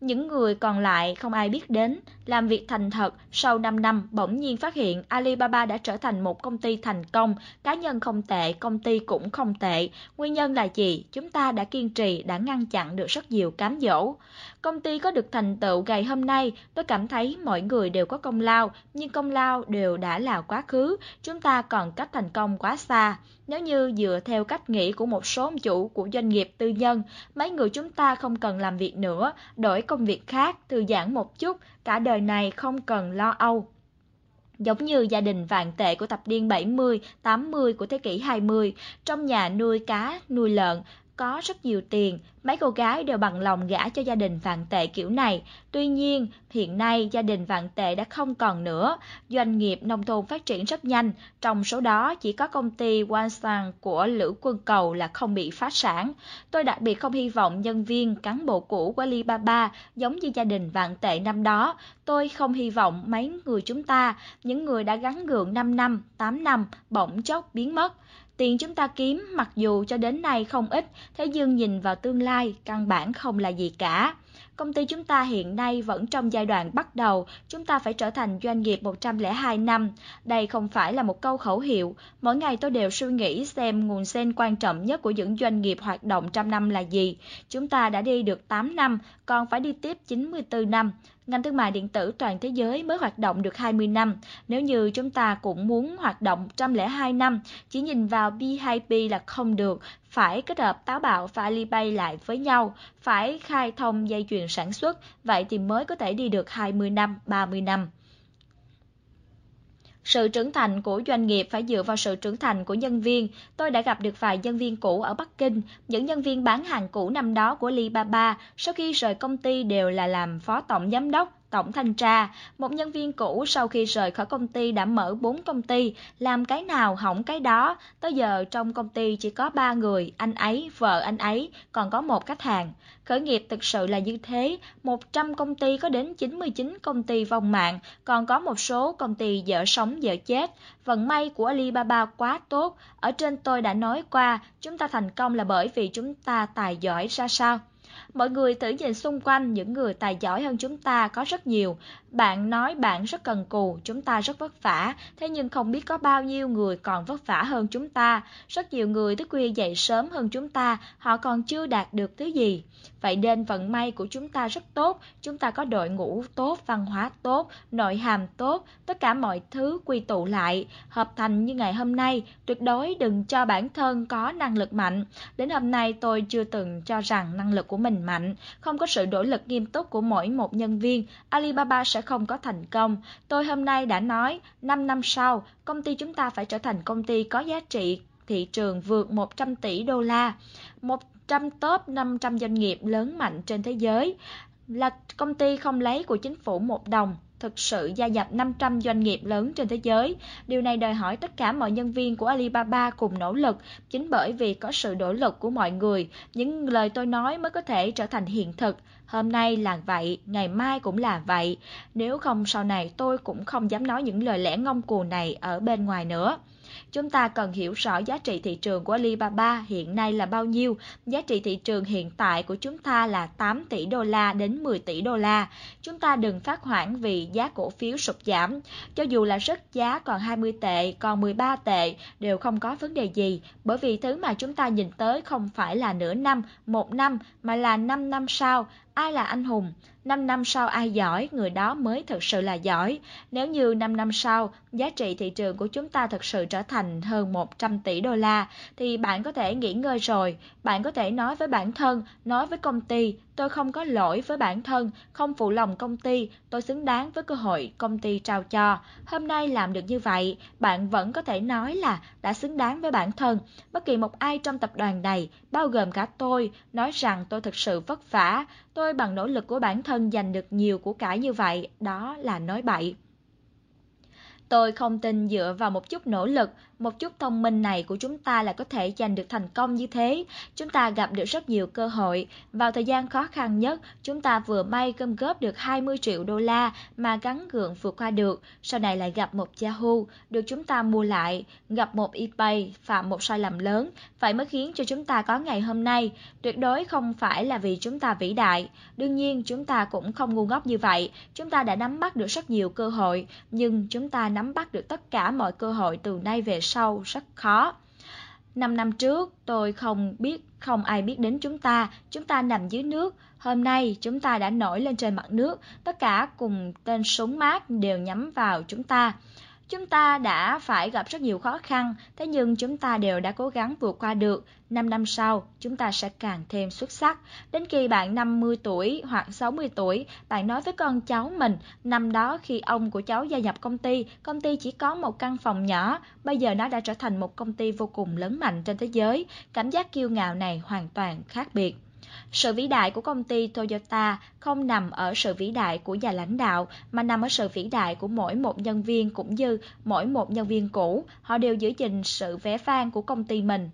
Những người còn lại không ai biết đến, làm việc thành thật, sau 5 năm bỗng nhiên phát hiện Alibaba đã trở thành một công ty thành công, cá nhân không tệ, công ty cũng không tệ. Nguyên nhân là gì? Chúng ta đã kiên trì, đã ngăn chặn được rất nhiều cám dỗ. Công ty có được thành tựu ngày hôm nay, tôi cảm thấy mọi người đều có công lao, nhưng công lao đều đã là quá khứ, chúng ta còn cách thành công quá xa. Nếu như dựa theo cách nghĩ của một số ông chủ của doanh nghiệp tư nhân, mấy người chúng ta không cần làm việc nữa, đổi công việc khác, thư giãn một chút, cả đời này không cần lo âu. Giống như gia đình vạn tệ của thập niên 70, 80 của thế kỷ 20, trong nhà nuôi cá, nuôi lợn, có rất nhiều tiền, mấy cô gái đều bằng lòng gả cho gia đình vạn tệ kiểu này. Tuy nhiên, hiện nay gia đình vạn tệ đã không còn nữa. Doanh nghiệp nông thôn phát triển rất nhanh, trong số đó chỉ có công ty Wansan của Lữ Quân Cầu là không bị phá sản. Tôi đặc biệt không hy vọng nhân viên, cán bộ cũ của Alibaba giống như gia đình vạn tệ năm đó. Tôi không hy vọng mấy người chúng ta, những người đã gắn gượng 5 năm, 8 năm, bỗng chốc biến mất. Tiền chúng ta kiếm mặc dù cho đến nay không ít, thế nhưng nhìn vào tương lai, căn bản không là gì cả. Công ty chúng ta hiện nay vẫn trong giai đoạn bắt đầu, chúng ta phải trở thành doanh nghiệp 102 năm. Đây không phải là một câu khẩu hiệu. Mỗi ngày tôi đều suy nghĩ xem nguồn sen quan trọng nhất của những doanh nghiệp hoạt động trăm năm là gì. Chúng ta đã đi được 8 năm, còn phải đi tiếp 94 năm ngành thương mại điện tử toàn thế giới mới hoạt động được 20 năm. Nếu như chúng ta cũng muốn hoạt động 102 năm, chỉ nhìn vào B2B là không được, phải kết hợp táo bạo và Alipay lại với nhau, phải khai thông dây chuyền sản xuất, vậy thì mới có thể đi được 20 năm, 30 năm. Sự trưởng thành của doanh nghiệp phải dựa vào sự trưởng thành của nhân viên. Tôi đã gặp được vài nhân viên cũ ở Bắc Kinh. Những nhân viên bán hàng cũ năm đó của Alibaba sau khi rời công ty đều là làm phó tổng giám đốc, tổng thanh tra, một nhân viên cũ sau khi rời khỏi công ty đã mở bốn công ty, làm cái nào hỏng cái đó, tới giờ trong công ty chỉ có ba người, anh ấy, vợ anh ấy, còn có một khách hàng. Khởi nghiệp thực sự là như thế, 100 công ty có đến 99 công ty vong mạng, còn có một số công ty dở sống dở chết. Vận may của Alibaba quá tốt, ở trên tôi đã nói qua, chúng ta thành công là bởi vì chúng ta tài giỏi ra sao. Mọi người thử nhìn xung quanh, những người tài giỏi hơn chúng ta có rất nhiều. Bạn nói bạn rất cần cù, chúng ta rất vất vả, thế nhưng không biết có bao nhiêu người còn vất vả hơn chúng ta. Rất nhiều người thức khuya dậy sớm hơn chúng ta, họ còn chưa đạt được thứ gì. Vậy nên vận may của chúng ta rất tốt, chúng ta có đội ngũ tốt, văn hóa tốt, nội hàm tốt, tất cả mọi thứ quy tụ lại, hợp thành như ngày hôm nay, tuyệt đối đừng cho bản thân có năng lực mạnh. Đến hôm nay tôi chưa từng cho rằng năng lực của mình mạnh, không có sự nỗ lực nghiêm túc của mỗi một nhân viên, Alibaba sẽ sẽ không có thành công. Tôi hôm nay đã nói, 5 năm sau, công ty chúng ta phải trở thành công ty có giá trị thị trường vượt 100 tỷ đô la. 100 top 500 doanh nghiệp lớn mạnh trên thế giới là công ty không lấy của chính phủ một đồng thực sự gia nhập 500 doanh nghiệp lớn trên thế giới. Điều này đòi hỏi tất cả mọi nhân viên của Alibaba cùng nỗ lực, chính bởi vì có sự nỗ lực của mọi người, những lời tôi nói mới có thể trở thành hiện thực. Hôm nay là vậy, ngày mai cũng là vậy. Nếu không sau này tôi cũng không dám nói những lời lẽ ngông cuồng này ở bên ngoài nữa. Chúng ta cần hiểu rõ giá trị thị trường của Alibaba hiện nay là bao nhiêu. Giá trị thị trường hiện tại của chúng ta là 8 tỷ đô la đến 10 tỷ đô la. Chúng ta đừng phát hoảng vì giá cổ phiếu sụt giảm. Cho dù là rất giá còn 20 tệ, còn 13 tệ đều không có vấn đề gì. Bởi vì thứ mà chúng ta nhìn tới không phải là nửa năm, một năm mà là 5 năm sau ai là anh hùng? 5 năm sau ai giỏi, người đó mới thực sự là giỏi. Nếu như 5 năm sau, giá trị thị trường của chúng ta thực sự trở thành hơn 100 tỷ đô la, thì bạn có thể nghỉ ngơi rồi. Bạn có thể nói với bản thân, nói với công ty, tôi không có lỗi với bản thân, không phụ lòng công ty, tôi xứng đáng với cơ hội công ty trao cho. Hôm nay làm được như vậy, bạn vẫn có thể nói là đã xứng đáng với bản thân. Bất kỳ một ai trong tập đoàn này, bao gồm cả tôi, nói rằng tôi thực sự vất vả, tôi bằng nỗ lực của bản thân giành được nhiều của cải như vậy, đó là nói bậy. Tôi không tin dựa vào một chút nỗ lực, một chút thông minh này của chúng ta là có thể giành được thành công như thế. Chúng ta gặp được rất nhiều cơ hội. Vào thời gian khó khăn nhất, chúng ta vừa may cơm góp được 20 triệu đô la mà gắn gượng vượt qua được. Sau này lại gặp một Yahoo, được chúng ta mua lại. Gặp một eBay, phạm một sai lầm lớn, phải mới khiến cho chúng ta có ngày hôm nay. Tuyệt đối không phải là vì chúng ta vĩ đại. Đương nhiên, chúng ta cũng không ngu ngốc như vậy. Chúng ta đã nắm bắt được rất nhiều cơ hội, nhưng chúng ta nắm bắt được tất cả mọi cơ hội từ nay về sau rất khó. Năm năm trước, tôi không biết, không ai biết đến chúng ta, chúng ta nằm dưới nước. Hôm nay, chúng ta đã nổi lên trên mặt nước, tất cả cùng tên súng mát đều nhắm vào chúng ta. Chúng ta đã phải gặp rất nhiều khó khăn, thế nhưng chúng ta đều đã cố gắng vượt qua được. 5 năm sau, chúng ta sẽ càng thêm xuất sắc. Đến khi bạn 50 tuổi hoặc 60 tuổi, bạn nói với con cháu mình, năm đó khi ông của cháu gia nhập công ty, công ty chỉ có một căn phòng nhỏ, bây giờ nó đã trở thành một công ty vô cùng lớn mạnh trên thế giới. Cảm giác kiêu ngạo này hoàn toàn khác biệt. Sự vĩ đại của công ty Toyota không nằm ở sự vĩ đại của nhà lãnh đạo, mà nằm ở sự vĩ đại của mỗi một nhân viên cũng như mỗi một nhân viên cũ. Họ đều giữ gìn sự vẻ vang của công ty mình.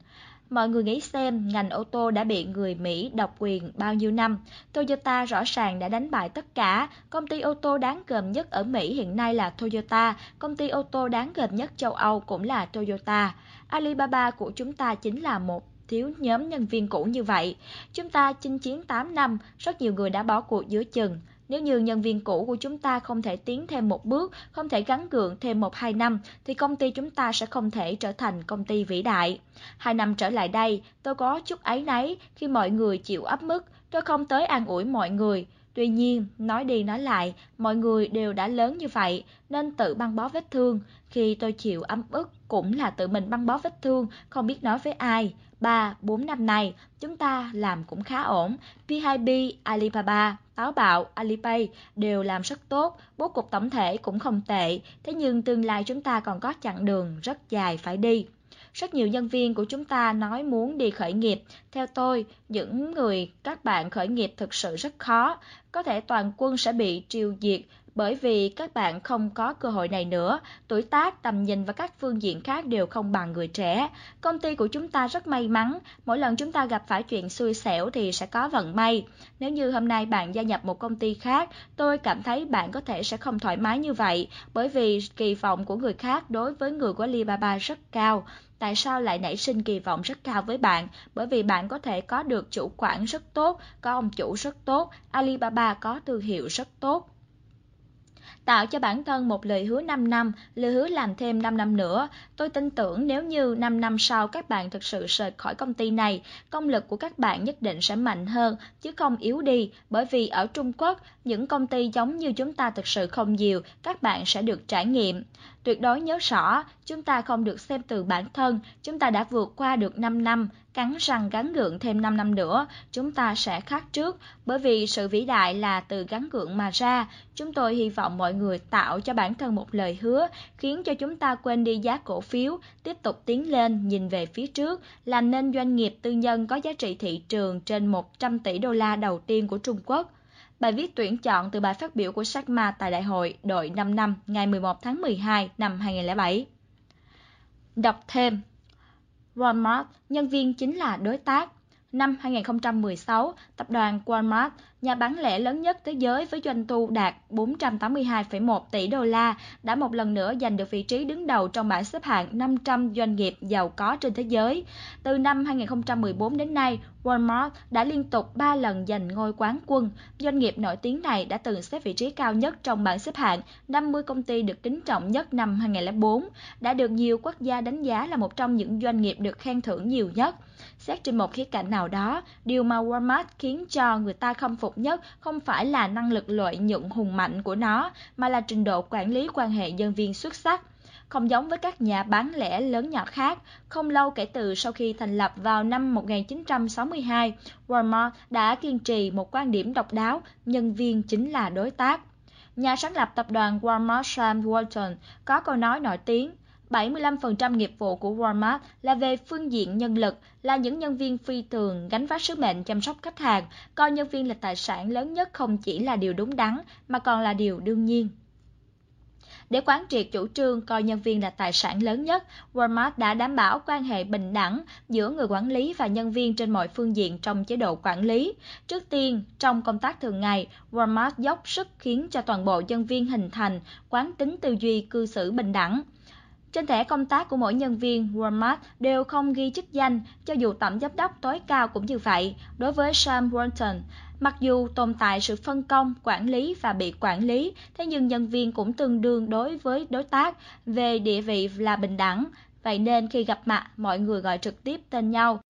Mọi người nghĩ xem ngành ô tô đã bị người Mỹ độc quyền bao nhiêu năm. Toyota rõ ràng đã đánh bại tất cả. Công ty ô tô đáng gờm nhất ở Mỹ hiện nay là Toyota. Công ty ô tô đáng gờm nhất châu Âu cũng là Toyota. Alibaba của chúng ta chính là một thiếu nhóm nhân viên cũ như vậy. Chúng ta chinh chiến 8 năm, rất nhiều người đã bỏ cuộc giữa chừng. Nếu như nhân viên cũ của chúng ta không thể tiến thêm một bước, không thể gắn gượng thêm một hai năm, thì công ty chúng ta sẽ không thể trở thành công ty vĩ đại. Hai năm trở lại đây, tôi có chút ấy nấy khi mọi người chịu áp mức, tôi không tới an ủi mọi người. Tuy nhiên, nói đi nói lại, mọi người đều đã lớn như vậy, nên tự băng bó vết thương. Khi tôi chịu ấm ức, cũng là tự mình băng bó vết thương, không biết nói với ai. 3, 4 năm này chúng ta làm cũng khá ổn. P2P, Alibaba, Táo Bạo, Alipay đều làm rất tốt, bố cục tổng thể cũng không tệ, thế nhưng tương lai chúng ta còn có chặng đường rất dài phải đi. Rất nhiều nhân viên của chúng ta nói muốn đi khởi nghiệp. Theo tôi, những người các bạn khởi nghiệp thực sự rất khó. Có thể toàn quân sẽ bị triều diệt bởi vì các bạn không có cơ hội này nữa, tuổi tác, tầm nhìn và các phương diện khác đều không bằng người trẻ. Công ty của chúng ta rất may mắn, mỗi lần chúng ta gặp phải chuyện xui xẻo thì sẽ có vận may. Nếu như hôm nay bạn gia nhập một công ty khác, tôi cảm thấy bạn có thể sẽ không thoải mái như vậy, bởi vì kỳ vọng của người khác đối với người của Alibaba rất cao. Tại sao lại nảy sinh kỳ vọng rất cao với bạn? Bởi vì bạn có thể có được chủ quản rất tốt, có ông chủ rất tốt, Alibaba có thương hiệu rất tốt tạo cho bản thân một lời hứa 5 năm, lời hứa làm thêm 5 năm nữa. Tôi tin tưởng nếu như 5 năm sau các bạn thực sự rời khỏi công ty này, công lực của các bạn nhất định sẽ mạnh hơn, chứ không yếu đi, bởi vì ở Trung Quốc, những công ty giống như chúng ta thực sự không nhiều, các bạn sẽ được trải nghiệm. Tuyệt đối nhớ rõ, chúng ta không được xem từ bản thân, chúng ta đã vượt qua được 5 năm, cắn răng gắn gượng thêm 5 năm nữa, chúng ta sẽ khác trước, bởi vì sự vĩ đại là từ gắn gượng mà ra. Chúng tôi hy vọng mọi người tạo cho bản thân một lời hứa, khiến cho chúng ta quên đi giá cổ phiếu, tiếp tục tiến lên, nhìn về phía trước, làm nên doanh nghiệp tư nhân có giá trị thị trường trên 100 tỷ đô la đầu tiên của Trung Quốc. Bài viết tuyển chọn từ bài phát biểu của Sharma tại Đại hội đội 5 năm ngày 11 tháng 12 năm 2007. Đọc thêm Walmart, nhân viên chính là đối tác. Năm 2016, tập đoàn Walmart nhà bán lẻ lớn nhất thế giới với doanh thu đạt 482,1 tỷ đô la, đã một lần nữa giành được vị trí đứng đầu trong bảng xếp hạng 500 doanh nghiệp giàu có trên thế giới. Từ năm 2014 đến nay, Walmart đã liên tục 3 lần giành ngôi quán quân. Doanh nghiệp nổi tiếng này đã từng xếp vị trí cao nhất trong bảng xếp hạng 50 công ty được kính trọng nhất năm 2004, đã được nhiều quốc gia đánh giá là một trong những doanh nghiệp được khen thưởng nhiều nhất. Xét trên một khía cạnh nào đó, điều mà Walmart khiến cho người ta không phục nhất không phải là năng lực lợi nhuận hùng mạnh của nó, mà là trình độ quản lý quan hệ nhân viên xuất sắc. Không giống với các nhà bán lẻ lớn nhỏ khác, không lâu kể từ sau khi thành lập vào năm 1962, Walmart đã kiên trì một quan điểm độc đáo, nhân viên chính là đối tác. Nhà sáng lập tập đoàn Walmart Sam Walton có câu nói nổi tiếng 75% nghiệp vụ của Walmart là về phương diện nhân lực, là những nhân viên phi thường gánh vác sứ mệnh chăm sóc khách hàng, coi nhân viên là tài sản lớn nhất không chỉ là điều đúng đắn mà còn là điều đương nhiên. Để quán triệt chủ trương coi nhân viên là tài sản lớn nhất, Walmart đã đảm bảo quan hệ bình đẳng giữa người quản lý và nhân viên trên mọi phương diện trong chế độ quản lý. Trước tiên, trong công tác thường ngày, Walmart dốc sức khiến cho toàn bộ nhân viên hình thành quán tính tư duy cư xử bình đẳng. Trên thẻ công tác của mỗi nhân viên Walmart đều không ghi chức danh, cho dù tổng giám đốc tối cao cũng như vậy. Đối với Sam Walton, mặc dù tồn tại sự phân công, quản lý và bị quản lý, thế nhưng nhân viên cũng tương đương đối với đối tác về địa vị là bình đẳng. Vậy nên khi gặp mặt, mọi người gọi trực tiếp tên nhau.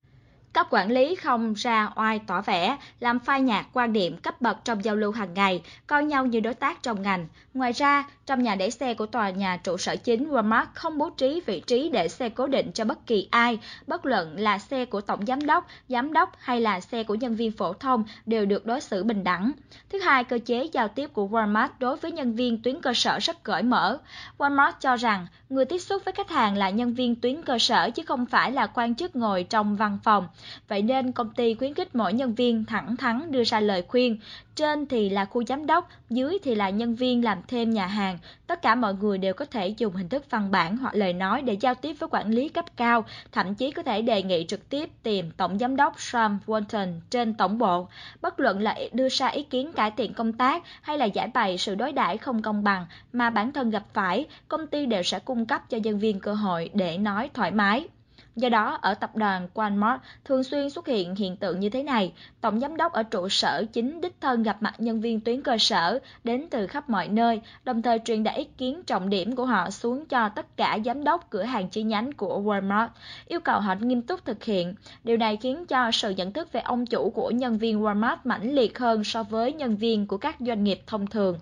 Cấp quản lý không ra oai tỏ vẻ, làm phai nhạt quan điểm cấp bậc trong giao lưu hàng ngày, coi nhau như đối tác trong ngành. Ngoài ra, trong nhà để xe của tòa nhà trụ sở chính, Walmart không bố trí vị trí để xe cố định cho bất kỳ ai, bất luận là xe của tổng giám đốc, giám đốc hay là xe của nhân viên phổ thông đều được đối xử bình đẳng. Thứ hai, cơ chế giao tiếp của Walmart đối với nhân viên tuyến cơ sở rất cởi mở. Walmart cho rằng người tiếp xúc với khách hàng là nhân viên tuyến cơ sở chứ không phải là quan chức ngồi trong văn phòng. Vậy nên công ty khuyến khích mỗi nhân viên thẳng thắn đưa ra lời khuyên. Trên thì là khu giám đốc, dưới thì là nhân viên làm thêm nhà hàng. Tất cả mọi người đều có thể dùng hình thức văn bản hoặc lời nói để giao tiếp với quản lý cấp cao, thậm chí có thể đề nghị trực tiếp tìm Tổng Giám đốc Sam Walton trên tổng bộ. Bất luận là đưa ra ý kiến cải thiện công tác hay là giải bày sự đối đãi không công bằng mà bản thân gặp phải, công ty đều sẽ cung cấp cho nhân viên cơ hội để nói thoải mái. Do đó, ở tập đoàn Walmart thường xuyên xuất hiện hiện tượng như thế này. Tổng giám đốc ở trụ sở chính đích thân gặp mặt nhân viên tuyến cơ sở đến từ khắp mọi nơi, đồng thời truyền đạt ý kiến trọng điểm của họ xuống cho tất cả giám đốc cửa hàng chi nhánh của Walmart, yêu cầu họ nghiêm túc thực hiện. Điều này khiến cho sự nhận thức về ông chủ của nhân viên Walmart mãnh liệt hơn so với nhân viên của các doanh nghiệp thông thường.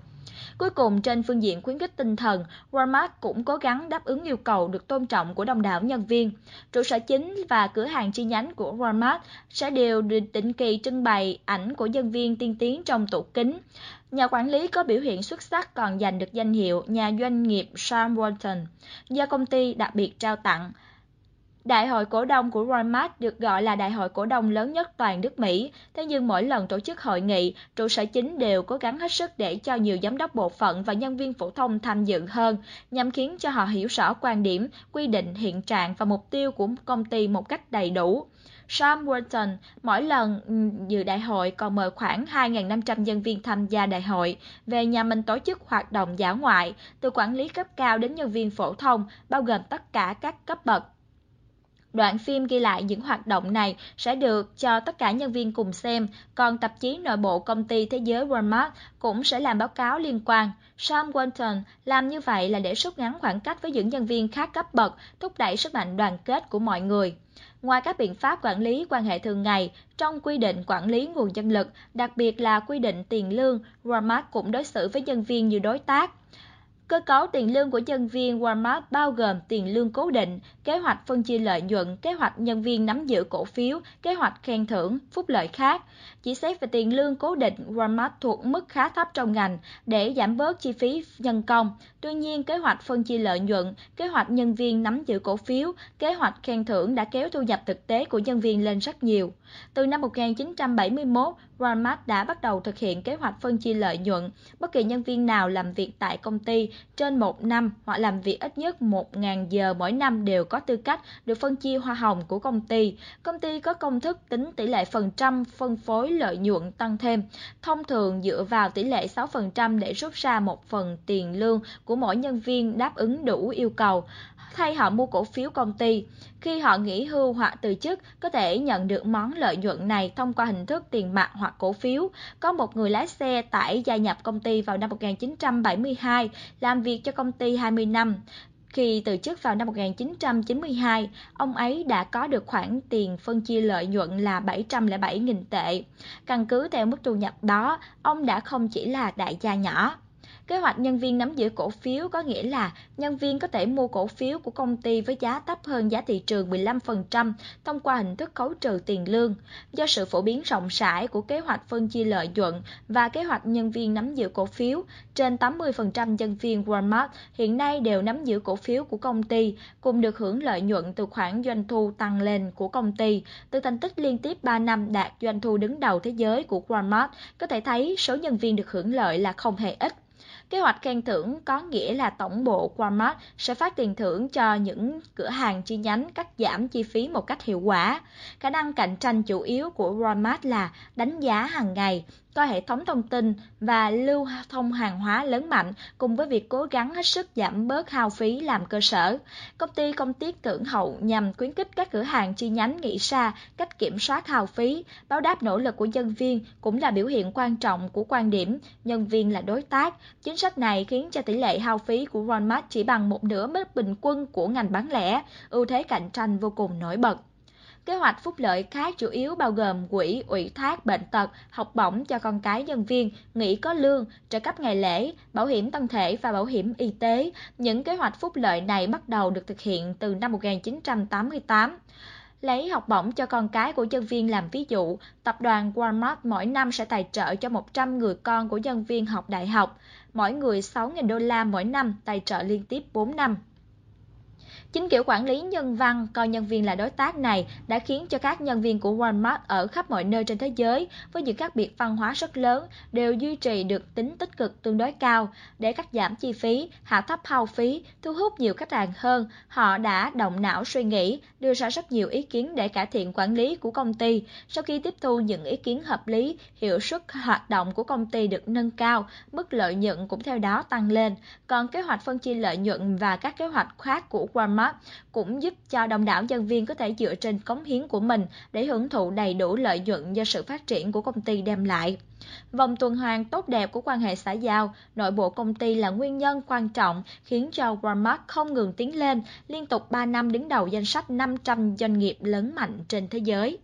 Cuối cùng, trên phương diện khuyến khích tinh thần, Walmart cũng cố gắng đáp ứng yêu cầu được tôn trọng của đông đảo nhân viên. Trụ sở chính và cửa hàng chi nhánh của Walmart sẽ đều định kỳ trưng bày ảnh của nhân viên tiên tiến trong tủ kính. Nhà quản lý có biểu hiện xuất sắc còn giành được danh hiệu nhà doanh nghiệp Sam Walton do công ty đặc biệt trao tặng. Đại hội cổ đông của Walmart được gọi là đại hội cổ đông lớn nhất toàn nước Mỹ, thế nhưng mỗi lần tổ chức hội nghị, trụ sở chính đều cố gắng hết sức để cho nhiều giám đốc bộ phận và nhân viên phổ thông tham dự hơn, nhằm khiến cho họ hiểu rõ quan điểm, quy định hiện trạng và mục tiêu của công ty một cách đầy đủ. Sam Walton mỗi lần ừ, dự đại hội còn mời khoảng 2.500 nhân viên tham gia đại hội. Về nhà mình tổ chức hoạt động giả ngoại, từ quản lý cấp cao đến nhân viên phổ thông, bao gồm tất cả các cấp bậc Đoạn phim ghi lại những hoạt động này sẽ được cho tất cả nhân viên cùng xem, còn tạp chí nội bộ công ty thế giới Walmart cũng sẽ làm báo cáo liên quan. Sam Walton làm như vậy là để rút ngắn khoảng cách với những nhân viên khác cấp bậc, thúc đẩy sức mạnh đoàn kết của mọi người. Ngoài các biện pháp quản lý quan hệ thường ngày, trong quy định quản lý nguồn nhân lực, đặc biệt là quy định tiền lương, Walmart cũng đối xử với nhân viên như đối tác. Cơ cấu tiền lương của nhân viên Walmart bao gồm tiền lương cố định, kế hoạch phân chia lợi nhuận, kế hoạch nhân viên nắm giữ cổ phiếu, kế hoạch khen thưởng, phúc lợi khác. Chỉ xét về tiền lương cố định, Walmart thuộc mức khá thấp trong ngành để giảm bớt chi phí nhân công. Tuy nhiên, kế hoạch phân chia lợi nhuận, kế hoạch nhân viên nắm giữ cổ phiếu, kế hoạch khen thưởng đã kéo thu nhập thực tế của nhân viên lên rất nhiều. Từ năm 1971, Walmart đã bắt đầu thực hiện kế hoạch phân chia lợi nhuận. Bất kỳ nhân viên nào làm việc tại công ty trên một năm hoặc làm việc ít nhất 1.000 giờ mỗi năm đều có tư cách được phân chia hoa hồng của công ty. Công ty có công thức tính tỷ lệ phần trăm phân phối lợi nhuận tăng thêm, thông thường dựa vào tỷ lệ 6% để rút ra một phần tiền lương của mỗi nhân viên đáp ứng đủ yêu cầu thay họ mua cổ phiếu công ty. Khi họ nghỉ hưu hoặc từ chức, có thể nhận được món lợi nhuận này thông qua hình thức tiền mặt hoặc cổ phiếu. Có một người lái xe tải gia nhập công ty vào năm 1972, làm việc cho công ty 20 năm. Khi từ chức vào năm 1992, ông ấy đã có được khoản tiền phân chia lợi nhuận là 707.000 tệ. Căn cứ theo mức thu nhập đó, ông đã không chỉ là đại gia nhỏ. Kế hoạch nhân viên nắm giữ cổ phiếu có nghĩa là nhân viên có thể mua cổ phiếu của công ty với giá thấp hơn giá thị trường 15% thông qua hình thức khấu trừ tiền lương. Do sự phổ biến rộng rãi của kế hoạch phân chia lợi nhuận và kế hoạch nhân viên nắm giữ cổ phiếu, trên 80% nhân viên Walmart hiện nay đều nắm giữ cổ phiếu của công ty, cùng được hưởng lợi nhuận từ khoản doanh thu tăng lên của công ty. Từ thành tích liên tiếp 3 năm đạt doanh thu đứng đầu thế giới của Walmart, có thể thấy số nhân viên được hưởng lợi là không hề ít. Kế hoạch khen thưởng có nghĩa là tổng bộ Walmart sẽ phát tiền thưởng cho những cửa hàng chi nhánh cắt giảm chi phí một cách hiệu quả. Khả năng cạnh tranh chủ yếu của Walmart là đánh giá hàng ngày, có hệ thống thông tin và lưu thông hàng hóa lớn mạnh cùng với việc cố gắng hết sức giảm bớt hao phí làm cơ sở. Công ty công tiết tưởng hậu nhằm khuyến khích các cửa hàng chi nhánh nghĩ ra cách kiểm soát hao phí, báo đáp nỗ lực của nhân viên cũng là biểu hiện quan trọng của quan điểm nhân viên là đối tác. Chính sách này khiến cho tỷ lệ hao phí của Walmart chỉ bằng một nửa mức bình quân của ngành bán lẻ, ưu thế cạnh tranh vô cùng nổi bật. Kế hoạch phúc lợi khác chủ yếu bao gồm quỹ ủy thác bệnh tật, học bổng cho con cái nhân viên, nghỉ có lương, trợ cấp ngày lễ, bảo hiểm thân thể và bảo hiểm y tế. Những kế hoạch phúc lợi này bắt đầu được thực hiện từ năm 1988 lấy học bổng cho con cái của nhân viên làm ví dụ, tập đoàn Walmart mỗi năm sẽ tài trợ cho 100 người con của nhân viên học đại học, mỗi người 6.000 đô la mỗi năm, tài trợ liên tiếp 4 năm. Chính kiểu quản lý nhân văn coi nhân viên là đối tác này đã khiến cho các nhân viên của Walmart ở khắp mọi nơi trên thế giới với những khác biệt văn hóa rất lớn đều duy trì được tính tích cực tương đối cao để cắt giảm chi phí, hạ thấp hao phí, thu hút nhiều khách hàng hơn. Họ đã động não suy nghĩ, đưa ra rất nhiều ý kiến để cải thiện quản lý của công ty. Sau khi tiếp thu những ý kiến hợp lý, hiệu suất hoạt động của công ty được nâng cao, mức lợi nhuận cũng theo đó tăng lên. Còn kế hoạch phân chia lợi nhuận và các kế hoạch khác của Walmart Smart cũng giúp cho đông đảo nhân viên có thể dựa trên cống hiến của mình để hưởng thụ đầy đủ lợi nhuận do sự phát triển của công ty đem lại. Vòng tuần hoàn tốt đẹp của quan hệ xã giao, nội bộ công ty là nguyên nhân quan trọng khiến cho Walmart không ngừng tiến lên, liên tục 3 năm đứng đầu danh sách 500 doanh nghiệp lớn mạnh trên thế giới.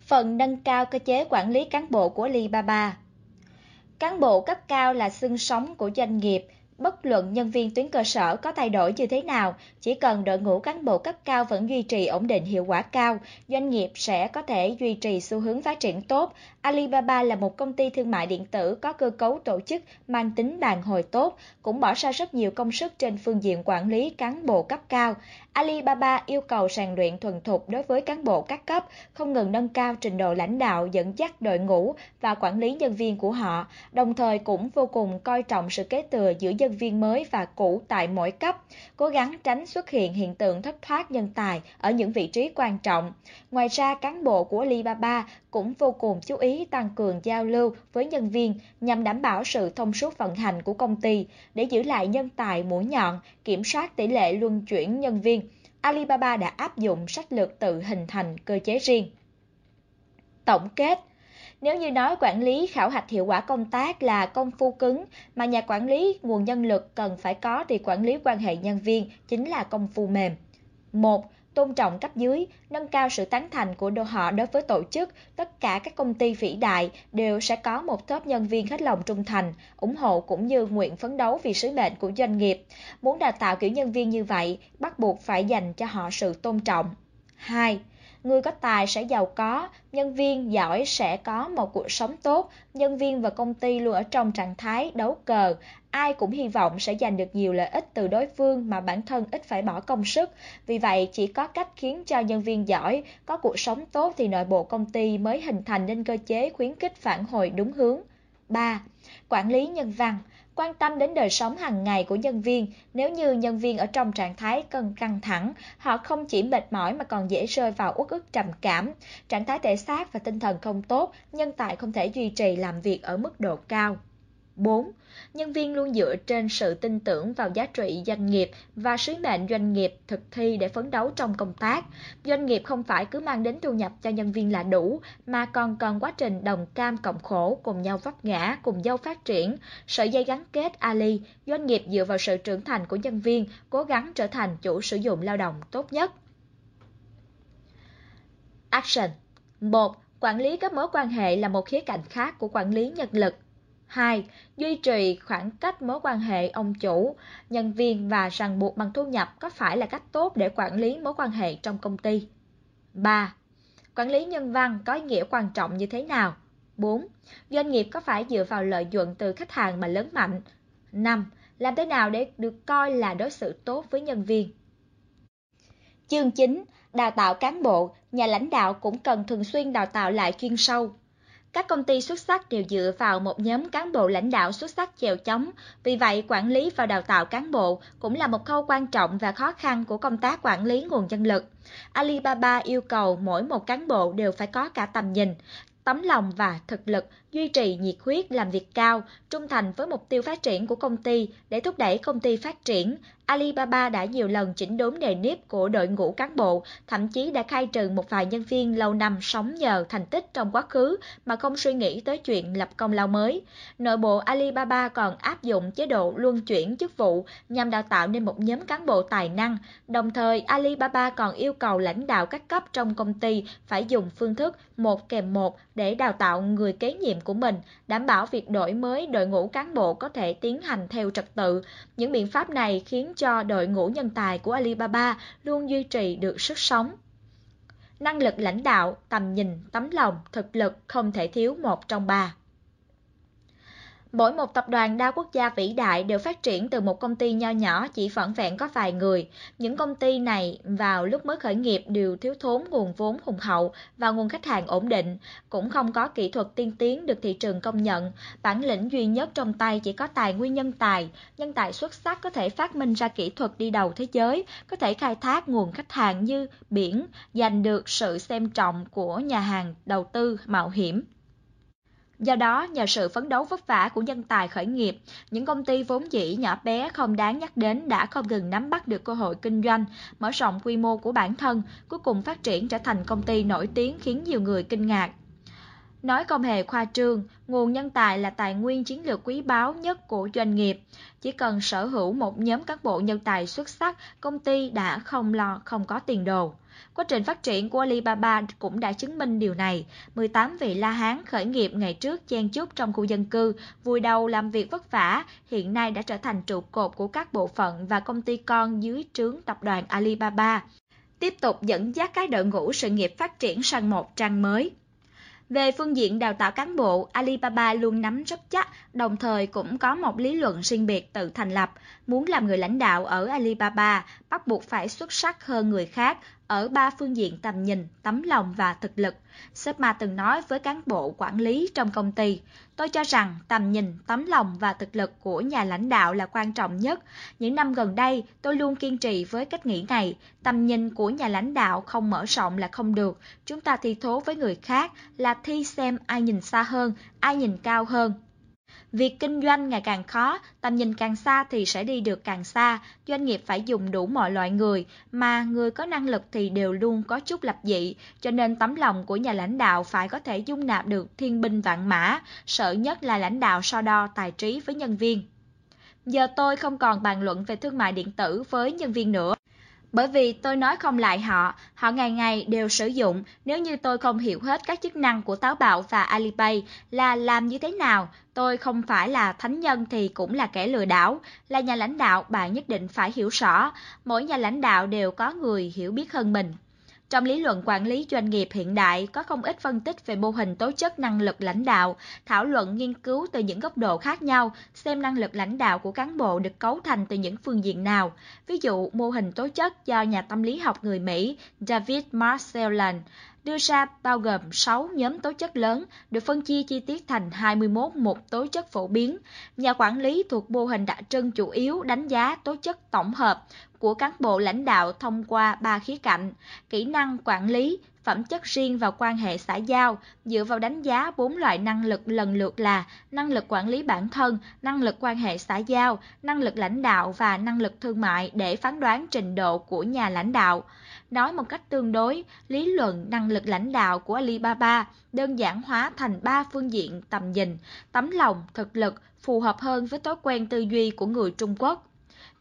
Phần nâng cao cơ chế quản lý cán bộ của Alibaba Cán bộ cấp cao là xương sống của doanh nghiệp, Bất luận nhân viên tuyến cơ sở có thay đổi như thế nào, chỉ cần đội ngũ cán bộ cấp cao vẫn duy trì ổn định hiệu quả cao, doanh nghiệp sẽ có thể duy trì xu hướng phát triển tốt. Alibaba là một công ty thương mại điện tử có cơ cấu tổ chức mang tính đàn hồi tốt, cũng bỏ ra rất nhiều công sức trên phương diện quản lý cán bộ cấp cao. Alibaba yêu cầu rèn luyện thuần thục đối với cán bộ các cấp, không ngừng nâng cao trình độ lãnh đạo, dẫn dắt đội ngũ và quản lý nhân viên của họ, đồng thời cũng vô cùng coi trọng sự kế thừa giữa nhân viên mới và cũ tại mỗi cấp, cố gắng tránh xuất hiện hiện tượng thất thoát nhân tài ở những vị trí quan trọng. Ngoài ra, cán bộ của Alibaba cũng vô cùng chú ý tăng cường giao lưu với nhân viên nhằm đảm bảo sự thông suốt vận hành của công ty để giữ lại nhân tài mũi nhọn, kiểm soát tỷ lệ luân chuyển nhân viên. Alibaba đã áp dụng sách lược tự hình thành cơ chế riêng. Tổng kết, nếu như nói quản lý, khảo hạch hiệu quả công tác là công phu cứng, mà nhà quản lý nguồn nhân lực cần phải có thì quản lý quan hệ nhân viên chính là công phu mềm. 1 tôn trọng cấp dưới, nâng cao sự tán thành của đô họ đối với tổ chức, tất cả các công ty vĩ đại đều sẽ có một top nhân viên hết lòng trung thành, ủng hộ cũng như nguyện phấn đấu vì sứ mệnh của doanh nghiệp. Muốn đào tạo kiểu nhân viên như vậy, bắt buộc phải dành cho họ sự tôn trọng. 2. Người có tài sẽ giàu có, nhân viên giỏi sẽ có một cuộc sống tốt, nhân viên và công ty luôn ở trong trạng thái đấu cờ, ai cũng hy vọng sẽ giành được nhiều lợi ích từ đối phương mà bản thân ít phải bỏ công sức. Vì vậy, chỉ có cách khiến cho nhân viên giỏi, có cuộc sống tốt thì nội bộ công ty mới hình thành nên cơ chế khuyến khích phản hồi đúng hướng. 3. Quản lý nhân văn quan tâm đến đời sống hàng ngày của nhân viên. Nếu như nhân viên ở trong trạng thái cân căng thẳng, họ không chỉ mệt mỏi mà còn dễ rơi vào uất ức trầm cảm. Trạng thái thể xác và tinh thần không tốt, nhân tài không thể duy trì làm việc ở mức độ cao. 4. Nhân viên luôn dựa trên sự tin tưởng vào giá trị doanh nghiệp và sứ mệnh doanh nghiệp thực thi để phấn đấu trong công tác. Doanh nghiệp không phải cứ mang đến thu nhập cho nhân viên là đủ, mà còn cần quá trình đồng cam cộng khổ, cùng nhau vấp ngã, cùng nhau phát triển. Sợi dây gắn kết Ali, doanh nghiệp dựa vào sự trưởng thành của nhân viên, cố gắng trở thành chủ sử dụng lao động tốt nhất. Action 1. Quản lý các mối quan hệ là một khía cạnh khác của quản lý nhân lực. 2. Duy trì khoảng cách mối quan hệ ông chủ, nhân viên và ràng buộc bằng thu nhập có phải là cách tốt để quản lý mối quan hệ trong công ty? 3. Quản lý nhân văn có ý nghĩa quan trọng như thế nào? 4. Doanh nghiệp có phải dựa vào lợi nhuận từ khách hàng mà lớn mạnh? 5. Làm thế nào để được coi là đối xử tốt với nhân viên? Chương 9. Đào tạo cán bộ, nhà lãnh đạo cũng cần thường xuyên đào tạo lại chuyên sâu. Các công ty xuất sắc đều dựa vào một nhóm cán bộ lãnh đạo xuất sắc chèo chống, vì vậy quản lý và đào tạo cán bộ cũng là một khâu quan trọng và khó khăn của công tác quản lý nguồn nhân lực. Alibaba yêu cầu mỗi một cán bộ đều phải có cả tầm nhìn, tấm lòng và thực lực, duy trì nhiệt huyết làm việc cao, trung thành với mục tiêu phát triển của công ty để thúc đẩy công ty phát triển. Alibaba đã nhiều lần chỉnh đốn đề nếp của đội ngũ cán bộ, thậm chí đã khai trừ một vài nhân viên lâu năm sống nhờ thành tích trong quá khứ mà không suy nghĩ tới chuyện lập công lao mới. Nội bộ Alibaba còn áp dụng chế độ luân chuyển chức vụ nhằm đào tạo nên một nhóm cán bộ tài năng. Đồng thời, Alibaba còn yêu cầu lãnh đạo các cấp trong công ty phải dùng phương thức một kèm một để đào tạo người kế nhiệm của mình, đảm bảo việc đổi mới đội ngũ cán bộ có thể tiến hành theo trật tự. Những biện pháp này khiến cho đội ngũ nhân tài của Alibaba luôn duy trì được sức sống. Năng lực lãnh đạo, tầm nhìn, tấm lòng, thực lực không thể thiếu một trong ba. Mỗi một tập đoàn đa quốc gia vĩ đại đều phát triển từ một công ty nho nhỏ chỉ vỏn vẹn có vài người. Những công ty này vào lúc mới khởi nghiệp đều thiếu thốn nguồn vốn hùng hậu và nguồn khách hàng ổn định, cũng không có kỹ thuật tiên tiến được thị trường công nhận. Bản lĩnh duy nhất trong tay chỉ có tài nguyên nhân tài. Nhân tài xuất sắc có thể phát minh ra kỹ thuật đi đầu thế giới, có thể khai thác nguồn khách hàng như biển, giành được sự xem trọng của nhà hàng đầu tư mạo hiểm. Do đó, nhờ sự phấn đấu vất vả của nhân tài khởi nghiệp, những công ty vốn dĩ nhỏ bé không đáng nhắc đến đã không ngừng nắm bắt được cơ hội kinh doanh, mở rộng quy mô của bản thân, cuối cùng phát triển trở thành công ty nổi tiếng khiến nhiều người kinh ngạc. Nói không hề khoa trương, nguồn nhân tài là tài nguyên chiến lược quý báu nhất của doanh nghiệp. Chỉ cần sở hữu một nhóm cán bộ nhân tài xuất sắc, công ty đã không lo không có tiền đồ. Quá trình phát triển của Alibaba cũng đã chứng minh điều này. 18 vị La Hán khởi nghiệp ngày trước chen chúc trong khu dân cư, vui đầu làm việc vất vả, hiện nay đã trở thành trụ cột của các bộ phận và công ty con dưới trướng tập đoàn Alibaba. Tiếp tục dẫn dắt các đội ngũ sự nghiệp phát triển sang một trang mới. Về phương diện đào tạo cán bộ, Alibaba luôn nắm rất chắc, đồng thời cũng có một lý luận riêng biệt tự thành lập. Muốn làm người lãnh đạo ở Alibaba, bắt buộc phải xuất sắc hơn người khác ở ba phương diện tầm nhìn, tấm lòng và thực lực. Sếp Ma từng nói với cán bộ quản lý trong công ty, tôi cho rằng tầm nhìn, tấm lòng và thực lực của nhà lãnh đạo là quan trọng nhất. Những năm gần đây, tôi luôn kiên trì với cách nghĩ này, tầm nhìn của nhà lãnh đạo không mở rộng là không được. Chúng ta thi thố với người khác là thi xem ai nhìn xa hơn, ai nhìn cao hơn. Việc kinh doanh ngày càng khó, tầm nhìn càng xa thì sẽ đi được càng xa, doanh nghiệp phải dùng đủ mọi loại người, mà người có năng lực thì đều luôn có chút lập dị, cho nên tấm lòng của nhà lãnh đạo phải có thể dung nạp được thiên binh vạn mã, sợ nhất là lãnh đạo so đo tài trí với nhân viên. Giờ tôi không còn bàn luận về thương mại điện tử với nhân viên nữa. Bởi vì tôi nói không lại họ, họ ngày ngày đều sử dụng, nếu như tôi không hiểu hết các chức năng của Táo Bạo và Alipay là làm như thế nào, tôi không phải là thánh nhân thì cũng là kẻ lừa đảo, là nhà lãnh đạo bạn nhất định phải hiểu rõ, mỗi nhà lãnh đạo đều có người hiểu biết hơn mình. Trong lý luận quản lý doanh nghiệp hiện đại có không ít phân tích về mô hình tố chất năng lực lãnh đạo, thảo luận nghiên cứu từ những góc độ khác nhau, xem năng lực lãnh đạo của cán bộ được cấu thành từ những phương diện nào. Ví dụ, mô hình tố chất do nhà tâm lý học người Mỹ David Marcellan đưa ra bao gồm 6 nhóm tố chất lớn, được phân chia chi tiết thành 21 mục tố chất phổ biến. Nhà quản lý thuộc mô hình đặc trưng chủ yếu đánh giá tố chất tổng hợp của cán bộ lãnh đạo thông qua ba khía cạnh: kỹ năng quản lý, phẩm chất riêng và quan hệ xã giao, dựa vào đánh giá bốn loại năng lực lần lượt là năng lực quản lý bản thân, năng lực quan hệ xã giao, năng lực lãnh đạo và năng lực thương mại để phán đoán trình độ của nhà lãnh đạo. Nói một cách tương đối, lý luận năng lực lãnh đạo của Alibaba đơn giản hóa thành ba phương diện tầm nhìn, tấm lòng, thực lực, phù hợp hơn với thói quen tư duy của người Trung Quốc.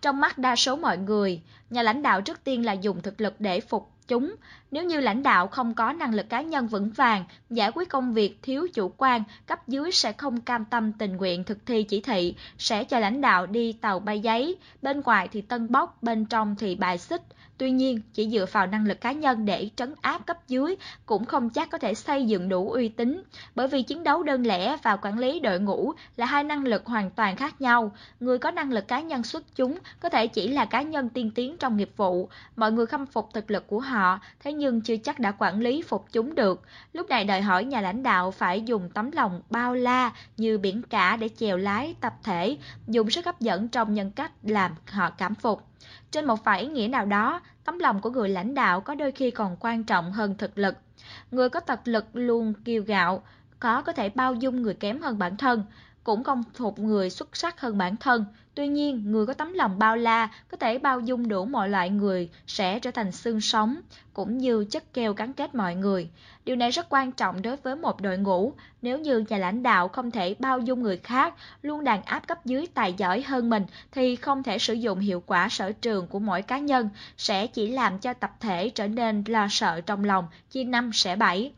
Trong mắt đa số mọi người, nhà lãnh đạo trước tiên là dùng thực lực để phục chúng. Nếu như lãnh đạo không có năng lực cá nhân vững vàng, giải quyết công việc thiếu chủ quan, cấp dưới sẽ không cam tâm tình nguyện thực thi chỉ thị, sẽ cho lãnh đạo đi tàu bay giấy, bên ngoài thì tân bốc, bên trong thì bài xích. Tuy nhiên, chỉ dựa vào năng lực cá nhân để trấn áp cấp dưới cũng không chắc có thể xây dựng đủ uy tín, bởi vì chiến đấu đơn lẻ và quản lý đội ngũ là hai năng lực hoàn toàn khác nhau. Người có năng lực cá nhân xuất chúng có thể chỉ là cá nhân tiên tiến trong nghiệp vụ, mọi người khâm phục thực lực của họ, thế nhưng chưa chắc đã quản lý phục chúng được. Lúc này đòi hỏi nhà lãnh đạo phải dùng tấm lòng bao la như biển cả để chèo lái tập thể, dùng sức hấp dẫn trong nhân cách làm họ cảm phục. Trên một vài ý nghĩa nào đó, tấm lòng của người lãnh đạo có đôi khi còn quan trọng hơn thực lực. Người có thực lực luôn kiêu gạo, có có thể bao dung người kém hơn bản thân, cũng không phục người xuất sắc hơn bản thân. Tuy nhiên, người có tấm lòng bao la, có thể bao dung đủ mọi loại người sẽ trở thành xương sống, cũng như chất keo gắn kết mọi người. Điều này rất quan trọng đối với một đội ngũ. Nếu như nhà lãnh đạo không thể bao dung người khác, luôn đàn áp cấp dưới tài giỏi hơn mình, thì không thể sử dụng hiệu quả sở trường của mỗi cá nhân, sẽ chỉ làm cho tập thể trở nên lo sợ trong lòng, chia năm sẽ bảy.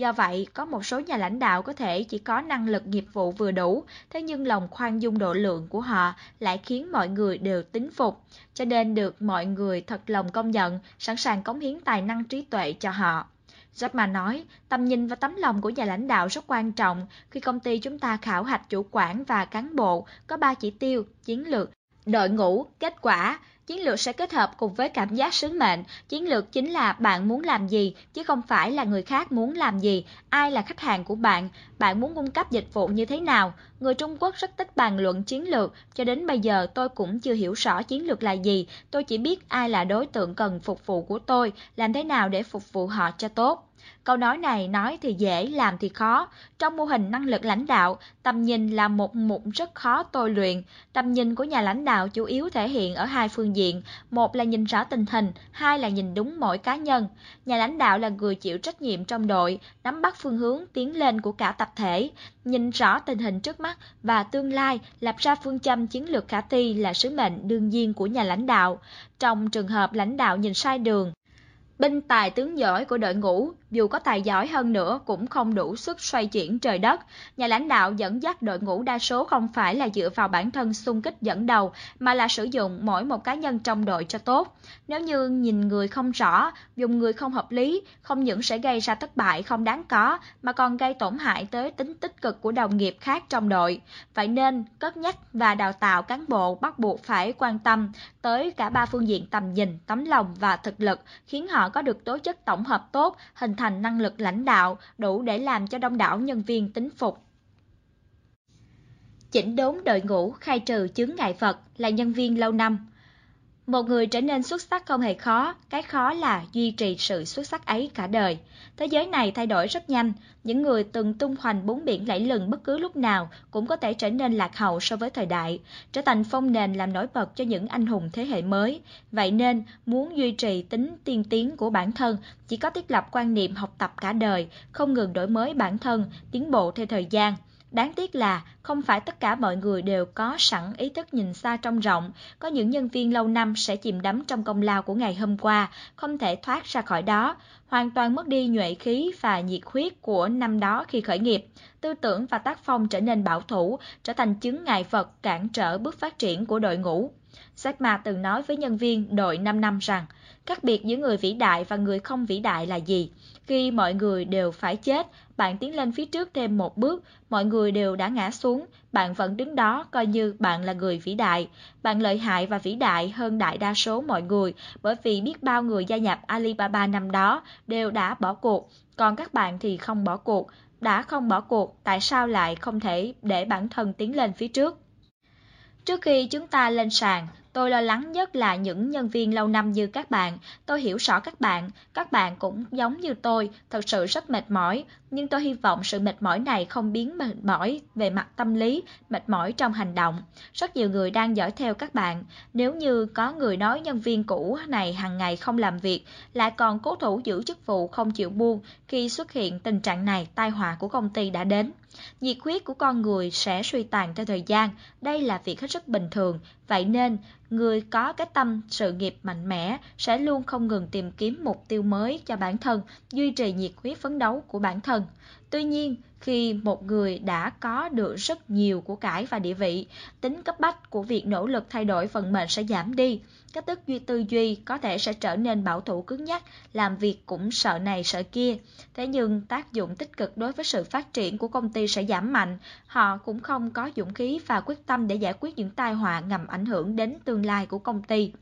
Do vậy, có một số nhà lãnh đạo có thể chỉ có năng lực nghiệp vụ vừa đủ, thế nhưng lòng khoan dung độ lượng của họ lại khiến mọi người đều tín phục, cho nên được mọi người thật lòng công nhận, sẵn sàng cống hiến tài năng trí tuệ cho họ. Jackman nói, tầm nhìn và tấm lòng của nhà lãnh đạo rất quan trọng khi công ty chúng ta khảo hạch chủ quản và cán bộ có 3 chỉ tiêu, chiến lược, đội ngũ, kết quả, Chiến lược sẽ kết hợp cùng với cảm giác sứ mệnh. Chiến lược chính là bạn muốn làm gì, chứ không phải là người khác muốn làm gì. Ai là khách hàng của bạn, bạn muốn cung cấp dịch vụ như thế nào. Người Trung Quốc rất thích bàn luận chiến lược, cho đến bây giờ tôi cũng chưa hiểu rõ chiến lược là gì. Tôi chỉ biết ai là đối tượng cần phục vụ của tôi, làm thế nào để phục vụ họ cho tốt. Câu nói này nói thì dễ, làm thì khó. Trong mô hình năng lực lãnh đạo, tầm nhìn là một mục rất khó tôi luyện. Tầm nhìn của nhà lãnh đạo chủ yếu thể hiện ở hai phương diện. Một là nhìn rõ tình hình, hai là nhìn đúng mỗi cá nhân. Nhà lãnh đạo là người chịu trách nhiệm trong đội, nắm bắt phương hướng tiến lên của cả tập thể. Nhìn rõ tình hình trước mắt và tương lai, lập ra phương châm chiến lược khả thi là sứ mệnh đương nhiên của nhà lãnh đạo. Trong trường hợp lãnh đạo nhìn sai đường, Binh tài tướng giỏi của đội ngũ, dù có tài giỏi hơn nữa cũng không đủ sức xoay chuyển trời đất. Nhà lãnh đạo dẫn dắt đội ngũ đa số không phải là dựa vào bản thân xung kích dẫn đầu, mà là sử dụng mỗi một cá nhân trong đội cho tốt. Nếu như nhìn người không rõ, dùng người không hợp lý, không những sẽ gây ra thất bại không đáng có, mà còn gây tổn hại tới tính tích cực của đồng nghiệp khác trong đội. Vậy nên, cất nhắc và đào tạo cán bộ bắt buộc phải quan tâm tới cả ba phương diện tầm nhìn, tấm lòng và thực lực, khiến họ có được tố chất tổng hợp tốt, hình thành năng lực lãnh đạo đủ để làm cho đông đảo nhân viên tín phục. Chỉnh đốn đội ngũ khai trừ chướng ngại vật là nhân viên lâu năm. Một người trở nên xuất sắc không hề khó, cái khó là duy trì sự xuất sắc ấy cả đời. Thế giới này thay đổi rất nhanh, những người từng tung hoành bốn biển lẫy lừng bất cứ lúc nào cũng có thể trở nên lạc hậu so với thời đại, trở thành phong nền làm nổi bật cho những anh hùng thế hệ mới. Vậy nên, muốn duy trì tính tiên tiến của bản thân, chỉ có thiết lập quan niệm học tập cả đời, không ngừng đổi mới bản thân, tiến bộ theo thời gian. Đáng tiếc là không phải tất cả mọi người đều có sẵn ý thức nhìn xa trông rộng, có những nhân viên lâu năm sẽ chìm đắm trong công lao của ngày hôm qua, không thể thoát ra khỏi đó, hoàn toàn mất đi nhuệ khí và nhiệt huyết của năm đó khi khởi nghiệp. Tư tưởng và tác phong trở nên bảo thủ, trở thành chứng ngại vật cản trở bước phát triển của đội ngũ. Jack Ma từng nói với nhân viên đội 5 năm rằng, khác biệt giữa người vĩ đại và người không vĩ đại là gì? Khi mọi người đều phải chết, bạn tiến lên phía trước thêm một bước, mọi người đều đã ngã xuống, bạn vẫn đứng đó coi như bạn là người vĩ đại. Bạn lợi hại và vĩ đại hơn đại đa số mọi người, bởi vì biết bao người gia nhập Alibaba năm đó đều đã bỏ cuộc, còn các bạn thì không bỏ cuộc. Đã không bỏ cuộc, tại sao lại không thể để bản thân tiến lên phía trước? Trước khi chúng ta lên sàn, Tôi lo lắng nhất là những nhân viên lâu năm như các bạn. Tôi hiểu rõ các bạn, các bạn cũng giống như tôi, thật sự rất mệt mỏi. Nhưng tôi hy vọng sự mệt mỏi này không biến mệt mỏi về mặt tâm lý, mệt mỏi trong hành động. Rất nhiều người đang dõi theo các bạn. Nếu như có người nói nhân viên cũ này hàng ngày không làm việc, lại còn cố thủ giữ chức vụ không chịu buông, khi xuất hiện tình trạng này, tai họa của công ty đã đến. Nhiệt huyết của con người sẽ suy tàn theo thời gian, đây là việc hết sức bình thường, vậy nên người có cái tâm sự nghiệp mạnh mẽ sẽ luôn không ngừng tìm kiếm mục tiêu mới cho bản thân, duy trì nhiệt huyết phấn đấu của bản thân. Tuy nhiên, khi một người đã có được rất nhiều của cải và địa vị, tính cấp bách của việc nỗ lực thay đổi vận mệnh sẽ giảm đi. Cách thức duy tư duy có thể sẽ trở nên bảo thủ cứng nhắc, làm việc cũng sợ này sợ kia. Thế nhưng tác dụng tích cực đối với sự phát triển của công ty sẽ giảm mạnh. Họ cũng không có dũng khí và quyết tâm để giải quyết những tai họa ngầm ảnh hưởng đến tương lai của công ty.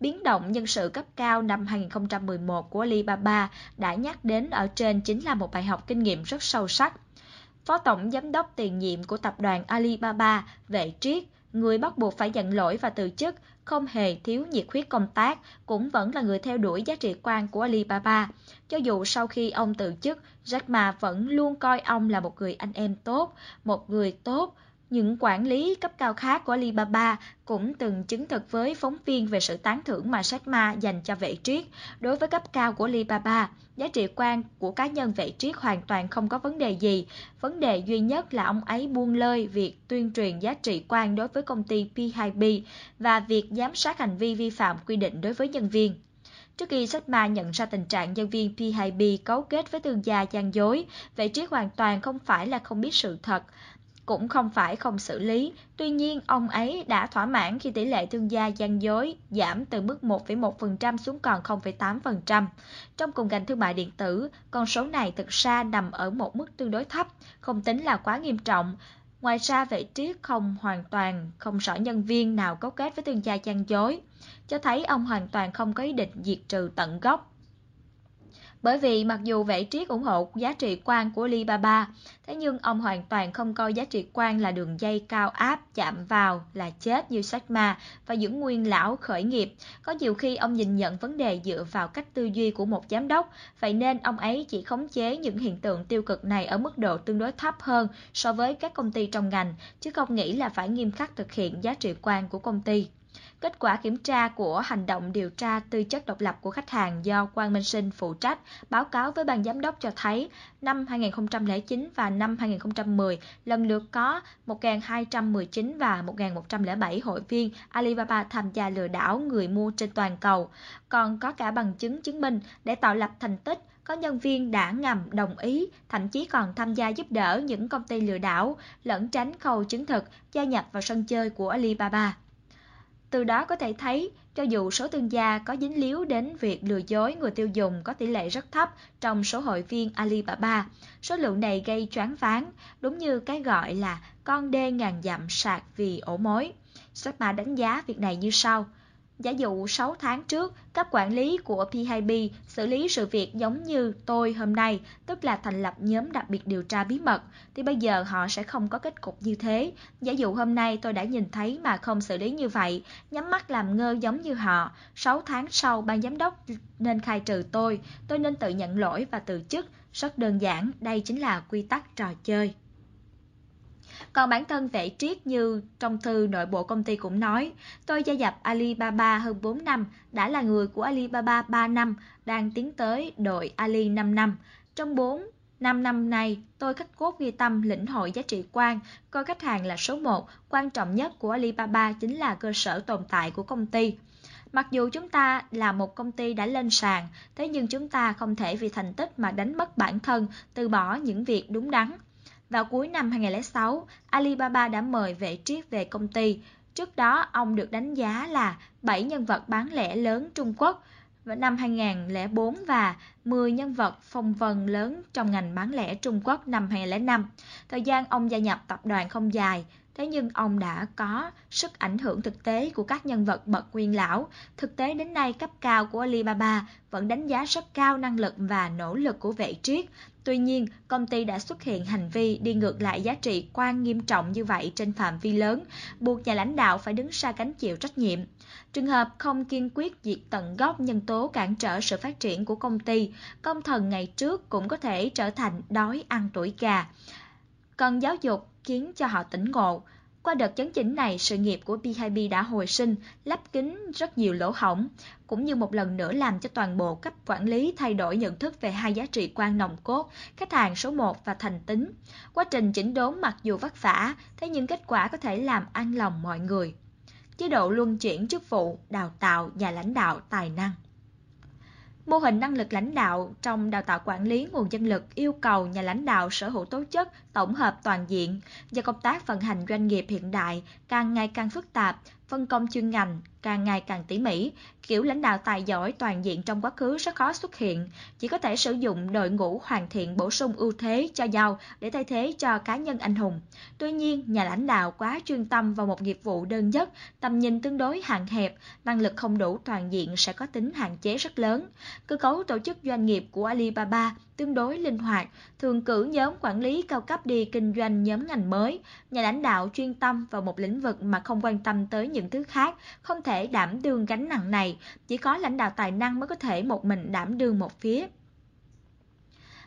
Biến động nhân sự cấp cao năm 2011 của Alibaba đã nhắc đến ở trên chính là một bài học kinh nghiệm rất sâu sắc. Phó Tổng Giám đốc tiền nhiệm của tập đoàn Alibaba, Vệ Triết, người bắt buộc phải nhận lỗi và từ chức, không hề thiếu nhiệt huyết công tác, cũng vẫn là người theo đuổi giá trị quan của Alibaba. Cho dù sau khi ông từ chức, Jack Ma vẫn luôn coi ông là một người anh em tốt, một người tốt, những quản lý cấp cao khác của Alibaba cũng từng chứng thực với phóng viên về sự tán thưởng mà Jack Ma dành cho vệ triết. Đối với cấp cao của Alibaba, giá trị quan của cá nhân vệ triết hoàn toàn không có vấn đề gì. Vấn đề duy nhất là ông ấy buông lơi việc tuyên truyền giá trị quan đối với công ty P2B và việc giám sát hành vi vi phạm quy định đối với nhân viên. Trước khi Jack Ma nhận ra tình trạng nhân viên P2B cấu kết với thương gia gian dối, vệ triết hoàn toàn không phải là không biết sự thật cũng không phải không xử lý. Tuy nhiên, ông ấy đã thỏa mãn khi tỷ lệ thương gia gian dối giảm từ mức 1,1% xuống còn 0,8%. Trong cùng ngành thương mại điện tử, con số này thực ra nằm ở một mức tương đối thấp, không tính là quá nghiêm trọng. Ngoài ra, vệ triết không hoàn toàn không rõ nhân viên nào cấu kết với thương gia gian dối, cho thấy ông hoàn toàn không có ý định diệt trừ tận gốc bởi vì mặc dù vệ triết ủng hộ giá trị quan của Alibaba, thế nhưng ông hoàn toàn không coi giá trị quan là đường dây cao áp chạm vào là chết như Jack Ma và những nguyên lão khởi nghiệp. Có nhiều khi ông nhìn nhận vấn đề dựa vào cách tư duy của một giám đốc, vậy nên ông ấy chỉ khống chế những hiện tượng tiêu cực này ở mức độ tương đối thấp hơn so với các công ty trong ngành, chứ không nghĩ là phải nghiêm khắc thực hiện giá trị quan của công ty. Kết quả kiểm tra của hành động điều tra tư chất độc lập của khách hàng do Quang Minh Sinh phụ trách báo cáo với ban giám đốc cho thấy năm 2009 và năm 2010 lần lượt có 1.219 và 1.107 hội viên Alibaba tham gia lừa đảo người mua trên toàn cầu. Còn có cả bằng chứng chứng minh để tạo lập thành tích có nhân viên đã ngầm đồng ý, thậm chí còn tham gia giúp đỡ những công ty lừa đảo, lẫn tránh khâu chứng thực, gia nhập vào sân chơi của Alibaba. Từ đó có thể thấy, cho dù số thương gia có dính líu đến việc lừa dối người tiêu dùng có tỷ lệ rất thấp trong số hội viên Alibaba, số lượng này gây choáng váng, đúng như cái gọi là con đê ngàn dặm sạc vì ổ mối. Jack đánh giá việc này như sau. Giả dụ 6 tháng trước, cấp quản lý của P2B xử lý sự việc giống như tôi hôm nay, tức là thành lập nhóm đặc biệt điều tra bí mật, thì bây giờ họ sẽ không có kết cục như thế. Giả dụ hôm nay tôi đã nhìn thấy mà không xử lý như vậy, nhắm mắt làm ngơ giống như họ, 6 tháng sau ban giám đốc nên khai trừ tôi, tôi nên tự nhận lỗi và từ chức. Rất đơn giản, đây chính là quy tắc trò chơi. Còn bản thân vệ triết như trong thư nội bộ công ty cũng nói, tôi gia nhập Alibaba hơn 4 năm, đã là người của Alibaba 3 năm, đang tiến tới đội Ali 5 năm. Trong 4 năm năm nay, tôi khắc cốt ghi tâm lĩnh hội giá trị quan, coi khách hàng là số 1, quan trọng nhất của Alibaba chính là cơ sở tồn tại của công ty. Mặc dù chúng ta là một công ty đã lên sàn, thế nhưng chúng ta không thể vì thành tích mà đánh mất bản thân, từ bỏ những việc đúng đắn. Vào cuối năm 2006, Alibaba đã mời vệ triết về công ty. Trước đó, ông được đánh giá là 7 nhân vật bán lẻ lớn Trung Quốc vào năm 2004 và 10 nhân vật phong vân lớn trong ngành bán lẻ Trung Quốc năm 2005. Thời gian ông gia nhập tập đoàn không dài, thế nhưng ông đã có sức ảnh hưởng thực tế của các nhân vật bậc nguyên lão. Thực tế đến nay cấp cao của Alibaba vẫn đánh giá rất cao năng lực và nỗ lực của vệ triết. Tuy nhiên, công ty đã xuất hiện hành vi đi ngược lại giá trị quan nghiêm trọng như vậy trên phạm vi lớn, buộc nhà lãnh đạo phải đứng ra gánh chịu trách nhiệm. Trường hợp không kiên quyết diệt tận gốc nhân tố cản trở sự phát triển của công ty, công thần ngày trước cũng có thể trở thành đói ăn tuổi gà. Cần giáo dục khiến cho họ tỉnh ngộ. Qua đợt chấn chỉnh này, sự nghiệp của BHP đã hồi sinh, lắp kính rất nhiều lỗ hổng, cũng như một lần nữa làm cho toàn bộ cấp quản lý thay đổi nhận thức về hai giá trị quan nòng cốt, khách hàng số 1 và thành tính. Quá trình chỉnh đốn mặc dù vất vả, thế nhưng kết quả có thể làm an lòng mọi người. Chế độ luân chuyển chức vụ, đào tạo và lãnh đạo tài năng. Mô hình năng lực lãnh đạo trong đào tạo quản lý nguồn nhân lực yêu cầu nhà lãnh đạo sở hữu tố chất tổng hợp toàn diện do công tác vận hành doanh nghiệp hiện đại càng ngày càng phức tạp, phân công chuyên ngành càng ngày càng tỉ mỉ, kiểu lãnh đạo tài giỏi toàn diện trong quá khứ rất khó xuất hiện, chỉ có thể sử dụng đội ngũ hoàn thiện bổ sung ưu thế cho nhau để thay thế cho cá nhân anh hùng. Tuy nhiên, nhà lãnh đạo quá chuyên tâm vào một nghiệp vụ đơn nhất, tầm nhìn tương đối hạn hẹp, năng lực không đủ toàn diện sẽ có tính hạn chế rất lớn. Cơ cấu tổ chức doanh nghiệp của Alibaba tương đối linh hoạt, thường cử nhóm quản lý cao cấp đi kinh doanh nhóm ngành mới, nhà lãnh đạo chuyên tâm vào một lĩnh vực mà không quan tâm tới những thứ khác, không thể đảm đương gánh nặng này, chỉ có lãnh đạo tài năng mới có thể một mình đảm đương một phía.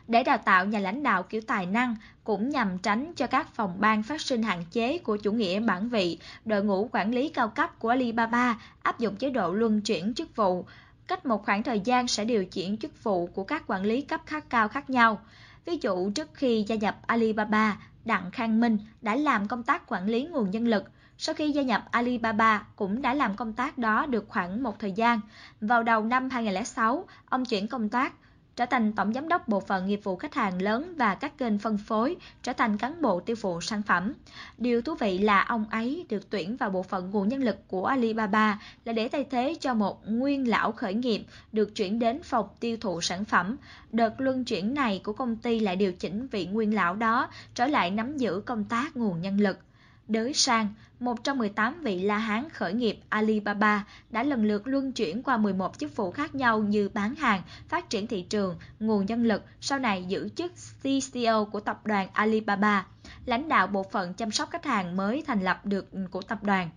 Để đào tạo nhà lãnh đạo kiểu tài năng cũng nhằm tránh cho các phòng ban phát sinh hạn chế của chủ nghĩa bản vị, đội ngũ quản lý cao cấp của Alibaba áp dụng chế độ luân chuyển chức vụ, cách một khoảng thời gian sẽ điều chuyển chức vụ của các quản lý cấp khác cao khác nhau. Ví dụ trước khi gia nhập Alibaba, Đặng Khang Minh đã làm công tác quản lý nguồn nhân lực, sau khi gia nhập Alibaba cũng đã làm công tác đó được khoảng một thời gian. Vào đầu năm 2006, ông chuyển công tác trở thành tổng giám đốc bộ phận nghiệp vụ khách hàng lớn và các kênh phân phối, trở thành cán bộ tiêu thụ sản phẩm. Điều thú vị là ông ấy được tuyển vào bộ phận nguồn nhân lực của Alibaba là để thay thế cho một nguyên lão khởi nghiệp được chuyển đến phòng tiêu thụ sản phẩm. Đợt luân chuyển này của công ty lại điều chỉnh vị nguyên lão đó trở lại nắm giữ công tác nguồn nhân lực. Đới sang, một trong 18 vị La Hán khởi nghiệp Alibaba đã lần lượt luân chuyển qua 11 chức vụ khác nhau như bán hàng, phát triển thị trường, nguồn nhân lực, sau này giữ chức CCO của tập đoàn Alibaba, lãnh đạo bộ phận chăm sóc khách hàng mới thành lập được của tập đoàn.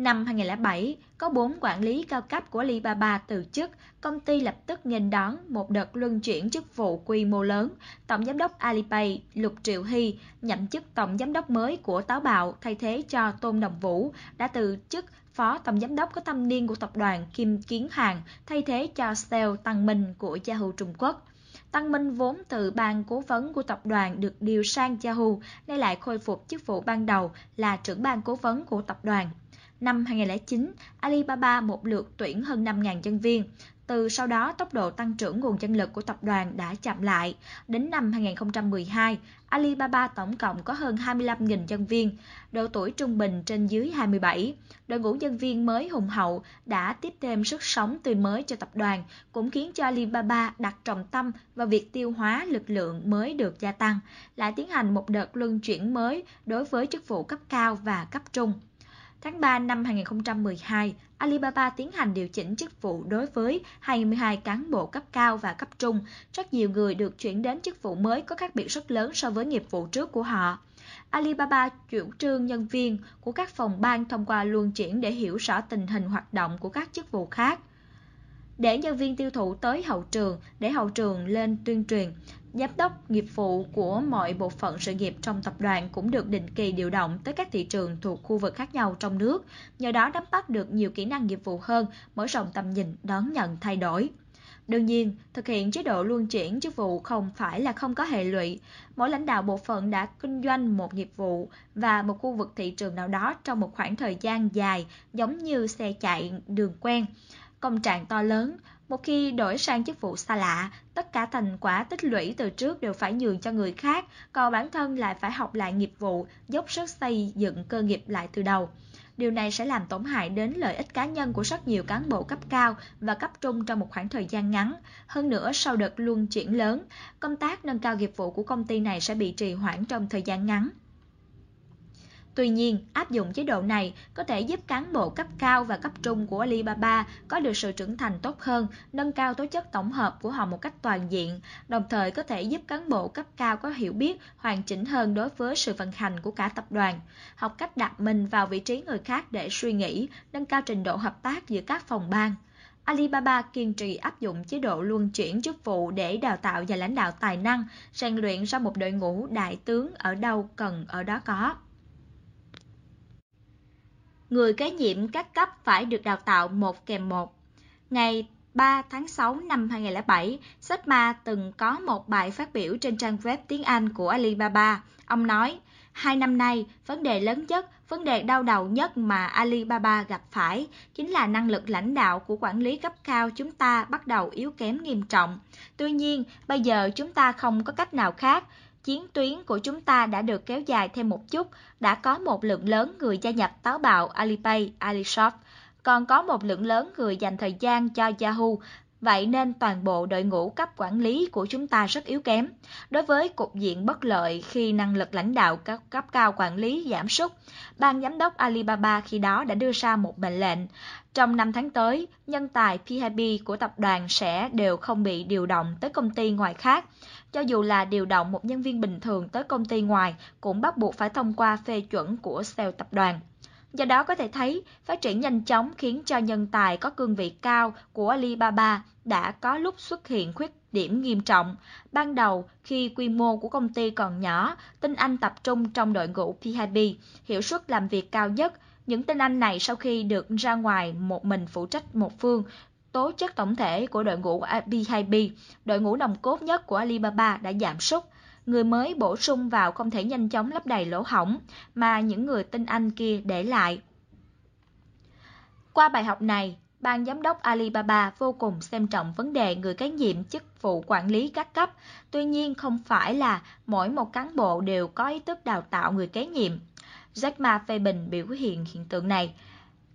Năm 2007, có 4 quản lý cao cấp của Alibaba từ chức, công ty lập tức nghênh đón một đợt luân chuyển chức vụ quy mô lớn. Tổng giám đốc Alipay Lục Triệu Hy nhậm chức tổng giám đốc mới của Táo Bạo thay thế cho Tôn Đồng Vũ đã từ chức phó tổng giám đốc có thâm niên của tập đoàn Kim Kiến Hàng thay thế cho Seo Tăng Minh của Yahoo Trung Quốc. Tăng Minh vốn từ ban cố vấn của tập đoàn được điều sang Yahoo, nay lại khôi phục chức vụ ban đầu là trưởng ban cố vấn của tập đoàn. Năm 2009, Alibaba một lượt tuyển hơn 5.000 nhân viên. Từ sau đó, tốc độ tăng trưởng nguồn nhân lực của tập đoàn đã chậm lại. Đến năm 2012, Alibaba tổng cộng có hơn 25.000 nhân viên, độ tuổi trung bình trên dưới 27. Đội ngũ nhân viên mới hùng hậu đã tiếp thêm sức sống tươi mới cho tập đoàn, cũng khiến cho Alibaba đặt trọng tâm vào việc tiêu hóa lực lượng mới được gia tăng, lại tiến hành một đợt luân chuyển mới đối với chức vụ cấp cao và cấp trung. Tháng 3 năm 2012, Alibaba tiến hành điều chỉnh chức vụ đối với 22 cán bộ cấp cao và cấp trung. Rất nhiều người được chuyển đến chức vụ mới có khác biệt rất lớn so với nghiệp vụ trước của họ. Alibaba chủ trương nhân viên của các phòng ban thông qua luân chuyển để hiểu rõ tình hình hoạt động của các chức vụ khác. Để nhân viên tiêu thụ tới hậu trường, để hậu trường lên tuyên truyền, Giám đốc nghiệp vụ của mọi bộ phận sự nghiệp trong tập đoàn cũng được định kỳ điều động tới các thị trường thuộc khu vực khác nhau trong nước, nhờ đó nắm bắt được nhiều kỹ năng nghiệp vụ hơn, mở rộng tầm nhìn, đón nhận thay đổi. Đương nhiên, thực hiện chế độ luân chuyển chức vụ không phải là không có hệ lụy. Mỗi lãnh đạo bộ phận đã kinh doanh một nghiệp vụ và một khu vực thị trường nào đó trong một khoảng thời gian dài, giống như xe chạy đường quen. Công trạng to lớn, một khi đổi sang chức vụ xa lạ, tất cả thành quả tích lũy từ trước đều phải nhường cho người khác, còn bản thân lại phải học lại nghiệp vụ, dốc sức xây dựng cơ nghiệp lại từ đầu. Điều này sẽ làm tổn hại đến lợi ích cá nhân của rất nhiều cán bộ cấp cao và cấp trung trong một khoảng thời gian ngắn. Hơn nữa, sau đợt luân chuyển lớn, công tác nâng cao nghiệp vụ của công ty này sẽ bị trì hoãn trong thời gian ngắn. Tuy nhiên, áp dụng chế độ này có thể giúp cán bộ cấp cao và cấp trung của Alibaba có được sự trưởng thành tốt hơn, nâng cao tố chất tổng hợp của họ một cách toàn diện, đồng thời có thể giúp cán bộ cấp cao có hiểu biết hoàn chỉnh hơn đối với sự vận hành của cả tập đoàn, học cách đặt mình vào vị trí người khác để suy nghĩ, nâng cao trình độ hợp tác giữa các phòng ban. Alibaba kiên trì áp dụng chế độ luân chuyển chức vụ để đào tạo và lãnh đạo tài năng, rèn luyện ra một đội ngũ đại tướng ở đâu cần ở đó có. Người kế nhiệm các cấp phải được đào tạo một kèm một. Ngày 3 tháng 6 năm 2007, Jack Ma từng có một bài phát biểu trên trang web tiếng Anh của Alibaba. Ông nói, Hai năm nay, vấn đề lớn nhất, vấn đề đau đầu nhất mà Alibaba gặp phải chính là năng lực lãnh đạo của quản lý cấp cao chúng ta bắt đầu yếu kém nghiêm trọng. Tuy nhiên, bây giờ chúng ta không có cách nào khác. Chiến tuyến của chúng ta đã được kéo dài thêm một chút, đã có một lượng lớn người gia nhập táo bạo Alipay, Alishop, còn có một lượng lớn người dành thời gian cho Yahoo Vậy nên toàn bộ đội ngũ cấp quản lý của chúng ta rất yếu kém. Đối với cục diện bất lợi khi năng lực lãnh đạo các cấp cao quản lý giảm sút, ban giám đốc Alibaba khi đó đã đưa ra một mệnh lệnh. Trong năm tháng tới, nhân tài P2P của tập đoàn sẽ đều không bị điều động tới công ty ngoài khác. Cho dù là điều động một nhân viên bình thường tới công ty ngoài cũng bắt buộc phải thông qua phê chuẩn của sale tập đoàn. Do đó có thể thấy, phát triển nhanh chóng khiến cho nhân tài có cương vị cao của Alibaba đã có lúc xuất hiện khuyết điểm nghiêm trọng. Ban đầu, khi quy mô của công ty còn nhỏ, tinh Anh tập trung trong đội ngũ P2P, hiệu suất làm việc cao nhất. Những tinh Anh này sau khi được ra ngoài một mình phụ trách một phương, tố chất tổng thể của đội ngũ B2B, đội ngũ nòng cốt nhất của Alibaba đã giảm sút người mới bổ sung vào không thể nhanh chóng lấp đầy lỗ hổng mà những người tinh Anh kia để lại. Qua bài học này, ban giám đốc Alibaba vô cùng xem trọng vấn đề người kế nhiệm chức vụ quản lý các cấp. Tuy nhiên không phải là mỗi một cán bộ đều có ý thức đào tạo người kế nhiệm. Jack Ma phê bình biểu hiện hiện tượng này.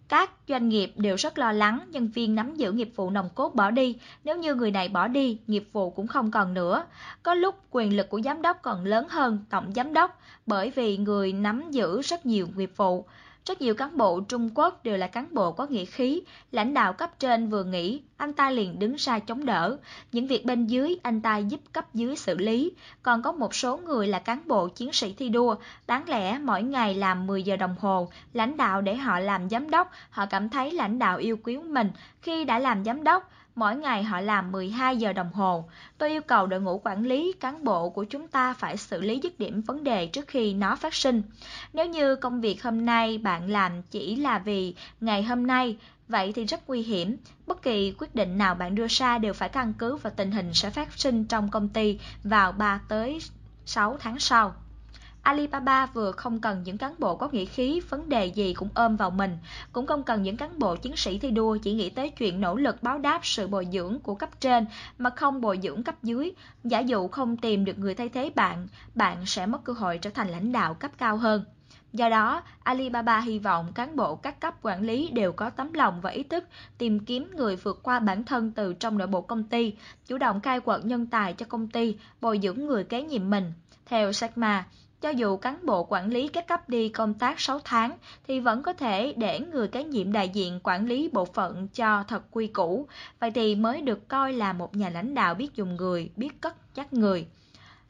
Các doanh nghiệp đều rất lo lắng nhân viên nắm giữ nghiệp vụ nòng cốt bỏ đi, nếu như người này bỏ đi, nghiệp vụ cũng không còn nữa. Có lúc quyền lực của giám đốc còn lớn hơn tổng giám đốc, bởi vì người nắm giữ rất nhiều nghiệp vụ. Rất nhiều cán bộ Trung Quốc đều là cán bộ có nghĩa khí, lãnh đạo cấp trên vừa nghĩ, anh ta liền đứng ra chống đỡ. Những việc bên dưới, anh ta giúp cấp dưới xử lý. Còn có một số người là cán bộ chiến sĩ thi đua, đáng lẽ mỗi ngày làm 10 giờ đồng hồ, lãnh đạo để họ làm giám đốc, họ cảm thấy lãnh đạo yêu quý mình. Khi đã làm giám đốc, Mỗi ngày họ làm 12 giờ đồng hồ. Tôi yêu cầu đội ngũ quản lý, cán bộ của chúng ta phải xử lý dứt điểm vấn đề trước khi nó phát sinh. Nếu như công việc hôm nay bạn làm chỉ là vì ngày hôm nay, vậy thì rất nguy hiểm. Bất kỳ quyết định nào bạn đưa ra đều phải căn cứ vào tình hình sẽ phát sinh trong công ty vào 3 tới 6 tháng sau. Alibaba vừa không cần những cán bộ có nghĩa khí, vấn đề gì cũng ôm vào mình, cũng không cần những cán bộ chiến sĩ thi đua chỉ nghĩ tới chuyện nỗ lực báo đáp sự bồi dưỡng của cấp trên mà không bồi dưỡng cấp dưới. Giả dụ không tìm được người thay thế bạn, bạn sẽ mất cơ hội trở thành lãnh đạo cấp cao hơn. Do đó, Alibaba hy vọng cán bộ các cấp quản lý đều có tấm lòng và ý thức tìm kiếm người vượt qua bản thân từ trong nội bộ công ty, chủ động khai quật nhân tài cho công ty, bồi dưỡng người kế nhiệm mình. Theo Sakma, cho dù cán bộ quản lý các cấp đi công tác 6 tháng thì vẫn có thể để người kế nhiệm đại diện quản lý bộ phận cho thật quy củ, vậy thì mới được coi là một nhà lãnh đạo biết dùng người, biết cất chắc người.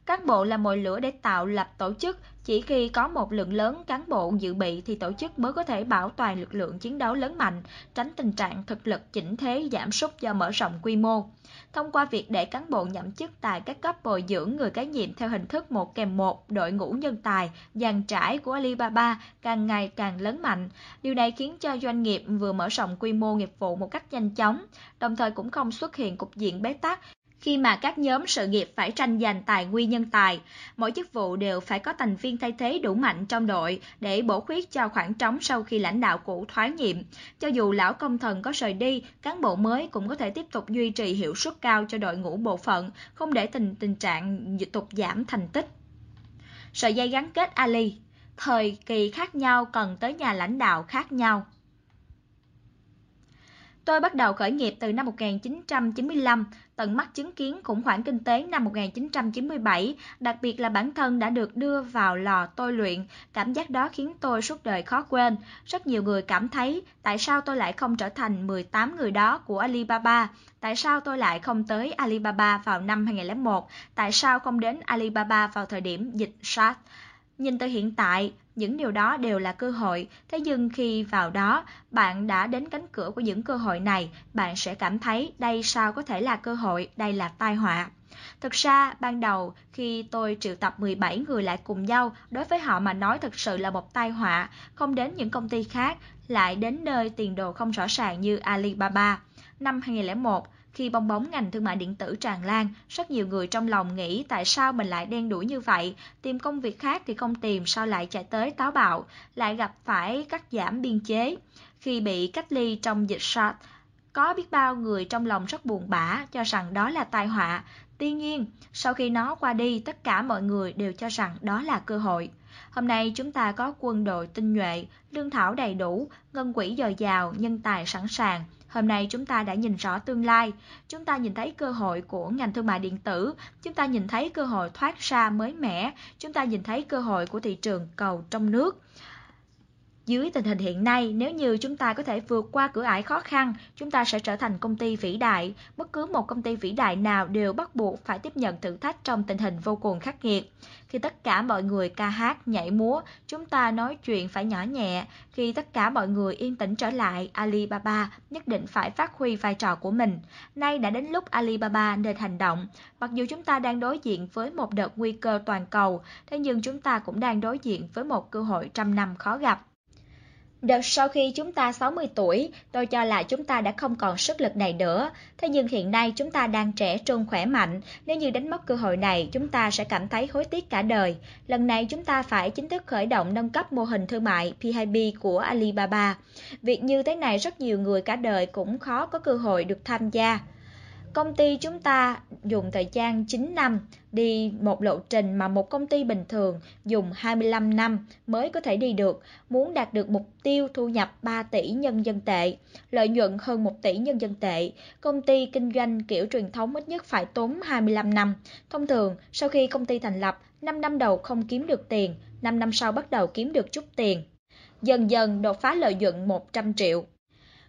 Cán bộ là mồi lửa để tạo lập tổ chức, chỉ khi có một lượng lớn cán bộ dự bị thì tổ chức mới có thể bảo toàn lực lượng chiến đấu lớn mạnh, tránh tình trạng thực lực chỉnh thế giảm sút do mở rộng quy mô. Thông qua việc để cán bộ nhậm chức tại các cấp bồi dưỡng người kế nhiệm theo hình thức một kèm một, đội ngũ nhân tài, dàn trải của Alibaba càng ngày càng lớn mạnh. Điều này khiến cho doanh nghiệp vừa mở rộng quy mô nghiệp vụ một cách nhanh chóng, đồng thời cũng không xuất hiện cục diện bế tắc khi mà các nhóm sự nghiệp phải tranh giành tài nguyên nhân tài. Mỗi chức vụ đều phải có thành viên thay thế đủ mạnh trong đội để bổ khuyết cho khoảng trống sau khi lãnh đạo cũ thoái nhiệm. Cho dù lão công thần có rời đi, cán bộ mới cũng có thể tiếp tục duy trì hiệu suất cao cho đội ngũ bộ phận, không để tình tình trạng tục giảm thành tích. Sợi dây gắn kết Ali Thời kỳ khác nhau cần tới nhà lãnh đạo khác nhau. Tôi bắt đầu khởi nghiệp từ năm 1995, tận mắt chứng kiến khủng hoảng kinh tế năm 1997, đặc biệt là bản thân đã được đưa vào lò tôi luyện, cảm giác đó khiến tôi suốt đời khó quên. Rất nhiều người cảm thấy tại sao tôi lại không trở thành 18 người đó của Alibaba, tại sao tôi lại không tới Alibaba vào năm 2001, tại sao không đến Alibaba vào thời điểm dịch SARS. Nhìn từ hiện tại, những điều đó đều là cơ hội, thế nhưng khi vào đó, bạn đã đến cánh cửa của những cơ hội này, bạn sẽ cảm thấy đây sao có thể là cơ hội, đây là tai họa. Thực ra, ban đầu khi tôi triệu tập 17 người lại cùng nhau, đối với họ mà nói thực sự là một tai họa, không đến những công ty khác, lại đến nơi tiền đồ không rõ ràng như Alibaba. Năm 2001, khi bong bóng ngành thương mại điện tử tràn lan, rất nhiều người trong lòng nghĩ tại sao mình lại đen đuổi như vậy, tìm công việc khác thì không tìm sao lại chạy tới táo bạo, lại gặp phải cắt giảm biên chế. Khi bị cách ly trong dịch SARS, có biết bao người trong lòng rất buồn bã cho rằng đó là tai họa. Tuy nhiên, sau khi nó qua đi, tất cả mọi người đều cho rằng đó là cơ hội. Hôm nay chúng ta có quân đội tinh nhuệ, lương thảo đầy đủ, ngân quỹ dồi dào, nhân tài sẵn sàng, Hôm nay chúng ta đã nhìn rõ tương lai, chúng ta nhìn thấy cơ hội của ngành thương mại điện tử, chúng ta nhìn thấy cơ hội thoát ra mới mẻ, chúng ta nhìn thấy cơ hội của thị trường cầu trong nước. Dưới tình hình hiện nay, nếu như chúng ta có thể vượt qua cửa ải khó khăn, chúng ta sẽ trở thành công ty vĩ đại. Bất cứ một công ty vĩ đại nào đều bắt buộc phải tiếp nhận thử thách trong tình hình vô cùng khắc nghiệt. Khi tất cả mọi người ca hát, nhảy múa, chúng ta nói chuyện phải nhỏ nhẹ. Khi tất cả mọi người yên tĩnh trở lại, Alibaba nhất định phải phát huy vai trò của mình. Nay đã đến lúc Alibaba nên hành động. Mặc dù chúng ta đang đối diện với một đợt nguy cơ toàn cầu, thế nhưng chúng ta cũng đang đối diện với một cơ hội trăm năm khó gặp. Đợt sau khi chúng ta 60 tuổi, tôi cho là chúng ta đã không còn sức lực này nữa. Thế nhưng hiện nay chúng ta đang trẻ trung khỏe mạnh, nếu như đánh mất cơ hội này, chúng ta sẽ cảm thấy hối tiếc cả đời. Lần này chúng ta phải chính thức khởi động nâng cấp mô hình thương mại P2B của Alibaba. Việc như thế này rất nhiều người cả đời cũng khó có cơ hội được tham gia. Công ty chúng ta dùng thời gian 9 năm đi một lộ trình mà một công ty bình thường dùng 25 năm mới có thể đi được, muốn đạt được mục tiêu thu nhập 3 tỷ nhân dân tệ, lợi nhuận hơn 1 tỷ nhân dân tệ. Công ty kinh doanh kiểu truyền thống ít nhất phải tốn 25 năm. Thông thường, sau khi công ty thành lập, 5 năm đầu không kiếm được tiền, 5 năm sau bắt đầu kiếm được chút tiền. Dần dần đột phá lợi nhuận 100 triệu.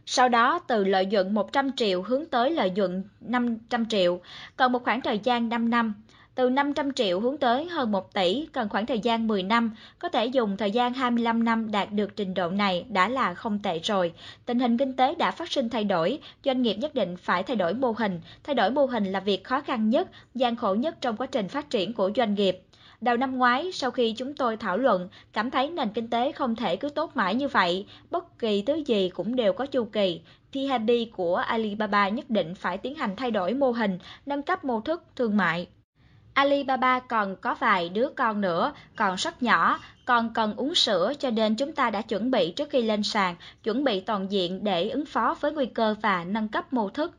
Sau đó từ lợi nhuận 100 triệu hướng tới lợi nhuận 500 triệu, cần một khoảng thời gian 5 năm. Từ 500 triệu hướng tới hơn 1 tỷ, cần khoảng thời gian 10 năm, có thể dùng thời gian 25 năm đạt được trình độ này đã là không tệ rồi. Tình hình kinh tế đã phát sinh thay đổi, doanh nghiệp nhất định phải thay đổi mô hình. Thay đổi mô hình là việc khó khăn nhất, gian khổ nhất trong quá trình phát triển của doanh nghiệp. Đầu năm ngoái, sau khi chúng tôi thảo luận, cảm thấy nền kinh tế không thể cứ tốt mãi như vậy, bất kỳ thứ gì cũng đều có chu kỳ. Thihabi của Alibaba nhất định phải tiến hành thay đổi mô hình, nâng cấp mô thức thương mại. Alibaba còn có vài đứa con nữa, còn rất nhỏ, còn cần uống sữa cho nên chúng ta đã chuẩn bị trước khi lên sàn, chuẩn bị toàn diện để ứng phó với nguy cơ và nâng cấp mô thức.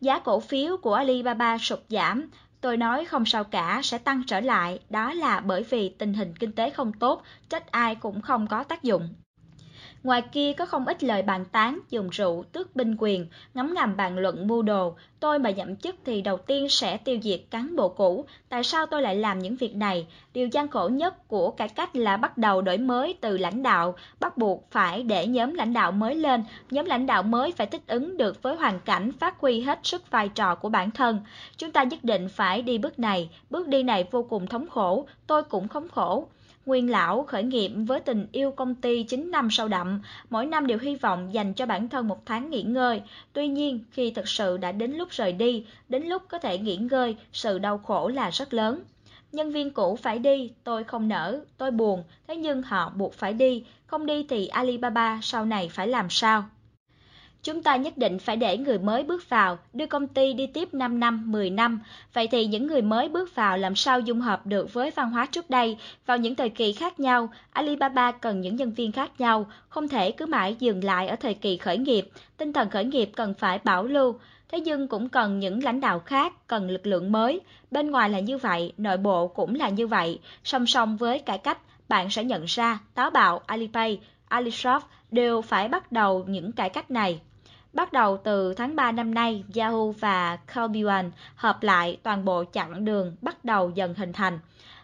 Giá cổ phiếu của Alibaba sụt giảm, Tôi nói không sao cả, sẽ tăng trở lại, đó là bởi vì tình hình kinh tế không tốt, trách ai cũng không có tác dụng. Ngoài kia có không ít lời bàn tán, dùng rượu, tước binh quyền, ngấm ngầm bàn luận mưu đồ. Tôi mà nhậm chức thì đầu tiên sẽ tiêu diệt cán bộ cũ. Tại sao tôi lại làm những việc này? Điều gian khổ nhất của cải cách là bắt đầu đổi mới từ lãnh đạo, bắt buộc phải để nhóm lãnh đạo mới lên. Nhóm lãnh đạo mới phải thích ứng được với hoàn cảnh, phát huy hết sức vai trò của bản thân. Chúng ta nhất định phải đi bước này. Bước đi này vô cùng thống khổ, tôi cũng không khổ. Nguyên lão khởi nghiệp với tình yêu công ty 9 năm sâu đậm, mỗi năm đều hy vọng dành cho bản thân một tháng nghỉ ngơi. Tuy nhiên, khi thực sự đã đến lúc rời đi, đến lúc có thể nghỉ ngơi, sự đau khổ là rất lớn. Nhân viên cũ phải đi, tôi không nỡ, tôi buồn, thế nhưng họ buộc phải đi, không đi thì Alibaba sau này phải làm sao? Chúng ta nhất định phải để người mới bước vào, đưa công ty đi tiếp 5 năm, 10 năm. Vậy thì những người mới bước vào làm sao dung hợp được với văn hóa trước đây, vào những thời kỳ khác nhau, Alibaba cần những nhân viên khác nhau, không thể cứ mãi dừng lại ở thời kỳ khởi nghiệp, tinh thần khởi nghiệp cần phải bảo lưu. Thế nhưng cũng cần những lãnh đạo khác, cần lực lượng mới. Bên ngoài là như vậy, nội bộ cũng là như vậy. Song song với cải cách, bạn sẽ nhận ra táo bạo Alipay, Alishop đều phải bắt đầu những cải cách này. Bắt đầu từ tháng 3 năm nay, Yahoo và Cobian hợp lại toàn bộ chặng đường bắt đầu dần hình thành.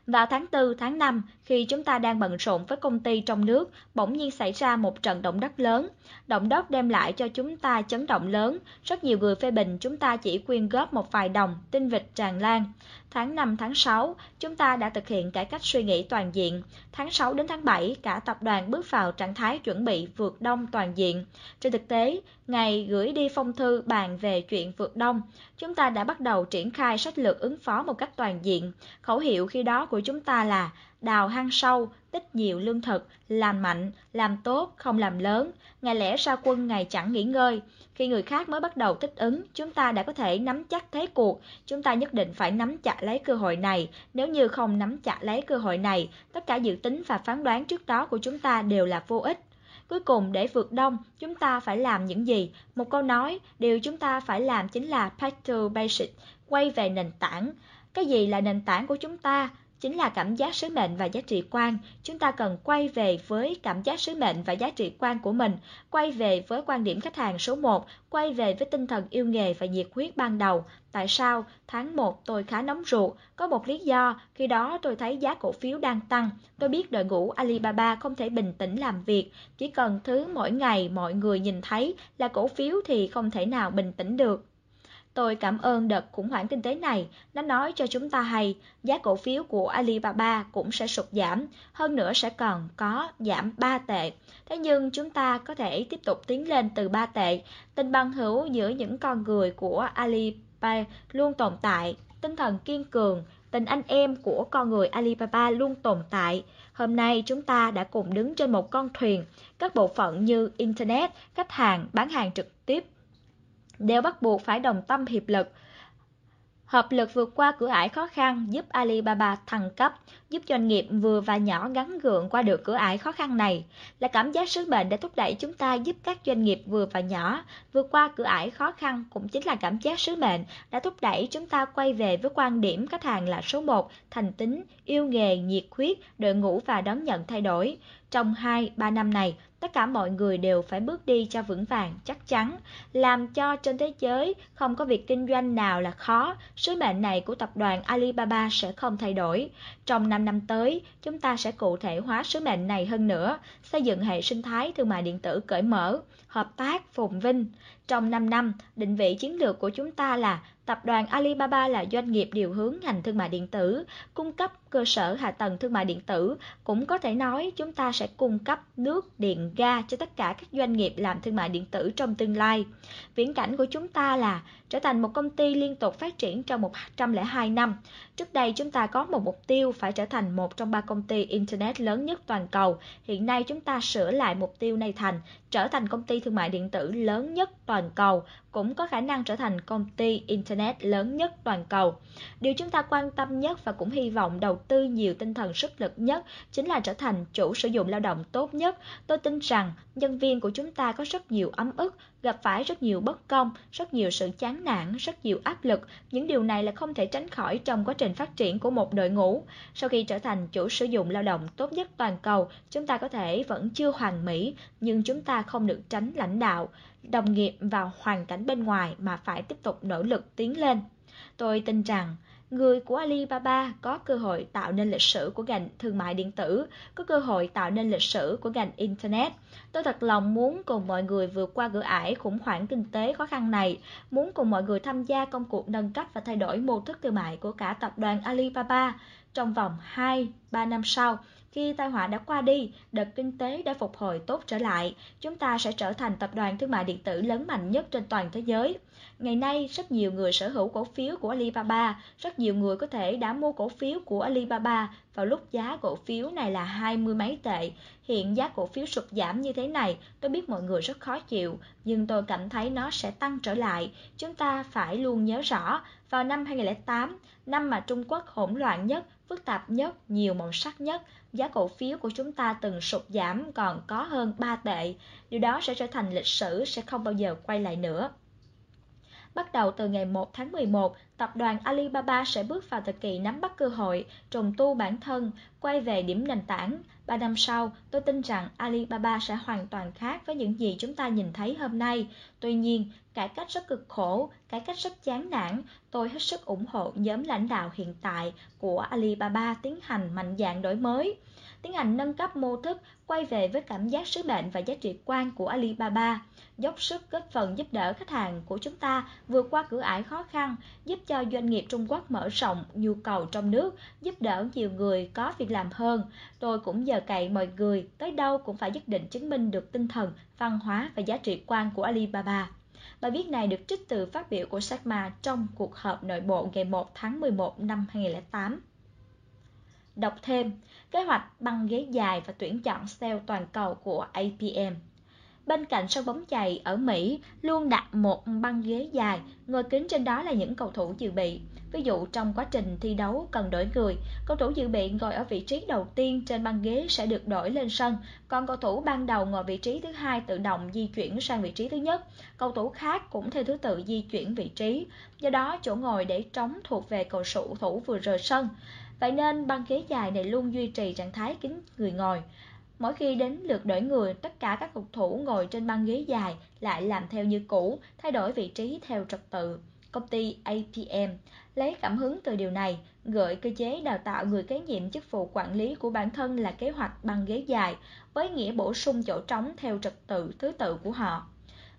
Vào tháng 4, tháng 5, khi chúng ta đang bận rộn với công ty trong nước, bỗng nhiên xảy ra một trận động đất lớn. Động đất đem lại cho chúng ta chấn động lớn. Rất nhiều người phê bình chúng ta chỉ quyên góp một vài đồng, tinh vịt tràn lan. Tháng 5, tháng 6, chúng ta đã thực hiện cải cách suy nghĩ toàn diện. Tháng 6 đến tháng 7, cả tập đoàn bước vào trạng thái chuẩn bị vượt đông toàn diện. Trên thực tế, ngày gửi đi phong thư bàn về chuyện vượt đông, chúng ta đã bắt đầu triển khai sách lược ứng phó một cách toàn diện. Khẩu hiệu khi đó của chúng ta là đào hang sâu, tích nhiều lương thực, làm mạnh, làm tốt, không làm lớn, ngày lẽ ra quân ngày chẳng nghỉ ngơi. Khi người khác mới bắt đầu thích ứng, chúng ta đã có thể nắm chắc thế cuộc, chúng ta nhất định phải nắm chặt lấy cơ hội này, nếu như không nắm chặt lấy cơ hội này, tất cả dự tính và phán đoán trước đó của chúng ta đều là vô ích. Cuối cùng để vượt đông, chúng ta phải làm những gì? Một câu nói, điều chúng ta phải làm chính là back to basic, quay về nền tảng. Cái gì là nền tảng của chúng ta? Chính là cảm giác sứ mệnh và giá trị quan. Chúng ta cần quay về với cảm giác sứ mệnh và giá trị quan của mình, quay về với quan điểm khách hàng số 1, quay về với tinh thần yêu nghề và nhiệt huyết ban đầu. Tại sao tháng 1 tôi khá nóng ruột? Có một lý do, khi đó tôi thấy giá cổ phiếu đang tăng. Tôi biết đội ngũ Alibaba không thể bình tĩnh làm việc, chỉ cần thứ mỗi ngày mọi người nhìn thấy là cổ phiếu thì không thể nào bình tĩnh được. Tôi cảm ơn đợt khủng hoảng kinh tế này, nó nói cho chúng ta hay giá cổ phiếu của Alibaba cũng sẽ sụt giảm, hơn nữa sẽ còn có giảm 3 tệ. Thế nhưng chúng ta có thể tiếp tục tiến lên từ 3 tệ. Tình bằng hữu giữa những con người của Alibaba luôn tồn tại, tinh thần kiên cường, tình anh em của con người Alibaba luôn tồn tại. Hôm nay chúng ta đã cùng đứng trên một con thuyền, các bộ phận như Internet, khách hàng, bán hàng trực tiếp, đều bắt buộc phải đồng tâm hiệp lực. Hợp lực vượt qua cửa ải khó khăn giúp Alibaba thăng cấp, giúp doanh nghiệp vừa và nhỏ gắn gượng qua được cửa ải khó khăn này. Là cảm giác sứ mệnh để thúc đẩy chúng ta giúp các doanh nghiệp vừa và nhỏ vượt qua cửa ải khó khăn cũng chính là cảm giác sứ mệnh đã thúc đẩy chúng ta quay về với quan điểm khách hàng là số 1, thành tính, yêu nghề, nhiệt huyết, đội ngũ và đón nhận thay đổi. Trong 2-3 năm này, tất cả mọi người đều phải bước đi cho vững vàng, chắc chắn, làm cho trên thế giới không có việc kinh doanh nào là khó, sứ mệnh này của tập đoàn Alibaba sẽ không thay đổi. Trong 5 năm tới, chúng ta sẽ cụ thể hóa sứ mệnh này hơn nữa, xây dựng hệ sinh thái thương mại điện tử cởi mở, hợp tác, phồn vinh. Trong 5 năm, định vị chiến lược của chúng ta là Tập đoàn Alibaba là doanh nghiệp điều hướng ngành thương mại điện tử, cung cấp cơ sở hạ tầng thương mại điện tử. Cũng có thể nói chúng ta sẽ cung cấp nước, điện, ga cho tất cả các doanh nghiệp làm thương mại điện tử trong tương lai. Viễn cảnh của chúng ta là trở thành một công ty liên tục phát triển trong 102 năm. Trước đây chúng ta có một mục tiêu phải trở thành một trong ba công ty Internet lớn nhất toàn cầu. Hiện nay chúng ta sửa lại mục tiêu này thành trở thành công ty thương mại điện tử lớn nhất toàn cầu, cũng có khả năng trở thành công ty Internet lớn nhất toàn cầu. Điều chúng ta quan tâm nhất và cũng hy vọng đầu tư nhiều tinh thần sức lực nhất chính là trở thành chủ sử dụng lao động tốt nhất. Tôi tin rằng nhân viên của chúng ta có rất nhiều ấm ức, gặp phải rất nhiều bất công, rất nhiều sự chán nản, rất nhiều áp lực. Những điều này là không thể tránh khỏi trong quá trình phát triển của một đội ngũ. Sau khi trở thành chủ sử dụng lao động tốt nhất toàn cầu, chúng ta có thể vẫn chưa hoàn mỹ, nhưng chúng ta không được tránh lãnh đạo, đồng nghiệp và hoàn cảnh bên ngoài mà phải tiếp tục nỗ lực tiến lên. Tôi tin rằng người của Alibaba có cơ hội tạo nên lịch sử của ngành thương mại điện tử, có cơ hội tạo nên lịch sử của ngành Internet. Tôi thật lòng muốn cùng mọi người vượt qua cửa ải khủng hoảng kinh tế khó khăn này, muốn cùng mọi người tham gia công cuộc nâng cấp và thay đổi mô thức thương mại của cả tập đoàn Alibaba trong vòng 2-3 năm sau. Khi tai họa đã qua đi, đợt kinh tế đã phục hồi tốt trở lại, chúng ta sẽ trở thành tập đoàn thương mại điện tử lớn mạnh nhất trên toàn thế giới. Ngày nay, rất nhiều người sở hữu cổ phiếu của Alibaba, rất nhiều người có thể đã mua cổ phiếu của Alibaba vào lúc giá cổ phiếu này là hai mươi mấy tệ. Hiện giá cổ phiếu sụt giảm như thế này, tôi biết mọi người rất khó chịu, nhưng tôi cảm thấy nó sẽ tăng trở lại. Chúng ta phải luôn nhớ rõ, vào năm 2008, năm mà Trung Quốc hỗn loạn nhất, phức tạp nhất, nhiều màu sắc nhất, giá cổ phiếu của chúng ta từng sụt giảm còn có hơn 3 tệ. Điều đó sẽ trở thành lịch sử, sẽ không bao giờ quay lại nữa. Bắt đầu từ ngày 1 tháng 11, tập đoàn Alibaba sẽ bước vào thời kỳ nắm bắt cơ hội, trùng tu bản thân, quay về điểm nền tảng. Ba năm sau, tôi tin rằng Alibaba sẽ hoàn toàn khác với những gì chúng ta nhìn thấy hôm nay. Tuy nhiên, cải cách rất cực khổ, cải cách rất chán nản. Tôi hết sức ủng hộ nhóm lãnh đạo hiện tại của Alibaba tiến hành mạnh dạng đổi mới tiến hành nâng cấp mô thức, quay về với cảm giác sứ mệnh và giá trị quan của Alibaba, dốc sức góp phần giúp đỡ khách hàng của chúng ta vượt qua cửa ải khó khăn, giúp cho doanh nghiệp Trung Quốc mở rộng nhu cầu trong nước, giúp đỡ nhiều người có việc làm hơn. Tôi cũng giờ cậy mọi người tới đâu cũng phải nhất định chứng minh được tinh thần, văn hóa và giá trị quan của Alibaba. Bài viết này được trích từ phát biểu của Jack Ma trong cuộc họp nội bộ ngày 1 tháng 11 năm 2008. Đọc thêm, kế hoạch băng ghế dài và tuyển chọn sale toàn cầu của APM. Bên cạnh sân bóng chày ở Mỹ luôn đặt một băng ghế dài, ngồi kính trên đó là những cầu thủ dự bị. Ví dụ trong quá trình thi đấu cần đổi người, cầu thủ dự bị ngồi ở vị trí đầu tiên trên băng ghế sẽ được đổi lên sân, còn cầu thủ ban đầu ngồi vị trí thứ hai tự động di chuyển sang vị trí thứ nhất. Cầu thủ khác cũng theo thứ tự di chuyển vị trí. Do đó, chỗ ngồi để trống thuộc về cầu thủ thủ vừa rời sân. Vậy nên băng ghế dài này luôn duy trì trạng thái kín người ngồi. Mỗi khi đến lượt đổi người, tất cả các cục thủ ngồi trên băng ghế dài lại làm theo như cũ, thay đổi vị trí theo trật tự. Công ty APM lấy cảm hứng từ điều này, gợi cơ chế đào tạo người kế nhiệm chức vụ quản lý của bản thân là kế hoạch băng ghế dài, với nghĩa bổ sung chỗ trống theo trật tự thứ tự của họ.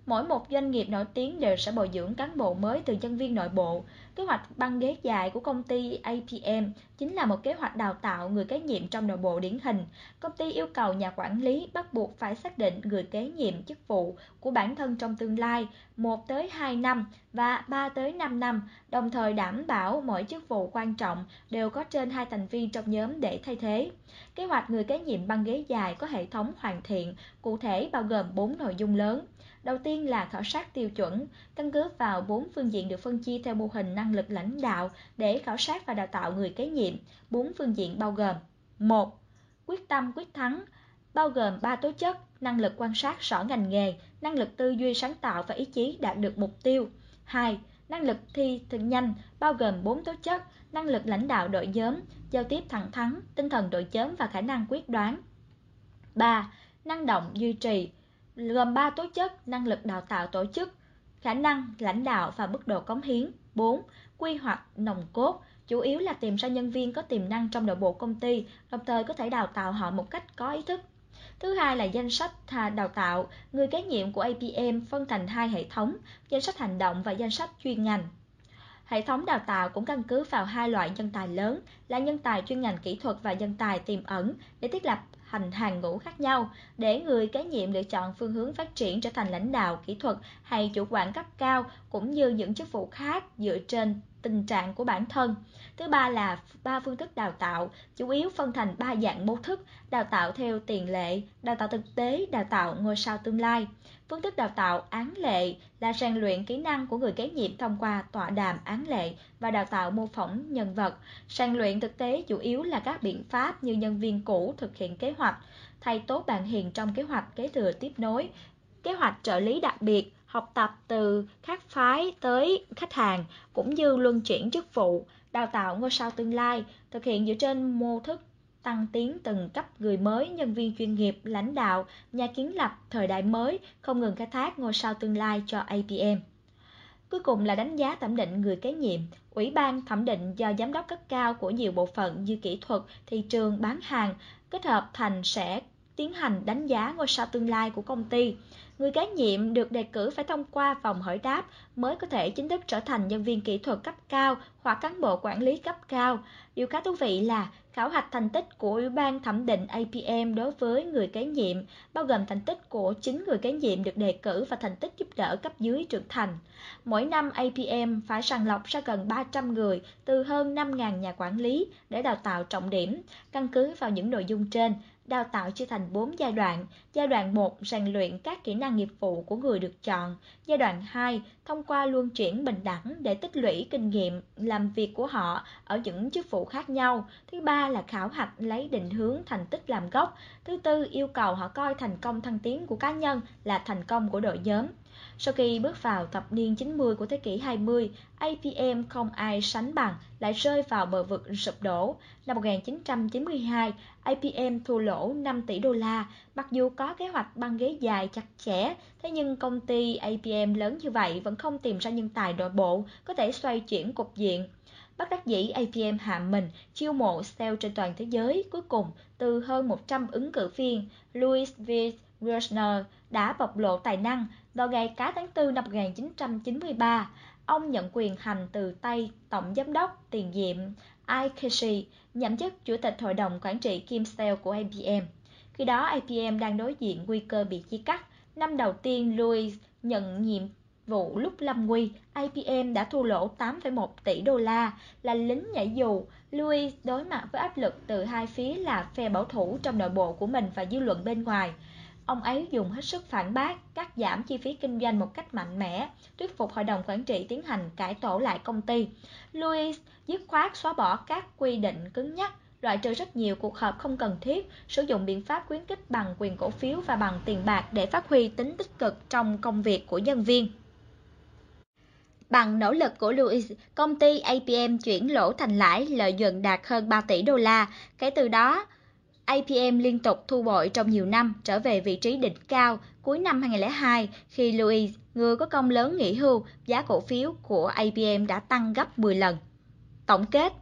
Mỗi một doanh nghiệp nổi tiếng đều sẽ bồi dưỡng cán bộ mới từ nhân viên nội bộ. Kế hoạch băng ghế dài của công ty APM chính là một kế hoạch đào tạo người kế nhiệm trong nội bộ điển hình. Công ty yêu cầu nhà quản lý bắt buộc phải xác định người kế nhiệm chức vụ của bản thân trong tương lai 1 tới 2 năm và 3 tới 5 năm, đồng thời đảm bảo mỗi chức vụ quan trọng đều có trên hai thành viên trong nhóm để thay thế. Kế hoạch người kế nhiệm băng ghế dài có hệ thống hoàn thiện, cụ thể bao gồm 4 nội dung lớn. Đầu tiên là khảo sát tiêu chuẩn, căn cứ vào bốn phương diện được phân chia theo mô hình năng lực lãnh đạo để khảo sát và đào tạo người kế nhiệm. Bốn phương diện bao gồm: một Quyết tâm quyết thắng, bao gồm ba tố chất, năng lực quan sát rõ ngành nghề, năng lực tư duy sáng tạo và ý chí đạt được mục tiêu. 2. Năng lực thi thực nhanh, bao gồm bốn tố chất, năng lực lãnh đạo đội nhóm, giao tiếp thẳng thắn, tinh thần đội nhóm và khả năng quyết đoán. 3. Năng động duy trì, gồm 3 tố chất năng lực đào tạo tổ chức, khả năng lãnh đạo và mức độ cống hiến. 4. Quy hoạch nồng cốt, chủ yếu là tìm ra nhân viên có tiềm năng trong nội bộ công ty, đồng thời có thể đào tạo họ một cách có ý thức. Thứ hai là danh sách đào tạo, người kế nhiệm của APM phân thành hai hệ thống, danh sách hành động và danh sách chuyên ngành. Hệ thống đào tạo cũng căn cứ vào hai loại nhân tài lớn là nhân tài chuyên ngành kỹ thuật và nhân tài tiềm ẩn để thiết lập hành hàng ngũ khác nhau, để người kế nhiệm lựa chọn phương hướng phát triển trở thành lãnh đạo kỹ thuật hay chủ quản cấp cao, cũng như những chức vụ khác dựa trên tình trạng của bản thân. Thứ ba là ba phương thức đào tạo, chủ yếu phân thành ba dạng mô thức, đào tạo theo tiền lệ, đào tạo thực tế, đào tạo ngôi sao tương lai. Phương thức đào tạo án lệ là rèn luyện kỹ năng của người kế nhiệm thông qua tọa đàm án lệ và đào tạo mô phỏng nhân vật. Rèn luyện thực tế chủ yếu là các biện pháp như nhân viên cũ thực hiện kế hoạch, thay tốt bạn hiền trong kế hoạch kế thừa tiếp nối, kế hoạch trợ lý đặc biệt, học tập từ các phái tới khách hàng cũng như luân chuyển chức vụ, đào tạo ngôi sao tương lai, thực hiện dựa trên mô thức tăng tiến từng cấp người mới, nhân viên chuyên nghiệp, lãnh đạo, nhà kiến lập thời đại mới, không ngừng khai thác ngôi sao tương lai cho APM. Cuối cùng là đánh giá thẩm định người kế nhiệm. Ủy ban thẩm định do giám đốc cấp cao của nhiều bộ phận như kỹ thuật, thị trường, bán hàng kết hợp thành sẽ tiến hành đánh giá ngôi sao tương lai của công ty. Người kế nhiệm được đề cử phải thông qua vòng hỏi đáp mới có thể chính thức trở thành nhân viên kỹ thuật cấp cao hoặc cán bộ quản lý cấp cao. Điều khá thú vị là khảo hạch thành tích của Ủy ban thẩm định APM đối với người kế nhiệm, bao gồm thành tích của chính người kế nhiệm được đề cử và thành tích giúp đỡ cấp dưới trưởng thành. Mỗi năm APM phải sàng lọc ra gần 300 người từ hơn 5.000 nhà quản lý để đào tạo trọng điểm. Căn cứ vào những nội dung trên, đào tạo chia thành 4 giai đoạn. Giai đoạn 1 rèn luyện các kỹ năng nghiệp vụ của người được chọn. Giai đoạn 2 thông qua luân chuyển bình đẳng để tích lũy kinh nghiệm làm việc của họ ở những chức vụ khác nhau. Thứ ba là khảo hạch lấy định hướng thành tích làm gốc. Thứ tư, yêu cầu họ coi thành công thăng tiến của cá nhân là thành công của đội nhóm. Sau khi bước vào thập niên 90 của thế kỷ 20, APM không ai sánh bằng lại rơi vào bờ vực sụp đổ. Năm 1992, APM thua lỗ 5 tỷ đô la, mặc dù có kế hoạch băng ghế dài chặt chẽ, thế nhưng công ty APM lớn như vậy vẫn không tìm ra nhân tài nội bộ có thể xoay chuyển cục diện. Bất đắc dĩ APM hạ mình, chiêu mộ sale trên toàn thế giới. Cuối cùng, từ hơn 100 ứng cử viên, Louis Vuitton. Gerstner đã bộc lộ tài năng vào ngày cá tháng 4 năm 1993. Ông nhận quyền hành từ tay Tổng Giám đốc tiền nhiệm Ike nhậm chức Chủ tịch Hội đồng Quản trị Kim Sale của IBM. Khi đó, IBM đang đối diện nguy cơ bị chia cắt. Năm đầu tiên, Louis nhận nhiệm vụ lúc lâm nguy, IBM đã thua lỗ 8,1 tỷ đô la. Là lính nhảy dù, Louis đối mặt với áp lực từ hai phía là phe bảo thủ trong nội bộ của mình và dư luận bên ngoài. Ông ấy dùng hết sức phản bác, cắt giảm chi phí kinh doanh một cách mạnh mẽ, thuyết phục hội đồng quản trị tiến hành cải tổ lại công ty. Louis dứt khoát xóa bỏ các quy định cứng nhắc, loại trừ rất nhiều cuộc họp không cần thiết, sử dụng biện pháp khuyến khích bằng quyền cổ phiếu và bằng tiền bạc để phát huy tính tích cực trong công việc của nhân viên. Bằng nỗ lực của Louis, công ty APM chuyển lỗ thành lãi, lợi nhuận đạt hơn 3 tỷ đô la. Kể từ đó, APM liên tục thu bội trong nhiều năm, trở về vị trí đỉnh cao. Cuối năm 2002, khi Louis, người có công lớn nghỉ hưu, giá cổ phiếu của APM đã tăng gấp 10 lần. Tổng kết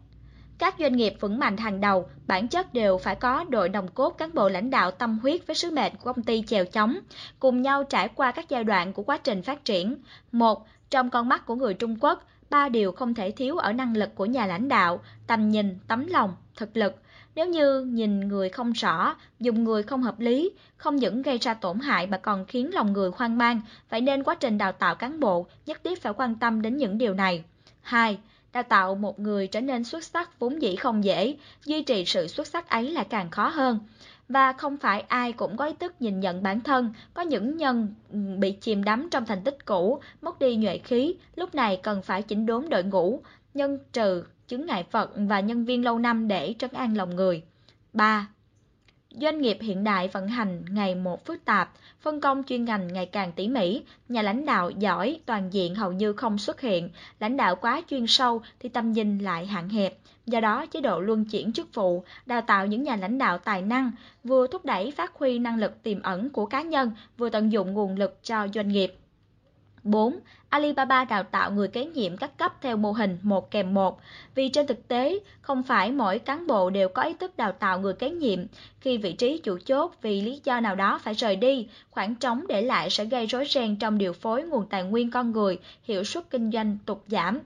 các doanh nghiệp vững mạnh hàng đầu, bản chất đều phải có đội đồng cốt cán bộ lãnh đạo tâm huyết với sứ mệnh của công ty chèo chống, cùng nhau trải qua các giai đoạn của quá trình phát triển. Một, trong con mắt của người Trung Quốc, ba điều không thể thiếu ở năng lực của nhà lãnh đạo, tầm nhìn, tấm lòng, thực lực. Nếu như nhìn người không rõ, dùng người không hợp lý, không những gây ra tổn hại mà còn khiến lòng người hoang mang, vậy nên quá trình đào tạo cán bộ nhất thiết phải quan tâm đến những điều này. 2. Đào tạo một người trở nên xuất sắc vốn dĩ không dễ, duy trì sự xuất sắc ấy là càng khó hơn và không phải ai cũng có ý thức nhìn nhận bản thân, có những nhân bị chìm đắm trong thành tích cũ, mất đi nhuệ khí, lúc này cần phải chỉnh đốn đội ngũ, nhân trừ chứng ngại vật và nhân viên lâu năm để trấn an lòng người. 3. Doanh nghiệp hiện đại vận hành ngày một phức tạp, phân công chuyên ngành ngày càng tỉ mỉ, nhà lãnh đạo giỏi toàn diện hầu như không xuất hiện, lãnh đạo quá chuyên sâu thì tầm nhìn lại hạn hẹp. Do đó, chế độ luân chuyển chức vụ, đào tạo những nhà lãnh đạo tài năng, vừa thúc đẩy phát huy năng lực tiềm ẩn của cá nhân, vừa tận dụng nguồn lực cho doanh nghiệp. 4. Alibaba đào tạo người kế nhiệm các cấp theo mô hình một kèm một, vì trên thực tế không phải mỗi cán bộ đều có ý thức đào tạo người kế nhiệm. Khi vị trí chủ chốt vì lý do nào đó phải rời đi, khoảng trống để lại sẽ gây rối ren trong điều phối nguồn tài nguyên con người, hiệu suất kinh doanh tụt giảm.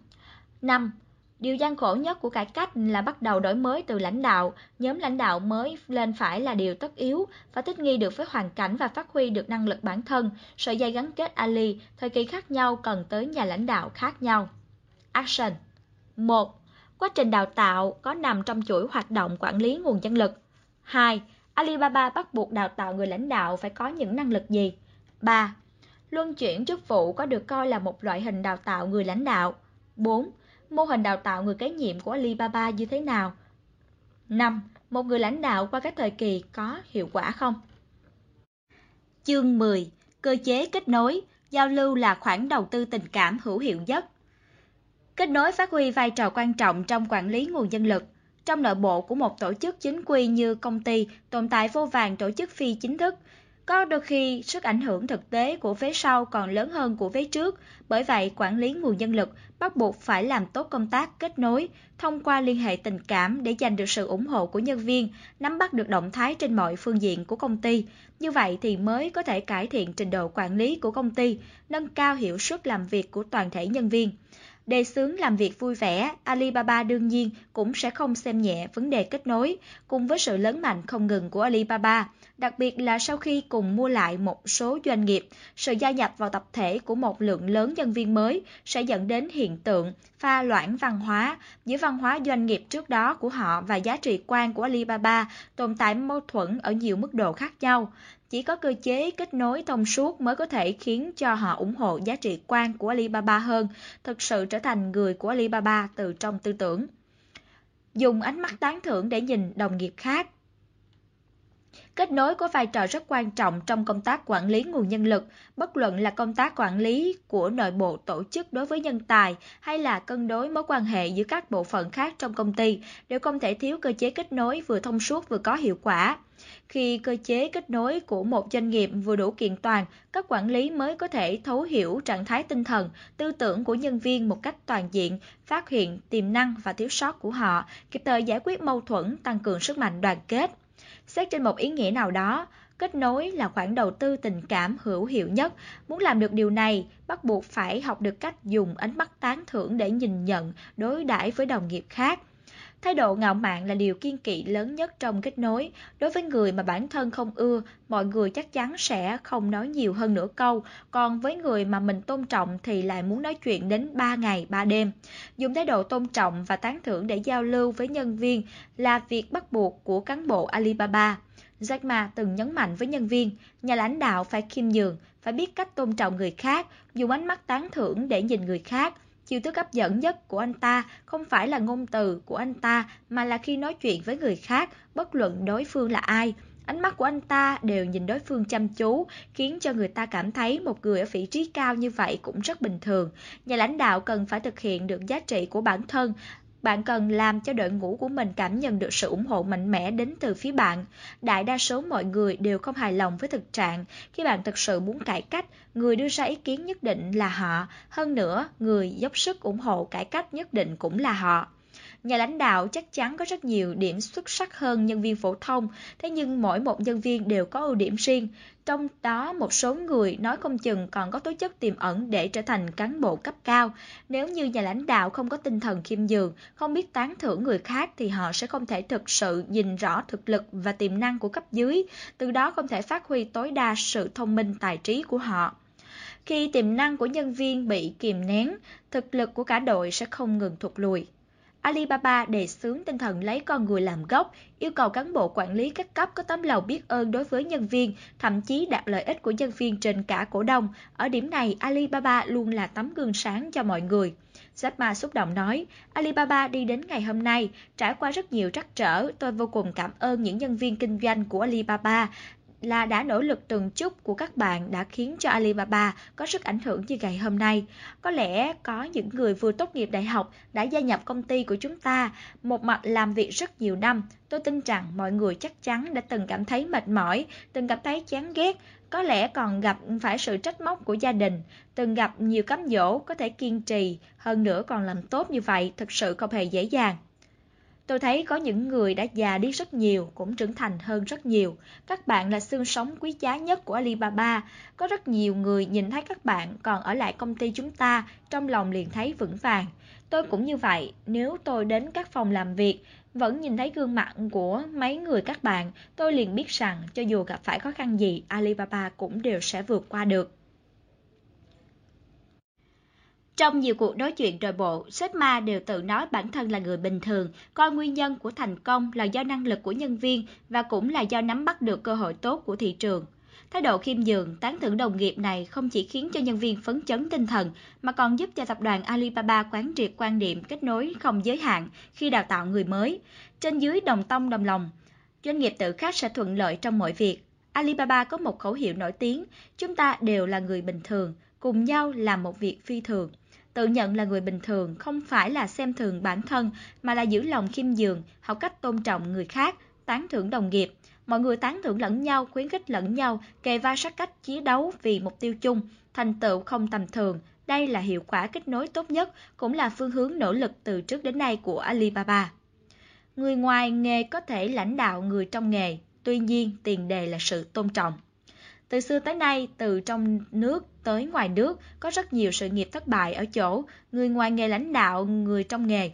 5. Điều gian khổ nhất của cải cách là bắt đầu đổi mới từ lãnh đạo. Nhóm lãnh đạo mới lên phải là điều tất yếu, phải thích nghi được với hoàn cảnh và phát huy được năng lực bản thân. Sợi dây gắn kết Ali, thời kỳ khác nhau cần tới nhà lãnh đạo khác nhau. Action 1. Quá trình đào tạo có nằm trong chuỗi hoạt động quản lý nguồn nhân lực. 2. Alibaba bắt buộc đào tạo người lãnh đạo phải có những năng lực gì? 3. Luân chuyển chức vụ có được coi là một loại hình đào tạo người lãnh đạo. 4 mô hình đào tạo người kế nhiệm của Alibaba như thế nào? 5. Một người lãnh đạo qua các thời kỳ có hiệu quả không? Chương 10. Cơ chế kết nối, giao lưu là khoản đầu tư tình cảm hữu hiệu nhất. Kết nối phát huy vai trò quan trọng trong quản lý nguồn nhân lực. Trong nội bộ của một tổ chức chính quy như công ty, tồn tại vô vàng tổ chức phi chính thức, có đôi khi, sức ảnh hưởng thực tế của vế sau còn lớn hơn của vế trước, bởi vậy quản lý nguồn nhân lực bắt buộc phải làm tốt công tác kết nối, thông qua liên hệ tình cảm để giành được sự ủng hộ của nhân viên, nắm bắt được động thái trên mọi phương diện của công ty. Như vậy thì mới có thể cải thiện trình độ quản lý của công ty, nâng cao hiệu suất làm việc của toàn thể nhân viên. Đề xướng làm việc vui vẻ, Alibaba đương nhiên cũng sẽ không xem nhẹ vấn đề kết nối, cùng với sự lớn mạnh không ngừng của Alibaba, đặc biệt là sau khi cùng mua lại một số doanh nghiệp, sự gia nhập vào tập thể của một lượng lớn nhân viên mới sẽ dẫn đến hiện tượng pha loãng văn hóa giữa văn hóa doanh nghiệp trước đó của họ và giá trị quan của Alibaba tồn tại mâu thuẫn ở nhiều mức độ khác nhau. Chỉ có cơ chế kết nối thông suốt mới có thể khiến cho họ ủng hộ giá trị quan của Alibaba hơn, thực sự trở thành người của Alibaba từ trong tư tưởng. Dùng ánh mắt tán thưởng để nhìn đồng nghiệp khác. Kết nối có vai trò rất quan trọng trong công tác quản lý nguồn nhân lực, bất luận là công tác quản lý của nội bộ tổ chức đối với nhân tài hay là cân đối mối quan hệ giữa các bộ phận khác trong công ty, đều không thể thiếu cơ chế kết nối vừa thông suốt vừa có hiệu quả. Khi cơ chế kết nối của một doanh nghiệp vừa đủ kiện toàn, các quản lý mới có thể thấu hiểu trạng thái tinh thần, tư tưởng của nhân viên một cách toàn diện, phát hiện tiềm năng và thiếu sót của họ, kịp thời giải quyết mâu thuẫn, tăng cường sức mạnh đoàn kết. Xét trên một ý nghĩa nào đó, kết nối là khoản đầu tư tình cảm hữu hiệu nhất. Muốn làm được điều này, bắt buộc phải học được cách dùng ánh mắt tán thưởng để nhìn nhận, đối đãi với đồng nghiệp khác. Thái độ ngạo mạn là điều kiên kỵ lớn nhất trong kết nối. Đối với người mà bản thân không ưa, mọi người chắc chắn sẽ không nói nhiều hơn nửa câu. Còn với người mà mình tôn trọng thì lại muốn nói chuyện đến 3 ngày 3 đêm. Dùng thái độ tôn trọng và tán thưởng để giao lưu với nhân viên là việc bắt buộc của cán bộ Alibaba. Jack Ma từng nhấn mạnh với nhân viên, nhà lãnh đạo phải khiêm nhường, phải biết cách tôn trọng người khác, dùng ánh mắt tán thưởng để nhìn người khác Chiêu thức hấp dẫn nhất của anh ta không phải là ngôn từ của anh ta mà là khi nói chuyện với người khác, bất luận đối phương là ai. Ánh mắt của anh ta đều nhìn đối phương chăm chú, khiến cho người ta cảm thấy một người ở vị trí cao như vậy cũng rất bình thường. Nhà lãnh đạo cần phải thực hiện được giá trị của bản thân, bạn cần làm cho đội ngũ của mình cảm nhận được sự ủng hộ mạnh mẽ đến từ phía bạn. Đại đa số mọi người đều không hài lòng với thực trạng. Khi bạn thực sự muốn cải cách, người đưa ra ý kiến nhất định là họ. Hơn nữa, người dốc sức ủng hộ cải cách nhất định cũng là họ. Nhà lãnh đạo chắc chắn có rất nhiều điểm xuất sắc hơn nhân viên phổ thông, thế nhưng mỗi một nhân viên đều có ưu điểm riêng. Trong đó một số người nói không chừng còn có tố chất tiềm ẩn để trở thành cán bộ cấp cao. Nếu như nhà lãnh đạo không có tinh thần khiêm nhường, không biết tán thưởng người khác thì họ sẽ không thể thực sự nhìn rõ thực lực và tiềm năng của cấp dưới, từ đó không thể phát huy tối đa sự thông minh tài trí của họ. Khi tiềm năng của nhân viên bị kìm nén, thực lực của cả đội sẽ không ngừng thụt lùi. Alibaba đề xướng tinh thần lấy con người làm gốc, yêu cầu cán bộ quản lý các cấp có tấm lòng biết ơn đối với nhân viên, thậm chí đặt lợi ích của nhân viên trên cả cổ đông. Ở điểm này, Alibaba luôn là tấm gương sáng cho mọi người. Jack Ma xúc động nói, Alibaba đi đến ngày hôm nay, trải qua rất nhiều trắc trở, tôi vô cùng cảm ơn những nhân viên kinh doanh của Alibaba là đã nỗ lực từng chút của các bạn đã khiến cho Alibaba có sức ảnh hưởng như ngày hôm nay. Có lẽ có những người vừa tốt nghiệp đại học đã gia nhập công ty của chúng ta, một mặt làm việc rất nhiều năm. Tôi tin rằng mọi người chắc chắn đã từng cảm thấy mệt mỏi, từng cảm thấy chán ghét, có lẽ còn gặp phải sự trách móc của gia đình, từng gặp nhiều cám dỗ, có thể kiên trì, hơn nữa còn làm tốt như vậy, thực sự không hề dễ dàng. Tôi thấy có những người đã già đi rất nhiều, cũng trưởng thành hơn rất nhiều. Các bạn là xương sống quý giá nhất của Alibaba. Có rất nhiều người nhìn thấy các bạn còn ở lại công ty chúng ta, trong lòng liền thấy vững vàng. Tôi cũng như vậy, nếu tôi đến các phòng làm việc, vẫn nhìn thấy gương mặt của mấy người các bạn, tôi liền biết rằng cho dù gặp phải khó khăn gì, Alibaba cũng đều sẽ vượt qua được. Trong nhiều cuộc nói chuyện nội bộ, sếp ma đều tự nói bản thân là người bình thường, coi nguyên nhân của thành công là do năng lực của nhân viên và cũng là do nắm bắt được cơ hội tốt của thị trường. Thái độ khiêm nhường, tán thưởng đồng nghiệp này không chỉ khiến cho nhân viên phấn chấn tinh thần, mà còn giúp cho tập đoàn Alibaba quán triệt quan điểm kết nối không giới hạn khi đào tạo người mới. Trên dưới đồng tông đồng lòng, doanh nghiệp tự khắc sẽ thuận lợi trong mọi việc. Alibaba có một khẩu hiệu nổi tiếng, chúng ta đều là người bình thường, cùng nhau làm một việc phi thường. Tự nhận là người bình thường không phải là xem thường bản thân mà là giữ lòng khiêm nhường, học cách tôn trọng người khác, tán thưởng đồng nghiệp. Mọi người tán thưởng lẫn nhau, khuyến khích lẫn nhau, kề vai sát cách chiến đấu vì mục tiêu chung, thành tựu không tầm thường. Đây là hiệu quả kết nối tốt nhất, cũng là phương hướng nỗ lực từ trước đến nay của Alibaba. Người ngoài nghề có thể lãnh đạo người trong nghề, tuy nhiên tiền đề là sự tôn trọng. Từ xưa tới nay, từ trong nước tới ngoài nước, có rất nhiều sự nghiệp thất bại ở chỗ người ngoài nghề lãnh đạo, người trong nghề.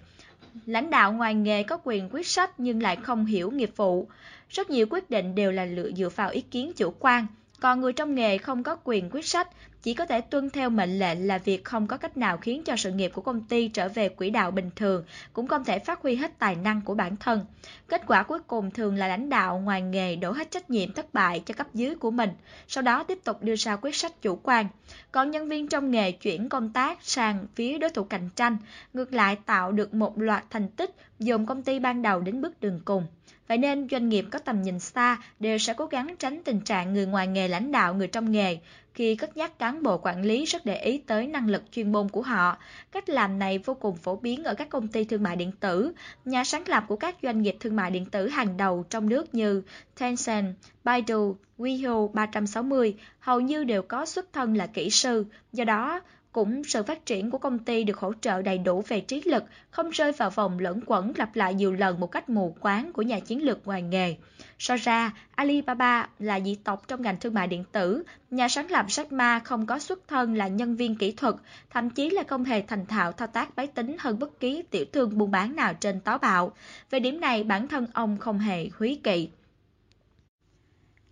Lãnh đạo ngoài nghề có quyền quyết sách nhưng lại không hiểu nghiệp vụ. Rất nhiều quyết định đều là lựa dựa vào ý kiến chủ quan, còn người trong nghề không có quyền quyết sách, chỉ có thể tuân theo mệnh lệnh là việc không có cách nào khiến cho sự nghiệp của công ty trở về quỹ đạo bình thường, cũng không thể phát huy hết tài năng của bản thân. Kết quả cuối cùng thường là lãnh đạo ngoài nghề đổ hết trách nhiệm thất bại cho cấp dưới của mình, sau đó tiếp tục đưa ra quyết sách chủ quan. Còn nhân viên trong nghề chuyển công tác sang phía đối thủ cạnh tranh, ngược lại tạo được một loạt thành tích dồn công ty ban đầu đến bước đường cùng. Vậy nên doanh nghiệp có tầm nhìn xa đều sẽ cố gắng tránh tình trạng người ngoài nghề lãnh đạo người trong nghề. Khi cất nhắc cán bộ quản lý rất để ý tới năng lực chuyên môn của họ. Cách làm này vô cùng phổ biến ở các công ty thương mại điện tử. Nhà sáng lập của các doanh nghiệp thương mại điện tử hàng đầu trong nước như Tencent, Baidu, WeHo 360 hầu như đều có xuất thân là kỹ sư. Do đó, cũng sự phát triển của công ty được hỗ trợ đầy đủ về trí lực, không rơi vào vòng lẫn quẩn lặp lại nhiều lần một cách mù quáng của nhà chiến lược ngoài nghề. So ra, Alibaba là dị tộc trong ngành thương mại điện tử, nhà sáng lập Jack Ma không có xuất thân là nhân viên kỹ thuật, thậm chí là không hề thành thạo thao tác máy tính hơn bất kỳ tiểu thương buôn bán nào trên táo bạo. Về điểm này, bản thân ông không hề húy kỵ.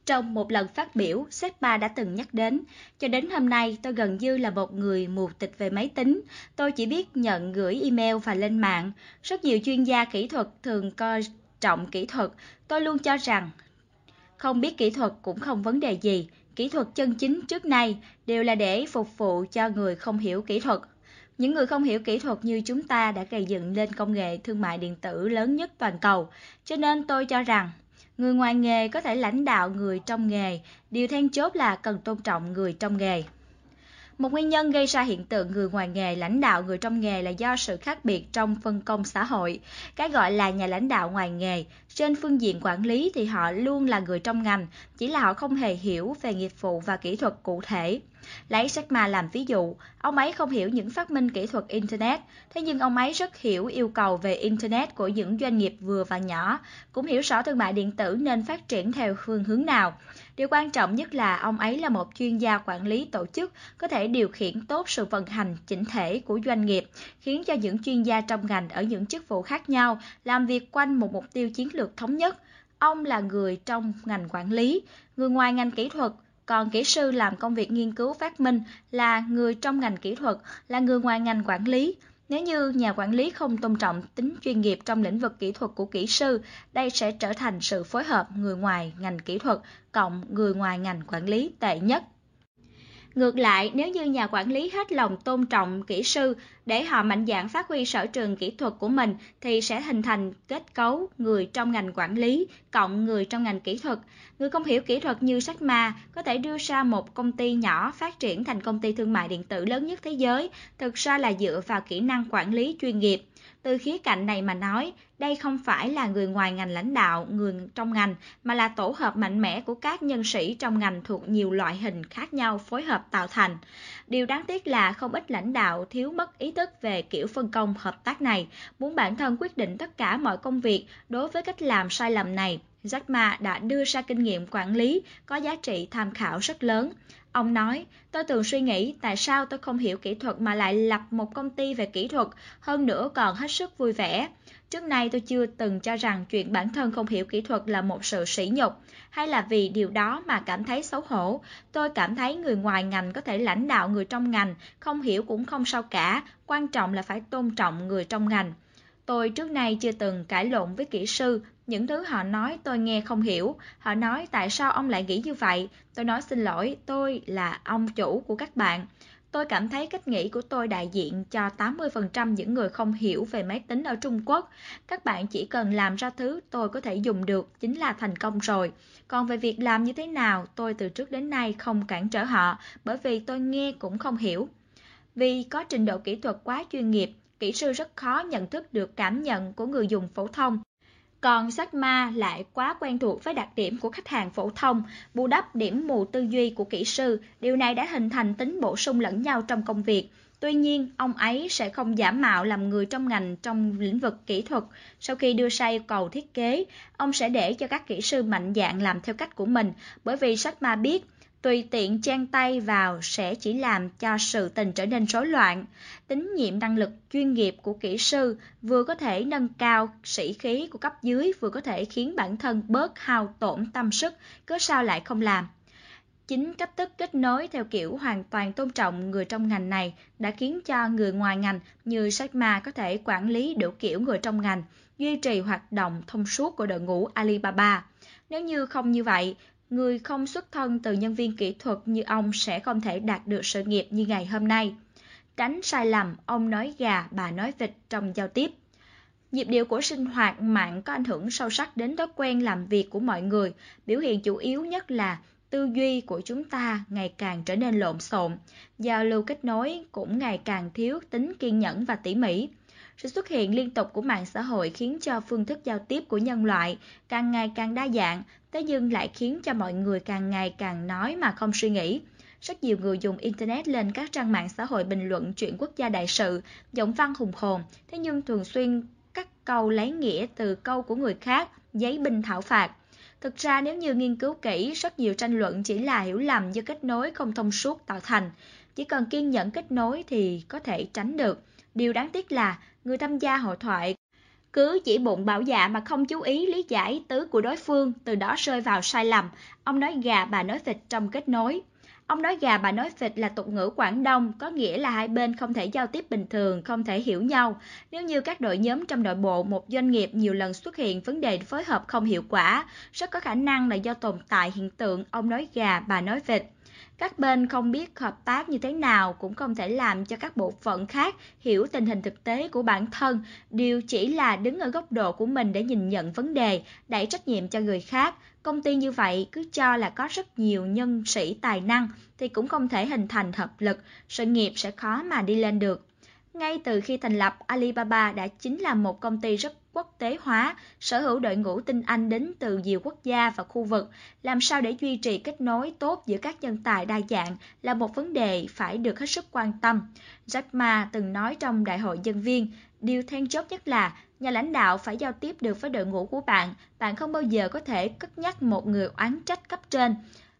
Trong một lần phát biểu, sếp ba đã từng nhắc đến, cho đến hôm nay tôi gần như là một người mù tịch về máy tính. Tôi chỉ biết nhận gửi email và lên mạng. Rất nhiều chuyên gia kỹ thuật thường coi trọng kỹ thuật. Tôi luôn cho rằng không biết kỹ thuật cũng không vấn đề gì. Kỹ thuật chân chính trước nay đều là để phục vụ cho người không hiểu kỹ thuật. Những người không hiểu kỹ thuật như chúng ta đã gây dựng lên công nghệ thương mại điện tử lớn nhất toàn cầu. Cho nên tôi cho rằng Người ngoài nghề có thể lãnh đạo người trong nghề, điều then chốt là cần tôn trọng người trong nghề. Một nguyên nhân gây ra hiện tượng người ngoài nghề lãnh đạo người trong nghề là do sự khác biệt trong phân công xã hội. Cái gọi là nhà lãnh đạo ngoài nghề, trên phương diện quản lý thì họ luôn là người trong ngành, chỉ là họ không hề hiểu về nghiệp vụ và kỹ thuật cụ thể. Lấy Jack Ma làm ví dụ, ông ấy không hiểu những phát minh kỹ thuật Internet, thế nhưng ông ấy rất hiểu yêu cầu về Internet của những doanh nghiệp vừa và nhỏ, cũng hiểu rõ thương mại điện tử nên phát triển theo phương hướng nào. Điều quan trọng nhất là ông ấy là một chuyên gia quản lý tổ chức, có thể điều khiển tốt sự vận hành chỉnh thể của doanh nghiệp, khiến cho những chuyên gia trong ngành ở những chức vụ khác nhau làm việc quanh một mục tiêu chiến lược thống nhất. Ông là người trong ngành quản lý, người ngoài ngành kỹ thuật, còn kỹ sư làm công việc nghiên cứu phát minh là người trong ngành kỹ thuật, là người ngoài ngành quản lý. Nếu như nhà quản lý không tôn trọng tính chuyên nghiệp trong lĩnh vực kỹ thuật của kỹ sư, đây sẽ trở thành sự phối hợp người ngoài ngành kỹ thuật cộng người ngoài ngành quản lý tệ nhất. Ngược lại, nếu như nhà quản lý hết lòng tôn trọng kỹ sư để họ mạnh dạn phát huy sở trường kỹ thuật của mình thì sẽ hình thành kết cấu người trong ngành quản lý cộng người trong ngành kỹ thuật. Người không hiểu kỹ thuật như sách ma có thể đưa ra một công ty nhỏ phát triển thành công ty thương mại điện tử lớn nhất thế giới, thực ra là dựa vào kỹ năng quản lý chuyên nghiệp. Từ khía cạnh này mà nói, đây không phải là người ngoài ngành lãnh đạo, người trong ngành, mà là tổ hợp mạnh mẽ của các nhân sĩ trong ngành thuộc nhiều loại hình khác nhau phối hợp tạo thành. Điều đáng tiếc là không ít lãnh đạo thiếu mất ý thức về kiểu phân công hợp tác này, muốn bản thân quyết định tất cả mọi công việc đối với cách làm sai lầm này. Jack Ma đã đưa ra kinh nghiệm quản lý có giá trị tham khảo rất lớn. Ông nói, tôi thường suy nghĩ tại sao tôi không hiểu kỹ thuật mà lại lập một công ty về kỹ thuật, hơn nữa còn hết sức vui vẻ. Trước nay tôi chưa từng cho rằng chuyện bản thân không hiểu kỹ thuật là một sự sỉ nhục, hay là vì điều đó mà cảm thấy xấu hổ. Tôi cảm thấy người ngoài ngành có thể lãnh đạo người trong ngành, không hiểu cũng không sao cả, quan trọng là phải tôn trọng người trong ngành. Tôi trước nay chưa từng cãi lộn với kỹ sư, những thứ họ nói tôi nghe không hiểu. Họ nói tại sao ông lại nghĩ như vậy? Tôi nói xin lỗi, tôi là ông chủ của các bạn. Tôi cảm thấy cách nghĩ của tôi đại diện cho 80% những người không hiểu về máy tính ở Trung Quốc. Các bạn chỉ cần làm ra thứ tôi có thể dùng được chính là thành công rồi. Còn về việc làm như thế nào, tôi từ trước đến nay không cản trở họ bởi vì tôi nghe cũng không hiểu. Vì có trình độ kỹ thuật quá chuyên nghiệp, kỹ sư rất khó nhận thức được cảm nhận của người dùng phổ thông. Còn sách ma lại quá quen thuộc với đặc điểm của khách hàng phổ thông, bù đắp điểm mù tư duy của kỹ sư, điều này đã hình thành tính bổ sung lẫn nhau trong công việc. Tuy nhiên, ông ấy sẽ không giả mạo làm người trong ngành trong lĩnh vực kỹ thuật. Sau khi đưa ra yêu cầu thiết kế, ông sẽ để cho các kỹ sư mạnh dạn làm theo cách của mình, bởi vì sách ma biết tùy tiện chen tay vào sẽ chỉ làm cho sự tình trở nên rối loạn. Tín nhiệm năng lực chuyên nghiệp của kỹ sư vừa có thể nâng cao sĩ khí của cấp dưới vừa có thể khiến bản thân bớt hao tổn tâm sức, cứ sao lại không làm. Chính cách thức kết nối theo kiểu hoàn toàn tôn trọng người trong ngành này đã khiến cho người ngoài ngành như sách Ma có thể quản lý đủ kiểu người trong ngành, duy trì hoạt động thông suốt của đội ngũ Alibaba. Nếu như không như vậy, người không xuất thân từ nhân viên kỹ thuật như ông sẽ không thể đạt được sự nghiệp như ngày hôm nay. Tránh sai lầm, ông nói gà, bà nói vịt trong giao tiếp. Nhịp điệu của sinh hoạt mạng có ảnh hưởng sâu sắc đến thói quen làm việc của mọi người, biểu hiện chủ yếu nhất là tư duy của chúng ta ngày càng trở nên lộn xộn, giao lưu kết nối cũng ngày càng thiếu tính kiên nhẫn và tỉ mỉ. Sự xuất hiện liên tục của mạng xã hội khiến cho phương thức giao tiếp của nhân loại càng ngày càng đa dạng, thế nhưng lại khiến cho mọi người càng ngày càng nói mà không suy nghĩ. Rất nhiều người dùng Internet lên các trang mạng xã hội bình luận chuyện quốc gia đại sự, giọng văn hùng hồn, thế nhưng thường xuyên cắt câu lấy nghĩa từ câu của người khác, giấy binh thảo phạt. Thực ra nếu như nghiên cứu kỹ, rất nhiều tranh luận chỉ là hiểu lầm do kết nối không thông suốt tạo thành. Chỉ cần kiên nhẫn kết nối thì có thể tránh được. Điều đáng tiếc là người tham gia hội thoại cứ chỉ bụng bảo dạ mà không chú ý lý giải tứ của đối phương, từ đó rơi vào sai lầm. Ông nói gà bà nói vịt trong kết nối. Ông nói gà bà nói vịt là tục ngữ Quảng Đông, có nghĩa là hai bên không thể giao tiếp bình thường, không thể hiểu nhau. Nếu như các đội nhóm trong nội bộ một doanh nghiệp nhiều lần xuất hiện vấn đề phối hợp không hiệu quả, rất có khả năng là do tồn tại hiện tượng ông nói gà bà nói vịt. Các bên không biết hợp tác như thế nào cũng không thể làm cho các bộ phận khác hiểu tình hình thực tế của bản thân, điều chỉ là đứng ở góc độ của mình để nhìn nhận vấn đề, đẩy trách nhiệm cho người khác. Công ty như vậy cứ cho là có rất nhiều nhân sĩ tài năng thì cũng không thể hình thành hợp lực, sự nghiệp sẽ khó mà đi lên được. Ngay từ khi thành lập, Alibaba đã chính là một công ty rất quốc tế hóa, sở hữu đội ngũ tinh anh đến từ nhiều quốc gia và khu vực. Làm sao để duy trì kết nối tốt giữa các nhân tài đa dạng là một vấn đề phải được hết sức quan tâm. Jack Ma từng nói trong đại hội dân viên, điều then chốt nhất là nhà lãnh đạo phải giao tiếp được với đội ngũ của bạn. Bạn không bao giờ có thể cất nhắc một người oán trách cấp trên.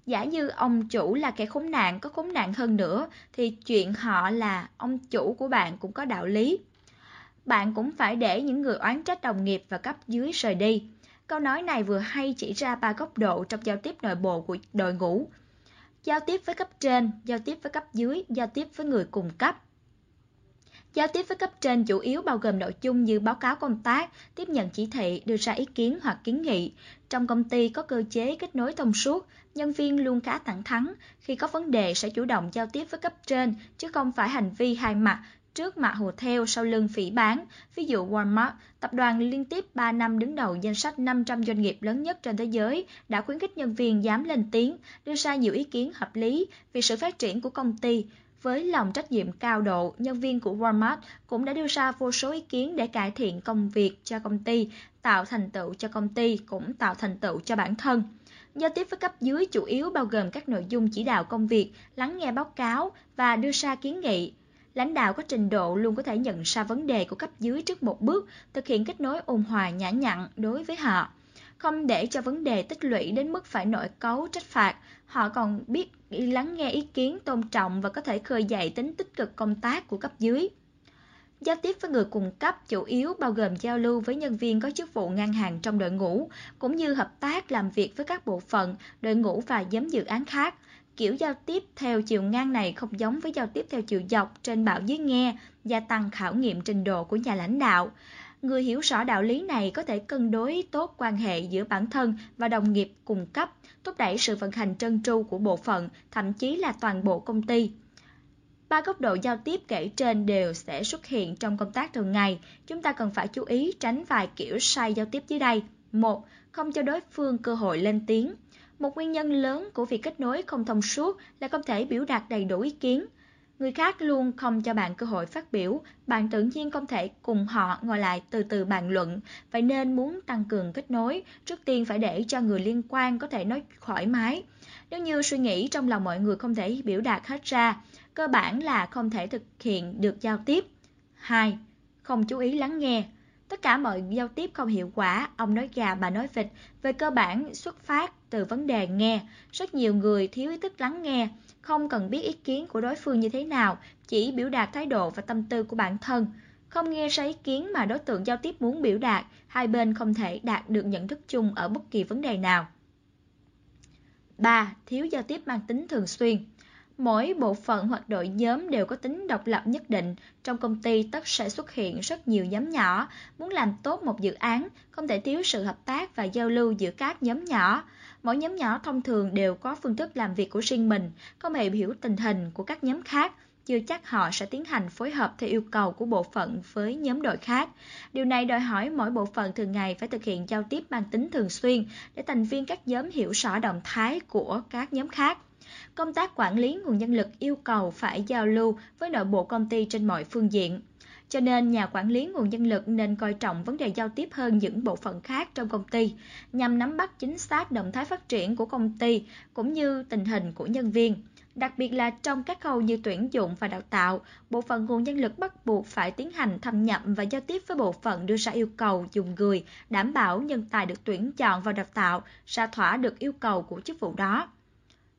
Giả như ông chủ là kẻ khốn nạn, có khốn nạn hơn nữa, thì chuyện họ là ông chủ của bạn cũng có đạo lý. Bạn cũng phải để những người oán trách đồng nghiệp và cấp dưới rời đi. Câu nói này vừa hay chỉ ra ba góc độ trong giao tiếp nội bộ của đội ngũ. Giao tiếp với cấp trên, giao tiếp với cấp dưới, giao tiếp với người cùng cấp. Giao tiếp với cấp trên chủ yếu bao gồm nội dung như báo cáo công tác, tiếp nhận chỉ thị, đưa ra ý kiến hoặc kiến nghị. Trong công ty có cơ chế kết nối thông suốt, nhân viên luôn khá thẳng thắn, khi có vấn đề sẽ chủ động giao tiếp với cấp trên, chứ không phải hành vi hai mặt, trước mặt hồ theo sau lưng phỉ bán. Ví dụ Walmart, tập đoàn liên tiếp 3 năm đứng đầu danh sách 500 doanh nghiệp lớn nhất trên thế giới, đã khuyến khích nhân viên dám lên tiếng, đưa ra nhiều ý kiến hợp lý vì sự phát triển của công ty. Với lòng trách nhiệm cao độ, nhân viên của Walmart cũng đã đưa ra vô số ý kiến để cải thiện công việc cho công ty, tạo thành tựu cho công ty, cũng tạo thành tựu cho bản thân. Giao tiếp với cấp dưới chủ yếu bao gồm các nội dung chỉ đạo công việc, lắng nghe báo cáo và đưa ra kiến nghị. Lãnh đạo có trình độ luôn có thể nhận ra vấn đề của cấp dưới trước một bước, thực hiện kết nối ôn hòa nhã nhặn đối với họ. Không để cho vấn đề tích lũy đến mức phải nội cấu trách phạt, họ còn biết lắng nghe ý kiến tôn trọng và có thể khơi dậy tính tích cực công tác của cấp dưới. Giao tiếp với người cùng cấp chủ yếu bao gồm giao lưu với nhân viên có chức vụ ngang hàng trong đội ngũ, cũng như hợp tác làm việc với các bộ phận, đội ngũ và nhóm dự án khác. Kiểu giao tiếp theo chiều ngang này không giống với giao tiếp theo chiều dọc trên bảo dưới nghe, gia tăng khảo nghiệm trình độ của nhà lãnh đạo. Người hiểu rõ đạo lý này có thể cân đối tốt quan hệ giữa bản thân và đồng nghiệp cùng cấp, thúc đẩy sự vận hành trơn tru của bộ phận, thậm chí là toàn bộ công ty. Ba góc độ giao tiếp kể trên đều sẽ xuất hiện trong công tác thường ngày. Chúng ta cần phải chú ý tránh vài kiểu sai giao tiếp dưới đây. một Không cho đối phương cơ hội lên tiếng. Một nguyên nhân lớn của việc kết nối không thông suốt là không thể biểu đạt đầy đủ ý kiến. Người khác luôn không cho bạn cơ hội phát biểu, bạn tự nhiên không thể cùng họ ngồi lại từ từ bàn luận. Vậy nên muốn tăng cường kết nối, trước tiên phải để cho người liên quan có thể nói thoải mái. Nếu như suy nghĩ trong lòng mọi người không thể biểu đạt hết ra, cơ bản là không thể thực hiện được giao tiếp. 2. Không chú ý lắng nghe. Tất cả mọi giao tiếp không hiệu quả, ông nói gà bà nói vịt, về cơ bản xuất phát từ vấn đề nghe. Rất nhiều người thiếu ý thức lắng nghe, không cần biết ý kiến của đối phương như thế nào, chỉ biểu đạt thái độ và tâm tư của bản thân. Không nghe ra ý kiến mà đối tượng giao tiếp muốn biểu đạt, hai bên không thể đạt được nhận thức chung ở bất kỳ vấn đề nào. 3. Thiếu giao tiếp mang tính thường xuyên. Mỗi bộ phận hoặc đội nhóm đều có tính độc lập nhất định. Trong công ty tất sẽ xuất hiện rất nhiều nhóm nhỏ. Muốn làm tốt một dự án, không thể thiếu sự hợp tác và giao lưu giữa các nhóm nhỏ. Mỗi nhóm nhỏ thông thường đều có phương thức làm việc của riêng mình, không hề hiểu tình hình của các nhóm khác. chưa chắc họ sẽ tiến hành phối hợp theo yêu cầu của bộ phận với nhóm đội khác. Điều này đòi hỏi mỗi bộ phận thường ngày phải thực hiện giao tiếp mang tính thường xuyên để thành viên các nhóm hiểu rõ động thái của các nhóm khác. Công tác quản lý nguồn nhân lực yêu cầu phải giao lưu với nội bộ công ty trên mọi phương diện. Cho nên nhà quản lý nguồn nhân lực nên coi trọng vấn đề giao tiếp hơn những bộ phận khác trong công ty, nhằm nắm bắt chính xác động thái phát triển của công ty cũng như tình hình của nhân viên. Đặc biệt là trong các khâu như tuyển dụng và đào tạo, bộ phận nguồn nhân lực bắt buộc phải tiến hành thâm nhập và giao tiếp với bộ phận đưa ra yêu cầu dùng người, đảm bảo nhân tài được tuyển chọn và đào tạo ra thỏa được yêu cầu của chức vụ đó.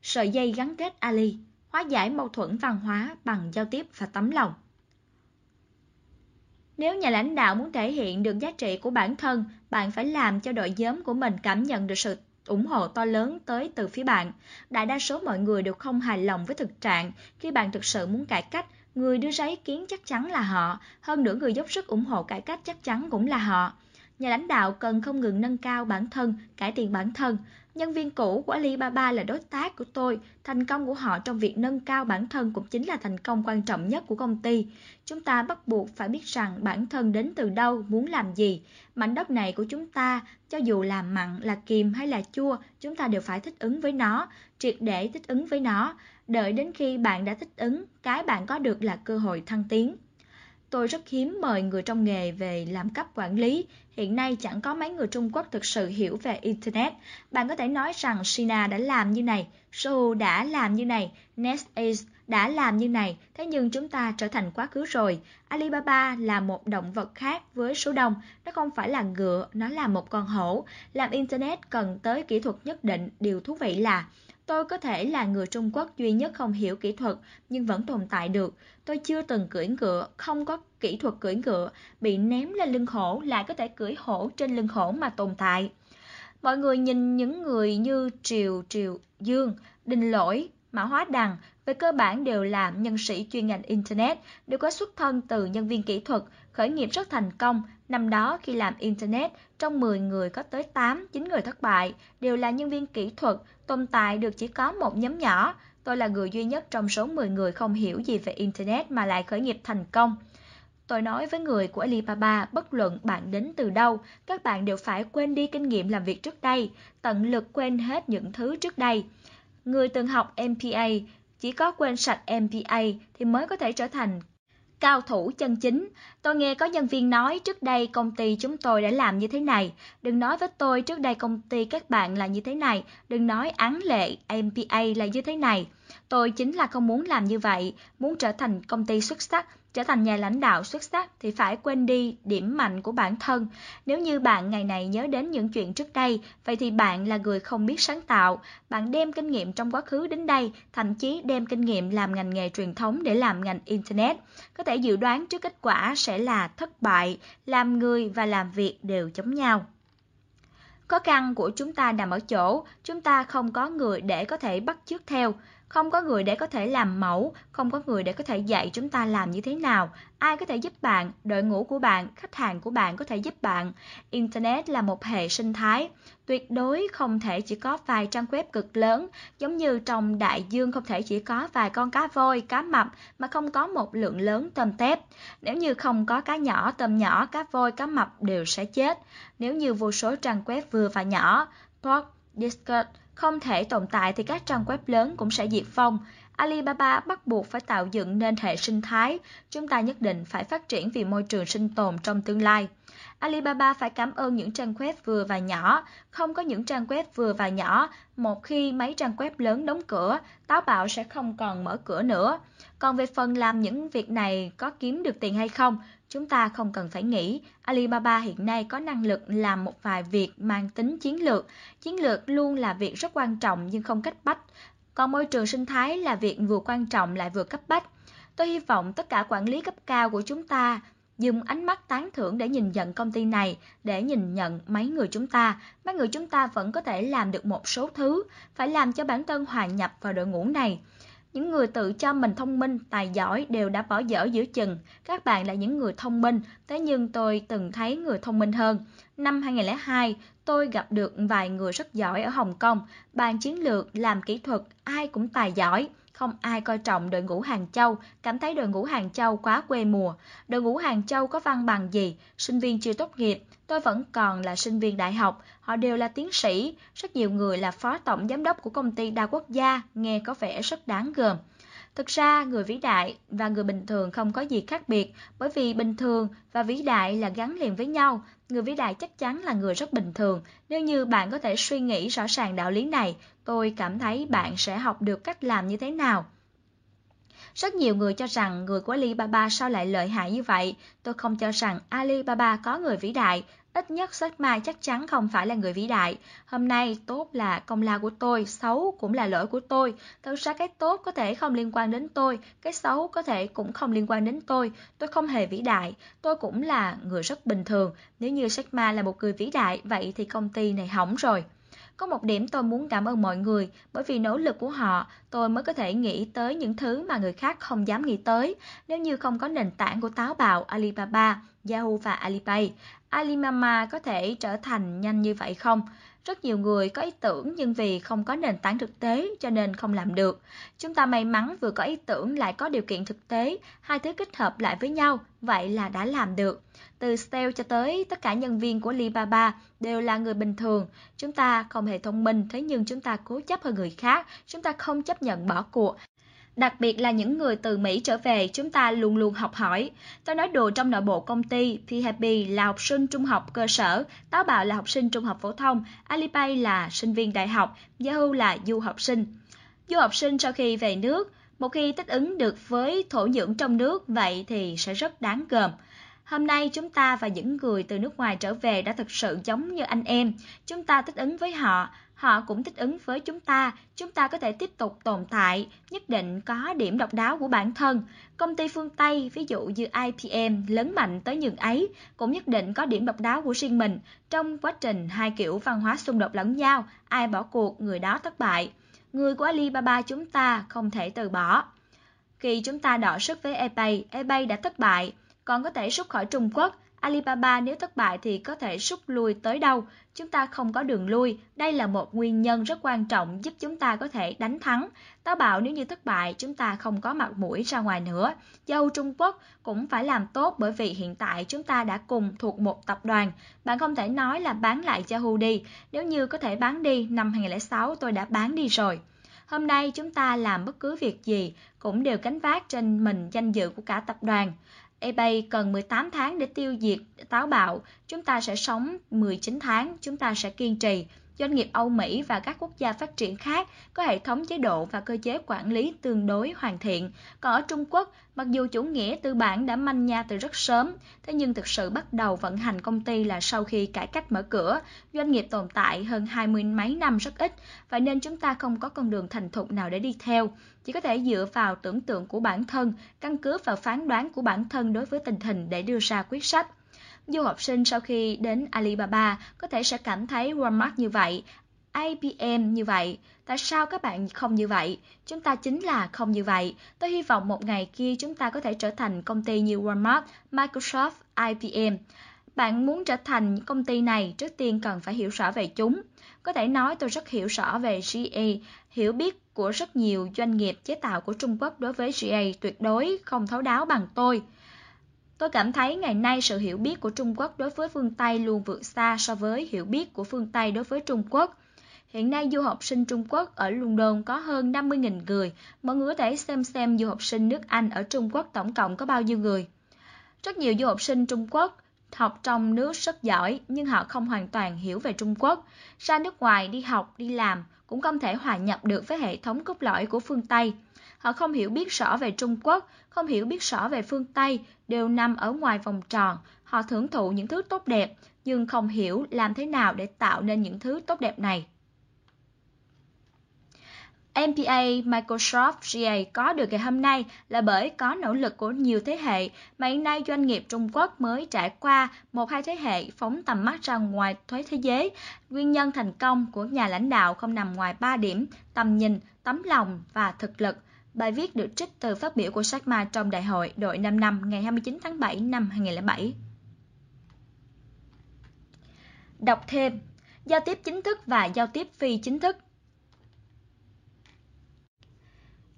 Sợi dây gắn kết Ali, hóa giải mâu thuẫn văn hóa bằng giao tiếp và tấm lòng. Nếu nhà lãnh đạo muốn thể hiện được giá trị của bản thân, bạn phải làm cho đội nhóm của mình cảm nhận được sự ủng hộ to lớn tới từ phía bạn. Đại đa số mọi người đều không hài lòng với thực trạng. Khi bạn thực sự muốn cải cách, người đưa ra ý kiến chắc chắn là họ. Hơn nữa người dốc sức ủng hộ cải cách chắc chắn cũng là họ. Nhà lãnh đạo cần không ngừng nâng cao bản thân, cải thiện bản thân. Nhân viên cũ của Alibaba là đối tác của tôi. Thành công của họ trong việc nâng cao bản thân cũng chính là thành công quan trọng nhất của công ty. Chúng ta bắt buộc phải biết rằng bản thân đến từ đâu, muốn làm gì. Mảnh đất này của chúng ta, cho dù là mặn, là kiềm hay là chua, chúng ta đều phải thích ứng với nó, triệt để thích ứng với nó. Đợi đến khi bạn đã thích ứng, cái bạn có được là cơ hội thăng tiến. Tôi rất hiếm mời người trong nghề về làm cấp quản lý. Hiện nay chẳng có mấy người Trung Quốc thực sự hiểu về Internet. Bạn có thể nói rằng Sina đã làm như này, Sohu đã làm như này, NetEase đã làm như này, thế nhưng chúng ta trở thành quá khứ rồi. Alibaba là một động vật khác với số đông, nó không phải là ngựa, nó là một con hổ. Làm Internet cần tới kỹ thuật nhất định, điều thú vị là Tôi có thể là người Trung Quốc duy nhất không hiểu kỹ thuật nhưng vẫn tồn tại được. Tôi chưa từng cưỡi ngựa, không có kỹ thuật cưỡi ngựa, bị ném lên lưng hổ lại có thể cưỡi hổ trên lưng hổ mà tồn tại. Mọi người nhìn những người như Triều Triều Dương, Đình Lỗi, Mã Hóa Đằng về cơ bản đều là nhân sĩ chuyên ngành Internet, đều có xuất thân từ nhân viên kỹ thuật, khởi nghiệp rất thành công. Năm đó khi làm Internet, trong 10 người có tới 8, 9 người thất bại, đều là nhân viên kỹ thuật, tồn tại được chỉ có một nhóm nhỏ. Tôi là người duy nhất trong số 10 người không hiểu gì về Internet mà lại khởi nghiệp thành công. Tôi nói với người của Alibaba, bất luận bạn đến từ đâu, các bạn đều phải quên đi kinh nghiệm làm việc trước đây, tận lực quên hết những thứ trước đây. Người từng học MPA, chỉ có quên sạch MPA thì mới có thể trở thành cao thủ chân chính. Tôi nghe có nhân viên nói trước đây công ty chúng tôi đã làm như thế này. Đừng nói với tôi trước đây công ty các bạn là như thế này. Đừng nói án lệ MPA là như thế này. Tôi chính là không muốn làm như vậy. Muốn trở thành công ty xuất sắc trở thành nhà lãnh đạo xuất sắc thì phải quên đi điểm mạnh của bản thân. Nếu như bạn ngày này nhớ đến những chuyện trước đây, vậy thì bạn là người không biết sáng tạo. Bạn đem kinh nghiệm trong quá khứ đến đây, thậm chí đem kinh nghiệm làm ngành nghề truyền thống để làm ngành Internet. Có thể dự đoán trước kết quả sẽ là thất bại, làm người và làm việc đều giống nhau. Khó khăn của chúng ta nằm ở chỗ, chúng ta không có người để có thể bắt chước theo. Không có người để có thể làm mẫu, không có người để có thể dạy chúng ta làm như thế nào. Ai có thể giúp bạn, đội ngũ của bạn, khách hàng của bạn có thể giúp bạn. Internet là một hệ sinh thái. Tuyệt đối không thể chỉ có vài trang web cực lớn, giống như trong đại dương không thể chỉ có vài con cá voi, cá mập mà không có một lượng lớn tôm tép. Nếu như không có cá nhỏ, tôm nhỏ, cá voi, cá mập đều sẽ chết. Nếu như vô số trang web vừa và nhỏ, blog, Discord, không thể tồn tại thì các trang web lớn cũng sẽ diệt vong. Alibaba bắt buộc phải tạo dựng nên hệ sinh thái, chúng ta nhất định phải phát triển vì môi trường sinh tồn trong tương lai. Alibaba phải cảm ơn những trang web vừa và nhỏ, không có những trang web vừa và nhỏ, một khi mấy trang web lớn đóng cửa, táo bạo sẽ không còn mở cửa nữa. Còn về phần làm những việc này có kiếm được tiền hay không, chúng ta không cần phải nghĩ. Alibaba hiện nay có năng lực làm một vài việc mang tính chiến lược. Chiến lược luôn là việc rất quan trọng nhưng không cách bách. Còn môi trường sinh thái là việc vừa quan trọng lại vừa cấp bách. Tôi hy vọng tất cả quản lý cấp cao của chúng ta dùng ánh mắt tán thưởng để nhìn nhận công ty này, để nhìn nhận mấy người chúng ta. Mấy người chúng ta vẫn có thể làm được một số thứ, phải làm cho bản thân hòa nhập vào đội ngũ này. Những người tự cho mình thông minh, tài giỏi đều đã bỏ dở giữa chừng. Các bạn là những người thông minh, thế nhưng tôi từng thấy người thông minh hơn. Năm 2002, tôi gặp được vài người rất giỏi ở Hồng Kông. Bàn chiến lược, làm kỹ thuật, ai cũng tài giỏi không ai coi trọng đội ngũ Hàng Châu, cảm thấy đội ngũ Hàng Châu quá quê mùa. Đội ngũ Hàng Châu có văn bằng gì? Sinh viên chưa tốt nghiệp, tôi vẫn còn là sinh viên đại học, họ đều là tiến sĩ, rất nhiều người là phó tổng giám đốc của công ty đa quốc gia, nghe có vẻ rất đáng gờm. Thực ra, người vĩ đại và người bình thường không có gì khác biệt, bởi vì bình thường và vĩ đại là gắn liền với nhau. Người vĩ đại chắc chắn là người rất bình thường. Nếu như bạn có thể suy nghĩ rõ ràng đạo lý này, tôi cảm thấy bạn sẽ học được cách làm như thế nào. Rất nhiều người cho rằng người của Alibaba sao lại lợi hại như vậy. Tôi không cho rằng Alibaba có người vĩ đại. Ít nhất Jack Mai chắc chắn không phải là người vĩ đại. Hôm nay tốt là công lao của tôi, xấu cũng là lỗi của tôi. Thật ra cái tốt có thể không liên quan đến tôi, cái xấu có thể cũng không liên quan đến tôi. Tôi không hề vĩ đại, tôi cũng là người rất bình thường. Nếu như Jack Mai là một người vĩ đại, vậy thì công ty này hỏng rồi. Có một điểm tôi muốn cảm ơn mọi người, bởi vì nỗ lực của họ, tôi mới có thể nghĩ tới những thứ mà người khác không dám nghĩ tới. Nếu như không có nền tảng của táo bạo Alibaba, Yahoo và Alipay, Alimama có thể trở thành nhanh như vậy không? Rất nhiều người có ý tưởng nhưng vì không có nền tảng thực tế cho nên không làm được. Chúng ta may mắn vừa có ý tưởng lại có điều kiện thực tế, hai thứ kết hợp lại với nhau, vậy là đã làm được. Từ sale cho tới tất cả nhân viên của Alibaba đều là người bình thường. Chúng ta không hề thông minh, thế nhưng chúng ta cố chấp hơn người khác, chúng ta không chấp nhận bỏ cuộc. Đặc biệt là những người từ Mỹ trở về, chúng ta luôn luôn học hỏi. Tôi nói đùa trong nội bộ công ty, P Happy là học sinh trung học cơ sở, Táo Bạo là học sinh trung học phổ thông, Alipay là sinh viên đại học, Yahoo là du học sinh. Du học sinh sau khi về nước, một khi thích ứng được với thổ nhưỡng trong nước, vậy thì sẽ rất đáng gờm. Hôm nay chúng ta và những người từ nước ngoài trở về đã thực sự giống như anh em. Chúng ta thích ứng với họ, họ cũng thích ứng với chúng ta. Chúng ta có thể tiếp tục tồn tại, nhất định có điểm độc đáo của bản thân. Công ty phương Tây, ví dụ như IPM, lớn mạnh tới nhường ấy, cũng nhất định có điểm độc đáo của riêng mình. Trong quá trình hai kiểu văn hóa xung đột lẫn nhau, ai bỏ cuộc người đó thất bại. Người của Alibaba chúng ta không thể từ bỏ. Khi chúng ta đọ sức với eBay, eBay đã thất bại còn có thể rút khỏi Trung Quốc. Alibaba nếu thất bại thì có thể rút lui tới đâu? Chúng ta không có đường lui. Đây là một nguyên nhân rất quan trọng giúp chúng ta có thể đánh thắng. Táo bạo nếu như thất bại, chúng ta không có mặt mũi ra ngoài nữa. Dâu Trung Quốc cũng phải làm tốt bởi vì hiện tại chúng ta đã cùng thuộc một tập đoàn. Bạn không thể nói là bán lại Yahoo đi. Nếu như có thể bán đi, năm 2006 tôi đã bán đi rồi. Hôm nay chúng ta làm bất cứ việc gì cũng đều gánh vác trên mình danh dự của cả tập đoàn eBay cần 18 tháng để tiêu diệt táo bạo, chúng ta sẽ sống 19 tháng, chúng ta sẽ kiên trì. Doanh nghiệp Âu Mỹ và các quốc gia phát triển khác có hệ thống chế độ và cơ chế quản lý tương đối hoàn thiện. Còn ở Trung Quốc, mặc dù chủ nghĩa tư bản đã manh nha từ rất sớm, thế nhưng thực sự bắt đầu vận hành công ty là sau khi cải cách mở cửa, doanh nghiệp tồn tại hơn hai mươi mấy năm rất ít, vậy nên chúng ta không có con đường thành thục nào để đi theo chỉ có thể dựa vào tưởng tượng của bản thân, căn cứ vào phán đoán của bản thân đối với tình hình để đưa ra quyết sách. Du học sinh sau khi đến Alibaba có thể sẽ cảm thấy Walmart như vậy, IBM như vậy. Tại sao các bạn không như vậy? Chúng ta chính là không như vậy. Tôi hy vọng một ngày kia chúng ta có thể trở thành công ty như Walmart, Microsoft, IBM. Bạn muốn trở thành những công ty này, trước tiên cần phải hiểu rõ về chúng. Có thể nói tôi rất hiểu rõ về GA, hiểu biết của rất nhiều doanh nghiệp chế tạo của Trung Quốc đối với GA tuyệt đối không thấu đáo bằng tôi. Tôi cảm thấy ngày nay sự hiểu biết của Trung Quốc đối với phương Tây luôn vượt xa so với hiểu biết của phương Tây đối với Trung Quốc. Hiện nay du học sinh Trung Quốc ở London có hơn 50.000 người. Mọi người có thể xem xem du học sinh nước Anh ở Trung Quốc tổng cộng có bao nhiêu người. Rất nhiều du học sinh Trung Quốc học trong nước rất giỏi nhưng họ không hoàn toàn hiểu về Trung Quốc. Ra nước ngoài đi học, đi làm cũng không thể hòa nhập được với hệ thống cốt lõi của phương Tây. Họ không hiểu biết rõ về Trung Quốc, không hiểu biết rõ về phương Tây, đều nằm ở ngoài vòng tròn. Họ thưởng thụ những thứ tốt đẹp, nhưng không hiểu làm thế nào để tạo nên những thứ tốt đẹp này. MPA Microsoft GA có được ngày hôm nay là bởi có nỗ lực của nhiều thế hệ mà hiện nay doanh nghiệp Trung Quốc mới trải qua một hai thế hệ phóng tầm mắt ra ngoài thuế thế giới. Nguyên nhân thành công của nhà lãnh đạo không nằm ngoài ba điểm tầm nhìn, tấm lòng và thực lực. Bài viết được trích từ phát biểu của Sharma Ma trong đại hội đội 5 năm ngày 29 tháng 7 năm 2007. Đọc thêm Giao tiếp chính thức và giao tiếp phi chính thức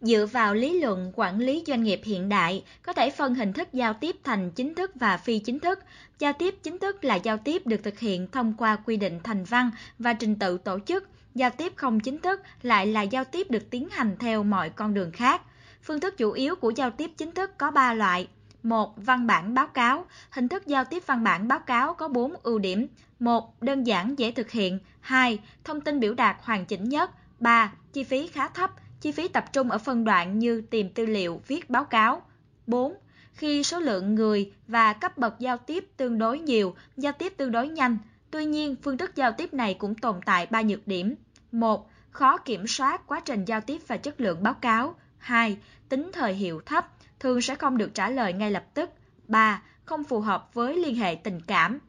Dựa vào lý luận quản lý doanh nghiệp hiện đại, có thể phân hình thức giao tiếp thành chính thức và phi chính thức. Giao tiếp chính thức là giao tiếp được thực hiện thông qua quy định thành văn và trình tự tổ chức. Giao tiếp không chính thức lại là giao tiếp được tiến hành theo mọi con đường khác. Phương thức chủ yếu của giao tiếp chính thức có 3 loại. 1. Văn bản báo cáo. Hình thức giao tiếp văn bản báo cáo có 4 ưu điểm. 1. Đơn giản dễ thực hiện. 2. Thông tin biểu đạt hoàn chỉnh nhất. 3. Chi phí khá thấp chi phí tập trung ở phân đoạn như tìm tư liệu, viết báo cáo. 4. Khi số lượng người và cấp bậc giao tiếp tương đối nhiều, giao tiếp tương đối nhanh. Tuy nhiên, phương thức giao tiếp này cũng tồn tại ba nhược điểm. 1. Khó kiểm soát quá trình giao tiếp và chất lượng báo cáo. 2. Tính thời hiệu thấp, thường sẽ không được trả lời ngay lập tức. 3. Không phù hợp với liên hệ tình cảm.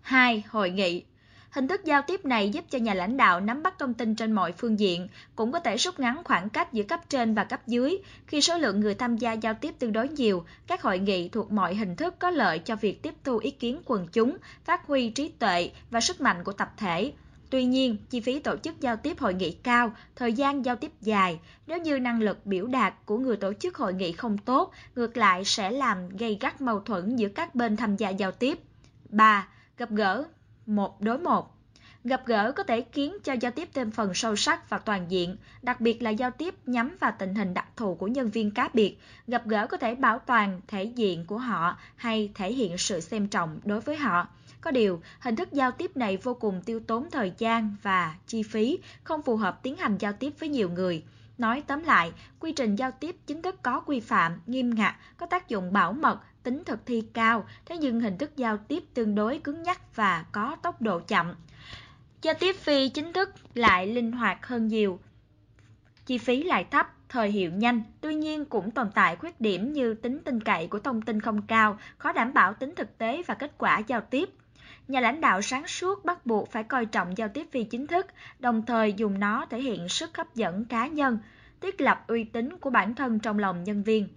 2. Hội nghị Hình thức giao tiếp này giúp cho nhà lãnh đạo nắm bắt thông tin trên mọi phương diện, cũng có thể rút ngắn khoảng cách giữa cấp trên và cấp dưới. Khi số lượng người tham gia giao tiếp tương đối nhiều, các hội nghị thuộc mọi hình thức có lợi cho việc tiếp thu ý kiến quần chúng, phát huy trí tuệ và sức mạnh của tập thể. Tuy nhiên, chi phí tổ chức giao tiếp hội nghị cao, thời gian giao tiếp dài, nếu như năng lực biểu đạt của người tổ chức hội nghị không tốt, ngược lại sẽ làm gây gắt mâu thuẫn giữa các bên tham gia giao tiếp. 3. Gặp gỡ một đối một. Gặp gỡ có thể khiến cho giao tiếp thêm phần sâu sắc và toàn diện, đặc biệt là giao tiếp nhắm vào tình hình đặc thù của nhân viên cá biệt. Gặp gỡ có thể bảo toàn thể diện của họ hay thể hiện sự xem trọng đối với họ. Có điều, hình thức giao tiếp này vô cùng tiêu tốn thời gian và chi phí, không phù hợp tiến hành giao tiếp với nhiều người. Nói tóm lại, quy trình giao tiếp chính thức có quy phạm, nghiêm ngặt, có tác dụng bảo mật, tính thực thi cao, thế nhưng hình thức giao tiếp tương đối cứng nhắc và có tốc độ chậm. Giao tiếp phi chính thức lại linh hoạt hơn nhiều, chi phí lại thấp, thời hiệu nhanh, tuy nhiên cũng tồn tại khuyết điểm như tính tin cậy của thông tin không cao, khó đảm bảo tính thực tế và kết quả giao tiếp. Nhà lãnh đạo sáng suốt bắt buộc phải coi trọng giao tiếp phi chính thức, đồng thời dùng nó thể hiện sức hấp dẫn cá nhân, thiết lập uy tín của bản thân trong lòng nhân viên.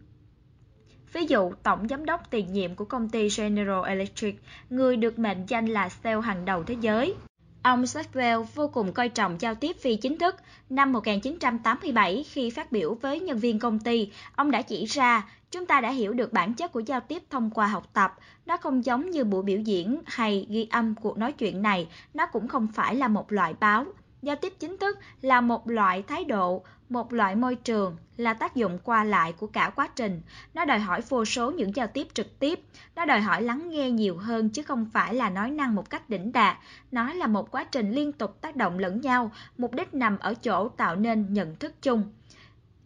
Ví dụ, tổng giám đốc tiền nhiệm của công ty General Electric, người được mệnh danh là sale hàng đầu thế giới. Ông Sackwell vô cùng coi trọng giao tiếp phi chính thức. Năm 1987, khi phát biểu với nhân viên công ty, ông đã chỉ ra chúng ta đã hiểu được bản chất của giao tiếp thông qua học tập. Nó không giống như buổi biểu diễn hay ghi âm cuộc nói chuyện này, nó cũng không phải là một loại báo. Giao tiếp chính thức là một loại thái độ, một loại môi trường, là tác dụng qua lại của cả quá trình. Nó đòi hỏi vô số những giao tiếp trực tiếp. Nó đòi hỏi lắng nghe nhiều hơn chứ không phải là nói năng một cách đỉnh đạt. Nó là một quá trình liên tục tác động lẫn nhau, mục đích nằm ở chỗ tạo nên nhận thức chung.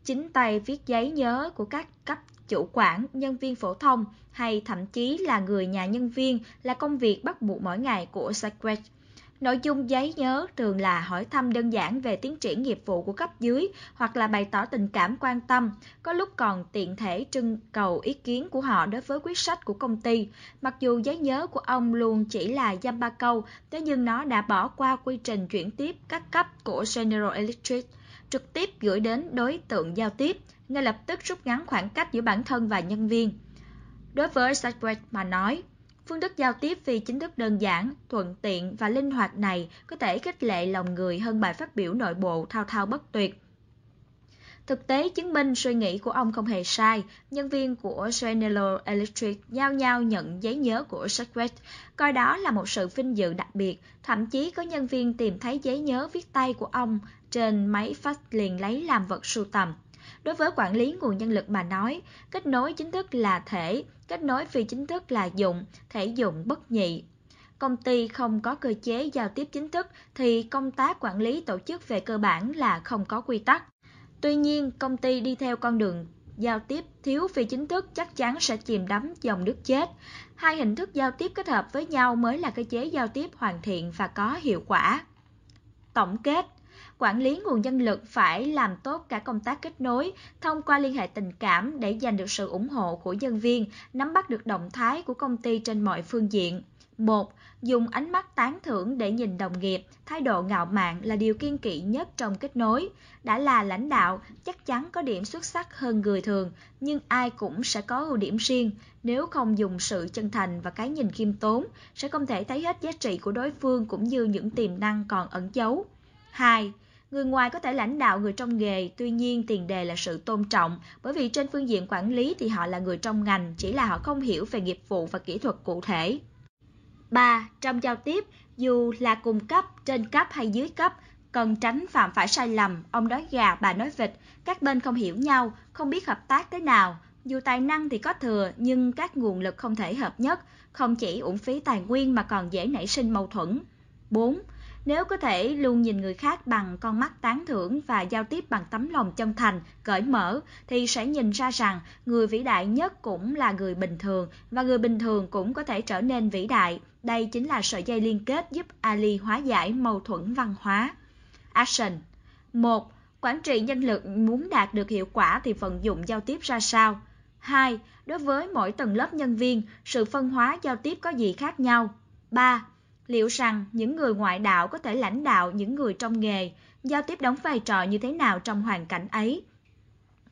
Chính tay viết giấy nhớ của các cấp chủ quản, nhân viên phổ thông hay thậm chí là người nhà nhân viên là công việc bắt buộc mỗi ngày của Sacred. Nội dung giấy nhớ thường là hỏi thăm đơn giản về tiến triển nghiệp vụ của cấp dưới hoặc là bày tỏ tình cảm quan tâm, có lúc còn tiện thể trưng cầu ý kiến của họ đối với quyết sách của công ty. Mặc dù giấy nhớ của ông luôn chỉ là dăm ba câu, thế nhưng nó đã bỏ qua quy trình chuyển tiếp các cấp của General Electric, trực tiếp gửi đến đối tượng giao tiếp, ngay lập tức rút ngắn khoảng cách giữa bản thân và nhân viên. Đối với Sacred mà nói, Phương thức giao tiếp phi chính thức đơn giản, thuận tiện và linh hoạt này có thể khích lệ lòng người hơn bài phát biểu nội bộ thao thao bất tuyệt. Thực tế chứng minh suy nghĩ của ông không hề sai, nhân viên của General Electric nhao nhao nhận giấy nhớ của Sacred, coi đó là một sự vinh dự đặc biệt, thậm chí có nhân viên tìm thấy giấy nhớ viết tay của ông trên máy fax liền lấy làm vật sưu tầm. Đối với quản lý nguồn nhân lực mà nói, kết nối chính thức là thể, kết nối phi chính thức là dụng, thể dụng bất nhị. Công ty không có cơ chế giao tiếp chính thức thì công tác quản lý tổ chức về cơ bản là không có quy tắc. Tuy nhiên, công ty đi theo con đường giao tiếp thiếu phi chính thức chắc chắn sẽ chìm đắm dòng nước chết. Hai hình thức giao tiếp kết hợp với nhau mới là cơ chế giao tiếp hoàn thiện và có hiệu quả. Tổng kết quản lý nguồn nhân lực phải làm tốt cả công tác kết nối thông qua liên hệ tình cảm để giành được sự ủng hộ của nhân viên, nắm bắt được động thái của công ty trên mọi phương diện. 1. Dùng ánh mắt tán thưởng để nhìn đồng nghiệp, thái độ ngạo mạn là điều kiên kỵ nhất trong kết nối. Đã là lãnh đạo, chắc chắn có điểm xuất sắc hơn người thường, nhưng ai cũng sẽ có ưu điểm riêng. Nếu không dùng sự chân thành và cái nhìn khiêm tốn, sẽ không thể thấy hết giá trị của đối phương cũng như những tiềm năng còn ẩn giấu. 2. Người ngoài có thể lãnh đạo người trong nghề, tuy nhiên tiền đề là sự tôn trọng, bởi vì trên phương diện quản lý thì họ là người trong ngành, chỉ là họ không hiểu về nghiệp vụ và kỹ thuật cụ thể. 3. Trong giao tiếp, dù là cùng cấp, trên cấp hay dưới cấp, cần tránh phạm phải sai lầm, ông nói gà, bà nói vịt, các bên không hiểu nhau, không biết hợp tác thế nào. Dù tài năng thì có thừa, nhưng các nguồn lực không thể hợp nhất, không chỉ uổng phí tài nguyên mà còn dễ nảy sinh mâu thuẫn. 4. Nếu có thể luôn nhìn người khác bằng con mắt tán thưởng và giao tiếp bằng tấm lòng chân thành, cởi mở, thì sẽ nhìn ra rằng người vĩ đại nhất cũng là người bình thường và người bình thường cũng có thể trở nên vĩ đại. Đây chính là sợi dây liên kết giúp Ali hóa giải mâu thuẫn văn hóa. Action 1. Quản trị nhân lực muốn đạt được hiệu quả thì vận dụng giao tiếp ra sao? 2. Đối với mỗi tầng lớp nhân viên, sự phân hóa giao tiếp có gì khác nhau? 3 Liệu rằng những người ngoại đạo có thể lãnh đạo những người trong nghề, giao tiếp đóng vai trò như thế nào trong hoàn cảnh ấy?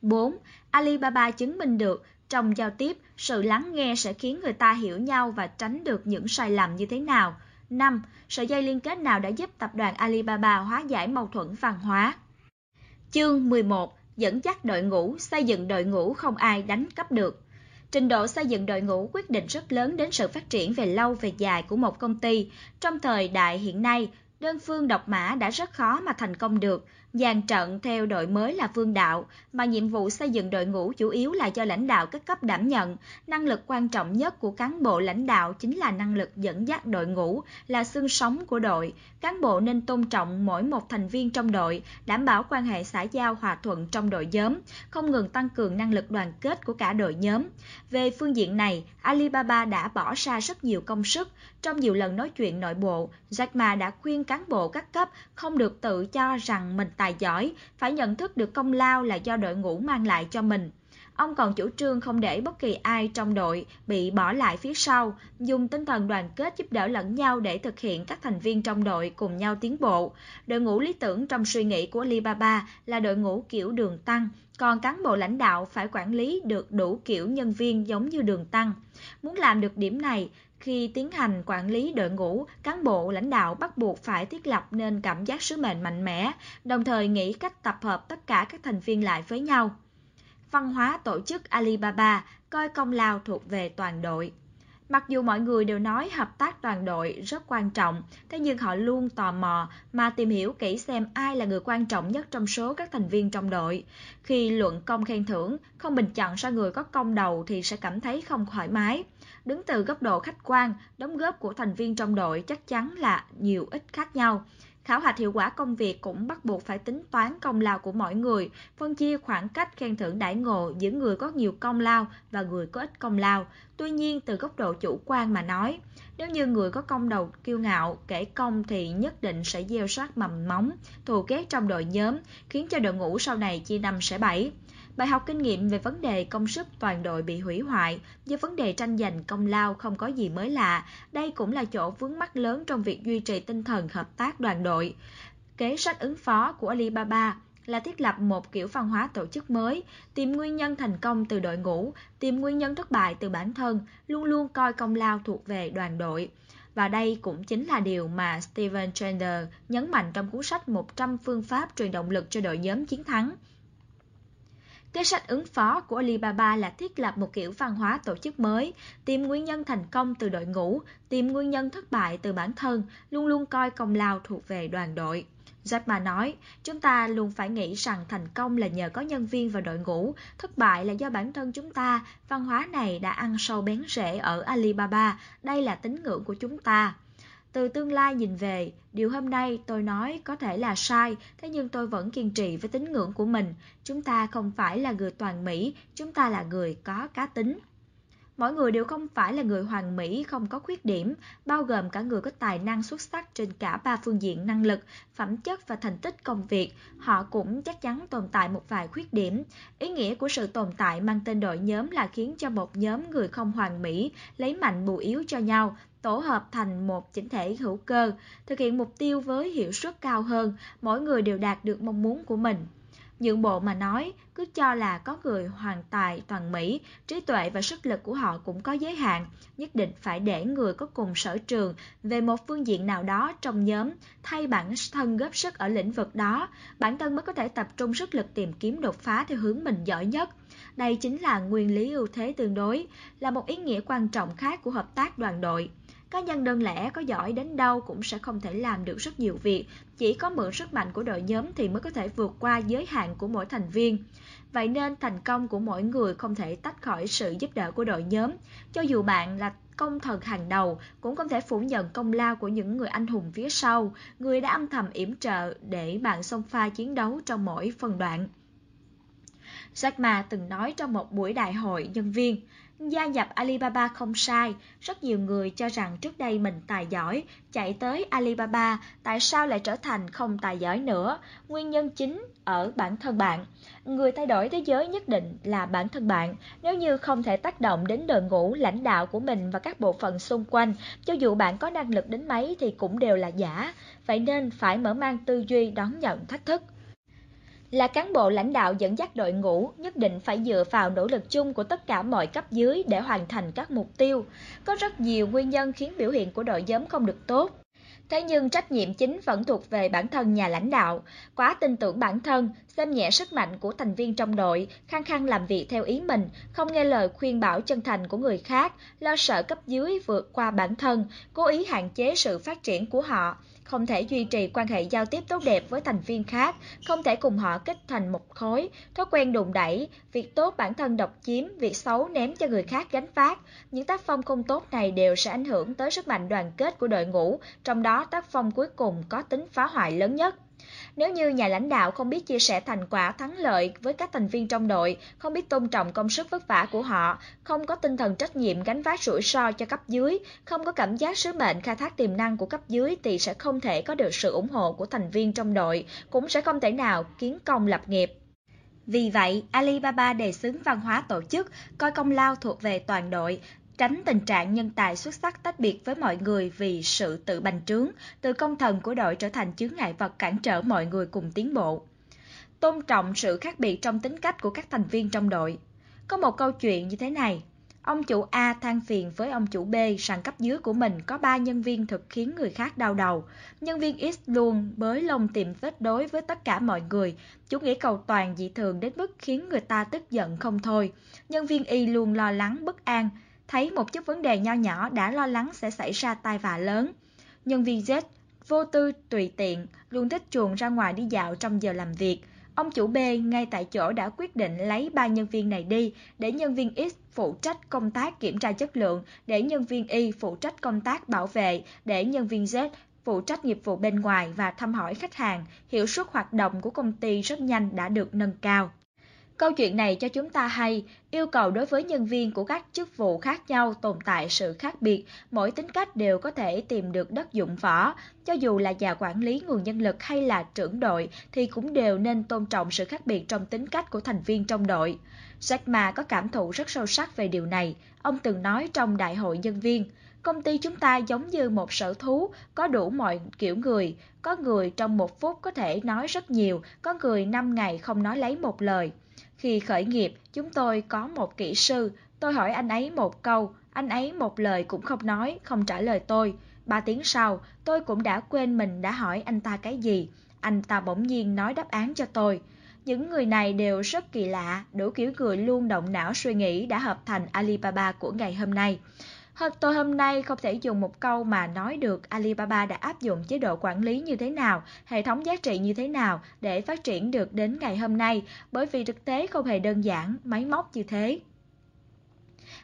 4. Alibaba chứng minh được trong giao tiếp, sự lắng nghe sẽ khiến người ta hiểu nhau và tránh được những sai lầm như thế nào? 5. Sợi dây liên kết nào đã giúp tập đoàn Alibaba hóa giải mâu thuẫn văn hóa? Chương 11. Dẫn dắt đội ngũ, xây dựng đội ngũ không ai đánh cắp được. Trình độ xây dựng đội ngũ quyết định rất lớn đến sự phát triển về lâu về dài của một công ty. Trong thời đại hiện nay, đơn phương độc mã đã rất khó mà thành công được. Dàn trận theo đội mới là vương đạo, mà nhiệm vụ xây dựng đội ngũ chủ yếu là do lãnh đạo các cấp đảm nhận. Năng lực quan trọng nhất của cán bộ lãnh đạo chính là năng lực dẫn dắt đội ngũ, là xương sống của đội. Cán bộ nên tôn trọng mỗi một thành viên trong đội, đảm bảo quan hệ xã giao hòa thuận trong đội nhóm, không ngừng tăng cường năng lực đoàn kết của cả đội nhóm. Về phương diện này, Alibaba đã bỏ ra rất nhiều công sức. Trong nhiều lần nói chuyện nội bộ, Jack Ma đã khuyên cán bộ các cấp không được tự cho rằng mình tạo tài giỏi, phải nhận thức được công lao là do đội ngũ mang lại cho mình. Ông còn chủ trương không để bất kỳ ai trong đội bị bỏ lại phía sau, dùng tinh thần đoàn kết giúp đỡ lẫn nhau để thực hiện các thành viên trong đội cùng nhau tiến bộ. Đội ngũ lý tưởng trong suy nghĩ của Alibaba là đội ngũ kiểu đường tăng, còn cán bộ lãnh đạo phải quản lý được đủ kiểu nhân viên giống như đường tăng. Muốn làm được điểm này, khi tiến hành quản lý đội ngũ, cán bộ lãnh đạo bắt buộc phải thiết lập nên cảm giác sứ mệnh mạnh mẽ, đồng thời nghĩ cách tập hợp tất cả các thành viên lại với nhau. Văn hóa tổ chức Alibaba coi công lao thuộc về toàn đội. Mặc dù mọi người đều nói hợp tác toàn đội rất quan trọng, thế nhưng họ luôn tò mò mà tìm hiểu kỹ xem ai là người quan trọng nhất trong số các thành viên trong đội. Khi luận công khen thưởng, không bình chọn ra người có công đầu thì sẽ cảm thấy không thoải mái. Đứng từ góc độ khách quan, đóng góp của thành viên trong đội chắc chắn là nhiều ít khác nhau. Khảo hạch hiệu quả công việc cũng bắt buộc phải tính toán công lao của mỗi người, phân chia khoảng cách khen thưởng đãi ngộ giữa người có nhiều công lao và người có ít công lao. Tuy nhiên, từ góc độ chủ quan mà nói, nếu như người có công đầu kiêu ngạo, kể công thì nhất định sẽ gieo sát mầm móng, thù ghét trong đội nhóm, khiến cho đội ngũ sau này chia năm sẽ bảy. Bài học kinh nghiệm về vấn đề công sức toàn đội bị hủy hoại do vấn đề tranh giành công lao không có gì mới lạ. Đây cũng là chỗ vướng mắc lớn trong việc duy trì tinh thần hợp tác đoàn đội. Kế sách ứng phó của Alibaba là thiết lập một kiểu văn hóa tổ chức mới, tìm nguyên nhân thành công từ đội ngũ, tìm nguyên nhân thất bại từ bản thân, luôn luôn coi công lao thuộc về đoàn đội. Và đây cũng chính là điều mà Steven Chandler nhấn mạnh trong cuốn sách 100 phương pháp truyền động lực cho đội nhóm chiến thắng. Kế sách ứng phó của Alibaba là thiết lập một kiểu văn hóa tổ chức mới, tìm nguyên nhân thành công từ đội ngũ, tìm nguyên nhân thất bại từ bản thân, luôn luôn coi công lao thuộc về đoàn đội. Jack Ma nói, chúng ta luôn phải nghĩ rằng thành công là nhờ có nhân viên và đội ngũ, thất bại là do bản thân chúng ta. Văn hóa này đã ăn sâu bén rễ ở Alibaba, đây là tín ngưỡng của chúng ta. Từ tương lai nhìn về, điều hôm nay tôi nói có thể là sai, thế nhưng tôi vẫn kiên trì với tín ngưỡng của mình. Chúng ta không phải là người toàn Mỹ, chúng ta là người có cá tính. Mỗi người đều không phải là người hoàn mỹ không có khuyết điểm, bao gồm cả người có tài năng xuất sắc trên cả ba phương diện năng lực, phẩm chất và thành tích công việc. Họ cũng chắc chắn tồn tại một vài khuyết điểm. Ý nghĩa của sự tồn tại mang tên đội nhóm là khiến cho một nhóm người không hoàn mỹ lấy mạnh bù yếu cho nhau, tổ hợp thành một chỉnh thể hữu cơ, thực hiện mục tiêu với hiệu suất cao hơn, mỗi người đều đạt được mong muốn của mình. Nhượng bộ mà nói, cứ cho là có người hoàn tài, toàn mỹ, trí tuệ và sức lực của họ cũng có giới hạn, nhất định phải để người có cùng sở trường về một phương diện nào đó trong nhóm thay bản thân góp sức ở lĩnh vực đó, bản thân mới có thể tập trung sức lực tìm kiếm đột phá theo hướng mình giỏi nhất. Đây chính là nguyên lý ưu thế tương đối, là một ý nghĩa quan trọng khác của hợp tác đoàn đội. Cá nhân đơn lẻ có giỏi đến đâu cũng sẽ không thể làm được rất nhiều việc, chỉ có mượn sức mạnh của đội nhóm thì mới có thể vượt qua giới hạn của mỗi thành viên. Vậy nên thành công của mỗi người không thể tách khỏi sự giúp đỡ của đội nhóm. Cho dù bạn là công thần hàng đầu, cũng không thể phủ nhận công lao của những người anh hùng phía sau, người đã âm thầm yểm trợ để bạn xông pha chiến đấu trong mỗi phân đoạn. Jack Ma từng nói trong một buổi đại hội nhân viên, Gia nhập Alibaba không sai, rất nhiều người cho rằng trước đây mình tài giỏi, chạy tới Alibaba, tại sao lại trở thành không tài giỏi nữa? Nguyên nhân chính ở bản thân bạn. Người thay đổi thế giới nhất định là bản thân bạn. Nếu như không thể tác động đến đội ngũ lãnh đạo của mình và các bộ phận xung quanh, cho dù bạn có năng lực đến mấy thì cũng đều là giả. Vậy nên phải mở mang tư duy đón nhận thách thức. Là cán bộ lãnh đạo dẫn dắt đội ngũ, nhất định phải dựa vào nỗ lực chung của tất cả mọi cấp dưới để hoàn thành các mục tiêu. Có rất nhiều nguyên nhân khiến biểu hiện của đội nhóm không được tốt. Thế nhưng trách nhiệm chính vẫn thuộc về bản thân nhà lãnh đạo, quá tin tưởng bản thân, xem nhẹ sức mạnh của thành viên trong đội, khăng khăng làm việc theo ý mình, không nghe lời khuyên bảo chân thành của người khác, lo sợ cấp dưới vượt qua bản thân, cố ý hạn chế sự phát triển của họ, không thể duy trì quan hệ giao tiếp tốt đẹp với thành viên khác, không thể cùng họ kết thành một khối, thói quen đùn đẩy, việc tốt bản thân độc chiếm, việc xấu ném cho người khác gánh vác, Những tác phong không tốt này đều sẽ ảnh hưởng tới sức mạnh đoàn kết của đội ngũ, trong đó tác phong cuối cùng có tính phá hoại lớn nhất. Nếu như nhà lãnh đạo không biết chia sẻ thành quả thắng lợi với các thành viên trong đội, không biết tôn trọng công sức vất vả của họ, không có tinh thần trách nhiệm gánh vác rủi ro cho cấp dưới, không có cảm giác sứ mệnh khai thác tiềm năng của cấp dưới thì sẽ không thể có được sự ủng hộ của thành viên trong đội, cũng sẽ không thể nào kiến công lập nghiệp. Vì vậy, Alibaba đề xướng văn hóa tổ chức, coi công lao thuộc về toàn đội, tránh tình trạng nhân tài xuất sắc tách biệt với mọi người vì sự tự bành trướng, từ công thần của đội trở thành chướng ngại vật cản trở mọi người cùng tiến bộ. Tôn trọng sự khác biệt trong tính cách của các thành viên trong đội. Có một câu chuyện như thế này. Ông chủ A than phiền với ông chủ B rằng cấp dưới của mình có 3 nhân viên thực khiến người khác đau đầu. Nhân viên X luôn bới lông tìm vết đối với tất cả mọi người. Chủ nghĩa cầu toàn dị thường đến mức khiến người ta tức giận không thôi. Nhân viên Y luôn lo lắng bất an, thấy một chút vấn đề nho nhỏ đã lo lắng sẽ xảy ra tai vạ lớn. Nhân viên Z vô tư, tùy tiện, luôn thích chuồn ra ngoài đi dạo trong giờ làm việc. Ông chủ B ngay tại chỗ đã quyết định lấy ba nhân viên này đi để nhân viên X phụ trách công tác kiểm tra chất lượng, để nhân viên Y phụ trách công tác bảo vệ, để nhân viên Z phụ trách nghiệp vụ bên ngoài và thăm hỏi khách hàng. Hiệu suất hoạt động của công ty rất nhanh đã được nâng cao. Câu chuyện này cho chúng ta hay, yêu cầu đối với nhân viên của các chức vụ khác nhau tồn tại sự khác biệt, mỗi tính cách đều có thể tìm được đất dụng võ. Cho dù là nhà quản lý nguồn nhân lực hay là trưởng đội thì cũng đều nên tôn trọng sự khác biệt trong tính cách của thành viên trong đội. Jack Ma có cảm thụ rất sâu sắc về điều này. Ông từng nói trong đại hội nhân viên, công ty chúng ta giống như một sở thú, có đủ mọi kiểu người. Có người trong một phút có thể nói rất nhiều, có người năm ngày không nói lấy một lời. Khi khởi nghiệp, chúng tôi có một kỹ sư, tôi hỏi anh ấy một câu, anh ấy một lời cũng không nói, không trả lời tôi. Ba tiếng sau, tôi cũng đã quên mình đã hỏi anh ta cái gì. Anh ta bỗng nhiên nói đáp án cho tôi. Những người này đều rất kỳ lạ, đủ kiểu người luôn động não suy nghĩ đã hợp thành Alibaba của ngày hôm nay. Tôi hôm nay không thể dùng một câu mà nói được Alibaba đã áp dụng chế độ quản lý như thế nào, hệ thống giá trị như thế nào để phát triển được đến ngày hôm nay, bởi vì thực tế không hề đơn giản, máy móc như thế.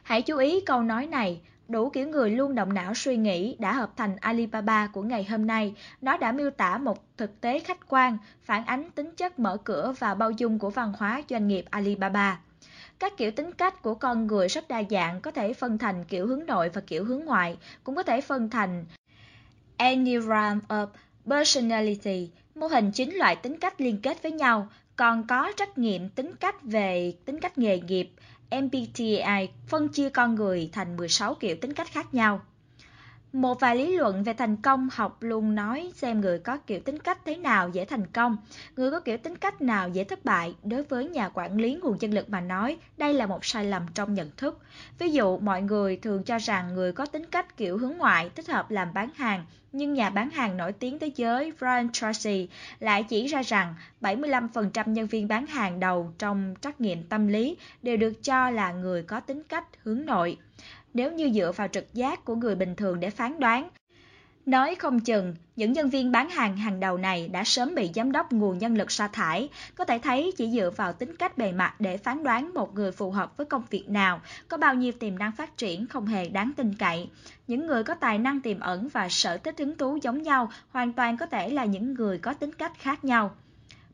Hãy chú ý câu nói này, đủ kiểu người luôn động não suy nghĩ đã hợp thành Alibaba của ngày hôm nay. Nó đã miêu tả một thực tế khách quan, phản ánh tính chất mở cửa và bao dung của văn hóa doanh nghiệp Alibaba. Các kiểu tính cách của con người rất đa dạng, có thể phân thành kiểu hướng nội và kiểu hướng ngoại, cũng có thể phân thành Enneagram of Personality, mô hình chín loại tính cách liên kết với nhau, còn có trách nhiệm tính cách về tính cách nghề nghiệp, MBTI phân chia con người thành 16 kiểu tính cách khác nhau. Một vài lý luận về thành công học luôn nói xem người có kiểu tính cách thế nào dễ thành công, người có kiểu tính cách nào dễ thất bại. Đối với nhà quản lý nguồn nhân lực mà nói, đây là một sai lầm trong nhận thức. Ví dụ, mọi người thường cho rằng người có tính cách kiểu hướng ngoại thích hợp làm bán hàng, nhưng nhà bán hàng nổi tiếng thế giới Brian Tracy lại chỉ ra rằng 75% nhân viên bán hàng đầu trong trắc nghiệm tâm lý đều được cho là người có tính cách hướng nội nếu như dựa vào trực giác của người bình thường để phán đoán. Nói không chừng, những nhân viên bán hàng hàng đầu này đã sớm bị giám đốc nguồn nhân lực sa thải, có thể thấy chỉ dựa vào tính cách bề mặt để phán đoán một người phù hợp với công việc nào, có bao nhiêu tiềm năng phát triển không hề đáng tin cậy. Những người có tài năng tiềm ẩn và sở thích hứng thú giống nhau hoàn toàn có thể là những người có tính cách khác nhau.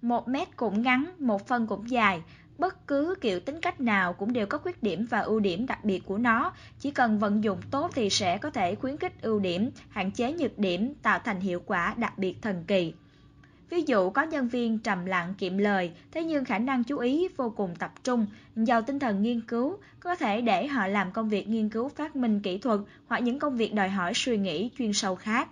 Một mét cũng ngắn, một phân cũng dài, Bất cứ kiểu tính cách nào cũng đều có khuyết điểm và ưu điểm đặc biệt của nó, chỉ cần vận dụng tốt thì sẽ có thể khuyến khích ưu điểm, hạn chế nhược điểm, tạo thành hiệu quả đặc biệt thần kỳ. Ví dụ có nhân viên trầm lặng kiệm lời, thế nhưng khả năng chú ý vô cùng tập trung, giàu tinh thần nghiên cứu, có thể để họ làm công việc nghiên cứu phát minh kỹ thuật hoặc những công việc đòi hỏi suy nghĩ chuyên sâu khác.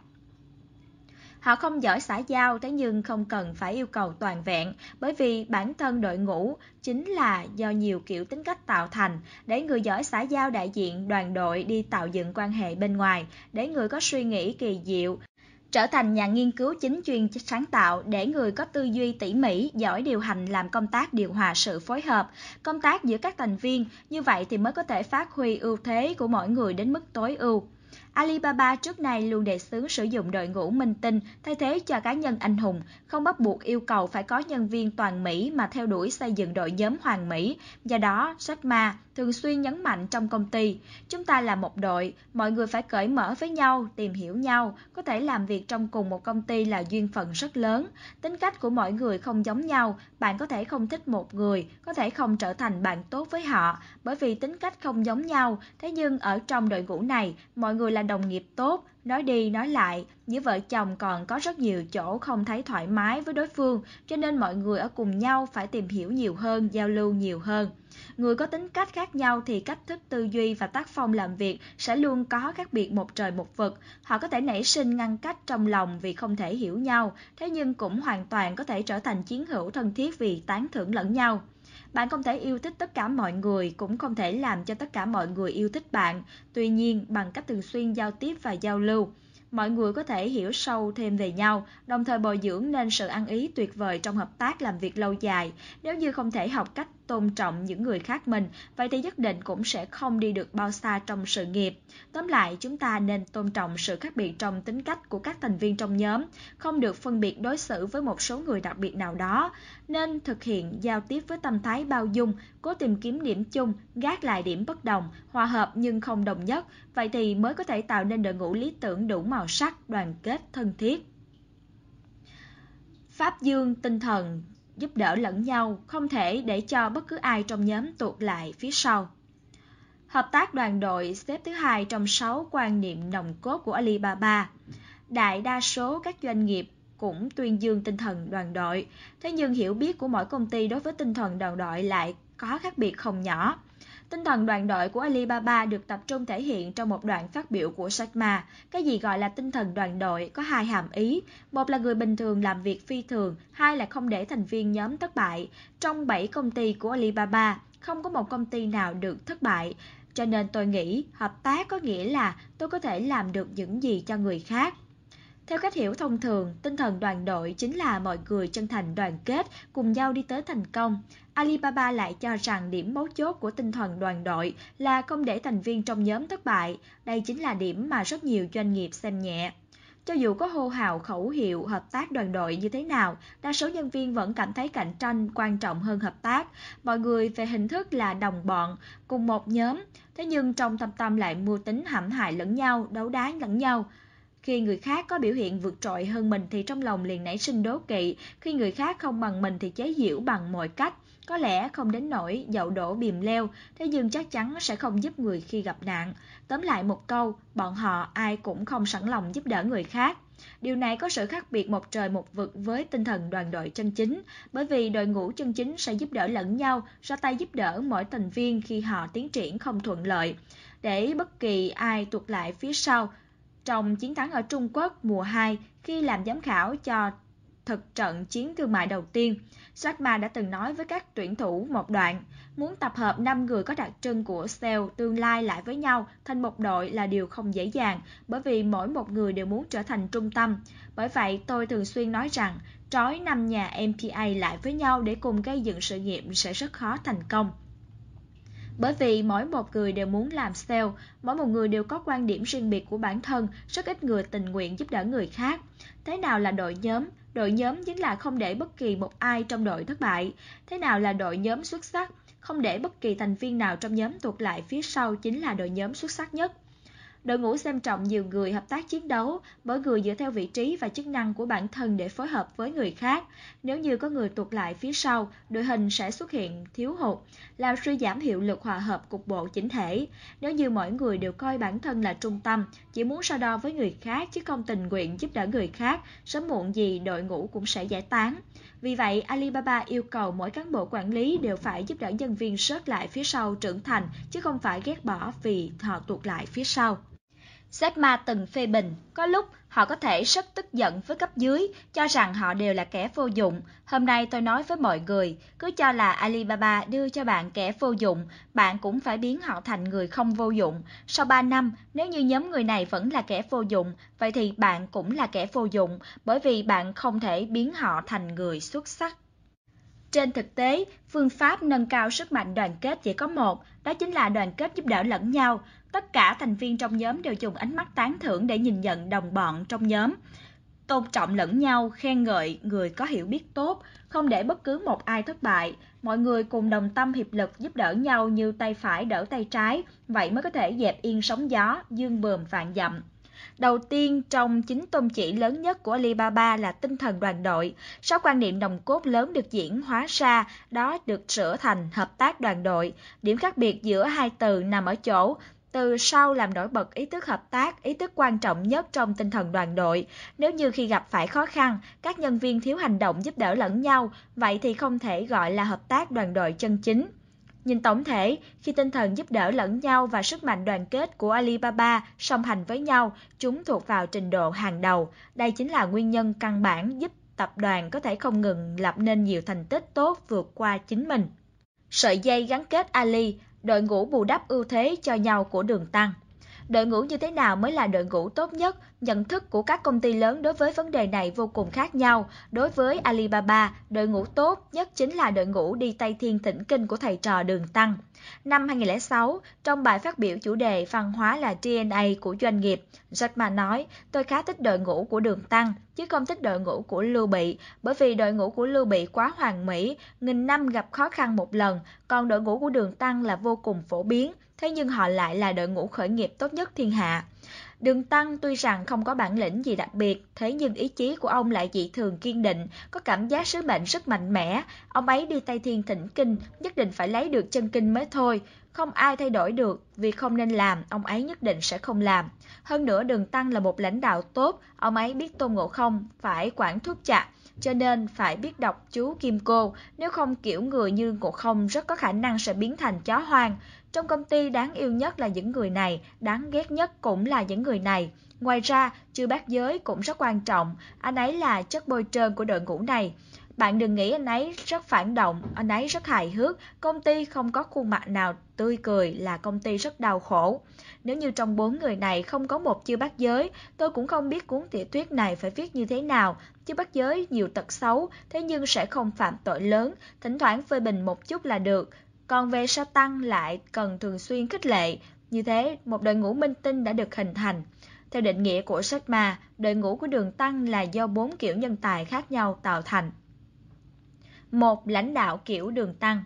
Họ không giỏi xã giao thế nhưng không cần phải yêu cầu toàn vẹn bởi vì bản thân đội ngũ chính là do nhiều kiểu tính cách tạo thành để người giỏi xã giao đại diện đoàn đội đi tạo dựng quan hệ bên ngoài để người có suy nghĩ kỳ diệu trở thành nhà nghiên cứu chính chuyên sáng tạo để người có tư duy tỉ mỉ, giỏi điều hành làm công tác điều hòa sự phối hợp, công tác giữa các thành viên, như vậy thì mới có thể phát huy ưu thế của mỗi người đến mức tối ưu. Alibaba trước nay luôn đề xướng sử dụng đội ngũ minh tinh thay thế cho cá nhân anh hùng, không bắt buộc yêu cầu phải có nhân viên toàn Mỹ mà theo đuổi xây dựng đội nhóm hoàn Mỹ. Do đó, Jack Ma thường xuyên nhấn mạnh trong công ty, chúng ta là một đội, mọi người phải cởi mở với nhau, tìm hiểu nhau, có thể làm việc trong cùng một công ty là duyên phận rất lớn. Tính cách của mọi người không giống nhau, bạn có thể không thích một người, có thể không trở thành bạn tốt với họ, bởi vì tính cách không giống nhau, thế nhưng ở trong đội ngũ này, mọi người là đồng nghiệp tốt, nói đi nói lại, giữa vợ chồng còn có rất nhiều chỗ không thấy thoải mái với đối phương, cho nên mọi người ở cùng nhau phải tìm hiểu nhiều hơn, giao lưu nhiều hơn. Người có tính cách khác nhau thì cách thức tư duy và tác phong làm việc sẽ luôn có khác biệt một trời một vực. Họ có thể nảy sinh ngăn cách trong lòng vì không thể hiểu nhau, thế nhưng cũng hoàn toàn có thể trở thành chiến hữu thân thiết vì tán thưởng lẫn nhau. Bạn không thể yêu thích tất cả mọi người, cũng không thể làm cho tất cả mọi người yêu thích bạn. Tuy nhiên, bằng cách thường xuyên giao tiếp và giao lưu, mọi người có thể hiểu sâu thêm về nhau, đồng thời bồi dưỡng nên sự ăn ý tuyệt vời trong hợp tác làm việc lâu dài. Nếu như không thể học cách tôn trọng những người khác mình, vậy thì nhất định cũng sẽ không đi được bao xa trong sự nghiệp. Tóm lại, chúng ta nên tôn trọng sự khác biệt trong tính cách của các thành viên trong nhóm, không được phân biệt đối xử với một số người đặc biệt nào đó, nên thực hiện giao tiếp với tâm thái bao dung, cố tìm kiếm điểm chung, gác lại điểm bất đồng, hòa hợp nhưng không đồng nhất, vậy thì mới có thể tạo nên đội ngũ lý tưởng đủ màu sắc, đoàn kết, thân thiết. Pháp dương tinh thần giúp đỡ lẫn nhau, không thể để cho bất cứ ai trong nhóm tuột lại phía sau. Hợp tác đoàn đội xếp thứ hai trong 6 quan niệm nồng cốt của Alibaba. Đại đa số các doanh nghiệp cũng tuyên dương tinh thần đoàn đội, thế nhưng hiểu biết của mỗi công ty đối với tinh thần đoàn đội lại có khác biệt không nhỏ. Tinh thần đoàn đội của Alibaba được tập trung thể hiện trong một đoạn phát biểu của Jack Cái gì gọi là tinh thần đoàn đội có hai hàm ý. Một là người bình thường làm việc phi thường, hai là không để thành viên nhóm thất bại. Trong 7 công ty của Alibaba, không có một công ty nào được thất bại. Cho nên tôi nghĩ hợp tác có nghĩa là tôi có thể làm được những gì cho người khác. Theo cách hiểu thông thường, tinh thần đoàn đội chính là mọi người chân thành đoàn kết, cùng nhau đi tới thành công. Alibaba lại cho rằng điểm mấu chốt của tinh thần đoàn đội là không để thành viên trong nhóm thất bại. Đây chính là điểm mà rất nhiều doanh nghiệp xem nhẹ. Cho dù có hô hào khẩu hiệu hợp tác đoàn đội như thế nào, đa số nhân viên vẫn cảm thấy cạnh tranh quan trọng hơn hợp tác. Mọi người về hình thức là đồng bọn, cùng một nhóm, thế nhưng trong tâm tâm lại mưu tính hãm hại lẫn nhau, đấu đá lẫn nhau. Khi người khác có biểu hiện vượt trội hơn mình thì trong lòng liền nảy sinh đố kỵ, khi người khác không bằng mình thì chế giễu bằng mọi cách. Có lẽ không đến nỗi dậu đổ bìm leo, thế nhưng chắc chắn sẽ không giúp người khi gặp nạn. Tóm lại một câu, bọn họ ai cũng không sẵn lòng giúp đỡ người khác. Điều này có sự khác biệt một trời một vực với tinh thần đoàn đội chân chính, bởi vì đội ngũ chân chính sẽ giúp đỡ lẫn nhau, ra tay giúp đỡ mỗi thành viên khi họ tiến triển không thuận lợi. Để bất kỳ ai tuột lại phía sau, trong chiến thắng ở Trung Quốc mùa 2 khi làm giám khảo cho thực trận chiến thương mại đầu tiên. Jack Ma đã từng nói với các tuyển thủ một đoạn, muốn tập hợp 5 người có đặc trưng của Cell tương lai lại với nhau thành một đội là điều không dễ dàng, bởi vì mỗi một người đều muốn trở thành trung tâm. Bởi vậy, tôi thường xuyên nói rằng, trói 5 nhà MPA lại với nhau để cùng gây dựng sự nghiệp sẽ rất khó thành công. Bởi vì mỗi một người đều muốn làm sale, mỗi một người đều có quan điểm riêng biệt của bản thân, rất ít người tình nguyện giúp đỡ người khác. Thế nào là đội nhóm? Đội nhóm chính là không để bất kỳ một ai trong đội thất bại. Thế nào là đội nhóm xuất sắc? Không để bất kỳ thành viên nào trong nhóm tụt lại phía sau chính là đội nhóm xuất sắc nhất. Đội ngũ xem trọng nhiều người hợp tác chiến đấu, mỗi người dựa theo vị trí và chức năng của bản thân để phối hợp với người khác. Nếu như có người tụt lại phía sau, đội hình sẽ xuất hiện thiếu hụt, làm suy giảm hiệu lực hòa hợp cục bộ chỉnh thể. Nếu như mỗi người đều coi bản thân là trung tâm, chỉ muốn so đo với người khác chứ không tình nguyện giúp đỡ người khác, sớm muộn gì đội ngũ cũng sẽ giải tán. Vì vậy, Alibaba yêu cầu mỗi cán bộ quản lý đều phải giúp đỡ nhân viên sớt lại phía sau trưởng thành, chứ không phải ghét bỏ vì họ tụt lại phía sau. Sếp Ma từng phê bình, có lúc họ có thể rất tức giận với cấp dưới, cho rằng họ đều là kẻ vô dụng. Hôm nay tôi nói với mọi người, cứ cho là Alibaba đưa cho bạn kẻ vô dụng, bạn cũng phải biến họ thành người không vô dụng. Sau 3 năm, nếu như nhóm người này vẫn là kẻ vô dụng, vậy thì bạn cũng là kẻ vô dụng, bởi vì bạn không thể biến họ thành người xuất sắc. Trên thực tế, phương pháp nâng cao sức mạnh đoàn kết chỉ có một, đó chính là đoàn kết giúp đỡ lẫn nhau. Tất cả thành viên trong nhóm đều dùng ánh mắt tán thưởng để nhìn nhận đồng bọn trong nhóm. Tôn trọng lẫn nhau, khen ngợi người có hiểu biết tốt, không để bất cứ một ai thất bại. Mọi người cùng đồng tâm hiệp lực giúp đỡ nhau như tay phải đỡ tay trái, vậy mới có thể dẹp yên sóng gió, dương bờm vạn dặm. Đầu tiên trong chính tôn chỉ lớn nhất của Alibaba là tinh thần đoàn đội. Sáu quan niệm đồng cốt lớn được diễn hóa ra, đó được sửa thành hợp tác đoàn đội. Điểm khác biệt giữa hai từ nằm ở chỗ từ sau làm nổi bật ý thức hợp tác, ý thức quan trọng nhất trong tinh thần đoàn đội. Nếu như khi gặp phải khó khăn, các nhân viên thiếu hành động giúp đỡ lẫn nhau, vậy thì không thể gọi là hợp tác đoàn đội chân chính. Nhìn tổng thể, khi tinh thần giúp đỡ lẫn nhau và sức mạnh đoàn kết của Alibaba song hành với nhau, chúng thuộc vào trình độ hàng đầu. Đây chính là nguyên nhân căn bản giúp tập đoàn có thể không ngừng lập nên nhiều thành tích tốt vượt qua chính mình. Sợi dây gắn kết Ali, đội ngũ bù đắp ưu thế cho nhau của đường tăng. Đội ngũ như thế nào mới là đội ngũ tốt nhất? Nhận thức của các công ty lớn đối với vấn đề này vô cùng khác nhau. Đối với Alibaba, đội ngũ tốt nhất chính là đội ngũ đi Tây Thiên Thỉnh Kinh của thầy trò Đường Tăng. Năm 2006, trong bài phát biểu chủ đề văn hóa là DNA của doanh nghiệp, Jack Ma nói, tôi khá thích đội ngũ của Đường Tăng, chứ không thích đội ngũ của Lưu Bị, bởi vì đội ngũ của Lưu Bị quá hoàn mỹ, nghìn năm gặp khó khăn một lần, còn đội ngũ của Đường Tăng là vô cùng phổ biến, thế nhưng họ lại là đội ngũ khởi nghiệp tốt nhất thiên hạ. Đường Tăng tuy rằng không có bản lĩnh gì đặc biệt, thế nhưng ý chí của ông lại dị thường kiên định, có cảm giác sứ mệnh rất mạnh mẽ. Ông ấy đi Tây Thiên thỉnh kinh, nhất định phải lấy được chân kinh mới thôi. Không ai thay đổi được, vì không nên làm, ông ấy nhất định sẽ không làm. Hơn nữa Đường Tăng là một lãnh đạo tốt, ông ấy biết Tôn Ngộ Không phải quản thúc chặt, cho nên phải biết đọc chú Kim Cô, nếu không kiểu người như Ngộ Không rất có khả năng sẽ biến thành chó hoang. Trong công ty đáng yêu nhất là những người này, đáng ghét nhất cũng là những người này. Ngoài ra, chư bác giới cũng rất quan trọng, anh ấy là chất bôi trơn của đội ngũ này. Bạn đừng nghĩ anh ấy rất phản động, anh ấy rất hài hước, công ty không có khuôn mặt nào tươi cười là công ty rất đau khổ. Nếu như trong bốn người này không có một chư bác giới, tôi cũng không biết cuốn tiểu thuyết này phải viết như thế nào. Chư bác giới nhiều tật xấu, thế nhưng sẽ không phạm tội lớn, thỉnh thoảng phê bình một chút là được. Còn về sa tăng lại cần thường xuyên khích lệ, như thế một đội ngũ minh tinh đã được hình thành. Theo định nghĩa của sách ma, đội ngũ của đường tăng là do bốn kiểu nhân tài khác nhau tạo thành. Một lãnh đạo kiểu đường tăng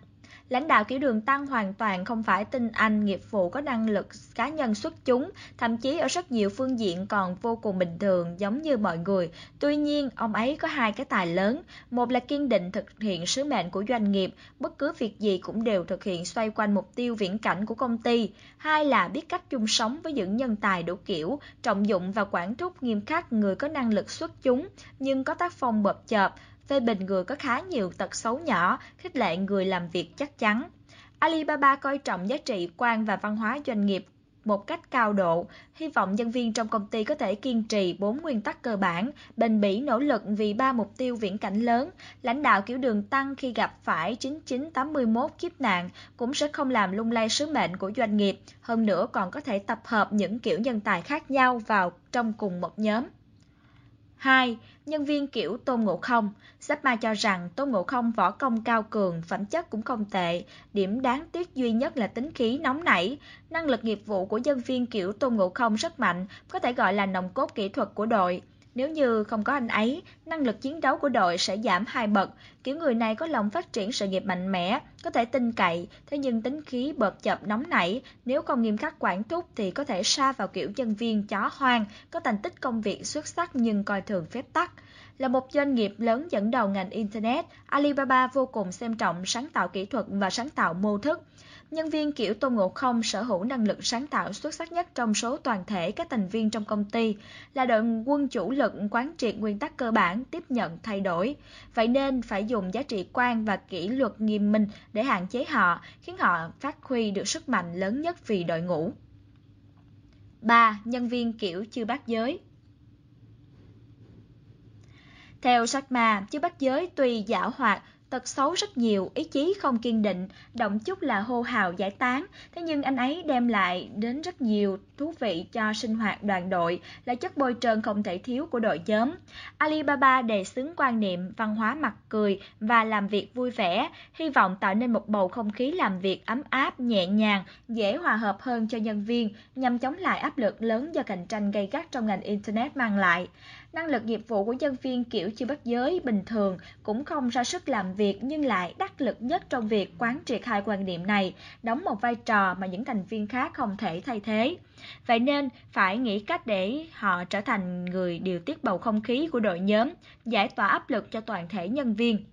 Lãnh đạo kiểu đường tăng hoàn toàn không phải tinh anh nghiệp vụ có năng lực cá nhân xuất chúng, thậm chí ở rất nhiều phương diện còn vô cùng bình thường giống như mọi người. Tuy nhiên, ông ấy có hai cái tài lớn. Một là kiên định thực hiện sứ mệnh của doanh nghiệp, bất cứ việc gì cũng đều thực hiện xoay quanh mục tiêu viễn cảnh của công ty. Hai là biết cách chung sống với những nhân tài đủ kiểu, trọng dụng và quản thúc nghiêm khắc người có năng lực xuất chúng, nhưng có tác phong bợp chợp, phê bình người có khá nhiều tật xấu nhỏ, khích lệ người làm việc chắc chắn. Alibaba coi trọng giá trị quan và văn hóa doanh nghiệp một cách cao độ, hy vọng nhân viên trong công ty có thể kiên trì bốn nguyên tắc cơ bản, bền bỉ nỗ lực vì ba mục tiêu viễn cảnh lớn. Lãnh đạo kiểu đường tăng khi gặp phải 9981 kiếp nạn cũng sẽ không làm lung lay sứ mệnh của doanh nghiệp, hơn nữa còn có thể tập hợp những kiểu nhân tài khác nhau vào trong cùng một nhóm. 2. Nhân viên kiểu Tôn Ngộ Không Sách Ma cho rằng Tôn Ngộ Không võ công cao cường, phẩm chất cũng không tệ. Điểm đáng tiếc duy nhất là tính khí nóng nảy. Năng lực nghiệp vụ của nhân viên kiểu Tôn Ngộ Không rất mạnh, có thể gọi là nòng cốt kỹ thuật của đội. Nếu như không có anh ấy, năng lực chiến đấu của đội sẽ giảm hai bậc. Kiểu người này có lòng phát triển sự nghiệp mạnh mẽ, có thể tin cậy, thế nhưng tính khí bợp chập nóng nảy, nếu không nghiêm khắc quản thúc thì có thể sa vào kiểu nhân viên chó hoang, có thành tích công việc xuất sắc nhưng coi thường phép tắc. Là một doanh nghiệp lớn dẫn đầu ngành Internet, Alibaba vô cùng xem trọng sáng tạo kỹ thuật và sáng tạo mô thức. Nhân viên kiểu Tôn Ngộ Không sở hữu năng lực sáng tạo xuất sắc nhất trong số toàn thể các thành viên trong công ty, là đội quân chủ lực quán triệt nguyên tắc cơ bản tiếp nhận thay đổi. Vậy nên phải dùng giá trị quan và kỷ luật nghiêm minh để hạn chế họ, khiến họ phát huy được sức mạnh lớn nhất vì đội ngũ. 3. Nhân viên kiểu chưa bát giới Theo Sắc Ma, chưa bát giới tuy giả hoạt Tật xấu rất nhiều, ý chí không kiên định, động chút là hô hào giải tán. Thế nhưng anh ấy đem lại đến rất nhiều thú vị cho sinh hoạt đoàn đội, là chất bôi trơn không thể thiếu của đội nhóm. Alibaba đề xướng quan niệm văn hóa mặt cười và làm việc vui vẻ, hy vọng tạo nên một bầu không khí làm việc ấm áp, nhẹ nhàng, dễ hòa hợp hơn cho nhân viên, nhằm chống lại áp lực lớn do cạnh tranh gây gắt trong ngành Internet mang lại. Năng lực nghiệp vụ của nhân viên kiểu chưa bắt giới bình thường cũng không ra sức làm việc nhưng lại đắc lực nhất trong việc quán triệt hai quan niệm này, đóng một vai trò mà những thành viên khác không thể thay thế. Vậy nên phải nghĩ cách để họ trở thành người điều tiết bầu không khí của đội nhóm, giải tỏa áp lực cho toàn thể nhân viên.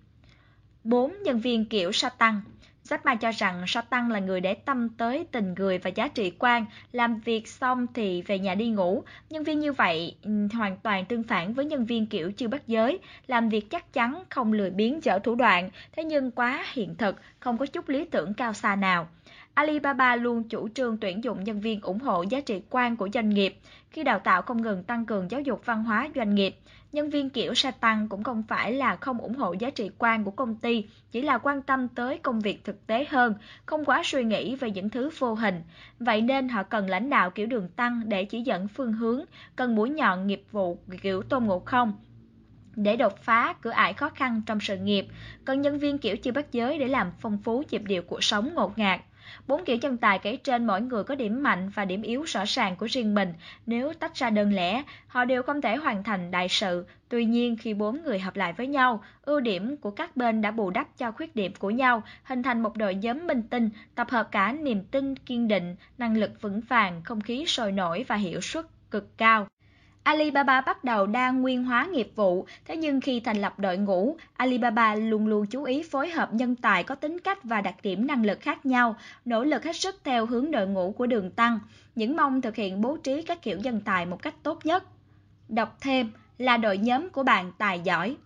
4. Nhân viên kiểu sa tăng Sách Ma cho rằng Sa Tăng là người để tâm tới tình người và giá trị quan, làm việc xong thì về nhà đi ngủ. Nhân viên như vậy ừ, hoàn toàn tương phản với nhân viên kiểu chưa bắt giới, làm việc chắc chắn, không lười biếng dở thủ đoạn, thế nhưng quá hiện thực, không có chút lý tưởng cao xa nào. Alibaba luôn chủ trương tuyển dụng nhân viên ủng hộ giá trị quan của doanh nghiệp, khi đào tạo không ngừng tăng cường giáo dục văn hóa doanh nghiệp. Nhân viên kiểu sa tăng cũng không phải là không ủng hộ giá trị quan của công ty, chỉ là quan tâm tới công việc thực tế hơn, không quá suy nghĩ về những thứ vô hình. Vậy nên họ cần lãnh đạo kiểu đường tăng để chỉ dẫn phương hướng, cần mũi nhọn nghiệp vụ kiểu tôn ngộ không, để đột phá cửa ải khó khăn trong sự nghiệp, cần nhân viên kiểu chưa bắt giới để làm phong phú nhịp điệu cuộc sống ngột ngạt. Bốn kiểu nhân tài kể trên mỗi người có điểm mạnh và điểm yếu rõ ràng của riêng mình. Nếu tách ra đơn lẻ, họ đều không thể hoàn thành đại sự. Tuy nhiên, khi bốn người hợp lại với nhau, ưu điểm của các bên đã bù đắp cho khuyết điểm của nhau, hình thành một đội nhóm minh tinh, tập hợp cả niềm tin kiên định, năng lực vững vàng, không khí sôi nổi và hiệu suất cực cao. Alibaba bắt đầu đa nguyên hóa nghiệp vụ, thế nhưng khi thành lập đội ngũ, Alibaba luôn luôn chú ý phối hợp nhân tài có tính cách và đặc điểm năng lực khác nhau, nỗ lực hết sức theo hướng đội ngũ của đường tăng, những mong thực hiện bố trí các kiểu nhân tài một cách tốt nhất. Đọc thêm là đội nhóm của bạn tài giỏi.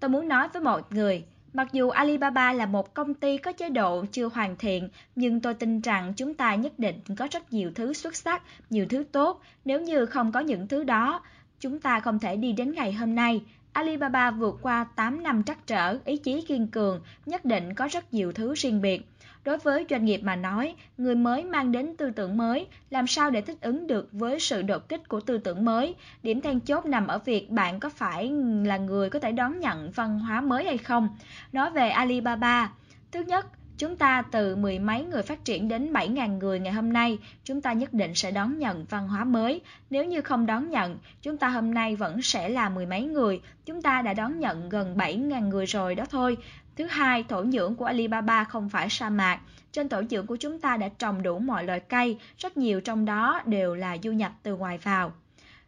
Tôi muốn nói với mọi người, Mặc dù Alibaba là một công ty có chế độ chưa hoàn thiện, nhưng tôi tin rằng chúng ta nhất định có rất nhiều thứ xuất sắc, nhiều thứ tốt. Nếu như không có những thứ đó, chúng ta không thể đi đến ngày hôm nay. Alibaba vượt qua 8 năm trắc trở, ý chí kiên cường, nhất định có rất nhiều thứ riêng biệt. Đối với doanh nghiệp mà nói, người mới mang đến tư tưởng mới, làm sao để thích ứng được với sự đột kích của tư tưởng mới? Điểm then chốt nằm ở việc bạn có phải là người có thể đón nhận văn hóa mới hay không? Nói về Alibaba, thứ nhất, Chúng ta từ mười mấy người phát triển đến 7.000 người ngày hôm nay, chúng ta nhất định sẽ đón nhận văn hóa mới. Nếu như không đón nhận, chúng ta hôm nay vẫn sẽ là mười mấy người, chúng ta đã đón nhận gần 7.000 người rồi đó thôi. Thứ hai, thổ nhưỡng của Alibaba không phải sa mạc. Trên thổ nhưỡng của chúng ta đã trồng đủ mọi loại cây, rất nhiều trong đó đều là du nhập từ ngoài vào.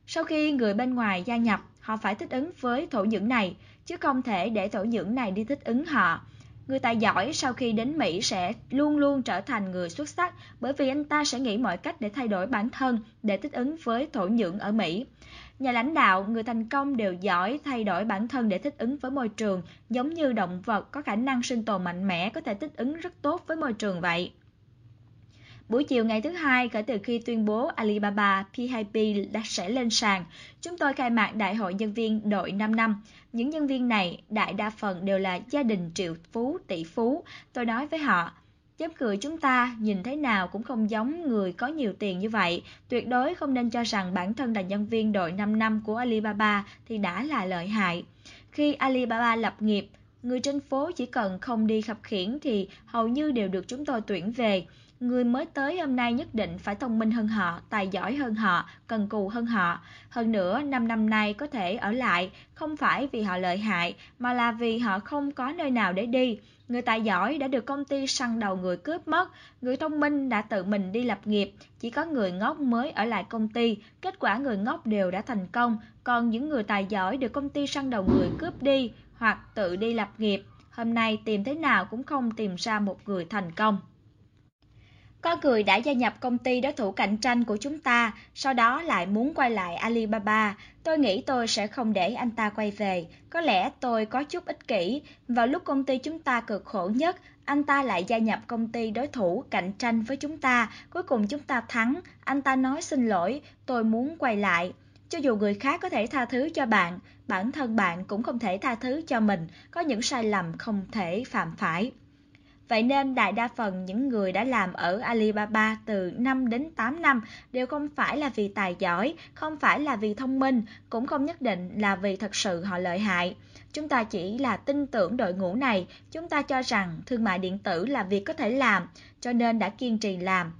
Sau khi người bên ngoài gia nhập, họ phải thích ứng với thổ nhưỡng này, chứ không thể để thổ nhưỡng này đi thích ứng họ. Người tài giỏi sau khi đến Mỹ sẽ luôn luôn trở thành người xuất sắc bởi vì anh ta sẽ nghĩ mọi cách để thay đổi bản thân để thích ứng với thổ nhưỡng ở Mỹ. Nhà lãnh đạo, người thành công đều giỏi thay đổi bản thân để thích ứng với môi trường, giống như động vật có khả năng sinh tồn mạnh mẽ có thể thích ứng rất tốt với môi trường vậy. Buổi chiều ngày thứ hai kể từ khi tuyên bố Alibaba P2P sẽ lên sàn, chúng tôi khai mạc Đại hội nhân viên đội 5 năm. Những nhân viên này đại đa phần đều là gia đình triệu phú, tỷ phú. Tôi nói với họ, Chớp cười chúng ta nhìn thế nào cũng không giống người có nhiều tiền như vậy. Tuyệt đối không nên cho rằng bản thân là nhân viên đội 5 năm của Alibaba thì đã là lợi hại. Khi Alibaba lập nghiệp, người trên phố chỉ cần không đi khập khiển thì hầu như đều được chúng tôi tuyển về. Người mới tới hôm nay nhất định phải thông minh hơn họ, tài giỏi hơn họ, cần cù hơn họ. Hơn nữa, năm năm nay có thể ở lại, không phải vì họ lợi hại, mà là vì họ không có nơi nào để đi. Người tài giỏi đã được công ty săn đầu người cướp mất, người thông minh đã tự mình đi lập nghiệp, chỉ có người ngốc mới ở lại công ty, kết quả người ngốc đều đã thành công, còn những người tài giỏi được công ty săn đầu người cướp đi hoặc tự đi lập nghiệp, hôm nay tìm thế nào cũng không tìm ra một người thành công. Có người đã gia nhập công ty đối thủ cạnh tranh của chúng ta, sau đó lại muốn quay lại Alibaba. Tôi nghĩ tôi sẽ không để anh ta quay về. Có lẽ tôi có chút ích kỷ. Vào lúc công ty chúng ta cực khổ nhất, anh ta lại gia nhập công ty đối thủ cạnh tranh với chúng ta. Cuối cùng chúng ta thắng. Anh ta nói xin lỗi, tôi muốn quay lại. Cho dù người khác có thể tha thứ cho bạn, bản thân bạn cũng không thể tha thứ cho mình. Có những sai lầm không thể phạm phải. Vậy nên đại đa phần những người đã làm ở Alibaba từ 5 đến 8 năm đều không phải là vì tài giỏi, không phải là vì thông minh, cũng không nhất định là vì thật sự họ lợi hại. Chúng ta chỉ là tin tưởng đội ngũ này, chúng ta cho rằng thương mại điện tử là việc có thể làm, cho nên đã kiên trì làm.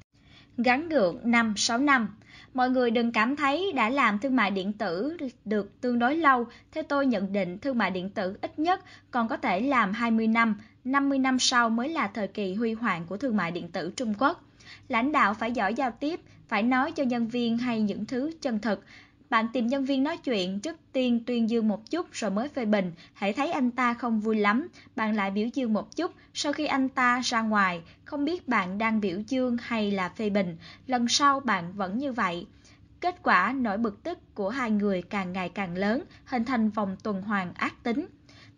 Gắn gượng 5-6 năm. Mọi người đừng cảm thấy đã làm thương mại điện tử được tương đối lâu. Theo tôi nhận định thương mại điện tử ít nhất còn có thể làm 20 năm, 50 năm sau mới là thời kỳ huy hoàng của thương mại điện tử Trung Quốc. Lãnh đạo phải giỏi giao tiếp, phải nói cho nhân viên hay những thứ chân thực. Bạn tìm nhân viên nói chuyện, trước tiên tuyên dương một chút rồi mới phê bình. Hãy thấy anh ta không vui lắm, bạn lại biểu dương một chút. Sau khi anh ta ra ngoài, không biết bạn đang biểu dương hay là phê bình. Lần sau bạn vẫn như vậy. Kết quả nỗi bực tức của hai người càng ngày càng lớn, hình thành vòng tuần hoàn ác tính.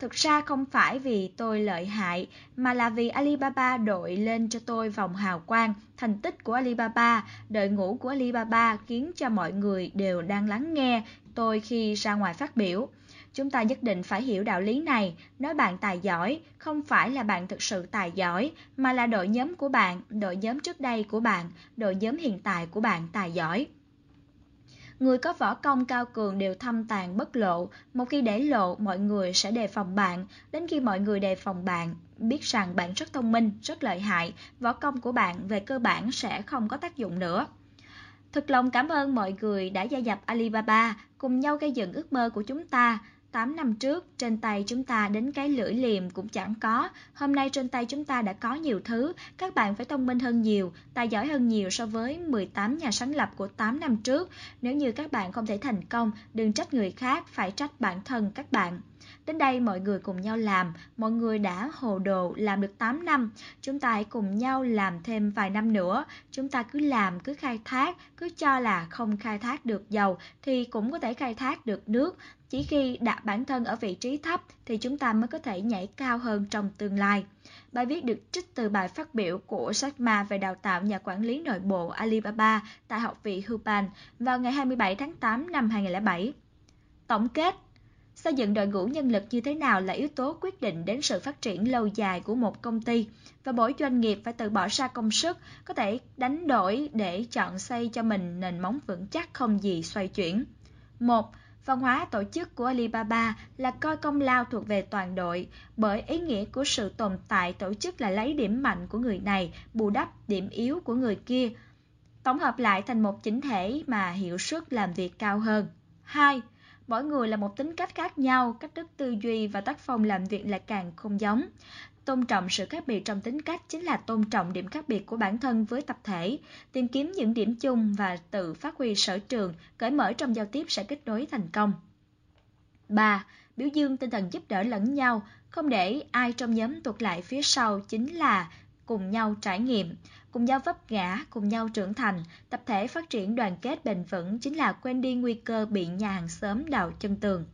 Thực ra không phải vì tôi lợi hại, mà là vì Alibaba đội lên cho tôi vòng hào quang, thành tích của Alibaba, đội ngũ của Alibaba khiến cho mọi người đều đang lắng nghe tôi khi ra ngoài phát biểu. Chúng ta nhất định phải hiểu đạo lý này, nói bạn tài giỏi, không phải là bạn thực sự tài giỏi, mà là đội nhóm của bạn, đội nhóm trước đây của bạn, đội nhóm hiện tại của bạn tài giỏi. Người có võ công cao cường đều thâm tàn bất lộ, một khi để lộ mọi người sẽ đề phòng bạn, đến khi mọi người đề phòng bạn, biết rằng bạn rất thông minh, rất lợi hại, võ công của bạn về cơ bản sẽ không có tác dụng nữa. Thực lòng cảm ơn mọi người đã gia nhập Alibaba, cùng nhau gây dựng ước mơ của chúng ta. 8 năm trước, trên tay chúng ta đến cái lưỡi liềm cũng chẳng có. Hôm nay trên tay chúng ta đã có nhiều thứ. Các bạn phải thông minh hơn nhiều, tài giỏi hơn nhiều so với 18 nhà sáng lập của 8 năm trước. Nếu như các bạn không thể thành công, đừng trách người khác, phải trách bản thân các bạn. Đến đây mọi người cùng nhau làm, mọi người đã hồ đồ làm được 8 năm, chúng ta hãy cùng nhau làm thêm vài năm nữa, chúng ta cứ làm, cứ khai thác, cứ cho là không khai thác được dầu thì cũng có thể khai thác được nước, chỉ khi đặt bản thân ở vị trí thấp thì chúng ta mới có thể nhảy cao hơn trong tương lai. Bài viết được trích từ bài phát biểu của Jack về đào tạo nhà quản lý nội bộ Alibaba tại Học viện Hupan vào ngày 27 tháng 8 năm 2007. Tổng kết Xây dựng đội ngũ nhân lực như thế nào là yếu tố quyết định đến sự phát triển lâu dài của một công ty và mỗi doanh nghiệp phải tự bỏ ra công sức, có thể đánh đổi để chọn xây cho mình nền móng vững chắc không gì xoay chuyển. 1. Văn hóa tổ chức của Alibaba là coi công lao thuộc về toàn đội, bởi ý nghĩa của sự tồn tại tổ chức là lấy điểm mạnh của người này, bù đắp điểm yếu của người kia, tổng hợp lại thành một chỉnh thể mà hiệu suất làm việc cao hơn. 2 mỗi người là một tính cách khác nhau, cách thức tư duy và tác phong làm việc lại càng không giống. Tôn trọng sự khác biệt trong tính cách chính là tôn trọng điểm khác biệt của bản thân với tập thể, tìm kiếm những điểm chung và tự phát huy sở trường, cởi mở trong giao tiếp sẽ kết nối thành công. 3. Biểu dương tinh thần giúp đỡ lẫn nhau, không để ai trong nhóm tuột lại phía sau chính là cùng nhau trải nghiệm, cùng nhau vấp ngã, cùng nhau trưởng thành, tập thể phát triển đoàn kết bền vững chính là quên đi nguy cơ bị nhà hàng xóm đào chân tường.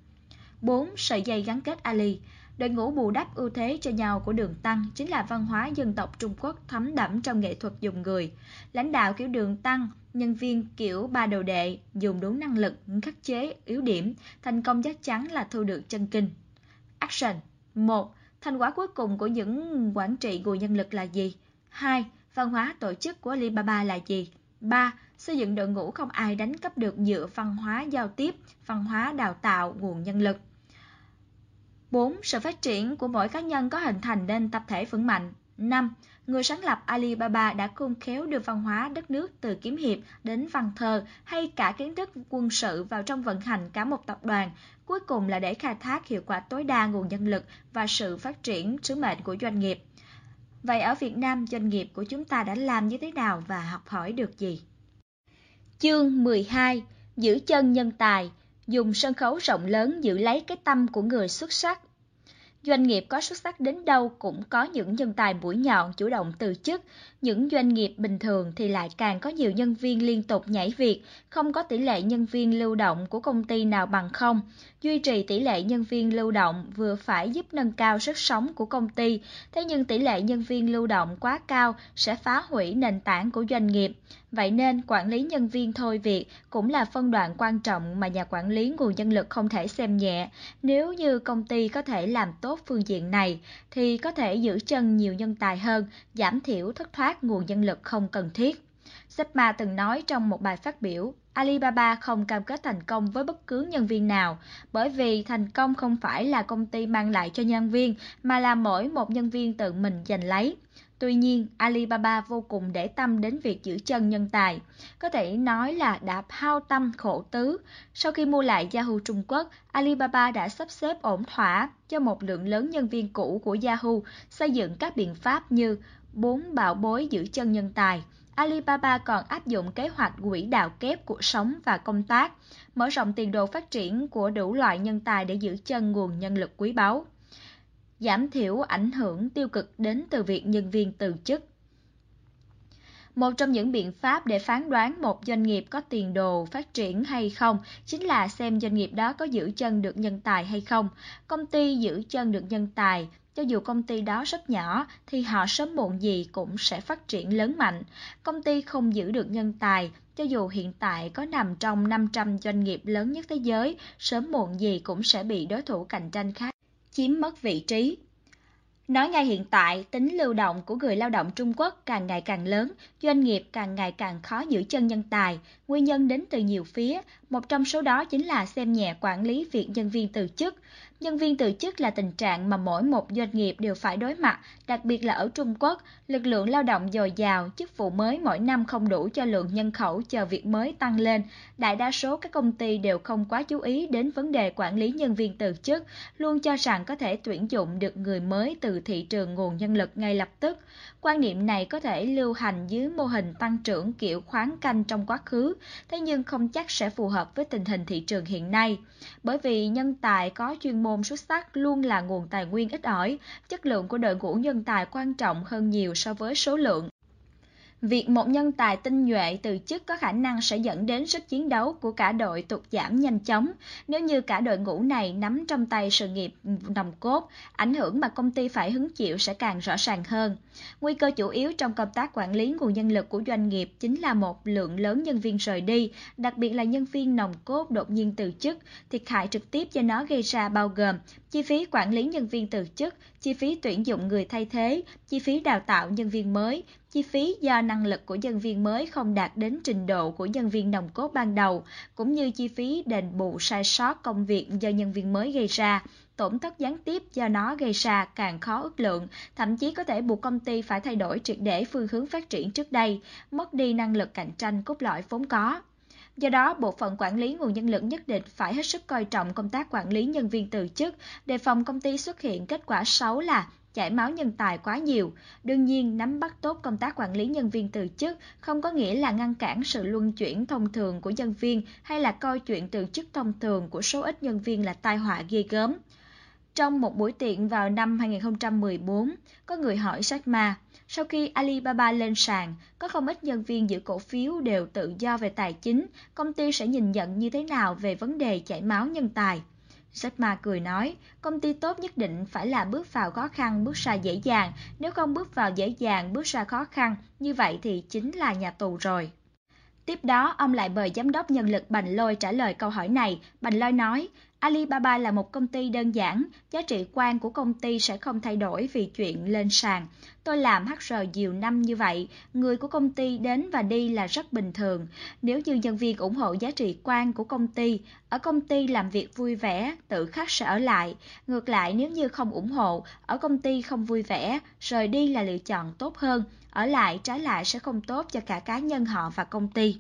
4. Sợi dây gắn kết Ali Đội ngũ bù đắp ưu thế cho nhau của đường Tăng chính là văn hóa dân tộc Trung Quốc thấm đẫm trong nghệ thuật dùng người. Lãnh đạo kiểu đường Tăng, nhân viên kiểu ba đầu đệ, dùng đúng năng lực, khắc chế, yếu điểm, thành công chắc chắn là thu được chân kinh. Action 1. Thành quả cuối cùng của những quản trị nguồn nhân lực là gì? 2. Văn hóa tổ chức của Alibaba là gì? 3. Xây dựng đội ngũ không ai đánh cắp được dựa văn hóa giao tiếp, văn hóa đào tạo, nguồn nhân lực. 4. Sự phát triển của mỗi cá nhân có hình thành nên tập thể vững mạnh. 5. Người sáng lập Alibaba đã khôn khéo đưa văn hóa đất nước từ kiếm hiệp đến văn thơ hay cả kiến thức quân sự vào trong vận hành cả một tập đoàn, cuối cùng là để khai thác hiệu quả tối đa nguồn nhân lực và sự phát triển sứ mệnh của doanh nghiệp. Vậy ở Việt Nam, doanh nghiệp của chúng ta đã làm như thế nào và học hỏi được gì? Chương 12 Giữ chân nhân tài Dùng sân khấu rộng lớn giữ lấy cái tâm của người xuất sắc Doanh nghiệp có xuất sắc đến đâu cũng có những nhân tài mũi nhọn chủ động từ chức, những doanh nghiệp bình thường thì lại càng có nhiều nhân viên liên tục nhảy việc, không có tỷ lệ nhân viên lưu động của công ty nào bằng không. Duy trì tỷ lệ nhân viên lưu động vừa phải giúp nâng cao sức sống của công ty, thế nhưng tỷ lệ nhân viên lưu động quá cao sẽ phá hủy nền tảng của doanh nghiệp. Vậy nên quản lý nhân viên thôi việc cũng là phân đoạn quan trọng mà nhà quản lý nguồn nhân lực không thể xem nhẹ. Nếu như công ty có thể làm tốt phương diện này thì có thể giữ chân nhiều nhân tài hơn, giảm thiểu thất thoát nguồn nhân lực không cần thiết. Jack Ma từng nói trong một bài phát biểu, Alibaba không cam kết thành công với bất cứ nhân viên nào, bởi vì thành công không phải là công ty mang lại cho nhân viên, mà là mỗi một nhân viên tự mình giành lấy. Tuy nhiên, Alibaba vô cùng để tâm đến việc giữ chân nhân tài. Có thể nói là đã hao tâm khổ tứ. Sau khi mua lại Yahoo Trung Quốc, Alibaba đã sắp xếp ổn thỏa cho một lượng lớn nhân viên cũ của Yahoo xây dựng các biện pháp như bốn bảo bối giữ chân nhân tài. Alibaba còn áp dụng kế hoạch quỹ đạo kép cuộc sống và công tác, mở rộng tiền đồ phát triển của đủ loại nhân tài để giữ chân nguồn nhân lực quý báu giảm thiểu ảnh hưởng tiêu cực đến từ việc nhân viên từ chức. Một trong những biện pháp để phán đoán một doanh nghiệp có tiền đồ phát triển hay không chính là xem doanh nghiệp đó có giữ chân được nhân tài hay không. Công ty giữ chân được nhân tài, cho dù công ty đó rất nhỏ thì họ sớm muộn gì cũng sẽ phát triển lớn mạnh. Công ty không giữ được nhân tài, cho dù hiện tại có nằm trong 500 doanh nghiệp lớn nhất thế giới, sớm muộn gì cũng sẽ bị đối thủ cạnh tranh khác chiếm mất vị trí. Nói ngay hiện tại, tính lưu động của người lao động Trung Quốc càng ngày càng lớn, doanh nghiệp càng ngày càng khó giữ chân nhân tài. Nguyên nhân đến từ nhiều phía, một trong số đó chính là xem nhẹ quản lý việc nhân viên từ chức. Nhân viên từ chức là tình trạng mà mỗi một doanh nghiệp đều phải đối mặt, đặc biệt là ở Trung Quốc, lực lượng lao động dồi dào, chức vụ mới mỗi năm không đủ cho lượng nhân khẩu chờ việc mới tăng lên. Đại đa số các công ty đều không quá chú ý đến vấn đề quản lý nhân viên từ chức, luôn cho rằng có thể tuyển dụng được người mới từ thị trường nguồn nhân lực ngay lập tức. Quan niệm này có thể lưu hành dưới mô hình tăng trưởng kiểu khoáng canh trong quá khứ, thế nhưng không chắc sẽ phù hợp với tình hình thị trường hiện nay. Bởi vì nhân tài có chuyên môn môn xuất sắc luôn là nguồn tài nguyên ít ỏi, chất lượng của đội ngũ nhân tài quan trọng hơn nhiều so với số lượng. Việc một nhân tài tinh nhuệ từ chức có khả năng sẽ dẫn đến sức chiến đấu của cả đội tụt giảm nhanh chóng. Nếu như cả đội ngũ này nắm trong tay sự nghiệp nòng cốt, ảnh hưởng mà công ty phải hứng chịu sẽ càng rõ ràng hơn. Nguy cơ chủ yếu trong công tác quản lý nguồn nhân lực của doanh nghiệp chính là một lượng lớn nhân viên rời đi, đặc biệt là nhân viên nòng cốt đột nhiên từ chức. Thiệt hại trực tiếp do nó gây ra bao gồm chi phí quản lý nhân viên từ chức, chi phí tuyển dụng người thay thế, chi phí đào tạo nhân viên mới, chi phí do năng lực của nhân viên mới không đạt đến trình độ của nhân viên nòng cốt ban đầu, cũng như chi phí đền bù sai sót công việc do nhân viên mới gây ra. Tổn thất gián tiếp do nó gây ra càng khó ước lượng, thậm chí có thể buộc công ty phải thay đổi triệt để phương hướng phát triển trước đây, mất đi năng lực cạnh tranh cốt lõi vốn có. Do đó, bộ phận quản lý nguồn nhân lực nhất định phải hết sức coi trọng công tác quản lý nhân viên từ chức, đề phòng công ty xuất hiện kết quả xấu là chảy máu nhân tài quá nhiều. Đương nhiên, nắm bắt tốt công tác quản lý nhân viên từ chức không có nghĩa là ngăn cản sự luân chuyển thông thường của nhân viên hay là coi chuyện từ chức thông thường của số ít nhân viên là tai họa ghê gớm. Trong một buổi tiệc vào năm 2014, có người hỏi Jack Ma, sau khi Alibaba lên sàn, có không ít nhân viên giữ cổ phiếu đều tự do về tài chính, công ty sẽ nhìn nhận như thế nào về vấn đề chảy máu nhân tài? Jack Ma cười nói, công ty tốt nhất định phải là bước vào khó khăn, bước ra dễ dàng. Nếu không bước vào dễ dàng, bước ra khó khăn, như vậy thì chính là nhà tù rồi. Tiếp đó, ông lại mời giám đốc nhân lực Bành Lôi trả lời câu hỏi này. Bành Lôi nói, Alibaba là một công ty đơn giản, giá trị quan của công ty sẽ không thay đổi vì chuyện lên sàn. Tôi làm HR nhiều năm như vậy, người của công ty đến và đi là rất bình thường. Nếu như nhân viên ủng hộ giá trị quan của công ty, ở công ty làm việc vui vẻ, tự khắc sẽ ở lại. Ngược lại nếu như không ủng hộ, ở công ty không vui vẻ, rời đi là lựa chọn tốt hơn. Ở lại trái lại sẽ không tốt cho cả cá nhân họ và công ty.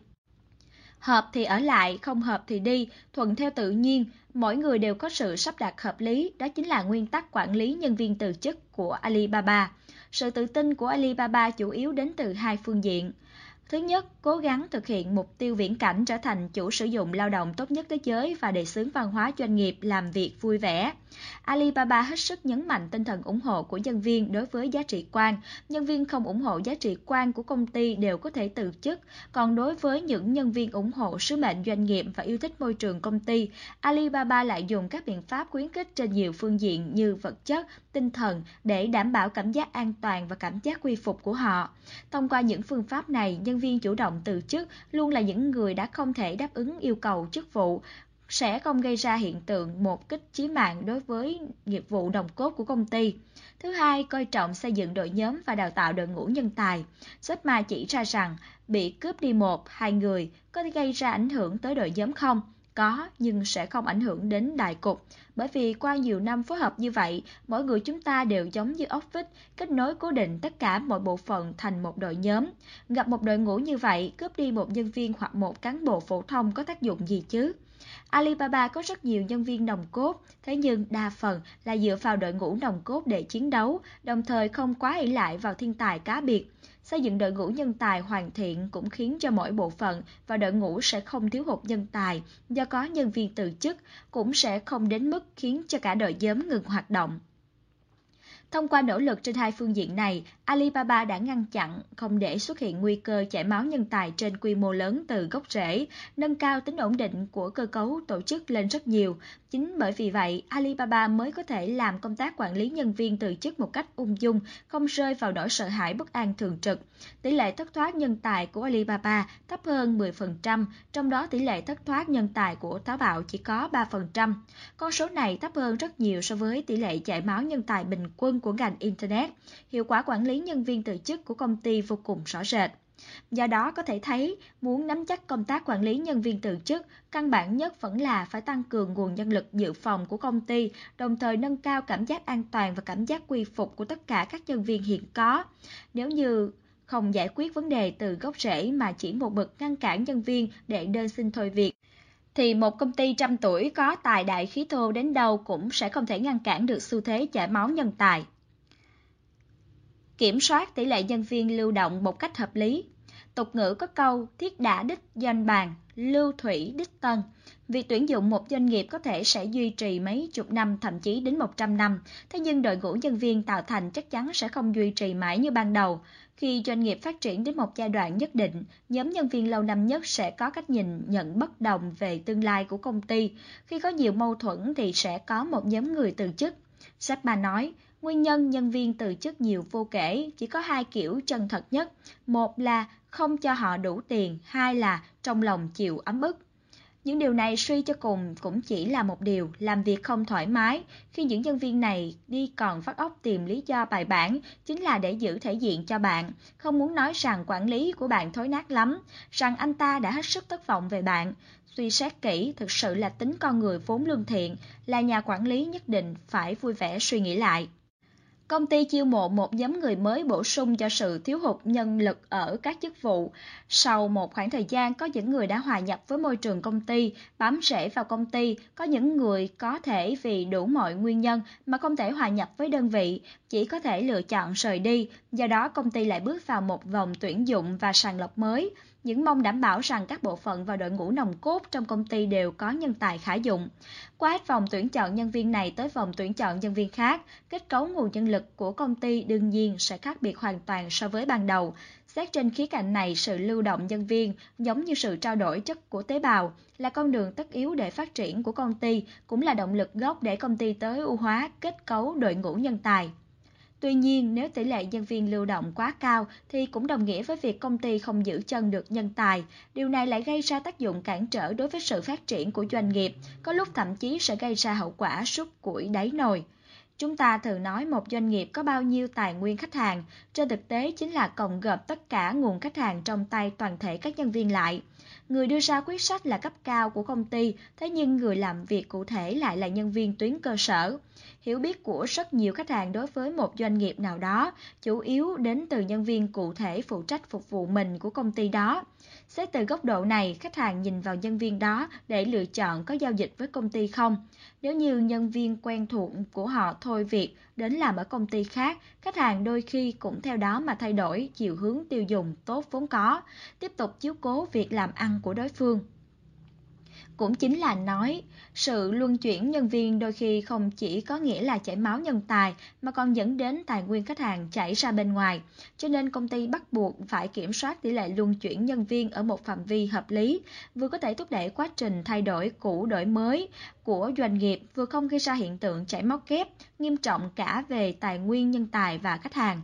Hợp thì ở lại, không hợp thì đi, thuận theo tự nhiên, mỗi người đều có sự sắp đặt hợp lý, đó chính là nguyên tắc quản lý nhân viên từ chức của Alibaba. Sự tự tin của Alibaba chủ yếu đến từ hai phương diện. Thứ nhất, cố gắng thực hiện mục tiêu viễn cảnh trở thành chủ sử dụng lao động tốt nhất thế giới và đề xướng văn hóa doanh nghiệp làm việc vui vẻ. Alibaba hết sức nhấn mạnh tinh thần ủng hộ của nhân viên đối với giá trị quan. Nhân viên không ủng hộ giá trị quan của công ty đều có thể từ chức. Còn đối với những nhân viên ủng hộ sứ mệnh doanh nghiệp và yêu thích môi trường công ty, Alibaba lại dùng các biện pháp khuyến khích trên nhiều phương diện như vật chất, tinh thần để đảm bảo cảm giác an toàn và cảm giác quy phục của họ. Thông qua những phương pháp này, nhân viên chủ động từ chức luôn là những người đã không thể đáp ứng yêu cầu chức vụ, sẽ không gây ra hiện tượng một kích chí mạng đối với nghiệp vụ đồng cốt của công ty. Thứ hai, coi trọng xây dựng đội nhóm và đào tạo đội ngũ nhân tài. Sếp chỉ ra rằng, bị cướp đi một, hai người có thể gây ra ảnh hưởng tới đội nhóm không? Có, nhưng sẽ không ảnh hưởng đến đại cục. Bởi vì qua nhiều năm phối hợp như vậy, mỗi người chúng ta đều giống như ốc vít, kết nối cố định tất cả mọi bộ phận thành một đội nhóm. Gặp một đội ngũ như vậy, cướp đi một nhân viên hoặc một cán bộ phổ thông có tác dụng gì chứ? Alibaba có rất nhiều nhân viên nòng cốt, thế nhưng đa phần là dựa vào đội ngũ nòng cốt để chiến đấu, đồng thời không quá ỷ lại vào thiên tài cá biệt. Xây dựng đội ngũ nhân tài hoàn thiện cũng khiến cho mỗi bộ phận và đội ngũ sẽ không thiếu hụt nhân tài, do có nhân viên từ chức cũng sẽ không đến mức khiến cho cả đội nhóm ngừng hoạt động. Thông qua nỗ lực trên hai phương diện này, Alibaba đã ngăn chặn không để xuất hiện nguy cơ chảy máu nhân tài trên quy mô lớn từ gốc rễ, nâng cao tính ổn định của cơ cấu tổ chức lên rất nhiều. Chính bởi vì vậy, Alibaba mới có thể làm công tác quản lý nhân viên từ chức một cách ung dung, không rơi vào nỗi sợ hãi bất an thường trực. Tỷ lệ thất thoát nhân tài của Alibaba thấp hơn 10%, trong đó tỷ lệ thất thoát nhân tài của Táo Bạo chỉ có 3%. Con số này thấp hơn rất nhiều so với tỷ lệ chảy máu nhân tài bình quân của ngành Internet. Hiệu quả quản lý nhân viên từ chức của công ty vô cùng rõ rệt. Do đó có thể thấy, muốn nắm chắc công tác quản lý nhân viên từ chức, căn bản nhất vẫn là phải tăng cường nguồn nhân lực dự phòng của công ty, đồng thời nâng cao cảm giác an toàn và cảm giác quy phục của tất cả các nhân viên hiện có. Nếu như không giải quyết vấn đề từ gốc rễ mà chỉ một bậc ngăn cản nhân viên để đơn xin thôi việc, thì một công ty trăm tuổi có tài đại khí thô đến đâu cũng sẽ không thể ngăn cản được xu thế chảy máu nhân tài kiểm soát tỷ lệ nhân viên lưu động một cách hợp lý. Tục ngữ có câu thiết đã đích doanh bàn, lưu thủy đích tân. Việc tuyển dụng một doanh nghiệp có thể sẽ duy trì mấy chục năm thậm chí đến 100 năm, thế nhưng đội ngũ nhân viên tạo thành chắc chắn sẽ không duy trì mãi như ban đầu. Khi doanh nghiệp phát triển đến một giai đoạn nhất định, nhóm nhân viên lâu năm nhất sẽ có cách nhìn nhận bất đồng về tương lai của công ty. Khi có nhiều mâu thuẫn thì sẽ có một nhóm người từ chức. Sappa nói, Nguyên nhân nhân viên từ chức nhiều vô kể, chỉ có hai kiểu chân thật nhất. Một là không cho họ đủ tiền, hai là trong lòng chịu ấm ức. Những điều này suy cho cùng cũng chỉ là một điều, làm việc không thoải mái. Khi những nhân viên này đi còn phát óc tìm lý do bài bản, chính là để giữ thể diện cho bạn. Không muốn nói rằng quản lý của bạn thối nát lắm, rằng anh ta đã hết sức thất vọng về bạn. Suy xét kỹ, thực sự là tính con người vốn lương thiện, là nhà quản lý nhất định phải vui vẻ suy nghĩ lại. Công ty chiêu mộ một nhóm người mới bổ sung cho sự thiếu hụt nhân lực ở các chức vụ. Sau một khoảng thời gian, có những người đã hòa nhập với môi trường công ty, bám rễ vào công ty, có những người có thể vì đủ mọi nguyên nhân mà không thể hòa nhập với đơn vị, chỉ có thể lựa chọn rời đi, do đó công ty lại bước vào một vòng tuyển dụng và sàng lọc mới những mong đảm bảo rằng các bộ phận và đội ngũ nòng cốt trong công ty đều có nhân tài khả dụng. Qua hết vòng tuyển chọn nhân viên này tới vòng tuyển chọn nhân viên khác, kết cấu nguồn nhân lực của công ty đương nhiên sẽ khác biệt hoàn toàn so với ban đầu. Xét trên khía cạnh này, sự lưu động nhân viên giống như sự trao đổi chất của tế bào là con đường tất yếu để phát triển của công ty, cũng là động lực gốc để công ty tối ưu hóa kết cấu đội ngũ nhân tài. Tuy nhiên, nếu tỷ lệ nhân viên lưu động quá cao thì cũng đồng nghĩa với việc công ty không giữ chân được nhân tài. Điều này lại gây ra tác dụng cản trở đối với sự phát triển của doanh nghiệp, có lúc thậm chí sẽ gây ra hậu quả sút củi đáy nồi. Chúng ta thường nói một doanh nghiệp có bao nhiêu tài nguyên khách hàng, trên thực tế chính là cộng gộp tất cả nguồn khách hàng trong tay toàn thể các nhân viên lại. Người đưa ra quyết sách là cấp cao của công ty, thế nhưng người làm việc cụ thể lại là nhân viên tuyến cơ sở. Hiểu biết của rất nhiều khách hàng đối với một doanh nghiệp nào đó, chủ yếu đến từ nhân viên cụ thể phụ trách phục vụ mình của công ty đó. Xét từ góc độ này, khách hàng nhìn vào nhân viên đó để lựa chọn có giao dịch với công ty không. Nếu như nhân viên quen thuộc của họ thôi việc đến làm ở công ty khác, khách hàng đôi khi cũng theo đó mà thay đổi chiều hướng tiêu dùng tốt vốn có, tiếp tục chiếu cố việc làm ăn của đối phương cũng chính là nói, sự luân chuyển nhân viên đôi khi không chỉ có nghĩa là chảy máu nhân tài, mà còn dẫn đến tài nguyên khách hàng chảy ra bên ngoài. Cho nên công ty bắt buộc phải kiểm soát tỷ lệ luân chuyển nhân viên ở một phạm vi hợp lý, vừa có thể thúc đẩy quá trình thay đổi cũ đổi mới của doanh nghiệp, vừa không gây ra hiện tượng chảy máu kép, nghiêm trọng cả về tài nguyên nhân tài và khách hàng.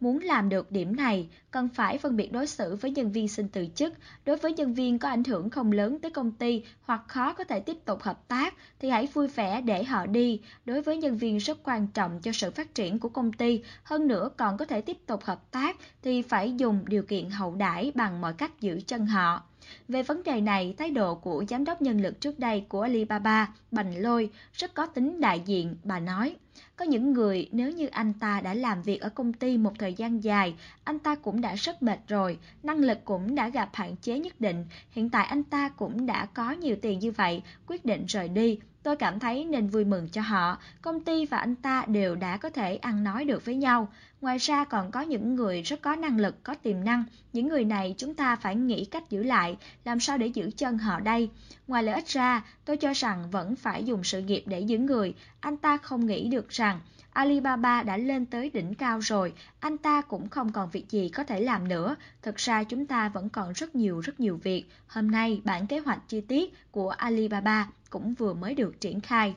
Muốn làm được điểm này, cần phải phân biệt đối xử với nhân viên xin từ chức. Đối với nhân viên có ảnh hưởng không lớn tới công ty hoặc khó có thể tiếp tục hợp tác thì hãy vui vẻ để họ đi. Đối với nhân viên rất quan trọng cho sự phát triển của công ty, hơn nữa còn có thể tiếp tục hợp tác thì phải dùng điều kiện hậu đãi bằng mọi cách giữ chân họ. Về vấn đề này, thái độ của giám đốc nhân lực trước đây của Alibaba, Bành Lôi, rất có tính đại diện, bà nói. Có những người nếu như anh ta đã làm việc ở công ty một thời gian dài, anh ta cũng đã rất mệt rồi, năng lực cũng đã gặp hạn chế nhất định, hiện tại anh ta cũng đã có nhiều tiền như vậy, quyết định rời đi, Tôi cảm thấy nên vui mừng cho họ, công ty và anh ta đều đã có thể ăn nói được với nhau. Ngoài ra còn có những người rất có năng lực, có tiềm năng. Những người này chúng ta phải nghĩ cách giữ lại, làm sao để giữ chân họ đây. Ngoài lợi ích ra, tôi cho rằng vẫn phải dùng sự nghiệp để giữ người. Anh ta không nghĩ được rằng Alibaba đã lên tới đỉnh cao rồi, anh ta cũng không còn việc gì có thể làm nữa. Thực ra chúng ta vẫn còn rất nhiều rất nhiều việc. Hôm nay bản kế hoạch chi tiết của Alibaba cũng vừa mới được triển khai.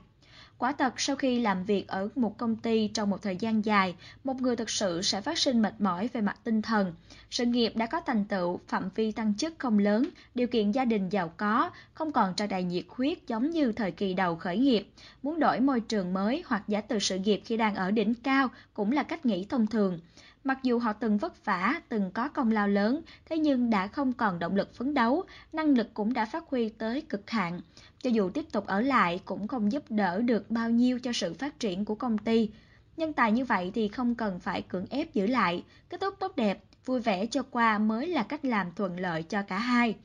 Quả thật sau khi làm việc ở một công ty trong một thời gian dài, một người thực sự sẽ phát sinh mệt mỏi về mặt tinh thần. Sự nghiệp đã có thành tựu, phạm vi tăng chức không lớn, điều kiện gia đình giàu có, không còn cho đầy nhiệt huyết giống như thời kỳ đầu khởi nghiệp. Muốn đổi môi trường mới hoặc giả từ sự nghiệp khi đang ở đỉnh cao cũng là cách nghĩ thông thường. Mặc dù họ từng vất vả, từng có công lao lớn, thế nhưng đã không còn động lực phấn đấu, năng lực cũng đã phát huy tới cực hạn. Cho dù tiếp tục ở lại cũng không giúp đỡ được bao nhiêu cho sự phát triển của công ty. Nhân tài như vậy thì không cần phải cưỡng ép giữ lại, kết thúc tốt đẹp, vui vẻ cho qua mới là cách làm thuận lợi cho cả hai.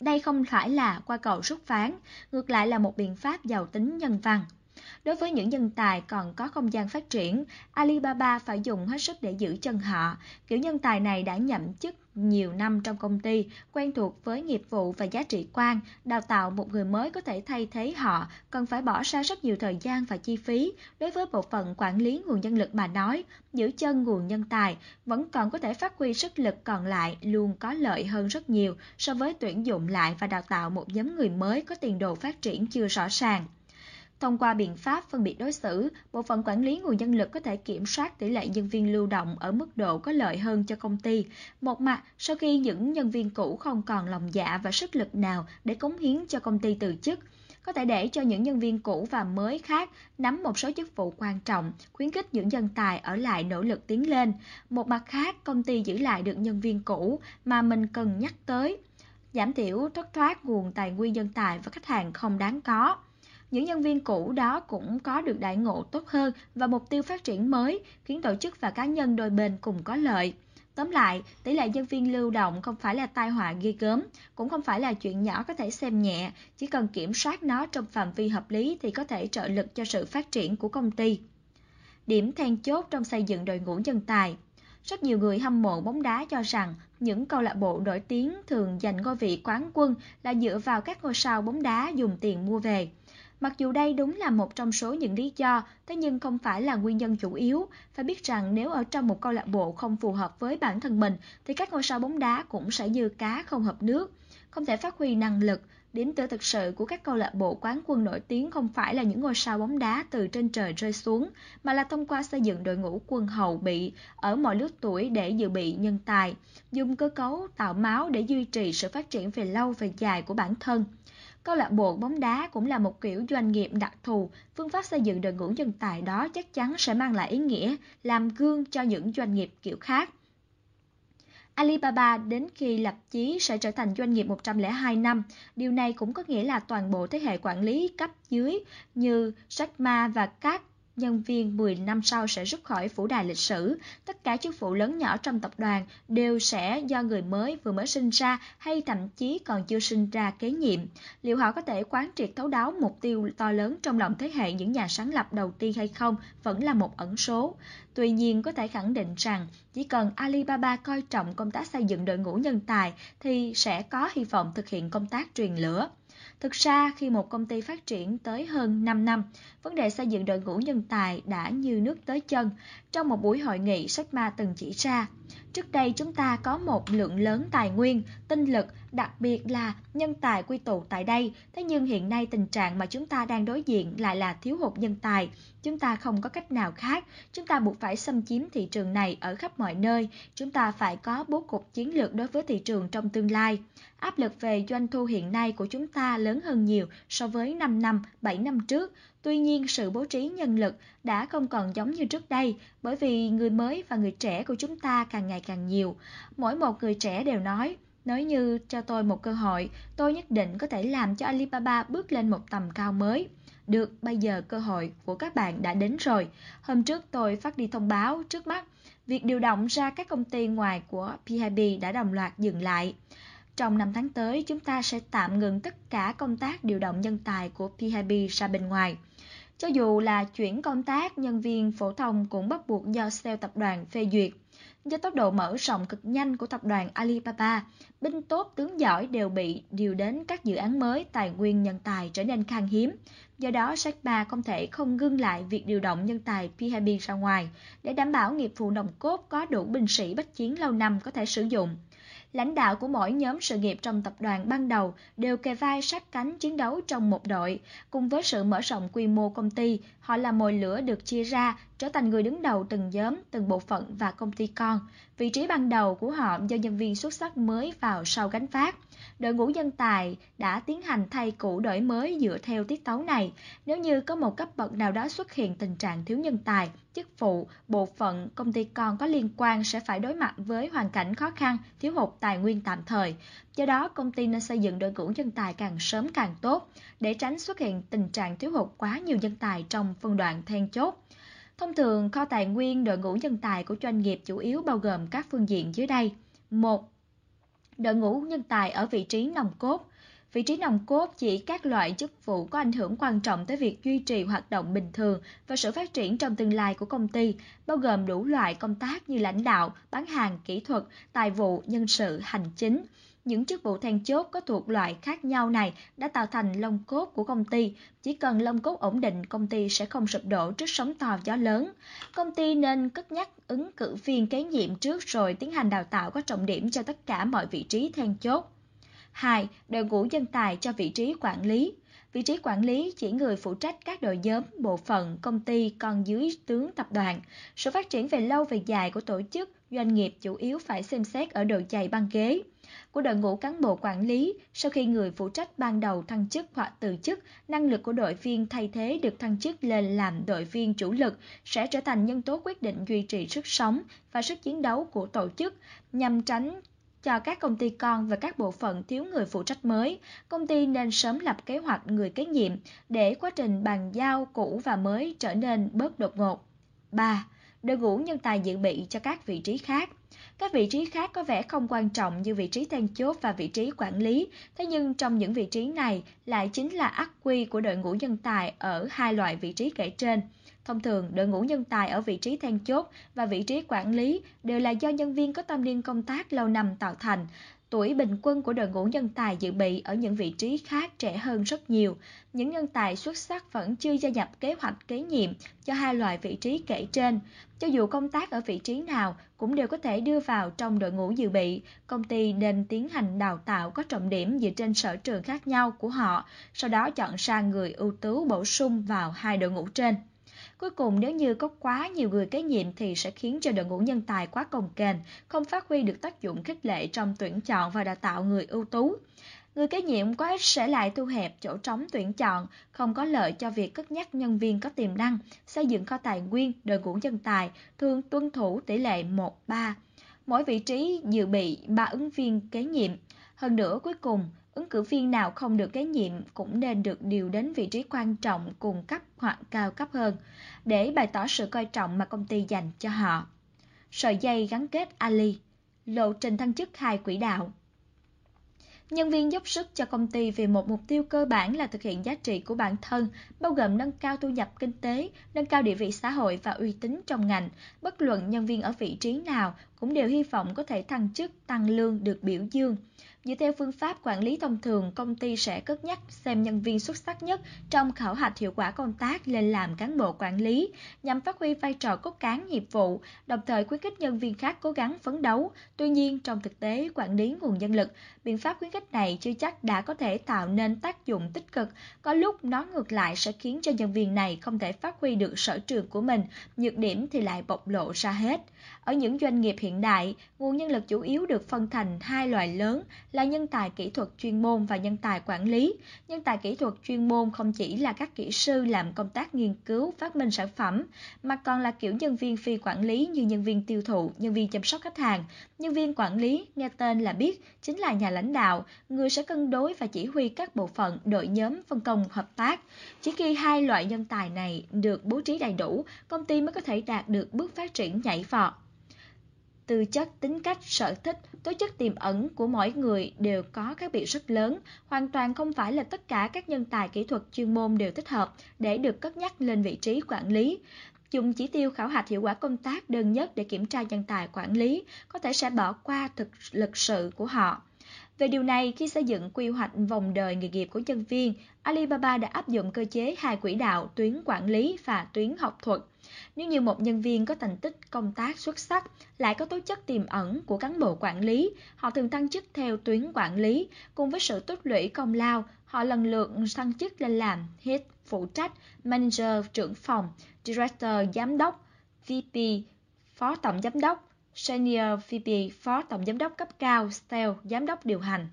Đây không phải là qua cầu rút phán, ngược lại là một biện pháp giàu tính nhân văn. Đối với những nhân tài còn có không gian phát triển, Alibaba phải dùng hết sức để giữ chân họ. Kiểu nhân tài này đã nhậm chức nhiều năm trong công ty, quen thuộc với nghiệp vụ và giá trị quan, đào tạo một người mới có thể thay thế họ, cần phải bỏ ra rất nhiều thời gian và chi phí. Đối với bộ phận quản lý nguồn nhân lực mà nói, giữ chân nguồn nhân tài vẫn còn có thể phát huy sức lực còn lại luôn có lợi hơn rất nhiều so với tuyển dụng lại và đào tạo một nhóm người mới có tiền đồ phát triển chưa rõ ràng. Thông qua biện pháp phân biệt đối xử, bộ phận quản lý nguồn nhân lực có thể kiểm soát tỷ lệ nhân viên lưu động ở mức độ có lợi hơn cho công ty. Một mặt, sau khi những nhân viên cũ không còn lòng dạ và sức lực nào để cống hiến cho công ty từ chức, có thể để cho những nhân viên cũ và mới khác nắm một số chức vụ quan trọng, khuyến khích những nhân tài ở lại nỗ lực tiến lên. Một mặt khác, công ty giữ lại được nhân viên cũ mà mình cần nhắc tới, giảm thiểu thất thoát nguồn tài nguyên nhân tài và khách hàng không đáng có những nhân viên cũ đó cũng có được đại ngộ tốt hơn và mục tiêu phát triển mới, khiến tổ chức và cá nhân đôi bên cùng có lợi. Tóm lại, tỷ lệ nhân viên lưu động không phải là tai họa ghi gớm, cũng không phải là chuyện nhỏ có thể xem nhẹ, chỉ cần kiểm soát nó trong phạm vi hợp lý thì có thể trợ lực cho sự phát triển của công ty. Điểm then chốt trong xây dựng đội ngũ nhân tài rất nhiều người hâm mộ bóng đá cho rằng những câu lạc bộ nổi tiếng thường giành ngôi vị quán quân là dựa vào các ngôi sao bóng đá dùng tiền mua về. Mặc dù đây đúng là một trong số những lý do, thế nhưng không phải là nguyên nhân chủ yếu. Phải biết rằng nếu ở trong một câu lạc bộ không phù hợp với bản thân mình, thì các ngôi sao bóng đá cũng sẽ như cá không hợp nước, không thể phát huy năng lực. Điểm tựa thực sự của các câu lạc bộ quán quân nổi tiếng không phải là những ngôi sao bóng đá từ trên trời rơi xuống, mà là thông qua xây dựng đội ngũ quân hậu bị ở mọi lứa tuổi để dự bị nhân tài, dùng cơ cấu tạo máu để duy trì sự phát triển về lâu về dài của bản thân. Câu lạc bộ bóng đá cũng là một kiểu doanh nghiệp đặc thù, phương pháp xây dựng đội ngũ nhân tài đó chắc chắn sẽ mang lại ý nghĩa, làm gương cho những doanh nghiệp kiểu khác. Alibaba đến khi lập chí sẽ trở thành doanh nghiệp 102 năm. Điều này cũng có nghĩa là toàn bộ thế hệ quản lý cấp dưới như Jack Ma và các nhân viên 10 năm sau sẽ rút khỏi phủ đài lịch sử. Tất cả chức vụ lớn nhỏ trong tập đoàn đều sẽ do người mới vừa mới sinh ra hay thậm chí còn chưa sinh ra kế nhiệm. Liệu họ có thể quán triệt thấu đáo mục tiêu to lớn trong lòng thế hệ những nhà sáng lập đầu tiên hay không vẫn là một ẩn số. Tuy nhiên, có thể khẳng định rằng chỉ cần Alibaba coi trọng công tác xây dựng đội ngũ nhân tài thì sẽ có hy vọng thực hiện công tác truyền lửa. Thực ra, khi một công ty phát triển tới hơn 5 năm, vấn đề xây dựng đội ngũ nhân tài đã như nước tới chân. Trong một buổi hội nghị, Sách Ma từng chỉ ra, Trước đây chúng ta có một lượng lớn tài nguyên, tinh lực, đặc biệt là nhân tài quy tụ tại đây. Thế nhưng hiện nay tình trạng mà chúng ta đang đối diện lại là thiếu hụt nhân tài. Chúng ta không có cách nào khác. Chúng ta buộc phải xâm chiếm thị trường này ở khắp mọi nơi. Chúng ta phải có bố cục chiến lược đối với thị trường trong tương lai. Áp lực về doanh thu hiện nay của chúng ta lớn hơn nhiều so với 5 năm, 7 năm trước. Tuy nhiên, sự bố trí nhân lực đã không còn giống như trước đây, bởi vì người mới và người trẻ của chúng ta càng ngày càng nhiều. Mỗi một người trẻ đều nói, nếu như cho tôi một cơ hội, tôi nhất định có thể làm cho Alibaba bước lên một tầm cao mới. Được, bây giờ cơ hội của các bạn đã đến rồi. Hôm trước tôi phát đi thông báo trước mắt, việc điều động ra các công ty ngoài của P2B đã đồng loạt dừng lại. Trong năm tháng tới, chúng ta sẽ tạm ngừng tất cả công tác điều động nhân tài của P2B ra bên ngoài. Cho dù là chuyển công tác, nhân viên phổ thông cũng bắt buộc do sale tập đoàn phê duyệt. Do tốc độ mở rộng cực nhanh của tập đoàn Alibaba, binh tốt tướng giỏi đều bị điều đến các dự án mới, tài nguyên nhân tài trở nên khan hiếm. Do đó, Jack không thể không ngưng lại việc điều động nhân tài P2B ra ngoài để đảm bảo nghiệp vụ nồng cốt có đủ binh sĩ bách chiến lâu năm có thể sử dụng. Lãnh đạo của mỗi nhóm sự nghiệp trong tập đoàn ban đầu đều kề vai sát cánh chiến đấu trong một đội. Cùng với sự mở rộng quy mô công ty, họ là mồi lửa được chia ra, trở thành người đứng đầu từng nhóm, từng bộ phận và công ty con. Vị trí ban đầu của họ do nhân viên xuất sắc mới vào sau gánh phát. Đội ngũ nhân tài đã tiến hành thay cũ đổi mới dựa theo tiết tấu này. Nếu như có một cấp bậc nào đó xuất hiện tình trạng thiếu nhân tài, chức vụ, bộ phận, công ty con có liên quan sẽ phải đối mặt với hoàn cảnh khó khăn, thiếu hụt tài nguyên tạm thời. Do đó, công ty nên xây dựng đội ngũ nhân tài càng sớm càng tốt, để tránh xuất hiện tình trạng thiếu hụt quá nhiều nhân tài trong phân đoạn then chốt. Thông thường, kho tài nguyên đội ngũ nhân tài của doanh nghiệp chủ yếu bao gồm các phương diện dưới đây. 1. Đội ngũ nhân tài ở vị trí nòng cốt. Vị trí nòng cốt chỉ các loại chức vụ có ảnh hưởng quan trọng tới việc duy trì hoạt động bình thường và sự phát triển trong tương lai của công ty, bao gồm đủ loại công tác như lãnh đạo, bán hàng, kỹ thuật, tài vụ, nhân sự, hành chính. Những chức vụ then chốt có thuộc loại khác nhau này đã tạo thành lông cốt của công ty. Chỉ cần lông cốt ổn định, công ty sẽ không sụp đổ trước sóng to gió lớn. Công ty nên cất nhắc ứng cử viên kế nhiệm trước rồi tiến hành đào tạo có trọng điểm cho tất cả mọi vị trí then chốt. 2. Đội ngũ nhân tài cho vị trí quản lý. Vị trí quản lý chỉ người phụ trách các đội nhóm, bộ phận, công ty còn dưới tướng tập đoàn. Sự phát triển về lâu về dài của tổ chức, doanh nghiệp chủ yếu phải xem xét ở độ dày băng ghế của đội ngũ cán bộ quản lý sau khi người phụ trách ban đầu thăng chức hoặc từ chức, năng lực của đội viên thay thế được thăng chức lên làm đội viên chủ lực sẽ trở thành nhân tố quyết định duy trì sức sống và sức chiến đấu của tổ chức nhằm tránh cho các công ty con và các bộ phận thiếu người phụ trách mới, công ty nên sớm lập kế hoạch người kế nhiệm để quá trình bàn giao cũ và mới trở nên bớt đột ngột. 3. Đội ngũ nhân tài dự bị cho các vị trí khác. Các vị trí khác có vẻ không quan trọng như vị trí then chốt và vị trí quản lý, thế nhưng trong những vị trí này lại chính là ắc quy của đội ngũ nhân tài ở hai loại vị trí kể trên. Thông thường, đội ngũ nhân tài ở vị trí then chốt và vị trí quản lý đều là do nhân viên có tâm niên công tác lâu năm tạo thành. Tuổi bình quân của đội ngũ nhân tài dự bị ở những vị trí khác trẻ hơn rất nhiều. Những nhân tài xuất sắc vẫn chưa gia nhập kế hoạch kế nhiệm cho hai loại vị trí kể trên. Cho dù công tác ở vị trí nào cũng đều có thể đưa vào trong đội ngũ dự bị, công ty nên tiến hành đào tạo có trọng điểm dựa trên sở trường khác nhau của họ, sau đó chọn ra người ưu tú bổ sung vào hai đội ngũ trên. Cuối cùng nếu như có quá nhiều người kế nhiệm thì sẽ khiến cho đội ngũ nhân tài quá cồng kềnh, không phát huy được tác dụng khích lệ trong tuyển chọn và đào tạo người ưu tú. Người kế nhiệm quá ít sẽ lại thu hẹp chỗ trống tuyển chọn, không có lợi cho việc cất nhắc nhân viên có tiềm năng, xây dựng kho tài nguyên, đội ngũ nhân tài, thường tuân thủ tỷ lệ 1-3. Mỗi vị trí dự bị 3 ứng viên kế nhiệm. Hơn nữa cuối cùng, ứng cử viên nào không được kế nhiệm cũng nên được điều đến vị trí quan trọng cùng cấp hoặc cao cấp hơn, để bày tỏ sự coi trọng mà công ty dành cho họ. Sợi dây gắn kết Ali, lộ trình thăng chức hai quỹ đạo. Nhân viên giúp sức cho công ty vì một mục tiêu cơ bản là thực hiện giá trị của bản thân, bao gồm nâng cao thu nhập kinh tế, nâng cao địa vị xã hội và uy tín trong ngành. Bất luận nhân viên ở vị trí nào cũng đều hy vọng có thể thăng chức, tăng lương, được biểu dương. Dựa theo phương pháp quản lý thông thường, công ty sẽ cất nhắc xem nhân viên xuất sắc nhất trong khảo hạch hiệu quả công tác lên làm cán bộ quản lý, nhằm phát huy vai trò cốt cán nhiệm vụ, đồng thời khuyến khích nhân viên khác cố gắng phấn đấu. Tuy nhiên, trong thực tế quản lý nguồn nhân lực, biện pháp khuyến khích này chưa chắc đã có thể tạo nên tác dụng tích cực, có lúc nó ngược lại sẽ khiến cho nhân viên này không thể phát huy được sở trường của mình, nhược điểm thì lại bộc lộ ra hết. Ở những doanh nghiệp hiện đại, nguồn nhân lực chủ yếu được phân thành hai loại lớn là là nhân tài kỹ thuật chuyên môn và nhân tài quản lý. Nhân tài kỹ thuật chuyên môn không chỉ là các kỹ sư làm công tác nghiên cứu, phát minh sản phẩm, mà còn là kiểu nhân viên phi quản lý như nhân viên tiêu thụ, nhân viên chăm sóc khách hàng. Nhân viên quản lý, nghe tên là biết, chính là nhà lãnh đạo, người sẽ cân đối và chỉ huy các bộ phận, đội nhóm, phân công, hợp tác. Chỉ khi hai loại nhân tài này được bố trí đầy đủ, công ty mới có thể đạt được bước phát triển nhảy vọt tư chất, tính cách, sở thích, tố chất tiềm ẩn của mỗi người đều có khác biệt rất lớn, hoàn toàn không phải là tất cả các nhân tài kỹ thuật chuyên môn đều thích hợp để được cất nhắc lên vị trí quản lý. Dùng chỉ tiêu khảo hạch hiệu quả công tác đơn nhất để kiểm tra nhân tài quản lý, có thể sẽ bỏ qua thực lực sự của họ. Về điều này, khi xây dựng quy hoạch vòng đời nghề nghiệp của nhân viên, Alibaba đã áp dụng cơ chế hai quỹ đạo tuyến quản lý và tuyến học thuật. Nếu như một nhân viên có thành tích công tác xuất sắc, lại có tố chất tiềm ẩn của cán bộ quản lý, họ thường thăng chức theo tuyến quản lý, cùng với sự tích lũy công lao, họ lần lượt thăng chức lên làm Head, phụ trách, Manager, trưởng phòng, Director, giám đốc, VP, phó tổng giám đốc, Senior VP, phó tổng giám đốc cấp cao, Sales, giám đốc điều hành.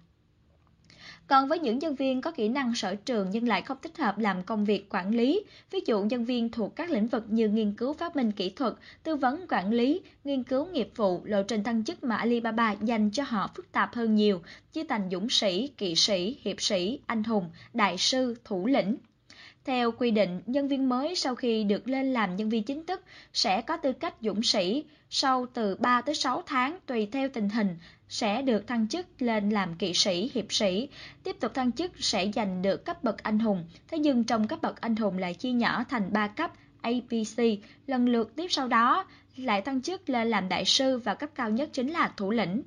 Còn với những nhân viên có kỹ năng sở trường nhưng lại không thích hợp làm công việc quản lý, ví dụ nhân viên thuộc các lĩnh vực như nghiên cứu phát minh kỹ thuật, tư vấn quản lý, nghiên cứu nghiệp vụ, lộ trình thăng chức mà Alibaba dành cho họ phức tạp hơn nhiều, chia thành dũng sĩ, kỵ sĩ, hiệp sĩ, anh hùng, đại sư, thủ lĩnh. Theo quy định, nhân viên mới sau khi được lên làm nhân viên chính thức sẽ có tư cách dũng sĩ, sau từ 3 tới 6 tháng tùy theo tình hình sẽ được thăng chức lên làm kỵ sĩ, hiệp sĩ, tiếp tục thăng chức sẽ giành được cấp bậc anh hùng. Thế nhưng trong cấp bậc anh hùng lại chia nhỏ thành 3 cấp APC, lần lượt tiếp sau đó lại thăng chức lên làm đại sư và cấp cao nhất chính là thủ lĩnh.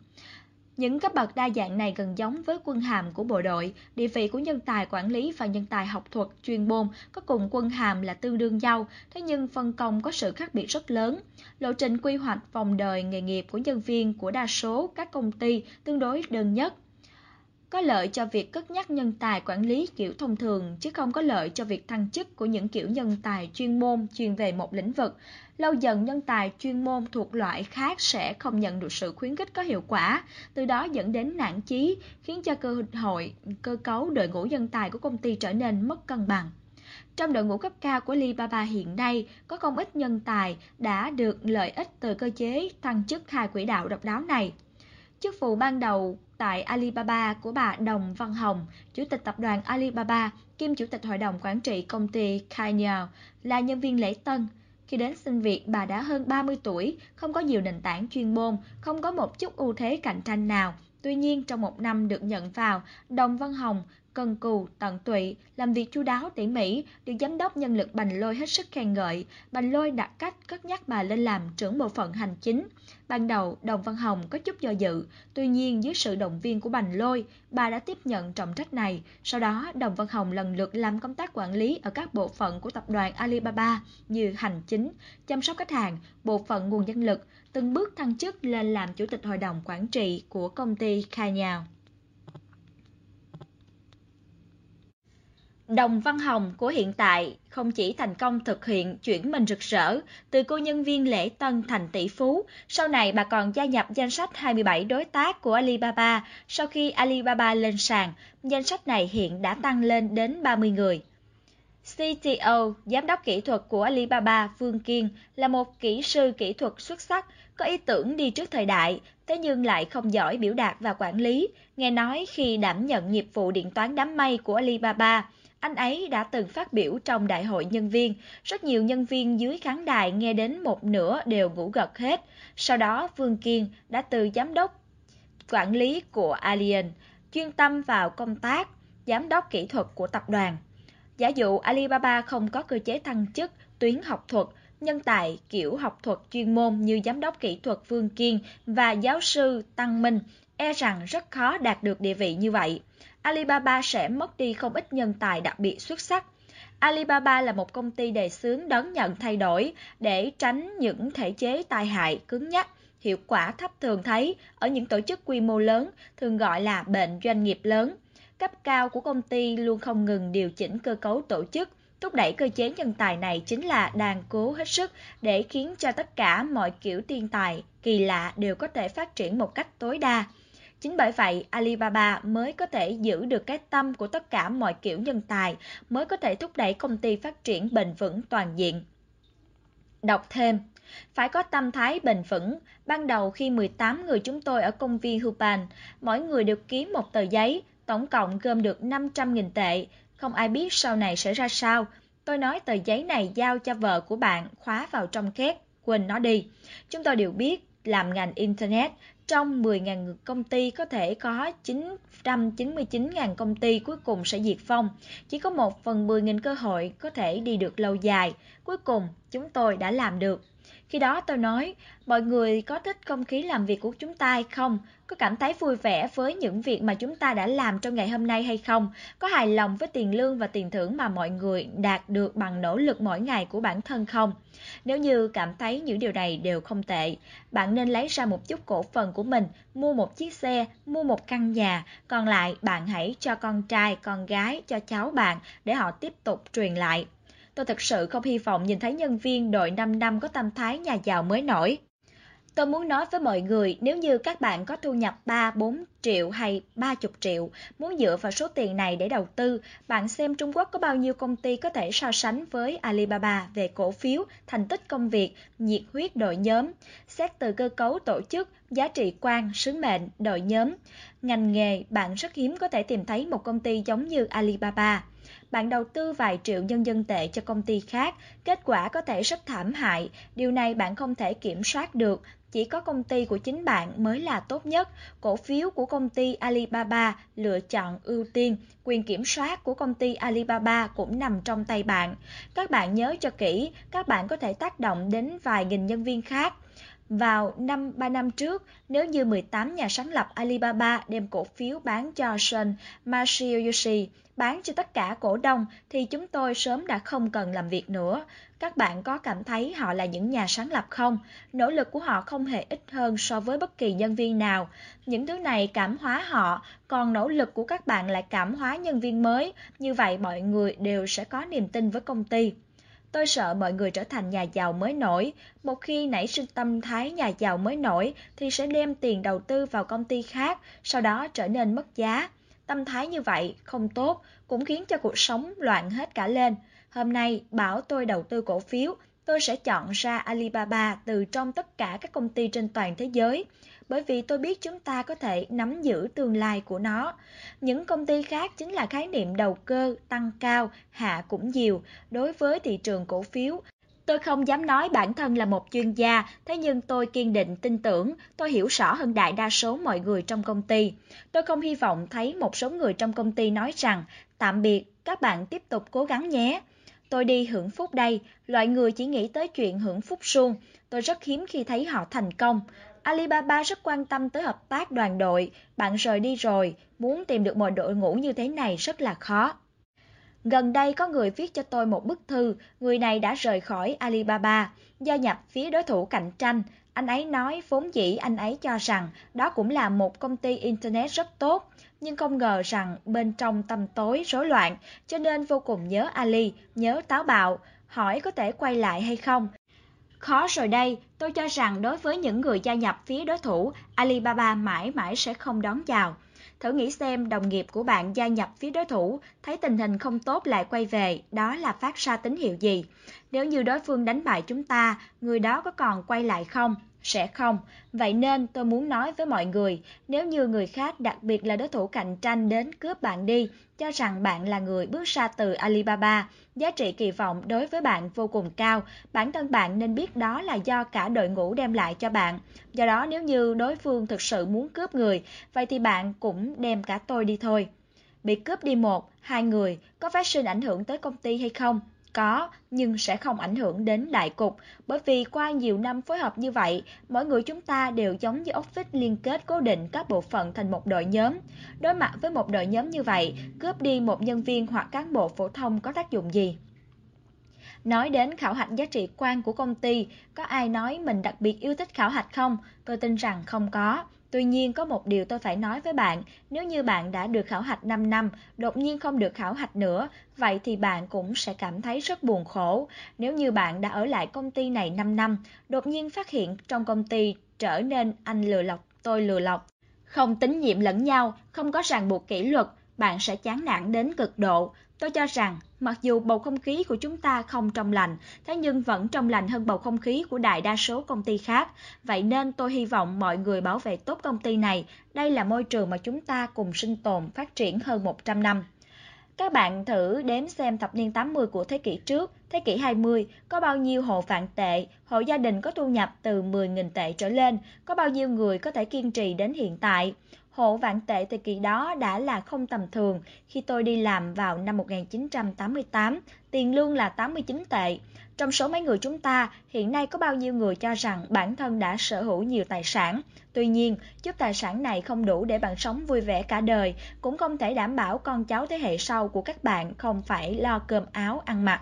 Những cấp bậc đa dạng này gần giống với quân hàm của bộ đội, địa vị của nhân tài quản lý và nhân tài học thuật chuyên môn có cùng quân hàm là tương đương nhau, thế nhưng phân công có sự khác biệt rất lớn. Lộ trình quy hoạch vòng đời nghề nghiệp của nhân viên của đa số các công ty tương đối đơn nhất có lợi cho việc cất nhắc nhân tài quản lý kiểu thông thường chứ không có lợi cho việc thăng chức của những kiểu nhân tài chuyên môn chuyên về một lĩnh vực. Lâu dần nhân tài chuyên môn thuộc loại khác sẽ không nhận được sự khuyến khích có hiệu quả, từ đó dẫn đến nản chí, khiến cho cơ hội, cơ cấu đội ngũ nhân tài của công ty trở nên mất cân bằng. Trong đội ngũ cấp cao của Alibaba hiện nay, có không ít nhân tài đã được lợi ích từ cơ chế thăng chức hai quỹ đạo độc đáo này. Chức vụ ban đầu tại Alibaba của bà Đồng Văn Hồng, Chủ tịch tập đoàn Alibaba, kiêm Chủ tịch Hội đồng Quản trị công ty Cainiao, là nhân viên lễ tân. Khi đến xin việc, bà đã hơn 30 tuổi, không có nhiều nền tảng chuyên môn, không có một chút ưu thế cạnh tranh nào. Tuy nhiên, trong một năm được nhận vào, Đồng Văn Hồng cần cù, tận tụy, làm việc chu đáo tỉ mỉ, được giám đốc nhân lực Bành Lôi hết sức khen ngợi. Bành Lôi đặt cách cất nhắc bà lên làm trưởng bộ phận hành chính. Ban đầu, Đồng Văn Hồng có chút do dự, tuy nhiên dưới sự động viên của Bành Lôi, bà đã tiếp nhận trọng trách này. Sau đó, Đồng Văn Hồng lần lượt làm công tác quản lý ở các bộ phận của tập đoàn Alibaba như hành chính, chăm sóc khách hàng, bộ phận nguồn nhân lực, từng bước thăng chức lên làm chủ tịch hội đồng quản trị của công ty Khai Nhào. Đồng Văn Hồng của hiện tại không chỉ thành công thực hiện chuyển mình rực rỡ từ cô nhân viên lễ tân thành tỷ phú, sau này bà còn gia nhập danh sách 27 đối tác của Alibaba. Sau khi Alibaba lên sàn, danh sách này hiện đã tăng lên đến 30 người. CTO, giám đốc kỹ thuật của Alibaba Vương Kiên là một kỹ sư kỹ thuật xuất sắc, có ý tưởng đi trước thời đại, thế nhưng lại không giỏi biểu đạt và quản lý. Nghe nói khi đảm nhận nhiệm vụ điện toán đám mây của Alibaba, anh ấy đã từng phát biểu trong đại hội nhân viên, rất nhiều nhân viên dưới khán đài nghe đến một nửa đều ngủ gật hết. Sau đó Vương Kiên đã từ giám đốc quản lý của Alien, chuyên tâm vào công tác, giám đốc kỹ thuật của tập đoàn. Giả dụ Alibaba không có cơ chế thăng chức, tuyến học thuật, nhân tài kiểu học thuật chuyên môn như giám đốc kỹ thuật Vương Kiên và giáo sư Tăng Minh, e rằng rất khó đạt được địa vị như vậy. Alibaba sẽ mất đi không ít nhân tài đặc biệt xuất sắc. Alibaba là một công ty đề xướng đón nhận thay đổi để tránh những thể chế tai hại cứng nhắc, hiệu quả thấp thường thấy ở những tổ chức quy mô lớn, thường gọi là bệnh doanh nghiệp lớn. Cấp cao của công ty luôn không ngừng điều chỉnh cơ cấu tổ chức, thúc đẩy cơ chế nhân tài này chính là đang cố hết sức để khiến cho tất cả mọi kiểu thiên tài kỳ lạ đều có thể phát triển một cách tối đa. Chính bởi vậy, Alibaba mới có thể giữ được cái tâm của tất cả mọi kiểu nhân tài, mới có thể thúc đẩy công ty phát triển bền vững toàn diện. Đọc thêm, phải có tâm thái bền vững. Ban đầu khi 18 người chúng tôi ở công viên Hupan, mỗi người được ký một tờ giấy, tổng cộng gom được 500.000 tệ. Không ai biết sau này sẽ ra sao. Tôi nói tờ giấy này giao cho vợ của bạn khóa vào trong két, quên nó đi. Chúng tôi đều biết làm ngành Internet, trong 10.000 công ty có thể có 999.000 công ty cuối cùng sẽ diệt vong. Chỉ có một phần 10.000 cơ hội có thể đi được lâu dài. Cuối cùng, chúng tôi đã làm được. Khi đó tôi nói, mọi người có thích không khí làm việc của chúng ta hay không? Có cảm thấy vui vẻ với những việc mà chúng ta đã làm trong ngày hôm nay hay không? Có hài lòng với tiền lương và tiền thưởng mà mọi người đạt được bằng nỗ lực mỗi ngày của bản thân không? Nếu như cảm thấy những điều này đều không tệ, bạn nên lấy ra một chút cổ phần của mình, mua một chiếc xe, mua một căn nhà, còn lại bạn hãy cho con trai, con gái, cho cháu bạn để họ tiếp tục truyền lại. Tôi thật sự không hy vọng nhìn thấy nhân viên đội 5 năm có tâm thái nhà giàu mới nổi. Tôi muốn nói với mọi người, nếu như các bạn có thu nhập 3, 4 triệu hay 30 triệu, muốn dựa vào số tiền này để đầu tư, bạn xem Trung Quốc có bao nhiêu công ty có thể so sánh với Alibaba về cổ phiếu, thành tích công việc, nhiệt huyết đội nhóm, xét từ cơ cấu tổ chức, giá trị quan, sứ mệnh, đội nhóm. Ngành nghề, bạn rất hiếm có thể tìm thấy một công ty giống như Alibaba bạn đầu tư vài triệu nhân dân tệ cho công ty khác, kết quả có thể rất thảm hại, điều này bạn không thể kiểm soát được, chỉ có công ty của chính bạn mới là tốt nhất. Cổ phiếu của công ty Alibaba lựa chọn ưu tiên, quyền kiểm soát của công ty Alibaba cũng nằm trong tay bạn. Các bạn nhớ cho kỹ, các bạn có thể tác động đến vài nghìn nhân viên khác. Vào năm 3 năm trước, nếu như 18 nhà sáng lập Alibaba đem cổ phiếu bán cho Sun Masayoshi, bán cho tất cả cổ đông thì chúng tôi sớm đã không cần làm việc nữa. Các bạn có cảm thấy họ là những nhà sáng lập không? Nỗ lực của họ không hề ít hơn so với bất kỳ nhân viên nào. Những thứ này cảm hóa họ, còn nỗ lực của các bạn lại cảm hóa nhân viên mới. Như vậy mọi người đều sẽ có niềm tin với công ty. Tôi sợ mọi người trở thành nhà giàu mới nổi. Một khi nảy sinh tâm thái nhà giàu mới nổi thì sẽ đem tiền đầu tư vào công ty khác, sau đó trở nên mất giá. Tâm thái như vậy không tốt, cũng khiến cho cuộc sống loạn hết cả lên. Hôm nay bảo tôi đầu tư cổ phiếu, tôi sẽ chọn ra Alibaba từ trong tất cả các công ty trên toàn thế giới, bởi vì tôi biết chúng ta có thể nắm giữ tương lai của nó. Những công ty khác chính là khái niệm đầu cơ, tăng cao, hạ cũng nhiều đối với thị trường cổ phiếu. Tôi không dám nói bản thân là một chuyên gia, thế nhưng tôi kiên định tin tưởng tôi hiểu rõ hơn đại đa số mọi người trong công ty. Tôi không hy vọng thấy một số người trong công ty nói rằng tạm biệt, các bạn tiếp tục cố gắng nhé. Tôi đi hưởng phúc đây, loại người chỉ nghĩ tới chuyện hưởng phúc suông. Tôi rất hiếm khi thấy họ thành công. Alibaba rất quan tâm tới hợp tác đoàn đội. Bạn rời đi rồi, muốn tìm được một đội ngũ như thế này rất là khó. Gần đây có người viết cho tôi một bức thư, người này đã rời khỏi Alibaba, gia nhập phía đối thủ cạnh tranh. Anh ấy nói vốn dĩ anh ấy cho rằng đó cũng là một công ty Internet rất tốt, nhưng không ngờ rằng bên trong tâm tối rối loạn, cho nên vô cùng nhớ Ali, nhớ táo bạo, hỏi có thể quay lại hay không. Khó rồi đây, tôi cho rằng đối với những người gia nhập phía đối thủ, Alibaba mãi mãi sẽ không đón chào. Thử nghĩ xem đồng nghiệp của bạn gia nhập phía đối thủ, thấy tình hình không tốt lại quay về, đó là phát ra tín hiệu gì? Nếu như đối phương đánh bại chúng ta, người đó có còn quay lại không? Sẽ không. Vậy nên tôi muốn nói với mọi người, nếu như người khác đặc biệt là đối thủ cạnh tranh đến cướp bạn đi, cho rằng bạn là người bước ra từ Alibaba, giá trị kỳ vọng đối với bạn vô cùng cao, bản thân bạn nên biết đó là do cả đội ngũ đem lại cho bạn. Do đó nếu như đối phương thực sự muốn cướp người, vậy thì bạn cũng đem cả tôi đi thôi. Bị cướp đi một, hai người, có phát sinh ảnh hưởng tới công ty hay không? Có, nhưng sẽ không ảnh hưởng đến đại cục, bởi vì qua nhiều năm phối hợp như vậy, mỗi người chúng ta đều giống như ốc vít liên kết cố định các bộ phận thành một đội nhóm. Đối mặt với một đội nhóm như vậy, cướp đi một nhân viên hoặc cán bộ phổ thông có tác dụng gì? Nói đến khảo hạch giá trị quan của công ty, có ai nói mình đặc biệt yêu thích khảo hạch không? Tôi tin rằng không có. Tuy nhiên có một điều tôi phải nói với bạn, nếu như bạn đã được khảo hạch 5 năm, đột nhiên không được khảo hạch nữa, vậy thì bạn cũng sẽ cảm thấy rất buồn khổ. Nếu như bạn đã ở lại công ty này 5 năm, đột nhiên phát hiện trong công ty trở nên anh lừa lọc, tôi lừa lọc, không tín nhiệm lẫn nhau, không có ràng buộc kỷ luật, bạn sẽ chán nản đến cực độ. Tôi cho rằng, mặc dù bầu không khí của chúng ta không trong lành, thế nhưng vẫn trong lành hơn bầu không khí của đại đa số công ty khác. Vậy nên tôi hy vọng mọi người bảo vệ tốt công ty này. Đây là môi trường mà chúng ta cùng sinh tồn, phát triển hơn 100 năm. Các bạn thử đếm xem thập niên 80 của thế kỷ trước, thế kỷ 20 có bao nhiêu hộ vạn tệ, hộ gia đình có thu nhập từ 10.000 tệ trở lên, có bao nhiêu người có thể kiên trì đến hiện tại. Hộ vạn tệ thời kỳ đó đã là không tầm thường. Khi tôi đi làm vào năm 1988, tiền lương là 89 tệ. Trong số mấy người chúng ta, hiện nay có bao nhiêu người cho rằng bản thân đã sở hữu nhiều tài sản. Tuy nhiên, chút tài sản này không đủ để bạn sống vui vẻ cả đời, cũng không thể đảm bảo con cháu thế hệ sau của các bạn không phải lo cơm áo ăn mặc.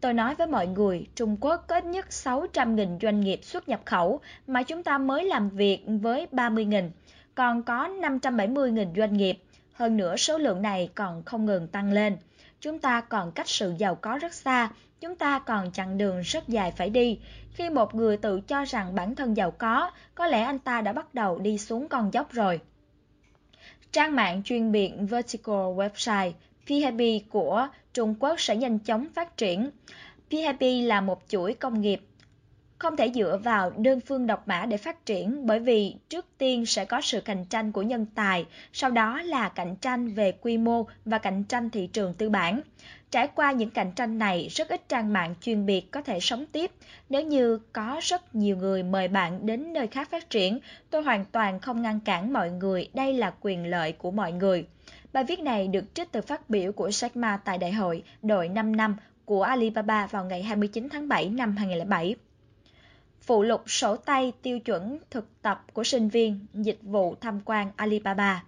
Tôi nói với mọi người, Trung Quốc có ít nhất 600.000 doanh nghiệp xuất nhập khẩu, mà chúng ta mới làm việc với 30.000 còn có 570.000 doanh nghiệp. Hơn nữa số lượng này còn không ngừng tăng lên. Chúng ta còn cách sự giàu có rất xa, chúng ta còn chặng đường rất dài phải đi. Khi một người tự cho rằng bản thân giàu có, có lẽ anh ta đã bắt đầu đi xuống con dốc rồi. Trang mạng chuyên biệt Vertical Website PHP của Trung Quốc sẽ nhanh chóng phát triển. PHP là một chuỗi công nghiệp không thể dựa vào đơn phương độc mã để phát triển bởi vì trước tiên sẽ có sự cạnh tranh của nhân tài, sau đó là cạnh tranh về quy mô và cạnh tranh thị trường tư bản. Trải qua những cạnh tranh này, rất ít trang mạng chuyên biệt có thể sống tiếp. Nếu như có rất nhiều người mời bạn đến nơi khác phát triển, tôi hoàn toàn không ngăn cản mọi người, đây là quyền lợi của mọi người. Bài viết này được trích từ phát biểu của Jack Ma tại đại hội đội 5 năm của Alibaba vào ngày 29 tháng 7 năm 2007 phụ lục sổ tay tiêu chuẩn thực tập của sinh viên dịch vụ tham quan Alibaba.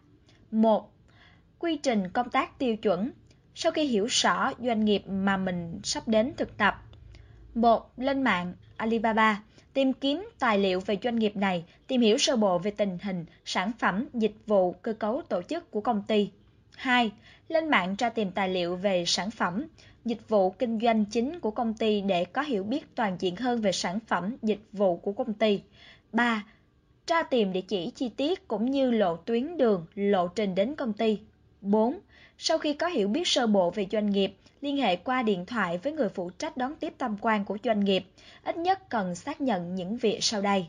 1. Quy trình công tác tiêu chuẩn sau khi hiểu rõ doanh nghiệp mà mình sắp đến thực tập. 1. Lên mạng Alibaba, tìm kiếm tài liệu về doanh nghiệp này, tìm hiểu sơ bộ về tình hình, sản phẩm, dịch vụ, cơ cấu tổ chức của công ty. 2. Lên mạng tra tìm tài liệu về sản phẩm, dịch vụ kinh doanh chính của công ty để có hiểu biết toàn diện hơn về sản phẩm, dịch vụ của công ty. 3. Tra tìm địa chỉ chi tiết cũng như lộ tuyến đường, lộ trình đến công ty. 4. Sau khi có hiểu biết sơ bộ về doanh nghiệp, liên hệ qua điện thoại với người phụ trách đón tiếp tham quan của doanh nghiệp, ít nhất cần xác nhận những việc sau đây.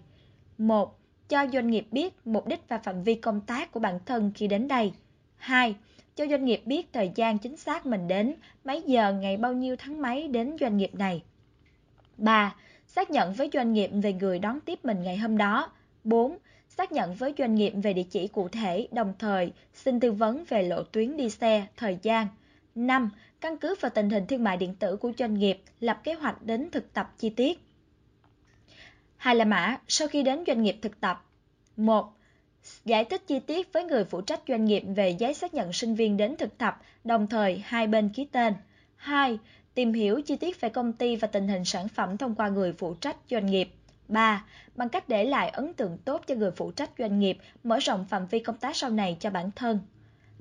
1. Cho doanh nghiệp biết mục đích và phạm vi công tác của bản thân khi đến đây. 2 cho doanh nghiệp biết thời gian chính xác mình đến, mấy giờ, ngày bao nhiêu tháng mấy đến doanh nghiệp này. 3. Xác nhận với doanh nghiệp về người đón tiếp mình ngày hôm đó. 4. Xác nhận với doanh nghiệp về địa chỉ cụ thể, đồng thời xin tư vấn về lộ tuyến đi xe, thời gian. 5. Căn cứ vào tình hình thương mại điện tử của doanh nghiệp, lập kế hoạch đến thực tập chi tiết. Hai là mã sau khi đến doanh nghiệp thực tập. 1. Giải thích chi tiết với người phụ trách doanh nghiệp về giấy xác nhận sinh viên đến thực tập, đồng thời hai bên ký tên. 2. Tìm hiểu chi tiết về công ty và tình hình sản phẩm thông qua người phụ trách doanh nghiệp. 3. Bằng cách để lại ấn tượng tốt cho người phụ trách doanh nghiệp, mở rộng phạm vi công tác sau này cho bản thân.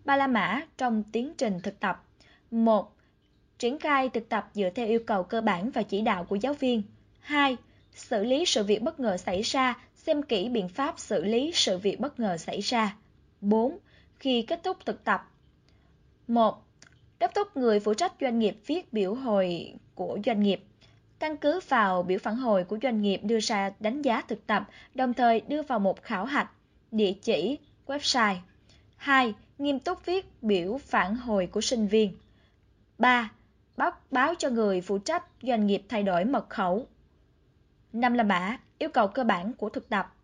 Ba la mã trong tiến trình thực tập. 1. Triển khai thực tập dựa theo yêu cầu cơ bản và chỉ đạo của giáo viên. 2. Xử lý sự việc bất ngờ xảy ra, xem kỹ biện pháp xử lý sự việc bất ngờ xảy ra. 4. Khi kết thúc thực tập 1. Đốc thúc người phụ trách doanh nghiệp viết biểu hồi của doanh nghiệp. Căn cứ vào biểu phản hồi của doanh nghiệp đưa ra đánh giá thực tập, đồng thời đưa vào một khảo hạch, địa chỉ, website. 2. Nghiêm túc viết biểu phản hồi của sinh viên. 3. Báo, báo cho người phụ trách doanh nghiệp thay đổi mật khẩu. 5 là mã, yêu cầu cơ bản của thực tập.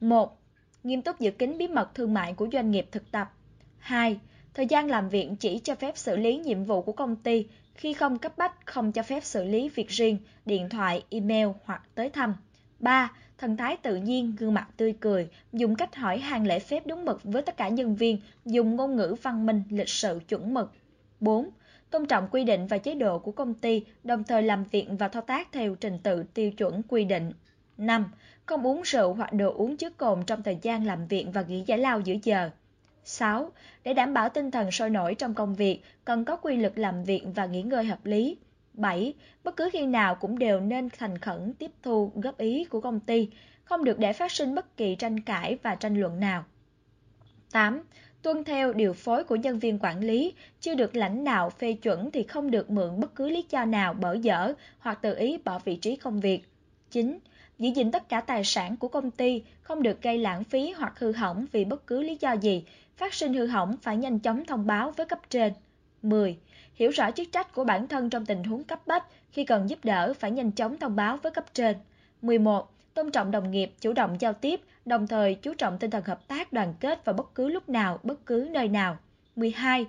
1. Nghiêm túc giữ kín bí mật thương mại của doanh nghiệp thực tập. 2. Thời gian làm việc chỉ cho phép xử lý nhiệm vụ của công ty, khi không cấp bách không cho phép xử lý việc riêng, điện thoại, email hoặc tới thăm. 3. Thần thái tự nhiên, gương mặt tươi cười, dùng cách hỏi hàng lễ phép đúng mực với tất cả nhân viên, dùng ngôn ngữ văn minh, lịch sự chuẩn mực. 4. Tôn trọng quy định và chế độ của công ty, đồng thời làm việc và thao tác theo trình tự tiêu chuẩn quy định. 5. Không uống rượu hoặc đồ uống chứa cồn trong thời gian làm việc và nghỉ giải lao giữa giờ. 6. Để đảm bảo tinh thần sôi nổi trong công việc, cần có quy luật làm việc và nghỉ ngơi hợp lý. 7. Bất cứ khi nào cũng đều nên thành khẩn tiếp thu góp ý của công ty, không được để phát sinh bất kỳ tranh cãi và tranh luận nào. 8. Tuân theo điều phối của nhân viên quản lý, chưa được lãnh đạo phê chuẩn thì không được mượn bất cứ lý do nào bở dở hoặc tự ý bỏ vị trí công việc. 9 giữ gìn tất cả tài sản của công ty, không được gây lãng phí hoặc hư hỏng vì bất cứ lý do gì, phát sinh hư hỏng phải nhanh chóng thông báo với cấp trên. 10. Hiểu rõ chức trách của bản thân trong tình huống cấp bách, khi cần giúp đỡ phải nhanh chóng thông báo với cấp trên. 11. Tôn trọng đồng nghiệp, chủ động giao tiếp, đồng thời chú trọng tinh thần hợp tác đoàn kết vào bất cứ lúc nào, bất cứ nơi nào. 12.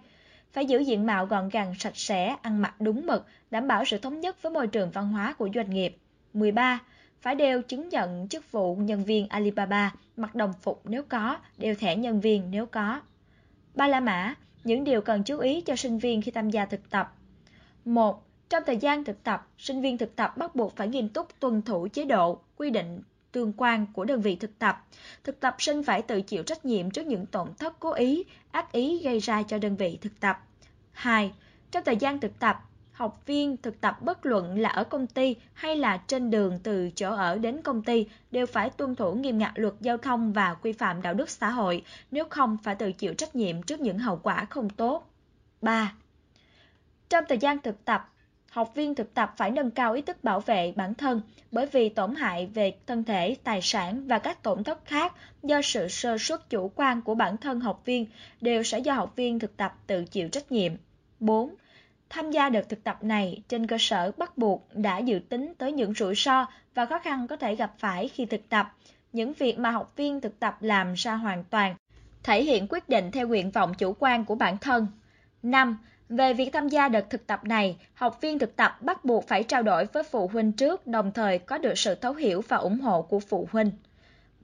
Phải giữ diện mạo gọn gàng, sạch sẽ, ăn mặc đúng mực, đảm bảo sự thống nhất với môi trường văn hóa của doanh nghiệp. 13 phải đeo chứng nhận chức vụ nhân viên Alibaba, mặc đồng phục nếu có, đeo thẻ nhân viên nếu có. Ba La Mã, những điều cần chú ý cho sinh viên khi tham gia thực tập. 1. Trong thời gian thực tập, sinh viên thực tập bắt buộc phải nghiêm túc tuân thủ chế độ, quy định tương quan của đơn vị thực tập. Thực tập sinh phải tự chịu trách nhiệm trước những tổn thất cố ý, ác ý gây ra cho đơn vị thực tập. 2. Trong thời gian thực tập, học viên thực tập bất luận là ở công ty hay là trên đường từ chỗ ở đến công ty đều phải tuân thủ nghiêm ngặt luật giao thông và quy phạm đạo đức xã hội, nếu không phải tự chịu trách nhiệm trước những hậu quả không tốt. 3. Trong thời gian thực tập, học viên thực tập phải nâng cao ý thức bảo vệ bản thân bởi vì tổn hại về thân thể, tài sản và các tổn thất khác do sự sơ suất chủ quan của bản thân học viên đều sẽ do học viên thực tập tự chịu trách nhiệm. 4 Tham gia đợt thực tập này trên cơ sở bắt buộc đã dự tính tới những rủi ro và khó khăn có thể gặp phải khi thực tập. Những việc mà học viên thực tập làm ra hoàn toàn, thể hiện quyết định theo nguyện vọng chủ quan của bản thân. 5. Về việc tham gia đợt thực tập này, học viên thực tập bắt buộc phải trao đổi với phụ huynh trước, đồng thời có được sự thấu hiểu và ủng hộ của phụ huynh.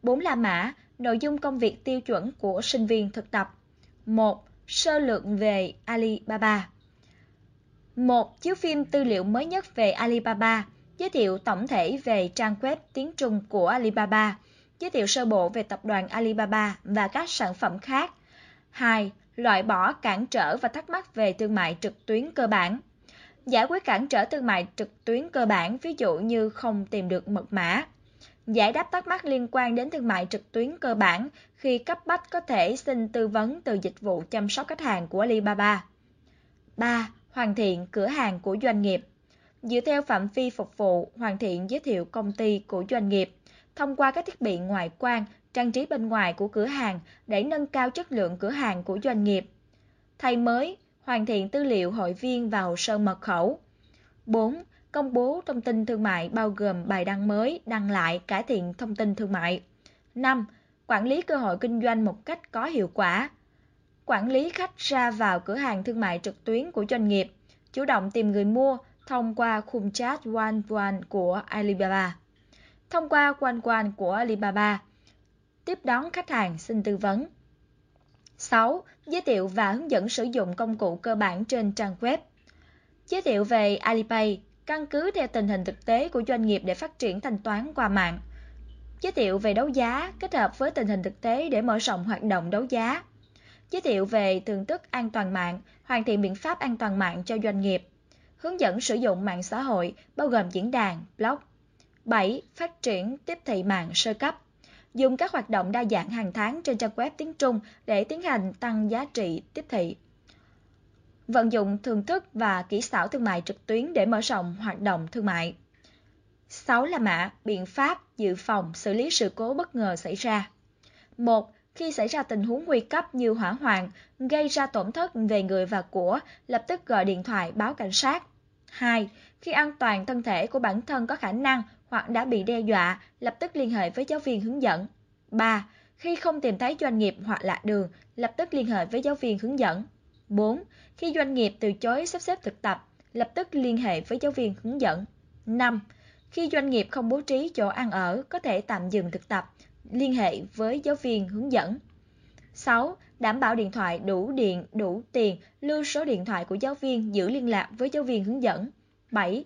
4 La Mã, nội dung công việc tiêu chuẩn của sinh viên thực tập. 1. Sơ lược về Alibaba một chiếu phim tư liệu mới nhất về Alibaba, giới thiệu tổng thể về trang web tiếng Trung của Alibaba, giới thiệu sơ bộ về tập đoàn Alibaba và các sản phẩm khác. 2. Loại bỏ cản trở và thắc mắc về thương mại trực tuyến cơ bản. Giải quyết cản trở thương mại trực tuyến cơ bản, ví dụ như không tìm được mật mã. Giải đáp thắc mắc liên quan đến thương mại trực tuyến cơ bản khi cấp bách có thể xin tư vấn từ dịch vụ chăm sóc khách hàng của Alibaba. 3 hoàn thiện cửa hàng của doanh nghiệp. Dựa theo phạm vi phục vụ, hoàn thiện giới thiệu công ty của doanh nghiệp, thông qua các thiết bị ngoại quan, trang trí bên ngoài của cửa hàng để nâng cao chất lượng cửa hàng của doanh nghiệp. Thay mới, hoàn thiện tư liệu hội viên và hồ sơ mật khẩu. 4. công bố thông tin thương mại bao gồm bài đăng mới, đăng lại, cải thiện thông tin thương mại. 5. Quản lý cơ hội kinh doanh một cách có hiệu quả. Quản lý khách ra vào cửa hàng thương mại trực tuyến của doanh nghiệp, chủ động tìm người mua thông qua khung chat one one của Alibaba. Thông qua one one của Alibaba, tiếp đón khách hàng xin tư vấn. 6. Giới thiệu và hướng dẫn sử dụng công cụ cơ bản trên trang web. Giới thiệu về Alipay, căn cứ theo tình hình thực tế của doanh nghiệp để phát triển thanh toán qua mạng. Giới thiệu về đấu giá kết hợp với tình hình thực tế để mở rộng hoạt động đấu giá. Giới thiệu về thường thức an toàn mạng, hoàn thiện biện pháp an toàn mạng cho doanh nghiệp. Hướng dẫn sử dụng mạng xã hội bao gồm diễn đàn, blog. 7. Phát triển tiếp thị mạng sơ cấp dùng các hoạt động đa dạng hàng tháng trên trang web tiếng Trung để tiến hành tăng giá trị tiếp thị. Vận dụng thường thức và kỹ xảo thương mại trực tuyến để mở rộng hoạt động thương mại. 6 là mã, biện pháp, dự phòng, xử lý sự cố bất ngờ xảy ra. 1. Khi xảy ra tình huống nguy cấp như hỏa hoạn, gây ra tổn thất về người và của, lập tức gọi điện thoại báo cảnh sát. 2. Khi an toàn thân thể của bản thân có khả năng hoặc đã bị đe dọa, lập tức liên hệ với giáo viên hướng dẫn. 3. Khi không tìm thấy doanh nghiệp hoặc lạc đường, lập tức liên hệ với giáo viên hướng dẫn. 4. Khi doanh nghiệp từ chối sắp xếp thực tập, lập tức liên hệ với giáo viên hướng dẫn. 5. Khi doanh nghiệp không bố trí chỗ ăn ở, có thể tạm dừng thực tập, liên hệ với giáo viên hướng dẫn. 6. Đảm bảo điện thoại đủ điện, đủ tiền, lưu số điện thoại của giáo viên, giữ liên lạc với giáo viên hướng dẫn. 7.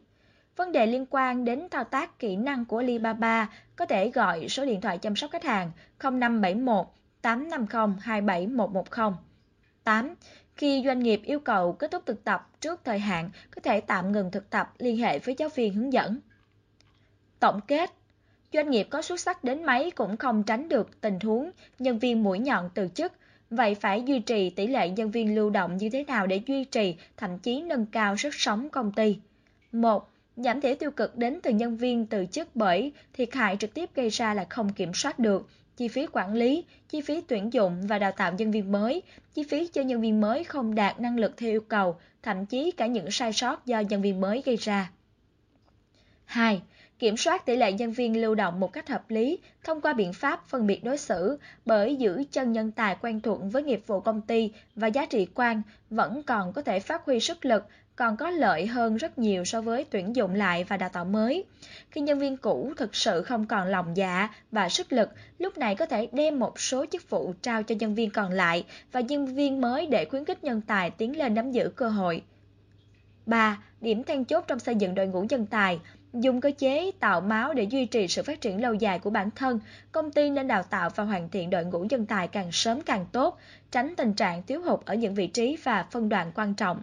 Vấn đề liên quan đến thao tác kỹ năng của Alibaba có thể gọi số điện thoại chăm sóc khách hàng 0571 850 27110. 8. Khi doanh nghiệp yêu cầu kết thúc thực tập trước thời hạn, có thể tạm ngừng thực tập liên hệ với giáo viên hướng dẫn. Tổng kết Doanh nghiệp có xuất sắc đến mấy cũng không tránh được tình huống nhân viên mũi nhọn từ chức. Vậy phải duy trì tỷ lệ nhân viên lưu động như thế nào để duy trì, thậm chí nâng cao sức sống công ty? 1. Giảm thiểu tiêu cực đến từ nhân viên từ chức bởi thiệt hại trực tiếp gây ra là không kiểm soát được, chi phí quản lý, chi phí tuyển dụng và đào tạo nhân viên mới, chi phí cho nhân viên mới không đạt năng lực theo yêu cầu, thậm chí cả những sai sót do nhân viên mới gây ra. 2. Kiểm soát tỷ lệ nhân viên lưu động một cách hợp lý thông qua biện pháp phân biệt đối xử bởi giữ chân nhân tài quen thuộc với nghiệp vụ công ty và giá trị quan vẫn còn có thể phát huy sức lực còn có lợi hơn rất nhiều so với tuyển dụng lại và đào tạo mới. Khi nhân viên cũ thực sự không còn lòng dạ và sức lực, lúc này có thể đem một số chức vụ trao cho nhân viên còn lại và nhân viên mới để khuyến khích nhân tài tiến lên nắm giữ cơ hội. 3. Điểm then chốt trong xây dựng đội ngũ nhân tài Dùng cơ chế tạo máu để duy trì sự phát triển lâu dài của bản thân, công ty nên đào tạo và hoàn thiện đội ngũ nhân tài càng sớm càng tốt, tránh tình trạng thiếu hụt ở những vị trí và phân đoạn quan trọng.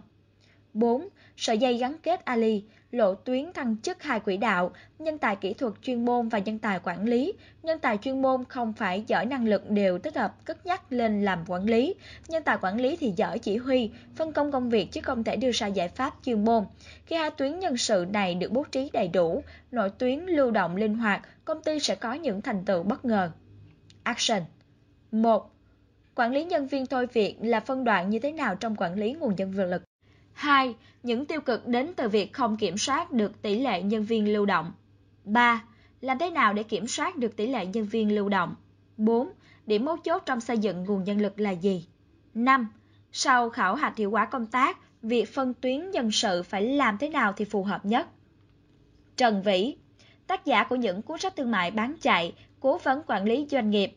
4. Sợi dây gắn kết Ali, lộ tuyến thăng chức hai quỹ đạo, nhân tài kỹ thuật chuyên môn và nhân tài quản lý. Nhân tài chuyên môn không phải giỏi năng lực đều tích hợp cất nhắc lên làm quản lý. Nhân tài quản lý thì giỏi chỉ huy, phân công công việc chứ không thể đưa ra giải pháp chuyên môn. Khi hai tuyến nhân sự này được bố trí đầy đủ, nội tuyến lưu động linh hoạt, công ty sẽ có những thành tựu bất ngờ. Action 1. Quản lý nhân viên thôi việc là phân đoạn như thế nào trong quản lý nguồn nhân lực? 2. Những tiêu cực đến từ việc không kiểm soát được tỷ lệ nhân viên lưu động. 3. Làm thế nào để kiểm soát được tỷ lệ nhân viên lưu động? 4. Điểm mấu chốt trong xây dựng nguồn nhân lực là gì? 5. Sau khảo hạch hiệu quả công tác, việc phân tuyến nhân sự phải làm thế nào thì phù hợp nhất? Trần Vĩ, tác giả của những cuốn sách thương mại bán chạy, cố vấn quản lý doanh nghiệp,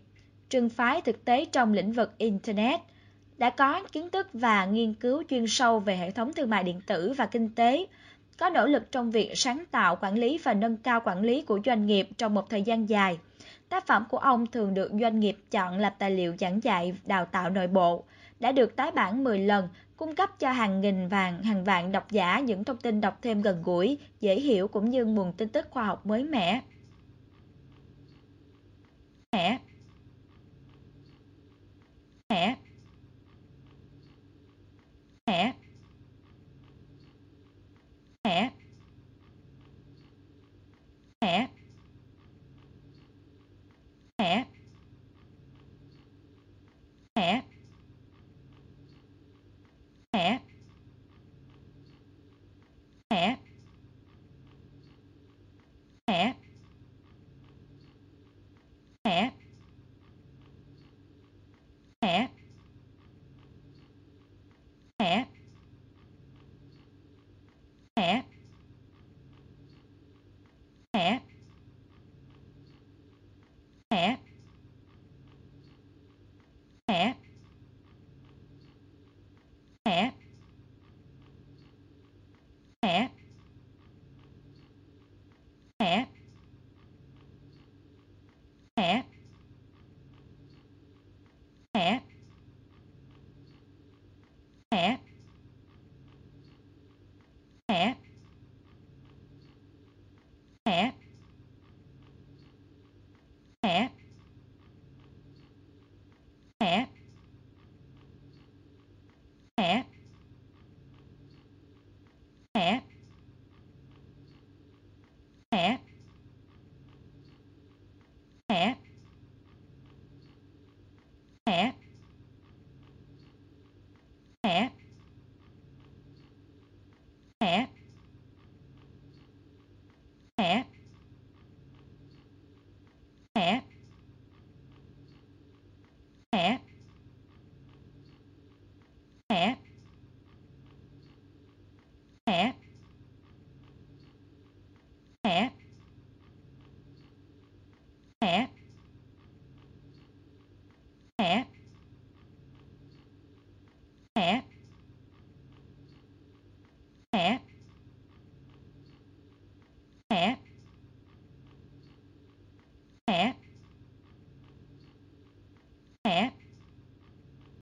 trường phái thực tế trong lĩnh vực Internet – đã có kiến thức và nghiên cứu chuyên sâu về hệ thống thương mại điện tử và kinh tế, có nỗ lực trong việc sáng tạo quản lý và nâng cao quản lý của doanh nghiệp trong một thời gian dài. Tác phẩm của ông thường được doanh nghiệp chọn làm tài liệu giảng dạy đào tạo nội bộ, đã được tái bản 10 lần, cung cấp cho hàng nghìn vàng hàng vạn độc giả những thông tin đọc thêm gần gũi, dễ hiểu cũng như nguồn tin tức khoa học mới mẻ. Mẻ. Mẻ. thẻ mẹ. Mẹ.